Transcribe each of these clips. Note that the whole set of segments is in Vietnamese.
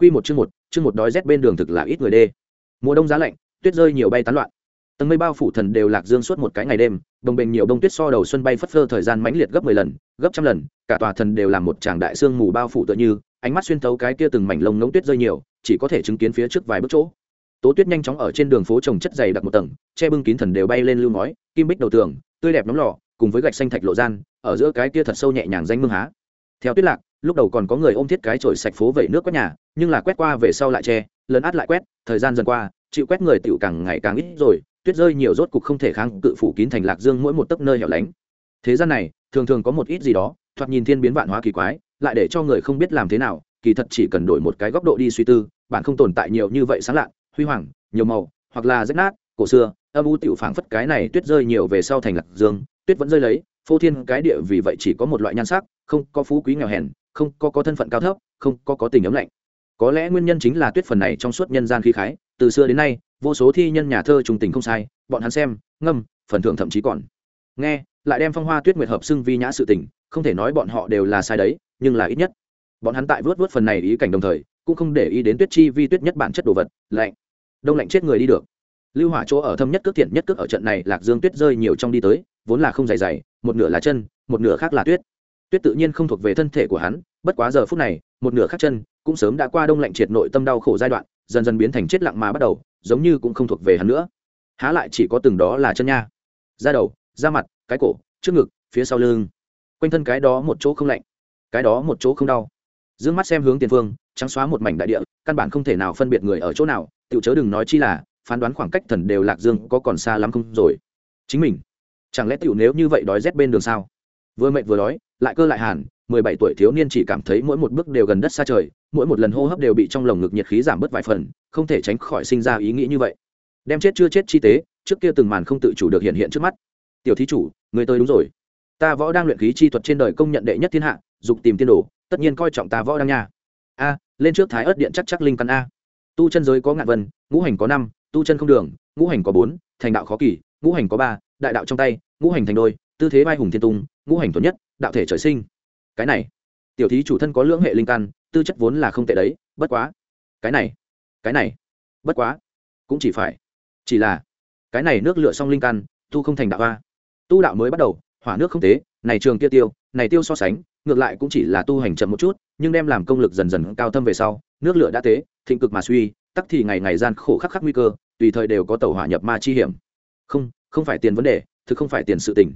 Quy một chương một, chương một đói rét bên đường thực là ít người đê. Mùa đông giá lạnh, tuyết rơi nhiều bay tán loạn. Tầng mây bao phủ thần đều lạc dương suốt một cái ngày đêm, đồng bình nhiều đông tuyết so đầu xuân bay phất phơ thời gian mãnh liệt gấp 10 lần, gấp trăm lần, cả tòa thần đều làm một tràng đại sương mù bao phủ tựa như, ánh mắt xuyên thấu cái kia từng mảnh lông ngỗng tuyết rơi nhiều, chỉ có thể chứng kiến phía trước vài bước chỗ. Tố tuyết nhanh chóng ở trên đường phố trồng chất dày đặc một tầng, che bưng kín thần đều bay lên lưu ngói, kim bích đầu tường, tươi đẹp nóng lò, cùng với gạch xanh thạch lộ gian, ở giữa cái kia thật sâu nhẹ nhàng danh mương há. Theo tuyết lạc, lúc đầu còn có người ôm thiết cái chổi sạch phố vẩy nước quét nhà, nhưng là quét qua về sau lại che, lấn át lại quét, thời gian dần qua, chịu quét người tựu càng ngày càng ít rồi, tuyết rơi nhiều rốt cục không thể kháng cự phủ kín thành lạc dương mỗi một tấc nơi hẻo lánh. Thế gian này, thường thường có một ít gì đó, thoạt nhìn thiên biến vạn hóa kỳ quái, lại để cho người không biết làm thế nào, kỳ thật chỉ cần đổi một cái góc độ đi suy tư, bạn không tồn tại nhiều như vậy sáng lạ huy hoàng, nhiều màu, hoặc là rách nát, cổ xưa, âm u tiểu phảng phất cái này tuyết rơi nhiều về sau thành lạc dương, tuyết vẫn rơi lấy, phô thiên cái địa vì vậy chỉ có một loại nhan sắc, không có phú quý nghèo hèn không có có thân phận cao thấp, không có có tình ấm lạnh. Có lẽ nguyên nhân chính là tuyết phần này trong suốt nhân gian khí khái, từ xưa đến nay, vô số thi nhân nhà thơ trùng tình không sai, bọn hắn xem, ngâm, phần thưởng thậm chí còn. Nghe, lại đem phong hoa tuyết nguyệt hợp xưng vi nhã sự tình, không thể nói bọn họ đều là sai đấy, nhưng là ít nhất. Bọn hắn tại vớt vớt phần này ý cảnh đồng thời, cũng không để ý đến tuyết chi vi tuyết nhất bản chất đồ vật, lạnh. Đông lạnh chết người đi được. Lưu hỏa chỗ ở thâm nhất cước thiện nhất cước ở trận này lạc dương tuyết rơi nhiều trong đi tới, vốn là không dày dày, một nửa là chân, một nửa khác là tuyết tuyết tự nhiên không thuộc về thân thể của hắn, bất quá giờ phút này, một nửa khác chân cũng sớm đã qua đông lạnh triệt nội tâm đau khổ giai đoạn, dần dần biến thành chết lặng mà bắt đầu, giống như cũng không thuộc về hắn nữa. Há lại chỉ có từng đó là chân nha. Da đầu, da mặt, cái cổ, trước ngực, phía sau lưng. Quanh thân cái đó một chỗ không lạnh, cái đó một chỗ không đau. D ư ơ n g mắt xem hướng tiền phương, trắng xóa một mảnh đại địa, căn bản không thể nào phân biệt người ở chỗ nào tự chớ đừng nói chi là, phán đoán khoảng cách thần đều lạc dương có còn xa lắm không rồi. Chính mình, chẳng lẽ tiểu nếu như vậy đói rét bên đường sao? Vừa mệt vừa đói lại cơ lại hàn, mười bảy tuổi thiếu niên chỉ cảm thấy mỗi một bước đều gần đất xa trời, mỗi một lần hô hấp đều bị trong lồng ngực nhiệt khí giảm bớt vài phần, không thể tránh khỏi sinh ra ý nghĩ như vậy. Đem chết chưa chết chi tế, trước kia từng màn không tự chủ được hiện hiện trước mắt. Tiểu thí chủ, người tôi đúng rồi. Ta võ đang luyện khí chi thuật trên đời công nhận đệ nhất thiên hạ, dục tìm tiên đồ, tất nhiên coi trọng ta võ đang nha. A, lên trước thái ớt điện chắc chắc linh căn a. Tu chân giới có ngạn vân, ngũ hành có năm, tu chân không đường, ngũ hành có bốn, thành đạo khó kỳ, ngũ hành có ba, đại đạo trong tay, ngũ hành thành đôi, tư thế vai hùng thiên tung, ngũ hành thuần nhất đạo thể trời sinh. Cái này, tiểu thí chủ thân có lưỡng hệ linh căn, tư chất vốn là không tệ đấy, bất quá. Cái này cái này, bất quá. Cũng chỉ phải, chỉ là, cái này nước lựa xong linh căn, tu không thành đạo hoa. Tu đạo mới bắt đầu, hỏa nước không tế, này trường kia tiêu, này tiêu so sánh, ngược lại cũng chỉ là tu hành chậm một chút, nhưng đem làm công lực dần dần cao thâm về sau, nước lửa đã tế, thịnh cực mà suy, tắc thì ngày ngày gian khổ khắc khắc nguy cơ, tùy thời đều có tàu hỏa nhập ma chi hiểm. Không không phải tiền vấn đề, thực không phải tiền sự tình.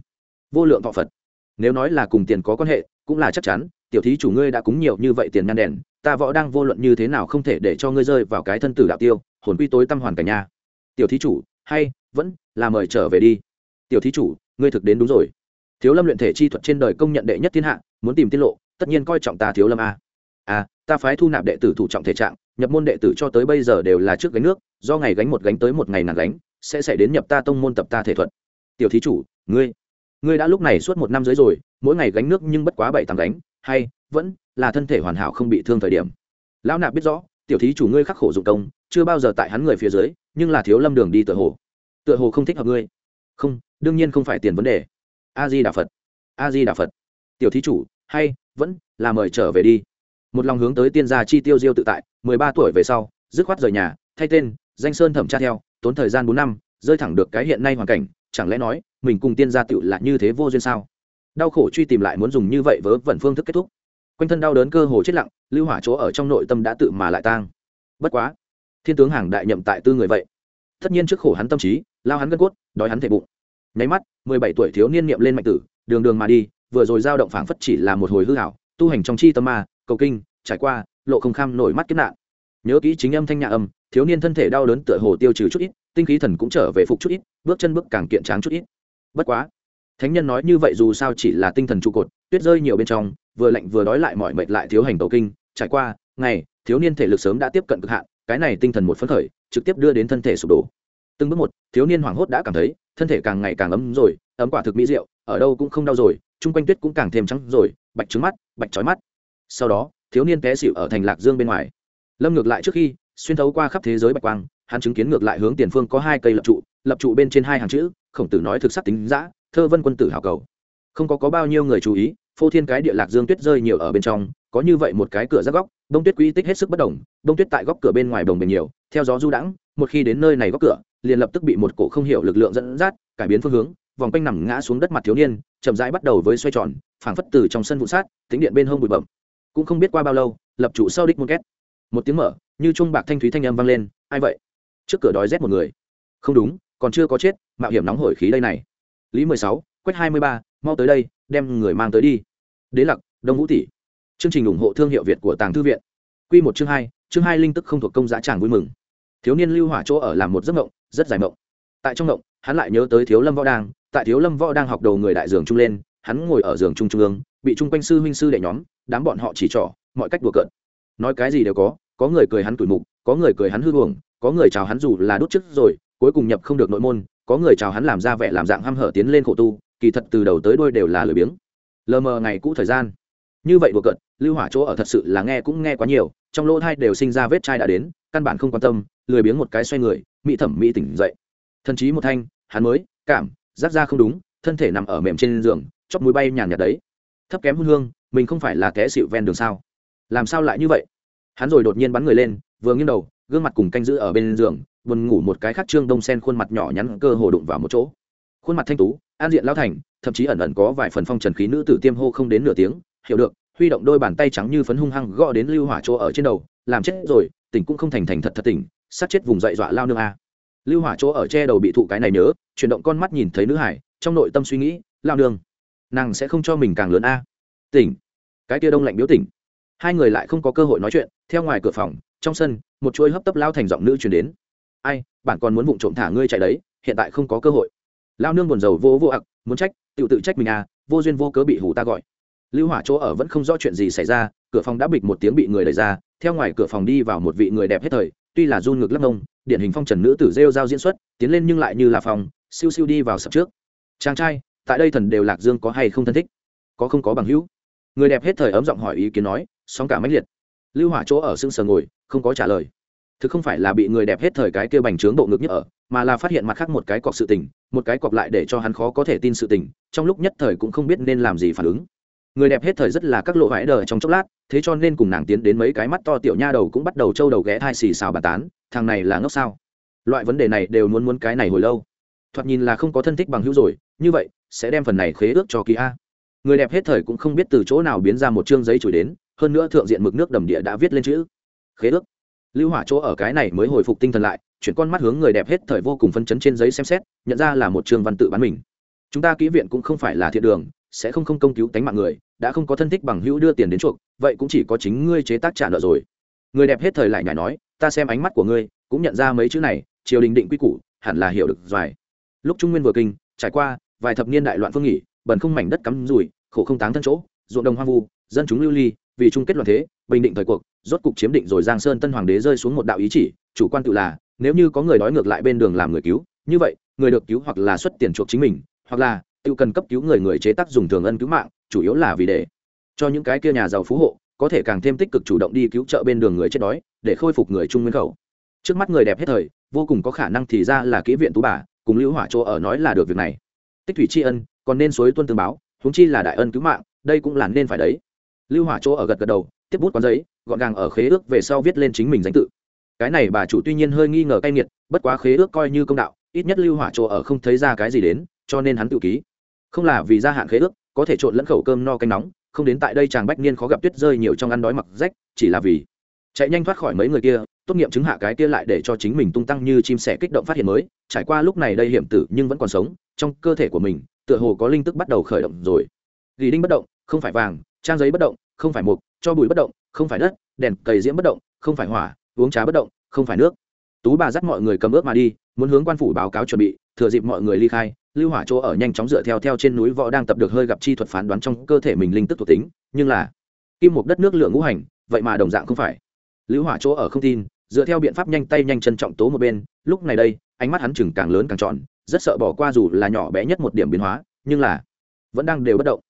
Vô lượng thọ phật nếu nói là cùng tiền có quan hệ, cũng là chắc chắn, tiểu thí chủ ngươi đã cúng nhiều như vậy tiền nhan đèn, ta võ đang vô luận như thế nào không thể để cho ngươi rơi vào cái thân tử đạo tiêu, hồn quy tối tâm hoàn cả nhà tiểu thí chủ, hay, vẫn là mời trở về đi. Tiểu thí chủ, ngươi thực đến đúng rồi. Thiếu lâm luyện thể chi thuật trên đời công nhận đệ nhất thiên hạ, muốn tìm tiết lộ, tất nhiên coi trọng ta thiếu lâm a. A ta phái thu nạp đệ tử thủ trọng thể trạng, nhập môn đệ tử cho tới bây giờ đều là trước gánh nước, do ngày gánh một gánh tới một ngày nàng gánh, sẽ xảy đến nhập ta tông môn tập ta thể thuật. Tiểu thí chủ, ngươi ngươi đã lúc này suốt một năm dưới rồi, mỗi ngày gánh nước nhưng bất quá bảy tám gánh, hay vẫn là thân thể hoàn hảo không bị thương thời điểm. Lão nạp biết rõ, tiểu thí chủ ngươi khắc khổ dụng công, chưa bao giờ tại hắn người phía dưới, nhưng là thiếu lâm đường đi tựa hồ. Tựa hồ không thích hợp ngươi. Không, đương nhiên không phải tiền vấn đề. A di đà phật a di đà phật tiểu thí chủ, hay vẫn là mời trở về đi. Một lòng hướng tới tiên gia chi tiêu diêu tự tại, mười ba tuổi về sau, dứt khoát rời nhà, thay tên, danh sơn thẩm tra theo, tốn thời gian bốn năm rơi thẳng được cái hiện nay hoàn cảnh, chẳng lẽ nói, mình cùng tiên gia tựu là như thế vô duyên sao? Đau khổ truy tìm lại muốn dùng như vậy vớ vẩn phương thức kết thúc. Quanh thân đau đớn cơ hồ chết lặng, lưu hỏa chỗ ở trong nội tâm đã tự mà lại tang. Bất quá, thiên tướng hàng đại nhậm tại tư người vậy. Tất nhiên trước khổ hắn tâm trí, lao hắn gân cốt, đói hắn thể bụng. Nháy mắt, mười bảy tuổi thiếu niên niệm lên mạnh tử, đường đường mà đi, vừa rồi giao động phảng phất chỉ là một hồi hư hảo tu hành trong chi tâm ma, cầu kinh, trải qua, lộ không kham nổi mắt kết nạn. Nhớ kỹ chính âm thanh nhà âm, thiếu niên thân thể đau đớn tựa hồ tiêu trừ chút ít tinh khí thần cũng trở về phục chút ít, bước chân bước càng kiện tráng chút ít. Bất quá, thánh nhân nói như vậy dù sao chỉ là tinh thần trụ cột, tuyết rơi nhiều bên trong, vừa lạnh vừa đói lại mọi mệt lại thiếu hành tàu kinh. Trải qua, ngày, thiếu niên thể lực sớm đã tiếp cận cực hạn, cái này tinh thần một phấn khởi, trực tiếp đưa đến thân thể sụp đổ. Từng bước một, thiếu niên hoảng hốt đã cảm thấy, thân thể càng ngày càng ấm rồi, ấm quả thực mỹ rượu ở đâu cũng không đau rồi, chung quanh tuyết cũng càng thêm trắng rồi, bạch trứng mắt, bạch trói mắt. Sau đó, thiếu niên té xịu ở thành lạc dương bên ngoài. Lâm ngược lại trước khi, xuyên thấu qua khắp thế giới bạch quang hắn chứng kiến ngược lại hướng tiền phương có hai cây lập trụ lập trụ bên trên hai hàng chữ khổng tử nói thực sắc tính giã thơ vân quân tử hào cầu. Không có, có bao nhiêu người chú ý phô thiên cái địa lạc dương tuyết rơi nhiều ở bên trong có như vậy một cái cửa ra góc đông tuyết quỹ tích hết sức bất đồng đông tuyết tại góc cửa bên ngoài đồng bền nhiều theo gió du đãng một khi đến nơi này góc cửa liền lập tức bị một cổ không hiểu lực lượng dẫn dắt cải biến phương hướng vòng quanh nằm ngã xuống đất mặt thiếu niên chậm rãi bắt đầu với xoay tròn phảng phất từ trong sân vụ sát tính điện bên hông bụi bẩm cũng không biết qua bao lâu lập trụ sau đích một két. Một tiếng mở như trung bạc thanh thúy thanh âm vang lên ai vậy? Trước cửa đói rét một người. Không đúng, còn chưa có chết, mạo hiểm nóng hổi khí đây này. Lý mười sáu, quách hai mươi ba, mau tới đây, đem người mang tới đi. Đế lặc, đông vũ tỷ. Chương trình ủng hộ thương hiệu việt của tàng thư viện. Q một chương hai chương hai linh tức không thuộc công giá tràng vui mừng. Thiếu niên lưu hỏa chỗ ở làm một giấc mộng, rất dài mộng. Tại trong mộng, hắn lại nhớ tới thiếu lâm võ đang. Tại thiếu lâm võ đang học đầu người đại giường trung lên, hắn ngồi ở giường trung trung ương, bị chung quanh sư huynh sư đệ nhóm, đám bọn họ chỉ trỏ, mọi cách đùa cợt. Nói cái gì đều có có người cười hắn tủi mục, có người cười hắn hư hưởng có người chào hắn dù là đốt chức rồi, cuối cùng nhập không được nội môn, có người chào hắn làm ra vẻ làm dạng hăm hở tiến lên khổ tu, kỳ thật từ đầu tới đuôi đều là lười biếng. Lờ mờ ngày cũ thời gian. Như vậy đùa cợt, lưu hỏa chỗ ở thật sự là nghe cũng nghe quá nhiều, trong lỗ thai đều sinh ra vết chai đã đến, căn bản không quan tâm, lười biếng một cái xoay người, mỹ thẩm mỹ tỉnh dậy. Thần chí một thanh, hắn mới, cảm giác ra không đúng, thân thể nằm ở mềm trên giường, chóp mũi bay nhàn nhạt đấy. Thấp kém hương hương, mình không phải là té xịu ven đường sao? Làm sao lại như vậy? Hắn rồi đột nhiên bắn người lên vừa nghiêng đầu, gương mặt cùng canh giữ ở bên giường, buồn ngủ một cái khác trương đông sen khuôn mặt nhỏ nhắn cơ hồ đụng vào một chỗ. Khuôn mặt thanh tú, an diện lao thành, thậm chí ẩn ẩn có vài phần phong trần khí nữ tử tiêm hô không đến nửa tiếng, hiểu được, huy động đôi bàn tay trắng như phấn hung hăng gõ đến lưu hỏa chỗ ở trên đầu, làm chết rồi, tỉnh cũng không thành thành thật thật tỉnh, sát chết vùng dậy dọa lao nương a. Lưu hỏa chỗ ở che đầu bị thụ cái này nhớ, chuyển động con mắt nhìn thấy nữ hải, trong nội tâm suy nghĩ, lao nương, nàng sẽ không cho mình càng lớn a. Tỉnh. Cái tia đông lạnh biếu tỉnh hai người lại không có cơ hội nói chuyện, theo ngoài cửa phòng, trong sân, một chuỗi hấp tấp lao thành giọng nữ chuyển đến. Ai, bạn còn muốn vụng trộm thả ngươi chạy đấy, hiện tại không có cơ hội. Lao nương buồn rầu vô vô ặc, muốn trách, tự tự trách mình à vô duyên vô cớ bị hủ ta gọi. Lưu hỏa chỗ ở vẫn không rõ chuyện gì xảy ra, cửa phòng đã bịch một tiếng bị người đẩy ra, theo ngoài cửa phòng đi vào một vị người đẹp hết thời, tuy là run ngực lắc ngông điển hình phong trần nữ tử rêu giao diễn xuất, tiến lên nhưng lại như là phòng, siêu siêu đi vào sập trước. Chàng trai, tại đây thần đều lạc dương có hay không thân thích? Có không có bằng hữu? Người đẹp hết thời ấm giọng hỏi ý kiến nói sóng cả mãnh liệt. Lưu hỏa chỗ ở sưng sờ ngồi, không có trả lời. Thực không phải là bị người đẹp hết thời cái kia bành trướng bộ ngực nhất ở, mà là phát hiện mặt khác một cái cọc sự tình, một cái cọc lại để cho hắn khó có thể tin sự tình, trong lúc nhất thời cũng không biết nên làm gì phản ứng. Người đẹp hết thời rất là các lộ vãi đời trong chốc lát, thế cho nên cùng nàng tiến đến mấy cái mắt to tiểu nha đầu cũng bắt đầu trâu đầu ghé thai xì xào bà tán, thằng này là ngốc sao? Loại vấn đề này đều muốn muốn cái này hồi lâu. Thoạt nhìn là không có thân thích bằng hữu rồi, như vậy, sẽ đem phần này khế ước cho kỳ a. Người đẹp hết thời cũng không biết từ chỗ nào biến ra một chương giấy chùi đến hơn nữa thượng diện mực nước đầm địa đã viết lên chữ. Khế ước. Lưu hỏa chỗ ở cái này mới hồi phục tinh thần lại, chuyển con mắt hướng người đẹp hết thời vô cùng phân chấn trên giấy xem xét, nhận ra là một trường văn tự bán mình. Chúng ta kỹ viện cũng không phải là thiện đường, sẽ không không công cứu tánh mạng người, đã không có thân thích bằng hữu đưa tiền đến chuộc, vậy cũng chỉ có chính ngươi chế tác trả nợ rồi. Người đẹp hết thời lại nhảy nói, ta xem ánh mắt của ngươi, cũng nhận ra mấy chữ này, triều đình định quy củ, hẳn là hiểu được doài lúc trung nguyên vừa kinh, trải qua, vài thập niên đại loạn phương nghỉ, bần không mảnh đất cắm rủi, khổ không táng thân chỗ, ruộng đồng hoang vu, dân chúng lưu ly vì chung kết loạn thế, bình định thời cuộc, rốt cục chiếm định rồi giang sơn tân hoàng đế rơi xuống một đạo ý chỉ, chủ quan tự là, nếu như có người đói ngược lại bên đường làm người cứu, như vậy, người được cứu hoặc là xuất tiền chuộc chính mình, hoặc là tự cần cấp cứu người người chế tác dùng thường ân cứu mạng, chủ yếu là vì để cho những cái kia nhà giàu phú hộ, có thể càng thêm tích cực chủ động đi cứu trợ bên đường người chết đói, để khôi phục người trung nguyên khẩu. Trước mắt người đẹp hết thời, vô cùng có khả năng thì ra là kỹ viện tú bà, cùng lưu hỏa chỗ ở nói là được việc này. Tích thủy tri ân, còn nên suối tuân tương báo, huống chi là đại ân cứu mạng, đây cũng là nên phải đấy lưu hỏa chỗ ở gật gật đầu, tiếp bút quán giấy, gọn gàng ở khế ước về sau viết lên chính mình danh tự. Cái này bà chủ tuy nhiên hơi nghi ngờ cay nghiệt, bất quá khế ước coi như công đạo, ít nhất lưu hỏa chỗ ở không thấy ra cái gì đến, cho nên hắn tự ký. Không là vì gia hạn khế ước, có thể trộn lẫn khẩu cơm no canh nóng, không đến tại đây chàng bách niên khó gặp tuyết rơi nhiều trong ăn đói mặc rách, chỉ là vì chạy nhanh thoát khỏi mấy người kia, tốt nghiệm chứng hạ cái kia lại để cho chính mình tung tăng như chim sẻ kích động phát hiện mới. Trải qua lúc này đây hiểm tử nhưng vẫn còn sống, trong cơ thể của mình, tựa hồ có linh tức bắt đầu khởi động rồi. Gỉ đinh bất động, không phải vàng, trang giấy bất động không phải mục, cho bụi bất động, không phải đất, đèn cầy diễm bất động, không phải hỏa, uống trà bất động, không phải nước. Tú bà dắt mọi người cầm ước mà đi, muốn hướng quan phủ báo cáo chuẩn bị, thừa dịp mọi người ly khai, lưu hỏa chỗ ở nhanh chóng dựa theo theo trên núi võ đang tập được hơi gặp chi thuật phán đoán trong cơ thể mình linh tức thuộc tính, nhưng là, kim một đất nước lượng ngũ hành, vậy mà đồng dạng không phải. Lưu hỏa chỗ ở không tin, dựa theo biện pháp nhanh tay nhanh chân trọng tố một bên, lúc này đây, ánh mắt hắn chừng càng lớn càng tròn, rất sợ bỏ qua dù là nhỏ bé nhất một điểm biến hóa, nhưng là, vẫn đang đều bất động.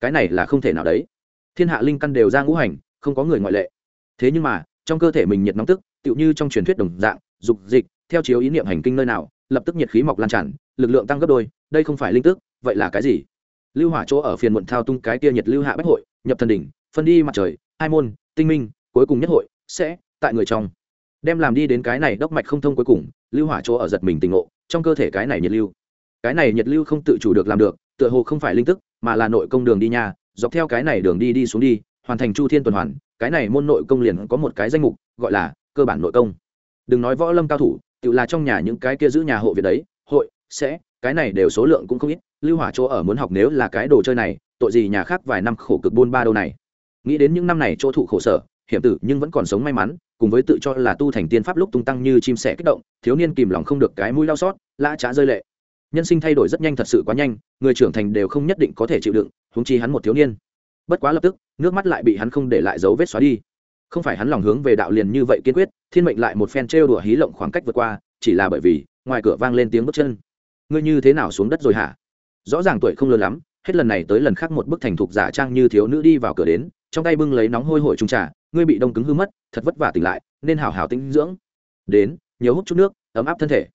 Cái này là không thể nào đấy thiên hạ linh căn đều ra ngũ hành, không có người ngoại lệ. Thế nhưng mà, trong cơ thể mình nhiệt nóng tức, tựu như trong truyền thuyết đồng dạng, dục dịch, theo chiếu ý niệm hành kinh nơi nào, lập tức nhiệt khí mọc lan tràn, lực lượng tăng gấp đôi, đây không phải linh tức, vậy là cái gì? Lưu hỏa chỗ ở phiền muộn thao tung cái kia nhiệt lưu hạ bách hội, nhập thần đỉnh, phân đi mặt trời, hai môn, tinh minh, cuối cùng nhất hội, sẽ, tại người trong. Đem làm đi đến cái này đốc mạch không thông cuối cùng, lưu hỏa chỗ ở giật mình tình ngộ, trong cơ thể cái này nhiệt lưu. Cái này nhiệt lưu không tự chủ được làm được, tựa hồ không phải linh tức, mà là nội công đường đi nhà dọc theo cái này đường đi đi xuống đi, hoàn thành chu thiên tuần hoàn, cái này môn nội công liền có một cái danh mục, gọi là cơ bản nội công. Đừng nói võ lâm cao thủ, tự là trong nhà những cái kia giữ nhà hộ viện đấy, hội, sẽ, cái này đều số lượng cũng không ít, lưu hỏa chỗ ở muốn học nếu là cái đồ chơi này, tội gì nhà khác vài năm khổ cực buôn ba đâu này. Nghĩ đến những năm này chỗ thụ khổ sở, hiểm tử nhưng vẫn còn sống may mắn, cùng với tự cho là tu thành tiên pháp lúc tung tăng như chim sẻ kích động, thiếu niên kìm lòng không được cái mũi đau xót, lã trá rơi lệ nhân sinh thay đổi rất nhanh thật sự quá nhanh, người trưởng thành đều không nhất định có thể chịu đựng húng chi hắn một thiếu niên. Bất quá lập tức, nước mắt lại bị hắn không để lại dấu vết xóa đi. Không phải hắn lòng hướng về đạo liền như vậy kiên quyết, thiên mệnh lại một phen trêu đùa hí lộng khoảng cách vượt qua, chỉ là bởi vì, ngoài cửa vang lên tiếng bước chân. Ngươi như thế nào xuống đất rồi hả? Rõ ràng tuổi không lớn lắm, hết lần này tới lần khác một bức thành thục giả trang như thiếu nữ đi vào cửa đến, trong tay bưng lấy nóng hôi hổi trung trà, ngươi bị đông cứng hư mất, thật vất vả tỉnh lại, nên hào hào tinh dưỡng. Đến nhớ hút chút nước, ấm áp thân thể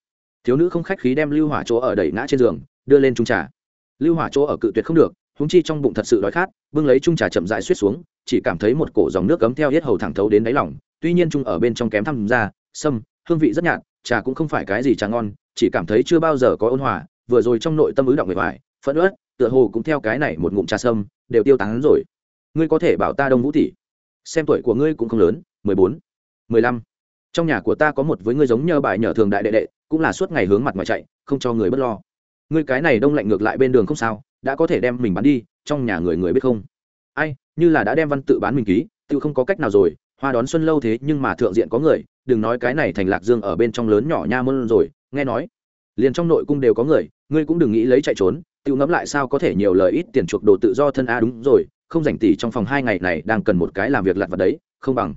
thiếu nữ không khách khí đem lưu hỏa chỗ ở đẩy ngã trên giường, đưa lên trung trà. Lưu hỏa chỗ ở cự tuyệt không được húng chi trong bụng thật sự đói khát, bưng lấy trung trà chậm dại suýt xuống, chỉ cảm thấy một cổ dòng nước cấm theo hết hầu thẳng thấu đến đáy lòng, tuy nhiên trung ở bên trong kém thăm ra, sâm, hương vị rất nhạt, trà cũng không phải cái gì trà ngon, chỉ cảm thấy chưa bao giờ có ôn hòa, vừa rồi trong nội tâm ứ động người ngoài, phẫn ớt tựa hồ cũng theo cái này một ngụm trà sâm, đều tiêu tán rồi. Ngươi có thể bảo ta đông vũ tỷ. Xem tuổi của ngươi cũng không lớn, mười bốn, mười lăm trong nhà của ta có một với ngươi giống nhờ bài nhờ thường đại đệ đệ, cũng là suốt ngày hướng mặt ngoài chạy, không cho người b ấ t lo. Ngươi cái này đông lạnh ngược lại bên đường không sao, đã có thể đem mình bán đi, trong nhà người người biết không? Ai, như là đã đem văn tự bán mình ký, tự không có cách nào rồi, hoa đón xuân lâu thế nhưng mà thượng diện có người, đừng nói cái này thành lạc dương ở bên trong lớn nhỏ nha môn rồi, nghe nói. Liền trong nội cung đều có người, ngươi cũng đừng nghĩ lấy chạy trốn, tự ngẫm lại sao có thể nhiều lời ít tiền chuộc đồ tự do thân a đúng rồi, không rảnh tỷ trong phòng hai ngày này đang cần một cái làm việc lặt vặt đấy, không bằng.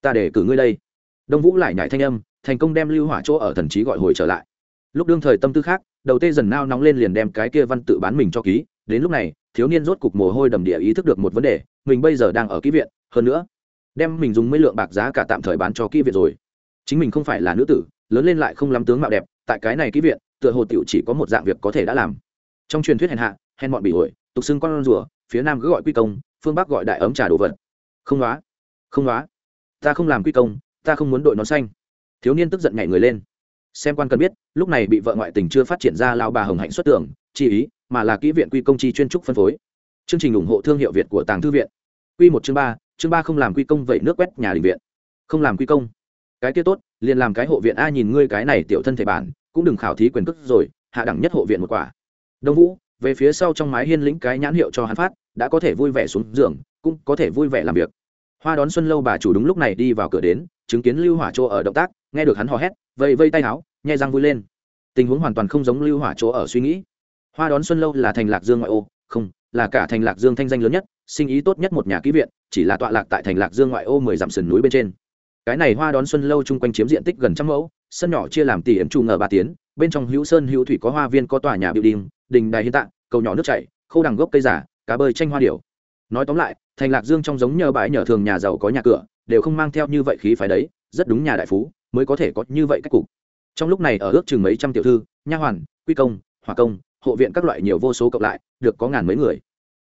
Ta để cử ngươi đây đông vũ lại nhảy thanh âm thành công đem lưu hỏa chỗ ở thần trí gọi hồi trở lại. Lúc đương thời tâm tư khác đầu tê dần nao nóng lên liền đem cái kia văn tự bán mình cho ký. Đến lúc này thiếu niên rốt cục mồ hôi đầm địa ý thức được một vấn đề mình bây giờ đang ở kỹ viện hơn nữa đem mình dùng mấy lượng bạc giá cả tạm thời bán cho kỹ viện rồi. Chính mình không phải là nữ tử lớn lên lại không lắm tướng mạo đẹp tại cái này kỹ viện tựa hồ tiểu chỉ có một dạng việc có thể đã làm. Trong truyền thuyết hèn hạ hèn bọn bị ổi tục xưng con rùa phía nam cứ gọi quy công phương bắc gọi đại ấm trà đồ vật. Không hóa, không hóa, ta không làm quy công ta không muốn đội nón xanh. Thiếu niên tức giận nhảy người lên. Xem quan cần biết, lúc này bị vợ ngoại tình chưa phát triển ra lao bà hồng hạnh xuất tưởng chi ý, mà là kỹ viện quy công chi chuyên trúc phân phối. Chương trình ủng hộ thương hiệu việt của tàng thư viện. Quy một chương ba chương ba không làm quy công vậy nước quét nhà đình viện. Không làm quy công. Cái kia tốt, liền làm cái hộ viện a nhìn ngươi cái này tiểu thân thể bản, cũng đừng khảo thí quyền cước rồi, hạ đẳng nhất hộ viện một quả. Đông vũ, về phía sau trong mái hiên lĩnh cái nhãn hiệu cho hắn phát, đã có thể vui vẻ xuống giường, cũng có thể vui vẻ làm việc hoa đón xuân lâu bà chủ đúng lúc này đi vào cửa đến, chứng kiến lưu hỏa chỗ ở động tác, nghe được hắn hò hét vây vây tay áo, nhai răng vui lên. Tình huống hoàn toàn không giống lưu hỏa chỗ ở suy nghĩ. Hoa đón xuân lâu là thành lạc dương ngoại ô, không, là cả thành lạc dương thanh danh lớn nhất, sinh ý tốt nhất một nhà ký viện, chỉ là tọa lạc tại thành lạc dương ngoại ô mười dặm sườn núi bên trên. Cái này hoa đón xuân lâu chung quanh chiếm diện tích gần trăm mẫu, sân nhỏ chia làm tỷ ẩm trụ ngờ ba tiến, bên trong hữu sơn hữu thủy có hoa viên có tòa nhà biểu đình đình đài hiến tạng cầu nhỏ nước chảy khâu đằng gốc cây giả, cá bơi tranh hoa điểu. Nói tóm lại thành lạc dương trong giống nhờ bãi nhờ thường nhà giàu có nhà cửa, đều không mang theo như vậy khí phái đấy, rất đúng nhà đại phú, mới có thể có như vậy cách cục. Trong lúc này ở ước chừng mấy trăm tiểu thư, nha hoàn, quy công hòa công, hộ viện các loại nhiều vô số cộng lại, được có ngàn mấy người.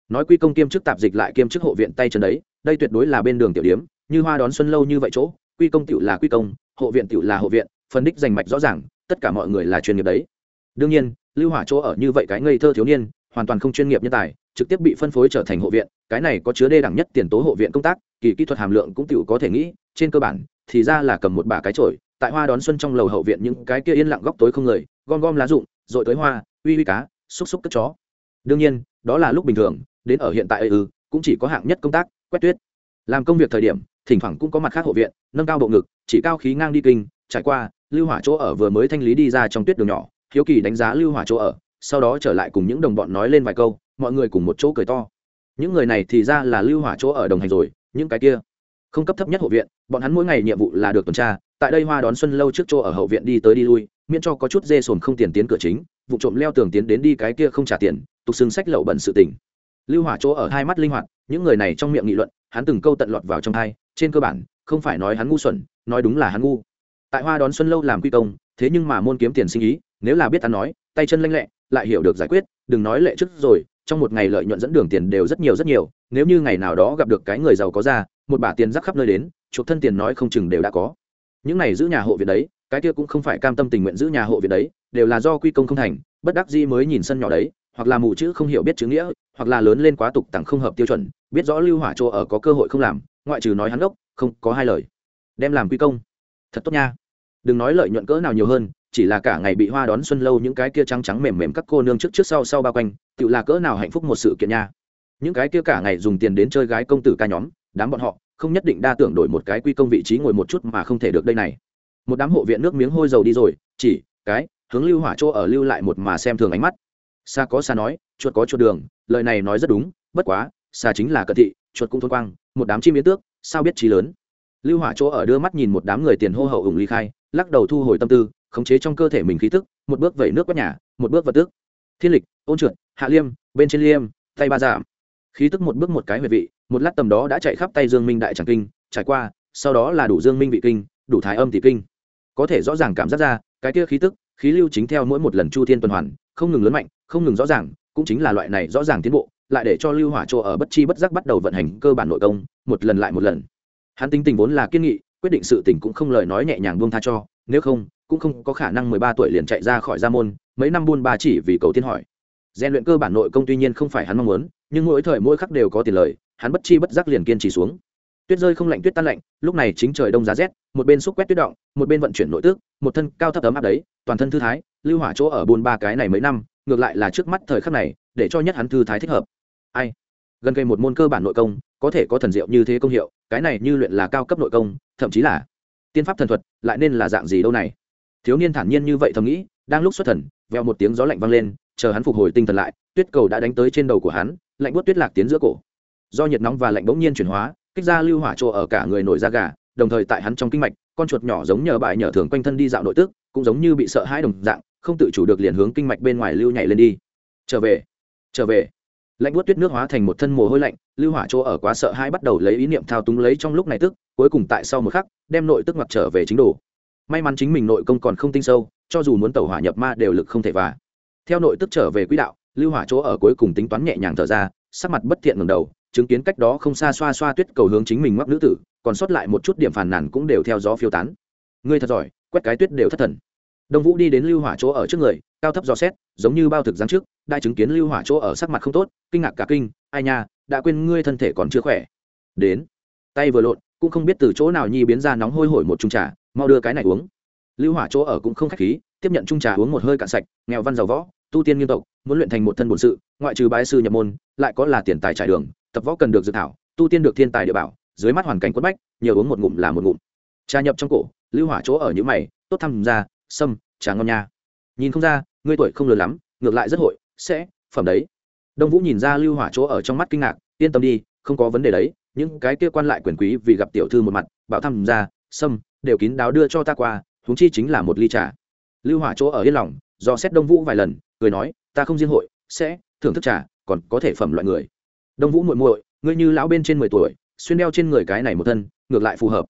Nói quy công kiêm chức tạp dịch lại kiêm chức hộ viện tay chân đấy, đây tuyệt đối là bên đường tiểu điếm như hoa đón xuân lâu như vậy chỗ, quy công tiểu là quy công, hộ viện tiểu là hộ viện, phân đích giành mạch rõ ràng, tất cả mọi người là chuyên nghiệp đấy. Đương nhiên, lưu hỏa chỗ ở như vậy cái ngây thơ thiếu niên, hoàn toàn không chuyên nghiệp nhân tài trực tiếp bị phân phối trở thành hộ viện, cái này có chứa đê đẳng nhất tiền tố hộ viện công tác, kỳ kỹ thuật hàm lượng cũng tiểu có thể nghĩ, trên cơ bản, thì ra là cầm một bả cái chổi, tại hoa đón xuân trong lầu hậu viện những cái kia yên lặng góc tối không người, gom gom lá rụng rồi tới hoa, uy uy cá, xúc xúc cất chó. Đương nhiên, đó là lúc bình thường, đến ở hiện tại ư, cũng chỉ có hạng nhất công tác, quét tuyết. Làm công việc thời điểm, thỉnh thoảng cũng có mặt khác hộ viện, nâng cao bộ ngực, chỉ cao khí ngang đi kinh, trải qua, lưu hỏa chỗ ở vừa mới thanh lý đi ra trong tuyết đường nhỏ, hiếu kỳ đánh giá lưu hỏa chỗ ở, sau đó trở lại cùng những đồng bọn nói lên vài câu mọi người cùng một chỗ cười to. Những người này thì ra là lưu hỏa chỗ ở đồng hành rồi, những cái kia. Không cấp thấp nhất hộ viện, bọn hắn mỗi ngày nhiệm vụ là được tuần tra, tại đây hoa đón xuân lâu trước chỗ ở hậu viện đi tới đi lui, miễn cho có chút dê sồn không tiền tiến cửa chính, vụ trộm leo tường tiến đến đi cái kia không trả tiền, tục xưng sách lậu bẩn sự tình. Lưu hỏa chỗ ở hai mắt linh hoạt, những người này trong miệng nghị luận, hắn từng câu tận lọt vào trong hai, trên cơ bản, không phải nói hắn ngu xuẩn, nói đúng là hắn ngu. Tại hoa đón xuân lâu làm quy công, thế nhưng mà môn kiếm tiền sinh ý, nếu là biết hắn nói, tay chân lanh lẹ, lại hiểu được giải quyết, đừng nói lệ trước rồi trong một ngày lợi nhuận dẫn đường tiền đều rất nhiều rất nhiều, nếu như ngày nào đó gặp được cái người giàu có ra, một bả tiền rắc khắp nơi đến, chuộc thân tiền nói không chừng đều đã có. Những này giữ nhà hộ viện đấy, cái kia cũng không phải cam tâm tình nguyện giữ nhà hộ viện đấy, đều là do quy công không thành, bất đắc dĩ mới nhìn sân nhỏ đấy, hoặc là mù chữ không hiểu biết chữ nghĩa, hoặc là lớn lên quá tục tặng không hợp tiêu chuẩn, biết rõ lưu hỏa chỗ ở có cơ hội không làm, ngoại trừ nói hắn gốc, không có hai lời. Đem làm quy công. Thật tốt nha. Đừng nói lợi nhuận cỡ nào nhiều hơn chỉ là cả ngày bị hoa đón xuân lâu những cái kia trắng trắng mềm mềm các cô nương trước trước sau sau bao quanh, tự là cỡ nào hạnh phúc một sự kiện nha. Những cái kia cả ngày dùng tiền đến chơi gái công tử ca nhóm, đám bọn họ, không nhất định đa tưởng đổi một cái quy công vị trí ngồi một chút mà không thể được đây này. Một đám hộ viện nước miếng hôi dầu đi rồi, chỉ, cái, hướng lưu hỏa chỗ ở lưu lại một mà xem thường ánh mắt. Xa có xa nói, chuột có chuột đường, lời này nói rất đúng, bất quá xa chính là cận thị, chuột cũng thôn quang, một đám chim biến tước, sao biết trí lớn. Lưu hỏa chỗ ở đưa mắt nhìn một đám người tiền hô hậu ủng ly khai, lắc đầu thu hồi tâm tư khống chế trong cơ thể mình khí tức, một bước vẩy nước quét nhà, một bước vật tức. Thiên lịch, ôn trượt, hạ liêm, bên trên liêm, tay ba giảm. Khí tức một bước một cái huyệt vị, một lát tầm đó đã chạy khắp tay dương minh đại tràng kinh, trải qua, sau đó là đủ dương minh vị kinh, đủ thái âm tỷ kinh. Có thể rõ ràng cảm giác ra, cái kia khí tức, khí lưu chính theo mỗi một lần chu thiên tuần hoàn, không ngừng lớn mạnh, không ngừng rõ ràng, cũng chính là loại này rõ ràng tiến bộ, lại để cho lưu hỏa chỗ ở bất chi bất giác bắt đầu vận hành cơ bản nội công, một lần lại một lần. Hắn tính tình vốn là kiên nghị, quyết định sự tình cũng không lời nói nhẹ nhàng buông tha cho nếu không, cũng không có khả năng mười ba tuổi liền chạy ra khỏi gia môn, mấy năm buôn ba chỉ vì cầu tiên hỏi. Rèn luyện cơ bản nội công tuy nhiên không phải hắn mong muốn, nhưng mỗi thời mỗi khắc đều có tiền lời, hắn bất chi bất giác liền kiên trì xuống. Tuyết rơi không lạnh tuyết tan lạnh, lúc này chính trời đông giá rét, một bên xúc quét tuyết động, một bên vận chuyển nội tức một thân cao thấp ấm áp đấy, toàn thân thư thái, lưu hỏa chỗ ở buôn ba cái này mấy năm, ngược lại là trước mắt thời khắc này, để cho nhất hắn thư thái thích hợp. Ai? Gần cây một môn cơ bản nội công, có thể có thần diệu như thế công hiệu, cái này như luyện là cao cấp nội công, thậm chí là tiên pháp thần thuật lại nên là dạng gì đâu này? Thiếu niên thản nhiên như vậy thầm nghĩ, đang lúc xuất thần veo một tiếng gió lạnh vang lên, chờ hắn phục hồi tinh thần lại, tuyết cầu đã đánh tới trên đầu của hắn, lạnh buốt tuyết lạc tiến giữa cổ. Do nhiệt nóng và lạnh bỗng nhiên chuyển hóa, kích ra lưu hỏa chỗ ở cả người nổi da gà, đồng thời tại hắn trong kinh mạch, con chuột nhỏ giống nhờ bại nhở thường quanh thân đi dạo nội tức, cũng giống như bị sợ hãi đồng dạng, không tự chủ được liền hướng kinh mạch bên ngoài lưu nhảy lên đi. Trở về trở về lạnh buốt tuyết nước hóa thành một thân mồ hôi lạnh, lưu hỏa chỗ ở quá sợ hãi bắt đầu lấy ý niệm thao túng lấy trong lúc này tức, cuối cùng tại sau một khắc, đem nội tức mặc trở về chính đồ. May mắn chính mình nội công còn không tinh sâu, cho dù muốn tẩu hỏa nhập ma đều lực không thể và theo nội tức trở về quỹ đạo, lưu hỏa chỗ ở cuối cùng tính toán nhẹ nhàng thở ra, sắc mặt bất thiện ngầm đầu, chứng kiến cách đó không xa xoa xoa tuyết cầu hướng chính mình mắc nữ tử, còn sót lại một chút điểm phản nản cũng đều theo gió phiêu tán. Ngươi thật giỏi, quét cái tuyết đều thất thần. Đông vũ đi đến lưu hỏa chỗ ở trước người cao thấp dò xét, giống như bao thực giáng trước, đại chứng kiến lưu hỏa chỗ ở sắc mặt không tốt, kinh ngạc cả kinh, ai nha, đã quên ngươi thân thể còn chưa khỏe. Đến, tay vừa lộn, cũng không biết từ chỗ nào nhi biến ra nóng hôi hổi một chung trà, mau đưa cái này uống. Lưu hỏa chỗ ở cũng không khách khí, tiếp nhận chung trà uống một hơi cạn sạch, nghèo văn giàu võ, tu tiên nghiêm tộc, muốn luyện thành một thân bổn sự, ngoại trừ bái sư nhập môn, lại có là tiền tài trải đường, tập võ cần được dự thảo, tu tiên được thiên tài địa bảo, dưới mắt hoàn cảnh quất bách, nhiều uống một ngụm là một ngụm. Trà nhập trong cổ, lưu hỏa chỗ ở những mày, tốt thăm ra sâm, trà ngon nha. Nhìn không ra ngươi tuổi không lớn lắm, ngược lại rất hội, sẽ, phẩm đấy. Đông vũ nhìn ra lưu hỏa chỗ ở trong mắt kinh ngạc, yên tâm đi, không có vấn đề đấy, những cái kia quan lại quyền quý vì gặp tiểu thư một mặt, bảo thăm ra, sâm, đều kín đáo đưa cho ta qua, huống chi chính là một ly trà. Lưu hỏa chỗ ở yên lòng, do xét đông vũ vài lần, cười nói, ta không riêng hội, sẽ, thưởng thức trà, còn có thể phẩm loại người. Đông vũ muội muội, ngươi như lão bên trên mười tuổi, xuyên đeo trên người cái này một thân, ngược lại phù hợp.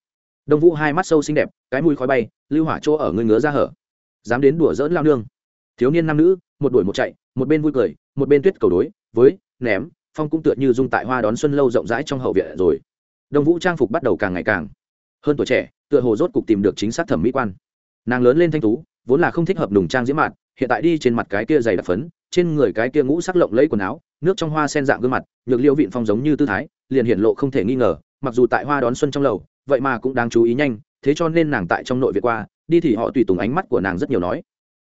Đông vũ hai mắt sâu xinh đẹp, cái mũi khói bay, lưu hỏa chỗ ở ngươi ngứa ra hở. Dám đến đùa dỡn lao nương thiếu niên nam nữ, một đuổi một chạy, một bên vui cười, một bên tuyết cầu đối với ném, phong cũng tựa như dung tại hoa đón xuân lâu rộng rãi trong hậu viện rồi. Đông vũ trang phục bắt đầu càng ngày càng hơn tuổi trẻ, tựa hồ rốt cục tìm được chính xác thẩm mỹ quan. Nàng lớn lên thanh tú, vốn là không thích hợp nùng trang diễm mạn hiện tại đi trên mặt cái kia dày đặc phấn, trên người cái kia ngũ sắc lộng lấy quần áo, nước trong hoa sen dạng gương mặt, nhược liêu vịn phong giống như tư thái, liền hiện lộ không thể nghi ngờ, mặc dù tại hoa đón xuân trong lầu, vậy mà cũng đáng chú ý nhanh, thế cho nên nàng tại trong nội viện qua, đi thì họ tùy tùng ánh mắt của nàng rất nhiều nói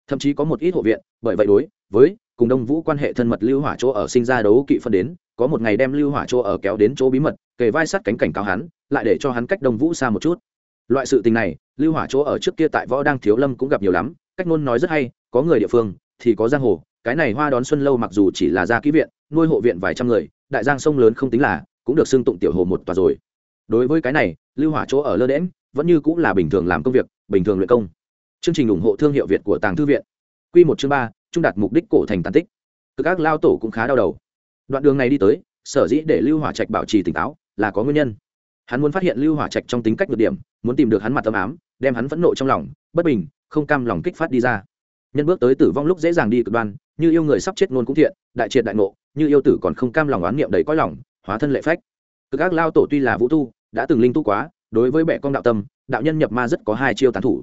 thậm chí có một ít hộ viện, bởi vậy đối với cùng đông vũ quan hệ thân mật lưu hỏa chỗ ở sinh ra đấu kỵ phân đến, có một ngày đem lưu hỏa chỗ ở kéo đến chỗ bí mật, kề vai sát cánh cảnh cáo hắn, lại để cho hắn cách đông vũ xa một chút. Loại sự tình này, lưu hỏa chỗ ở trước kia tại võ đang thiếu lâm cũng gặp nhiều lắm, cách ngôn nói rất hay, có người địa phương thì có giang hồ, cái này hoa đón xuân lâu mặc dù chỉ là gia ký viện, nuôi hộ viện vài trăm người, đại giang sông lớn không tính là, cũng được xưng tụng tiểu hồ một tòa rồi. Đối với cái này, lưu hỏa chỗ ở lơ đễm vẫn như cũng là bình thường làm công việc, bình thường luyện công chương trình ủng hộ thương hiệu việt của tàng thư viện. Q một chương ba, trung đạt mục đích cổ thành tàn tích. Cực các lao tổ cũng khá đau đầu. Đoạn đường này đi tới, sở dĩ để lưu hỏa trạch bảo trì tỉnh táo là có nguyên nhân. Hắn muốn phát hiện lưu hỏa trạch trong tính cách nhược điểm, muốn tìm được hắn mặt tâm ám, đem hắn phẫn nộ trong lòng, bất bình, không cam lòng kích phát đi ra. Nhân bước tới tử vong lúc dễ dàng đi cực đoan, như yêu người sắp chết nôn cũng thiện, đại triệt đại ngộ, như yêu tử còn không cam lòng oán niệm đầy cõi lòng, hóa thân lệ phách. Cực các lao tổ tuy là vũ tu, đã từng linh tu quá, đối với bệ con đạo tâm, đạo nhân nhập ma rất có hai chiêu tán thủ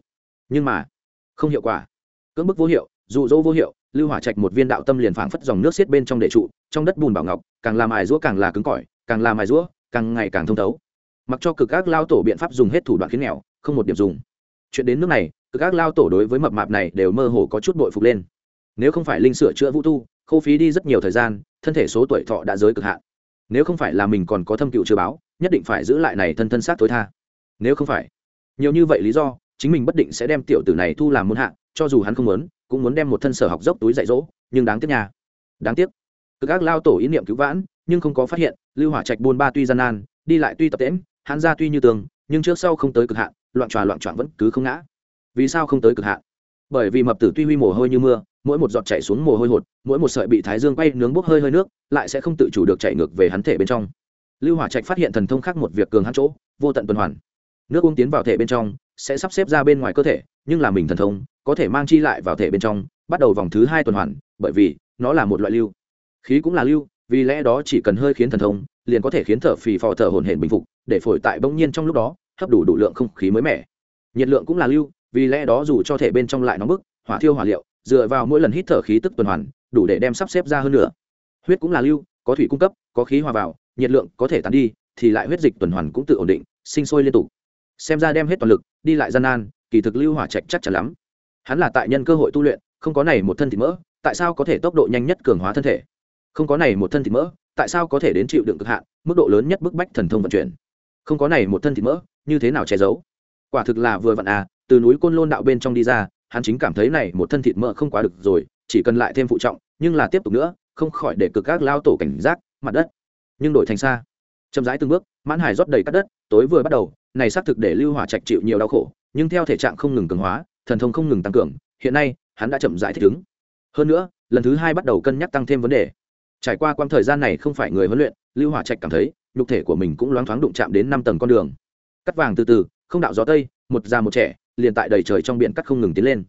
nhưng mà, không hiệu quả. Cưỡng bức vô hiệu, dụ dỗ vô hiệu, lưu hỏa trạch một viên đạo tâm liền phảng phất dòng nước xiết bên trong đệ trụ, trong đất bùn bảo ngọc, càng làm ải rũa càng là cứng cỏi, càng làm ải rũa càng ngày càng thông thấu. Mặc cho cực các lao tổ biện pháp dùng hết thủ đoạn khiến nghèo, không một điểm dùng. Chuyện đến nước này, cực các lao tổ đối với mập mạp này đều mơ hồ có chút bội phục lên. Nếu không phải linh sửa chữa vũ tu, khâu phí đi rất nhiều thời gian, thân thể số tuổi thọ đã giới cực hạn. Nếu không phải là mình còn có thâm cựu chưa báo, nhất định phải giữ lại này thân thân sát tối tha. Nếu không phải, nhiều như vậy lý do chính mình bất định sẽ đem tiểu tử này thu làm môn hạ, cho dù hắn không muốn, cũng muốn đem một thân sở học dốc túi dạy dỗ, nhưng đáng tiếc nhà đáng tiếc. Cực ác lao tổ ý niệm cứu vãn, nhưng không có phát hiện, lưu hỏa trạch buôn ba tuy gian nan, đi lại tuy tập tễm hắn ra tuy như tường, nhưng trước sau không tới cực hạn, loạn tròa loạn trọn vẫn cứ không ngã. Vì sao không tới cực hạn? Bởi vì mập tử tuy huy mồ hôi như mưa, mỗi một giọt chảy xuống mồ hôi hột, mỗi một sợi bị thái dương quay nướng bốc hơi hơi nước, lại sẽ không tự chủ được chạy ngược về hắn thể bên trong. Lưu hỏa trạch phát hiện thần thông khác một việc cường hắn chỗ, vô tận tuần hoàn. Nước uống tiến vào thể bên trong sẽ sắp xếp ra bên ngoài cơ thể, nhưng là mình thần thông, có thể mang chi lại vào thể bên trong, bắt đầu vòng thứ hai tuần hoàn, bởi vì, nó là một loại lưu. Khí cũng là lưu, vì lẽ đó chỉ cần hơi khiến thần thông, liền có thể khiến thở phì phò thở hồn hển bình phục, để phổi tại bỗng nhiên trong lúc đó, hấp đủ đủ lượng không khí mới mẻ. Nhiệt lượng cũng là lưu, vì lẽ đó dù cho thể bên trong lại nóng bức, hỏa thiêu hỏa liệu, dựa vào mỗi lần hít thở khí tức tuần hoàn, đủ để đem sắp xếp ra hơn nữa. Huyết cũng là lưu, có thủy cung cấp, có khí hòa vào, nhiệt lượng có thể tán đi, thì lại huyết dịch tuần hoàn cũng tự ổn định, sinh sôi liên tục xem ra đem hết toàn lực, đi lại gian nan, kỳ thực lưu hỏa trạch chắc chắn lắm. Hắn là tại nhân cơ hội tu luyện, không có này một thân thịt mỡ, tại sao có thể tốc độ nhanh nhất cường hóa thân thể? Không có này một thân thịt mỡ, tại sao có thể đến chịu đựng cực hạn, mức độ lớn nhất bức bách thần thông vận chuyển? Không có này một thân thịt mỡ, như thế nào che giấu? Quả thực là vừa vặn à từ núi côn lôn đạo bên trong đi ra, hắn chính cảm thấy này một thân thịt mỡ không quá được rồi, chỉ cần lại thêm phụ trọng, nhưng là tiếp tục nữa, không khỏi để cực các lao tổ cảnh giác, mặt đất. Nhưng đổi thành xa. Chậm rãi từng bước, mãn hải rót đầy cắt đất, tối vừa bắt đầu này xác thực để lưu hỏa trạch chịu nhiều đau khổ, nhưng theo thể trạng không ngừng cường hóa, thần thông không ngừng tăng cường, hiện nay, hắn đã chậm rãi thích ứng. Hơn nữa, lần thứ hai bắt đầu cân nhắc tăng thêm vấn đề. Trải qua quãng thời gian này không phải người huấn luyện, lưu hỏa trạch cảm thấy, nhục thể của mình cũng loáng thoáng đụng chạm đến năm tầng con đường. Cắt vàng từ từ, không đạo gió tây, một già một trẻ, liền tại đầy trời trong biển cắt không ngừng tiến lên.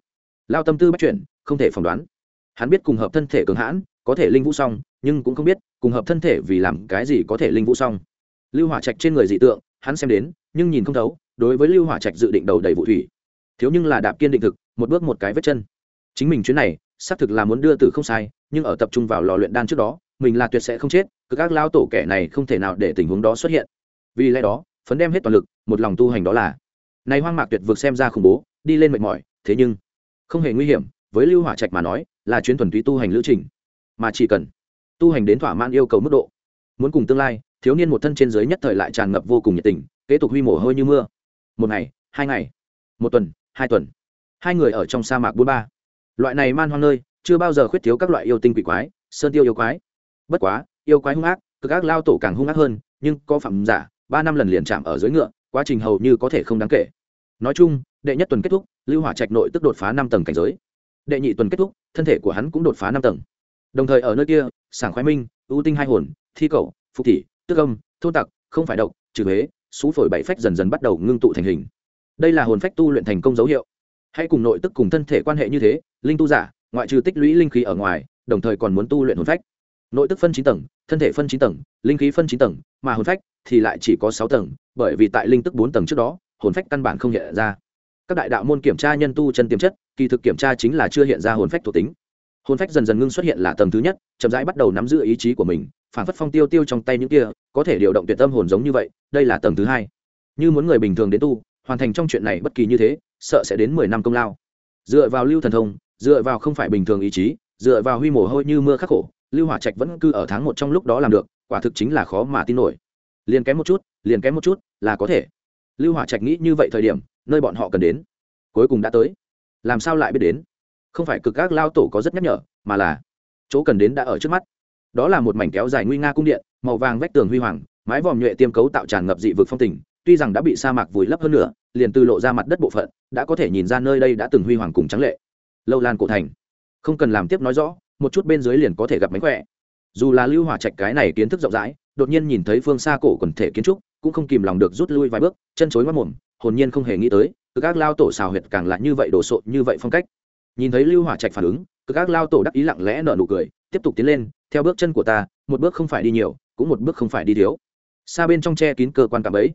Lao tâm tư bắt chuyển không thể phỏng đoán. Hắn biết cùng hợp thân thể cường hãn, có thể linh vũ song nhưng cũng không biết, cùng hợp thân thể vì làm cái gì có thể linh vũ song lưu hỏa trạch trên người dị tượng hắn xem đến, nhưng nhìn không thấu, đối với lưu hỏa trạch dự định đầu đầy vụ thủy. Thiếu nhưng là đạp kiên định thực, một bước một cái vết chân. Chính mình chuyến này, xác thực là muốn đưa từ không sai, nhưng ở tập trung vào lò luyện đan trước đó, mình là tuyệt sẽ không chết cứ các lao tổ kẻ này không thể nào để tình huống đó xuất hiện. Vì lẽ đó, phấn đem hết toàn lực, một lòng tu hành đó là. Này hoang mạc tuyệt vực xem ra khủng bố, đi lên mệt mỏi, thế nhưng, không hề nguy hiểm, với lưu hỏa trạch mà nói, là chuyến thuần túy tu hành lữ trình. Mà chỉ cần tu hành đến thỏa mãn yêu cầu mức độ, muốn cùng tương lai thiếu niên một thân trên giới nhất thời lại tràn ngập vô cùng nhiệt tình, kế tục huy mồ hôi như mưa. Một ngày, hai ngày, một tuần, hai tuần. Hai người ở trong sa mạc bốn ba. Loại này man hoang nơi, chưa bao giờ khuyết thiếu các loại yêu tinh quỷ quái, sơn tiêu yêu quái. Bất quá, yêu quái hung ác, cực ác lao tổ càng hung ác hơn, nhưng có phạm giả, ba năm lần liền chạm ở dưới ngựa, quá trình hầu như có thể không đáng kể. Nói chung, đệ nhất tuần kết thúc, lưu hỏa trạch nội tức đột phá năm tầng cảnh giới. Đệ nhị tuần kết thúc, thân thể của hắn cũng đột phá năm tầng. Đồng thời ở nơi kia, sảng khoái minh, ưu tinh hai hồn, thi cầu phục thị tức âm, thôn tặc, không phải độc, trừ huế, xú phổi bảy phách dần dần bắt đầu ngưng tụ thành hình. Đây là hồn phách tu luyện thành công dấu hiệu. Hãy cùng nội tức cùng thân thể quan hệ như thế, linh tu giả, ngoại trừ tích lũy linh khí ở ngoài, đồng thời còn muốn tu luyện hồn phách. Nội tức phân chín tầng, thân thể phân chín tầng, linh khí phân chín tầng, mà hồn phách thì lại chỉ có sáu tầng, bởi vì tại linh tức bốn tầng trước đó, hồn phách căn bản không hiện ra. Các đại đạo môn kiểm tra nhân tu chân tiềm chất, kỳ thực kiểm tra chính là chưa hiện ra hồn phách thuộc tính. Hồn phách dần dần ngưng xuất hiện là tầng thứ nhất, chậm rãi bắt đầu nắm giữ ý chí của mình phản phất phong tiêu tiêu trong tay những kia, có thể điều động tuyệt tâm hồn giống như vậy, đây là tầng thứ hai. Như muốn người bình thường đến tu, hoàn thành trong chuyện này bất kỳ như thế, sợ sẽ đến mười năm công lao. Dựa vào lưu thần thông, dựa vào không phải bình thường ý chí, dựa vào huy mồ hôi như mưa khắc khổ, lưu hỏa trạch vẫn cư ở tháng một trong lúc đó làm được, quả thực chính là khó mà tin nổi. Liền kém một chút, liền kém một chút, là có thể. Lưu hỏa trạch nghĩ như vậy thời điểm, nơi bọn họ cần đến, cuối cùng đã tới. Làm sao lại biết đến? Không phải cực các lao tổ có rất nhắc nhở, mà là chỗ cần đến đã ở trước mắt đó là một mảnh kéo dài nguy nga cung điện, màu vàng vách tường huy hoàng, mái vòm nhuệ tiêm cấu tạo tràn ngập dị vực phong tình, tuy rằng đã bị sa mạc vùi lấp hơn nữa liền từ lộ ra mặt đất bộ phận, đã có thể nhìn ra nơi đây đã từng huy hoàng cùng trắng lệ. Lâu lan cổ thành. Không cần làm tiếp nói rõ, một chút bên dưới liền có thể gặp mánh khỏe. Dù là lưu hỏa trạch cái này kiến thức rộng rãi, đột nhiên nhìn thấy phương xa cổ quần thể kiến trúc, cũng không kìm lòng được rút lui vài bước, chân chối mất mồm, hồn nhiên không hề nghĩ tới cứ các lao tổ xào huyệt càng là như vậy đồ sộ, như vậy phong cách. Nhìn thấy lưu hỏa trạch phản ứng cứ các lao tổ đắc ý lặng lẽ nở nụ cười, tiếp tục tiến lên theo bước chân của ta, một bước không phải đi nhiều, cũng một bước không phải đi thiếu. Xa bên trong che kín cơ quan cảm ấy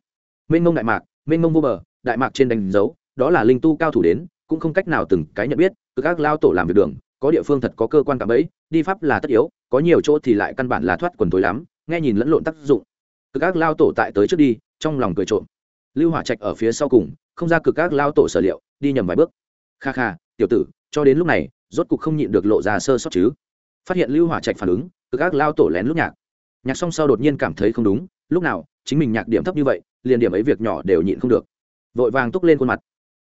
mênh mông đại mạc, mênh mông vô bờ, đại mạc trên đánh dấu, đó là linh tu cao thủ đến, cũng không cách nào từng cái nhận biết, cứ các lao tổ làm việc đường, có địa phương thật có cơ quan cảm ấy đi pháp là tất yếu, có nhiều chỗ thì lại căn bản là thoát quần tối lắm, nghe nhìn lẫn lộn tác dụng. Cực các lao tổ tại tới trước đi, trong lòng cười trộm. Lưu hỏa trạch ở phía sau cùng, không ra cực các lao tổ sở liệu, đi nhầm vài bước. Kha kha, tiểu tử, cho đến lúc này, rốt cục không nhịn được lộ ra sơ sót chứ phát hiện lưu hỏa trạch phản ứng, cực gác lao tổ lén lúc nhạc. Nhạc xong sau đột nhiên cảm thấy không đúng, lúc nào, chính mình nhạc điểm thấp như vậy, liền điểm ấy việc nhỏ đều nhịn không được. Vội vàng túc lên khuôn mặt.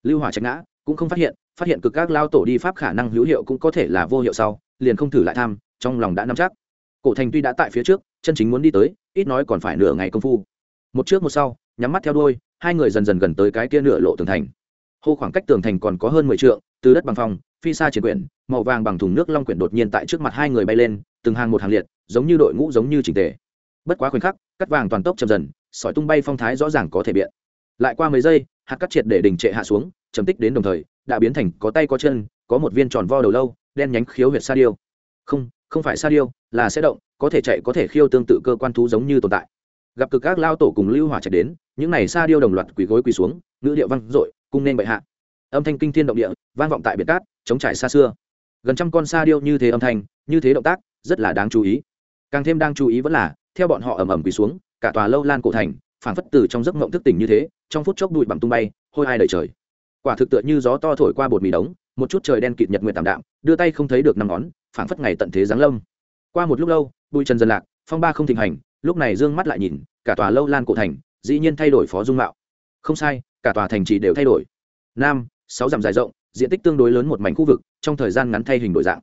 Lưu hỏa trạch ngã, cũng không phát hiện phát hiện cực các lao tổ đi pháp khả năng hữu hiệu cũng có thể là vô hiệu sau, liền không thử lại tham, trong lòng đã nắm chắc. Cổ thành tuy đã tại phía trước, chân chính muốn đi tới, ít nói còn phải nửa ngày công phu. Một trước một sau, nhắm mắt theo đuôi, hai người dần dần gần tới cái kia nửa lộ tường thành. Hô khoảng cách tường thành còn có hơn mười trượng, từ đất bằng phòng phi xa triển quyển, màu vàng bằng thùng nước long quyển đột nhiên tại trước mặt hai người bay lên, từng hàng một hàng liệt, giống như đội ngũ giống như trình tề. Bất quá khoảnh khắc, cắt vàng toàn tốc chậm dần, sỏi tung bay phong thái rõ ràng có thể biện. Lại qua mấy giây, hạt cắt triệt để đình trệ hạ xuống chấm tích đến đồng thời, đã biến thành có tay có chân, có một viên tròn vo đầu lâu, đen nhánh khiếu huyệt sa điêu. Không không phải sa điêu, là sẽ động, có thể chạy, có thể khiêu tương tự cơ quan thú giống như tồn tại. Gặp cực các lao tổ cùng lưu hỏa chạy đến, những này sa điêu đồng loạt quỳ gối quỳ xuống, ngữ điệu văng dội, cung nên bệ hạ âm thanh kinh thiên động địa, vang vọng tại biệt cát, chống trải xa xưa. Gần trăm con sa điêu như thế âm thanh, như thế động tác, rất là đáng chú ý. Càng thêm đáng chú ý vẫn là, theo bọn họ ầm ầm quỳ xuống, cả tòa lâu lan cổ thành, phảng phất từ trong giấc mộng thức tỉnh như thế, trong phút chốc bụi bằng tung bay, hôi hai đời trời. Quả thực tựa như gió to thổi qua bột mì đống, một chút trời đen kịt nhật nguyện tạm đạm, đưa tay không thấy được năm ngón, phảng phất ngày tận thế giáng lâm. Qua một lúc lâu, bụi trần dần lạc, phong ba không thịnh hành, lúc này dương mắt lại nhìn, cả tòa lâu lan cổ thành, dĩ nhiên thay đổi phó dung mạo. Không sai, cả tòa thành chỉ đều thay đổi. Nam sáu dặm dài rộng, diện tích tương đối lớn một mảnh khu vực, trong thời gian ngắn thay hình đổi dạng.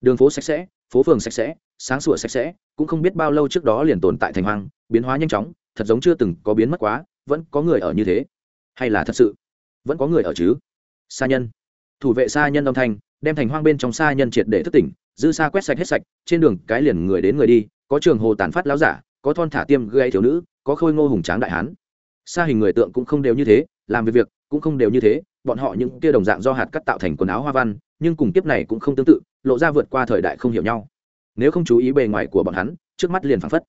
Đường phố sạch sẽ, phố phường sạch sẽ, sáng sủa sạch sẽ, cũng không biết bao lâu trước đó liền tồn tại thành hoang, biến hóa nhanh chóng, thật giống chưa từng có biến mất quá, vẫn có người ở như thế. Hay là thật sự? Vẫn có người ở chứ? Sa nhân. Thủ vệ sa nhân âm thanh, đem thành hoang bên trong sa nhân triệt để thức tỉnh, dư sa quét sạch hết sạch, trên đường cái liền người đến người đi, có trường hồ tàn phát láo giả, có thon thả tiêm gây thiếu nữ, có khôi ngô hùng tráng đại hán. Sa hình người tượng cũng không đều như thế, làm việc việc cũng không đều như thế bọn họ những kia đồng dạng do hạt cắt tạo thành quần áo hoa văn, nhưng cùng kiếp này cũng không tương tự, lộ ra vượt qua thời đại không hiểu nhau. Nếu không chú ý bề ngoài của bọn hắn, trước mắt liền phảng phất.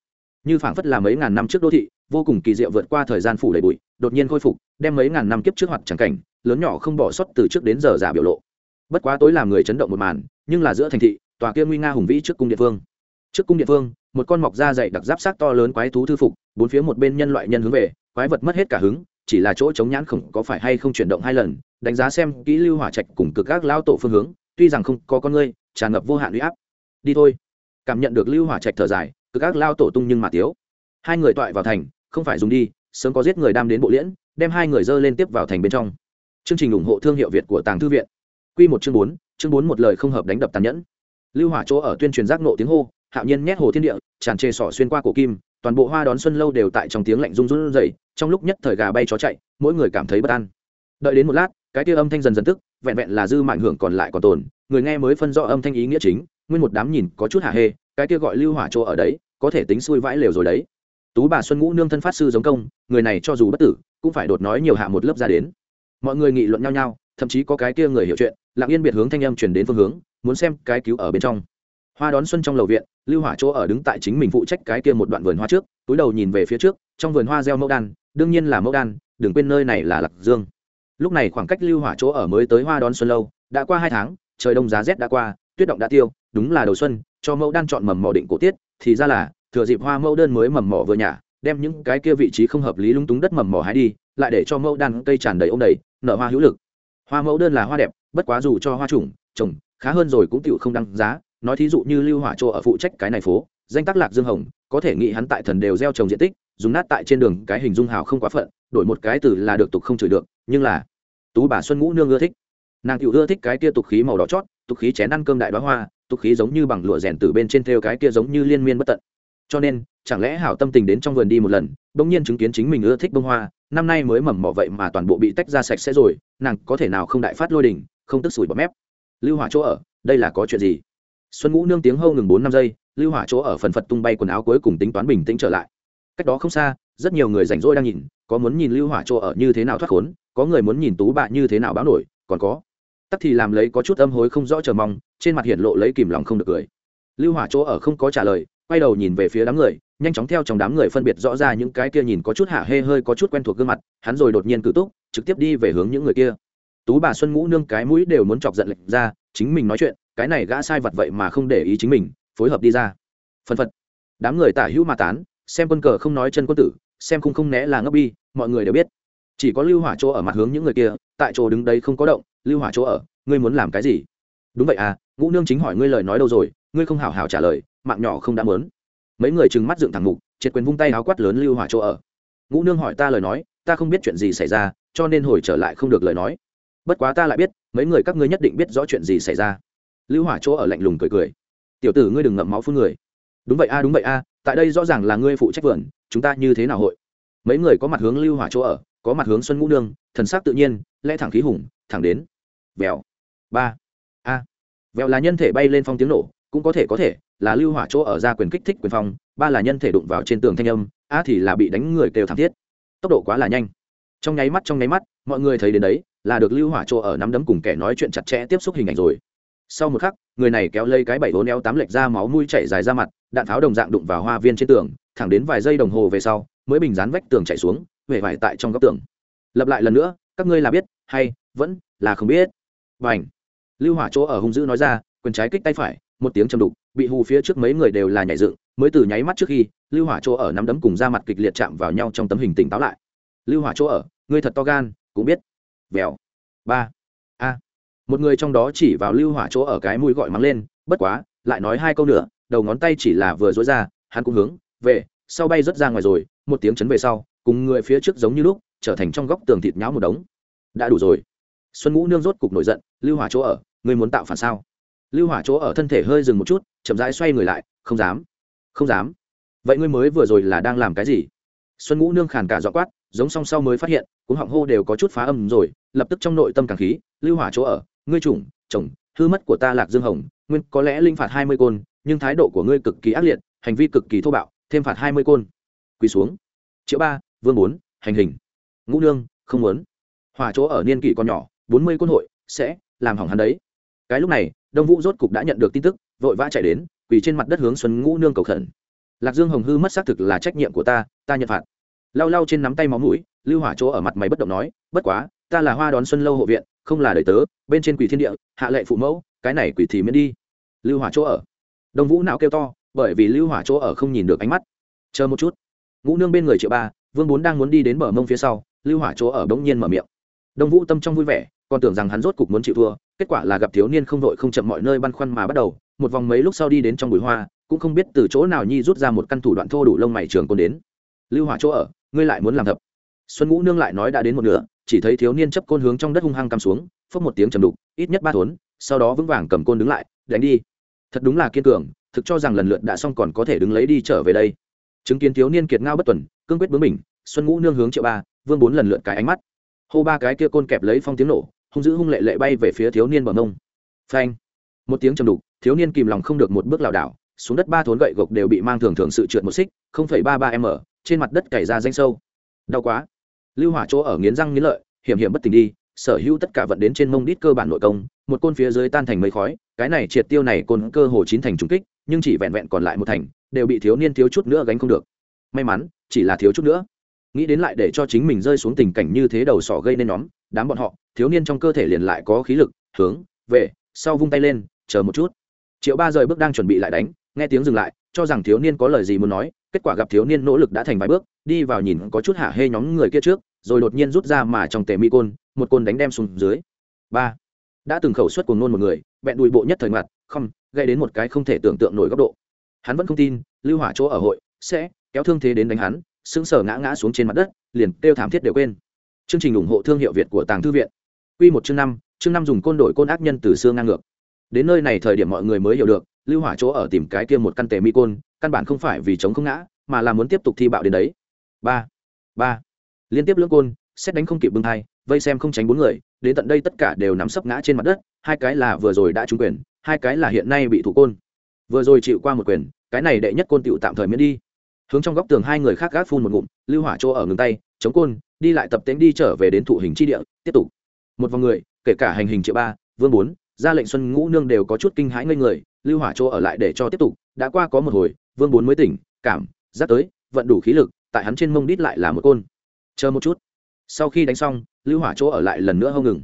Như phảng phất là mấy ngàn năm trước đô thị, vô cùng kỳ diệu vượt qua thời gian phủ đầy bụi, đột nhiên khôi phục, đem mấy ngàn năm kiếp trước hoạt chẳng cảnh, lớn nhỏ không bỏ sót từ trước đến giờ giả biểu lộ. Bất quá tối làm người chấn động một màn, nhưng là giữa thành thị, tòa kia nguy nga hùng vĩ trước cung địa phương trước cung địa phương một con mọc da dày đặc giáp sát to lớn quái thú thư phục, bốn phía một bên nhân loại nhân hướng về, quái vật mất hết cả hứng chỉ là chỗ chống nhãn khổng có phải hay không chuyển động hai lần, đánh giá xem kỹ lưu hỏa trạch cùng cực các lao tổ phương hướng, tuy rằng không có con ngươi, tràn ngập vô hạn huy áp. Đi thôi. Cảm nhận được lưu hỏa trạch thở dài, cực các lao tổ tung nhưng mà tiếu. Hai người toại vào thành, không phải dùng đi, sớm có giết người đam đến bộ liễn, đem hai người dơ lên tiếp vào thành bên trong. Chương trình ủng hộ thương hiệu việt của tàng thư viện. Q một chương bốn chương bốn một lời không hợp đánh đập tàn nhẫn. Lưu hỏa chỗ ở tuyên truyền giác nộ tiếng hô, hạo nhiên nhét hồ thiên địa, tràn trề sỏ xuyên qua cổ kim toàn bộ hoa đón xuân lâu đều tại trong tiếng lạnh run run rẩy, trong lúc nhất thời gà bay chó chạy, mỗi người cảm thấy bất an. Đợi đến một lát, cái tia âm thanh dần dần tức, vẹn vẹn là dư mạnh hưởng còn lại còn tồn, người nghe mới phân rõ âm thanh ý nghĩa chính, nguyên một đám nhìn có chút hạ hê, cái kia gọi lưu hỏa chỗ ở đấy, có thể tính xui vãi lều rồi đấy. Tú bà xuân ngũ nương thân phát sư giống công, người này cho dù bất tử, cũng phải đột nói nhiều hạ một lớp ra đến. Mọi người nghị luận nhau nhau, thậm chí có cái kia người hiểu chuyện, lặng yên biệt hướng thanh âm chuyển đến phương hướng, muốn xem cái cứu ở bên trong hoa đón xuân trong lầu viện, lưu hỏa chỗ ở đứng tại chính mình phụ trách cái kia một đoạn vườn hoa trước, túi đầu nhìn về phía trước, trong vườn hoa gieo mẫu đan, đương nhiên là mẫu đan, đừng quên nơi này là lạc dương. Lúc này khoảng cách lưu hỏa chỗ ở mới tới hoa đón xuân lâu, đã qua hai tháng, trời đông giá rét đã qua, tuyết động đã tiêu, đúng là đầu xuân, cho mẫu đan chọn mầm mỏ định cổ tiết, thì ra là, thừa dịp hoa mẫu đơn mới mầm mỏ vừa nhả, đem những cái kia vị trí không hợp lý lung túng đất mầm mỏ hái đi, lại để cho mẫu đan cây tràn đầy ôm đầy, nở hoa hữu lực. Hoa mẫu đơn là hoa đẹp, bất quá dù cho hoa trùng, trồng, khá hơn rồi cũng tựu không đăng giá nói thí dụ như lưu hỏa chỗ ở phụ trách cái này phố, danh tác lạc dương hồng, có thể nghĩ hắn tại thần đều gieo trồng diện tích, dùng nát tại trên đường cái hình dung hào không quá phận, đổi một cái từ là được tục không chửi được, nhưng là tú bà xuân ngũ nương ưa thích. Nàng tiểu ưa thích cái kia tục khí màu đỏ chót, tục khí chén ăn cơm đại đoá hoa, tục khí giống như bằng lụa rèn từ bên trên theo cái kia giống như liên miên bất tận. Cho nên, chẳng lẽ hảo tâm tình đến trong vườn đi một lần, bỗng nhiên chứng kiến chính mình ưa thích bông hoa, năm nay mới mầm mỏ vậy mà toàn bộ bị tách ra sạch sẽ rồi, nàng có thể nào không đại phát lôi đình, không tức sủi bọt mép. Lưu hỏa chỗ ở, đây là có chuyện gì? Xuân ngũ nương tiếng hâu ngừng bốn năm giây, lưu hỏa chỗ ở phần phật tung bay quần áo cuối cùng tính toán bình tĩnh trở lại. Cách đó không xa, rất nhiều người rảnh rỗi đang nhìn, có muốn nhìn lưu hỏa chỗ ở như thế nào thoát khốn, có người muốn nhìn tú bạ như thế nào báo nổi, còn có. Tắc thì làm lấy có chút âm hối không rõ chờ mong, trên mặt hiện lộ lấy kìm lòng không được cười. Lưu hỏa chỗ ở không có trả lời, quay đầu nhìn về phía đám người, nhanh chóng theo trong đám người phân biệt rõ ra những cái kia nhìn có chút hạ hê hơi, có chút quen thuộc gương mặt, hắn rồi đột nhiên cử túc, trực tiếp đi về hướng những người kia. Tú bà xuân ngũ nương cái mũi đều muốn chọc giận lệnh ra, chính mình nói chuyện cái này gã sai vật vậy mà không để ý chính mình, phối hợp đi ra. Phân phật. Đám người tả hữu mà tán, xem quân cờ không nói chân quân tử, xem không không né là ngấp bi, mọi người đều biết. Chỉ có lưu hỏa chỗ ở mặt hướng những người kia, tại chỗ đứng đấy không có động, lưu hỏa chỗ ở, ngươi muốn làm cái gì? Đúng vậy à ngũ nương chính hỏi ngươi lời nói đâu rồi, ngươi không hảo hảo trả lời, mạng nhỏ không đã mớn mấy người trừng mắt dựng thẳng mục, triệt quyền vung tay áo quát lớn lưu hỏa chỗ ở. Ngũ nương hỏi ta lời nói, ta không biết chuyện gì xảy ra, cho nên hồi trở lại không được lời nói. Bất quá ta lại biết, mấy người các ngươi nhất định biết rõ chuyện gì xảy ra lưu hỏa chỗ ở lạnh lùng cười cười. Tiểu tử ngươi đừng ngậm máu phun người. Đúng vậy a, đúng vậy a, tại đây rõ ràng là ngươi phụ trách vườn, chúng ta như thế nào hội? Mấy người có mặt hướng lưu hỏa chỗ ở, có mặt hướng xuân ngũ nương, thần sắc tự nhiên, lẽ thẳng khí hùng, thẳng đến vèo. Ba. A. Vèo là nhân thể bay lên phong tiếng nổ, cũng có thể có thể là lưu hỏa chỗ ở ra quyền kích thích quyền phong, ba là nhân thể đụng vào trên tường thanh âm, a thì là bị đánh người kêu thảm thiết. Tốc độ quá là nhanh. Trong nháy mắt, trong nháy mắt, mọi người thấy đến đấy, là được lưu hỏa chỗ ở nắm đấm cùng kẻ nói chuyện chặt chẽ tiếp xúc hình ảnh rồi sau một khắc, người này kéo lây cái bảy hố éo tám lệch ra máu mũi chảy dài ra mặt, đạn tháo đồng dạng đụng vào hoa viên trên tường, thẳng đến vài giây đồng hồ về sau, mới bình dán vách tường chạy xuống huệ vải tại trong góc tường. Lập lại lần nữa, các ngươi là biết, hay, vẫn, là không biết. Và ảnh lưu hỏa chỗ ở hung dữ nói ra, quyền trái kích tay phải, một tiếng chầm đục, bị hù phía trước mấy người đều là nhảy dựng, mới từ nháy mắt trước khi, lưu hỏa chỗ ở nắm đấm cùng ra mặt kịch liệt chạm vào nhau trong tấm hình tỉnh táo lại. Lưu hỏa chỗ ở, ngươi thật to gan, cũng biết. Vèo. Ba một người trong đó chỉ vào lưu hỏa chỗ ở cái mũi gọi mắng lên, bất quá, lại nói hai câu nữa, đầu ngón tay chỉ là vừa dối ra, hắn cũng hướng về, sau bay rớt ra ngoài rồi, một tiếng chấn về sau, cùng người phía trước giống như lúc, trở thành trong góc tường thịt nháo một đống. Đã đủ rồi. Xuân ngũ nương rốt cục nổi giận, lưu hỏa chỗ ở, ngươi muốn tạo phản sao? Lưu hỏa chỗ ở thân thể hơi dừng một chút, chậm rãi xoay người lại, không dám không dám. Vậy ngươi mới vừa rồi là đang làm cái gì? Xuân ngũ nương khàn cả dọ quát, giống song sau mới phát hiện cũng họng hô đều có chút phá âm rồi, lập tức trong nội tâm càng khí, lưu hỏa chỗ ở ngươi chủng, chồng, hư mất của ta lạc dương hồng, nguyên có lẽ linh phạt hai mươi côn, nhưng thái độ của ngươi cực kỳ ác liệt, hành vi cực kỳ thô bạo, thêm phạt hai mươi côn. Quỳ xuống. Triệu ba, vương bốn, hành hình. Ngũ nương, không muốn. Hòa chỗ ở niên kỷ còn nhỏ, bốn mươi quân hội, sẽ làm hỏng hắn đấy. Cái lúc này, đông vũ rốt cục đã nhận được tin tức, vội vã chạy đến, quỳ trên mặt đất hướng xuân ngũ nương cầu khẩn. Lạc dương hồng hư mất xác thực là trách nhiệm của ta ta nhận phạt. Lau lau trên nắm tay máu mũi, lưu hỏa chỗ ở mặt mày bất động nói, bất quá, ta là hoa đón xuân lâu hộ viện không là đời tớ, bên trên quỷ thiên địa, hạ lệ phụ mẫu, cái này quỷ thì miễn đi. Lưu hỏa chỗ ở. Đông vũ não kêu to, bởi vì lưu hỏa chỗ ở không nhìn được ánh mắt. Chờ một chút. Ngũ nương bên người triệu ba, vương bốn đang muốn đi đến bờ mông phía sau, lưu hỏa chỗ ở bỗng nhiên mở miệng. Đông vũ tâm trong vui vẻ, còn tưởng rằng hắn rốt cục muốn chịu thua, kết quả là gặp thiếu niên không vội không chậm mọi nơi băn khoăn mà bắt đầu, một vòng mấy lúc sau đi đến trong bụi hoa, cũng không biết từ chỗ nào nhi rút ra một căn thủ đoạn thô đủ lông mày trường côn đến. Lưu hỏa chỗ ở, ngươi lại muốn làm thập. Xuân ngũ nương lại nói đã đến một nửa chỉ thấy thiếu niên chấp côn hướng trong đất hung hăng cắm xuống, phốc một tiếng trầm đục, ít nhất ba thốn, sau đó vững vàng cầm côn đứng lại, đánh đi. Thật đúng là kiên cường, thực cho rằng lần lượt đã xong còn có thể đứng lấy đi trở về đây. Chứng kiến thiếu niên kiệt ngao bất tuần, cương quyết bướng mình xuân ngũ nương hướng triệu ba, vương bốn lần lượt cái ánh mắt. Hô ba cái kia côn kẹp lấy phong tiếng nổ, hung dữ hung lệ lệ bay về phía thiếu niên bờ mông. Phanh. Một tiếng trầm đục, thiếu niên kìm lòng không được một bước lảo đảo, xuống đất ba thốn gậy gộc đều bị mang thường thường sự trượt một xích, không phẩy ba ba m, trên mặt đất cày ra danh sâu. Đau quá lưu hỏa chỗ ở nghiến răng nghiến lợi, hiểm hiểm bất tỉnh đi, sở hữu tất cả vận đến trên mông đít cơ bản nội công, một côn phía dưới tan thành mây khói, cái này triệt tiêu này côn cơ hồ chín thành trùng kích, nhưng chỉ vẹn vẹn còn lại một thành, đều bị thiếu niên thiếu chút nữa gánh không được. May mắn, chỉ là thiếu chút nữa. Nghĩ đến lại để cho chính mình rơi xuống tình cảnh như thế đầu sỏ gây nên nhóm, đám bọn họ, thiếu niên trong cơ thể liền lại có khí lực, hướng, về, sau vung tay lên, chờ một chút. Triệu ba rời bước đang chuẩn bị lại đánh, nghe tiếng dừng lại, cho rằng thiếu niên có lời gì muốn nói, kết quả gặp thiếu niên nỗ lực đã thành vài bước, đi vào nhìn có chút hạ hê nhóm người kia trước rồi đột nhiên rút ra mà trong tề mi côn, một côn đánh đem xuống dưới. Ba. Đã từng khẩu suất cùng nôn một người vẹn đùi bộ nhất thời mặt không, gây đến một cái không thể tưởng tượng nổi góc độ. Hắn vẫn không tin, lưu hỏa chỗ ở hội sẽ kéo thương thế đến đánh hắn, sững sờ ngã ngã xuống trên mặt đất, liền kêu thảm thiết đều quên. Chương trình ủng hộ thương hiệu việt của tàng thư viện. Quy một chương năm chương năm dùng côn đổi côn ác nhân từ xưa ngang ngược. Đến nơi này thời điểm mọi người mới hiểu được, lưu hỏa chỗ ở tìm cái kia một căn tề mi côn, căn bản không phải vì chống không ngã, mà là muốn tiếp tục thi bạo đến đấy. Ba. Ba liên tiếp lưỡng côn xét đánh không kịp bưng thai, vây xem không tránh bốn người đến tận đây tất cả đều nằm sấp ngã trên mặt đất hai cái là vừa rồi đã trúng quyền hai cái là hiện nay bị thủ côn. Vừa rồi chịu qua một quyền cái này đệ nhất côn tựu tạm thời miễn đi. Hướng trong góc tường hai người khác gác phun một ngụm lưu hỏa chỗ ở ngừng tay chống côn đi lại tập tễnh đi trở về đến thụ hình chi địa tiếp tục. Một vòng người kể cả hành hình triệu ba vương bốn ra lệnh xuân ngũ nương đều có chút kinh hãi ngây người lưu hỏa chỗ ở lại để cho tiếp tục đã qua có một hồi vương bốn mới tỉnh cảm giác tới vận đủ khí lực tại hắn trên mông đít lại là một côn chờ một chút. Sau khi đánh xong, lưu hỏa chỗ ở lại lần nữa không ngừng.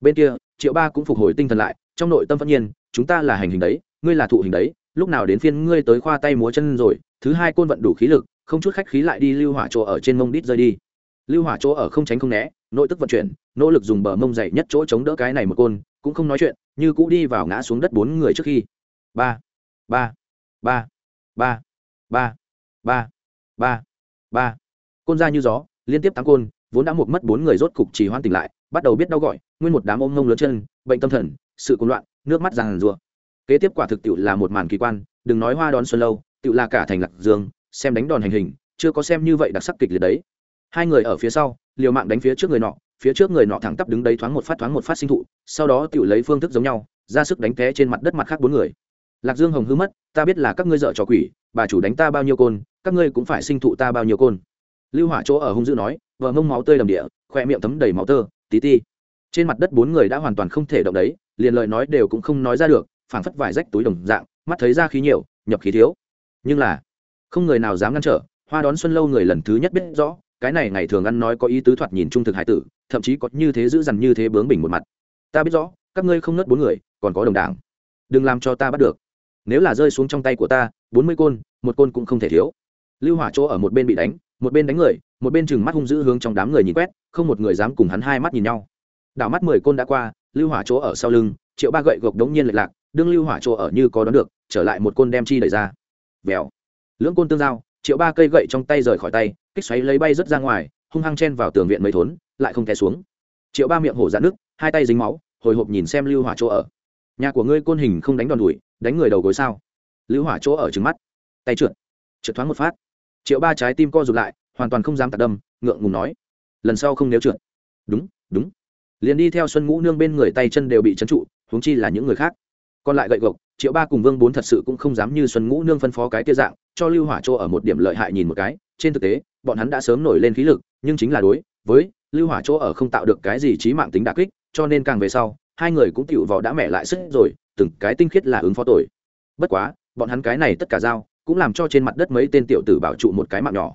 Bên kia, triệu ba cũng phục hồi tinh thần lại, trong nội tâm tất nhiên, chúng ta là hành hình đấy, ngươi là thụ hình đấy, lúc nào đến phiên ngươi tới khoa tay múa chân rồi, thứ hai côn vận đủ khí lực, không chút khách khí lại đi lưu hỏa chỗ ở trên mông đít rơi đi. Lưu hỏa chỗ ở không tránh không né, nội tức vận chuyển, nỗ lực dùng bờ mông dày nhất chỗ chống đỡ cái này một côn, cũng không nói chuyện, như cũ đi vào ngã xuống đất bốn người trước khi. Ba ba ba ba ba ba ba ba. Côn ra như gió liên tiếp tám côn, vốn đã một mất bốn người rốt cục chỉ hoan tỉnh lại, bắt đầu biết đau gọi, nguyên một đám ôm ngông lớn chân, bệnh tâm thần, sự cuồng loạn, nước mắt ràng rùa kế tiếp quả thực tiệu là một màn kỳ quan, đừng nói hoa đón xuân lâu tiệu là cả thành lạc dương, xem đánh đòn hành hình, chưa có xem như vậy đặc sắc kịch liệt đấy. Hai người ở phía sau, liều mạng đánh phía trước người nọ, phía trước người nọ thẳng tắp đứng đấy thoáng một phát thoáng một phát sinh thụ, sau đó tiệu lấy phương thức giống nhau, ra sức đánh té trên mặt đất mặt khác bốn người. Lạc dương hồng hư mất, ta biết là các ngươi dợ trò quỷ, bà chủ đánh ta bao nhiêu côn, các ngươi cũng phải sinh thụ ta bao nhiêu côn lưu hỏa chỗ ở hung dữ nói vợ mông máu tươi đầm địa, khoe miệng thấm đầy máu tơ, tí ti. Trên mặt đất bốn người đã hoàn toàn không thể động đấy, liền lời nói đều cũng không nói ra được, phảng phất vải rách túi đồng dạng, mắt thấy ra khí nhiều, nhập khí thiếu. Nhưng là, không người nào dám ngăn trở, hoa đón xuân lâu người lần thứ nhất biết rõ, cái này ngày thường ăn nói có ý tứ thoạt nhìn trung thực hải tử, thậm chí có như thế giữ dằn như thế bướng bình một mặt. Ta biết rõ, các ngươi không nớt bốn người, còn có đồng đảng. Đừng làm cho ta bắt được. Nếu là rơi xuống trong tay của ta, bốn mươi côn, một côn cũng không thể thiếu. Lưu hỏa chỗ ở một bên bị đánh một bên đánh người, một bên chừng mắt hung dữ hướng trong đám người nhìn quét, không một người dám cùng hắn hai mắt nhìn nhau. Đảo mắt mười côn đã qua, lưu hỏa chỗ ở sau lưng, triệu ba gậy gộc đống nhiên lệch lạc, đương lưu hỏa chỗ ở như có đón được, trở lại một côn đem chi đẩy ra. Vèo. Lưỡng côn tương giao, triệu ba cây gậy trong tay rời khỏi tay, kích xoáy lấy bay rớt ra ngoài, hung hăng chen vào tường viện mấy thốn, lại không té xuống. Triệu ba miệng hổ dạn nước, hai tay dính máu, hồi hộp nhìn xem lưu hỏa chỗ ở. Nhà của ngươi côn hình không đánh đòn đuổi, đánh người đầu gối sao? Lưu hỏa chỗ ở trứng mắt. Tay trượt. Trượt thoáng một phát triệu ba trái tim co rụt lại, hoàn toàn không dám tạt đâm, ngượng ngùng nói. Lần sau không nếu trượt. Đúng đúng. Liền đi theo xuân ngũ nương bên người tay chân đều bị trấn trụ, huống chi là những người khác. Còn lại gậy gộc, triệu ba cùng vương bốn thật sự cũng không dám như xuân ngũ nương phân phó cái tia dạng, cho lưu hỏa chỗ ở một điểm lợi hại nhìn một cái. Trên thực tế, bọn hắn đã sớm nổi lên khí lực, nhưng chính là đối với lưu hỏa chỗ ở không tạo được cái gì trí mạng tính đà kích, cho nên càng về sau, hai người cũng tựu vào đã mẹ lại sức rồi, từng cái tinh khiết là ứng phó tội. Bất quá, bọn hắn cái này tất cả giao cũng làm cho trên mặt đất mấy tên tiểu tử bảo trụ một cái mạng nhỏ.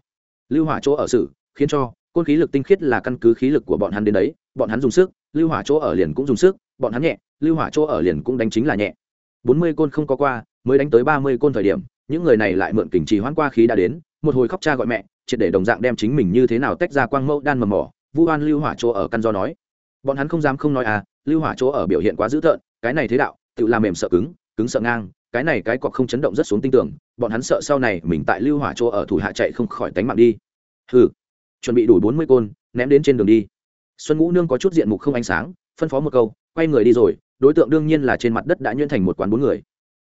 Lưu hỏa chỗ ở sử khiến cho côn khí lực tinh khiết là căn cứ khí lực của bọn hắn đến đấy, bọn hắn dùng sức, lưu hỏa chỗ ở liền cũng dùng sức, bọn hắn nhẹ, lưu hỏa chỗ ở liền cũng đánh chính là nhẹ. Bốn mươi côn không có qua, mới đánh tới ba mươi côn thời điểm, những người này lại mượn kình trì hoãn qua khí đã đến, một hồi khóc cha gọi mẹ, triệt để đồng dạng đem chính mình như thế nào tách ra quang mẫu đan mầm mỏ, vu oan lưu hỏa chỗ ở căn do nói. Bọn hắn không dám không nói à lưu hỏa chỗ ở biểu hiện quá dữ tợn, cái này thế đạo, tự làm mềm sợ cứng cứng sợ ngang cái này cái cọc không chấn động rất xuống tinh tưởng bọn hắn sợ sau này mình tại lưu hỏa chỗ ở thủ hạ chạy không khỏi tánh mạng đi. Hừ, chuẩn bị đủ bốn mươi côn, ném đến trên đường đi. Xuân ngũ nương có chút diện mục không ánh sáng, phân phó một câu, quay người đi rồi, đối tượng đương nhiên là trên mặt đất đã nhuyễn thành một quán bốn người.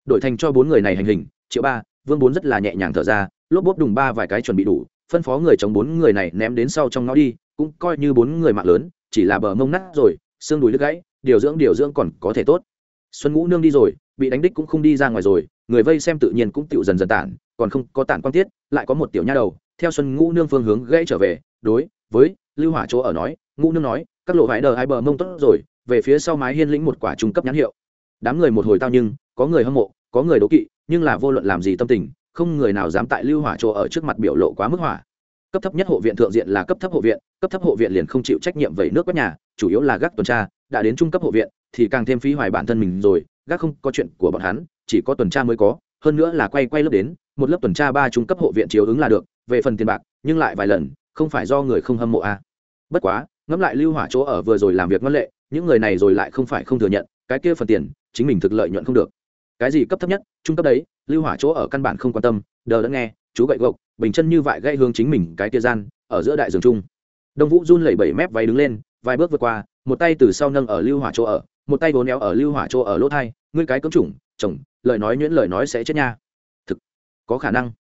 Đổi thành cho bốn người này hành hình, triệu ba, vương bốn rất là nhẹ nhàng thở ra, lốp bốp đùng ba vài cái chuẩn bị đủ, phân phó người chống bốn người này ném đến sau trong nó đi, cũng coi như bốn người mạng lớn, chỉ là bờ mông nát rồi, xương đùi đứt gãy, điều dưỡng điều dưỡng còn có thể tốt. Xuân ngũ nương đi rồi bị đánh đích cũng không đi ra ngoài rồi, người vây xem tự nhiên cũng tựu dần dần tản, còn không có tản quan tiết, lại có một tiểu nha đầu, theo xuân ngũ nương phương hướng gãy trở về, đối với lưu hỏa chỗ ở nói, ngũ nương nói, các lộ vải đờ hai bờ mông tốt rồi, về phía sau mái hiên lĩnh một quả trung cấp nhãn hiệu. Đám người một hồi tao nhưng, có người hâm mộ, có người đố kỵ, nhưng là vô luận làm gì tâm tình, không người nào dám tại lưu hỏa chỗ ở trước mặt biểu lộ quá mức hỏa. Cấp thấp nhất hộ viện thượng diện là cấp thấp hộ viện, cấp thấp hộ viện liền không chịu trách nhiệm vẩy nước quét nhà, chủ yếu là gác tuần tra, đã đến trung cấp hộ viện thì càng thêm phí hoài bản thân mình rồi gác không có chuyện của bọn hắn, chỉ có tuần tra mới có, hơn nữa là quay quay lớp đến, một lớp tuần tra ba trung cấp hộ viện chiếu ứng là được, về phần tiền bạc, nhưng lại vài lần, không phải do người không hâm mộ a à. bất quá, ngẫm lại lưu hỏa chỗ ở vừa rồi làm việc ngân lệ, những người này rồi lại không phải không thừa nhận, cái kia phần tiền, chính mình thực lợi nhuận không được cái gì cấp thấp nhất, trung cấp đấy, lưu hỏa chỗ ở căn bản không quan tâm, đờ đã nghe, chú gậy gộc, bình chân như vại gây hướng chính mình cái kia gian, ở giữa đại dương trung đông vũ run lẩy bẩy mép váy đứng lên, vài bước vượt qua một tay từ sau nâng ở lưu hỏa chỗ ở, một tay bốn éo ở lưu hỏa chỗ ở lỗ thai, ngươi cái cấm chủng, chồng, lời nói nhuyễn lời nói sẽ chết nha. Thực, có khả năng.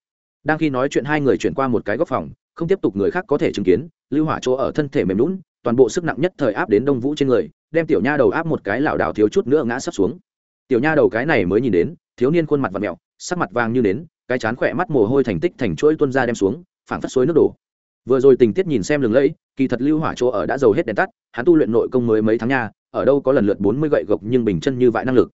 Đang khi nói chuyện hai người chuyển qua một cái góc phòng, không tiếp tục người khác có thể chứng kiến, lưu hỏa chỗ ở thân thể mềm lún toàn bộ sức nặng nhất thời áp đến đông vũ trên người, đem tiểu nha đầu áp một cái lảo đảo thiếu chút nữa ngã sắp xuống. Tiểu nha đầu cái này mới nhìn đến, thiếu niên khuôn mặt và mẹo, sắc mặt vàng như nến, cái chán khỏe mắt mồ hôi thành tích thành chuỗi tuân ra đem xuống, phảng phất suối nước đổ vừa rồi tình tiết nhìn xem lừng lẫy, kỳ thật lưu hỏa chỗ ở đã giàu hết đèn tắt, hắn tu luyện nội công mới mấy tháng nha, ở đâu có lần lượt bốn mươi gậy gộc nhưng bình chân như vại năng lực.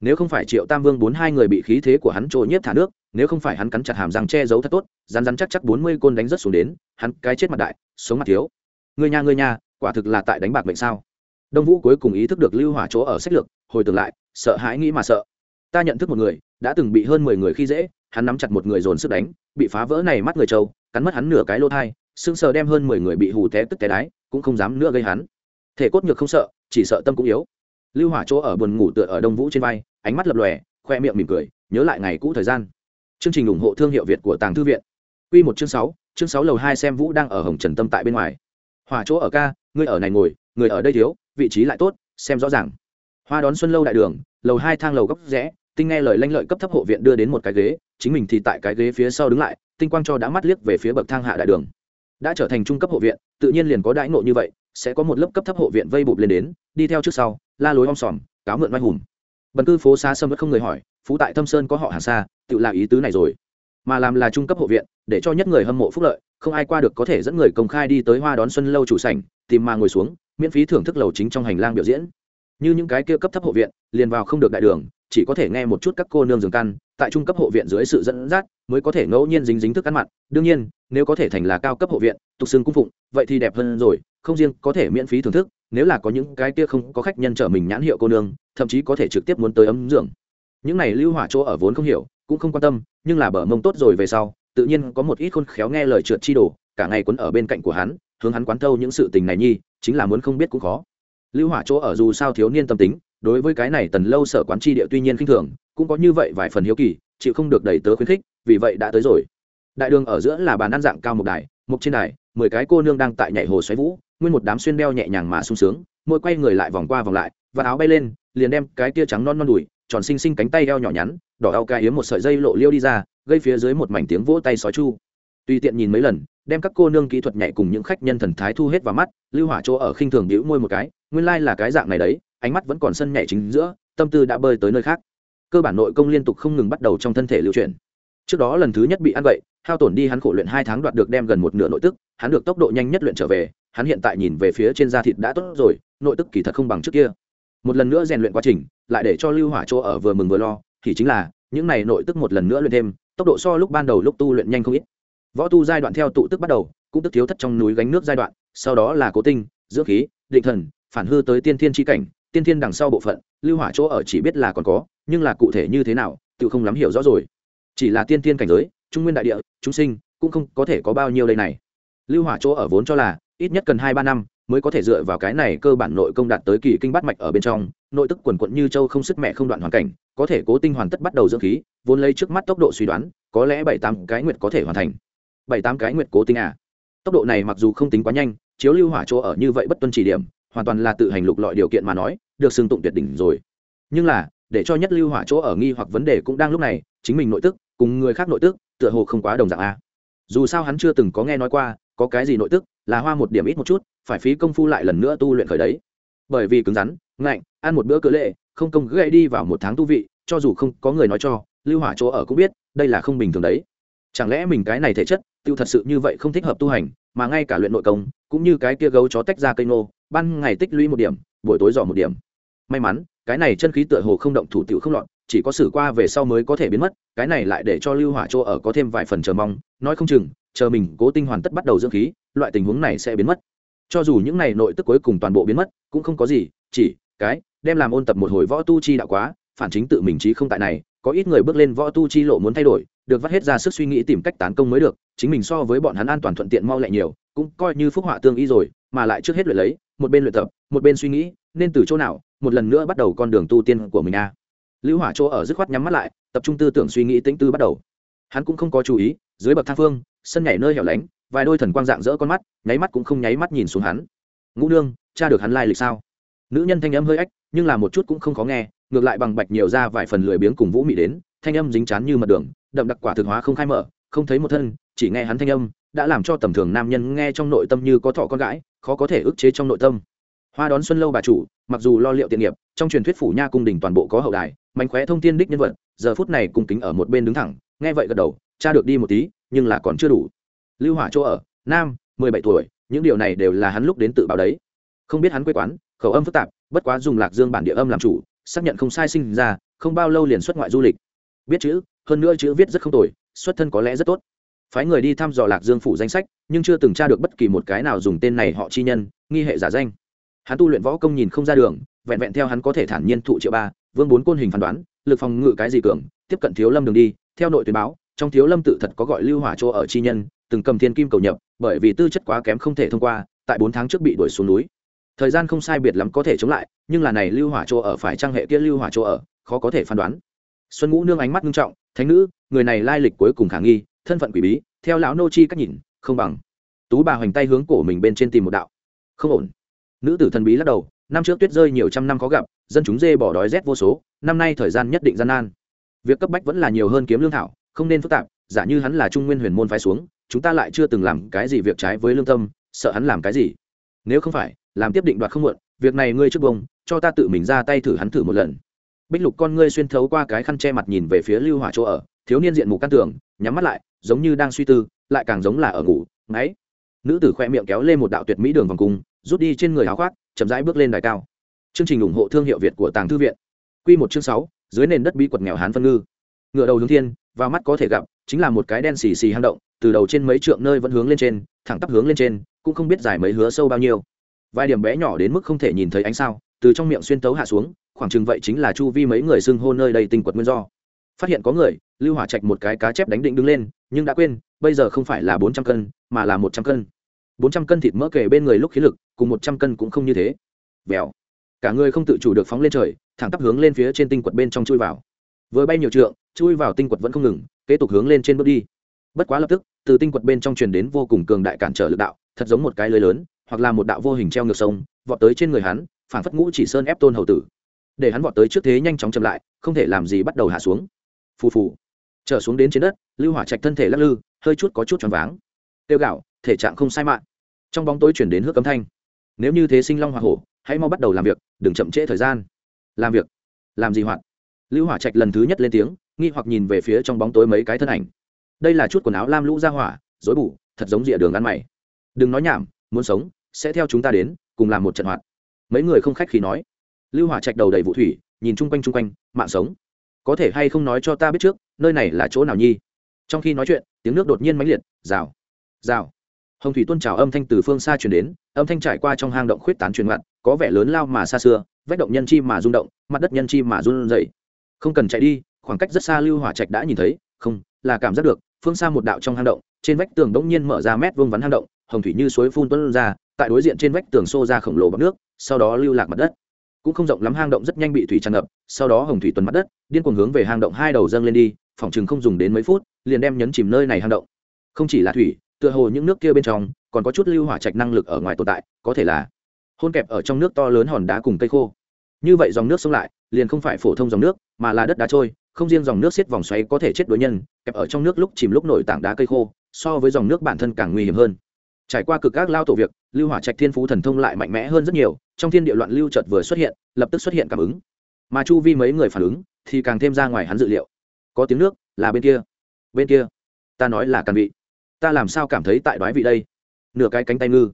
Nếu không phải triệu tam vương bốn hai người bị khí thế của hắn trội nhiếp thả nước, nếu không phải hắn cắn chặt hàm răng che giấu thật tốt rán rán chắc chắc bốn mươi côn đánh rất xuống đến, hắn cái chết mặt đại, sống mặt thiếu. Người nhà người nhà quả thực là tại đánh bạc mệnh sao? Đông vũ cuối cùng ý thức được lưu hỏa chỗ ở sách lược, hồi tưởng lại, sợ hãi nghĩ mà sợ. Ta nhận thức một người, đã từng bị hơn mười người khi dễ, hắn nắm chặt một người dồn sức đánh, bị phá vỡ này mắt người trâu, cắn mất hắn nửa cái lô thai sưng sờ đem hơn mười người bị hù té tức té đái, cũng không dám nữa gây hắn. Thể cốt nhược không sợ, chỉ sợ tâm cũng yếu. Lưu hỏa chỗ ở buồn ngủ tựa ở đông vũ trên vai, ánh mắt lập lòe, khoe miệng mỉm cười, nhớ lại ngày cũ thời gian. Chương trình ủng hộ thương hiệu việt của tàng thư viện. Quy một chương sáu chương sáu lầu hai xem vũ đang ở hồng trần tâm tại bên ngoài. Hỏa chỗ ở ca, ngươi ở này ngồi, người ở đây thiếu, vị trí lại tốt, xem rõ ràng. Hoa đón xuân lâu đại đường, lầu hai thang lầu góc rẽ, tinh nghe lời lanh lợi cấp thấp hộ viện đưa đến một cái ghế, chính mình thì tại cái ghế phía sau đứng lại, tinh quang cho đã mắt liếc về phía bậc thang hạ đại đường đã trở thành trung cấp hộ viện, tự nhiên liền có đãi ngộ như vậy, sẽ có một lớp cấp thấp hộ viện vây bụp lên đến, đi theo trước sau, la lối om sòm, cáo mượn oai hùng. Bần cư phố xa sâm vẫn không người hỏi, phú tại thâm sơn có họ hàng xa tự là ý tứ này rồi? Mà làm là trung cấp hộ viện, để cho nhất người hâm mộ phúc lợi, không ai qua được có thể dẫn người công khai đi tới hoa đón xuân lâu chủ sảnh, tìm mà ngồi xuống, miễn phí thưởng thức lầu chính trong hành lang biểu diễn. Như những cái kia cấp thấp hộ viện, liền vào không được đại đường, chỉ có thể nghe một chút các cô nương giường căn tại trung cấp hộ viện dưới sự dẫn dắt mới có thể ngẫu nhiên dính dính thức ăn mặn. Đương nhiên, nếu có thể thành là cao cấp hộ viện, tục xương cung phụng, vậy thì đẹp hơn rồi, không riêng có thể miễn phí thưởng thức, nếu là có những cái kia không có khách nhân trở mình nhãn hiệu cô nương, thậm chí có thể trực tiếp muốn tới ấm dưỡng những này lưu hỏa chỗ ở vốn không hiểu, cũng không quan tâm, nhưng là bờ mông tốt rồi về sau, tự nhiên có một ít khôn khéo nghe lời trượt chi đồ, cả ngày quấn ở bên cạnh của hắn, hướng hắn quán thâu những sự tình này nhi, chính là muốn không biết cũng khó. Lưu hỏa chỗ ở dù sao thiếu niên tâm tính đối với cái này tần lâu sở quán tri địa tuy nhiên khinh thường, cũng có như vậy vài phần hiếu kỳ, chịu không được đẩy tớ khuyến khích, vì vậy đã tới rồi. Đại đường ở giữa là bàn ăn dạng cao một đài, một trên đài, mười cái cô nương đang tại nhảy hồ xoáy vũ, nguyên một đám xuyên đeo nhẹ nhàng mà sung sướng, mỗi quay người lại vòng qua vòng lại và áo bay lên, liền đem cái tia trắng non non đùi, tròn xinh xinh cánh tay eo nhỏ nhắn, đỏ ao cai yếm một sợi dây lộ liêu đi ra, gây phía dưới một mảnh tiếng vỗ tay sói chu. Tùy tiện nhìn mấy lần, đem các cô nương kỹ thuật nhảy cùng những khách nhân thần thái thu hết vào mắt, lưu hỏa chỗ ở khinh thường đĩu môi một cái, nguyên lai là cái dạng này đấy ánh mắt vẫn còn sân nhảy chính giữa, tâm tư đã bơi tới nơi khác. Cơ bản nội công liên tục không ngừng bắt đầu trong thân thể lưu chuyển. Trước đó lần thứ nhất bị ăn vậy hao tổn đi hắn khổ luyện hai tháng đoạt được đem gần một nửa nội tức, hắn được tốc độ nhanh nhất luyện trở về, hắn hiện tại nhìn về phía trên da thịt đã tốt rồi, nội tức kỳ thật không bằng trước kia. Một lần nữa rèn luyện quá trình, lại để cho lưu hỏa chỗ ở vừa mừng vừa lo, thì chính là, những này nội tức một lần nữa luyện thêm, tốc độ so lúc ban đầu lúc tu luyện nhanh không ít. Võ tu giai đoạn theo tụ tức bắt đầu, cũng tức thiếu thất trong núi gánh nước giai đoạn, sau đó là cố tinh, dưỡng khí, định thần, phản hư tới tiên thiên tri cảnh tiên thiên đằng sau bộ phận, lưu hỏa chỗ ở chỉ biết là còn có, nhưng là cụ thể như thế nào, tự không lắm hiểu rõ rồi. Chỉ là tiên thiên cảnh giới, trung nguyên đại địa, chúng sinh, cũng không có thể có bao nhiêu đây này. Lưu hỏa chỗ ở vốn cho là, ít nhất cần hai ba năm mới có thể dựa vào cái này cơ bản nội công đạt tới kỳ kinh bát mạch ở bên trong, nội tức quần quận như châu không sức mẹ không đoạn hoàn cảnh, có thể cố tinh hoàn tất bắt đầu dưỡng khí, vốn lấy trước mắt tốc độ suy đoán, có lẽ bảy tám cái nguyệt có thể hoàn thành. Bảy tám cái nguyệt cố tinh à. Tốc độ này mặc dù không tính quá nhanh, chiếu lưu hỏa chỗ ở như vậy bất tuân chỉ điểm, hoàn toàn là tự hành lục lọi điều kiện mà nói được xưng tụng tuyệt đỉnh rồi. Nhưng là, để cho nhất lưu hỏa chỗ ở nghi hoặc vấn đề cũng đang lúc này, chính mình nội tức, cùng người khác nội tức, tựa hồ không quá đồng dạng a. Dù sao hắn chưa từng có nghe nói qua, có cái gì nội tức, là hoa một điểm ít một chút, phải phí công phu lại lần nữa tu luyện khởi đấy. Bởi vì cứng rắn, ngạnh, ăn một bữa cỡ lệ, không công gãy đi vào một tháng tu vị, cho dù không có người nói cho, lưu hỏa chỗ ở cũng biết, đây là không bình thường đấy. Chẳng lẽ mình cái này thể chất, tiêu thật sự như vậy không thích hợp tu hành, mà ngay cả luyện nội công, cũng như cái kia gấu chó tách ra cây nô ban ngày tích lũy một điểm buổi tối dò một điểm. May mắn, cái này chân khí tựa hồ không động thủ tiểu không lọt, chỉ có xử qua về sau mới có thể biến mất, cái này lại để cho lưu hỏa chỗ ở có thêm vài phần chờ mong, nói không chừng, chờ mình cố tinh hoàn tất bắt đầu dưỡng khí, loại tình huống này sẽ biến mất. Cho dù những này nội tức cuối cùng toàn bộ biến mất, cũng không có gì, chỉ cái đem làm ôn tập một hồi võ tu chi đạo quá, phản chính tự mình trí không tại này, có ít người bước lên võ tu chi lộ muốn thay đổi, được vắt hết ra sức suy nghĩ tìm cách tán công mới được, chính mình so với bọn hắn an toàn thuận tiện mau lại nhiều, cũng coi như phúc họa tương y rồi mà lại trước hết luyện lấy, một bên luyện tập, một bên suy nghĩ, nên từ chỗ nào, một lần nữa bắt đầu con đường tu tiên của mình a à. lưu hỏa chỗ ở dứt khoát nhắm mắt lại, tập trung tư tưởng suy nghĩ tĩnh tư bắt đầu. Hắn cũng không có chú ý, dưới bậc thang phương, sân nhảy nơi hẻo lánh, vài đôi thần quang dạng dỡ con mắt, nháy mắt cũng không nháy mắt nhìn xuống hắn. Ngũ nương cha được hắn lai lịch sao? Nữ nhân thanh âm hơi ách nhưng là một chút cũng không khó nghe, ngược lại bằng bạch nhiều ra vài phần lười biếng cùng vũ mị đến, thanh âm dính chán như mật đường, đậm đặc quả thực hóa không khai mở, không thấy một thân, chỉ nghe hắn thanh âm đã làm cho tầm thường nam nhân nghe trong nội tâm như có thọ con gái, khó có thể ức chế trong nội tâm. Hoa đón xuân lâu bà chủ, mặc dù lo liệu tiện nghiệp, trong truyền thuyết phủ nha cung đình toàn bộ có hậu đài, mánh khóe thông tin đích nhân vật, giờ phút này cung kính ở một bên đứng thẳng, nghe vậy gật đầu, cha được đi một tí, nhưng là còn chưa đủ. Lưu hỏa chỗ ở, nam, mười bảy tuổi, những điều này đều là hắn lúc đến tự báo đấy. Không biết hắn quê quán, khẩu âm phức tạp, bất quá dùng lạc dương bản địa âm làm chủ, xác nhận không sai sinh ra, không bao lâu liền xuất ngoại du lịch. Biết chữ, hơn nữa chữ viết rất không tồi, xuất thân có lẽ rất tốt phái người đi thăm dò lạc dương phủ danh sách, nhưng chưa từng tra được bất kỳ một cái nào dùng tên này họ chi nhân, nghi hệ giả danh. Hắn tu luyện võ công nhìn không ra đường, vẹn vẹn theo hắn có thể thản nhiên thụ triệu ba, vương bốn côn hình phán đoán, lực phòng ngự cái gì cường, tiếp cận thiếu lâm đường đi, theo nội tuyến báo, trong thiếu lâm tự thật có gọi lưu hỏa chỗ ở chi nhân, từng cầm thiên kim cầu nhập, bởi vì tư chất quá kém không thể thông qua, tại bốn tháng trước bị đuổi xuống núi. Thời gian không sai biệt lắm có thể chống lại, nhưng là này lưu hỏa chỗ ở phải trang hệ kia lưu hỏa chỗ ở, khó có thể phán đoán. Xuân ngũ nương ánh mắt nghiêm trọng, thánh nữ, người này lai lịch cuối cùng khả nghi thân phận quỷ bí, theo lão nô chi cách nhìn, không bằng. Tú bà hoành tay hướng cổ mình bên trên tìm một đạo. Không ổn. Nữ tử thần bí lắc đầu, năm trước tuyết rơi nhiều trăm năm có gặp, dân chúng dê bỏ đói rét vô số, năm nay thời gian nhất định gian nan. Việc cấp bách vẫn là nhiều hơn kiếm lương thảo, không nên phức tạp, giả như hắn là trung nguyên huyền môn phái xuống, chúng ta lại chưa từng làm cái gì việc trái với lương tâm, sợ hắn làm cái gì. Nếu không phải, làm tiếp định đoạt không muộn, việc này ngươi trước bông cho ta tự mình ra tay thử hắn thử một lần. Bích lục con ngươi xuyên thấu qua cái khăn che mặt nhìn về phía lưu hỏa chỗ ở, thiếu niên diện mục căn tường nhắm mắt lại giống như đang suy tư, lại càng giống là ở ngủ, ngáy. Nữ tử khoe miệng kéo lên một đạo tuyệt mỹ đường vòng cung, rút đi trên người áo khoác, chậm rãi bước lên đài cao. Chương trình ủng hộ thương hiệu việt của tàng thư viện. Q một chương sáu, dưới nền đất bí quật nghèo hán phân ngư. Ngựa đầu hướng thiên và mắt có thể gặp, chính là một cái đen xì xì hang động, từ đầu trên mấy trượng nơi vẫn hướng lên trên, thẳng tắp hướng lên trên, cũng không biết dài mấy hứa sâu bao nhiêu. Vài điểm bé nhỏ đến mức không thể nhìn thấy ánh sao, từ trong miệng xuyên tấu hạ xuống, khoảng chừng vậy chính là chu vi mấy người xưng hô nơi đây tinh quật nguyên do. Phát hiện có người lưu hỏa trạch một cái cá chép đánh định đứng lên, nhưng đã quên, bây giờ không phải là bốn trăm cân, mà là một trăm cân. Bốn trăm cân thịt mỡ kề bên người lúc khí lực, cùng một trăm cân cũng không như thế. Vèo. Cả người không tự chủ được phóng lên trời, thẳng tắp hướng lên phía trên tinh quật bên trong chui vào. Vừa bay nhiều trượng, chui vào tinh quật vẫn không ngừng, kế tục hướng lên trên bước đi. Bất quá lập tức, từ tinh quật bên trong truyền đến vô cùng cường đại cản trở lực đạo, thật giống một cái lưới lớn, hoặc là một đạo vô hình treo ngược sông, vọt tới trên người hắn phản phất ngũ chỉ sơn ép tôn hầu tử. Để hắn vọt tới trước thế nhanh chóng chậm lại, không thể làm gì bắt đầu hạ xuống. Phù phù trở xuống đến trên đất, lưu hỏa trạch thân thể lắc lư, hơi chút có chút choáng váng. Tiêu gạo, thể trạng không sai mạng. Trong bóng tối chuyển đến hước cấm thanh. Nếu như thế sinh long hoa hổ, hãy mau bắt đầu làm việc, đừng chậm trễ thời gian. Làm việc? Làm gì hoạt? Lưu hỏa trạch lần thứ nhất lên tiếng, nghi hoặc nhìn về phía trong bóng tối mấy cái thân ảnh. Đây là chút quần áo lam lũ ra hỏa dối bủ thật giống rìa đường ăn mày. Đừng nói nhảm, muốn sống, sẽ theo chúng ta đến, cùng làm một trận hoạt. Mấy người không khách khi nói. Lưu hỏa trạch đầu đầy vụ thủy, nhìn chung quanh chung quanh, mạng sống có thể hay không nói cho ta biết trước, nơi này là chỗ nào nhi? Trong khi nói chuyện, tiếng nước đột nhiên mãnh liệt, rào rào. Hồng thủy tuôn trào âm thanh từ phương xa chuyển đến, âm thanh trải qua trong hang động khuyết tán truyền ngặt có vẻ lớn lao mà xa xưa, vách động nhân chi mà rung động, mặt đất nhân chi mà run dậy không cần chạy đi, khoảng cách rất xa lưu hỏa trạch đã nhìn thấy, không, là cảm giác được, phương xa một đạo trong hang động, trên vách tường đống nhiên mở ra mét vuông vắn hang động, hồng thủy như suối phun tuôn ra, tại đối diện trên vách tường xô ra khổng lồ bọc nước, sau đó lưu lạc mặt đất cũng không rộng lắm, hang động rất nhanh bị thủy tràn ngập, sau đó hồng thủy tuần mặt đất, điên cuồng hướng về hang động hai đầu dâng lên đi, phòng chừng không dùng đến mấy phút, liền đem nhấn chìm nơi này hang động. Không chỉ là thủy, tựa hồ những nước kia bên trong, còn có chút lưu hỏa trạch năng lực ở ngoài tồn tại, có thể là hôn kẹp ở trong nước to lớn hòn đá cùng cây khô. Như vậy dòng nước xông lại, liền không phải phổ thông dòng nước, mà là đất đá trôi, không riêng dòng nước xiết vòng xoáy có thể chết đối nhân, kẹp ở trong nước lúc chìm lúc nổi tảng đá cây khô, so với dòng nước bản thân càng nguy hiểm hơn. Trải qua cực các lao tổ việc lưu hỏa trạch thiên phú thần thông lại mạnh mẽ hơn rất nhiều, trong thiên địa loạn lưu chợt vừa xuất hiện, lập tức xuất hiện cảm ứng. Mà chu vi mấy người phản ứng thì càng thêm ra ngoài hắn dự liệu. Có tiếng nước, là bên kia. Bên kia. Ta nói là càn vị. Ta làm sao cảm thấy tại đoái vị đây? Nửa cái cánh tay ngư.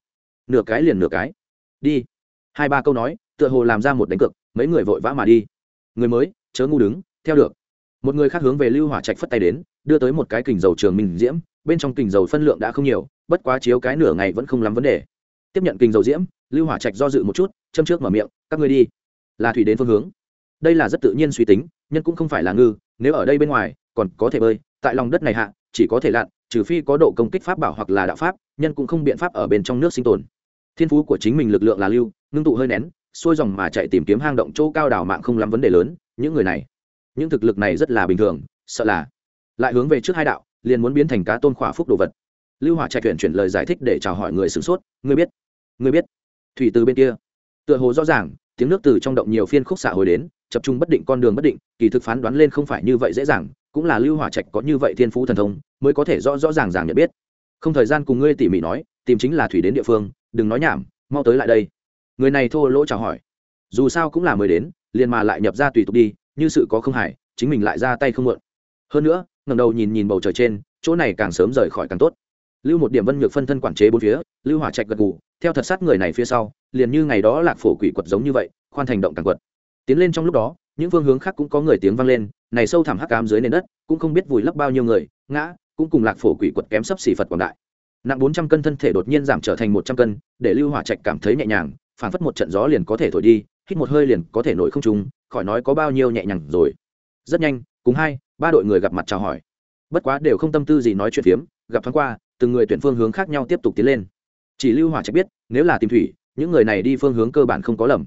Nửa cái liền nửa cái. Đi. Hai ba câu nói, tựa hồ làm ra một đánh cược, mấy người vội vã mà đi. Người mới, chớ ngu đứng, theo được. Một người khác hướng về lưu hỏa trạch phất tay đến, đưa tới một cái kình dầu trường minh diễm, bên trong kình dầu phân lượng đã không nhiều, bất quá chiếu cái nửa ngày vẫn không lắm vấn đề tiếp nhận kình dầu diễm, lưu hỏa trạch do dự một chút, châm trước mở miệng, các ngươi đi. Là thủy đến phương hướng. Đây là rất tự nhiên suy tính, nhân cũng không phải là ngư, nếu ở đây bên ngoài, còn có thể bơi, tại lòng đất này hạ, chỉ có thể lặn, trừ phi có độ công kích pháp bảo hoặc là đạo pháp, nhân cũng không biện pháp ở bên trong nước sinh tồn. Thiên phú của chính mình lực lượng là lưu, ngưng tụ hơi nén, xuôi dòng mà chạy tìm kiếm hang động chỗ cao đảo mạng không lắm vấn đề lớn, những người này, những thực lực này rất là bình thường, sợ là lại hướng về trước hai đạo, liền muốn biến thành cá tôn khỏa phúc đồ vật lưu hỏa trạch chuyển chuyển lời giải thích để chào hỏi người sửng sốt, ngươi biết ngươi biết. Thủy từ bên kia, tựa hồ rõ ràng, tiếng nước từ trong động nhiều phiên khúc xạ hồi đến tập trung bất định, con đường bất định, kỳ thực phán đoán lên không phải như vậy dễ dàng, cũng là lưu hỏa trạch có như vậy thiên phú thần thông, mới có thể rõ rõ ràng ràng nhận biết. Không thời gian cùng ngươi tỉ mỉ nói, tìm chính là thủy đến địa phương, đừng nói nhảm, mau tới lại đây. Người này thô lỗ chào hỏi. Dù sao cũng là mới đến, liền mà lại nhập ra tùy tục đi, như sự có không hải chính mình lại ra tay không mượn hơn nữa, ngẩng đầu nhìn nhìn bầu trời trên, chỗ này càng sớm rời khỏi càng tốt lưu một điểm vân nhược phân thân quản chế bốn phía, lưu hỏa trạch gật gù, theo thật sát người này phía sau, liền như ngày đó lạc phổ quỷ quật giống như vậy, khoan thành động càng quật. Tiến lên trong lúc đó, những phương hướng khác cũng có người tiếng vang lên, này sâu thẳm hắc cám dưới nền đất, cũng không biết vùi lấp bao nhiêu người, ngã, cũng cùng lạc phổ quỷ quật kém sấp xỉ phật quảng đại. Nặng bốn trăm cân thân thể đột nhiên giảm trở thành một trăm cân, để lưu hỏa trạch cảm thấy nhẹ nhàng phản phất một trận gió liền có thể thổi đi, hít một hơi liền có thể nổi không trùng khỏi nói có bao nhiêu nhẹ nhàng rồi. Rất nhanh, cùng hai, ba đội người gặp mặt chào hỏi. Bất quá đều không tâm tư gì nói chuyện phiếm, gặp thoáng qua từng người tuyển phương hướng khác nhau tiếp tục tiến lên. Chỉ lưu hỏa trạch biết, nếu là tìm thủy, những người này đi phương hướng cơ bản không có lầm.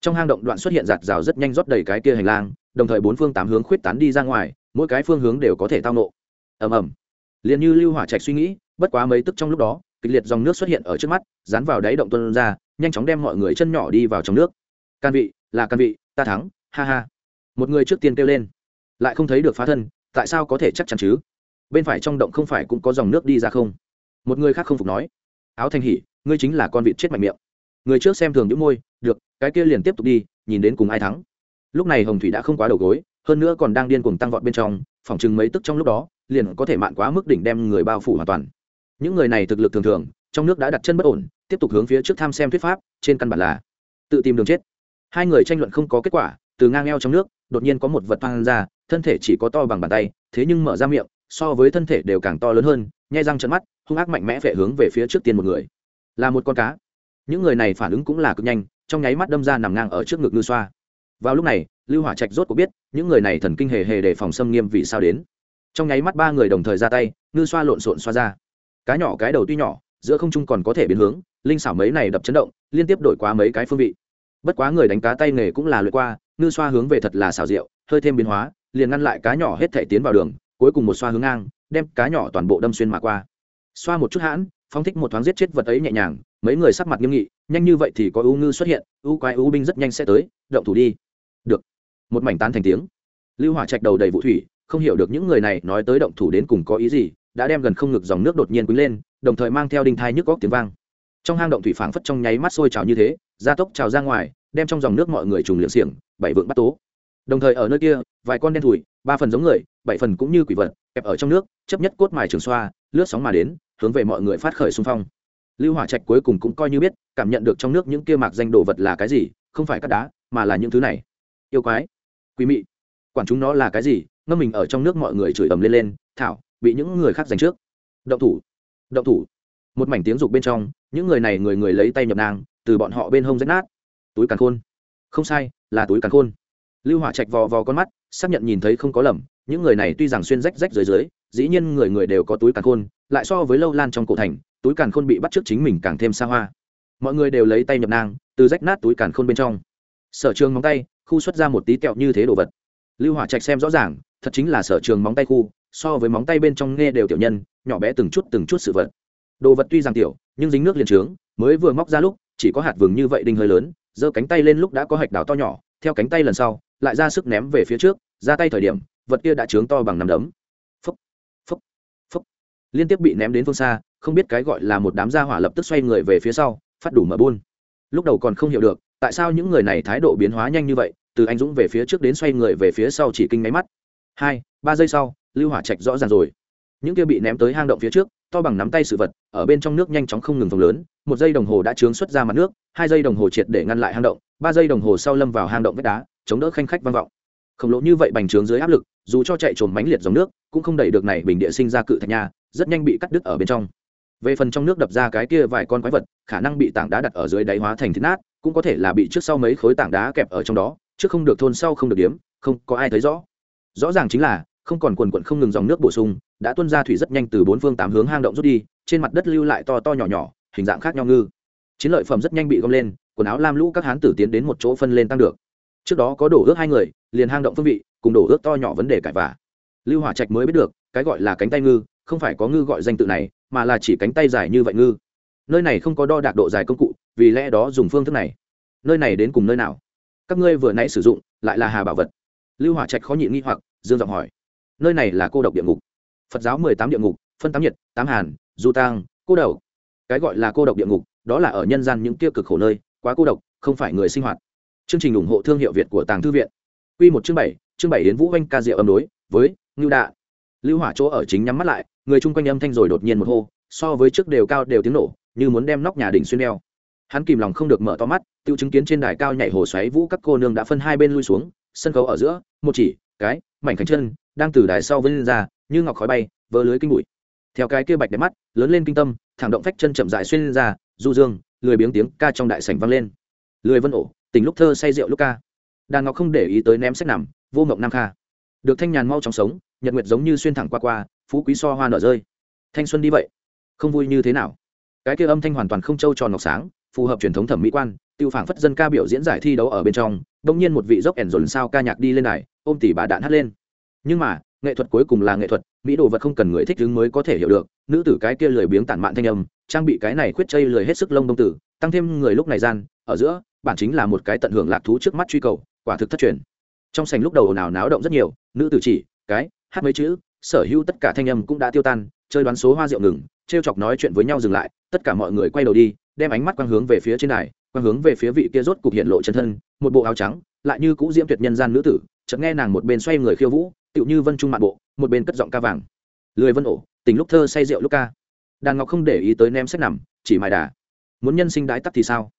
Trong hang động đoạn xuất hiện giạt rào rất nhanh rót đầy cái kia hành lang, đồng thời bốn phương tám hướng khuyết tán đi ra ngoài, mỗi cái phương hướng đều có thể tao nộ. Ầm ầm. Liền như lưu hỏa trạch suy nghĩ, bất quá mấy tức trong lúc đó, kịch liệt dòng nước xuất hiện ở trước mắt, dán vào đáy động tuân ra, nhanh chóng đem mọi người chân nhỏ đi vào trong nước. Can vị, là can vị, ta thắng, ha ha. Một người trước tiên kêu lên. Lại không thấy được phá thân, tại sao có thể chắc chắn chứ? Bên phải trong động không phải cũng có dòng nước đi ra không? Một người khác không phục nói. Áo thanh hỉ ngươi chính là con vịt chết mạnh miệng. Người trước xem thường những môi, được, cái kia liền tiếp tục đi, nhìn đến cùng ai thắng. Lúc này hồng thủy đã không quá đầu gối, hơn nữa còn đang điên cuồng tăng vọt bên trong phỏng chừng mấy tức trong lúc đó, liền có thể mạn quá mức đỉnh đem người bao phủ hoàn toàn. Những người này thực lực thường thường, trong nước đã đặt chân bất ổn, tiếp tục hướng phía trước tham xem thuyết pháp, trên căn bản là tự tìm đường chết. Hai người tranh luận không có kết quả, từ ngang eo trong nước, đột nhiên có một vật văng ra, thân thể chỉ có to bằng bàn tay, thế nhưng mở ra miệng so với thân thể đều càng to lớn hơn, nhai răng trận mắt, hung ác mạnh mẽ vệ hướng về phía trước tiên một người. Là một con cá. Những người này phản ứng cũng là cực nhanh, trong nháy mắt đâm ra nằm ngang ở trước ngực ngư xoa. Vào lúc này, lưu hỏa trạch rốt cuộc biết, những người này thần kinh hề hề để phòng xâm nghiêm vì sao đến. Trong nháy mắt ba người đồng thời ra tay ngư xoa lộn xộn xoa ra. Cá nhỏ cái đầu tuy nhỏ, giữa không trung còn có thể biến hướng, linh xảo mấy này đập chấn động, liên tiếp đổi qua mấy cái phương vị. Bất quá người đánh cá tay nghề cũng là lượt qua ngư xoa hướng về thật là xảo diệu, hơi thêm biến hóa, liền ngăn lại cá nhỏ hết thể tiến vào đường cuối cùng một xoa hướng ngang, đem cá nhỏ toàn bộ đâm xuyên mà qua. Xoa một chút hãn phong thích một thoáng giết chết vật ấy nhẹ nhàng, mấy người sắc mặt nghiêm nghị, nhanh như vậy thì có ưu ngư xuất hiện, ưu quái ưu binh rất nhanh sẽ tới, động thủ đi. Được. Một mảnh tán thành tiếng. Lưu hỏa trạch đầu đầy vụ thủy, không hiểu được những người này nói tới động thủ đến cùng có ý gì, đã đem gần không ngực dòng nước đột nhiên quý lên, đồng thời mang theo đinh thai nhức góc tiếng vang. Trong hang động thủy phảng phất trong nháy mắt sôi trào như thế, gia tốc trào ra ngoài, đem trong dòng nước mọi người trùng liệng xiềng, bảy vượng bắt tố đồng thời ở nơi kia, vài con đen thùi ba phần giống người, bảy phần cũng như quỷ vật, kẹp ở trong nước, chấp nhất cốt mài trường xoa, lướt sóng mà đến, hướng về mọi người phát khởi xung phong. Lưu hỏa trạch cuối cùng cũng coi như biết, cảm nhận được trong nước những kia mạc danh đồ vật là cái gì, không phải cắt đá, mà là những thứ này. Yêu quái quý mị, quản chúng nó là cái gì, ngâm mình ở trong nước mọi người chửi ầm lên lên, thảo, bị những người khác giành trước. Động thủ động thủ. Một mảnh tiếng dục bên trong, những người này người người lấy tay nhập nang, từ bọn họ bên hông rách nát. Túi càn khôn. Không sai, là túi càn khôn lưu hỏa trạch vò vò con mắt, xác nhận nhìn thấy không có lầm, những người này tuy rằng xuyên rách rách dưới dưới, dĩ nhiên người người đều có túi càn khôn, lại so với lâu lan trong cổ thành, túi càn khôn bị bắt trước chính mình càng thêm xa hoa. Mọi người đều lấy tay nhập nang, từ rách nát túi càn khôn bên trong. Sở trường móng tay, khu xuất ra một tí kẹo như thế đồ vật. Lưu hỏa trạch xem rõ ràng, thật chính là sở trường móng tay khu, so với móng tay bên trong nghe đều tiểu nhân, nhỏ bé từng chút từng chút sự vật. Đồ vật tuy rằng tiểu, nhưng dính nước liền trướng, mới vừa móc ra lúc, chỉ có hạt vừng như vậy đinh hơi lớn, giơ cánh tay lên lúc đã có hạch đào to nhỏ theo cánh tay lần sau, lại ra sức ném về phía trước, ra tay thời điểm, vật kia đã trướng to bằng nằm đấm. Phấp phấp phấp liên tiếp bị ném đến phương xa, không biết cái gọi là một đám gia hỏa lập tức xoay người về phía sau, phát đủ mở buôn. Lúc đầu còn không hiểu được, tại sao những người này thái độ biến hóa nhanh như vậy, từ anh dũng về phía trước đến xoay người về phía sau chỉ kinh máy mắt. Hai, ba giây sau, lưu hỏa trạch rõ ràng rồi. Những kia bị ném tới hang động phía trước to bằng nắm tay sự vật, ở bên trong nước nhanh chóng không ngừng phồng lớn, một giây đồng hồ đã trướng xuất ra mặt nước, hai giây đồng hồ triệt để ngăn lại hang động, ba giây đồng hồ sau lâm vào hang động vách đá, chống đỡ khanh khách vang vọng. Khổng lồ như vậy bành trướng dưới áp lực, dù cho chạy trồn mánh liệt dòng nước, cũng không đẩy được này bình địa sinh ra cự thạch nha rất nhanh bị cắt đứt ở bên trong. Về phần trong nước đập ra cái kia vài con quái vật, khả năng bị tảng đá đặt ở dưới đáy hóa thành thịt nát, cũng có thể là bị trước sau mấy khối tảng đá kẹp ở trong đó trước không được thôn sau không được điếm, không có ai thấy rõ. Rõ ràng chính là không còn quần quận không ngừng dòng nước bổ sung, đã tuân ra thủy rất nhanh từ bốn phương tám hướng hang động rút đi, trên mặt đất lưu lại to to nhỏ nhỏ, hình dạng khác nhau ngư. Chiến lợi phẩm rất nhanh bị gom lên, quần áo lam lũ các hán tử tiến đến một chỗ phân lên tăng được. Trước đó có đổ ước hai người, liền hang động phương vị, cùng đổ ước to nhỏ vấn đề cãi vả lưu hỏa trạch mới biết được, cái gọi là cánh tay ngư, không phải có ngư gọi danh tự này, mà là chỉ cánh tay dài như vậy ngư. Nơi này không có đo đạc độ dài công cụ, vì lẽ đó dùng phương thức này. Nơi này đến cùng nơi nào? Các ngươi vừa nãy sử dụng, lại là hà bảo vật. Lưu hỏa trạch khó nhịn nghi hoặc, dương giọng hỏi nơi này là cô độc địa ngục. Phật giáo mười tám địa ngục, phân tám nhiệt, tám hàn, du tang, cô đầu cái gọi là cô độc địa ngục, đó là ở nhân gian những kia cực khổ nơi, quá cô độc, không phải người sinh hoạt. Chương trình ủng hộ thương hiệu việt của tàng thư viện. Quy một chương bảy chương bảy đến vũ anh ca diệu âm đối với ngưu đạ. Lưu hỏa chỗ ở chính nhắm mắt lại, người chung quanh âm thanh rồi đột nhiên một hô, so với trước đều cao đều tiếng nổ, như muốn đem nóc nhà đỉnh xuyên đeo hắn kìm lòng không được mở to mắt, tiêu chứng kiến trên đài cao nhảy hồ xoáy vũ các cô nương đã phân hai bên lui xuống, sân khấu ở giữa, một chỉ cái, mảnh cánh chân, đang từ đài sau vươn lên ra, như ngọc khói bay, vỡ lưới kinh bụi. Theo cái kia bạch đẹp mắt, lớn lên kinh tâm, thẳng động phách chân chậm dại xuyên lên ra, du dương, lười biếng tiếng ca trong đại sảnh vang lên. Lười vân ổ, tình lúc thơ say rượu lúc ca. Đàn ngọc không để ý tới ném sách nằm, vô mộng nam kha. Được thanh nhàn mau trong sống, nhật nguyệt giống như xuyên thẳng qua qua, phú quý so hoa nở rơi. Thanh xuân đi vậy. Không vui như thế nào. Cái kia âm thanh hoàn toàn không trâu tròn ngọc sáng, phù hợp truyền thống thẩm mỹ quan tiêu phảng phất dân ca biểu diễn giải thi đấu ở bên trong, đông nhiên một vị dốc ẻn dồn sao ca nhạc đi lên này ôm tỷ bà đạn hát lên. Nhưng mà, nghệ thuật cuối cùng là nghệ thuật, mỹ đồ vật không cần người thích ứng mới có thể hiểu được, nữ tử cái kia lười biếng tản mạn thanh âm, trang bị cái này khuyết chây lười hết sức lông đông tử, tăng thêm người lúc này gian, ở giữa, bản chính là một cái tận hưởng lạc thú trước mắt truy cầu, quả thực thất truyền. Trong sành lúc đầu nào náo động rất nhiều, nữ tử chỉ, cái, hát mấy chữ, sở hữu tất cả thanh âm cũng đã tiêu tan, chơi đoán số hoa rượu ngừng t chọc nói chuyện với nhau dừng lại, tất cả mọi người quay đầu đi, đem ánh mắt quang hướng về phía trên đài quang hướng về phía vị kia rốt cục hiện lộ chân thân, một bộ áo trắng, lại như cũ diễm tuyệt nhân gian nữ tử, chợt nghe nàng một bên xoay người khiêu vũ, tựu như vân trung mạn bộ, một bên cất giọng ca vàng. Lười vân ổ, tình lúc thơ say rượu lúc ca. Đàn ngọc không để ý tới ném sách nằm, chỉ mài đà. Muốn nhân sinh đái tắc thì sao?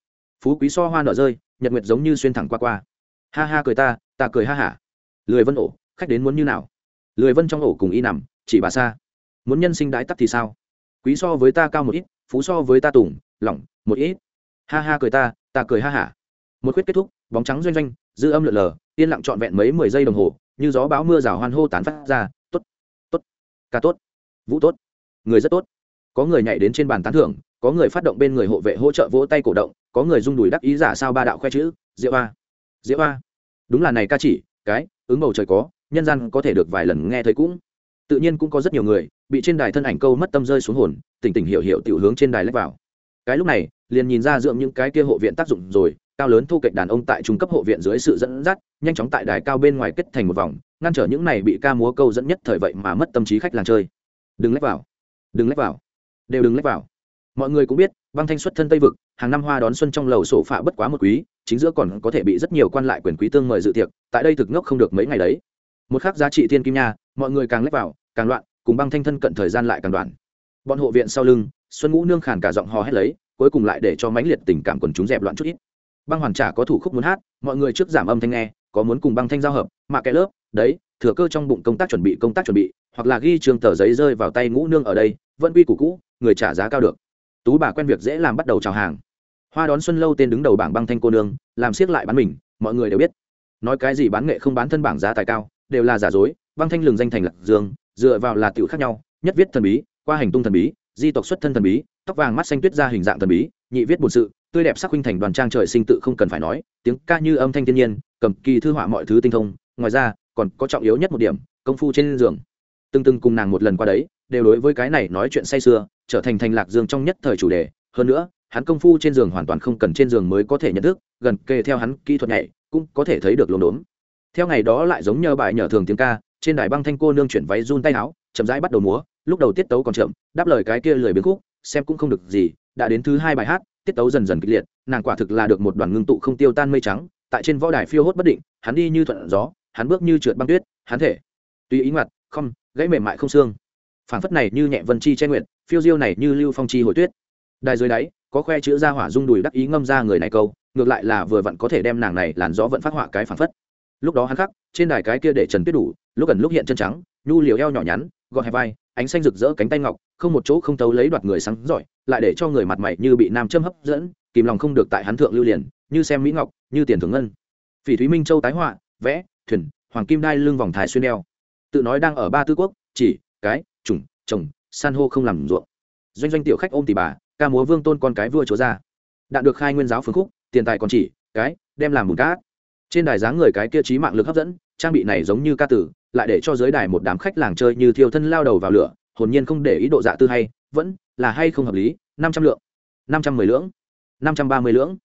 Phú quý so hoa nở rơi, nhật nguyệt giống như xuyên thẳng qua qua. Ha ha cười ta ta cười ha hả. Lười vân ổ, khách đến muốn như nào? Lười vân trong ổ cùng y nằm, chỉ bà xa muốn nhân sinh đái tắc thì sao? Quý so với ta cao một ít, phú so với ta tùng, lỏng, một ít ha ha cười ta ta cười ha hả một khuyết kết thúc, bóng trắng doanh doanh, dư âm lượn lờ, yên lặng trọn vẹn mấy mười giây đồng hồ, như gió báo mưa rào hoan hô tán phát ra t ố t t ố t ca tốt, vũ tốt, người rất tốt. Có người nhảy đến trên bàn tán thưởng, có người phát động bên người hộ vệ hỗ trợ vỗ tay cổ động, có người rung đùi đắc ý giả sao ba đạo khoe chữ, diệu a diệu a. Đúng là này ca chỉ, cái, ứng bầu trời có, nhân gian có thể được vài lần nghe thấy cũng. Tự nhiên cũng có rất nhiều người, bị trên đài thân ảnh câu mất tâm rơi xuống hồn, tỉnh tỉnh hiểu hiểu tiểu hướng trên đài lách vào. Cái lúc này liền nhìn ra dưỡng những cái kia hộ viện tác dụng rồi, cao lớn thu kệch đàn ông tại trung cấp hộ viện dưới sự dẫn dắt, nhanh chóng tại đài cao bên ngoài kết thành một vòng, ngăn trở những này bị ca múa câu dẫn nhất thời vậy mà mất tâm trí khách làng chơi. Đừng lách vào. Đừng lách vào. Đều đừng lách vào. Mọi người cũng biết, băng thanh xuất thân tây vực, hàng năm hoa đón xuân trong lầu sổ phạ bất quá một quý, chính giữa còn có thể bị rất nhiều quan lại quyền quý tương mời dự tiệc, tại đây thực ngốc không được mấy ngày đấy. Một khác giá trị thiên kim nha, mọi người càng lách vào, càng loạn, cùng băng thanh thân cận thời gian lại càng đoạn. Bọn hộ viện sau lưng, xuân ngũ nương khàn cả giọng hò hét lấy cuối cùng lại để cho mãnh liệt tình cảm quần chúng dẹp loạn chút ít. Băng hoàn trả có thủ khúc muốn hát, mọi người trước giảm âm thanh nghe, có muốn cùng băng thanh giao hợp, mà cái lớp, đấy, thừa cơ trong bụng công tác chuẩn bị, công tác chuẩn bị, hoặc là ghi trường tờ giấy rơi vào tay ngũ nương ở đây, vẫn quy củ cũ, người trả giá cao được. Tú bà quen việc dễ làm bắt đầu chào hàng. Hoa đón xuân lâu tên đứng đầu bảng băng thanh cô nương, làm siết lại bán mình, mọi người đều biết. Nói cái gì bán nghệ không bán thân bảng giá tài cao, đều là giả dối, băng thanh lường danh thành lạc dương, dựa vào là tiểu khác nhau, nhất viết thần bí, qua hành tung thần bí, di tộc xuất thân thần bí tóc vàng mắt xanh tuyết ra hình dạng thần bí, nhị viết buồn sự, tươi đẹp sắc huynh thành đoàn trang trời sinh tự không cần phải nói, tiếng ca như âm thanh thiên nhiên, cầm kỳ thư họa mọi thứ tinh thông, ngoài ra, còn có trọng yếu nhất một điểm, công phu trên giường. Từng từng cùng nàng một lần qua đấy, đều đối với cái này nói chuyện say sưa, trở thành thành lạc dương trong nhất thời chủ đề. Hơn nữa, hắn công phu trên giường hoàn toàn không cần trên giường mới có thể nhận thức, gần kề theo hắn kỹ thuật nhảy, cũng có thể thấy được lốm đốm theo ngày đó lại giống nhờ bài nhờ thường tiếng ca, trên đài băng thanh cô nương chuyển váy run tay áo, chậm rãi bắt đầu múa, lúc đầu tiết tấu còn chậm, đáp lời cái kia lười biến khúc xem cũng không được gì, đã đến thứ hai bài hát, tiết tấu dần dần kịch liệt, nàng quả thực là được một đoàn ngưng tụ không tiêu tan mây trắng, tại trên võ đài phiêu hốt bất định, hắn đi như thuận gió, hắn bước như trượt băng tuyết, hắn thể. Tùy ý ngoặt, không, gãy mềm mại không xương. Phảng phất này như nhẹ vân chi che nguyện phiêu diêu này như lưu phong chi hồi tuyết. Đài dưới đáy, có khoe chữ ra hỏa dung đùi đắc ý ngâm ra người này câu, ngược lại là vừa vặn có thể đem nàng này làn gió vẫn phát họa cái phảng phất. Lúc đó hắn khắc, trên đài cái kia để trần tuyết đủ, lúc gần lúc hiện chân trắng, nhu liều eo nhỏ nhắn gọn hẹp vai ánh xanh rực rỡ cánh tay ngọc, không một chỗ không tấu lấy đoạt người sáng giỏi, lại để cho người mặt mày như bị nam châm hấp dẫn, kìm lòng không được tại hắn thượng lưu liền, như xem mỹ ngọc, như tiền thường ngân. Phỉ thúy minh châu tái họa, vẽ, thuyền, hoàng kim đai lưng vòng thái xuyên đeo. Tự nói đang ở ba tư quốc, chỉ, cái, trùng, trồng, san hô không làm ruộng. Doanh doanh tiểu khách ôm tỷ bà, ca múa vương tôn con cái vua chúa ra. Đạn được khai nguyên giáo phương khúc, tiền tài còn chỉ, cái, đem làm bùn cát. Trên đài dáng người cái kia trí mạng lực hấp dẫn, trang bị này giống như ca tử lại để cho giới đài một đám khách làng chơi như thiêu thân lao đầu vào lửa hồn nhiên không để ý độ dạ tư hay vẫn là hay không hợp lý năm trăm lượng năm trăm mười lưỡng năm trăm ba mươi lưỡng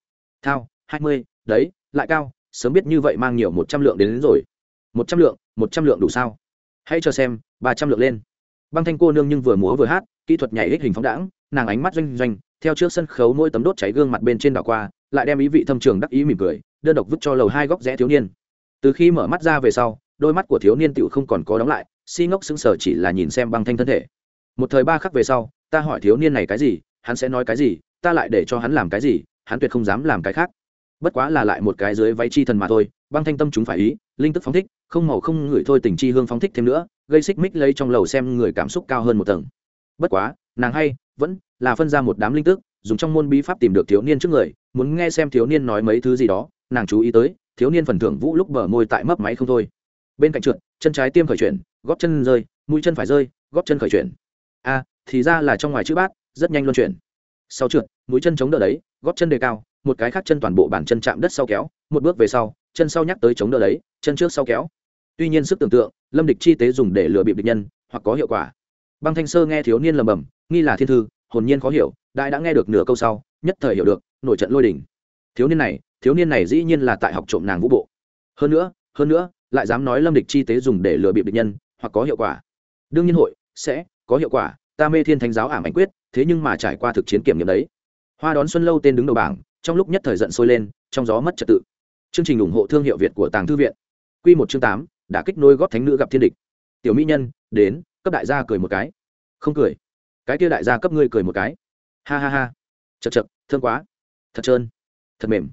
thao hai mươi đấy lại cao sớm biết như vậy mang nhiều một trăm lượng đến, đến rồi. một trăm lượng một trăm lượng đủ sao? Hãy cho xem ba trăm lượng lên. Băng thanh cô nương nhưng vừa múa vừa hát kỹ thuật nhảy ích hình phóng đãng nàng ánh mắt doanh doanh theo trước sân khấu mỗi tấm đốt cháy gương mặt bên trên đảo qua lại đem ý vị thâm trường đắc ý mỉm cười đơn độc vứt cho lầu hai góc rẽ thiếu niên. Từ khi mở mắt ra về sau đôi mắt của thiếu niên tựu không còn có đóng lại, si ngốc sững sờ chỉ là nhìn xem băng thanh thân thể. Một thời ba khắc về sau, ta hỏi thiếu niên này cái gì, hắn sẽ nói cái gì, ta lại để cho hắn làm cái gì, hắn tuyệt không dám làm cái khác. Bất quá là lại một cái dưới váy chi thần mà thôi, băng thanh tâm chúng phải ý, linh tức phóng thích, không màu không ngửi thôi tình chi hương phóng thích thêm nữa, gây xích mích lấy trong lầu xem người cảm xúc cao hơn một tầng. Bất quá, nàng hay, vẫn là phân ra một đám linh tức, dùng trong môn bí pháp tìm được thiếu niên trước người, muốn nghe xem thiếu niên nói mấy thứ gì đó, nàng chú ý tới, thiếu niên phần thưởng vũ lúc bờ môi tại mấp máy không thôi bên cạnh trượt, chân trái tiêm khởi chuyển, góp chân rơi, mũi chân phải rơi, góp chân khởi chuyển. A, thì ra là trong ngoài chữ bát, rất nhanh luân chuyển. Sau trượt, mũi chân chống đỡ đấy, góp chân đề cao, một cái khác chân toàn bộ bàn chân chạm đất sau kéo, một bước về sau, chân sau nhắc tới chống đỡ đấy, chân trước sau kéo. Tuy nhiên sức tưởng tượng, lâm địch chi tế dùng để lừa bịp địch nhân, hoặc có hiệu quả. Băng thanh sơ nghe thiếu niên lầm bầm, nghi là thiên thư, hồn nhiên khó hiểu, đại đã nghe được nửa câu sau, nhất thời hiểu được, nổi trận lôi đình. Thiếu niên này, thiếu niên này dĩ nhiên là tại học trộm nàng vũ bộ. Hơn nữa hơn nữa lại dám nói lâm địch chi tế dùng để lừa bịp địch nhân, hoặc có hiệu quả. Đương nhiên hội sẽ có hiệu quả, ta mê thiên thánh giáo ảm ảnh quyết, thế nhưng mà trải qua thực chiến kiểm nghiệm đấy. Hoa đón xuân lâu tên đứng đầu bảng, trong lúc nhất thời giận sôi lên, trong gió mất trật tự. Chương trình ủng hộ thương hiệu việt của tàng thư viện. Q một chương tám, đã kích nôi góp thánh nữ gặp thiên địch. Tiểu mỹ nhân, đến, cấp đại gia cười một cái. Không cười. Cái kia đại gia cấp ngươi cười một cái. Ha ha ha. Chật chật, thương quá. Thật trơn. Thật mềm.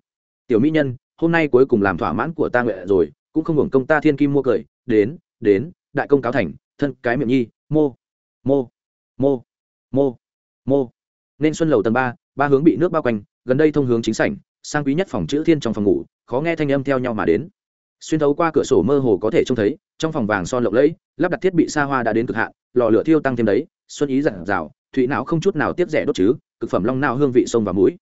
Tiểu mỹ nhân, hôm nay cuối cùng làm thỏa mãn của ta nguyện rồi cũng không hưởng công ta thiên kim mua cười, đến đến, đại công cáo thành, thân cái miệng nhi, mô mô mô mô mô. Nên xuân lầu tầng ba ba hướng bị nước bao quanh, gần đây thông hướng chính sảnh, sang quý nhất phòng chữ thiên trong phòng ngủ, khó nghe thanh âm theo nhau mà đến. Xuyên thấu qua cửa sổ mơ hồ có thể trông thấy, trong phòng vàng son lộng lẫy, lắp đặt thiết bị xa hoa đã đến cực hạn, lò lửa thiêu tăng thêm đấy, xuân ý dặn dào, thụy não không chút nào tiếp rẻ đốt chứ, cực phẩm long nao hương vị sông và mũi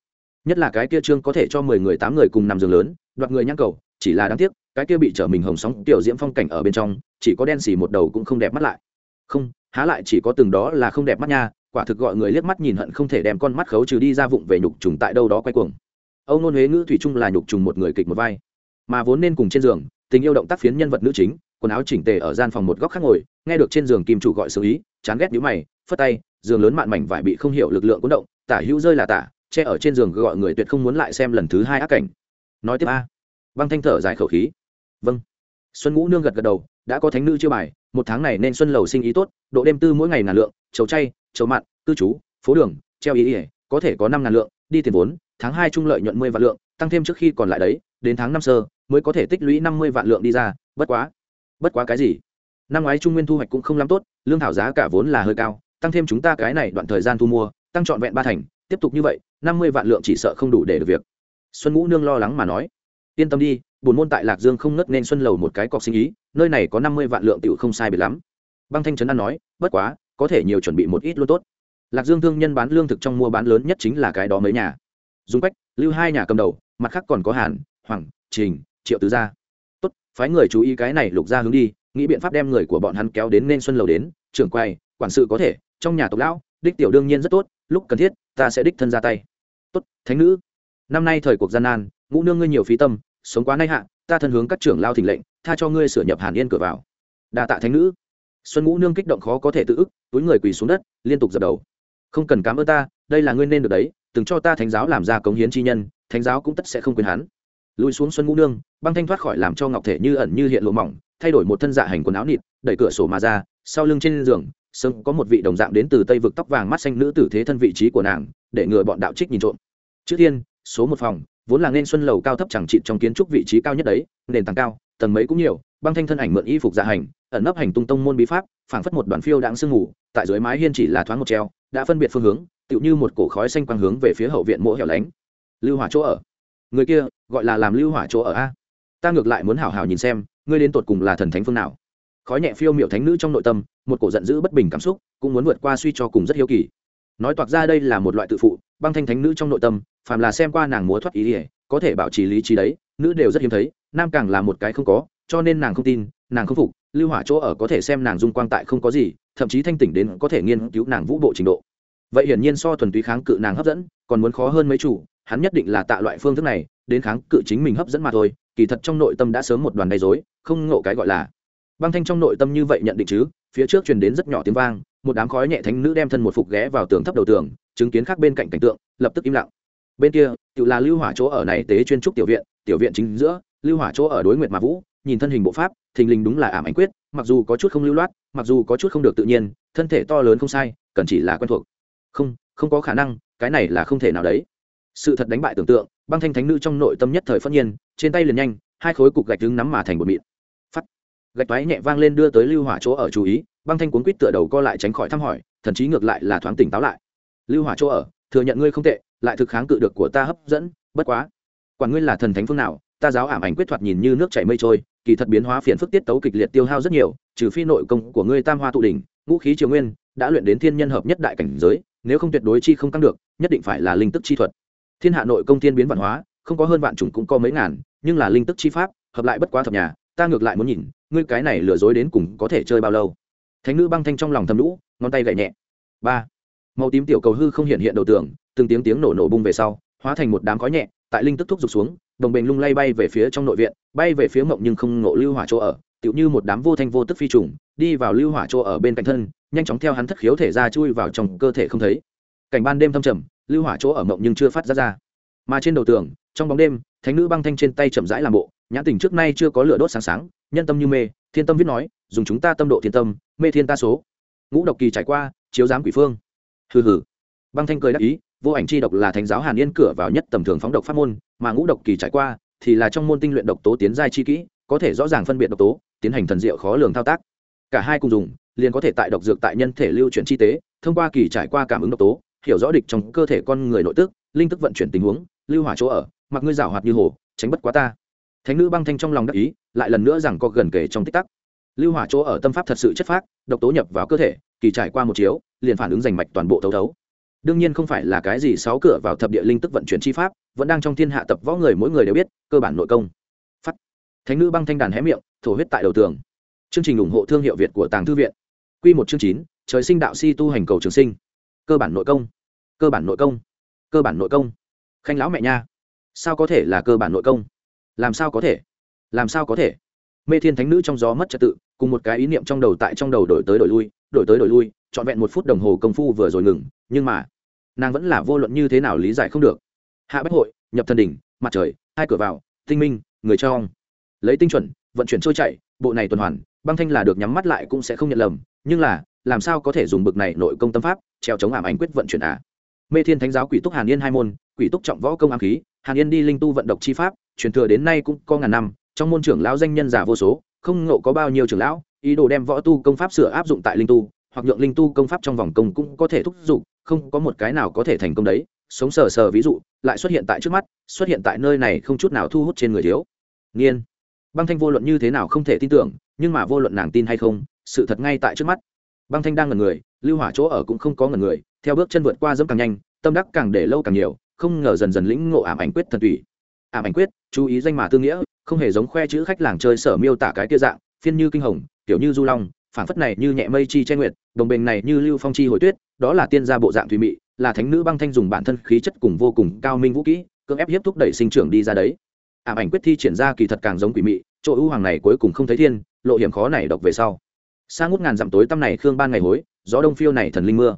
nhất là cái kia trương có thể cho mười người tám người cùng nằm giường lớn, đoạt người nhang cầu, chỉ là đáng tiếc cái kia bị trở mình hồng sóng tiểu diễm phong cảnh ở bên trong, chỉ có đen xì một đầu cũng không đẹp mắt lại. Không, há lại chỉ có từng đó là không đẹp mắt nha, quả thực gọi người liếc mắt nhìn hận không thể đem con mắt khấu trừ đi ra vụng về nhục trùng tại đâu đó quay cuồng. Âu nôn huế ngữ thủy chung là nhục trùng một người kịch một vai. Mà vốn nên cùng trên giường, tình yêu động tác phiến nhân vật nữ chính, quần áo chỉnh tề ở gian phòng một góc khác ngồi, nghe được trên giường kim chủ gọi xử ý, chán ghét nhíu mày, phất tay, giường lớn mạn mảnh vải bị không hiểu lực lượng cuốn động, tả hữu rơi là tả, che ở trên giường gọi người tuyệt không muốn lại xem lần thứ hai ác cảnh. Nói tiếp a. Băng thanh thở dài khẩu khí vâng. Xuân ngũ nương gật gật đầu, đã có thánh nữ chưa bài, một tháng này nên xuân lầu sinh ý tốt, độ đêm tư mỗi ngày ngàn lượng, chầu chay, chầu mặn cư trú phố đường, treo ý ỉa có thể có năm ngàn lượng, đi tiền vốn, tháng hai trung lợi nhuận mười vạn lượng, tăng thêm trước khi còn lại đấy, đến tháng năm sơ, mới có thể tích lũy năm mươi vạn lượng đi ra, bất quá bất quá cái gì? Năm ngoái trung nguyên thu hoạch cũng không lắm tốt, lương thảo giá cả vốn là hơi cao, tăng thêm chúng ta cái này đoạn thời gian thu mua, tăng trọn vẹn ba thành, tiếp tục như vậy, năm mươi vạn lượng chỉ sợ không đủ để được việc. Xuân ngũ nương lo lắng mà nói yên tâm đi buồn môn tại lạc dương không ngất nên xuân lầu một cái cọc sinh ý, nơi này có năm mươi vạn lượng tiểu không sai biệt lắm. Băng thanh trấn an nói, bất quá, có thể nhiều chuẩn bị một ít luôn tốt. Lạc dương thương nhân bán lương thực trong mua bán lớn nhất chính là cái đó mấy nhà. Dung quách, lưu hai nhà cầm đầu, mặt khác còn có hàn, hoàng, trình, triệu tứ gia. Tốt, phái người chú ý cái này lục ra hướng đi, nghĩ biện pháp đem người của bọn hắn kéo đến nên xuân lầu đến, trưởng quay, quản sự có thể, trong nhà tộc lão, đích tiểu đương nhiên rất tốt, lúc cần thiết, ta sẽ đích thân ra tay. Tốt, thánh nữ. Năm nay thời cuộc gian nan ngũ nương ngươi nhiều phí tâm, sống quá nay hạ, ta thân hướng các trưởng lao thỉnh lệnh, tha cho ngươi sửa nhập hàn yên cửa vào. Đa tạ thánh nữ. Xuân ngũ nương kích động khó có thể tự ức, túi người quỳ xuống đất, liên tục dập đầu. Không cần cảm ơn ta, đây là ngươi nên được đấy, từng cho ta thánh giáo làm ra cống hiến chi nhân, thánh giáo cũng tất sẽ không quên hắn. Lùi xuống xuân ngũ nương, băng thanh thoát khỏi làm cho ngọc thể như ẩn như hiện lộ mỏng, thay đổi một thân dạ hành quần áo nịt, đẩy cửa sổ mà ra, sau lưng trên giường sưng có một vị đồng dạng đến từ tây vực tóc vàng mắt xanh nữ tử thế thân vị trí của nàng, để ngừa bọn đạo trích nhìn trộm. Chữ thiên, số một phòng vốn là nên xuân lầu cao thấp chẳng trị trong kiến trúc vị trí cao nhất đấy, nền tảng cao, tầng mấy cũng nhiều, băng thanh thân ảnh mượn y phục dạ hành, ẩn nấp hành tung tông môn bí pháp, phảng phất một đoàn phiêu đãng sương ngủ tại dưới mái hiên chỉ là thoáng một treo, đã phân biệt phương hướng, tựu như một cổ khói xanh quang hướng về phía hậu viện mỗ hẻo lánh. Lưu hỏa chỗ ở. Người kia, gọi là làm lưu hỏa chỗ ở a. Ta ngược lại muốn hảo hảo nhìn xem, ngươi đến tột cùng là thần thánh phương nào. Khói nhẹ phiêu miểu thánh nữ trong nội tâm, một cổ giận dữ bất bình cảm xúc, cũng muốn vượt qua suy cho cùng rất hiếu kỳ. Nói toạc ra đây là một loại tự phụ băng thanh thánh nữ trong nội tâm, phàm là xem qua nàng múa thoát ý ỉa có thể bảo trì lý trí đấy, nữ đều rất hiếm thấy, nam càng là một cái không có, cho nên nàng không tin, nàng không phục, lưu hỏa chỗ ở có thể xem nàng dung quang tại không có gì, thậm chí thanh tỉnh đến có thể nghiên cứu nàng vũ bộ trình độ. Vậy hiển nhiên so thuần túy kháng cự nàng hấp dẫn, còn muốn khó hơn mấy chủ, hắn nhất định là tạ loại phương thức này, đến kháng cự chính mình hấp dẫn mà thôi, kỳ thật trong nội tâm đã sớm một đoàn đầy dối không ngộ cái gọi là. Băng thanh trong nội tâm như vậy nhận định chứ, phía trước truyền đến rất nhỏ tiếng vang, một đám khói nhẹ thánh nữ đem thân một phục ghé vào tường thấp đầu tường chứng kiến khác bên cạnh cảnh tượng, lập tức im lặng. Bên kia, tự là lưu hỏa chỗ ở này tế chuyên trúc tiểu viện tiểu viện chính giữa, lưu hỏa chỗ ở đối nguyệt mà vũ, nhìn thân hình bộ pháp, thình lình đúng là ảm ảnh quyết, mặc dù có chút không lưu loát, mặc dù có chút không được tự nhiên, thân thể to lớn không sai, cần chỉ là quen thuộc. Không không có khả năng, cái này là không thể nào đấy. Sự thật đánh bại tưởng tượng, băng thanh thánh nữ trong nội tâm nhất thời phất nhiên, trên tay liền nhanh, hai khối cục gạch đứng nắm mà thành bột mịn. Gạch toái nhẹ vang lên đưa tới lưu hỏa chỗ ở chú ý, băng thanh cuốn quýt tựa đầu co lại tránh khỏi thăm hỏi thậm chí ngược lại là thoáng tỉnh táo lại lưu hỏa chỗ ở, thừa nhận ngươi không tệ, lại thực kháng cự được của ta hấp dẫn, bất quá. Quản ngươi là thần thánh phương nào, ta giáo ảm ảnh quyết thoạt nhìn như nước chảy mây trôi, kỳ thật biến hóa phiền phức tiết tấu kịch liệt tiêu hao rất nhiều, trừ phi nội công của ngươi tam hoa tụ đỉnh, ngũ khí triều nguyên, đã luyện đến thiên nhân hợp nhất đại cảnh giới, nếu không tuyệt đối chi không tăng được, nhất định phải là linh tức chi thuật. Thiên hạ nội công thiên biến văn hóa, không có hơn vạn chủng cũng có mấy ngàn, nhưng là linh tức chi pháp, hợp lại bất quá thập nhà, ta ngược lại muốn nhìn, ngươi cái này lừa dối đến cùng có thể chơi bao lâu. Thánh nữ băng thanh trong lòng thầm lũ, ngón tay gậy nhẹ. Ba màu tím tiểu cầu hư không hiện hiện đầu tường, từng tiếng tiếng nổ nổ bung về sau, hóa thành một đám khói nhẹ, tại linh tức thúc rục xuống, đồng bền lung lay bay về phía trong nội viện, bay về phía mộng nhưng không ngộ lưu hỏa chỗ ở, tựu như một đám vô thanh vô tức phi trùng, đi vào lưu hỏa chỗ ở bên cạnh thân, nhanh chóng theo hắn thất khiếu thể ra chui vào trong cơ thể không thấy. Cảnh ban đêm thâm trầm, lưu hỏa chỗ ở mộng nhưng chưa phát ra ra. Mà trên đầu tường, trong bóng đêm, thánh nữ băng thanh trên tay chậm rãi làm bộ, nhãn tình trước nay chưa có lửa đốt sáng sáng, nhân tâm như mê, thiên tâm viết nói, dùng chúng ta tâm độ thiên tâm, mê thiên ta số. Ngũ độc kỳ trải qua, chiếu giám quỷ phương hừ hừ. Băng thanh cười đáp ý, vô ảnh chi độc là thánh giáo hàn yên cửa vào nhất tầm thường phóng độc pháp môn, mà ngũ độc kỳ trải qua thì là trong môn tinh luyện độc tố tiến giai chi kỹ, có thể rõ ràng phân biệt độc tố, tiến hành thần diệu khó lường thao tác. Cả hai cùng dùng, liền có thể tại độc dược tại nhân thể lưu chuyển chi tế, thông qua kỳ trải qua cảm ứng độc tố, hiểu rõ địch trong cơ thể con người nội tức, linh tức vận chuyển tình huống, lưu hỏa chỗ ở, mặc ngươi rảo hoạt như hồ, tránh bất quá ta. Thánh nữ băng thanh trong lòng đắc ý, lại lần nữa rằng có gần kể trong tích tắc. Lưu hỏa chỗ ở tâm pháp thật sự chất phác, độc tố nhập vào cơ thể, kỳ trải qua một chiếu liền phản ứng giành mạch toàn bộ thấu thấu. Đương nhiên không phải là cái gì sáu cửa vào thập địa linh tức vận chuyển chi pháp, vẫn đang trong thiên hạ tập võ người mỗi người đều biết, cơ bản nội công. Phát. Thánh nữ băng thanh đàn hé miệng, thổ huyết tại đầu tường. Chương trình ủng hộ thương hiệu việt của tàng thư viện. Q một chương chín, trời sinh đạo si tu hành cầu trường sinh. Cơ bản nội công. Cơ bản nội công. Cơ bản nội công. Khanh lão mẹ nha. Sao có thể là cơ bản nội công? Làm sao có thể? Làm sao có thể? Mê thiên thánh nữ trong gió mất trật tự, cùng một cái ý niệm trong đầu tại trong đầu đổi tới đổi lui, đổi tới đổi lui trọn vẹn một phút đồng hồ công phu vừa rồi ngừng, nhưng mà, nàng vẫn là vô luận như thế nào lý giải không được. Hạ bách hội, nhập thần đỉnh, mặt trời, hai cửa vào, tinh minh, người trong lấy tinh chuẩn, vận chuyển trôi chạy bộ này tuần hoàn, băng thanh là được nhắm mắt lại cũng sẽ không nhận lầm, nhưng là, làm sao có thể dùng bực này nội công tâm pháp, treo chống ảm ảnh quyết vận chuyển à? Mê thiên thánh giáo quỷ túc hàn yên hai môn, quỷ túc trọng võ công ám khí, hàn yên đi linh tu vận độc chi pháp, truyền thừa đến nay cũng có ngàn năm, trong môn trưởng lão danh nhân giả vô số, không ngộ có bao nhiêu trưởng lão, ý đồ đem võ tu công pháp sửa áp dụng tại linh tu hoặc nhượng linh tu công pháp trong vòng công cũng có thể thúc giục, không có một cái nào có thể thành công đấy. Sống sờ sờ ví dụ, lại xuất hiện tại trước mắt, xuất hiện tại nơi này không chút nào thu hút trên người thiếu. Niên băng thanh vô luận như thế nào không thể tin tưởng, nhưng mà vô luận nàng tin hay không, sự thật ngay tại trước mắt. Băng thanh đang ngần người, lưu hỏa chỗ ở cũng không có ngần người, theo bước chân vượt qua dẫm càng nhanh, tâm đắc càng để lâu càng nhiều, không ngờ dần dần lĩnh ngộ ảm ảnh quyết thần tùy ảm ảnh quyết, chú ý danh mà tư nghĩa, không hề giống khoe chữ khách làng chơi sở miêu tả cái kia dạng, phiên như kinh hồng tiểu như du long phản phất này như nhẹ mây chi che nguyệt, đồng bình này như lưu phong chi hồi tuyết, đó là tiên gia bộ dạng thùy mị, là thánh nữ băng thanh dùng bản thân khí chất cùng vô cùng cao minh vũ kỹ, cưỡng ép hiếp thúc đẩy sinh trưởng đi ra đấy. Ảm ảnh quyết thi triển ra kỳ thật càng giống quỷ mị, chỗ ưu hoàng này cuối cùng không thấy thiên, lộ hiểm khó này độc về sau. Xa ngút ngàn dặm tối tăm này khương ban ngày hối, gió đông phiêu này thần linh mưa.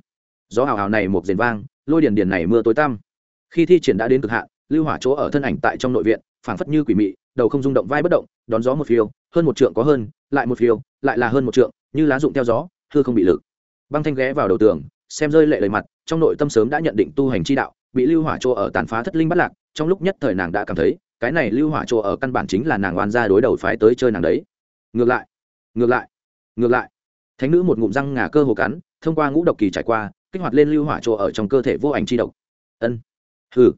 Gió hào hào này một rền vang, lôi điền điền này mưa tối tăm. Khi thi triển đã đến cực hạn, lưu hỏa chỗ ở thân ảnh tại trong nội viện, phảng phất như quỷ mị, đầu không rung động vai bất động, đón gió một phiêu, hơn một trượng có hơn, lại một phiêu, lại là hơn một trượng như lá rụng theo gió thưa không bị lực. Băng thanh ghé vào đầu tường, xem rơi lệ lời mặt, trong nội tâm sớm đã nhận định tu hành chi đạo, bị lưu hỏa chỗ ở tàn phá thất linh bắt lạc, trong lúc nhất thời nàng đã cảm thấy, cái này lưu hỏa chỗ ở căn bản chính là nàng oan gia đối đầu phái tới chơi nàng đấy. Ngược lại ngược lại ngược lại. Thánh nữ một ngụm răng ngà cơ hồ cắn, thông qua ngũ độc kỳ trải qua, kích hoạt lên lưu hỏa chỗ ở trong cơ thể vô ảnh chi độc. Ân, hừ.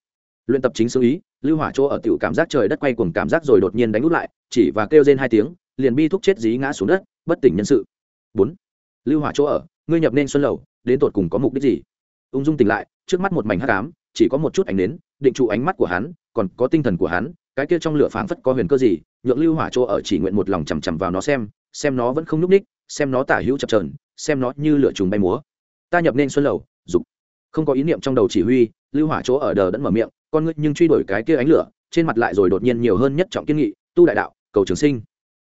Luyện tập chính sư ý, lưu hỏa chỗ ở tiểu cảm giác trời đất quay cuồng cảm giác rồi đột nhiên đánh út lại, chỉ và kêu rên hai tiếng, liền bi thúc chết dí ngã xuống đất, bất tỉnh nhân sự bốn. Lưu hỏa chỗ ở, ngươi nhập nên xuân lầu, đến tột cùng có mục đích gì? Ung dung tỉnh lại, trước mắt một mảnh hắc ám, chỉ có một chút ánh nến, định trụ ánh mắt của hắn, còn có tinh thần của hắn, cái kia trong lửa phảng phất có huyền cơ gì, nhượng lưu hỏa chỗ ở chỉ nguyện một lòng chằm chằm vào nó xem xem nó vẫn không nhúc ních xem nó tả hữu chập trờn xem nó như lửa trùng bay múa. Ta nhập nên xuân lầu, dục. Không có ý niệm trong đầu chỉ huy, lưu hỏa chỗ ở đờ đẫn mở miệng, con ngươi nhưng truy đuổi cái kia ánh lửa, trên mặt lại rồi đột nhiên nhiều hơn nhất trọng kiên nghị, tu đại đạo, cầu trường sinh.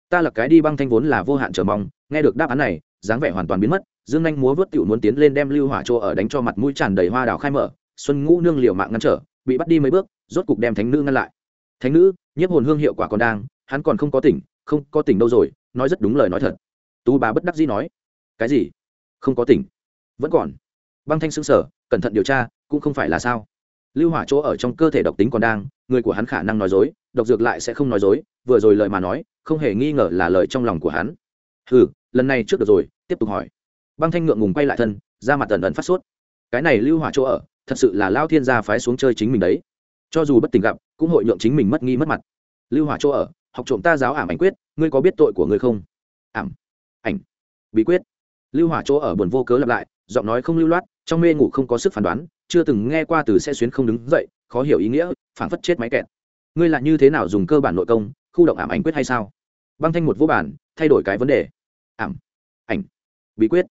Ta là cái đi băng thanh vốn là vô hạn chờ mong nghe được đáp án này, dáng vẻ hoàn toàn biến mất, dương anh múa vớt tiểu muốn tiến lên đem lưu hỏa chỗ ở đánh cho mặt mũi tràn đầy hoa đào khai mở, xuân ngũ nương liều mạng ngăn trở, bị bắt đi mấy bước, rốt cục đem thánh nữ ngăn lại. Thánh nữ, nhiếp hồn hương hiệu quả còn đang, hắn còn không có tỉnh, không có tỉnh đâu rồi, nói rất đúng lời nói thật. Tú bà bất đắc dĩ nói. Cái gì? Không có tỉnh. Vẫn còn. Băng thanh xương sở cẩn thận điều tra, cũng không phải là sao. Lưu hỏa chỗ ở trong cơ thể độc tính còn đang, người của hắn khả năng nói dối, độc dược lại sẽ không nói dối, vừa rồi lời mà nói, không hề nghi ngờ là lời trong lòng của hắn. Ừ lần này trước được rồi, tiếp tục hỏi. Băng thanh ngượng ngùng quay lại thân ra mặt tần ẩn phát sốt. Cái này lưu hỏa chỗ ở, thật sự là lao thiên gia phái xuống chơi chính mình đấy. Cho dù bất tình gặp, cũng hội nhượng chính mình mất nghi mất mặt. Lưu hỏa chỗ ở, học trộm ta giáo ảm ảnh quyết, ngươi có biết tội của ngươi không? Ảm. Ảnh. Bí quyết. Lưu hỏa chỗ ở buồn vô cớ lặp lại, giọng nói không lưu loát, trong mê ngủ không có sức phán đoán, chưa từng nghe qua từ sẽ xuyến không đứng dậy, khó hiểu ý nghĩa, phảng phất chết máy kẹt. Ngươi là như thế nào dùng cơ bản nội công, khu động ảm ảnh quyết hay sao? Băng thanh một vô bản thay đổi cái vấn đề ảm, ảnh, bí quyết,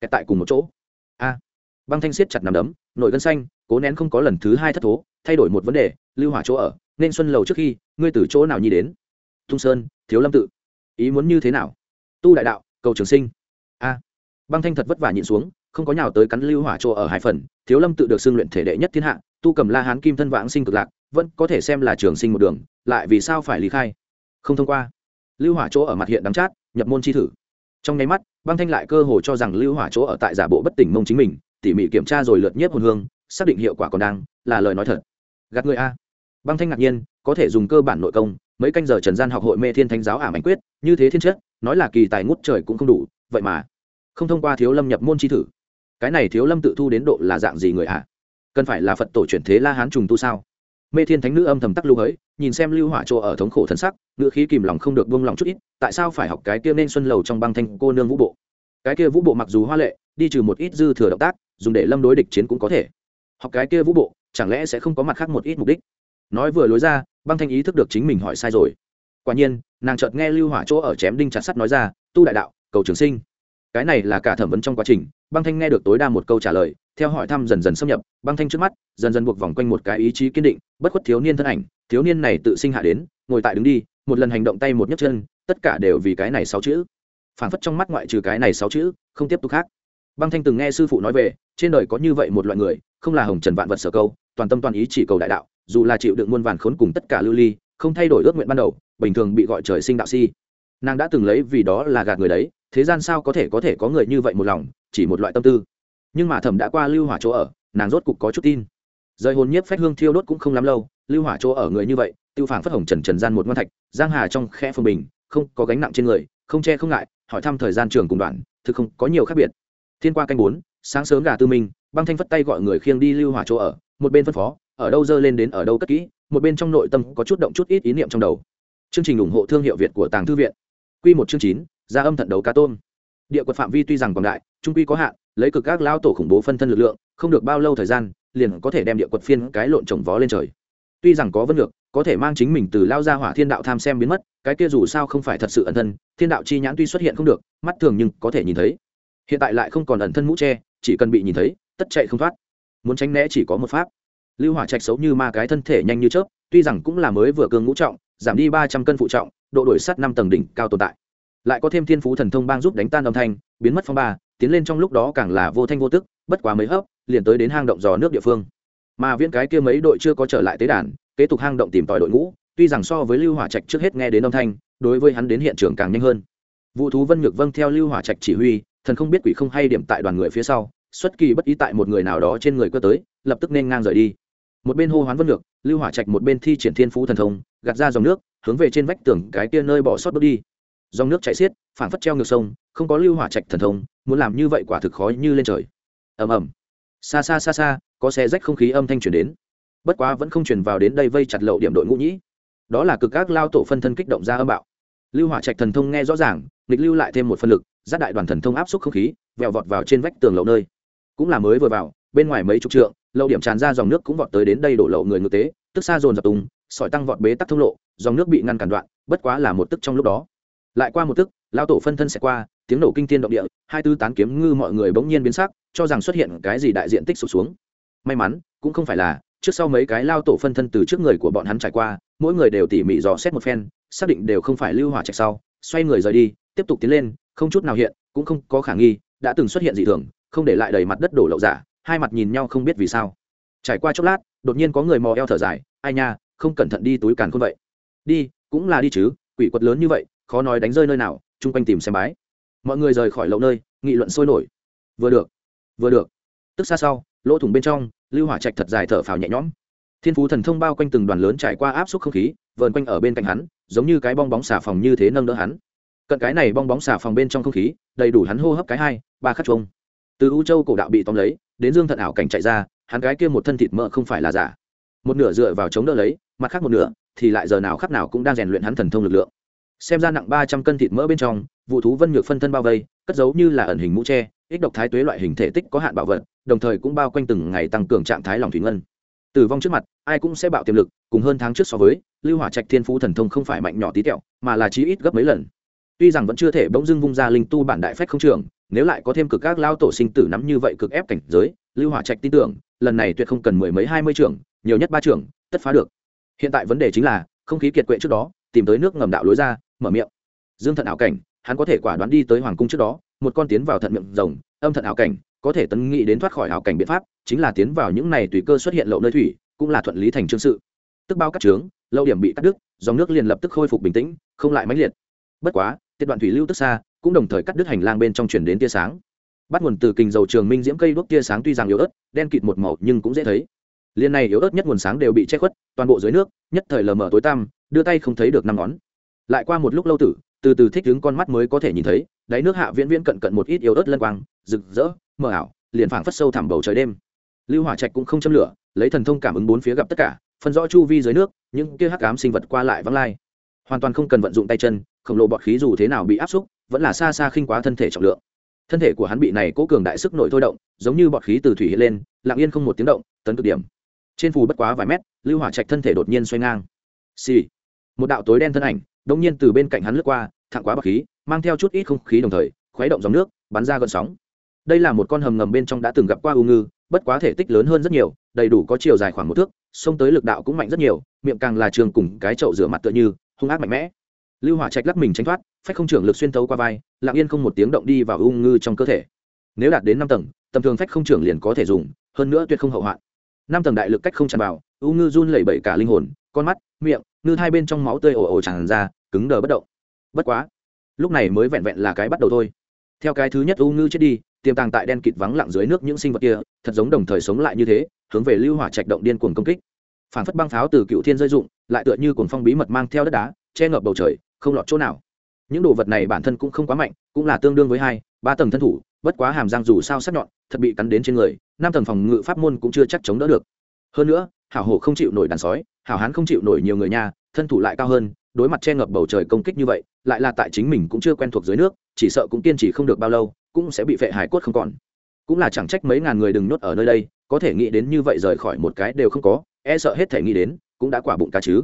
kẹt tại cùng một chỗ. A, băng thanh siết chặt nằm đấm, nội gân xanh, cố nén không có lần thứ hai thất thố, thay đổi một vấn đề, lưu hỏa chỗ ở, nên xuân lầu trước khi, ngươi từ chỗ nào nhi đến? Tung sơn, thiếu lâm tự. Ý muốn như thế nào? Tu đại đạo, cầu trường sinh. A, băng thanh thật vất vả nhịn xuống, không có nhào tới cắn lưu hỏa chỗ ở hải phần, thiếu lâm tự được xưng luyện thể đệ nhất thiên hạ, tu cầm la hán kim thân vãng sinh cực lạc, vẫn có thể xem là trường sinh một đường, lại vì sao phải lý khai? Không thông qua. Lưu hỏa chỗ ở mặt hiện đắng chát, nhập môn chi thử trong nháy mắt, băng thanh lại cơ hồ cho rằng lưu hỏa chỗ ở tại giả bộ bất tỉnh mông chính mình, tỉ mỉ kiểm tra rồi lượt nhiếp hồn hương, xác định hiệu quả còn đang, là lời nói thật. Gạt người a. Băng thanh ngạc nhiên, có thể dùng cơ bản nội công, mấy canh giờ trần gian học hội mê thiên thánh giáo ảm ảnh quyết, như thế thiên chất, nói là kỳ tài ngút trời cũng không đủ, vậy mà không thông qua thiếu lâm nhập môn chi thử. Cái này thiếu lâm tự thu đến độ là dạng gì người ạ? Cần phải là phật tổ chuyển thế la hán trùng tu sao? Mê thiên thánh nữ âm thầm tắc lưu hới, nhìn xem lưu hỏa chỗ ở thống khổ thân sắc ngựa khí kìm lòng không được buông lòng chút ít, tại sao phải học cái kia nên xuân lầu trong băng thanh cô nương vũ bộ? Cái kia vũ bộ mặc dù hoa lệ, đi trừ một ít dư thừa động tác, dùng để lâm đối địch chiến cũng có thể. Học cái kia vũ bộ, chẳng lẽ sẽ không có mặt khác một ít mục đích? Nói vừa lối ra, băng thanh ý thức được chính mình hỏi sai rồi. Quả nhiên, nàng chợt nghe lưu hỏa chỗ ở chém đinh chặt sắt nói ra, tu đại đạo, cầu trường sinh cái này là cả thẩm vấn trong quá trình, băng thanh nghe được tối đa một câu trả lời, theo hỏi thăm dần dần xâm nhập, băng thanh trước mắt, dần dần buộc vòng quanh một cái ý chí kiên định, bất khuất thiếu niên thân ảnh, thiếu niên này tự sinh hạ đến, ngồi tại đứng đi, một lần hành động tay một nhấc chân, tất cả đều vì cái này sáu chữ. Phản phất trong mắt ngoại trừ cái này sáu chữ, không tiếp tục khác. Băng thanh từng nghe sư phụ nói về, trên đời có như vậy một loại người, không là hồng trần vạn vật sở câu, toàn tâm toàn ý chỉ cầu đại đạo, dù là chịu đựng muôn vàn khốn cùng tất cả lưu ly, không thay đổi ước nguyện ban đầu, bình thường bị gọi trời sinh đạo si. Nàng đã từng lấy vì đó là gạt người đấy thế gian sao có thể có thể có người như vậy một lòng, chỉ một loại tâm tư. Nhưng mà thẩm đã qua lưu hỏa chỗ ở, nàng rốt cục có chút tin. Rời hồn nhiếp phách hương thiêu đốt cũng không lắm lâu, lưu hỏa chỗ ở người như vậy, tiêu phản phất hồng trần trần gian một ngon thạch, giang hà trong khe phương bình, không có gánh nặng trên người, không che không ngại, hỏi thăm thời gian trường cùng đoạn, thực không có nhiều khác biệt. Thiên qua canh bốn, sáng sớm gà tư minh, băng thanh phất tay gọi người khiêng đi lưu hỏa chỗ ở, một bên phân phó, ở đâu dơ lên đến ở đâu cất kỹ, một bên trong nội tâm có chút động chút ít ý niệm trong đầu. Chương trình ủng hộ thương hiệu việt của tàng thư viện. Quy một chương chín ra âm thận đấu cá tôm. Địa quật phạm vi tuy rằng còn đại, trung quy có hạn, lấy cực các lao tổ khủng bố phân thân lực lượng, không được bao lâu thời gian, liền có thể đem địa quật phiên cái lộn trồng vó lên trời. Tuy rằng có vân lược có thể mang chính mình từ lao ra hỏa thiên đạo tham xem biến mất, cái kia dù sao không phải thật sự ẩn thân, thiên đạo chi nhãn tuy xuất hiện không được, mắt thường nhưng có thể nhìn thấy. Hiện tại lại không còn ẩn thân mũ tre chỉ cần bị nhìn thấy, tất chạy không thoát. Muốn tránh né chỉ có một pháp. Lưu hỏa trạch xấu như ma cái thân thể nhanh như chớp, tuy rằng cũng là mới vừa cường ngũ trọng, giảm đi ba trăm cân phụ trọng, độ đổi sắt năm tầng đỉnh cao tồn tại lại có thêm thiên phú thần thông bang giúp đánh tan âm thanh, biến mất phong ba, tiến lên trong lúc đó càng là vô thanh vô tức, bất quá mấy hấp liền tới đến hang động dò nước địa phương. Mà viễn cái kia mấy đội chưa có trở lại tế đàn, kế tục hang động tìm tòi đội ngũ, tuy rằng so với lưu hỏa trạch trước hết nghe đến âm thanh, đối với hắn đến hiện trường càng nhanh hơn. Vũ thú vân nhược vâng theo lưu hỏa trạch chỉ huy, thần không biết quỷ không hay điểm tại đoàn người phía sau, xuất kỳ bất ý tại một người nào đó trên người cơ tới, lập tức nên ngang rời đi. Một bên hô hoán vân ngược lưu hỏa trạch một bên thi triển thiên phú thần thông, gạt ra dòng nước, hướng về trên vách tường cái kia nơi bỏ sót bước đi dòng nước chảy xiết, phảng phất treo ngược sông, không có lưu hỏa trạch thần thông, muốn làm như vậy quả thực khó như lên trời. Ầm ầm. Xa xa xa xa, có xe rách không khí âm thanh truyền đến. Bất quá vẫn không truyền vào đến đây vây chặt lậu điểm đội ngũ nhĩ. Đó là cực các lao tổ phân thân kích động ra âm bạo. Lưu hỏa trạch thần thông nghe rõ ràng, nghịch lưu lại thêm một phân lực, giáp đại đoàn thần thông áp suất không khí, vẹo vọt vào trên vách tường lậu nơi. Cũng là mới vừa vào, bên ngoài mấy chục trượng, lậu điểm tràn ra dòng nước cũng vọt tới đến đây đổ lậu người ngược tế, tức xa dồn dập tùng sỏi tăng vọt bế tắc thông lộ, dòng nước bị ngăn cản đoạn, bất quá là một tức trong lúc đó lại qua một tức lao tổ phân thân sẽ qua, tiếng nổ kinh thiên động địa, hai tư tán kiếm ngư mọi người bỗng nhiên biến sắc, cho rằng xuất hiện cái gì đại diện tích sụt xuống. May mắn, cũng không phải là, trước sau mấy cái lao tổ phân thân từ trước người của bọn hắn trải qua, mỗi người đều tỉ mỉ dò xét một phen, xác định đều không phải lưu hỏa trạch sau, xoay người rời đi, tiếp tục tiến lên, không chút nào hiện, cũng không có khả nghi, đã từng xuất hiện dị thường, không để lại đầy mặt đất đổ lậu giả, hai mặt nhìn nhau không biết vì sao. Trải qua chốc lát, đột nhiên có người mò eo thở dài, ai nha, không cẩn thận đi túi càn không vậy. Đi, cũng là đi chứ, quỷ quật lớn như vậy khó nói đánh rơi nơi nào, chung quanh tìm xem bái. Mọi người rời khỏi lậu nơi, nghị luận sôi nổi. Vừa được vừa được. Tức xa sau, lỗ thủng bên trong, lưu hỏa trạch thật dài thở phào nhẹ nhõm. Thiên phú thần thông bao quanh từng đoàn lớn trải qua áp suất không khí, vờn quanh ở bên cạnh hắn, giống như cái bong bóng xà phòng như thế nâng đỡ hắn. Cận cái này bong bóng xà phòng bên trong không khí, đầy đủ hắn hô hấp cái hai, ba khắc chuông. Từ u châu cổ đạo bị tóm lấy, đến dương thận ảo cảnh chạy ra, hắn cái kia một thân thịt mỡ không phải là giả. Một nửa dựa vào chống đỡ lấy, mặt khác một nửa thì lại giờ nào khắc nào cũng đang rèn luyện hắn thần thông lực lượng xem ra nặng ba trăm cân thịt mỡ bên trong, vụ thú vân nhược phân thân bao vây, cất giấu như là ẩn hình mũ tre ích độc thái tuế loại hình thể tích có hạn bảo vật, đồng thời cũng bao quanh từng ngày tăng cường trạng thái lòng thủy ngân. Tử vong trước mặt, ai cũng sẽ bạo tiềm lực, cùng hơn tháng trước so với, lưu hỏa trạch thiên phú thần thông không phải mạnh nhỏ tí tẹo, mà là chí ít gấp mấy lần. Tuy rằng vẫn chưa thể bỗng dưng vung ra linh tu bản đại phách không trường nếu lại có thêm cực các lao tổ sinh tử nắm như vậy cực ép cảnh giới, lưu hỏa trạch tin tưởng, lần này tuyệt không cần mười mấy hai mươi trưởng, nhiều nhất ba trưởng, tất phá được. Hiện tại vấn đề chính là, không khí kiệt quệ trước đó, tìm tới nước ngầm đạo lối ra mở miệng. Dương thận ảo cảnh, hắn có thể quả đoán đi tới hoàng cung trước đó, một con tiến vào thận miệng rồng, âm thận ảo cảnh, có thể tấn nghĩ đến thoát khỏi ảo cảnh biện pháp, chính là tiến vào những này tùy cơ xuất hiện lậu nơi thủy, cũng là thuận lý thành trương sự. Tức bao cắt trướng, lâu điểm bị cắt đứt, dòng nước liền lập tức khôi phục bình tĩnh, không lại mãnh liệt. Bất quá, tiết đoạn thủy lưu tức xa, cũng đồng thời cắt đứt hành lang bên trong chuyển đến tia sáng. Bắt nguồn từ kình dầu trường minh diễm cây đuốc tia sáng tuy rằng yếu ớt, đen kịt một màu nhưng cũng dễ thấy. Liên này yếu ớt nhất nguồn sáng đều bị che khuất, toàn bộ dưới nước, nhất thời lờ mờ tối tăm, đưa tay không thấy được năm ngón lại qua một lúc lâu tử, từ từ thích đứng con mắt mới có thể nhìn thấy, đáy nước hạ viễn viễn cận cận một ít yếu ớt lân quang, rực rỡ, mờ ảo, liền phảng phất sâu thẳm bầu trời đêm. Lưu hỏa trạch cũng không châm lửa, lấy thần thông cảm ứng bốn phía gặp tất cả, phân rõ chu vi dưới nước, những kia hắc ám sinh vật qua lại vắng lai. Hoàn toàn không cần vận dụng tay chân, khổng lồ bọt khí dù thế nào bị áp xúc, vẫn là xa xa khinh quá thân thể trọng lượng. Thân thể của hắn bị này cố cường đại sức nội thôi động, giống như bọt khí từ thủy hiện lên, lặng yên không một tiếng động, tấn cực điểm. Trên phù bất quá vài mét, lưu hỏa trạch thân thể đột nhiên xoay ngang. Xì. Một đạo tối đen thân ảnh đột nhiên từ bên cạnh hắn lướt qua, thẳng quá bọt khí, mang theo chút ít không khí đồng thời, khuấy động dòng nước, bắn ra gợn sóng. Đây là một con hầm ngầm bên trong đã từng gặp qua u ngư, bất quá thể tích lớn hơn rất nhiều, đầy đủ có chiều dài khoảng một thước xông tới lực đạo cũng mạnh rất nhiều, miệng càng là trường cùng cái chậu rửa mặt tựa như, hung ác mạnh mẽ. Lưu hỏa trạch lắc mình tránh thoát, phách không trưởng lực xuyên thấu qua vai, lặng yên không một tiếng động đi vào u ngư trong cơ thể. Nếu đạt đến năm tầng, tầm thường phách không trưởng liền có thể dùng, hơn nữa tuyệt không hậu hoạn. Năm tầng đại lực cách không tràn vào, u ngư run lẩy bẩy cả linh hồn, con mắt, miệng ngư hai bên trong máu tươi ồ ồ tràn ra, cứng đờ bất động. Bất quá, lúc này mới vẹn vẹn là cái bắt đầu thôi. Theo cái thứ nhất u ngư chết đi, tiềm tàng tại đen kịt vắng lặng dưới nước những sinh vật kia, thật giống đồng thời sống lại như thế, hướng về lưu hỏa trạch động điên cuồng công kích. Phản phất băng pháo từ cựu thiên rơi dụng lại tựa như cuồng phong bí mật mang theo đất đá, che ngập bầu trời, không lọt chỗ nào. Những đồ vật này bản thân cũng không quá mạnh, cũng là tương đương với hai, ba tầng thân thủ, bất quá hàm răng dù sao sắc nhọn, thật bị cắn đến trên người, năm tầng phòng ngự pháp môn cũng chưa chắc chống đỡ được. Hơn nữa hảo hổ không chịu nổi đàn sói, hảo hán không chịu nổi nhiều người nha, thân thủ lại cao hơn, đối mặt che ngập bầu trời công kích như vậy, lại là tại chính mình cũng chưa quen thuộc dưới nước, chỉ sợ cũng kiên trì không được bao lâu, cũng sẽ bị phệ hải cốt không còn. Cũng là chẳng trách mấy ngàn người đừng nhốt ở nơi đây, có thể nghĩ đến như vậy rời khỏi một cái đều không có e sợ hết thể nghĩ đến, cũng đã quả bụng cá chứ.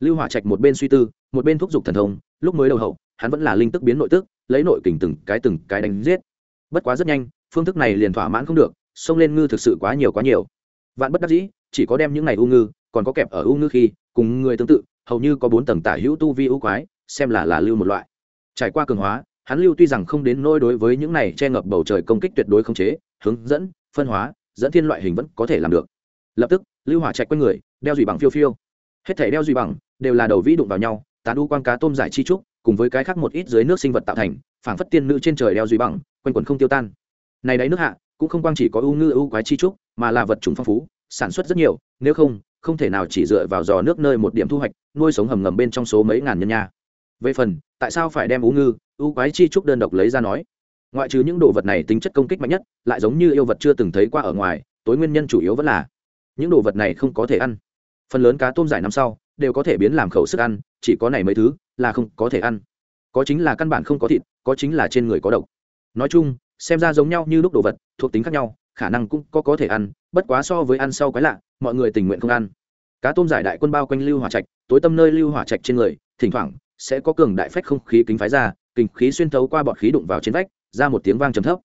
Lưu hỏa trạch một bên suy tư, một bên thúc giục thần thông, lúc mới đầu hậu, hắn vẫn là linh tức biến nội tức, lấy nội kình từng cái từng cái đánh giết. Bất quá rất nhanh, phương thức này liền thỏa mãn không được, xông lên ngư thực sự quá nhiều quá nhiều. Vạn bất đắc dĩ chỉ có đem những này u ngư, còn có kẹp ở u ngư khi, cùng người tương tự, hầu như có bốn tầng tả hữu tu vi u quái, xem là là lưu một loại. Trải qua cường hóa, hắn lưu tuy rằng không đến nỗi đối với những này che ngập bầu trời công kích tuyệt đối không chế, hướng dẫn, phân hóa, dẫn thiên loại hình vẫn có thể làm được. Lập tức, lưu hỏa chạy quanh người, đeo dùy bằng phiêu phiêu. Hết thể đeo dùy bằng, đều là đầu vĩ đụng vào nhau, tán u quan cá tôm giải chi trúc, cùng với cái khác một ít dưới nước sinh vật tạo thành, phảng phất tiên nữ trên trời đeo dùy bằng, quanh quần không tiêu tan. Này đáy nước hạ, cũng không quang chỉ có ưu ngư ưu quái chi trúc, mà là vật chủng phong phú sản xuất rất nhiều, nếu không không thể nào chỉ dựa vào giò nước nơi một điểm thu hoạch, nuôi sống hầm ngầm bên trong số mấy ngàn nhân nha. Về phần, tại sao phải đem ú ngư, ú quái chi trúc đơn độc lấy ra nói? Ngoại trừ những đồ vật này tính chất công kích mạnh nhất, lại giống như yêu vật chưa từng thấy qua ở ngoài, tối nguyên nhân chủ yếu vẫn là những đồ vật này không có thể ăn. Phần lớn cá tôm giải năm sau, đều có thể biến làm khẩu sức ăn, chỉ có này mấy thứ là không có thể ăn. Có chính là căn bản không có thịt, có chính là trên người có độc. Nói chung, xem ra giống nhau như lúc đồ vật, thuộc tính khác nhau khả năng cũng có có thể ăn, bất quá so với ăn sau quái lạ, mọi người tình nguyện không ăn. Cá tôm giải đại quân bao quanh lưu hỏa trạch, tối tâm nơi lưu hỏa trạch trên người, thỉnh thoảng sẽ có cường đại phách không khí kính phái ra kinh khí xuyên thấu qua bọt khí đụng vào trên vách, ra một tiếng vang trầm thấp.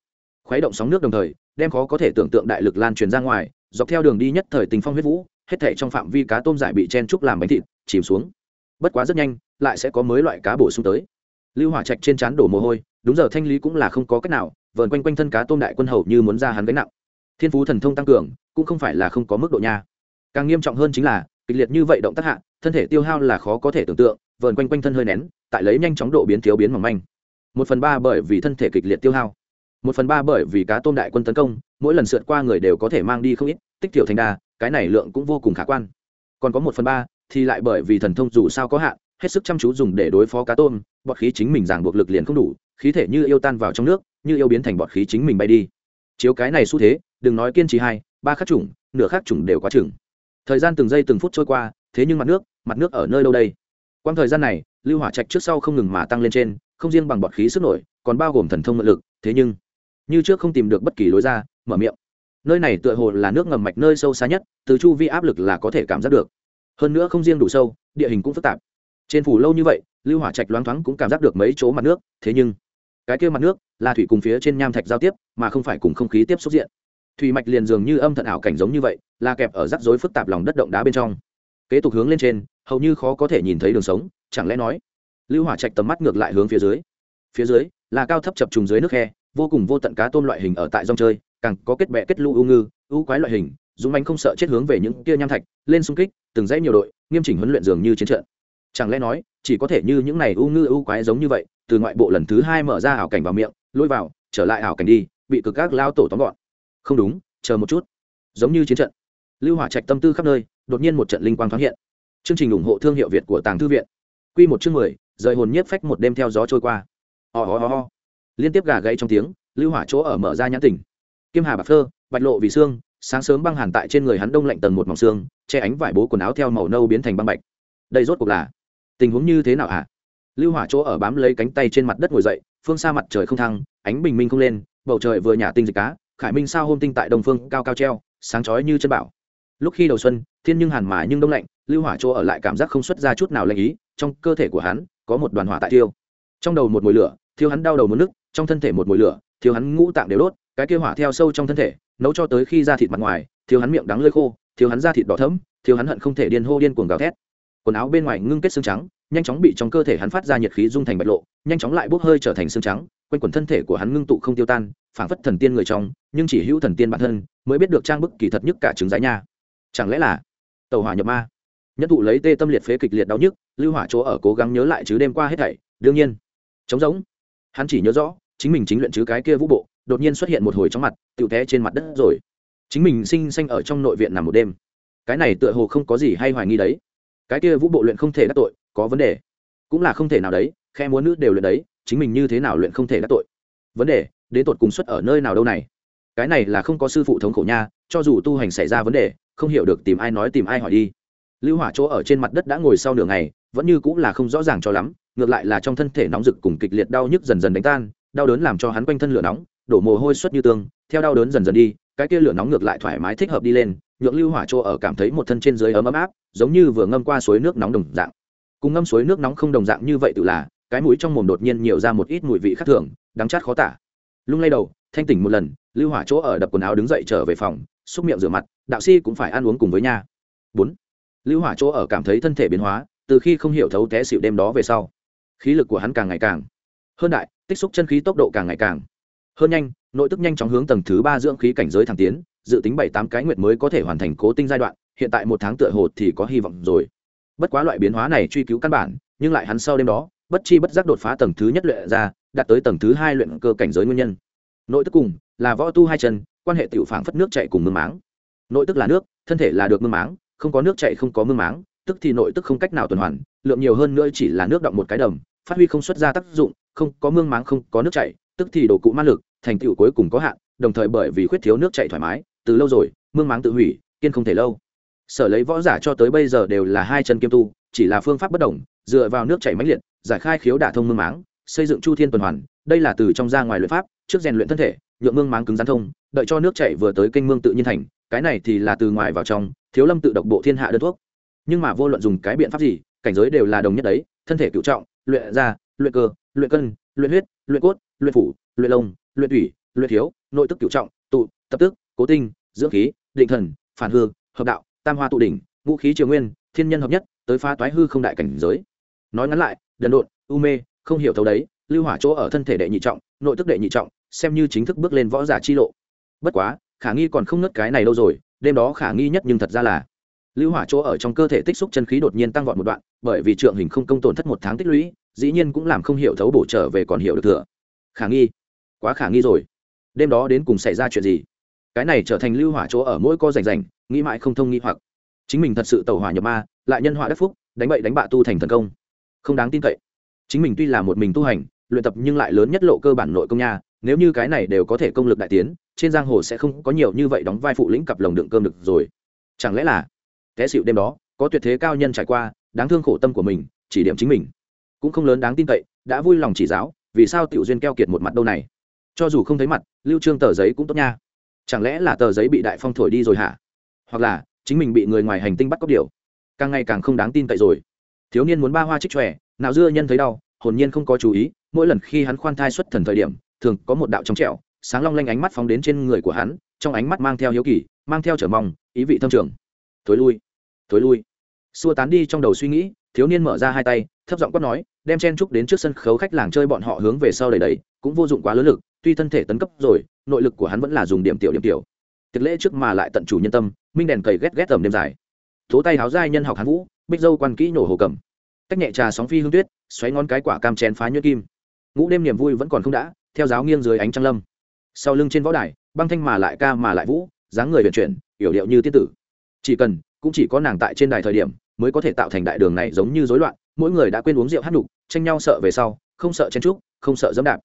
Khuấy động sóng nước đồng thời, đem khó có thể tưởng tượng đại lực lan truyền ra ngoài, dọc theo đường đi nhất thời tình phong huyết vũ, hết thể trong phạm vi cá tôm giải bị chen trúc làm bánh thịt, chìm xuống. Bất quá rất nhanh, lại sẽ có mới loại cá bổ sung tới. Lưu hỏa trạch trên trán đổ mồ hôi, đúng giờ thanh lý cũng là không có cách nào, vờn quanh quanh thân cá tôm đại quân hầu như muốn ra hắn gánh nặng thiên phú thần thông tăng cường cũng không phải là không có mức độ nha. Càng nghiêm trọng hơn chính là kịch liệt như vậy động tác hạ thân thể tiêu hao là khó có thể tưởng tượng vờn quanh quanh thân hơi nén tại lấy nhanh chóng độ biến thiếu biến mỏng manh. Một phần ba bởi vì thân thể kịch liệt tiêu hao. Một phần ba bởi vì cá tôm đại quân tấn công mỗi lần sượt qua người đều có thể mang đi không ít tích tiểu thành đà, cái này lượng cũng vô cùng khả quan. Còn có một phần ba thì lại bởi vì thần thông dù sao có hạn hết sức chăm chú dùng để đối phó cá tôm bọt khí chính mình giảng buộc lực liền không đủ khí thể như yêu tan vào trong nước như yêu biến thành bọt khí chính mình bay đi. Chiếu cái này xu thế đừng nói kiên trì hai, ba khắc chủng, nửa khắc chủng đều quá chừng. Thời gian từng giây từng phút trôi qua, thế nhưng mặt nước mặt nước ở nơi đâu đây? Quang thời gian này, lưu hỏa trạch trước sau không ngừng mà tăng lên trên, không riêng bằng bọt khí sức nổi, còn bao gồm thần thông mượn lực, thế nhưng, như trước không tìm được bất kỳ lối ra, mở miệng. Nơi này tựa hồ là nước ngầm mạch nơi sâu xa nhất, từ chu vi áp lực là có thể cảm giác được. Hơn nữa không riêng đủ sâu, địa hình cũng phức tạp. Trên phủ lâu như vậy, lưu hỏa trạch loáng thoáng cũng cảm giác được mấy chỗ mặt nước, thế nhưng, cái kia mặt nước là thủy cùng phía trên nham thạch giao tiếp, mà không phải cùng không khí tiếp xúc diện thủy mạch liền dường như âm thận ảo cảnh giống như vậy, là kẹp ở rắc rối phức tạp lòng đất động đá bên trong. Kế tục hướng lên trên, hầu như khó có thể nhìn thấy đường sống, chẳng lẽ nói, lưu hỏa trạch tầm mắt ngược lại hướng phía dưới. Phía dưới, là cao thấp chập trùng dưới nước khe, vô cùng vô tận cá tôm loại hình ở tại rong chơi, càng có kết bẹ kết lũ ưu ngư ưu quái loại hình, dũng mãnh không sợ chết hướng về những kia nham thạch, lên xung kích, từng dãy nhiều đội, nghiêm chỉnh huấn luyện dường như chiến trận. Chẳng lẽ nói, chỉ có thể như những này ưu ngư ưu quái giống như vậy, từ ngoại bộ lần thứ hai mở ra ảo cảnh vào miệng, lôi vào, trở lại ảo cảnh đi, bị cực các lao tổ tóm gọn không đúng, chờ một chút. Giống như chiến trận. Lưu hỏa trạch tâm tư khắp nơi, đột nhiên một trận linh quang thoáng hiện. Chương trình ủng hộ thương hiệu việt của tàng thư viện. Quy một chương mười, rời hồn nhiếp phách một đêm theo gió trôi qua. Ho ho ho ho. Liên tiếp gà gãy trong tiếng, lưu hỏa chỗ ở mở ra nhãn tỉnh. Kim hà bạc phơ, bạch lộ vì xương, sáng sớm băng hàn tại trên người hắn đông lạnh tầng một mỏng xương, che ánh vải bố quần áo theo màu nâu biến thành băng bạch. Đây rốt cuộc là tình huống như thế nào ạ lưu hỏa chỗ ở bám lấy cánh tay trên mặt đất ngồi dậy, phương xa mặt trời không thăng, ánh bình minh không lên, bầu trời vừa nhả tinh dịch cá khải minh sao hôm tinh tại đông phương cao cao treo sáng chói như chân bảo. Lúc khi đầu xuân thiên nhưng hàn mà nhưng đông lạnh lưu hỏa chỗ ở lại cảm giác không xuất ra chút nào lạnh ý trong cơ thể của hắn có một đoàn hỏa tại tiêu, trong đầu một mùi lửa thiêu hắn đau đầu một nước trong thân thể một mùi lửa thiêu hắn ngũ tạng đều đốt cái kia hỏa theo sâu trong thân thể nấu cho tới khi ra thịt mặt ngoài thiêu hắn miệng đắng lơi khô thiêu hắn ra thịt đỏ thẫm thiêu hắn hận không thể điên hô điên cuồng gào thét. Quần áo bên ngoài ngưng kết xương trắng nhanh chóng bị trong cơ thể hắn phát ra nhiệt khí dung thành bạch lộ nhanh chóng lại bốc hơi trở thành xương trắng quanh quần thân thể của hắn ngưng tụ không tiêu tan phảng phất thần tiên người trong, nhưng chỉ hữu thần tiên bản thân, mới biết được trang bức kỳ thật nhất cả trứng giải nha. Chẳng lẽ là tàu hỏa nhập ma? Nhất thụ lấy tê tâm liệt phế kịch liệt đau nhức, lưu hỏa chỗ ở cố gắng nhớ lại chứ đêm qua hết thảy. Đương nhiên, trống giống hắn chỉ nhớ rõ, chính mình chính luyện chứ cái kia vũ bộ, đột nhiên xuất hiện một hồi trong mặt tựu té trên mặt đất rồi. Chính mình sinh sanh ở trong nội viện nằm một đêm. Cái này tựa hồ không có gì hay hoài nghi đấy. Cái kia vũ bộ luyện không thể đắc tội, có vấn đề. Cũng là không thể nào đấy, khe muốn nữ đều luyện đấy, chính mình như thế nào luyện không thể đắc tội. Vấn đề đến tột cùng xuất ở nơi nào đâu này? Cái này là không có sư phụ thống khổ nha, cho dù tu hành xảy ra vấn đề, không hiểu được tìm ai nói tìm ai hỏi đi. Lưu hỏa chỗ ở trên mặt đất đã ngồi sau nửa ngày, vẫn như cũng là không rõ ràng cho lắm, ngược lại là trong thân thể nóng rực cùng kịch liệt đau nhức dần dần đánh tan, đau đớn làm cho hắn quanh thân lửa nóng, đổ mồ hôi suất như tương, theo đau đớn dần dần đi, cái kia lửa nóng ngược lại thoải mái thích hợp đi lên, nhượng lưu hỏa chỗ ở cảm thấy một thân trên dưới ấm ấm áp, giống như vừa ngâm qua suối nước nóng đồng dạng. Cùng ngâm suối nước nóng không đồng dạng như vậy tự là, cái mũi trong mồm đột nhiên nhiều ra một ít mùi vị khác thường, đắng chát khó tả lung lay đầu, thanh tỉnh một lần, lưu hỏa chỗ ở đập quần áo đứng dậy trở về phòng, xúc miệng rửa mặt, đạo sĩ cũng phải ăn uống cùng với nha bốn, lưu hỏa chỗ ở cảm thấy thân thể biến hóa, từ khi không hiểu thấu té xịu đêm đó về sau, khí lực của hắn càng ngày càng hơn đại, tích xúc chân khí tốc độ càng ngày càng hơn nhanh, nội tức nhanh chóng hướng tầng thứ ba dưỡng khí cảnh giới thẳng tiến, dự tính bảy tám cái nguyệt mới có thể hoàn thành cố tinh giai đoạn, hiện tại một tháng tựa hồ thì có hy vọng rồi. Bất quá loại biến hóa này truy cứu căn bản, nhưng lại hắn sau đêm đó, bất chi bất giác đột phá tầng thứ nhất luyện ra đạt tới tầng thứ hai luyện cơ cảnh giới nguyên nhân. Nội tức cùng là võ tu hai chân, quan hệ tiểu phảng phất nước chạy cùng mương máng. Nội tức là nước, thân thể là được mương máng, không có nước chạy không có mương máng, tức thì nội tức không cách nào tuần hoàn, lượng nhiều hơn nữa chỉ là nước động một cái đầm, phát huy không xuất ra tác dụng, không có mương máng không có nước chảy, tức thì đồ cụ ma lực, thành tựu cuối cùng có hạn, đồng thời bởi vì khuyết thiếu nước chảy thoải mái, từ lâu rồi, mương máng tự hủy, kiên không thể lâu. Sở lấy võ giả cho tới bây giờ đều là hai chân kiêm tu, chỉ là phương pháp bất đồng, dựa vào nước chảy mãnh liệt, giải khai khiếu đả thông mương máng xây dựng chu thiên tuần hoàn đây là từ trong ra ngoài luyện pháp trước rèn luyện thân thể nhượng mương máng cứng gián thông đợi cho nước chảy vừa tới kênh mương tự nhiên thành cái này thì là từ ngoài vào trong thiếu lâm tự độc bộ thiên hạ đơn thuốc. Nhưng mà vô luận dùng cái biện pháp gì cảnh giới đều là đồng nhất đấy thân thể cựu trọng luyện da, luyện cơ luyện cân luyện huyết luyện cốt luyện phủ luyện lông luyện thủy luyện thiếu nội tức cựu trọng tụ tập tức cố tinh dưỡng khí định thần phản hư hợp đạo tam hoa tụ đỉnh ngũ khí triều nguyên thiên nhân hợp nhất tới phá toái hư không đại cảnh giới. Nói ngắn lại đần độn u mê không hiểu thấu đấy, lưu hỏa chỗ ở thân thể đệ nhị trọng, nội tức đệ nhị trọng, xem như chính thức bước lên võ giả chi lộ. Bất quá, khả nghi còn không nứt cái này lâu rồi, đêm đó khả nghi nhất nhưng thật ra là, lưu hỏa chỗ ở trong cơ thể tích xúc chân khí đột nhiên tăng vọt một đoạn, bởi vì trượng hình không công tổn thất một tháng tích lũy, dĩ nhiên cũng làm không hiểu thấu bổ trở về còn hiểu được thừa. Khả nghi? Quá khả nghi rồi. Đêm đó đến cùng xảy ra chuyện gì? Cái này trở thành lưu hỏa chỗ ở mỗi co rành rành nghĩ mãi không thông nghi hoặc. Chính mình thật sự tẩu hỏa nhập ma, lại nhân hỏa đắc phúc, đánh bậy đánh bạ tu thành thần công. Không đáng tin cậy chính mình tuy là một mình tu hành, luyện tập nhưng lại lớn nhất lộ cơ bản nội công nha, nếu như cái này đều có thể công lực đại tiến, trên giang hồ sẽ không có nhiều như vậy đóng vai phụ lĩnh cặp lồng đựng cơm được rồi. Chẳng lẽ là té xịu đêm đó có tuyệt thế cao nhân trải qua, đáng thương khổ tâm của mình, chỉ điểm chính mình. Cũng không lớn đáng tin cậy, đã vui lòng chỉ giáo, vì sao tiểu duyên keo kiệt một mặt đâu này? Cho dù không thấy mặt, lưu trương tờ giấy cũng tốt nha. Chẳng lẽ là tờ giấy bị đại phong thổi đi rồi hả? Hoặc là, chính mình bị người ngoài hành tinh bắt cóc điều? Càng ngày càng không đáng tin cậy rồi. Thiếu niên muốn ba hoa trích tròe nào dưa nhân thấy đau, hồn nhiên không có chú ý, mỗi lần khi hắn khoan thai xuất thần thời điểm, thường có một đạo trong trẻo, sáng long lanh ánh mắt phóng đến trên người của hắn, trong ánh mắt mang theo hiếu kỳ, mang theo trở mong, ý vị thâm trường. Thối lui thối lui. Xua tán đi trong đầu suy nghĩ, thiếu niên mở ra hai tay, thấp giọng quát nói, đem chen trúc đến trước sân khấu khách làng chơi bọn họ hướng về sau đầy đầy cũng vô dụng quá lớn lực, tuy thân thể tấn cấp rồi, nội lực của hắn vẫn là dùng điểm tiểu điểm tiểu. Tiệc lễ trước mà lại tận chủ nhân tâm, minh đèn cầy ghét ghét tầm đêm dài. Thố tay háo giai nhân học hán vũ, bích dâu quan kỹ nổ hồ cầm cách nhẹ trà sóng phi hương tuyết, xoáy ngón cái quả cam chén phá nhuyễn kim. Ngũ đêm niềm vui vẫn còn không đã, theo giáo nghiêng dưới ánh trăng lâm. Sau lưng trên võ đài, băng thanh mà lại ca mà lại vũ, dáng người vận chuyển, yểu điệu như tiết tử. Chỉ cần, cũng chỉ có nàng tại trên đài thời điểm, mới có thể tạo thành đại đường này giống như rối loạn, mỗi người đã quên uống rượu hát đục tranh nhau sợ về sau, không sợ chen trúc không sợ dẫm đạp.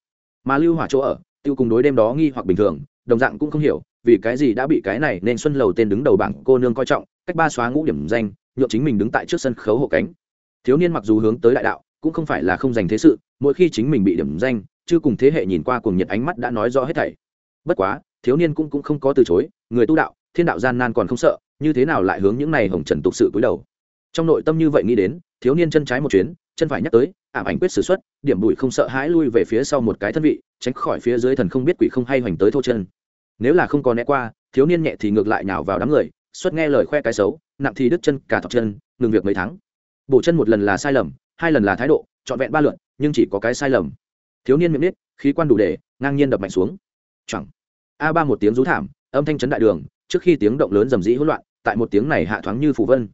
Mà lưu hỏa chỗ ở, tiêu cùng đối đêm đó nghi hoặc bình thường, đồng dạng cũng không hiểu, vì cái gì đã bị cái này nên xuân lầu tên đứng đầu bảng cô nương coi trọng, cách ba xóa ngũ điểm danh nhộn chính mình đứng tại trước sân khấu hộ cánh thiếu niên mặc dù hướng tới đại đạo, cũng không phải là không dành thế sự, mỗi khi chính mình bị điểm danh chưa cùng thế hệ nhìn qua cùng nhiệt ánh mắt đã nói rõ hết thảy. Bất quá, thiếu niên cũng cũng không có từ chối, người tu đạo, thiên đạo gian nan còn không sợ, như thế nào lại hướng những này hồng trần tục sự cúi đầu? Trong nội tâm như vậy nghĩ đến, thiếu niên chân trái một chuyến, chân phải nhắc tới, ảm ảnh quyết xử xuất, điểm bụi không sợ hãi lui về phía sau một cái thân vị, tránh khỏi phía dưới thần không biết quỷ không hay hoành tới thô chân. Nếu là không có né qua, thiếu niên nhẹ thì ngược lại nhào vào đám người, xuất nghe lời khoe cái xấu, nặng thì đứt chân cả thọc chân, ngừng việc mấy tháng bổ chân một lần là sai lầm, hai lần là thái độ, trọn vẹn ba lượn nhưng chỉ có cái sai lầm. Thiếu niên miệng nít khí quan đủ để, ngang nhiên đập mạnh xuống. Chẳng a ba một tiếng rú thảm, âm thanh chấn đại đường, trước khi tiếng động lớn rầm rĩ hỗn loạn, tại một tiếng này hạ thoáng như phủ vân.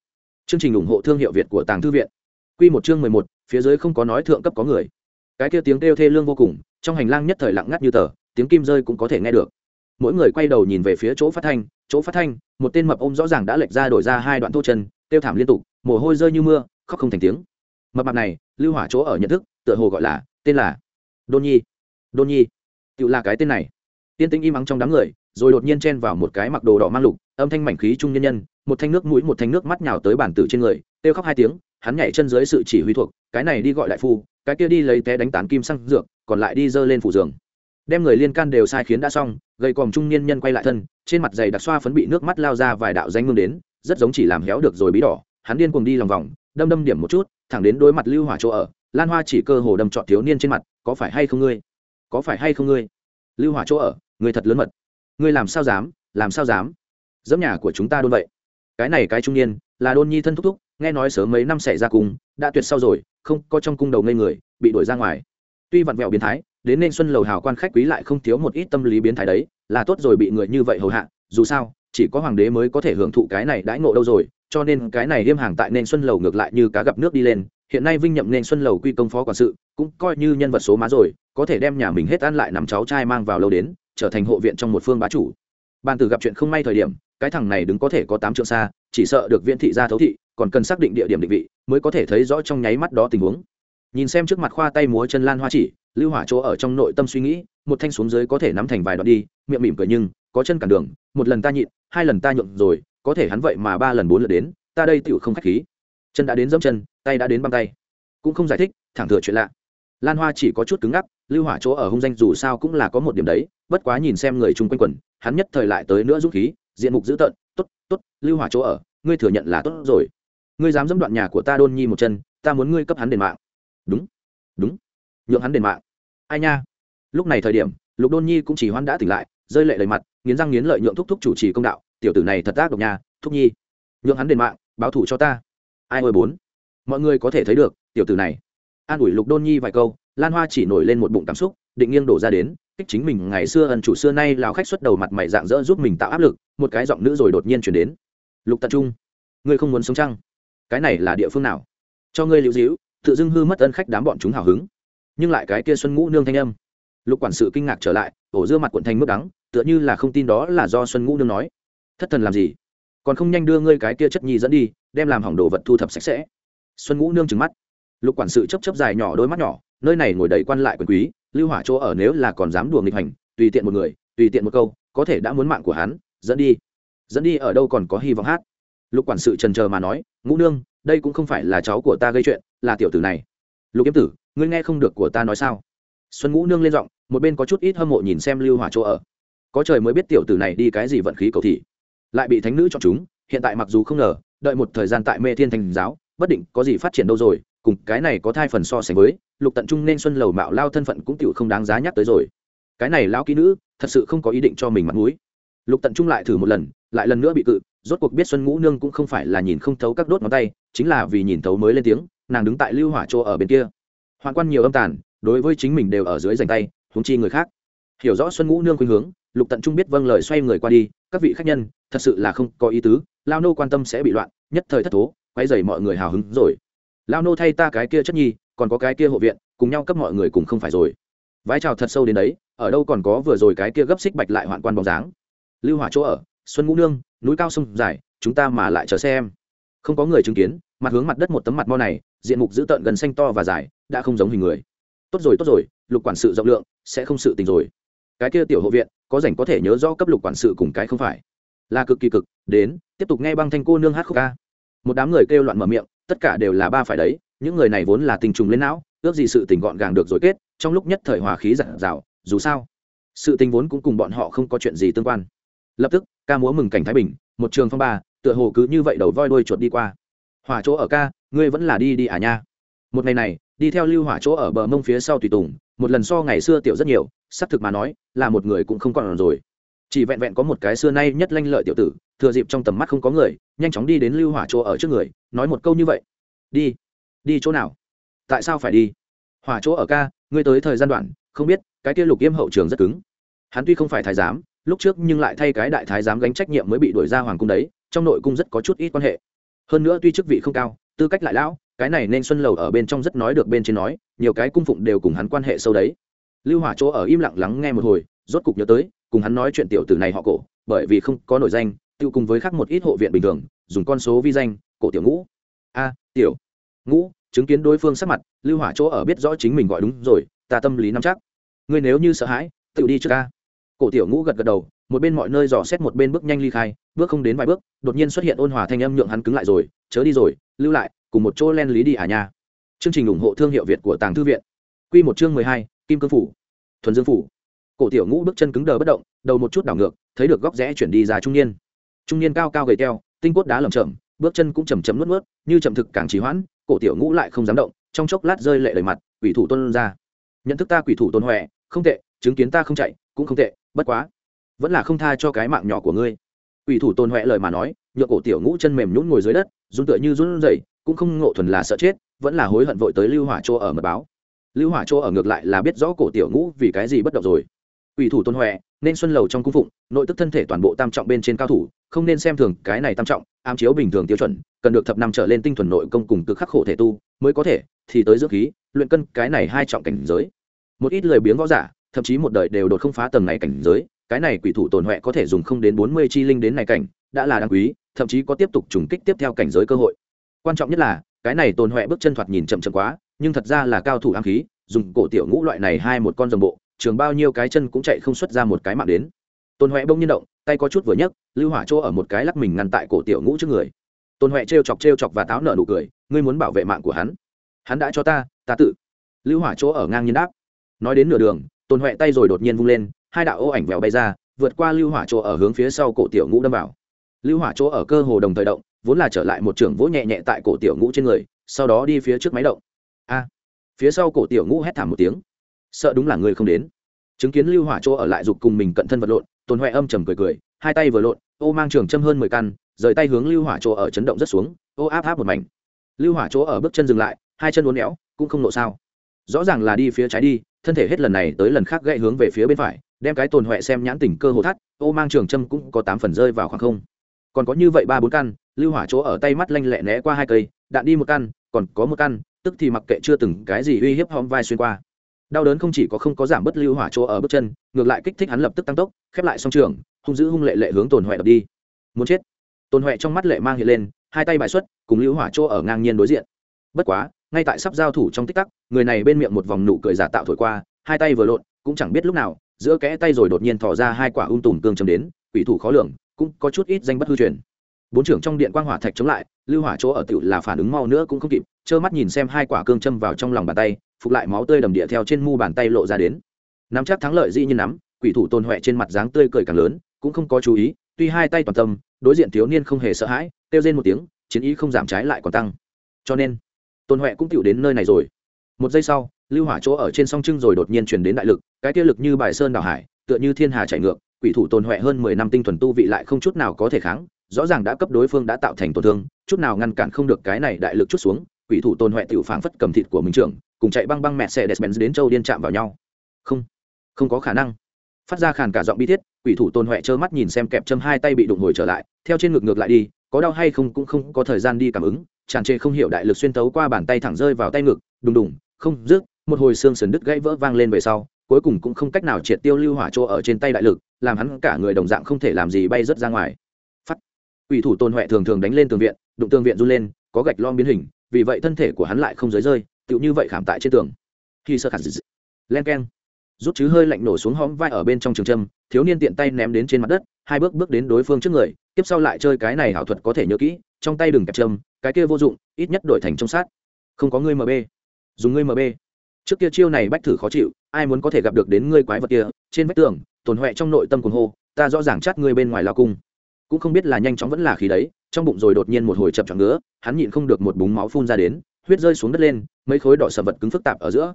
Chương trình ủng hộ thương hiệu việt của tàng thư viện. Q một chương mười một, phía dưới không có nói thượng cấp có người. Cái kia tiếng kêu thê lương vô cùng, trong hành lang nhất thời lặng ngắt như tờ, tiếng kim rơi cũng có thể nghe được. Mỗi người quay đầu nhìn về phía chỗ phát thanh, chỗ phát thanh, một tên mập ôm rõ ràng đã lệch ra đổi ra hai đoạn thô chân tiêu thảm liên tục, mồ hôi rơi như mưa khóc không thành tiếng. Mập mạp này, lưu hỏa chỗ ở nhận thức, tựa hồ gọi là, tên là đôn nhi. Đôn nhi. Tự là cái tên này. Tiên tĩnh im ắng trong đám người, rồi đột nhiên chen vào một cái mặc đồ đỏ mang lục, âm thanh mảnh khí trung nhân nhân, một thanh nước mũi, một thanh nước mắt nhào tới bản tử trên người, kêu khóc hai tiếng, hắn nhảy chân dưới sự chỉ huy thuộc, cái này đi gọi đại phu, cái kia đi lấy té đánh tán kim xăng dược, còn lại đi dơ lên phủ giường. Đem người liên can đều sai khiến đã xong gây còm trung niên nhân quay lại thân, trên mặt giày đặc xoa phấn bị nước mắt lao ra vài đạo danh ngưng đến, rất giống chỉ làm héo được rồi bí đỏ, hắn điên cuồng đi lòng vòng đâm đâm điểm một chút, thẳng đến đối mặt lưu hỏa chỗ ở, lan hoa chỉ cơ hồ đâm trọn thiếu niên trên mặt, có phải hay không ngươi? Có phải hay không ngươi? Lưu hỏa chỗ ở, người thật lớn mật. Ngươi làm sao dám, làm sao dám? Dẫm nhà của chúng ta đôn vậy. Cái này cái trung niên, là đôn nhi thân thúc thúc, nghe nói sớm mấy năm xảy ra cùng, đã tuyệt sau rồi, không có trong cung đầu ngây người, bị đuổi ra ngoài. Tuy vặn vẹo biến thái, đến nên xuân lầu hào quan khách quý lại không thiếu một ít tâm lý biến thái đấy, là tốt rồi bị người như vậy hầu hạ, dù sao, chỉ có hoàng đế mới có thể hưởng thụ cái này đãi ngộ đâu rồi cho nên cái này liêm hàng tại nên xuân lầu ngược lại như cá gặp nước đi lên, hiện nay vinh nhậm nên xuân lầu quy công phó quản sự, cũng coi như nhân vật số má rồi, có thể đem nhà mình hết ăn lại nằm cháu trai mang vào lâu đến, trở thành hộ viện trong một phương bá chủ. Ban từ gặp chuyện không may thời điểm, cái thằng này đứng có thể có tám trượng xa, chỉ sợ được viện thị ra thấu thị, còn cần xác định địa điểm định vị, mới có thể thấy rõ trong nháy mắt đó tình huống. Nhìn xem trước mặt khoa tay múa chân lan hoa chỉ, lưu hỏa chỗ ở trong nội tâm suy nghĩ, một thanh xuống dưới có thể nắm thành vài đoạn đi, miệng mỉm cười nhưng, có chân cản đường, một lần ta nhịn, hai lần ta nhượng rồi có thể hắn vậy mà ba lần bốn lượt đến, ta đây tựu không khách khí. Chân đã đến dẫm chân, tay đã đến băng tay. Cũng không giải thích, thẳng thừa chuyện lạ. Lan hoa chỉ có chút cứng ngắc, lưu hỏa chỗ ở hung danh dù sao cũng là có một điểm đấy, bất quá nhìn xem người chung quanh quẩn hắn nhất thời lại tới nữa dũng khí, diện mục dữ tợn, tốt tốt, lưu hỏa chỗ ở, ngươi thừa nhận là tốt rồi. Ngươi dám dẫm đoạn nhà của ta đôn nhi một chân, ta muốn ngươi cấp hắn đền mạng. Đúng đúng, nhượng hắn đền mạng. Ai nha. Lúc này thời điểm, lục đôn nhi cũng chỉ hoan đã tỉnh lại, rơi lệ lời mặt, nghiến răng nghiến lợi nhượng thúc thúc chủ trì công đạo tiểu tử này thật ác độc nhà thúc nhi. Nhượng hắn đền mạng, báo thủ cho ta. Ai ôi bốn. Mọi người có thể thấy được, tiểu tử này. An ủi lục đôn nhi vài câu, lan hoa chỉ nổi lên một bụng cảm xúc, định nghiêng đổ ra đến, kích chính mình ngày xưa ẩn chủ xưa nay lào khách xuất đầu mặt mày dạng dỡ giúp mình tạo áp lực, một cái giọng nữ rồi đột nhiên chuyển đến. Lục tập trung, ngươi không muốn sống chăng? Cái này là địa phương nào? Cho ngươi lưu dĩu tự dưng hư mất ân khách đám bọn chúng hào hứng. Nhưng lại cái kia xuân ngũ nương thanh âm. Lục quản sự kinh ngạc trở lại, ổ dưa mặt quận thành mức đắng, tựa như là không tin đó là do xuân ngũ nương nói thất thần làm gì? Còn không nhanh đưa ngươi cái kia chất nhi dẫn đi, đem làm hỏng đồ vật thu thập sạch sẽ. Xuân ngũ nương trừng mắt. Lục quản sự chấp chấp dài nhỏ đôi mắt nhỏ, nơi này ngồi đầy quan lại quyền quý, lưu hỏa chỗ ở nếu là còn dám đùa nghịch hành, tùy tiện một người, tùy tiện một câu, có thể đã muốn mạng của hắn, dẫn đi. Dẫn đi ở đâu còn có hy vọng hát. Lục quản sự trần chờ mà nói, ngũ nương, đây cũng không phải là cháu của ta gây chuyện, là tiểu tử này. Lục yếm tử, ngươi nghe không được của ta nói sao? Xuân ngũ nương lên giọng, một bên có chút ít hâm mộ nhìn xem lưu hỏa chỗ ở. Có trời mới biết tiểu tử này đi cái gì vận khí cầu thị lại bị thánh nữ chọn chúng, hiện tại mặc dù không ngờ, đợi một thời gian tại mê thiên thành giáo, bất định có gì phát triển đâu rồi, cùng cái này có thai phần so sánh với, lục tận trung nên xuân lầu mạo lao thân phận cũng tựu không đáng giá nhắc tới rồi. Cái này lão kỹ nữ, thật sự không có ý định cho mình mặt mũi. Lục tận trung lại thử một lần, lại lần nữa bị cự, rốt cuộc biết xuân ngũ nương cũng không phải là nhìn không thấu các đốt ngón tay, chính là vì nhìn thấu mới lên tiếng, nàng đứng tại lưu hỏa chỗ ở bên kia. Hoàn quan nhiều âm tàn, đối với chính mình đều ở dưới dành tay húng chi người khác. Hiểu rõ xuân ngũ nương khuynh hướng, lục tận trung biết vâng lời xoay người qua đi, các vị khách nhân thật sự là không có ý tứ, lao nô quan tâm sẽ bị loạn, nhất thời thất thố quay dày mọi người hào hứng rồi. Lao nô thay ta cái kia chất nhi, còn có cái kia hộ viện, cùng nhau cấp mọi người cùng không phải rồi. Vái chào thật sâu đến đấy, ở đâu còn có vừa rồi cái kia gấp xích bạch lại hoạn quan bóng dáng. Lưu hỏa chỗ ở, xuân ngũ nương, núi cao sông dài, chúng ta mà lại chờ xem. Không có người chứng kiến, mặt hướng mặt đất một tấm mặt mo này, diện mục dữ tợn gần xanh to và dài, đã không giống hình người. Tốt rồi tốt rồi, lục quản sự rộng lượng, sẽ không sự tình rồi. Cái kia tiểu hộ viện, có rảnh có thể nhớ rõ cấp lục quản sự cùng cái không phải là cực kỳ cực, đến, tiếp tục nghe băng thanh cô nương hát khúc ca. Một đám người kêu loạn mở miệng, tất cả đều là ba phải đấy, những người này vốn là tình trùng lên não, ước gì sự tình gọn gàng được rồi kết, trong lúc nhất thời hòa khí giản rào dù sao, sự tình vốn cũng cùng bọn họ không có chuyện gì tương quan. Lập tức, ca múa mừng cảnh thái bình, một trường phong ba, tựa hồ cứ như vậy đầu voi đuôi chuột đi qua. Hỏa chỗ ở ca, ngươi vẫn là đi đi à nha. Một ngày này, đi theo lưu hỏa chỗ ở bờ mông phía sau tùy tùng, một lần so ngày xưa tiểu rất nhiều, xác thực mà nói, là một người cũng không còn rồi chỉ vẹn vẹn có một cái xưa nay nhất lanh lợi tiểu tử, thừa dịp trong tầm mắt không có người, nhanh chóng đi đến lưu hỏa chỗ ở trước người, nói một câu như vậy. Đi. Đi chỗ nào? Tại sao phải đi? Hỏa chỗ ở ca, ngươi tới thời gian đoạn, không biết, cái kia lục yêm hậu trường rất cứng. Hắn tuy không phải thái giám, lúc trước nhưng lại thay cái đại thái giám gánh trách nhiệm mới bị đuổi ra hoàng cung đấy, trong nội cung rất có chút ít quan hệ. Hơn nữa tuy chức vị không cao, tư cách lại lão, cái này nên xuân lầu ở bên trong rất nói được bên trên nói, nhiều cái cung phụng đều cùng hắn quan hệ sâu đấy. Lưu hỏa chỗ ở im lặng lắng nghe một hồi, rốt cục nhớ tới cùng hắn nói chuyện tiểu tử này họ cổ, bởi vì không có nổi danh tự cùng với khác một ít hộ viện bình thường, dùng con số vi danh, cổ tiểu ngũ. A, tiểu ngũ, chứng kiến đối phương sắc mặt, lưu hỏa chỗ ở biết rõ chính mình gọi đúng rồi, ta tâm lý nắm chắc. Ngươi nếu như sợ hãi tự đi trước ca. Cổ tiểu ngũ gật gật đầu, một bên mọi nơi dò xét một bên bước nhanh ly khai, bước không đến vài bước, đột nhiên xuất hiện ôn hòa thanh âm nhượng hắn cứng lại rồi, chớ đi rồi, lưu lại, cùng một chỗ len lý đi à nha. Chương trình ủng hộ thương hiệu việt của tàng thư viện. Q một chương mười hai, kim cương phủ. Thuần dương phủ cổ tiểu ngũ bước chân cứng đờ bất động, đầu một chút đảo ngược, thấy được góc rẽ chuyển đi ra trung niên. Trung niên cao cao gầy teo, tinh cốt đá lầm chậm bước chân cũng chầm chấm nuốt nuốt, như chậm thực càng trì hoãn, cổ tiểu ngũ lại không dám động, trong chốc lát rơi lệ đầy mặt, quỷ thủ tôn ra. Nhận thức ta quỷ thủ tôn huệ không tệ, chứng kiến ta không chạy, cũng không tệ, bất quá, vẫn là không tha cho cái mạng nhỏ của ngươi. Quỷ thủ tôn huệ lời mà nói nhựa cổ tiểu ngũ chân mềm nhún ngồi dưới đất, run tựa như run rẩy, cũng không ngộ thuần là sợ chết, vẫn là hối hận vội tới lưu hỏa chỗ ở mật báo. Lưu hỏa chỗ ở ngược lại là biết rõ cổ tiểu ngũ vì cái gì bất động rồi quỷ thủ tôn huệ, nên xuân lầu trong cung phụng, nội tức thân thể toàn bộ tam trọng bên trên cao thủ, không nên xem thường cái này tam trọng, ám chiếu bình thường tiêu chuẩn, cần được thập năm trở lên tinh thuần nội công cùng cực khắc khổ thể tu, mới có thể, thì tới dưỡng khí, luyện cân cái này hai trọng cảnh giới. Một ít lời biếng võ giả, thậm chí một đời đều đột không phá tầng này cảnh giới, cái này quỷ thủ tổn huệ có thể dùng không đến bốn mươi chi linh đến này cảnh, đã là đáng quý, thậm chí có tiếp tục trùng kích tiếp theo cảnh giới cơ hội. Quan trọng nhất là, cái này tổn huệ bước chân thoạt nhìn chậm chậm quá, nhưng thật ra là cao thủ ám khí, dùng cổ tiểu ngũ loại này hai một con rồng bộ trường bao nhiêu cái chân cũng chạy không xuất ra một cái mạng đến. Tôn huệ bông nhiên động, tay có chút vừa nhấc, lưu hỏa chỗ ở một cái lắc mình ngăn tại cổ tiểu ngũ trước người. Tôn huệ trêu chọc trêu chọc và táo nợ nụ cười, ngươi muốn bảo vệ mạng của hắn? Hắn đã cho ta ta tự. Lưu hỏa chỗ ở ngang nhiên đáp. Nói đến nửa đường, tôn huệ tay rồi đột nhiên vung lên, hai đạo ô ảnh vèo bay ra, vượt qua lưu hỏa chỗ ở hướng phía sau cổ tiểu ngũ đâm vào. Lưu hỏa chỗ ở cơ hồ đồng thời động, vốn là trở lại một trường vỗ nhẹ nhẹ tại cổ tiểu ngũ trên người, sau đó đi phía trước máy động. A! Phía sau cổ tiểu ngũ hét thảm một tiếng sợ đúng là người không đến. Chứng kiến lưu hỏa chỗ ở lại dục cùng mình cận thân vật lộn, tôn huệ âm trầm cười cười, hai tay vừa lộn, ô mang trường châm hơn mười căn, rời tay hướng lưu hỏa chỗ ở chấn động rất xuống, ô áp áp một mảnh. Lưu hỏa chỗ ở bước chân dừng lại, hai chân uốn éo, cũng không nộ sao. Rõ ràng là đi phía trái đi, thân thể hết lần này tới lần khác gậy hướng về phía bên phải, đem cái tồn huệ xem nhãn tình cơ hồ thắt, ô mang trường châm cũng có tám phần rơi vào khoảng không. Còn có như vậy ba bốn căn, lưu hỏa chỗ ở tay mắt lanh lẹ né qua hai cây, đạn đi một căn, còn có một căn, tức thì mặc kệ chưa từng cái gì uy hiếp hóm vai xuyên qua đau đớn không chỉ có không có giảm bất lưu hỏa chỗ ở bước chân, ngược lại kích thích hắn lập tức tăng tốc, khép lại song trường, hung dữ hung lệ lệ hướng tồn huệ đập đi. Muốn chết. Tồn huệ trong mắt lệ mang hiện lên, hai tay bài xuất, cùng lưu hỏa chỗ ở ngang nhiên đối diện. Bất quá, ngay tại sắp giao thủ trong tích tắc, người này bên miệng một vòng nụ cười giả tạo thổi qua, hai tay vừa lộn, cũng chẳng biết lúc nào, giữa kẽ tay rồi đột nhiên thò ra hai quả ung tùm cương châm đến, quỷ thủ khó lường, cũng có chút ít danh bất hư truyền. Bốn trưởng trong điện quang hỏa thạch chống lại, lưu hỏa chỗ ở tiểu là phản ứng mau nữa cũng không kịp, trơ mắt nhìn xem hai quả cương châm vào trong lòng bàn tay phục lại máu tươi đầm địa theo trên mu bàn tay lộ ra đến. Nắm chắc thắng lợi dĩ như nắm, quỷ thủ tôn huệ trên mặt dáng tươi cười càng lớn, cũng không có chú ý, tuy hai tay toàn tâm, đối diện thiếu niên không hề sợ hãi, kêu lên một tiếng, chiến ý không giảm trái lại còn tăng. Cho nên, tôn huệ cũng tựu đến nơi này rồi. Một giây sau, lưu hỏa chỗ ở trên song trưng rồi đột nhiên chuyển đến đại lực, cái kia lực như bài sơn đảo hải, tựa như thiên hà chạy ngược, quỷ thủ tôn huệ hơn mười năm tinh thuần tu vị lại không chút nào có thể kháng, rõ ràng đã cấp đối phương đã tạo thành tổn thương, chút nào ngăn cản không được cái này đại lực chút xuống quỷ thủ tôn huệ tiểu phảng phất cầm thịt của mình trưởng, cùng chạy băng băng mẹ xe despenz đến châu điên chạm vào nhau. Không không có khả năng. Phát ra khàn cả giọng bi thiết, quỷ thủ tôn huệ trơ mắt nhìn xem kẹp châm hai tay bị đụng hồi trở lại, theo trên ngực ngược lại đi, có đau hay không cũng không có thời gian đi cảm ứng, tràn trề không hiểu đại lực xuyên tấu qua bàn tay thẳng rơi vào tay ngực, đùng đùng, không, rước, một hồi xương sườn đứt gãy vỡ vang lên về sau, cuối cùng cũng không cách nào triệt tiêu lưu hỏa chỗ ở trên tay đại lực, làm hắn cả người đồng dạng không thể làm gì bay rớt ra ngoài. Phát. Quỷ thủ tôn huệ thường thường đánh lên tường viện, đụng tường viện run lên, có gạch lom biến hình vì vậy thân thể của hắn lại không giới rơi, tựu như vậy khảm tại trên tường. Khi sơ khả dị len keng, rút chứ hơi lạnh nổ xuống hóm vai ở bên trong trường trâm thiếu niên tiện tay ném đến trên mặt đất, hai bước bước đến đối phương trước người, tiếp sau lại chơi cái này hảo thuật có thể nhớ kỹ, trong tay đừng kẹp trâm cái kia vô dụng, ít nhất đổi thành trong sát. Không có ngươi mb dùng ngươi mb trước kia chiêu này bách thử khó chịu, ai muốn có thể gặp được đến ngươi quái vật kia, trên vách tường tồn huệ trong nội tâm cuồng hô, ta rõ ràng chát ngươi bên ngoài lao cung. Cũng không biết là nhanh chóng vẫn là khí đấy trong bụng rồi đột nhiên một hồi chập chọn ngứa hắn nhịn không được một búng máu phun ra đến, huyết rơi xuống đất lên, mấy khối đỏ sầm vật cứng phức tạp ở giữa.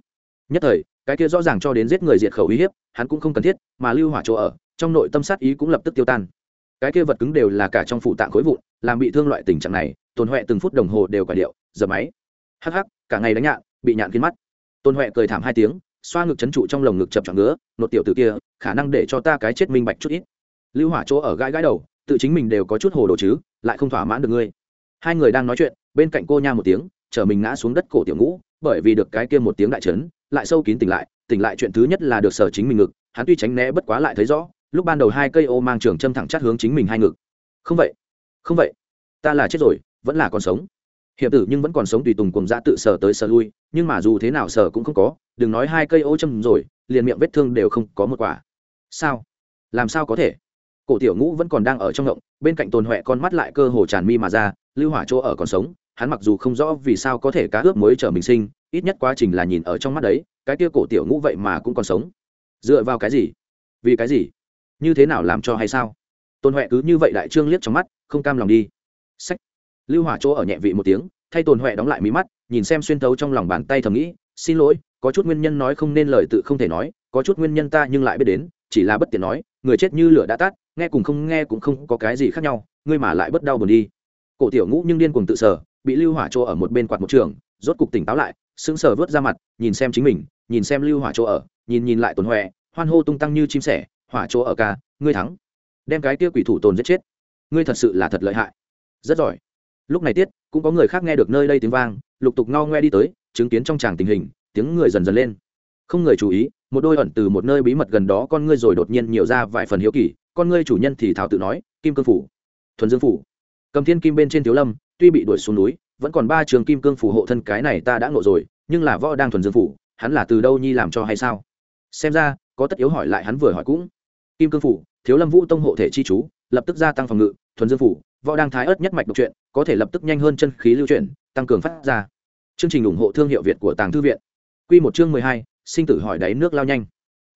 Nhất thời, cái kia rõ ràng cho đến giết người diệt khẩu uy hiếp, hắn cũng không cần thiết, mà lưu hỏa chỗ ở, trong nội tâm sát ý cũng lập tức tiêu tan. Cái kia vật cứng đều là cả trong phụ tạng khối vụn, làm bị thương loại tình trạng này tồn huệ từng phút đồng hồ đều quả điệu giờ máy. Hắc hắc, cả ngày đánh nhạn, bị nhạn kiến mắt. Tôn huệ cười thảm hai tiếng, xoa ngực chấn trụ trong lồng ngực chập chọn ngứa nột tiểu tử kia, khả năng để cho ta cái chết minh bạch chút ít. Lưu hỏa chỗ ở gãi gãi đầu tự chính mình đều có chút hồ đồ chứ, lại không thỏa mãn được ngươi. Hai người đang nói chuyện, bên cạnh cô nha một tiếng, chở mình ngã xuống đất cổ tiểu ngũ, bởi vì được cái kia một tiếng đại trấn, lại sâu kín tỉnh lại tỉnh lại chuyện thứ nhất là được sở chính mình ngực, hắn tuy tránh né bất quá lại thấy rõ, lúc ban đầu hai cây ô mang trường châm thẳng chắt hướng chính mình hai ngực. Không vậy không vậy, ta là chết rồi, vẫn là còn sống. Hiệp tử nhưng vẫn còn sống tùy tùng cùng dã tự sở tới sở lui, nhưng mà dù thế nào sở cũng không có, đừng nói hai cây ô châm rồi, liền miệng vết thương đều không có một quả. Sao? Làm sao có thể? Cổ tiểu ngũ vẫn còn đang ở trong ngộng, bên cạnh tồn huệ con mắt lại cơ hồ tràn mi mà ra, lưu hỏa chỗ ở còn sống, hắn mặc dù không rõ vì sao có thể cá ướp mới trở mình sinh, ít nhất quá trình là nhìn ở trong mắt đấy, cái kia cổ tiểu ngũ vậy mà cũng còn sống. Dựa vào cái gì? Vì cái gì? Như thế nào làm cho hay sao? Tôn huệ cứ như vậy đại trương liếc trong mắt, không cam lòng đi. Sách lưu hỏa chỗ ở nhẹ vị một tiếng, thay tôn huệ đóng lại mí mắt, nhìn xem xuyên thấu trong lòng bàn tay thầm nghĩ, xin lỗi, có chút nguyên nhân nói không nên lời tự không thể nói, có chút nguyên nhân ta nhưng lại biết đến, chỉ là bất tiện nói người chết như lửa đã tắt, nghe cùng không nghe cũng không có cái gì khác nhau, ngươi mà lại bất đau buồn đi. Cổ tiểu ngũ nhưng điên cuồng tự sở, bị lưu hỏa chỗ ở một bên quạt một trường, rốt cục tỉnh táo lại, sững sờ vớt ra mặt, nhìn xem chính mình, nhìn xem lưu hỏa chỗ ở, nhìn nhìn lại tồn huệ hoan hô tung tăng như chim sẻ, hỏa chỗ ở ca, ngươi thắng. Đem cái kia quỷ thủ tồn giết chết. Ngươi thật sự là thật lợi hại. Rất giỏi. Lúc này tiết, cũng có người khác nghe được nơi đây tiếng vang, lục tục ngao ngoe đi tới, chứng kiến trong tràng tình hình, tiếng người dần dần lên. Không người chú ý một đôi ẩn từ một nơi bí mật gần đó con ngươi rồi đột nhiên nhiều ra vài phần hiếu kỳ, con ngươi chủ nhân thì thảo tự nói, kim cương phủ. Thuần dương phủ. Cầm thiên kim bên trên thiếu lâm, tuy bị đuổi xuống núi, vẫn còn ba trường kim cương phủ hộ thân cái này ta đã ngộ rồi, nhưng là võ đang thuần dương phủ, hắn là từ đâu nhi làm cho hay sao? Xem ra, có tất yếu hỏi lại hắn vừa hỏi cũng. Kim cương phủ, thiếu lâm vũ tông hộ thể chi chú, lập tức gia tăng phòng ngự, thuần dương phủ, võ đang thái ớt nhất mạch độc truyện, có thể lập tức nhanh hơn chân khí lưu chuyển, tăng cường phát ra. Chương trình ủng hộ thương hiệu việt của tàng thư viện. Quy một chương mười hai sinh tử hỏi đáy nước lao nhanh.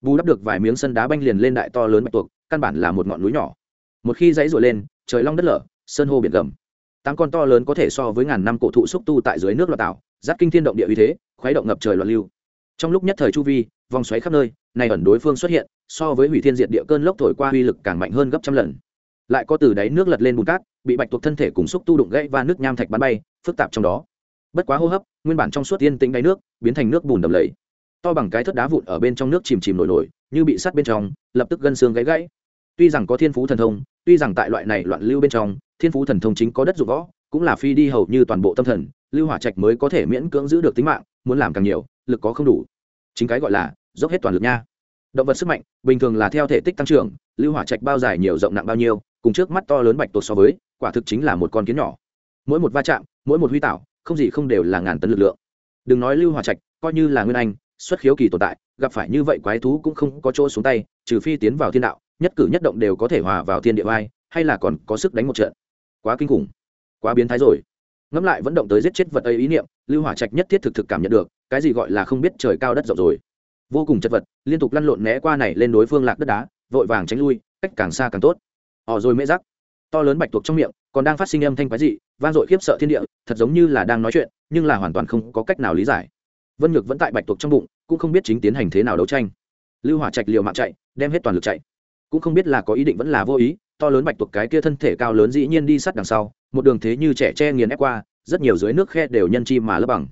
Bù đắp được vài miếng sân đá banh liền lên đại to lớn bạch tuộc, căn bản là một ngọn núi nhỏ. Một khi dãy rủa lên, trời long đất lở, sơn hô biển gầm. Tám con to lớn có thể so với ngàn năm cổ thụ xúc tu tại dưới nước loạt tạo, giáp kinh thiên động địa uy thế, khuấy động ngập trời loạn lưu. Trong lúc nhất thời chu vi, vòng xoáy khắp nơi này ẩn đối phương xuất hiện, so với hủy thiên diệt địa cơn lốc thổi qua uy lực càng mạnh hơn gấp trăm lần. Lại có từ đáy nước lật lên bùn cát, bị bạch tuộc thân thể cùng xúc tu đụng gãy và nước nham thạch bắn bay, phức tạp trong đó. Bất quá hô hấp, nguyên bản trong suốt tiên tĩnh đáy nước, biến thành nước bùn đầm lầy to bằng cái thất đá vụn ở bên trong nước chìm chìm nổi nổi, như bị sắt bên trong, lập tức gân xương gãy gãy. Tuy rằng có thiên phú thần thông, tuy rằng tại loại này loạn lưu bên trong, thiên phú thần thông chính có đất dụng võ, cũng là phi đi hầu như toàn bộ tâm thần, lưu hỏa trạch mới có thể miễn cưỡng giữ được tính mạng, muốn làm càng nhiều, lực có không đủ. Chính cái gọi là, dốc hết toàn lực nha. Động vật sức mạnh, bình thường là theo thể tích tăng trưởng, lưu hỏa trạch bao dài nhiều rộng nặng bao nhiêu, cùng trước mắt to lớn bạch tột so với, quả thực chính là một con kiến nhỏ. Mỗi một va chạm, mỗi một huy tạo, không gì không đều là ngàn tấn lực lượng. Đừng nói lưu hỏa trạch, coi như là nguyên anh xuất khiếu kỳ tồn tại, gặp phải như vậy quái thú cũng không có chỗ xuống tay, trừ phi tiến vào thiên đạo, nhất cử nhất động đều có thể hòa vào thiên địa vai, hay là còn có sức đánh một trận. Quá kinh khủng, quá biến thái rồi. Ngẫm lại vẫn động tới giết chết vật ấy ý niệm, lưu hỏa trạch nhất thiết thực thực cảm nhận được, cái gì gọi là không biết trời cao đất rộng rồi. Vô cùng chật vật, liên tục lăn lộn né qua này lên đối phương lạc đất đá, vội vàng tránh lui, cách càng xa càng tốt. Họ rồi mễ rắc. To lớn bạch tuộc trong miệng, còn đang phát sinh âm thanh quái dị, vang dội khiếp sợ thiên địa, thật giống như là đang nói chuyện, nhưng là hoàn toàn không có cách nào lý giải vân nhược vẫn tại bạch tuộc trong bụng, cũng không biết chính tiến hành thế nào đấu tranh. Lưu hỏa trạch liều mạng chạy, đem hết toàn lực chạy. Cũng không biết là có ý định vẫn là vô ý, to lớn bạch tuộc cái kia thân thể cao lớn dĩ nhiên đi sát đằng sau, một đường thế như trẻ tre nghiền ép qua, rất nhiều dưới nước khe đều nhân chi mà lấp bằng.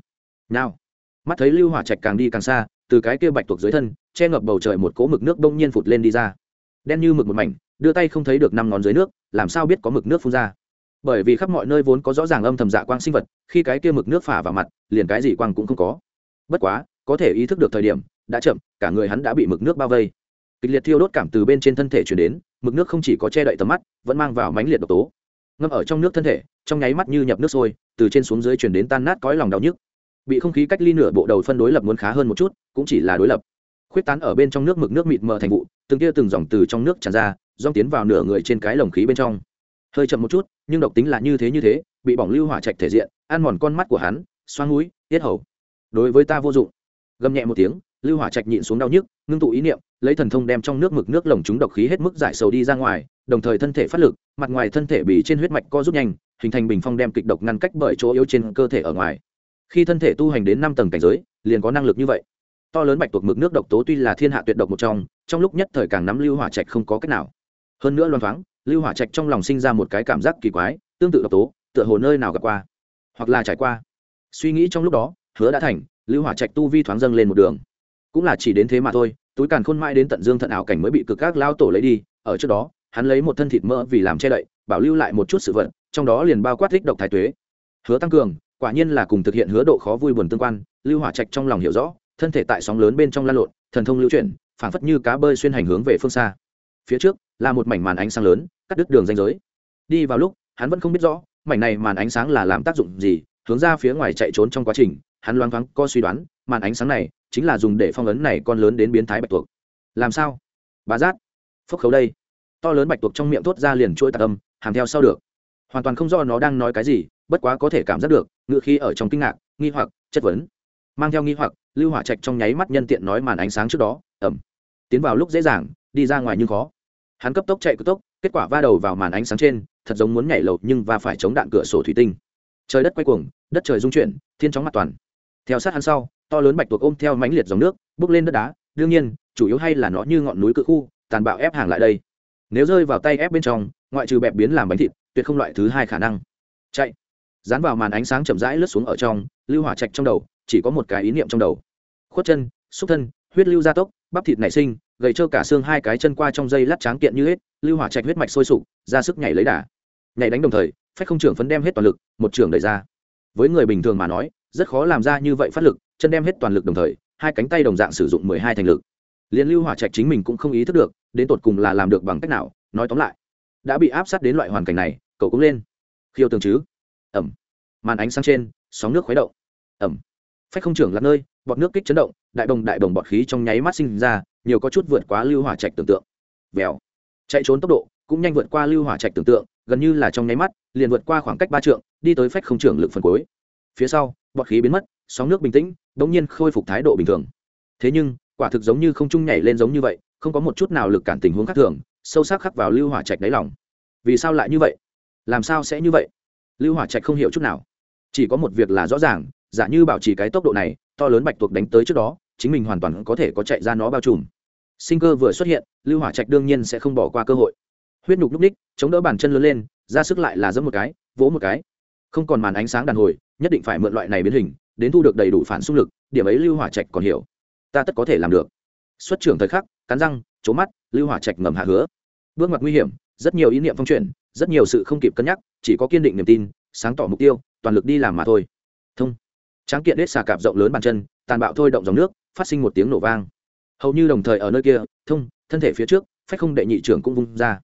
Nào, mắt thấy lưu hỏa trạch càng đi càng xa, từ cái kia bạch tuộc dưới thân, che ngập bầu trời một cỗ mực nước đông nhiên phụt lên đi ra. Đen như mực một mảnh, đưa tay không thấy được năm ngón dưới nước, làm sao biết có mực nước phun ra. Bởi vì khắp mọi nơi vốn có rõ ràng âm thầm dạ quang sinh vật, khi cái kia mực nước phả vào mặt, liền cái gì quang cũng không có bất quá, có thể ý thức được thời điểm, đã chậm, cả người hắn đã bị mực nước bao vây. Kịch liệt thiêu đốt cảm từ bên trên thân thể chuyển đến, mực nước không chỉ có che đậy tầm mắt, vẫn mang vào mánh liệt độc tố. Ngâm ở trong nước thân thể, trong nháy mắt như nhập nước sôi, từ trên xuống dưới chuyển đến tan nát cõi lòng đau nhức. Bị không khí cách ly nửa bộ đầu phân đối lập muốn khá hơn một chút, cũng chỉ là đối lập. Khuyết tán ở bên trong nước mực nước mịt mờ thành vụ, từng tia từng dòng từ trong nước tràn ra, dòng tiến vào nửa người trên cái lồng khí bên trong. Hơi chậm một chút, nhưng độc tính là như thế như thế, bị bỏng lưu hỏa trạch thể diện, ăn mòn con mắt của hắn, xoang mũi, tiết hầu đối với ta vô dụng. Gầm nhẹ một tiếng, lưu hỏa trạch nhịn xuống đau nhức, ngưng tụ ý niệm, lấy thần thông đem trong nước mực nước lồng chúng độc khí hết mức giải sầu đi ra ngoài, đồng thời thân thể phát lực, mặt ngoài thân thể bị trên huyết mạch co rút nhanh, hình thành bình phong đem kịch độc ngăn cách bởi chỗ yếu trên cơ thể ở ngoài. Khi thân thể tu hành đến năm tầng cảnh giới, liền có năng lực như vậy. To lớn bạch tuộc mực nước độc tố tuy là thiên hạ tuyệt độc một trong trong lúc nhất thời càng nắm lưu hỏa trạch không có cách nào. Hơn nữa loan thoáng, lưu hỏa trạch trong lòng sinh ra một cái cảm giác kỳ quái, tương tự độc tố, tựa hồ nơi nào gặp qua, hoặc là trải qua. Suy nghĩ trong lúc đó hứa đã thành, lưu hỏa trạch tu vi thoáng dâng lên một đường. Cũng là chỉ đến thế mà thôi, túi càn khôn mãi đến tận dương thận ảo cảnh mới bị cực các lao tổ lấy đi, ở trước đó, hắn lấy một thân thịt mỡ vì làm che đậy, bảo lưu lại một chút sự vận trong đó liền bao quát thích độc thái tuế. Hứa tăng cường, quả nhiên là cùng thực hiện hứa độ khó vui buồn tương quan, lưu hỏa trạch trong lòng hiểu rõ, thân thể tại sóng lớn bên trong lan lộn, thần thông lưu chuyển, phảng phất như cá bơi xuyên hành hướng về phương xa. Phía trước, là một mảnh màn ánh sáng lớn, cắt đứt đường danh giới. Đi vào lúc, hắn vẫn không biết rõ, mảnh này màn ánh sáng là làm tác dụng gì, hướng ra phía ngoài chạy trốn trong quá trình hắn loáng thoáng có suy đoán, màn ánh sáng này chính là dùng để phong ấn này con lớn đến biến thái bạch tuộc. Làm sao? Bà giác. Phốc khấu đây. To lớn bạch tuộc trong miệng thốt ra liền chuỗi tạc âm, hàm theo sau được. Hoàn toàn không do nó đang nói cái gì, bất quá có thể cảm giác được ngựa khi ở trong kinh ngạc, nghi hoặc, chất vấn. Mang theo nghi hoặc, lưu hỏa trạch trong nháy mắt nhân tiện nói màn ánh sáng trước đó ẩm tiến vào lúc dễ dàng, đi ra ngoài nhưng khó. Hắn cấp tốc chạy cực tốc, kết quả va đầu vào màn ánh sáng trên, thật giống muốn nhảy lầu nhưng va phải chống đạn cửa sổ thủy tinh. Trời đất quay cuồng, đất trời rung chuyển, thiên chóng mặt toàn theo sát hắn sau, to lớn bạch tuộc ôm theo mãnh liệt dòng nước, bước lên đất đá. Đương nhiên, chủ yếu hay là nó như ngọn núi cự khu, tàn bạo ép hàng lại đây. Nếu rơi vào tay ép bên trong, ngoại trừ bẹp biến làm bánh thịt, tuyệt không loại thứ hai khả năng. Chạy. Dán vào màn ánh sáng chậm rãi lướt xuống ở trong, lưu hỏa trạch trong đầu, chỉ có một cái ý niệm trong đầu. Khuất chân, xúc thân, huyết lưu gia tốc, bắp thịt nảy sinh, gầy trơ cả xương hai cái chân qua trong dây lát tráng kiện như hết, lưu hỏa trạch huyết mạch sôi sục, ra sức nhảy lấy đà. Nhảy đánh đồng thời, phách không trưởng phấn đem hết toàn lực, một trưởng đẩy ra. Với người bình thường mà nói rất khó làm ra như vậy phát lực, chân đem hết toàn lực đồng thời, hai cánh tay đồng dạng sử dụng mười hai thành lực. Liền lưu hỏa trạch chính mình cũng không ý thức được, đến tột cùng là làm được bằng cách nào, nói tóm lại, đã bị áp sát đến loại hoàn cảnh này, cậu cũng lên. Khiêu tường chứ? Ẩm. Màn ánh sáng trên, sóng nước khuấy động. Ẩm. Phách không trưởng là nơi, bọt nước kích chấn động, đại đồng đại đồng bọt khí trong nháy mắt sinh ra, nhiều có chút vượt quá lưu hỏa trạch tưởng tượng. Vèo. Chạy trốn tốc độ cũng nhanh vượt qua lưu hỏa trạch tưởng tượng, gần như là trong nháy mắt, liền vượt qua khoảng cách ba trượng, đi tới phách không trưởng lực phần cuối. Phía sau bọt khí biến mất, sóng nước bình tĩnh bỗng nhiên khôi phục thái độ bình thường. Thế nhưng, quả thực giống như không trung nhảy lên giống như vậy, không có một chút nào lực cản tình huống khác thường, sâu sắc khắc vào lưu hỏa trạch đáy lòng. Vì sao lại như vậy? Làm sao sẽ như vậy? Lưu hỏa trạch không hiểu chút nào. Chỉ có một việc là rõ ràng, giả như bảo trì cái tốc độ này, to lớn bạch tuộc đánh tới trước đó, chính mình hoàn toàn có thể có chạy ra nó bao trùm. Sinh cơ vừa xuất hiện, lưu hỏa trạch đương nhiên sẽ không bỏ qua cơ hội. Huyết nhục núp ních chống đỡ bàn chân lớn lên, ra sức lại là giẫm một cái, vỗ một cái không còn màn ánh sáng đàn hồi, nhất định phải mượn loại này biến hình, đến thu được đầy đủ phản xung lực, điểm ấy lưu hỏa trạch còn hiểu. Ta tất có thể làm được. Xuất trưởng thời khắc, cắn răng trố mắt, lưu hỏa trạch ngầm hạ hứa. Bước ngoặt nguy hiểm, rất nhiều ý niệm phong chuyển, rất nhiều sự không kịp cân nhắc, chỉ có kiên định niềm tin, sáng tỏ mục tiêu, toàn lực đi làm mà thôi. Thông. Tráng kiện đế xà cạp rộng lớn bàn chân, tàn bạo thôi động dòng nước, phát sinh một tiếng nổ vang. Hầu như đồng thời ở nơi kia, thông, thân thể phía trước, phách không đệ nhị trưởng cũng vung ra.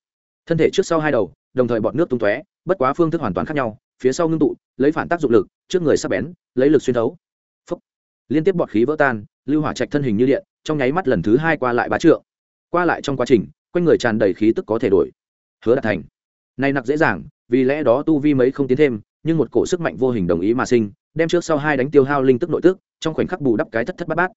Thân thể trước sau hai đầu, đồng thời bọt nước tung tóe, bất quá phương thức hoàn toàn khác nhau phía sau ngưng tụ, lấy phản tác dụng lực, trước người sắp bén, lấy lực xuyên thấu. Phúc. liên tiếp bọt khí vỡ tan, lưu hỏa trạch thân hình như điện, trong nháy mắt lần thứ hai qua lại bá trượng. Qua lại trong quá trình, quanh người tràn đầy khí tức có thể đổi. Hứa đạt thành. Nay nặc dễ dàng, vì lẽ đó tu vi mấy không tiến thêm, nhưng một cổ sức mạnh vô hình đồng ý mà sinh, đem trước sau hai đánh tiêu hao linh tức nội tức, trong khoảnh khắc bù đắp cái thất thất bát bát.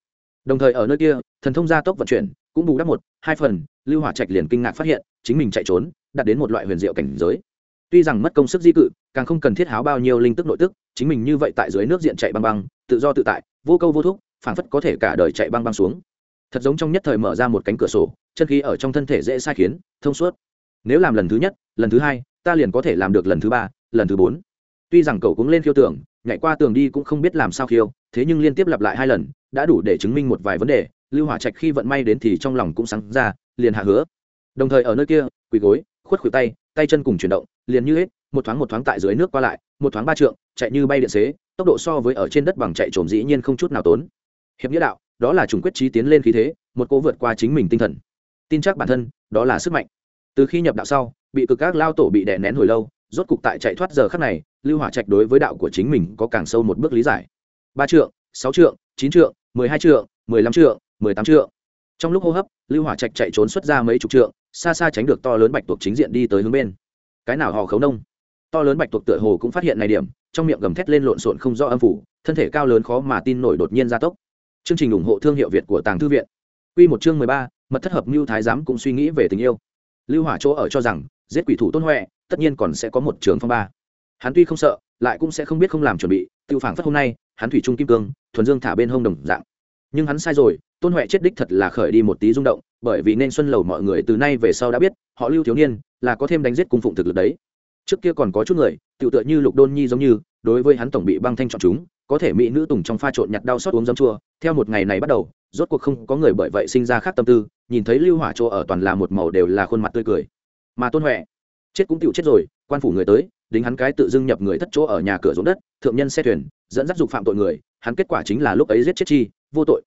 Đồng thời ở nơi kia, thần thông gia tốc vận chuyển, cũng bù đắp một, hai phần, lưu hỏa trạch liền kinh ngạc phát hiện, chính mình chạy trốn, đạt đến một loại huyền diệu cảnh giới tuy rằng mất công sức di cự, càng không cần thiết háo bao nhiêu linh tức nội tức, chính mình như vậy tại dưới nước diện chạy băng băng, tự do tự tại, vô câu vô thúc, phảng phất có thể cả đời chạy băng băng xuống. Thật giống trong nhất thời mở ra một cánh cửa sổ, chân khí ở trong thân thể dễ sai khiến, thông suốt. Nếu làm lần thứ nhất, lần thứ hai, ta liền có thể làm được lần thứ ba, lần thứ bốn. Tuy rằng cậu cũng lên khiêu tưởng, nhảy qua tường đi cũng không biết làm sao khiêu, thế nhưng liên tiếp lặp lại hai lần, đã đủ để chứng minh một vài vấn đề, lưu hỏa trạch khi vận may đến thì trong lòng cũng sáng ra, liền hạ hứa. Đồng thời ở nơi kia, quỳ gối, khuất khuỷu tay tay chân cùng chuyển động liền như hết, một thoáng một thoáng tại dưới nước qua lại, một thoáng ba trượng, chạy như bay điện xế, tốc độ so với ở trên đất bằng chạy trồm dĩ nhiên không chút nào tốn. Hiệp nghĩa đạo, đó là chủng quyết trí tiến lên khí thế, một cố vượt qua chính mình tinh thần. Tin chắc bản thân, đó là sức mạnh. Từ khi nhập đạo sau, bị cực các lao tổ bị đè nén hồi lâu, rốt cục tại chạy thoát giờ khắc này, lưu hỏa trạch đối với đạo của chính mình có càng sâu một bước lý giải. Ba trượng, sáu trượng, chín trượng, mười hai trượng, mười lăm trượng, mười tám trượng. Trong lúc hô hấp, lưu hỏa trạch chạy trốn xuất ra mấy chục trượng, xa xa tránh được to lớn bạch tuộc chính diện đi tới hướng bên cái nào họ khấu nông? To lớn bạch tuộc tựa hồ cũng phát hiện này điểm, trong miệng gầm thét lên lộn xộn không do âm phủ, thân thể cao lớn khó mà tin nổi đột nhiên gia tốc. Chương trình ủng hộ thương hiệu việt của tàng thư viện. Quy một chương mười ba, mật thất hợp mưu thái giám cũng suy nghĩ về tình yêu. Lưu hỏa chỗ ở cho rằng, giết quỷ thủ tôn huệ, tất nhiên còn sẽ có một trường phong ba. Hắn tuy không sợ, lại cũng sẽ không biết không làm chuẩn bị, tiêu phản phất hôm nay, hắn thủy trung kim cương, thuần dương thả bên hông đồng dạng. Nhưng hắn sai rồi tôn huệ chết đích thật là khởi đi một tí rung động, bởi vì nên xuân lầu mọi người từ nay về sau đã biết, họ lưu thiếu niên là có thêm đánh giết cung phụng thực lực đấy. Trước kia còn có chút người tự tựa như lục đôn nhi giống như, đối với hắn tổng bị băng thanh chọn chúng, có thể mỹ nữ tùng trong pha trộn nhặt đau xót uống dấm chua, theo một ngày này bắt đầu, rốt cuộc không có người bởi vậy sinh ra khác tâm tư, nhìn thấy lưu hỏa chỗ ở toàn là một màu đều là khuôn mặt tươi cười. Mà tôn huệ chết cũng tựu chết rồi, quan phủ người tới, đính hắn cái tự dưng nhập người thất chỗ ở nhà cửa ruộng đất, thượng nhân xe thuyền, dẫn dắt dục phạm tội người, hắn kết quả chính là lúc ấy giết chết chi, vô tội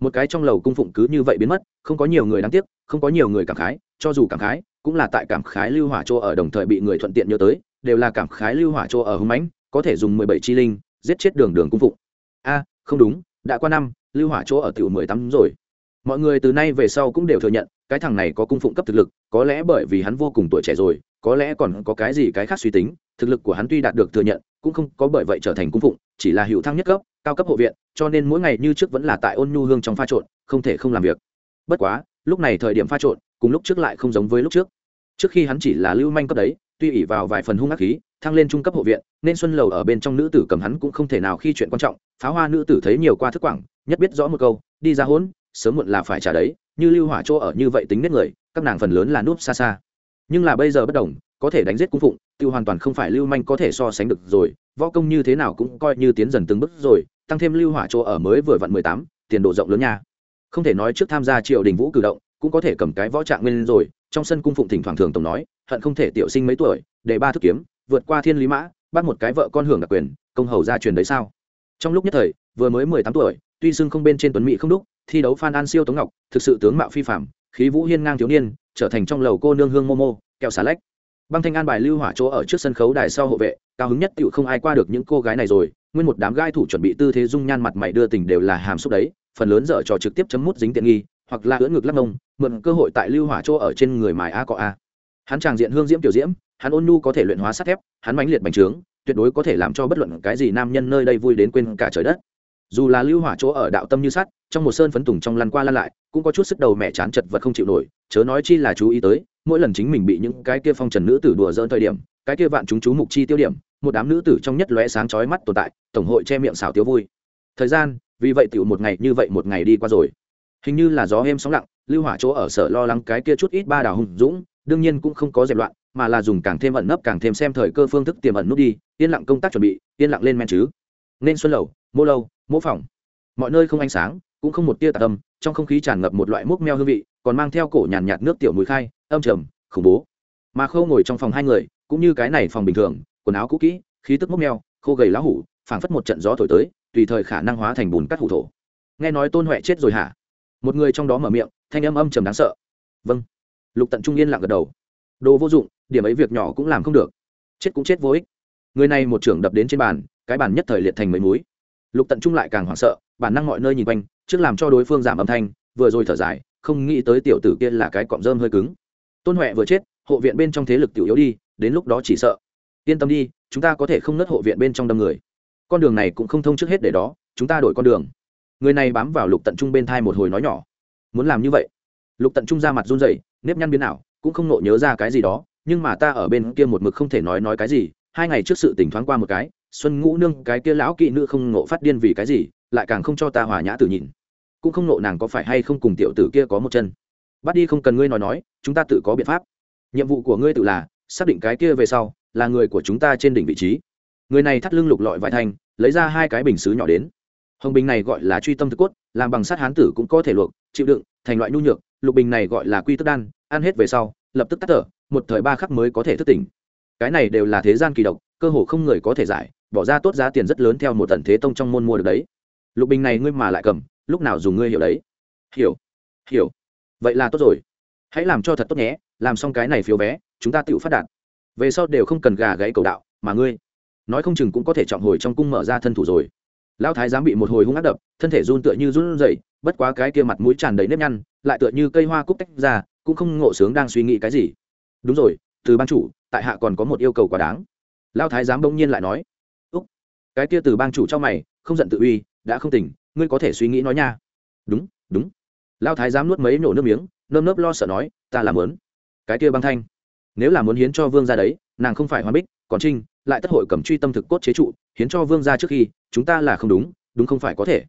một cái trong lầu cung phụng cứ như vậy biến mất, không có nhiều người đáng tiếc, không có nhiều người cảm khái, cho dù cảm khái, cũng là tại cảm khái lưu hỏa chỗ ở đồng thời bị người thuận tiện nhớ tới, đều là cảm khái lưu hỏa chỗ ở hưng mãnh, có thể dùng mười bảy chi linh, giết chết đường đường cung phụng. A, không đúng, đã qua năm, lưu hỏa chỗ ở tiểu mười tám rồi. Mọi người từ nay về sau cũng đều thừa nhận, cái thằng này có cung phụng cấp thực lực, có lẽ bởi vì hắn vô cùng tuổi trẻ rồi, có lẽ còn có cái gì cái khác suy tính, thực lực của hắn tuy đạt được thừa nhận, cũng không có bởi vậy trở thành cung phụng, chỉ là hữu thăng nhất cấp cao cấp hộ viện, cho nên mỗi ngày như trước vẫn là tại ôn nhu hương trong pha trộn, không thể không làm việc. Bất quá, lúc này thời điểm pha trộn, cùng lúc trước lại không giống với lúc trước. Trước khi hắn chỉ là lưu manh cấp đấy, tuy ỉ vào vài phần hung ác khí, thăng lên trung cấp hộ viện, nên xuân lầu ở bên trong nữ tử cầm hắn cũng không thể nào khi chuyện quan trọng pháo hoa nữ tử thấy nhiều qua thức quảng, nhất biết rõ một câu, đi ra hỗn sớm muộn là phải trả đấy. Như lưu hỏa chỗ ở như vậy tính nết người, các nàng phần lớn là núp xa xa. Nhưng là bây giờ bất đồng, có thể đánh giết cung phụng tiêu hoàn toàn không phải lưu manh có thể so sánh được rồi, võ công như thế nào cũng coi như tiến dần từng bước rồi, tăng thêm lưu hỏa chỗ ở mới vừa vặn mười tám, tiền độ rộng lớn nha. Không thể nói trước tham gia triều đình vũ cử động, cũng có thể cầm cái võ trạng nguyên rồi, trong sân cung phụng thỉnh thoảng thường tổng nói, hận không thể tiểu sinh mấy tuổi, để ba thức kiếm, vượt qua thiên lý mã, bắt một cái vợ con hưởng đặc quyền, công hầu gia truyền đấy sao? Trong lúc nhất thời, vừa mới mười tám tuổi, tuy xưng không bên trên tuấn mỹ không đúc, thi đấu phan an siêu tống ngọc, thực sự tướng mạo phi phạm khí vũ hiên ngang thiếu niên, trở thành trong lầu cô nương hương momo kẹo xà lách băng thanh an bài lưu hỏa chỗ ở trước sân khấu đài sau hộ vệ, cao hứng nhất tựu không ai qua được những cô gái này rồi, nguyên một đám gai thủ chuẩn bị tư thế dung nhan mặt mày đưa tình đều là hàm xúc đấy, phần lớn dở trò trực tiếp chấm mút dính tiện nghi, hoặc là ưỡn ngực lắc mông, mượn cơ hội tại lưu hỏa chỗ ở trên người mài a có a. Hắn tràng diện hương diễm tiểu diễm, hắn ôn nhu có thể luyện hóa sắt thép, hắn mãnh liệt bành trướng, tuyệt đối có thể làm cho bất luận cái gì nam nhân nơi đây vui đến quên cả trời đất. Dù là lưu hỏa chỗ ở đạo tâm như sắt, trong một sơn phấn tùng trong lăn qua lăn lại cũng có chút sức đầu mẹ chán chật vật không chịu nổi, chớ nói chi là chú ý tới, mỗi lần chính mình bị những cái kia phong trần nữ tử đùa dỡn thời điểm, cái kia vạn chúng chú mục chi tiêu điểm, một đám nữ tử trong nhất lóe sáng chói mắt tồn tại, tổng hội che miệng xảo tiêu vui. Thời gian, vì vậy tiểu một ngày như vậy một ngày đi qua rồi. Hình như là gió êm sóng lặng, lưu hỏa chỗ ở sở lo lắng cái kia chút ít ba đào hùng dũng, đương nhiên cũng không có dẹp loạn, mà là dùng càng thêm ẩn nấp càng thêm xem thời cơ phương thức tiềm ẩn nút đi, yên lặng công tác chuẩn bị, yên lặng lên men chứ. Nên xuân lầu, mô lâu, mô phòng mọi nơi không ánh sáng, cũng không một tia tạc âm, trong không khí tràn ngập một loại múc meo hương vị, còn mang theo cổ nhàn nhạt nước tiểu mùi khai, âm trầm, khủng bố. Mà khâu ngồi trong phòng hai người, cũng như cái này phòng bình thường, quần áo cũ kỹ, khí tức mốc meo, khô gầy lá hủ, phảng phất một trận gió thổi tới, tùy thời khả năng hóa thành bùn cắt hủ thổ. Nghe nói tôn huệ chết rồi hả? Một người trong đó mở miệng, thanh âm âm trầm đáng sợ. Vâng. Lục tận trung yên lặng gật đầu. Đồ vô dụng, điểm ấy việc nhỏ cũng làm không được. Chết cũng chết vô ích. Người này một trưởng đập đến trên bàn, cái bàn nhất thời liệt thành mấy múi lục tận trung lại càng hoảng sợ, bản năng mọi nơi nhìn quanh, trước làm cho đối phương giảm âm thanh, vừa rồi thở dài, không nghĩ tới tiểu tử kia là cái cọng rơm hơi cứng. Tôn huệ vừa chết, hộ viện bên trong thế lực tiểu yếu đi, đến lúc đó chỉ sợ. Yên tâm đi, chúng ta có thể không nứt hộ viện bên trong đâm người. Con đường này cũng không thông trước hết để đó, chúng ta đổi con đường. Người này bám vào lục tận trung bên thai một hồi nói nhỏ. Muốn làm như vậy? Lục tận trung ra mặt run rẩy, nếp nhăn biến nào cũng không nộ nhớ ra cái gì đó, nhưng mà ta ở bên kia một mực không thể nói nói cái gì, hai ngày trước sự tỉnh thoáng qua một cái xuân ngũ nương, cái kia lão kỵ nữ không nộ phát điên vì cái gì, lại càng không cho ta hòa nhã tử nhìn. Cũng không nộ nàng có phải hay không cùng tiểu tử kia có một chân. Bắt đi không cần ngươi nói nói, chúng ta tự có biện pháp. Nhiệm vụ của ngươi tự là, xác định cái kia về sau, là người của chúng ta trên đỉnh vị trí. Người này thắt lưng lục lọi vải thanh lấy ra hai cái bình xứ nhỏ đến. Hồng bình này gọi là truy tâm thực cốt, làm bằng sắt hán tử cũng có thể luộc, chịu đựng, thành loại nhu nhược. Lục bình này gọi là quy tức đan, ăn hết về sau, lập tức tắt thở, một thời ba khắc mới có thể thức tỉnh. Cái này đều là thế gian kỳ độc, cơ hồ không người có thể giải bỏ ra tốt giá tiền rất lớn theo một tần thế tông trong môn mua được đấy. Lục bình này ngươi mà lại cầm, lúc nào dùng ngươi hiểu đấy. Hiểu hiểu. Vậy là tốt rồi. Hãy làm cho thật tốt nhé, làm xong cái này phiếu vé, chúng ta tự phát đạt. Về sau đều không cần gà gãy cầu đạo, mà ngươi, nói không chừng cũng có thể chọn hồi trong cung mở ra thân thủ rồi. Lao thái giám bị một hồi hung ác đập, thân thể run tựa như run rẩy, bất quá cái kia mặt mũi tràn đầy nếp nhăn, lại tựa như cây hoa cúc tách ra, cũng không ngộ sướng đang suy nghĩ cái gì. Đúng rồi, từ ban chủ, tại hạ còn có một yêu cầu quá đáng. Lao thái giám bỗng nhiên lại nói cái kia từ bang chủ cho mày, không giận tự uy, đã không tỉnh, ngươi có thể suy nghĩ nói nha. Đúng đúng. Lao thái giám nuốt mấy nổ nước miếng, nơm nớp lo sợ nói, ta làm lớn cái kia băng thanh. Nếu là muốn hiến cho vương ra đấy, nàng không phải hoa bích, còn trinh, lại tất hội cầm truy tâm thực cốt chế trụ, hiến cho vương ra trước khi, chúng ta là không đúng đúng không phải có thể.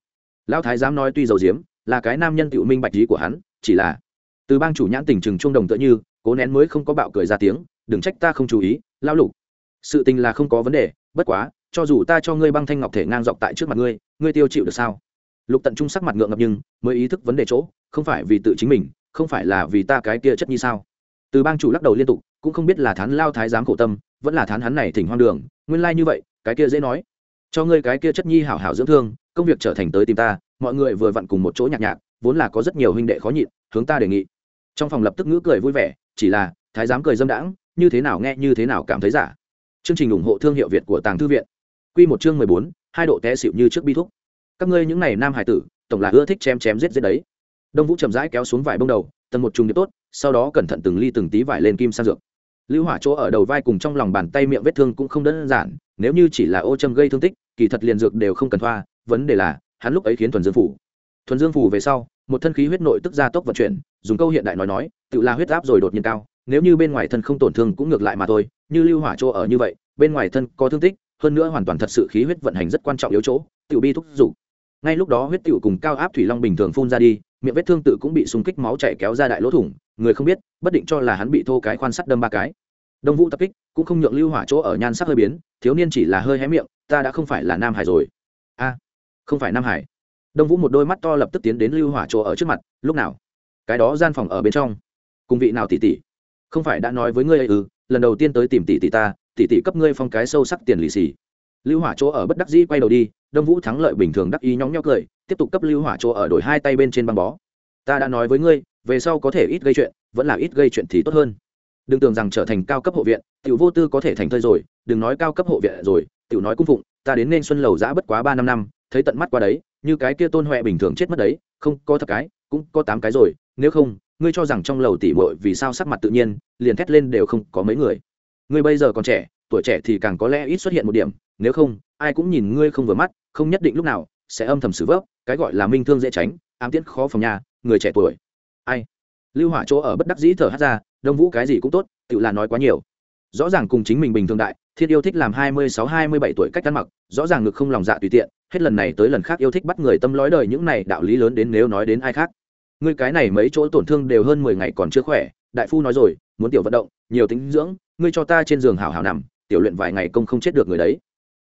Lão thái giám nói tuy dầu diếm, là cái nam nhân tựu minh bạch lý của hắn, chỉ là từ bang chủ nhãn tình trừng trung đồng tựa như, cố nén mới không có bạo cười ra tiếng, đừng trách ta không chú ý, lao lục. Sự tình là không có vấn đề, bất quá cho dù ta cho ngươi băng thanh ngọc thể ngang dọc tại trước mặt ngươi ngươi tiêu chịu được sao? Lục tận trung sắc mặt ngượng ngập nhưng mới ý thức vấn đề chỗ, không phải vì tự chính mình, không phải là vì ta cái kia chất như sao? Từ bang chủ lắc đầu liên tục, cũng không biết là thán lao thái giám khổ tâm, vẫn là thán hắn này thỉnh hoang đường, nguyên lai như vậy, cái kia dễ nói. Cho ngươi cái kia chất nhi hảo hảo dưỡng thương, công việc trở thành tới tìm ta, mọi người vừa vặn cùng một chỗ nhạc nhạc, vốn là có rất nhiều huynh đệ khó nhịn, hướng ta đề nghị. Trong phòng lập tức ngữ cười vui vẻ, chỉ là, thái giám cười dâm đãng, như thế nào nghe như thế nào cảm thấy giả. Chương trình ủng hộ thương hiệu việt của tàng thư viện. Quy một chương mười bốn, hai độ té xỉu như trước bi thúc. Các ngươi những này nam hải tử, tổng là ưa thích chém chém giết giết đấy. Đông vũ chậm rãi kéo xuống vải bông đầu, tầng một trùng điệp tốt, sau đó cẩn thận từng ly từng tí vải lên kim sang dược. Lưu hỏa chỗ ở đầu vai cùng trong lòng bàn tay miệng vết thương cũng không đơn giản, nếu như chỉ là ô châm gây thương tích, kỳ thật liền dược đều không cần thoa, vấn đề là, hắn lúc ấy khiến thuần dương phủ. Thuần dương phủ về sau, một thân khí huyết nội tức gia tốc vận chuyển, dùng câu hiện đại nói nói, tự là huyết áp rồi đột nhiên cao, nếu như bên ngoài thân không tổn thương cũng ngược lại mà thôi, như lưu hỏa chỗ ở như vậy, bên ngoài thân có thương tích hơn nữa hoàn toàn thật sự khí huyết vận hành rất quan trọng yếu chỗ, tiểu bi thúc dục ngay lúc đó huyết tiểu cùng cao áp thủy long bình thường phun ra đi, miệng vết thương tự cũng bị xung kích máu chảy kéo ra đại lỗ thủng, người không biết, bất định cho là hắn bị thô cái khoan sắt đâm ba cái. Đông vũ tập kích, cũng không nhượng lưu hỏa chỗ ở nhan sắc hơi biến, thiếu niên chỉ là hơi hé miệng, ta đã không phải là nam hải rồi. A, không phải nam hải. Đông vũ một đôi mắt to lập tức tiến đến lưu hỏa chỗ ở trước mặt, lúc nào? Cái đó gian phòng ở bên trong. Cùng vị nào tỷ tỷ không phải đã nói với ngươi ấy ư? Lần đầu tiên tới tìm tỷ tỷ ta, tỷ tỷ cấp ngươi phong cái sâu sắc tiền lì xì. Lưu hỏa chỗ ở bất đắc dĩ quay đầu đi, đông vũ thắng lợi bình thường đắc ý nhóng nhóc cười, tiếp tục cấp lưu hỏa chỗ ở đổi hai tay bên trên băng bó. Ta đã nói với ngươi, về sau có thể ít gây chuyện, vẫn là ít gây chuyện thì tốt hơn. Đừng tưởng rằng trở thành cao cấp hộ viện, tiểu vô tư có thể thành thơi rồi, đừng nói cao cấp hộ viện rồi, tiểu nói cung phụng, ta đến nên xuân lầu giã bất quá ba năm năm, thấy tận mắt qua đấy, như cái kia tôn huệ bình thường chết mất đấy, không có thập cái, cũng có tám cái rồi, nếu không ngươi cho rằng trong lầu tỉ bội vì sao sắc mặt tự nhiên, liền thét lên đều không có mấy người. Ngươi bây giờ còn trẻ, tuổi trẻ thì càng có lẽ ít xuất hiện một điểm, nếu không, ai cũng nhìn ngươi không vừa mắt, không nhất định lúc nào sẽ âm thầm xử vấp cái gọi là minh thương dễ tránh, ám tiết khó phòng nhà, người trẻ tuổi. Ai? Lưu hỏa chỗ ở bất đắc dĩ thở hát ra, đông vũ cái gì cũng tốt, tự là nói quá nhiều. Rõ ràng cùng chính mình bình thường đại thiên yêu thích làm hai mươi sáu, hai mươi bảy tuổi cách ăn mặc, rõ ràng ngực không lòng dạ tùy tiện, hết lần này tới lần khác yêu thích bắt người tâm lói đời những này đạo lý lớn đến nếu nói đến ai khác ngươi cái này mấy chỗ tổn thương đều hơn mười ngày còn chưa khỏe, đại phu nói rồi, muốn tiểu vận động, nhiều tính dưỡng, ngươi cho ta trên giường hào hào nằm, tiểu luyện vài ngày công không chết được người đấy.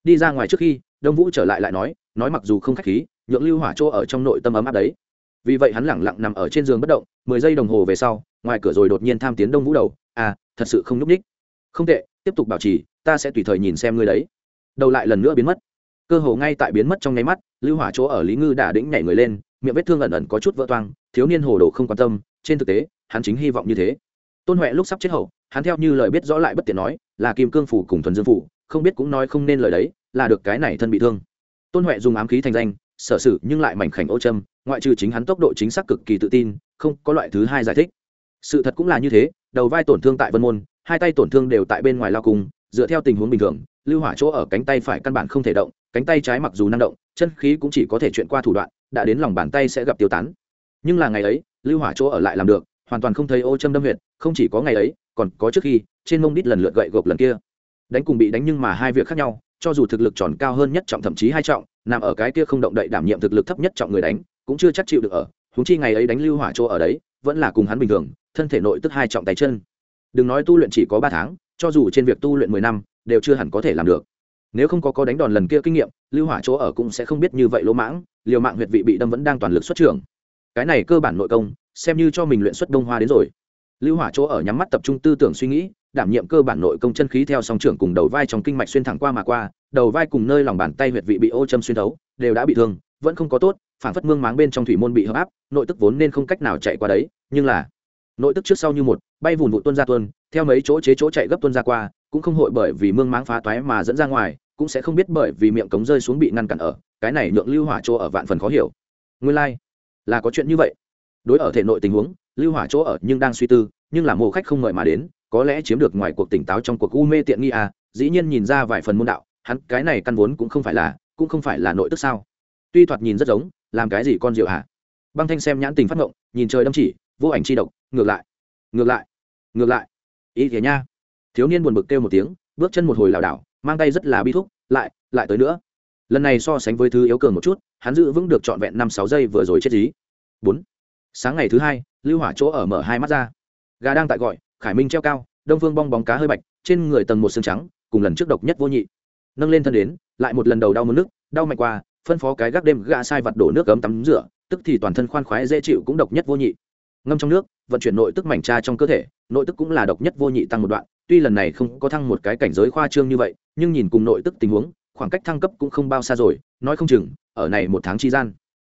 Đi ra ngoài trước khi, đông vũ trở lại lại nói nói mặc dù không khách khí, nhượng lưu hỏa chỗ ở trong nội tâm ấm áp đấy. Vì vậy hắn lẳng lặng nằm ở trên giường bất động, mười giây đồng hồ về sau, ngoài cửa rồi đột nhiên tham tiến đông vũ đầu à thật sự không nhúc ních. Không tệ, tiếp tục bảo trì, ta sẽ tùy thời nhìn xem ngươi đấy. Đầu lại lần nữa biến mất. Cơ hồ ngay tại biến mất trong nháy mắt, lưu hỏa chỗ ở lý ngư đã đĩnh nhảy người lên miệng vết thương ẩn ẩn có chút vỡ toang thiếu niên hồ đồ không quan tâm trên thực tế hắn chính hy vọng như thế. Tôn huệ lúc sắp chết hậu hắn theo như lời biết rõ lại bất tiện nói là kim cương phủ cùng thuần dương phủ không biết cũng nói không nên lời đấy là được cái này thân bị thương. Tôn huệ dùng ám khí thành danh sở sự nhưng lại mảnh khảnh ô châm ngoại trừ chính hắn tốc độ chính xác cực kỳ tự tin không có loại thứ hai giải thích. Sự thật cũng là như thế đầu vai tổn thương tại vân môn hai tay tổn thương đều tại bên ngoài lao cùng, dựa theo tình huống bình thường lưu hỏa chỗ ở cánh tay phải căn bản không thể động cánh tay trái mặc dù năng động chân khí cũng chỉ có thể chuyển qua thủ đoạn đã đến lòng bàn tay sẽ gặp tiêu tán. Nhưng là ngày ấy, lưu hỏa chỗ ở lại làm được, hoàn toàn không thấy ô châm đâm huyệt, không chỉ có ngày ấy, còn có trước khi, trên mông đít lần lượt gậy gộc lần kia. Đánh cùng bị đánh nhưng mà hai việc khác nhau, cho dù thực lực tròn cao hơn nhất trọng thậm chí hai trọng, nằm ở cái kia không động đậy đảm nhiệm thực lực thấp nhất trọng người đánh, cũng chưa chắc chịu được ở húng chi ngày ấy đánh lưu hỏa chỗ ở đấy, vẫn là cùng hắn bình thường, thân thể nội tức hai trọng tay chân. Đừng nói tu luyện chỉ có ba tháng, cho dù trên việc tu luyện mười năm, đều chưa hẳn có thể làm được nếu không có có đánh đòn lần kia kinh nghiệm, lưu hỏa chỗ ở cũng sẽ không biết như vậy lỗ mãng, liều mạng huyệt vị bị đâm vẫn đang toàn lực xuất trưởng. Cái này cơ bản nội công, xem như cho mình luyện xuất đông hoa đến rồi. Lưu hỏa chỗ ở nhắm mắt tập trung tư tưởng suy nghĩ, đảm nhiệm cơ bản nội công chân khí theo song trưởng cùng đầu vai trong kinh mạch xuyên thẳng qua mà qua, đầu vai cùng nơi lòng bàn tay huyệt vị bị ô châm xuyên thấu, đều đã bị thương, vẫn không có tốt phản phất mương máng bên trong thủy môn bị hợp áp, nội tức vốn nên không cách nào chạy qua đấy, nhưng là nội tức trước sau như một, bay vùn vụ tuân ra tuân theo mấy chỗ chế chỗ chạy gấp tuân ra qua, cũng không hội bởi vì mương máng phá toái mà dẫn ra ngoài cũng sẽ không biết bởi vì miệng cống rơi xuống bị ngăn cản ở cái này nhượng lưu hỏa chỗ ở vạn phần khó hiểu. Nguyên lai、like, là có chuyện như vậy. Đối ở thể nội tình huống lưu hỏa chỗ ở nhưng đang suy tư nhưng là mộ khách không ngợi mà đến có lẽ chiếm được ngoài cuộc tỉnh táo trong cuộc u mê tiện nghi à dĩ nhiên nhìn ra vài phần môn đạo hắn cái này căn vốn cũng không phải là cũng không phải là nội tức sao. Tuy thoạt nhìn rất giống làm cái gì con rượu hả? Băng thanh xem nhãn tình phát ngộng nhìn trời đâm chỉ vô ảnh chi độc ngược lại ngược lại ngược lại. Ý thế nha. Thiếu niên buồn bực kêu một tiếng bước chân một hồi lảo đảo mang tay rất là bi thúc, lại lại tới nữa. Lần này so sánh với thứ yếu cường một chút, hắn giữ vững được trọn vẹn năm sáu giây vừa rồi chết dí. Bốn. Sáng ngày thứ hai, lưu hỏa chỗ ở mở hai mắt ra. Gà đang tại gọi, khải minh treo cao, đông phương bong bóng cá hơi bạch, trên người tầng một xương trắng, cùng lần trước độc nhất vô nhị. Nâng lên thân đến, lại một lần đầu đau mất nước, đau mạnh qua, phân phó cái gác đêm gã sai vặt đổ nước cấm tắm rửa, tức thì toàn thân khoan khoái dễ chịu cũng độc nhất vô nhị. Ngâm trong nước, vận chuyển nội tức mảnh tra trong cơ thể, nội tức cũng là độc nhất vô nhị tăng một đoạn, tuy lần này không có thăng một cái cảnh giới khoa trương như vậy nhưng nhìn cùng nội tức tình huống, khoảng cách thăng cấp cũng không bao xa rồi, nói không chừng, ở này một tháng chi gian.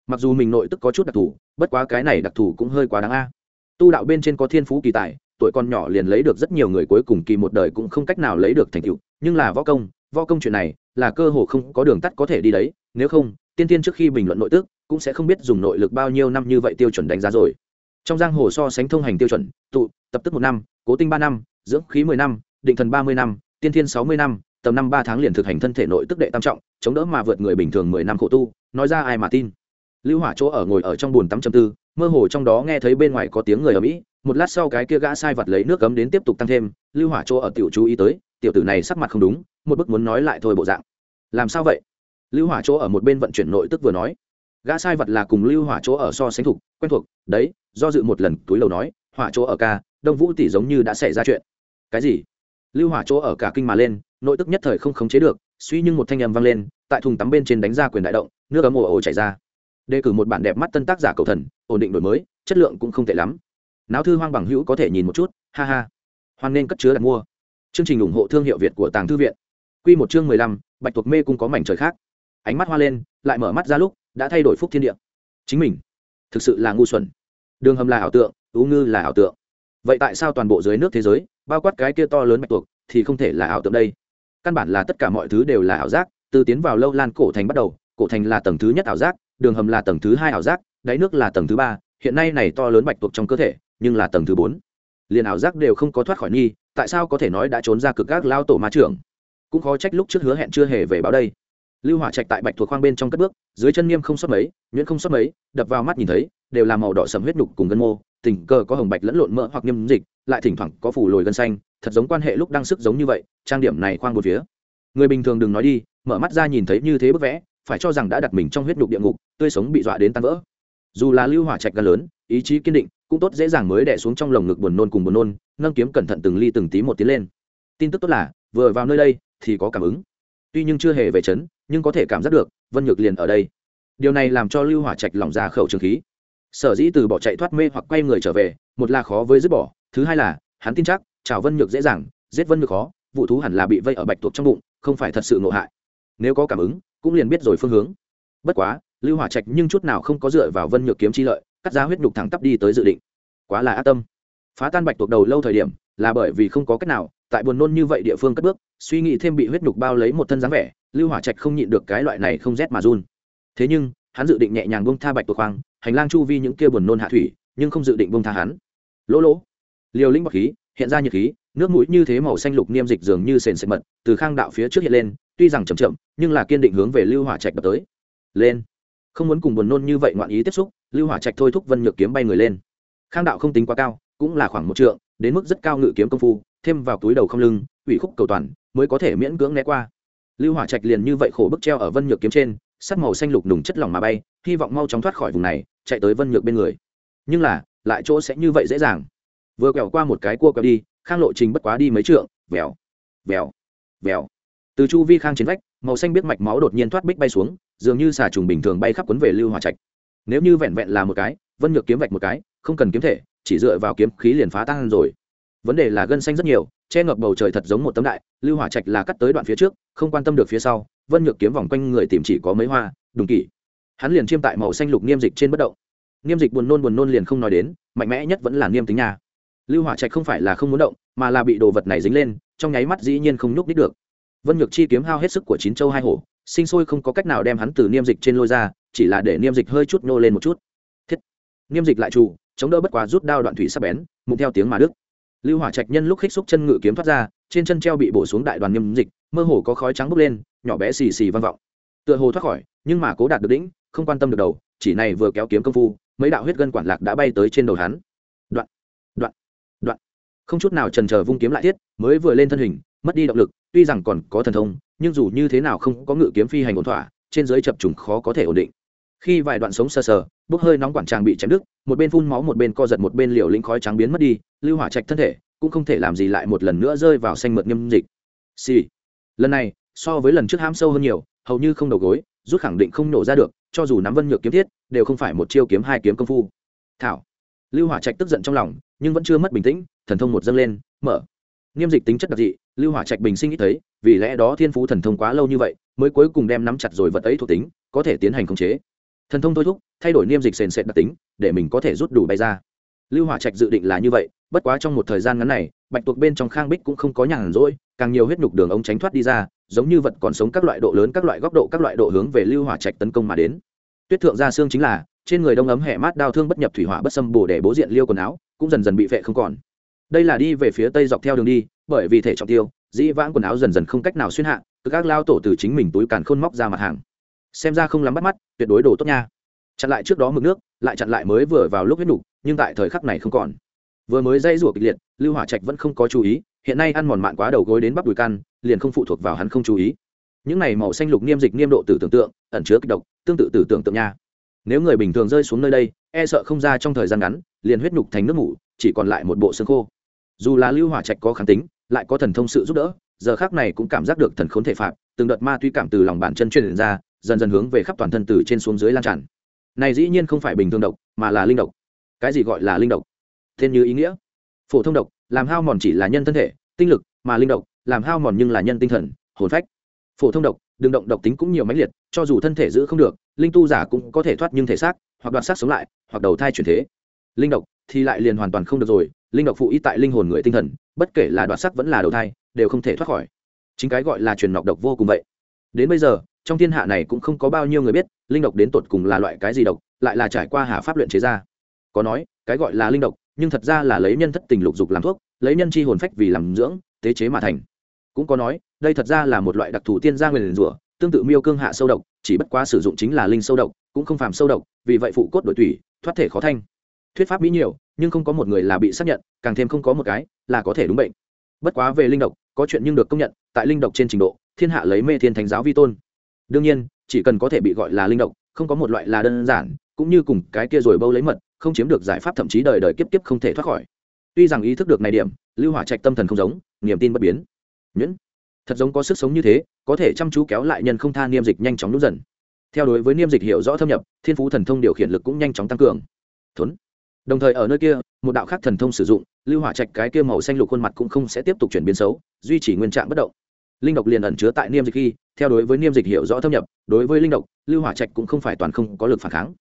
Mặc dù mình nội tức có chút đặc thù, bất quá cái này đặc thù cũng hơi quá đáng a. Tu đạo bên trên có thiên phú kỳ tài, tuổi con nhỏ liền lấy được rất nhiều người cuối cùng kỳ một đời cũng không cách nào lấy được thành tựu, nhưng là võ công võ công chuyện này, là cơ hồ không có đường tắt có thể đi đấy, nếu không, tiên tiên trước khi bình luận nội tức, cũng sẽ không biết dùng nội lực bao nhiêu năm như vậy tiêu chuẩn đánh giá rồi. Trong giang hồ so sánh thông hành tiêu chuẩn, tụ, tập tức một năm, cố tinh ba năm, dưỡng khí mười năm, định thần ba mươi năm, tiên thiên sáu mươi năm tầm năm ba tháng liền thực hành thân thể nội tức đệ tam trọng, chống đỡ mà vượt người bình thường mười năm khổ tu, nói ra ai mà tin. Lưu hỏa chỗ ở ngồi ở trong bồn tắm châm tư, mơ hồ trong đó nghe thấy bên ngoài có tiếng người ở mỹ một lát sau cái kia gã sai vật lấy nước cấm đến tiếp tục tăng thêm, lưu hỏa chỗ ở tiểu chú ý tới, tiểu tử này sắc mặt không đúng, một bức muốn nói lại thôi bộ dạng. Làm sao vậy? Lưu hỏa chỗ ở một bên vận chuyển nội tức vừa nói. Gã sai vật là cùng lưu hỏa chỗ ở so sánh thục quen thuộc, đấy, do dự một lần, túi lầu nói, hỏa chỗ ở ca, đông vũ tỷ giống như đã xảy ra chuyện. Cái gì? Lưu hỏa chỗ ở cả kinh mà lên, nội tức nhất thời không khống chế được, suy nhưng một thanh âm vang lên, tại thùng tắm bên trên đánh ra quyền đại động, nước ấm ồ ồ chảy ra. Đề cử một bản đẹp mắt tân tác giả cầu thần, ổn định đổi mới, chất lượng cũng không tệ lắm. Não thư hoang bằng hữu có thể nhìn một chút, ha ha. Hoan nên cất chứa đặt mua. Chương trình ủng hộ thương hiệu việt của tàng thư viện. Q một chương mười lăm, bạch thuộc mê cũng có mảnh trời khác. Ánh mắt hoa lên, lại mở mắt ra lúc, đã thay đổi phúc thiên địa. Chính mình, thực sự là ngu xuẩn. Đường hầm là ảo tượng, ú ngư là ảo tượng. Vậy tại sao toàn bộ dưới nước thế giới bao quát cái kia to lớn bạch tuộc, thì không thể là ảo tượng đây. Căn bản là tất cả mọi thứ đều là ảo giác, từ tiến vào lâu lan cổ thành bắt đầu, cổ thành là tầng thứ nhất ảo giác, đường hầm là tầng thứ hai ảo giác, đáy nước là tầng thứ ba, hiện nay này to lớn bạch tuộc trong cơ thể, nhưng là tầng thứ bốn. Liền ảo giác đều không có thoát khỏi nghi, tại sao có thể nói đã trốn ra cực gác lao tổ ma trưởng? Cũng khó trách lúc trước hứa hẹn chưa hề về báo đây. Lưu hỏa trạch tại bạch thuộc khoang bên trong cất bước, dưới chân nghiêm không xuất mấy, nhuyễn không xuất mấy, đập vào mắt nhìn thấy, đều là màu đỏ sầm huyết nhục cùng gân mô tình cờ có hồng bạch lẫn lộn mỡ hoặc nghiêm dịch, lại thỉnh thoảng có phủ lồi gân xanh, thật giống quan hệ lúc đang sức giống như vậy, trang điểm này khoang một phía. Người bình thường đừng nói đi, mở mắt ra nhìn thấy như thế bức vẽ, phải cho rằng đã đặt mình trong huyết nhục địa ngục, tươi sống bị dọa đến tan vỡ. Dù là lưu hỏa trạch gan lớn, ý chí kiên định, cũng tốt dễ dàng mới đè xuống trong lồng ngực buồn nôn cùng buồn nôn, nâng kiếm cẩn thận từng ly từng tí một tiến lên. Tin tức tốt là, vừa vào nơi đây, thì có cảm ứng. Tuy nhưng chưa hề về chấn, nhưng có thể cảm giác được, vân nhược liền ở đây. Điều này làm cho lưu hỏa trạch lỏng ra khẩu trường khí sở dĩ từ bỏ chạy thoát mê hoặc quay người trở về, một là khó với dứt bỏ, thứ hai là, hắn tin chắc chào vân nhược dễ dàng, giết vân nhược khó, vụ thú hẳn là bị vây ở bạch tuộc trong bụng, không phải thật sự ngộ hại. Nếu có cảm ứng, cũng liền biết rồi phương hướng. Bất quá, lưu hỏa trạch nhưng chút nào không có dựa vào vân nhược kiếm chi lợi, cắt ra huyết nhục thẳng tắp đi tới dự định. Quá là ác tâm. Phá tan bạch tuộc đầu lâu thời điểm, là bởi vì không có cách nào, tại buồn nôn như vậy địa phương cất bước, suy nghĩ thêm bị huyết nhục bao lấy một thân dáng vẻ, lưu hỏa trạch không nhịn được cái loại này không rét mà run. Thế nhưng hắn dự định nhẹ nhàng bông tha bạch tuộc khoang hành lang chu vi những kia buồn nôn hạ thủy, nhưng không dự định bông tha hắn. Lỗ lỗ, liều linh bọc khí, hiện ra nhiệt khí, nước mũi như thế màu xanh lục niêm dịch dường như sền sệt mật, từ khang đạo phía trước hiện lên, tuy rằng chậm chậm, nhưng là kiên định hướng về lưu hỏa trạch đập tới. Lên. Không muốn cùng buồn nôn như vậy ngoạn ý tiếp xúc, lưu hỏa trạch thôi thúc vân nhược kiếm bay người lên. Khang đạo không tính quá cao, cũng là khoảng một trượng, đến mức rất cao ngự kiếm công phu, thêm vào túi đầu không lưng, ủy khúc cầu toàn, mới có thể miễn cưỡng né qua. Lưu hỏa trạch liền như vậy khổ bức treo ở vân nhược kiếm trên sắc màu xanh lục nùng chất lỏng mà bay, hy vọng mau chóng thoát khỏi vùng này, chạy tới vân nhược bên người. Nhưng là, lại chỗ sẽ như vậy dễ dàng. Vừa quẹo qua một cái cua quẹo đi, khang lộ trình bất quá đi mấy trượng, vèo vèo vèo. Từ chu vi khang chiến vách, màu xanh biết mạch máu đột nhiên thoát bích bay xuống, dường như xà trùng bình thường bay khắp quấn về lưu hòa trạch. Nếu như vẹn vẹn là một cái, vân nhược kiếm vạch một cái, không cần kiếm thể, chỉ dựa vào kiếm khí liền phá tan rồi. Vấn đề là gân xanh rất nhiều, che ngập bầu trời thật giống một tấm đại, lưu hỏa trạch là cắt tới đoạn phía trước, không quan tâm được phía sau vân nhược kiếm vòng quanh người tìm chỉ có mấy hoa, đùng kỷ. Hắn liền chiêm tại màu xanh lục niêm dịch trên bất động. Niêm dịch buồn nôn buồn nôn liền không nói đến, mạnh mẽ nhất vẫn là niêm tính nhà lưu hỏa trạch không phải là không muốn động, mà là bị đồ vật này dính lên, trong nháy mắt dĩ nhiên không nhúc đích được. Vân nhược chi kiếm hao hết sức của chín châu hai hổ, sinh sôi không có cách nào đem hắn từ niêm dịch trên lôi ra, chỉ là để niêm dịch hơi chút nô lên một chút. Thiết. Niêm dịch lại trụ chống đỡ bất quá rút đao đoạn thủy sắp bén mụng theo tiếng mà đức lưu hỏa trạch nhân lúc khích xúc chân ngự kiếm thoát ra, trên chân treo bị bổ xuống đại đoàn niêm dịch mơ hồ có khói trắng bốc lên, nhỏ bé xì xì vang vọng. Tựa hồ thoát khỏi, nhưng mà cố đạt được đỉnh, không quan tâm được đầu, chỉ này vừa kéo kiếm công phu, mấy đạo huyết gân quản lạc đã bay tới trên đầu hắn. Đoạn đoạn đoạn. Không chút nào trần chờ vung kiếm lại thiết, mới vừa lên thân hình, mất đi động lực, tuy rằng còn có thần thông, nhưng dù như thế nào không có ngự kiếm phi hành ổn thỏa, trên dưới chập trùng khó có thể ổn định. Khi vài đoạn sống sờ sờ, bốc hơi nóng quản tràng bị chém đứt, một bên phun máu một bên co giật một bên liều lĩnh khói trắng biến mất đi, lưu hỏa trạch thân thể, cũng không thể làm gì lại một lần nữa rơi vào xanh mượt nghiêm dịch. Xì、sì lần này, so với lần trước hám sâu hơn nhiều, hầu như không đầu gối, rút khẳng định không nổ ra được, cho dù nắm vân nhược kiếm thiết, đều không phải một chiêu kiếm hai kiếm công phu. Thảo. Lưu hỏa trạch tức giận trong lòng, nhưng vẫn chưa mất bình tĩnh, thần thông một dâng lên, mở. Nghiêm dịch tính chất đặc dị, lưu hỏa trạch bình sinh ít thấy, vì lẽ đó thiên phú thần thông quá lâu như vậy, mới cuối cùng đem nắm chặt rồi vật ấy thuộc tính, có thể tiến hành khống chế. Thần thông thôi thúc, thay đổi niêm dịch sền sệt đặc tính, để mình có thể rút đủ bay ra. Lưu hỏa trạch dự định là như vậy, bất quá trong một thời gian ngắn này, bạch tuộc bên trong khang bích cũng không có nhàn rỗi càng nhiều huyết nhục đường ống tránh thoát đi ra, giống như vật còn sống các loại độ lớn, các loại góc độ, các loại độ hướng về lưu hỏa trạch tấn công mà đến. Tuyết thượng gia xương chính là, trên người đông ấm hẻ mát đau thương bất nhập thủy hỏa bất xâm bổ để bố diện liêu quần áo, cũng dần dần bị vệ không còn. Đây là đi về phía tây dọc theo đường đi, bởi vì thể trọng tiêu, dĩ vãng quần áo dần dần không cách nào xuyên hạ, cứ các lao tổ từ chính mình túi càn khôn móc ra mặt hàng. Xem ra không lắm bắt mắt, tuyệt đối đồ tốt nha. Chặn lại trước đó mực nước, lại chặn lại mới vừa vào lúc huyết nục nhưng tại thời khắc này không còn. Vừa mới dây rủa kịch liệt, lưu hỏa trạch vẫn không có chú ý hiện nay ăn mòn mạn quá đầu gối đến bắp đùi căn, liền không phụ thuộc vào hắn không chú ý. Những này màu xanh lục niêm dịch niêm độ tử tưởng tượng, ẩn chứa kịch độc, tương tự tử tưởng tượng nha. Nếu người bình thường rơi xuống nơi đây e sợ không ra trong thời gian ngắn, liền huyết nhục thành nước mủ, chỉ còn lại một bộ xương khô. Dù là lưu hỏa trạch có kháng tính, lại có thần thông sự giúp đỡ, giờ khác này cũng cảm giác được thần khốn thể phạm từng đợt ma tuy cảm từ lòng bàn chân truyền ra, dần dần hướng về khắp toàn thân từ trên xuống dưới lan tràn. Này dĩ nhiên không phải bình thường độc, mà là linh độc. Cái gì gọi là linh độc? Tên như ý nghĩa. Phổ thông độc làm hao mòn chỉ là nhân thân thể, tinh lực, mà linh độc, làm hao mòn nhưng là nhân tinh thần, hồn phách. Phổ thông độc đường động độc tính cũng nhiều mãnh liệt, cho dù thân thể giữ không được, linh tu giả cũng có thể thoát nhưng thể xác, hoặc đoạt xác sống lại, hoặc đầu thai chuyển thế. Linh độc thì lại liền hoàn toàn không được rồi, linh độc phụ ý tại linh hồn người tinh thần, bất kể là đoạt xác vẫn là đầu thai, đều không thể thoát khỏi. Chính cái gọi là truyền nọc độc vô cùng vậy. Đến bây giờ, trong thiên hạ này cũng không có bao nhiêu người biết, linh độc đến tột cùng là loại cái gì độc, lại là trải qua hà pháp luyện chế ra. Có nói, cái gọi là linh độc nhưng thật ra là lấy nhân thất tình lục dục làm thuốc, lấy nhân chi hồn phách vì làm dưỡng, tế chế mà thành. Cũng có nói, đây thật ra là một loại đặc thù tiên gia nguyền rủa, tương tự miêu cương hạ sâu độc, chỉ bất quá sử dụng chính là linh sâu độc, cũng không phàm sâu độc, vì vậy phụ cốt đổi tủy, thoát thể khó thanh. Thuyết pháp mỹ nhiều, nhưng không có một người là bị xác nhận, càng thêm không có một cái là có thể đúng bệnh. Bất quá về linh độc, có chuyện nhưng được công nhận, tại linh độc trên trình độ, thiên hạ lấy mê thiên thánh giáo vi tôn. Đương nhiên, chỉ cần có thể bị gọi là linh độc, không có một loại là đơn giản cũng như cùng cái kia rồi bâu lấy mật, không chiếm được giải pháp thậm chí đời đời kiếp kiếp không thể thoát khỏi. Tuy rằng ý thức được này điểm, lưu hỏa trạch tâm thần không giống, niềm tin bất biến. Nhuyễn, thật giống có sức sống như thế, có thể chăm chú kéo lại nhân không tha niêm dịch nhanh chóng nút dần. Theo đối với niêm dịch hiểu rõ thâm nhập, thiên phú thần thông điều khiển lực cũng nhanh chóng tăng cường. Thốn đồng thời ở nơi kia, một đạo khác thần thông sử dụng, lưu hỏa trạch cái kia màu xanh lục khuôn mặt cũng không sẽ tiếp tục chuyển biến xấu, duy trì nguyên trạng bất động. Linh độc liền ẩn chứa tại niêm dịch khi, theo đối với niêm dịch hiểu rõ thâm nhập, đối với linh độc, lưu hỏa trạch cũng không phải toàn không có lực phản kháng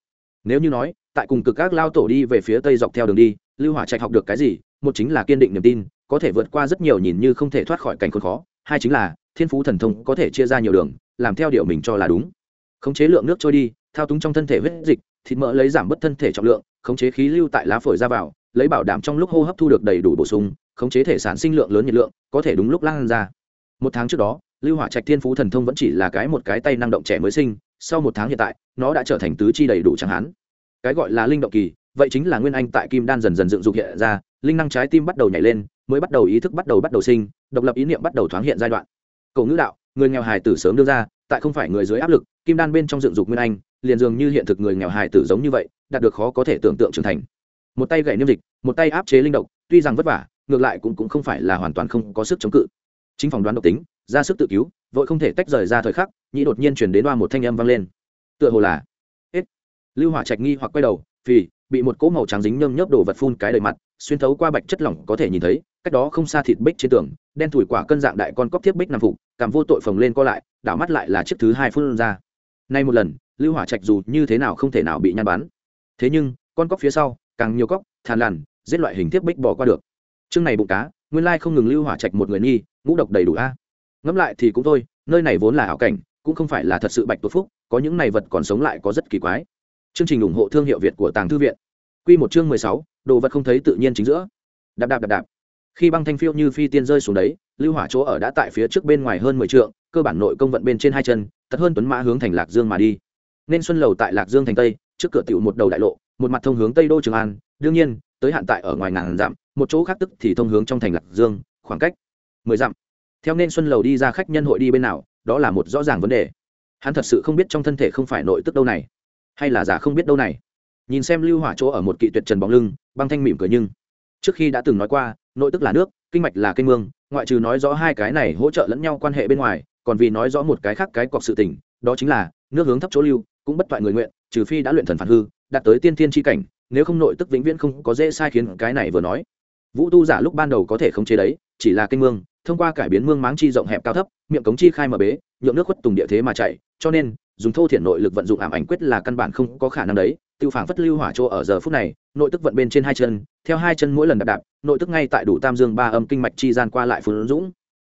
nếu như nói, tại cùng cực các lao tổ đi về phía tây dọc theo đường đi, lưu hỏa trạch học được cái gì, một chính là kiên định niềm tin, có thể vượt qua rất nhiều nhìn như không thể thoát khỏi cảnh khốn khó, hai chính là, thiên phú thần thông có thể chia ra nhiều đường, làm theo điều mình cho là đúng. Khống chế lượng nước trôi đi, thao túng trong thân thể huyết dịch, thịt mỡ lấy giảm bớt thân thể trọng lượng, khống chế khí lưu tại lá phổi ra vào, lấy bảo đảm trong lúc hô hấp thu được đầy đủ bổ sung, khống chế thể sản sinh lượng lớn nhiệt lượng, có thể đúng lúc lan ra. Một tháng trước đó, lưu hỏa trạch thiên phú thần thông vẫn chỉ là cái một cái tay năng động trẻ mới sinh sau một tháng hiện tại nó đã trở thành tứ chi đầy đủ chẳng hạn. Cái gọi là linh động kỳ vậy chính là nguyên anh tại kim đan dần dần dựng dục hiện ra linh năng trái tim bắt đầu nhảy lên mới bắt đầu ý thức bắt đầu bắt đầu sinh độc lập ý niệm bắt đầu thoáng hiện giai đoạn. Cầu ngữ đạo người nghèo hài tử sớm đưa ra tại không phải người dưới áp lực kim đan bên trong dựng dục nguyên anh liền dường như hiện thực người nghèo hài tử giống như vậy đạt được khó có thể tưởng tượng trưởng thành. Một tay gậy niêm dịch một tay áp chế linh động tuy rằng vất vả ngược lại cũng, cũng không phải là hoàn toàn không có sức chống cự. Chính phòng đoán độc tính ra sức tự cứu, vội không thể tách rời ra thời khắc, nhĩ đột nhiên chuyển đến đoa một thanh âm vang lên. Tựa hồ là hết lưu hỏa trạch nghi hoặc quay đầu vì bị một cỗ màu trắng dính nhơm nhớp đổ vật phun cái đầy mặt, xuyên thấu qua bạch chất lỏng có thể nhìn thấy, cách đó không xa thịt bích trên tường, đen thủi quả cân dạng đại con cóc thiếp bích nằm phục, cảm vô tội phồng lên co lại, đảo mắt lại là chiếc thứ hai phun ra. Nay một lần, lưu hỏa trạch dù như thế nào không thể nào bị nhăn bắn. Thế nhưng, con cóc phía sau, càng nhiều cóc, thàn lằn, giết loại hình tiếp bích bỏ qua được. Chương này bụng cá, nguyên lai không ngừng lưu hỏa trạch một người nghi, ngũ độc đầy đủ a ngẫm lại thì cũng thôi, nơi này vốn là hảo cảnh, cũng không phải là thật sự bạch tuộc phúc, có những này vật còn sống lại có rất kỳ quái. Chương trình ủng hộ thương hiệu việt của tàng thư viện. Q một chương mười sáu, đồ vật không thấy tự nhiên chính giữa. Đạp đạp đạp đạp. Khi băng thanh phiêu như phi tiên rơi xuống đấy, lưu hỏa chỗ ở đã tại phía trước bên ngoài hơn mười trượng, cơ bản nội công vận bên trên hai chân tật hơn tuấn mã hướng thành lạc dương mà đi. Nên xuân lầu tại lạc dương thành tây, trước cửa tiểu một đầu đại lộ, một mặt thông hướng tây đô trường an, đương nhiên, tới hạn tại ở ngoài ngàn dặm, một chỗ khác tức thì thông hướng trong thành lạc dương, khoảng cách mười dặm theo nên xuân lầu đi ra khách nhân hội đi bên nào, đó là một rõ ràng vấn đề. Hắn thật sự không biết trong thân thể không phải nội tức đâu này, hay là giả không biết đâu này. Nhìn xem lưu hỏa chỗ ở một kỵ tuyệt trần bóng lưng, băng thanh mỉm cười nhưng, trước khi đã từng nói qua, nội tức là nước, kinh mạch là kênh mương, ngoại trừ nói rõ hai cái này hỗ trợ lẫn nhau quan hệ bên ngoài, còn vì nói rõ một cái khác cái cọc sự tình, đó chính là, nước hướng thấp chỗ lưu, cũng bất toại người nguyện, trừ phi đã luyện thần phản hư, đạt tới tiên thiên tri cảnh, nếu không nội tức vĩnh viễn không có dễ sai khiến cái này vừa nói. Vũ tu giả lúc ban đầu có thể không chế đấy, chỉ là kênh mương thông qua cải biến mương máng chi rộng hẹp cao thấp, miệng cống chi khai mở bế, nhượng nước khuất tùng địa thế mà chạy cho nên, dùng thô thiển nội lực vận dụng ảm ảnh quyết là căn bản không có khả năng đấy. Tiêu phản phất lưu hỏa chỗ ở giờ phút này, nội tức vận bên trên hai chân, theo hai chân mỗi lần đạp đạp, nội tức ngay tại đủ tam dương ba âm kinh mạch chi gian qua lại phun dũng.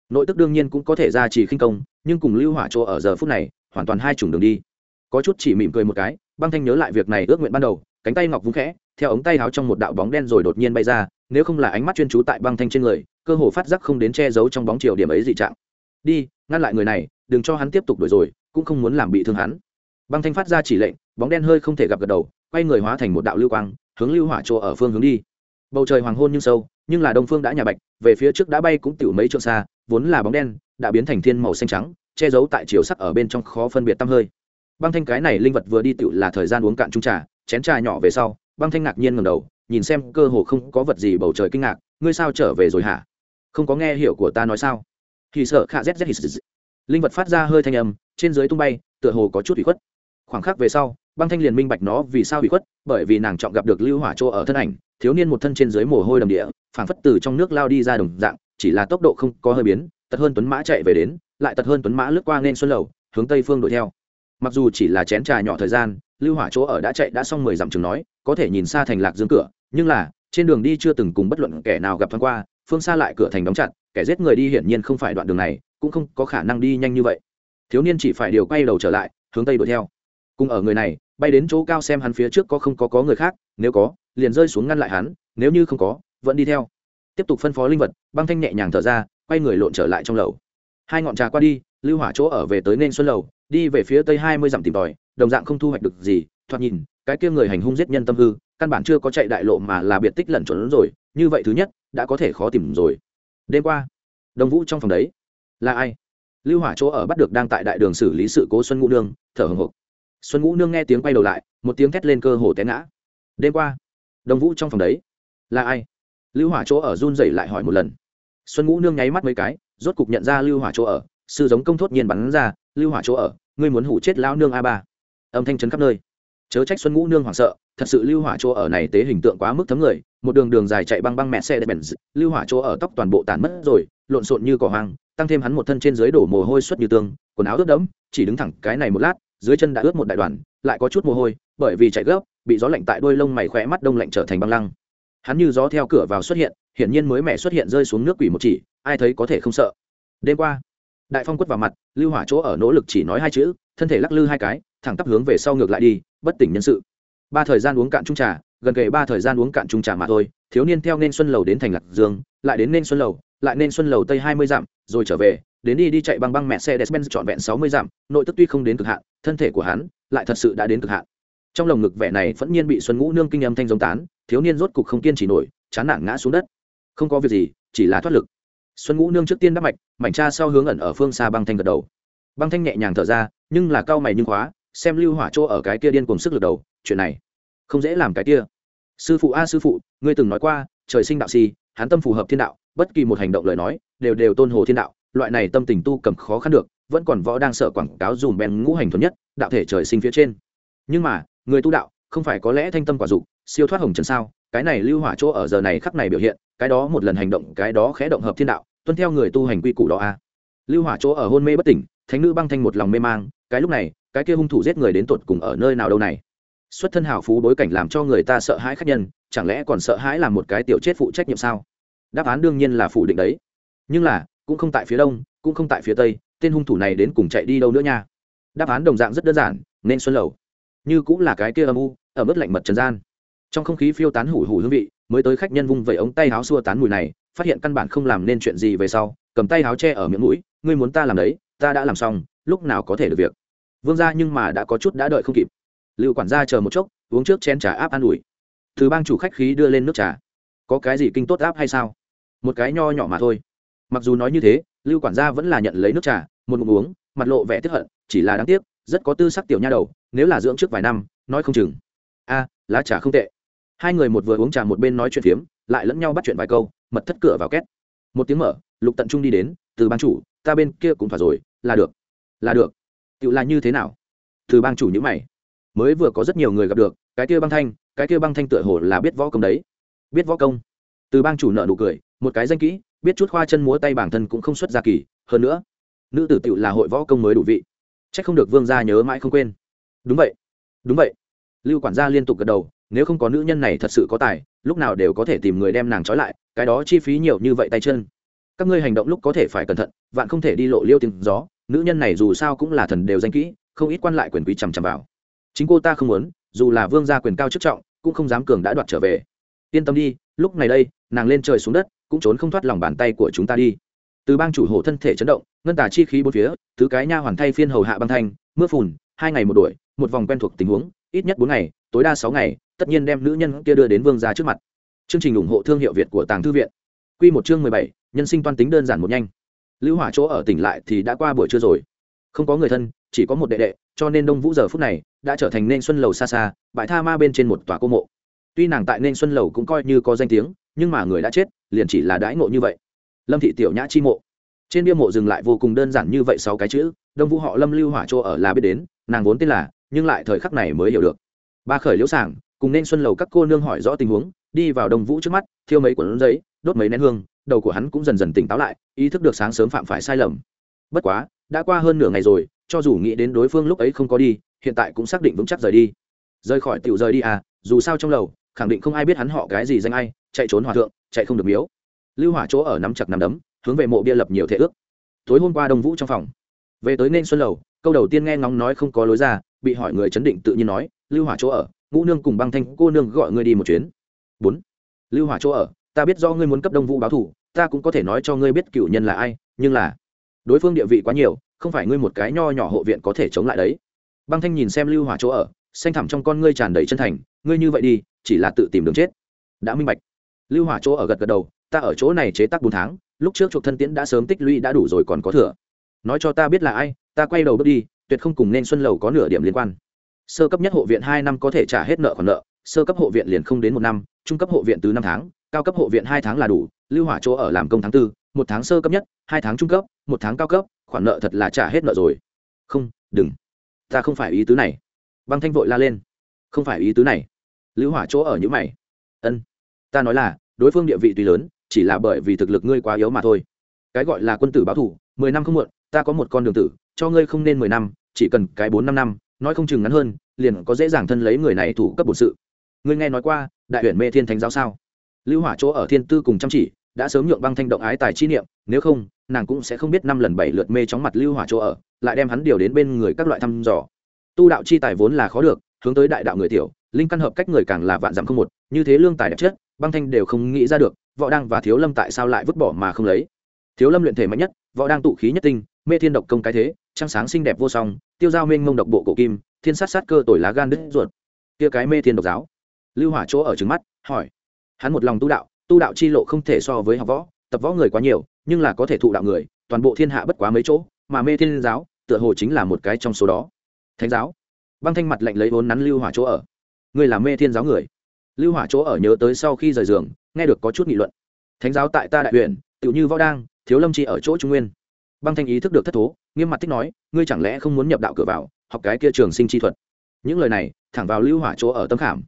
Nội tức đương nhiên cũng có thể ra chỉ khinh công, nhưng cùng lưu hỏa chỗ ở giờ phút này, hoàn toàn hai chủng đường đi. Có chút chỉ mỉm cười một cái, băng thanh nhớ lại việc này ước nguyện ban đầu, cánh tay ngọc vung khẽ, theo ống tay háo trong một đạo bóng đen rồi đột nhiên bay ra, nếu không là ánh mắt chuyên chú tại băng thanh trên người cơ hồ phát giác không đến che giấu trong bóng chiều điểm ấy dị trạng. Đi, ngăn lại người này, đừng cho hắn tiếp tục đuổi rồi, cũng không muốn làm bị thương hắn. Băng thanh phát ra chỉ lệnh, bóng đen hơi không thể gặp gật đầu, quay người hóa thành một đạo lưu quang, hướng lưu hỏa chỗ ở phương hướng đi. Bầu trời hoàng hôn nhưng sâu, nhưng là đông phương đã nhà bạch, về phía trước đã bay cũng tiểu mấy trượng xa, vốn là bóng đen, đã biến thành thiên màu xanh trắng, che giấu tại chiều sắc ở bên trong khó phân biệt tăm hơi. Băng thanh cái này linh vật vừa đi tiểu là thời gian uống cạn chung trà, chén trà nhỏ về sau, băng thanh ngạc nhiên ngầm đầu, nhìn xem cơ hồ không có vật gì bầu trời kinh ngạc, ngươi sao trở về rồi hả? Không có nghe hiểu của ta nói sao? Thì sợ khạ z z linh vật phát ra hơi thanh âm, trên dưới tung bay, tựa hồ có chút ủy khuất. Khoảng khắc về sau, băng thanh liền minh bạch nó vì sao ủy khuất, bởi vì nàng chọn gặp được lưu hỏa chỗ ở thân ảnh, thiếu niên một thân trên dưới mồ hôi đầm địa, phảng phất từ trong nước lao đi ra đồng dạng, chỉ là tốc độ không có hơi biến, tật hơn tuấn mã chạy về đến, lại tật hơn tuấn mã lướt qua nên xuân lầu, hướng tây phương đuổi theo. Mặc dù chỉ là chén trà nhỏ thời gian, lưu hỏa chỗ ở đã chạy đã xong mười dặm chừng nói, có thể nhìn xa thành lạc dương cửa, nhưng là, trên đường đi chưa từng cùng bất luận kẻ nào gặp thoáng qua phương xa lại cửa thành đóng chặt, kẻ giết người đi hiển nhiên không phải đoạn đường này, cũng không có khả năng đi nhanh như vậy. Thiếu niên chỉ phải điều quay đầu trở lại, hướng tây đuổi theo. Cùng ở người này, bay đến chỗ cao xem hắn phía trước có không có có người khác, nếu có, liền rơi xuống ngăn lại hắn, nếu như không có, vẫn đi theo. Tiếp tục phân phó linh vật, băng thanh nhẹ nhàng thở ra, quay người lộn trở lại trong lầu. Hai ngọn trà qua đi, lưu hỏa chỗ ở về tới nên xuân lầu, đi về phía tây hai mươi dặm tìm tòi, đồng dạng không thu hoạch được gì, thoạt nhìn, cái kia người hành hung giết nhân tâm hư, căn bản chưa có chạy đại lộ mà là biệt tích lẩn trốn rồi, như vậy thứ nhất đã có thể khó tìm rồi. Đêm qua, đồng vũ trong phòng đấy. Là ai? Lưu hỏa chỗ ở bắt được đang tại đại đường xử lý sự cố xuân ngũ nương, thở hồng hộc. Xuân ngũ nương nghe tiếng quay đầu lại, một tiếng thét lên cơ hồ té ngã. Đêm qua, đồng vũ trong phòng đấy. Là ai? Lưu hỏa chỗ ở run rẩy lại hỏi một lần. Xuân ngũ nương nháy mắt mấy cái, rốt cục nhận ra lưu hỏa chỗ ở. Sư giống công thốt nhiên bắn ra, lưu hỏa chỗ ở, ngươi muốn hủ chết lão nương a ba. Âm thanh chấn khắp nơi chớ trách xuân ngũ nương hoảng sợ, thật sự lưu hỏa chỗ ở này tế hình tượng quá mức thấm người, một đường đường dài chạy băng băng mẹ xe đẹp bèn lưu hỏa chỗ ở tóc toàn bộ tàn mất rồi, lộn xộn như cỏ hoang, tăng thêm hắn một thân trên dưới đổ mồ hôi suất như tương quần áo ướt đẫm, chỉ đứng thẳng cái này một lát, dưới chân đã ướt một đại đoàn, lại có chút mồ hôi, bởi vì chạy gấp, bị gió lạnh tại đôi lông mày khỏe mắt đông lạnh trở thành băng lăng. Hắn như gió theo cửa vào xuất hiện, hiển nhiên mới mẹ xuất hiện rơi xuống nước quỷ một chỉ, ai thấy có thể không sợ. Đêm qua, đại phong quất vào mặt, lưu hỏa chỗ ở nỗ lực chỉ nói hai chữ, thân thể lắc lư hai cái thẳng tắp hướng về sau ngược lại đi, bất tỉnh nhân sự. Ba thời gian uống cạn trung trà, gần kề ba thời gian uống cạn trung trà mà thôi, thiếu niên theo nên xuân lầu đến thành lạc dương, lại đến nên xuân lầu, lại nên xuân lầu tây hai mươi dặm, rồi trở về, đến đi đi chạy băng băng mẹ xe despen trọn vẹn sáu mươi dặm, nội tức tuy không đến cực hạn, thân thể của hắn lại thật sự đã đến cực hạn. Trong lồng ngực vẻ này phẫn nhiên bị xuân ngũ nương kinh âm thanh giống tán, thiếu niên rốt cục không kiên trì nổi, chán nản ngã xuống đất. Không có việc gì, chỉ là thoát lực. Xuân ngũ nương trước tiên đắp mạch, mảnh cha sau hướng ẩn ở phương xa băng thanh gật đầu. Băng thanh nhẹ nhàng thở ra, nhưng là cao mày nhưng khóa xem lưu hỏa chỗ ở cái kia điên cùng sức lực đầu, chuyện này, không dễ làm cái kia. Sư phụ a, sư phụ, ngươi từng nói qua, trời sinh đạo si, hắn tâm phù hợp thiên đạo, bất kỳ một hành động lời nói, đều đều tôn hồ thiên đạo, loại này tâm tình tu cầm khó khăn được, vẫn còn võ đang sợ quảng cáo dùm bèn ngũ hành thuần nhất, đạo thể trời sinh phía trên. Nhưng mà, người tu đạo, không phải có lẽ thanh tâm quả dục, siêu thoát hồng trần sao, cái này lưu hỏa chỗ ở giờ này khắc này biểu hiện, cái đó một lần hành động, cái đó khẽ động hợp thiên đạo, tuân theo người tu hành quy củ đó a. Lưu hỏa chỗ ở hôn mê bất tỉnh thánh nữ băng thanh một lòng mê mang, cái lúc này, cái kia hung thủ giết người đến tột cùng ở nơi nào đâu này? Xuất thân hào phú bối cảnh làm cho người ta sợ hãi khách nhân, chẳng lẽ còn sợ hãi làm một cái tiểu chết phụ trách nhiệm sao? Đáp án đương nhiên là phủ định đấy. Nhưng là, cũng không tại phía đông, cũng không tại phía tây, tên hung thủ này đến cùng chạy đi đâu nữa nha? Đáp án đồng dạng rất đơn giản, nên xuân lầu. Như cũng là cái kia âm u, ở mức lạnh mật trần gian. Trong không khí phiêu tán hủ hủ hương vị, mới tới khách nhân vung vẩy ống tay áo xua tán mùi này, phát hiện căn bản không làm nên chuyện gì về sau, cầm tay áo che ở miệng mũi, ngươi muốn ta làm đấy ta đã làm xong, lúc nào có thể được việc. Vương ra nhưng mà đã có chút đã đợi không kịp. Lưu quản gia chờ một chốc, uống trước chén trà áp an ủi. Thứ bang chủ khách khí đưa lên nước trà. Có cái gì kinh tốt áp hay sao? Một cái nho nhỏ mà thôi. Mặc dù nói như thế, lưu quản gia vẫn là nhận lấy nước trà, một ngụm uống, mặt lộ vẻ tiếp hận, chỉ là đáng tiếc, rất có tư sắc tiểu nha đầu, nếu là dưỡng trước vài năm, nói không chừng. A, lá trà không tệ. Hai người một vừa uống trà một bên nói chuyện phiếm, lại lẫn nhau bắt chuyện vài câu, mật thất cửa vào két. Một tiếng mở, lục tận trung đi đến, từ ban chủ ta bên kia cũng phải rồi, là được là được. Tự là như thế nào? Từ bang chủ nhữ mày. Mới vừa có rất nhiều người gặp được, cái kia băng thanh, cái kia băng thanh tựa hồ là biết võ công đấy. Biết võ công. Từ bang chủ nợ nụ cười, một cái danh kỹ, biết chút khoa chân múa tay bản thân cũng không xuất ra kỳ, hơn nữa, nữ tử tựu là hội võ công mới đủ vị. C h ắ c không được vương gia nhớ mãi không quên. Đúng vậy đúng vậy. Lưu quản gia liên tục gật đầu, nếu không có nữ nhân này thật sự có tài, lúc nào đều có thể tìm người đem nàng trói lại, cái đó chi phí nhiều như vậy tay chân các ngươi hành động lúc có thể phải cẩn thận, vạn không thể đi lộ liêu tiếng gió. Nữ nhân này dù sao cũng là thần đều danh kỹ, không ít quan lại quyền quý chằm chằm vào. Chính cô ta không muốn, dù là vương gia quyền cao chức trọng, cũng không dám cường đã đoạt trở về. Yên tâm đi, lúc này đây, nàng lên trời xuống đất, cũng trốn không thoát lòng bàn tay của chúng ta đi. Từ bang chủ hộ thân thể chấn động, ngân tả chi khí bốn phía, thứ cái nha hoàn thay phiên hầu hạ băng thanh, mưa phùn, hai ngày một đuổi, một vòng quen thuộc tình huống, ít nhất bốn ngày, tối đa sáu ngày, tất nhiên đem nữ nhân kia đưa đến vương gia trước mặt. Chương trình ủng hộ thương hiệu việt của tàng thư viện. Quy một chương mười bảy, nhân sinh toan tính đơn giản một nhanh. Lưu hỏa chỗ ở tỉnh lại thì đã qua buổi trưa rồi. Không có người thân, chỉ có một đệ đệ, cho nên đông vũ giờ phút này đã trở thành nên xuân lầu xa xa, bãi tha ma bên trên một tòa cô mộ. Tuy nàng tại nên xuân lầu cũng coi như có danh tiếng, nhưng mà người đã chết, liền chỉ là đãi ngộ như vậy. Lâm thị tiểu nhã chi mộ. Trên bia mộ dừng lại vô cùng đơn giản như vậy sáu cái chữ, đông vũ họ lâm lưu hỏa chỗ ở là biết đến, nàng vốn tên là, nhưng lại thời khắc này mới hiểu được. Ba khởi liễu sảng, cùng nên xuân lầu các cô nương hỏi rõ tình huống, đi vào đông vũ trước mắt, thiêu mấy cuốn giấy đốt mấy nén hương, đầu của hắn cũng dần dần tỉnh táo lại, ý thức được sáng sớm phạm phải sai lầm. Bất quá, đã qua hơn nửa ngày rồi, cho dù nghĩ đến đối phương lúc ấy không có đi, hiện tại cũng xác định vững chắc rời đi. Rời khỏi tiểu rời đi à dù sao trong lầu, khẳng định không ai biết hắn họ cái gì danh ai, chạy trốn hòa thượng, chạy không được miếu. Lưu hỏa chỗ ở nắm chặt nắm đấm, hướng về mộ bia lập nhiều thể ước. Tối hôm qua đông vũ trong phòng. Về tới nên xuân lầu, câu đầu tiên nghe ngóng nói không có lối ra, bị hỏi người chấn định tự nhiên nói, lưu hỏa chỗ ở, ngũ nương cùng băng thanh cô nương gọi ngươi đi một chuyến. Bốn. Lưu hỏa chỗ ở ta biết do ngươi muốn cấp đông vũ báo thủ, ta cũng có thể nói cho ngươi biết cựu nhân là ai, nhưng là đối phương địa vị quá nhiều, không phải ngươi một cái nho nhỏ hộ viện có thể chống lại đấy. Băng thanh nhìn xem lưu hỏa chỗ ở, xanh thẳm trong con ngươi tràn đầy chân thành, ngươi như vậy đi, chỉ là tự tìm đường chết. Đã minh bạch. Lưu hỏa chỗ ở gật gật đầu, ta ở chỗ này chế tác bốn tháng, lúc trước chuộc thân tiễn đã sớm tích lũy đã đủ rồi còn có thừa. Nói cho ta biết là ai, ta quay đầu bước đi, tuyệt không cùng nên xuân lầu có nửa điểm liên quan. Sơ cấp nhất hộ viện hai năm có thể trả hết nợ khoản nợ, sơ cấp hộ viện liền không đến một năm trung cấp hộ viện từ năm tháng, cao cấp hộ viện hai tháng là đủ, lưu hỏa chỗ ở làm công tháng tư, một tháng sơ cấp nhất, hai tháng trung cấp, một tháng cao cấp, khoản nợ thật là trả hết nợ rồi. Không, đừng. Ta không phải ý tứ này. Băng thanh vội la lên. Không phải ý tứ này. Lưu hỏa chỗ ở những mày. Ân. Ta nói là, đối phương địa vị tuy lớn, chỉ là bởi vì thực lực ngươi quá yếu mà thôi. Cái gọi là quân tử báo thủ mười năm không muộn, ta có một con đường tử, cho ngươi không nên mười năm, chỉ cần cái bốn năm năm, nói không chừng ngắn hơn, liền có dễ dàng thân lấy người này thủ cấp bổn sự. Ngươi nghe nói qua đại huyện mê thiên thánh giáo sao? Lưu hỏa chỗ ở thiên tư cùng chăm chỉ, đã sớm nhượng băng thanh động ái tài chi niệm, nếu không, nàng cũng sẽ không biết năm lần bảy lượt mê chóng mặt lưu hỏa chỗ ở, lại đem hắn điều đến bên người các loại thăm dò. Tu đạo chi tài vốn là khó được, hướng tới đại đạo người tiểu, linh căn hợp cách người càng là vạn dặm không một, như thế lương tài đẹp chất, băng thanh đều không nghĩ ra được, võ đăng và thiếu lâm tại sao lại vứt bỏ mà không lấy? Thiếu lâm luyện thể mạnh nhất, võ đăng tụ khí nhất tinh, mê thiên độc công cái thế, trăng sáng xinh đẹp vô song, tiêu giao mênh mông độc bộ cổ kim, thiên sát sát cơ tội lá gan đứt ruột. Kia cái mê thiên độc giáo lưu hỏa chỗ ở trứng mắt, hỏi. Hắn một lòng tu đạo tu đạo chi lộ không thể so với học võ, tập võ người quá nhiều, nhưng là có thể thụ đạo người, toàn bộ thiên hạ bất quá mấy chỗ, mà mê thiên giáo, tựa hồ chính là một cái trong số đó. Thánh giáo. Băng thanh mặt lạnh lấy vốn nắn lưu hỏa chỗ ở. Ngươi là mê thiên giáo người. Lưu hỏa chỗ ở nhớ tới sau khi rời giường, nghe được có chút nghị luận. Thánh giáo tại ta đại huyện tự như võ đang, thiếu lâm chi ở chỗ trung nguyên. Băng thanh ý thức được thất thố, nghiêm mặt thích nói, ngươi chẳng lẽ không muốn nhập đạo cửa vào, học cái kia trường sinh chi thuật? Những lời này, thẳng vào lưu hỏa chỗ ở tâm khảm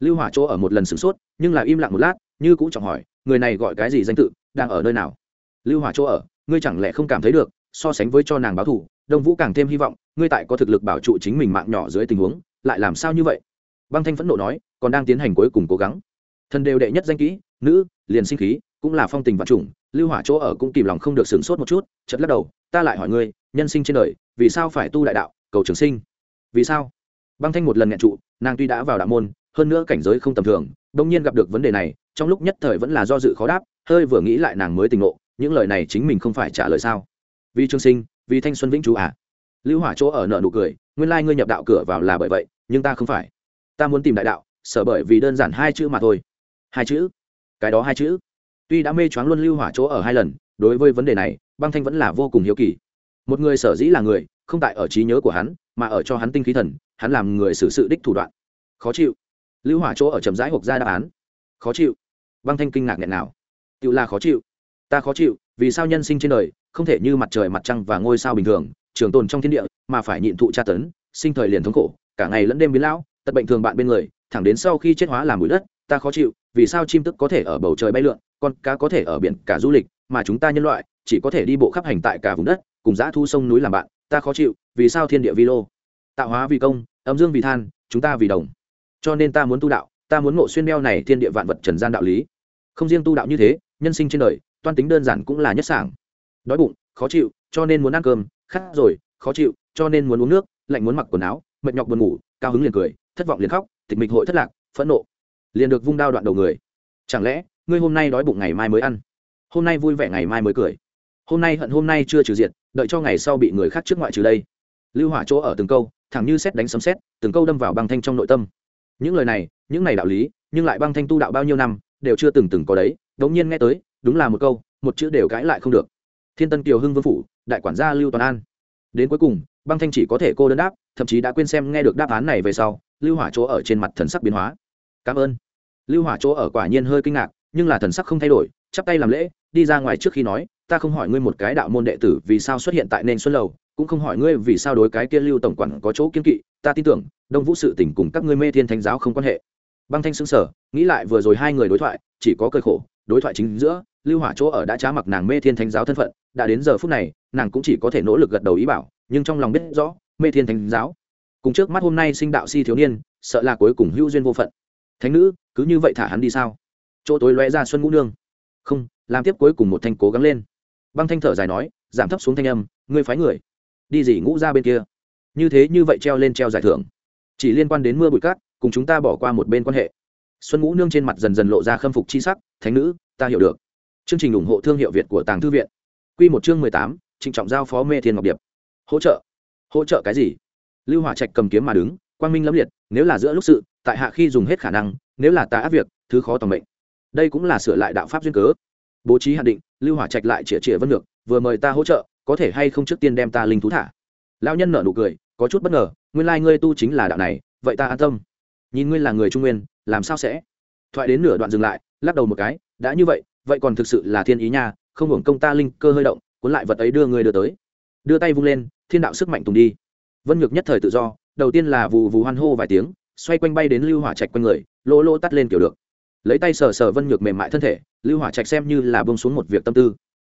lưu hỏa chỗ ở một lần sửng sốt nhưng là im lặng một lát như cũng chẳng hỏi người này gọi cái gì danh tự đang ở nơi nào? Lưu hỏa chỗ ở ngươi chẳng lẽ không cảm thấy được so sánh với cho nàng báo thù, đông vũ càng thêm hy vọng ngươi tại có thực lực bảo trụ chính mình mạng nhỏ dưới tình huống lại làm sao như vậy? Băng thanh phẫn nộ nói còn đang tiến hành cuối cùng cố gắng. Thần đều đệ nhất danh kỹ nữ liền sinh khí cũng là phong tình vật chủng lưu hỏa chỗ ở cũng kìm lòng không được sửng sốt một chút chật lắc đầu ta lại hỏi ngươi nhân sinh trên đời vì sao phải tu đại đạo cầu trường sinh? Vì sao? Băng thanh một lần nghẹn trụ nàng tuy đã vào đạo môn hơn nữa cảnh giới không tầm thường đông nhiên gặp được vấn đề này, trong lúc nhất thời vẫn là do dự khó đáp, hơi vừa nghĩ lại nàng mới tình ngộ, những lời này chính mình không phải trả lời sao? Vì trương sinh, vì thanh xuân vĩnh chú à? Lưu hỏa chỗ ở nợ nụ cười, nguyên lai ngươi nhập đạo cửa vào là bởi vậy, nhưng ta không phải. Ta muốn tìm đại đạo sở bởi vì đơn giản hai chữ mà thôi. Hai chữ? Cái đó hai chữ? Tuy đã mê choáng luôn lưu hỏa chỗ ở hai lần, đối với vấn đề này, băng thanh vẫn là vô cùng hiếu kỳ. Một người sở dĩ là người, không tại ở trí nhớ của hắn, mà ở cho hắn tinh khí thần, hắn làm người xử sự đích thủ đoạn. Khó chịu lưu hỏa chỗ ở chậm rãi hộp ra đáp án. Khó chịu. Băng thanh kinh ngạc nghẹn nào. Tự là khó chịu. Ta khó chịu, vì sao nhân sinh trên đời không thể như mặt trời mặt trăng và ngôi sao bình thường, trường tồn trong thiên địa mà phải nhịn thụ tra tấn, sinh thời liền thống khổ, cả ngày lẫn đêm biến lão, tật bệnh thường bạn bên người, thẳng đến sau khi chết hóa làm bụi đất, ta khó chịu, vì sao chim tức có thể ở bầu trời bay lượn, con cá có thể ở biển, cả du lịch, mà chúng ta nhân loại chỉ có thể đi bộ khắp hành tại cả vùng đất, cùng dã thu sông núi làm bạn, ta khó chịu, vì sao thiên địa vi lô? Tạo hóa vì công, âm dương vì than, chúng ta vì đồng cho nên ta muốn tu đạo, ta muốn ngộ xuyên đeo này thiên địa vạn vật trần gian đạo lý. Không riêng tu đạo như thế, nhân sinh trên đời, toan tính đơn giản cũng là nhất sảng. Đói bụng, khó chịu, cho nên muốn ăn cơm, khát rồi, khó chịu, cho nên muốn uống nước, lạnh muốn mặc quần áo, mệt nhọc buồn ngủ, cao hứng liền cười, thất vọng liền khóc, tịch mịch hội thất lạc, phẫn nộ, liền được vung đao đoạn đầu người. Chẳng lẽ, ngươi hôm nay đói bụng ngày mai mới ăn? Hôm nay vui vẻ ngày mai mới cười. Hôm nay hận hôm nay chưa trừ diệt, đợi cho ngày sau bị người khác trước ngoại trừ đây. Lưu hỏa chỗ ở từng câu, thẳng như xét đánh sấm xét từng câu đâm vào băng thanh trong nội tâm những lời này, những này đạo lý, nhưng lại băng thanh tu đạo bao nhiêu năm, đều chưa từng từng có đấy. Đống nhiên nghe tới, đúng là một câu, một chữ đều cãi lại không được. Thiên tân kiều hưng vương phủ, đại quản gia lưu toàn an. Đến cuối cùng, băng thanh chỉ có thể cô đơn đáp, thậm chí đã quên xem nghe được đáp án này về sau, lưu hỏa chỗ ở trên mặt thần sắc biến hóa. Cảm ơn. Lưu hỏa chỗ ở quả nhiên hơi kinh ngạc, nhưng là thần sắc không thay đổi, chắp tay làm lễ, đi ra ngoài trước khi nói, ta không hỏi ngươi một cái đạo môn đệ tử vì sao xuất hiện tại nền xuân lầu cũng không hỏi ngươi vì sao đối cái kia lưu tổng quản có chỗ kiên kỵ, ta tin tưởng, đông vũ sự tỉnh cùng các ngươi mê thiên thánh giáo không quan hệ. Băng thanh xứng sở nghĩ lại vừa rồi hai người đối thoại, chỉ có cơi khổ, đối thoại chính giữa, lưu hỏa chỗ ở đã trá mặc nàng mê thiên thánh giáo thân phận, đã đến giờ phút này, nàng cũng chỉ có thể nỗ lực gật đầu ý bảo, nhưng trong lòng biết rõ, mê thiên thánh giáo, cùng trước mắt hôm nay sinh đạo si thiếu niên, sợ là cuối cùng hữu duyên vô phận. Thánh nữ, cứ như vậy thả hắn đi sao? Chỗ tối lóe ra xuân ngũ nương. Không, làm tiếp cuối cùng một thanh cố gắng lên. Băng thanh thở dài nói, giảm thấp xuống thanh âm, ngươi phái người đi gì ngũ ra bên kia. Như thế như vậy treo lên treo giải thưởng. Chỉ liên quan đến mưa bụi cát, cùng chúng ta bỏ qua một bên quan hệ. Xuân ngũ nương trên mặt dần dần lộ ra khâm phục chi sắc, thánh nữ, ta hiểu được. Chương trình ủng hộ thương hiệu việt của tàng thư viện. Q một chương mười tám, trịnh trọng giao phó mê thiên ngọc điệp. Hỗ trợ. Hỗ trợ cái gì? Lưu hỏa trạch cầm kiếm mà đứng, quang minh lâm liệt, nếu là giữa lúc sự, tại hạ khi dùng hết khả năng, nếu là ta áp việc, thứ khó tòng mệnh. Đây cũng là sửa lại đạo pháp duyên cớ. Bố trí hạn định, lưu hỏa trạch lại chĩa chĩa vân ngược vừa mời ta hỗ trợ có thể hay không trước tiên đem ta linh thú thả? Lão nhân nở nụ cười, có chút bất ngờ, nguyên lai ngươi tu chính là đạo này, vậy ta an tâm. Nhìn ngươi là người trung nguyên, làm sao sẽ? Thoại đến nửa đoạn dừng lại, lắc đầu một cái, đã như vậy vậy còn thực sự là thiên ý nha, không hưởng công ta linh cơ hơi động, cuốn lại vật ấy đưa ngươi đưa tới. Đưa tay vung lên, thiên đạo sức mạnh tùng đi. Vân nhược nhất thời tự do, đầu tiên là vù vù hoan hô vài tiếng, xoay quanh bay đến lưu hỏa trạch quanh người, lỗ lỗ tắt lên kiểu được. Lấy tay sờ sờ vân nhược mềm mại thân thể, lưu hỏa trạch xem như là bông xuống một việc tâm tư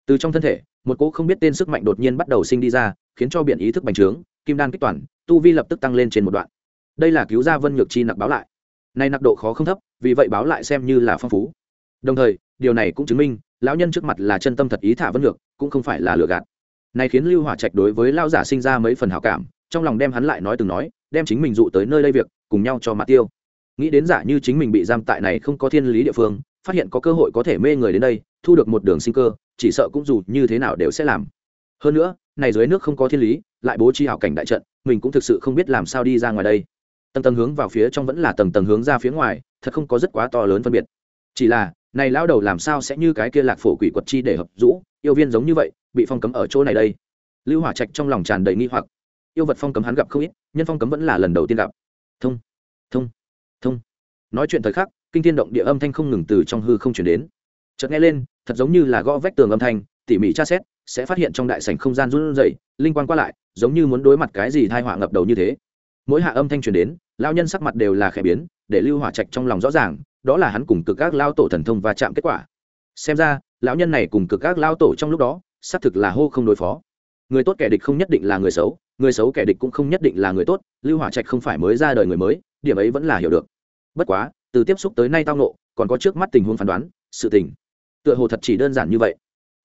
từ trong thân thể, một cỗ không biết tên sức mạnh đột nhiên bắt đầu sinh đi ra, khiến cho biển ý thức bành trướng, kim đan kích toàn, tu vi lập tức tăng lên trên một đoạn. Đây là cứu gia vân nhược chi nặc báo lại. Nay nặc độ khó không thấp, vì vậy báo lại xem như là phong phú. Đồng thời, điều này cũng chứng minh, lão nhân trước mặt là chân tâm thật ý thả vân nhược, cũng không phải là lừa gạt. Này khiến lưu hỏa trạch đối với lao giả sinh ra mấy phần hảo cảm, trong lòng đem hắn lại nói từng nói, đem chính mình dụ tới nơi đây việc, cùng nhau cho mặt tiêu. Nghĩ đến giả như chính mình bị giam tại này không có thiên lý địa phương, phát hiện có cơ hội có thể mê người đến đây, thu được một đường sinh cơ chỉ sợ cũng dù như thế nào đều sẽ làm. Hơn nữa, này dưới nước không có thiên lý, lại bố trí hảo cảnh đại trận, mình cũng thực sự không biết làm sao đi ra ngoài đây. Tầng tầng hướng vào phía trong vẫn là tầng tầng hướng ra phía ngoài, thật không có rất quá to lớn phân biệt. Chỉ là, này lão đầu làm sao sẽ như cái kia lạc phổ quỷ quật chi để hợp rũ, yêu viên giống như vậy, bị phong cấm ở chỗ này đây. Lưu hỏa trạch trong lòng tràn đầy nghi hoặc. Yêu vật phong cấm hắn gặp không ít, nhân phong cấm vẫn là lần đầu tiên gặp. Thông thông thông. Nói chuyện thời khắc, kinh thiên động địa âm thanh không ngừng từ trong hư không chuyển đến. Chợt nghe lên thật giống như là gõ vách tường âm thanh, tỉ mỉ tra xét, sẽ phát hiện trong đại sảnh không gian run rẩy, linh quan qua lại, giống như muốn đối mặt cái gì thai họa ngập đầu như thế. Mỗi hạ âm thanh truyền đến lao nhân sắc mặt đều là khẽ biến, để lưu hỏa trạch trong lòng rõ ràng, đó là hắn cùng cực các lao tổ thần thông và chạm kết quả. Xem ra, lão nhân này cùng cực các lao tổ trong lúc đó, xác thực là hô không đối phó. Người tốt kẻ địch không nhất định là người xấu người xấu kẻ địch cũng không nhất định là người tốt, lưu hỏa trạch không phải mới ra đời người mới, điểm ấy vẫn là hiểu được. Bất quá, từ tiếp xúc tới nay tao nộ còn có trước mắt tình huống phán đoán, sự tình tựa hồ thật chỉ đơn giản như vậy.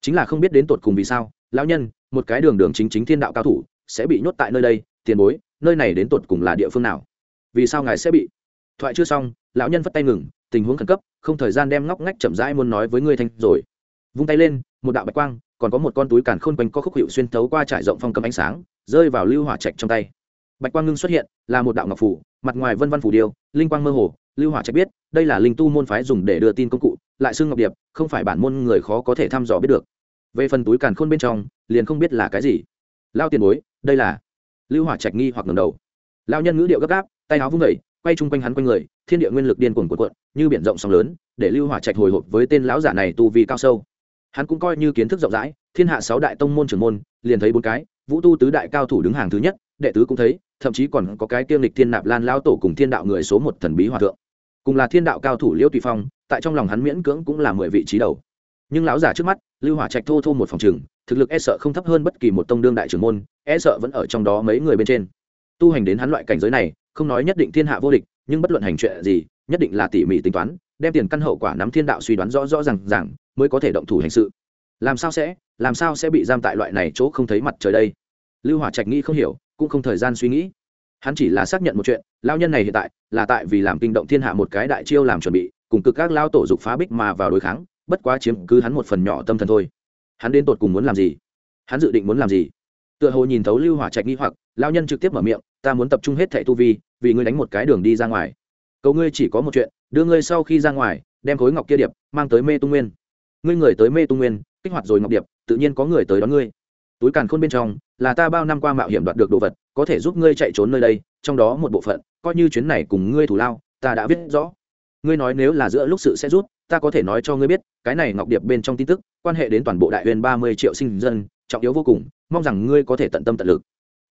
Chính là không biết đến tột cùng vì sao, lão nhân, một cái đường đường chính chính thiên đạo cao thủ, sẽ bị nhốt tại nơi đây, tiền bối, nơi này đến tột cùng là địa phương nào? Vì sao ngài sẽ bị? Thoại chưa xong, lão nhân vất tay ngừng, tình huống khẩn cấp, không thời gian đem ngóc ngách chậm rãi muốn nói với ngươi thanh rồi. Vung tay lên, một đạo bạch quang, còn có một con túi càn khôn quanh có khúc hiệu xuyên thấu qua trải rộng phong cầm ánh sáng, rơi vào lưu hỏa trạch trong tay. Bạch quang ngưng xuất hiện, là một đạo ngọc phủ, mặt ngoài vân văn phủ điêu, linh quang mơ hồ, lưu hỏa trạch biết, đây là linh tu môn phái dùng để đưa tin công cụ, lại xương ngọc điệp không phải bản môn người khó có thể thăm dò biết được. Về phần túi càn khôn bên trong, liền không biết là cái gì. Lao tiền bối, đây là. Lưu hỏa trạch nghi hoặc ngầm đầu. Lao nhân ngữ điệu gấp gáp, tay áo vung vẩy quay chung quanh hắn quanh người, thiên địa nguyên lực điên cuồng cuộn cuộn, như biển rộng sóng lớn, để lưu hỏa trạch hồi hộp với tên lão giả này tu vi cao sâu. Hắn cũng coi như kiến thức rộng rãi, thiên hạ sáu đại tông môn trưởng môn, liền thấy bốn cái, vũ tu tứ đại cao thủ đứng hàng thứ nhất, đệ tứ cũng thấy, thậm chí còn có cái kiêm lịch thiên nạp lan lao tổ cùng thiên đạo người số một thần bí hòa thượng cùng là thiên đạo cao thủ liêu tùy phong, tại trong lòng hắn miễn cưỡng cũng là mười vị trí đầu. Nhưng lão giả trước mắt, lưu hỏa trạch thô thô một phòng trường, thực lực e sợ không thấp hơn bất kỳ một tông đương đại trưởng môn e sợ vẫn ở trong đó mấy người bên trên. Tu hành đến hắn loại cảnh giới này, không nói nhất định thiên hạ vô địch, nhưng bất luận hành chuyện gì, nhất định là tỉ mỉ tính toán, đem tiền căn hậu quả nắm thiên đạo suy đoán rõ rõ rằng rằng mới có thể động thủ hành sự. Làm sao sẽ, làm sao sẽ bị giam tại loại này chỗ không thấy mặt trời đây? Lưu hỏa trạch nghĩ không hiểu, cũng không thời gian suy nghĩ. Hắn chỉ là xác nhận một chuyện lao nhân này hiện tại là tại vì làm kinh động thiên hạ một cái đại chiêu làm chuẩn bị, cùng cực các lao tổ dục phá bích mà vào đối kháng, bất quá chiếm cứ hắn một phần nhỏ tâm thần thôi. Hắn đến tột cùng muốn làm gì? Hắn dự định muốn làm gì? Tựa hồ nhìn thấu lưu hỏa trạch nghi hoặc lao nhân trực tiếp mở miệng, ta muốn tập trung hết thẻ tu vi, vì ngươi đánh một cái đường đi ra ngoài. Cầu ngươi chỉ có một chuyện, đưa ngươi sau khi ra ngoài, đem khối ngọc kia điệp mang tới mê tung nguyên. Ngươi người tới mê tung nguyên, kích hoạt rồi ngọc điệp, tự nhiên có người tới đón ngươi túi càn khôn bên trong, là ta bao năm qua mạo hiểm đoạt được đồ vật, có thể giúp ngươi chạy trốn nơi đây, trong đó một bộ phận, coi như chuyến này cùng ngươi thủ lao, ta đã viết rõ. Ngươi nói nếu là giữa lúc sự sẽ rút, ta có thể nói cho ngươi biết, cái này ngọc điệp bên trong tin tức, quan hệ đến toàn bộ đại huyền ba mươi triệu sinh dân, trọng yếu vô cùng, mong rằng ngươi có thể tận tâm tận lực.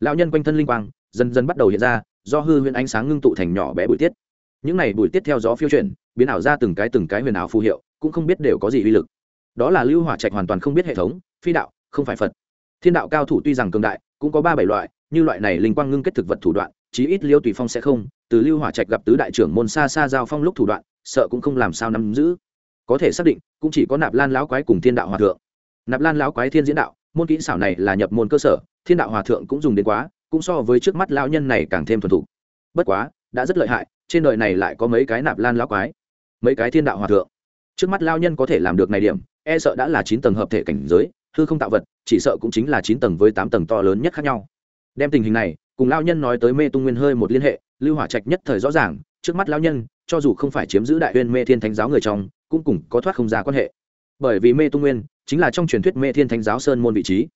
Lão nhân quanh thân linh quang, dần dần bắt đầu hiện ra, do hư huyền ánh sáng ngưng tụ thành nhỏ bé bụi tiết. Những này bụi tiết theo gió phiêu chuyển, biến ảo ra từng cái từng cái huyền ảo phù hiệu, cũng không biết đều có gì uy lực. Đó là lưu hỏa trạch hoàn toàn không biết hệ thống, phi đạo, không phải phật thiên đạo cao thủ tuy rằng cường đại, cũng có ba bảy loại, như loại này linh quang ngưng kết thực vật thủ đoạn, chí ít liêu tùy phong sẽ không, từ lưu hỏa trạch gặp tứ đại trưởng môn xa xa giao phong lúc thủ đoạn, sợ cũng không làm sao nắm giữ. Có thể xác định, cũng chỉ có nạp lan lão quái cùng thiên đạo hòa thượng. Nạp lan lão quái thiên diễn đạo, môn kỹ xảo này là nhập môn cơ sở, thiên đạo hòa thượng cũng dùng đến quá, cũng so với trước mắt lão nhân này càng thêm thuần thục. Bất quá, đã rất lợi hại, trên đời này lại có mấy cái nạp lan lão quái, mấy cái thiên đạo hòa thượng. Trước mắt lao nhân có thể làm được này điểm e sợ đã là chín tầng hợp thể cảnh giới hư không tạo vật, chỉ sợ cũng chính là chín tầng với tám tầng to lớn nhất khác nhau. Đem tình hình này, cùng lao nhân nói tới mê tung nguyên hơi một liên hệ, lưu hỏa trạch nhất thời rõ ràng, trước mắt lao nhân, cho dù không phải chiếm giữ đại huyên mê thiên thánh giáo người trong, cũng cùng có thoát không ra quan hệ. Bởi vì mê tung nguyên, chính là trong truyền thuyết mê thiên thánh giáo sơn môn vị trí.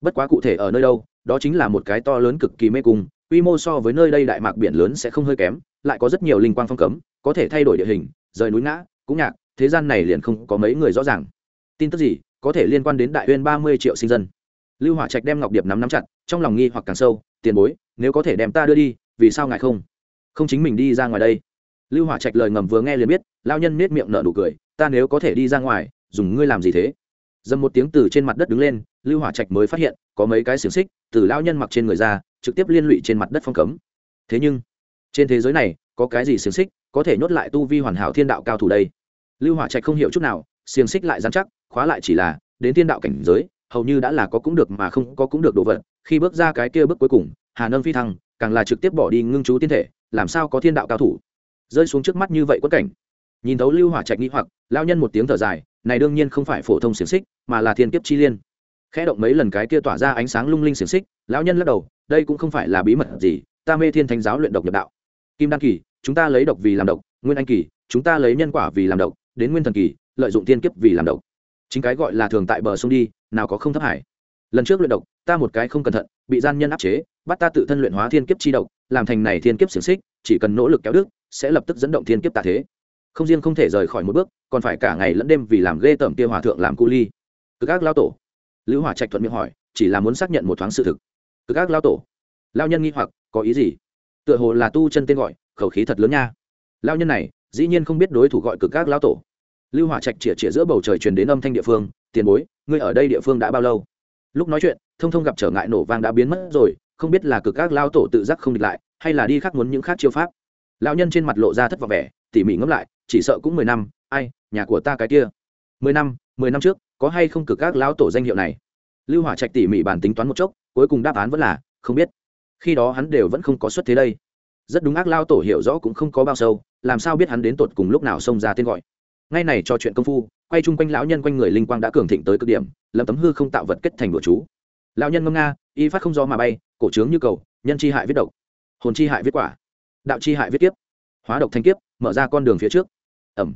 Bất quá cụ thể ở nơi đâu, đó chính là một cái to lớn cực kỳ mê cung, quy mô so với nơi đây đại mạc biển lớn sẽ không hơi kém, lại có rất nhiều linh quang phong cấm, có thể thay đổi địa hình, rời núi ngã, cũng nhạc, thế gian này liền không có mấy người rõ ràng. Tin tức gì? Có thể liên quan đến đại huyên ba mươi triệu sinh dân. Lưu hỏa trạch đem ngọc điệp nắm nắm chặt, trong lòng nghi hoặc càng sâu, tiền bối, nếu có thể đem ta đưa đi, vì sao ngài không? Không chính mình đi ra ngoài đây. Lưu hỏa trạch lời ngầm vừa nghe liền biết, lao nhân nết miệng nở nụ cười, ta nếu có thể đi ra ngoài, dùng ngươi làm gì thế? Dầm một tiếng từ trên mặt đất đứng lên, lưu hỏa trạch mới phát hiện, có mấy cái xiềng xích từ lao nhân mặc trên người ra, trực tiếp liên lụy trên mặt đất phong cấm. Thế nhưng, trên thế giới này, có cái gì xiềng xích có thể nhốt lại tu vi hoàn hảo thiên đạo cao thủ đây? Lưu hỏa trạch không hiểu chút nào xiềng xích lại dán chắc, khóa lại chỉ là đến thiên đạo cảnh giới, hầu như đã là có cũng được mà không có cũng được đồ vật. Khi bước ra cái kia bước cuối cùng, hà nâng phi thăng, càng là trực tiếp bỏ đi ngưng chú tiên thể, làm sao có thiên đạo cao thủ? Rơi xuống trước mắt như vậy quất cảnh. Nhìn thấu lưu hỏa trạch nghĩ hoặc lao nhân một tiếng thở dài, này đương nhiên không phải phổ thông xiềng xích, mà là thiên kiếp chi liên. Khẽ động mấy lần cái kia tỏa ra ánh sáng lung linh xiềng xích, lão nhân lắc đầu, đây cũng không phải là bí mật gì, ta mê thiên thánh giáo luyện độc nhập đạo. Kim đan kỳ, chúng ta lấy độc vì làm độc, nguyên anh kỳ, chúng ta lấy nhân quả vì làm độc đến nguyên thần kỳ, lợi dụng thiên kiếp vì làm độc. Chính cái gọi là thường tại bờ sông đi, nào có không thấp hải. Lần trước luyện độc, ta một cái không cẩn thận, bị gian nhân áp chế, bắt ta tự thân luyện hóa thiên kiếp chi độc, làm thành này thiên kiếp xiềng xích, chỉ cần nỗ lực kéo đức sẽ lập tức dẫn động thiên kiếp tạ thế. Không riêng không thể rời khỏi một bước, còn phải cả ngày lẫn đêm vì làm ghê tởm kia hòa thượng làm cu ly. Cực ác lao tổ. Lữ hỏa trạch thuận miệng hỏi, chỉ là muốn xác nhận một thoáng sự thực. Cực ác lao tổ. Lao nhân nghi hoặc, có ý gì? Tựa hồ là tu chân tên gọi, khẩu khí thật lớn nha. Lao nhân này dĩ nhiên không biết đối thủ gọi cực các lão tổ. Lưu hỏa trạch chĩa chĩa giữa bầu trời truyền đến âm thanh địa phương, tiền bối, ngươi ở đây địa phương đã bao lâu? Lúc nói chuyện, thông thông gặp trở ngại nổ vang đã biến mất rồi, không biết là cực các lao tổ tự giác không địch lại, hay là đi khác muốn những khác chiêu pháp. Lão nhân trên mặt lộ ra thất vọng vẻ, tỉ mỉ ngẫm lại, chỉ sợ cũng mười năm, ai, nhà của ta cái kia. Mười năm mười năm trước, có hay không cực các lão tổ danh hiệu này? Lưu hỏa trạch tỉ mỉ bàn tính toán một chốc, cuối cùng đáp án vẫn là, không biết. Khi đó hắn đều vẫn không có xuất thế đây. Rất đúng, ác lao tổ hiểu rõ cũng không có bao sâu làm sao biết hắn đến tột cùng lúc nào xông ra tên gọi? Ngay này cho chuyện công phu, quay chung quanh lão nhân quanh người linh quang đã cường thịnh tới cực điểm lâm tấm hư không tạo vật kết thành bữa chú. Lão nhân ngâm nga, y phát không gió mà bay, cổ trướng như cầu, nhân chi hại viết độc. Hồn chi hại viết quả. Đạo chi hại viết kiếp. Hóa độc thanh kiếp, mở ra con đường phía trước. Ẩm.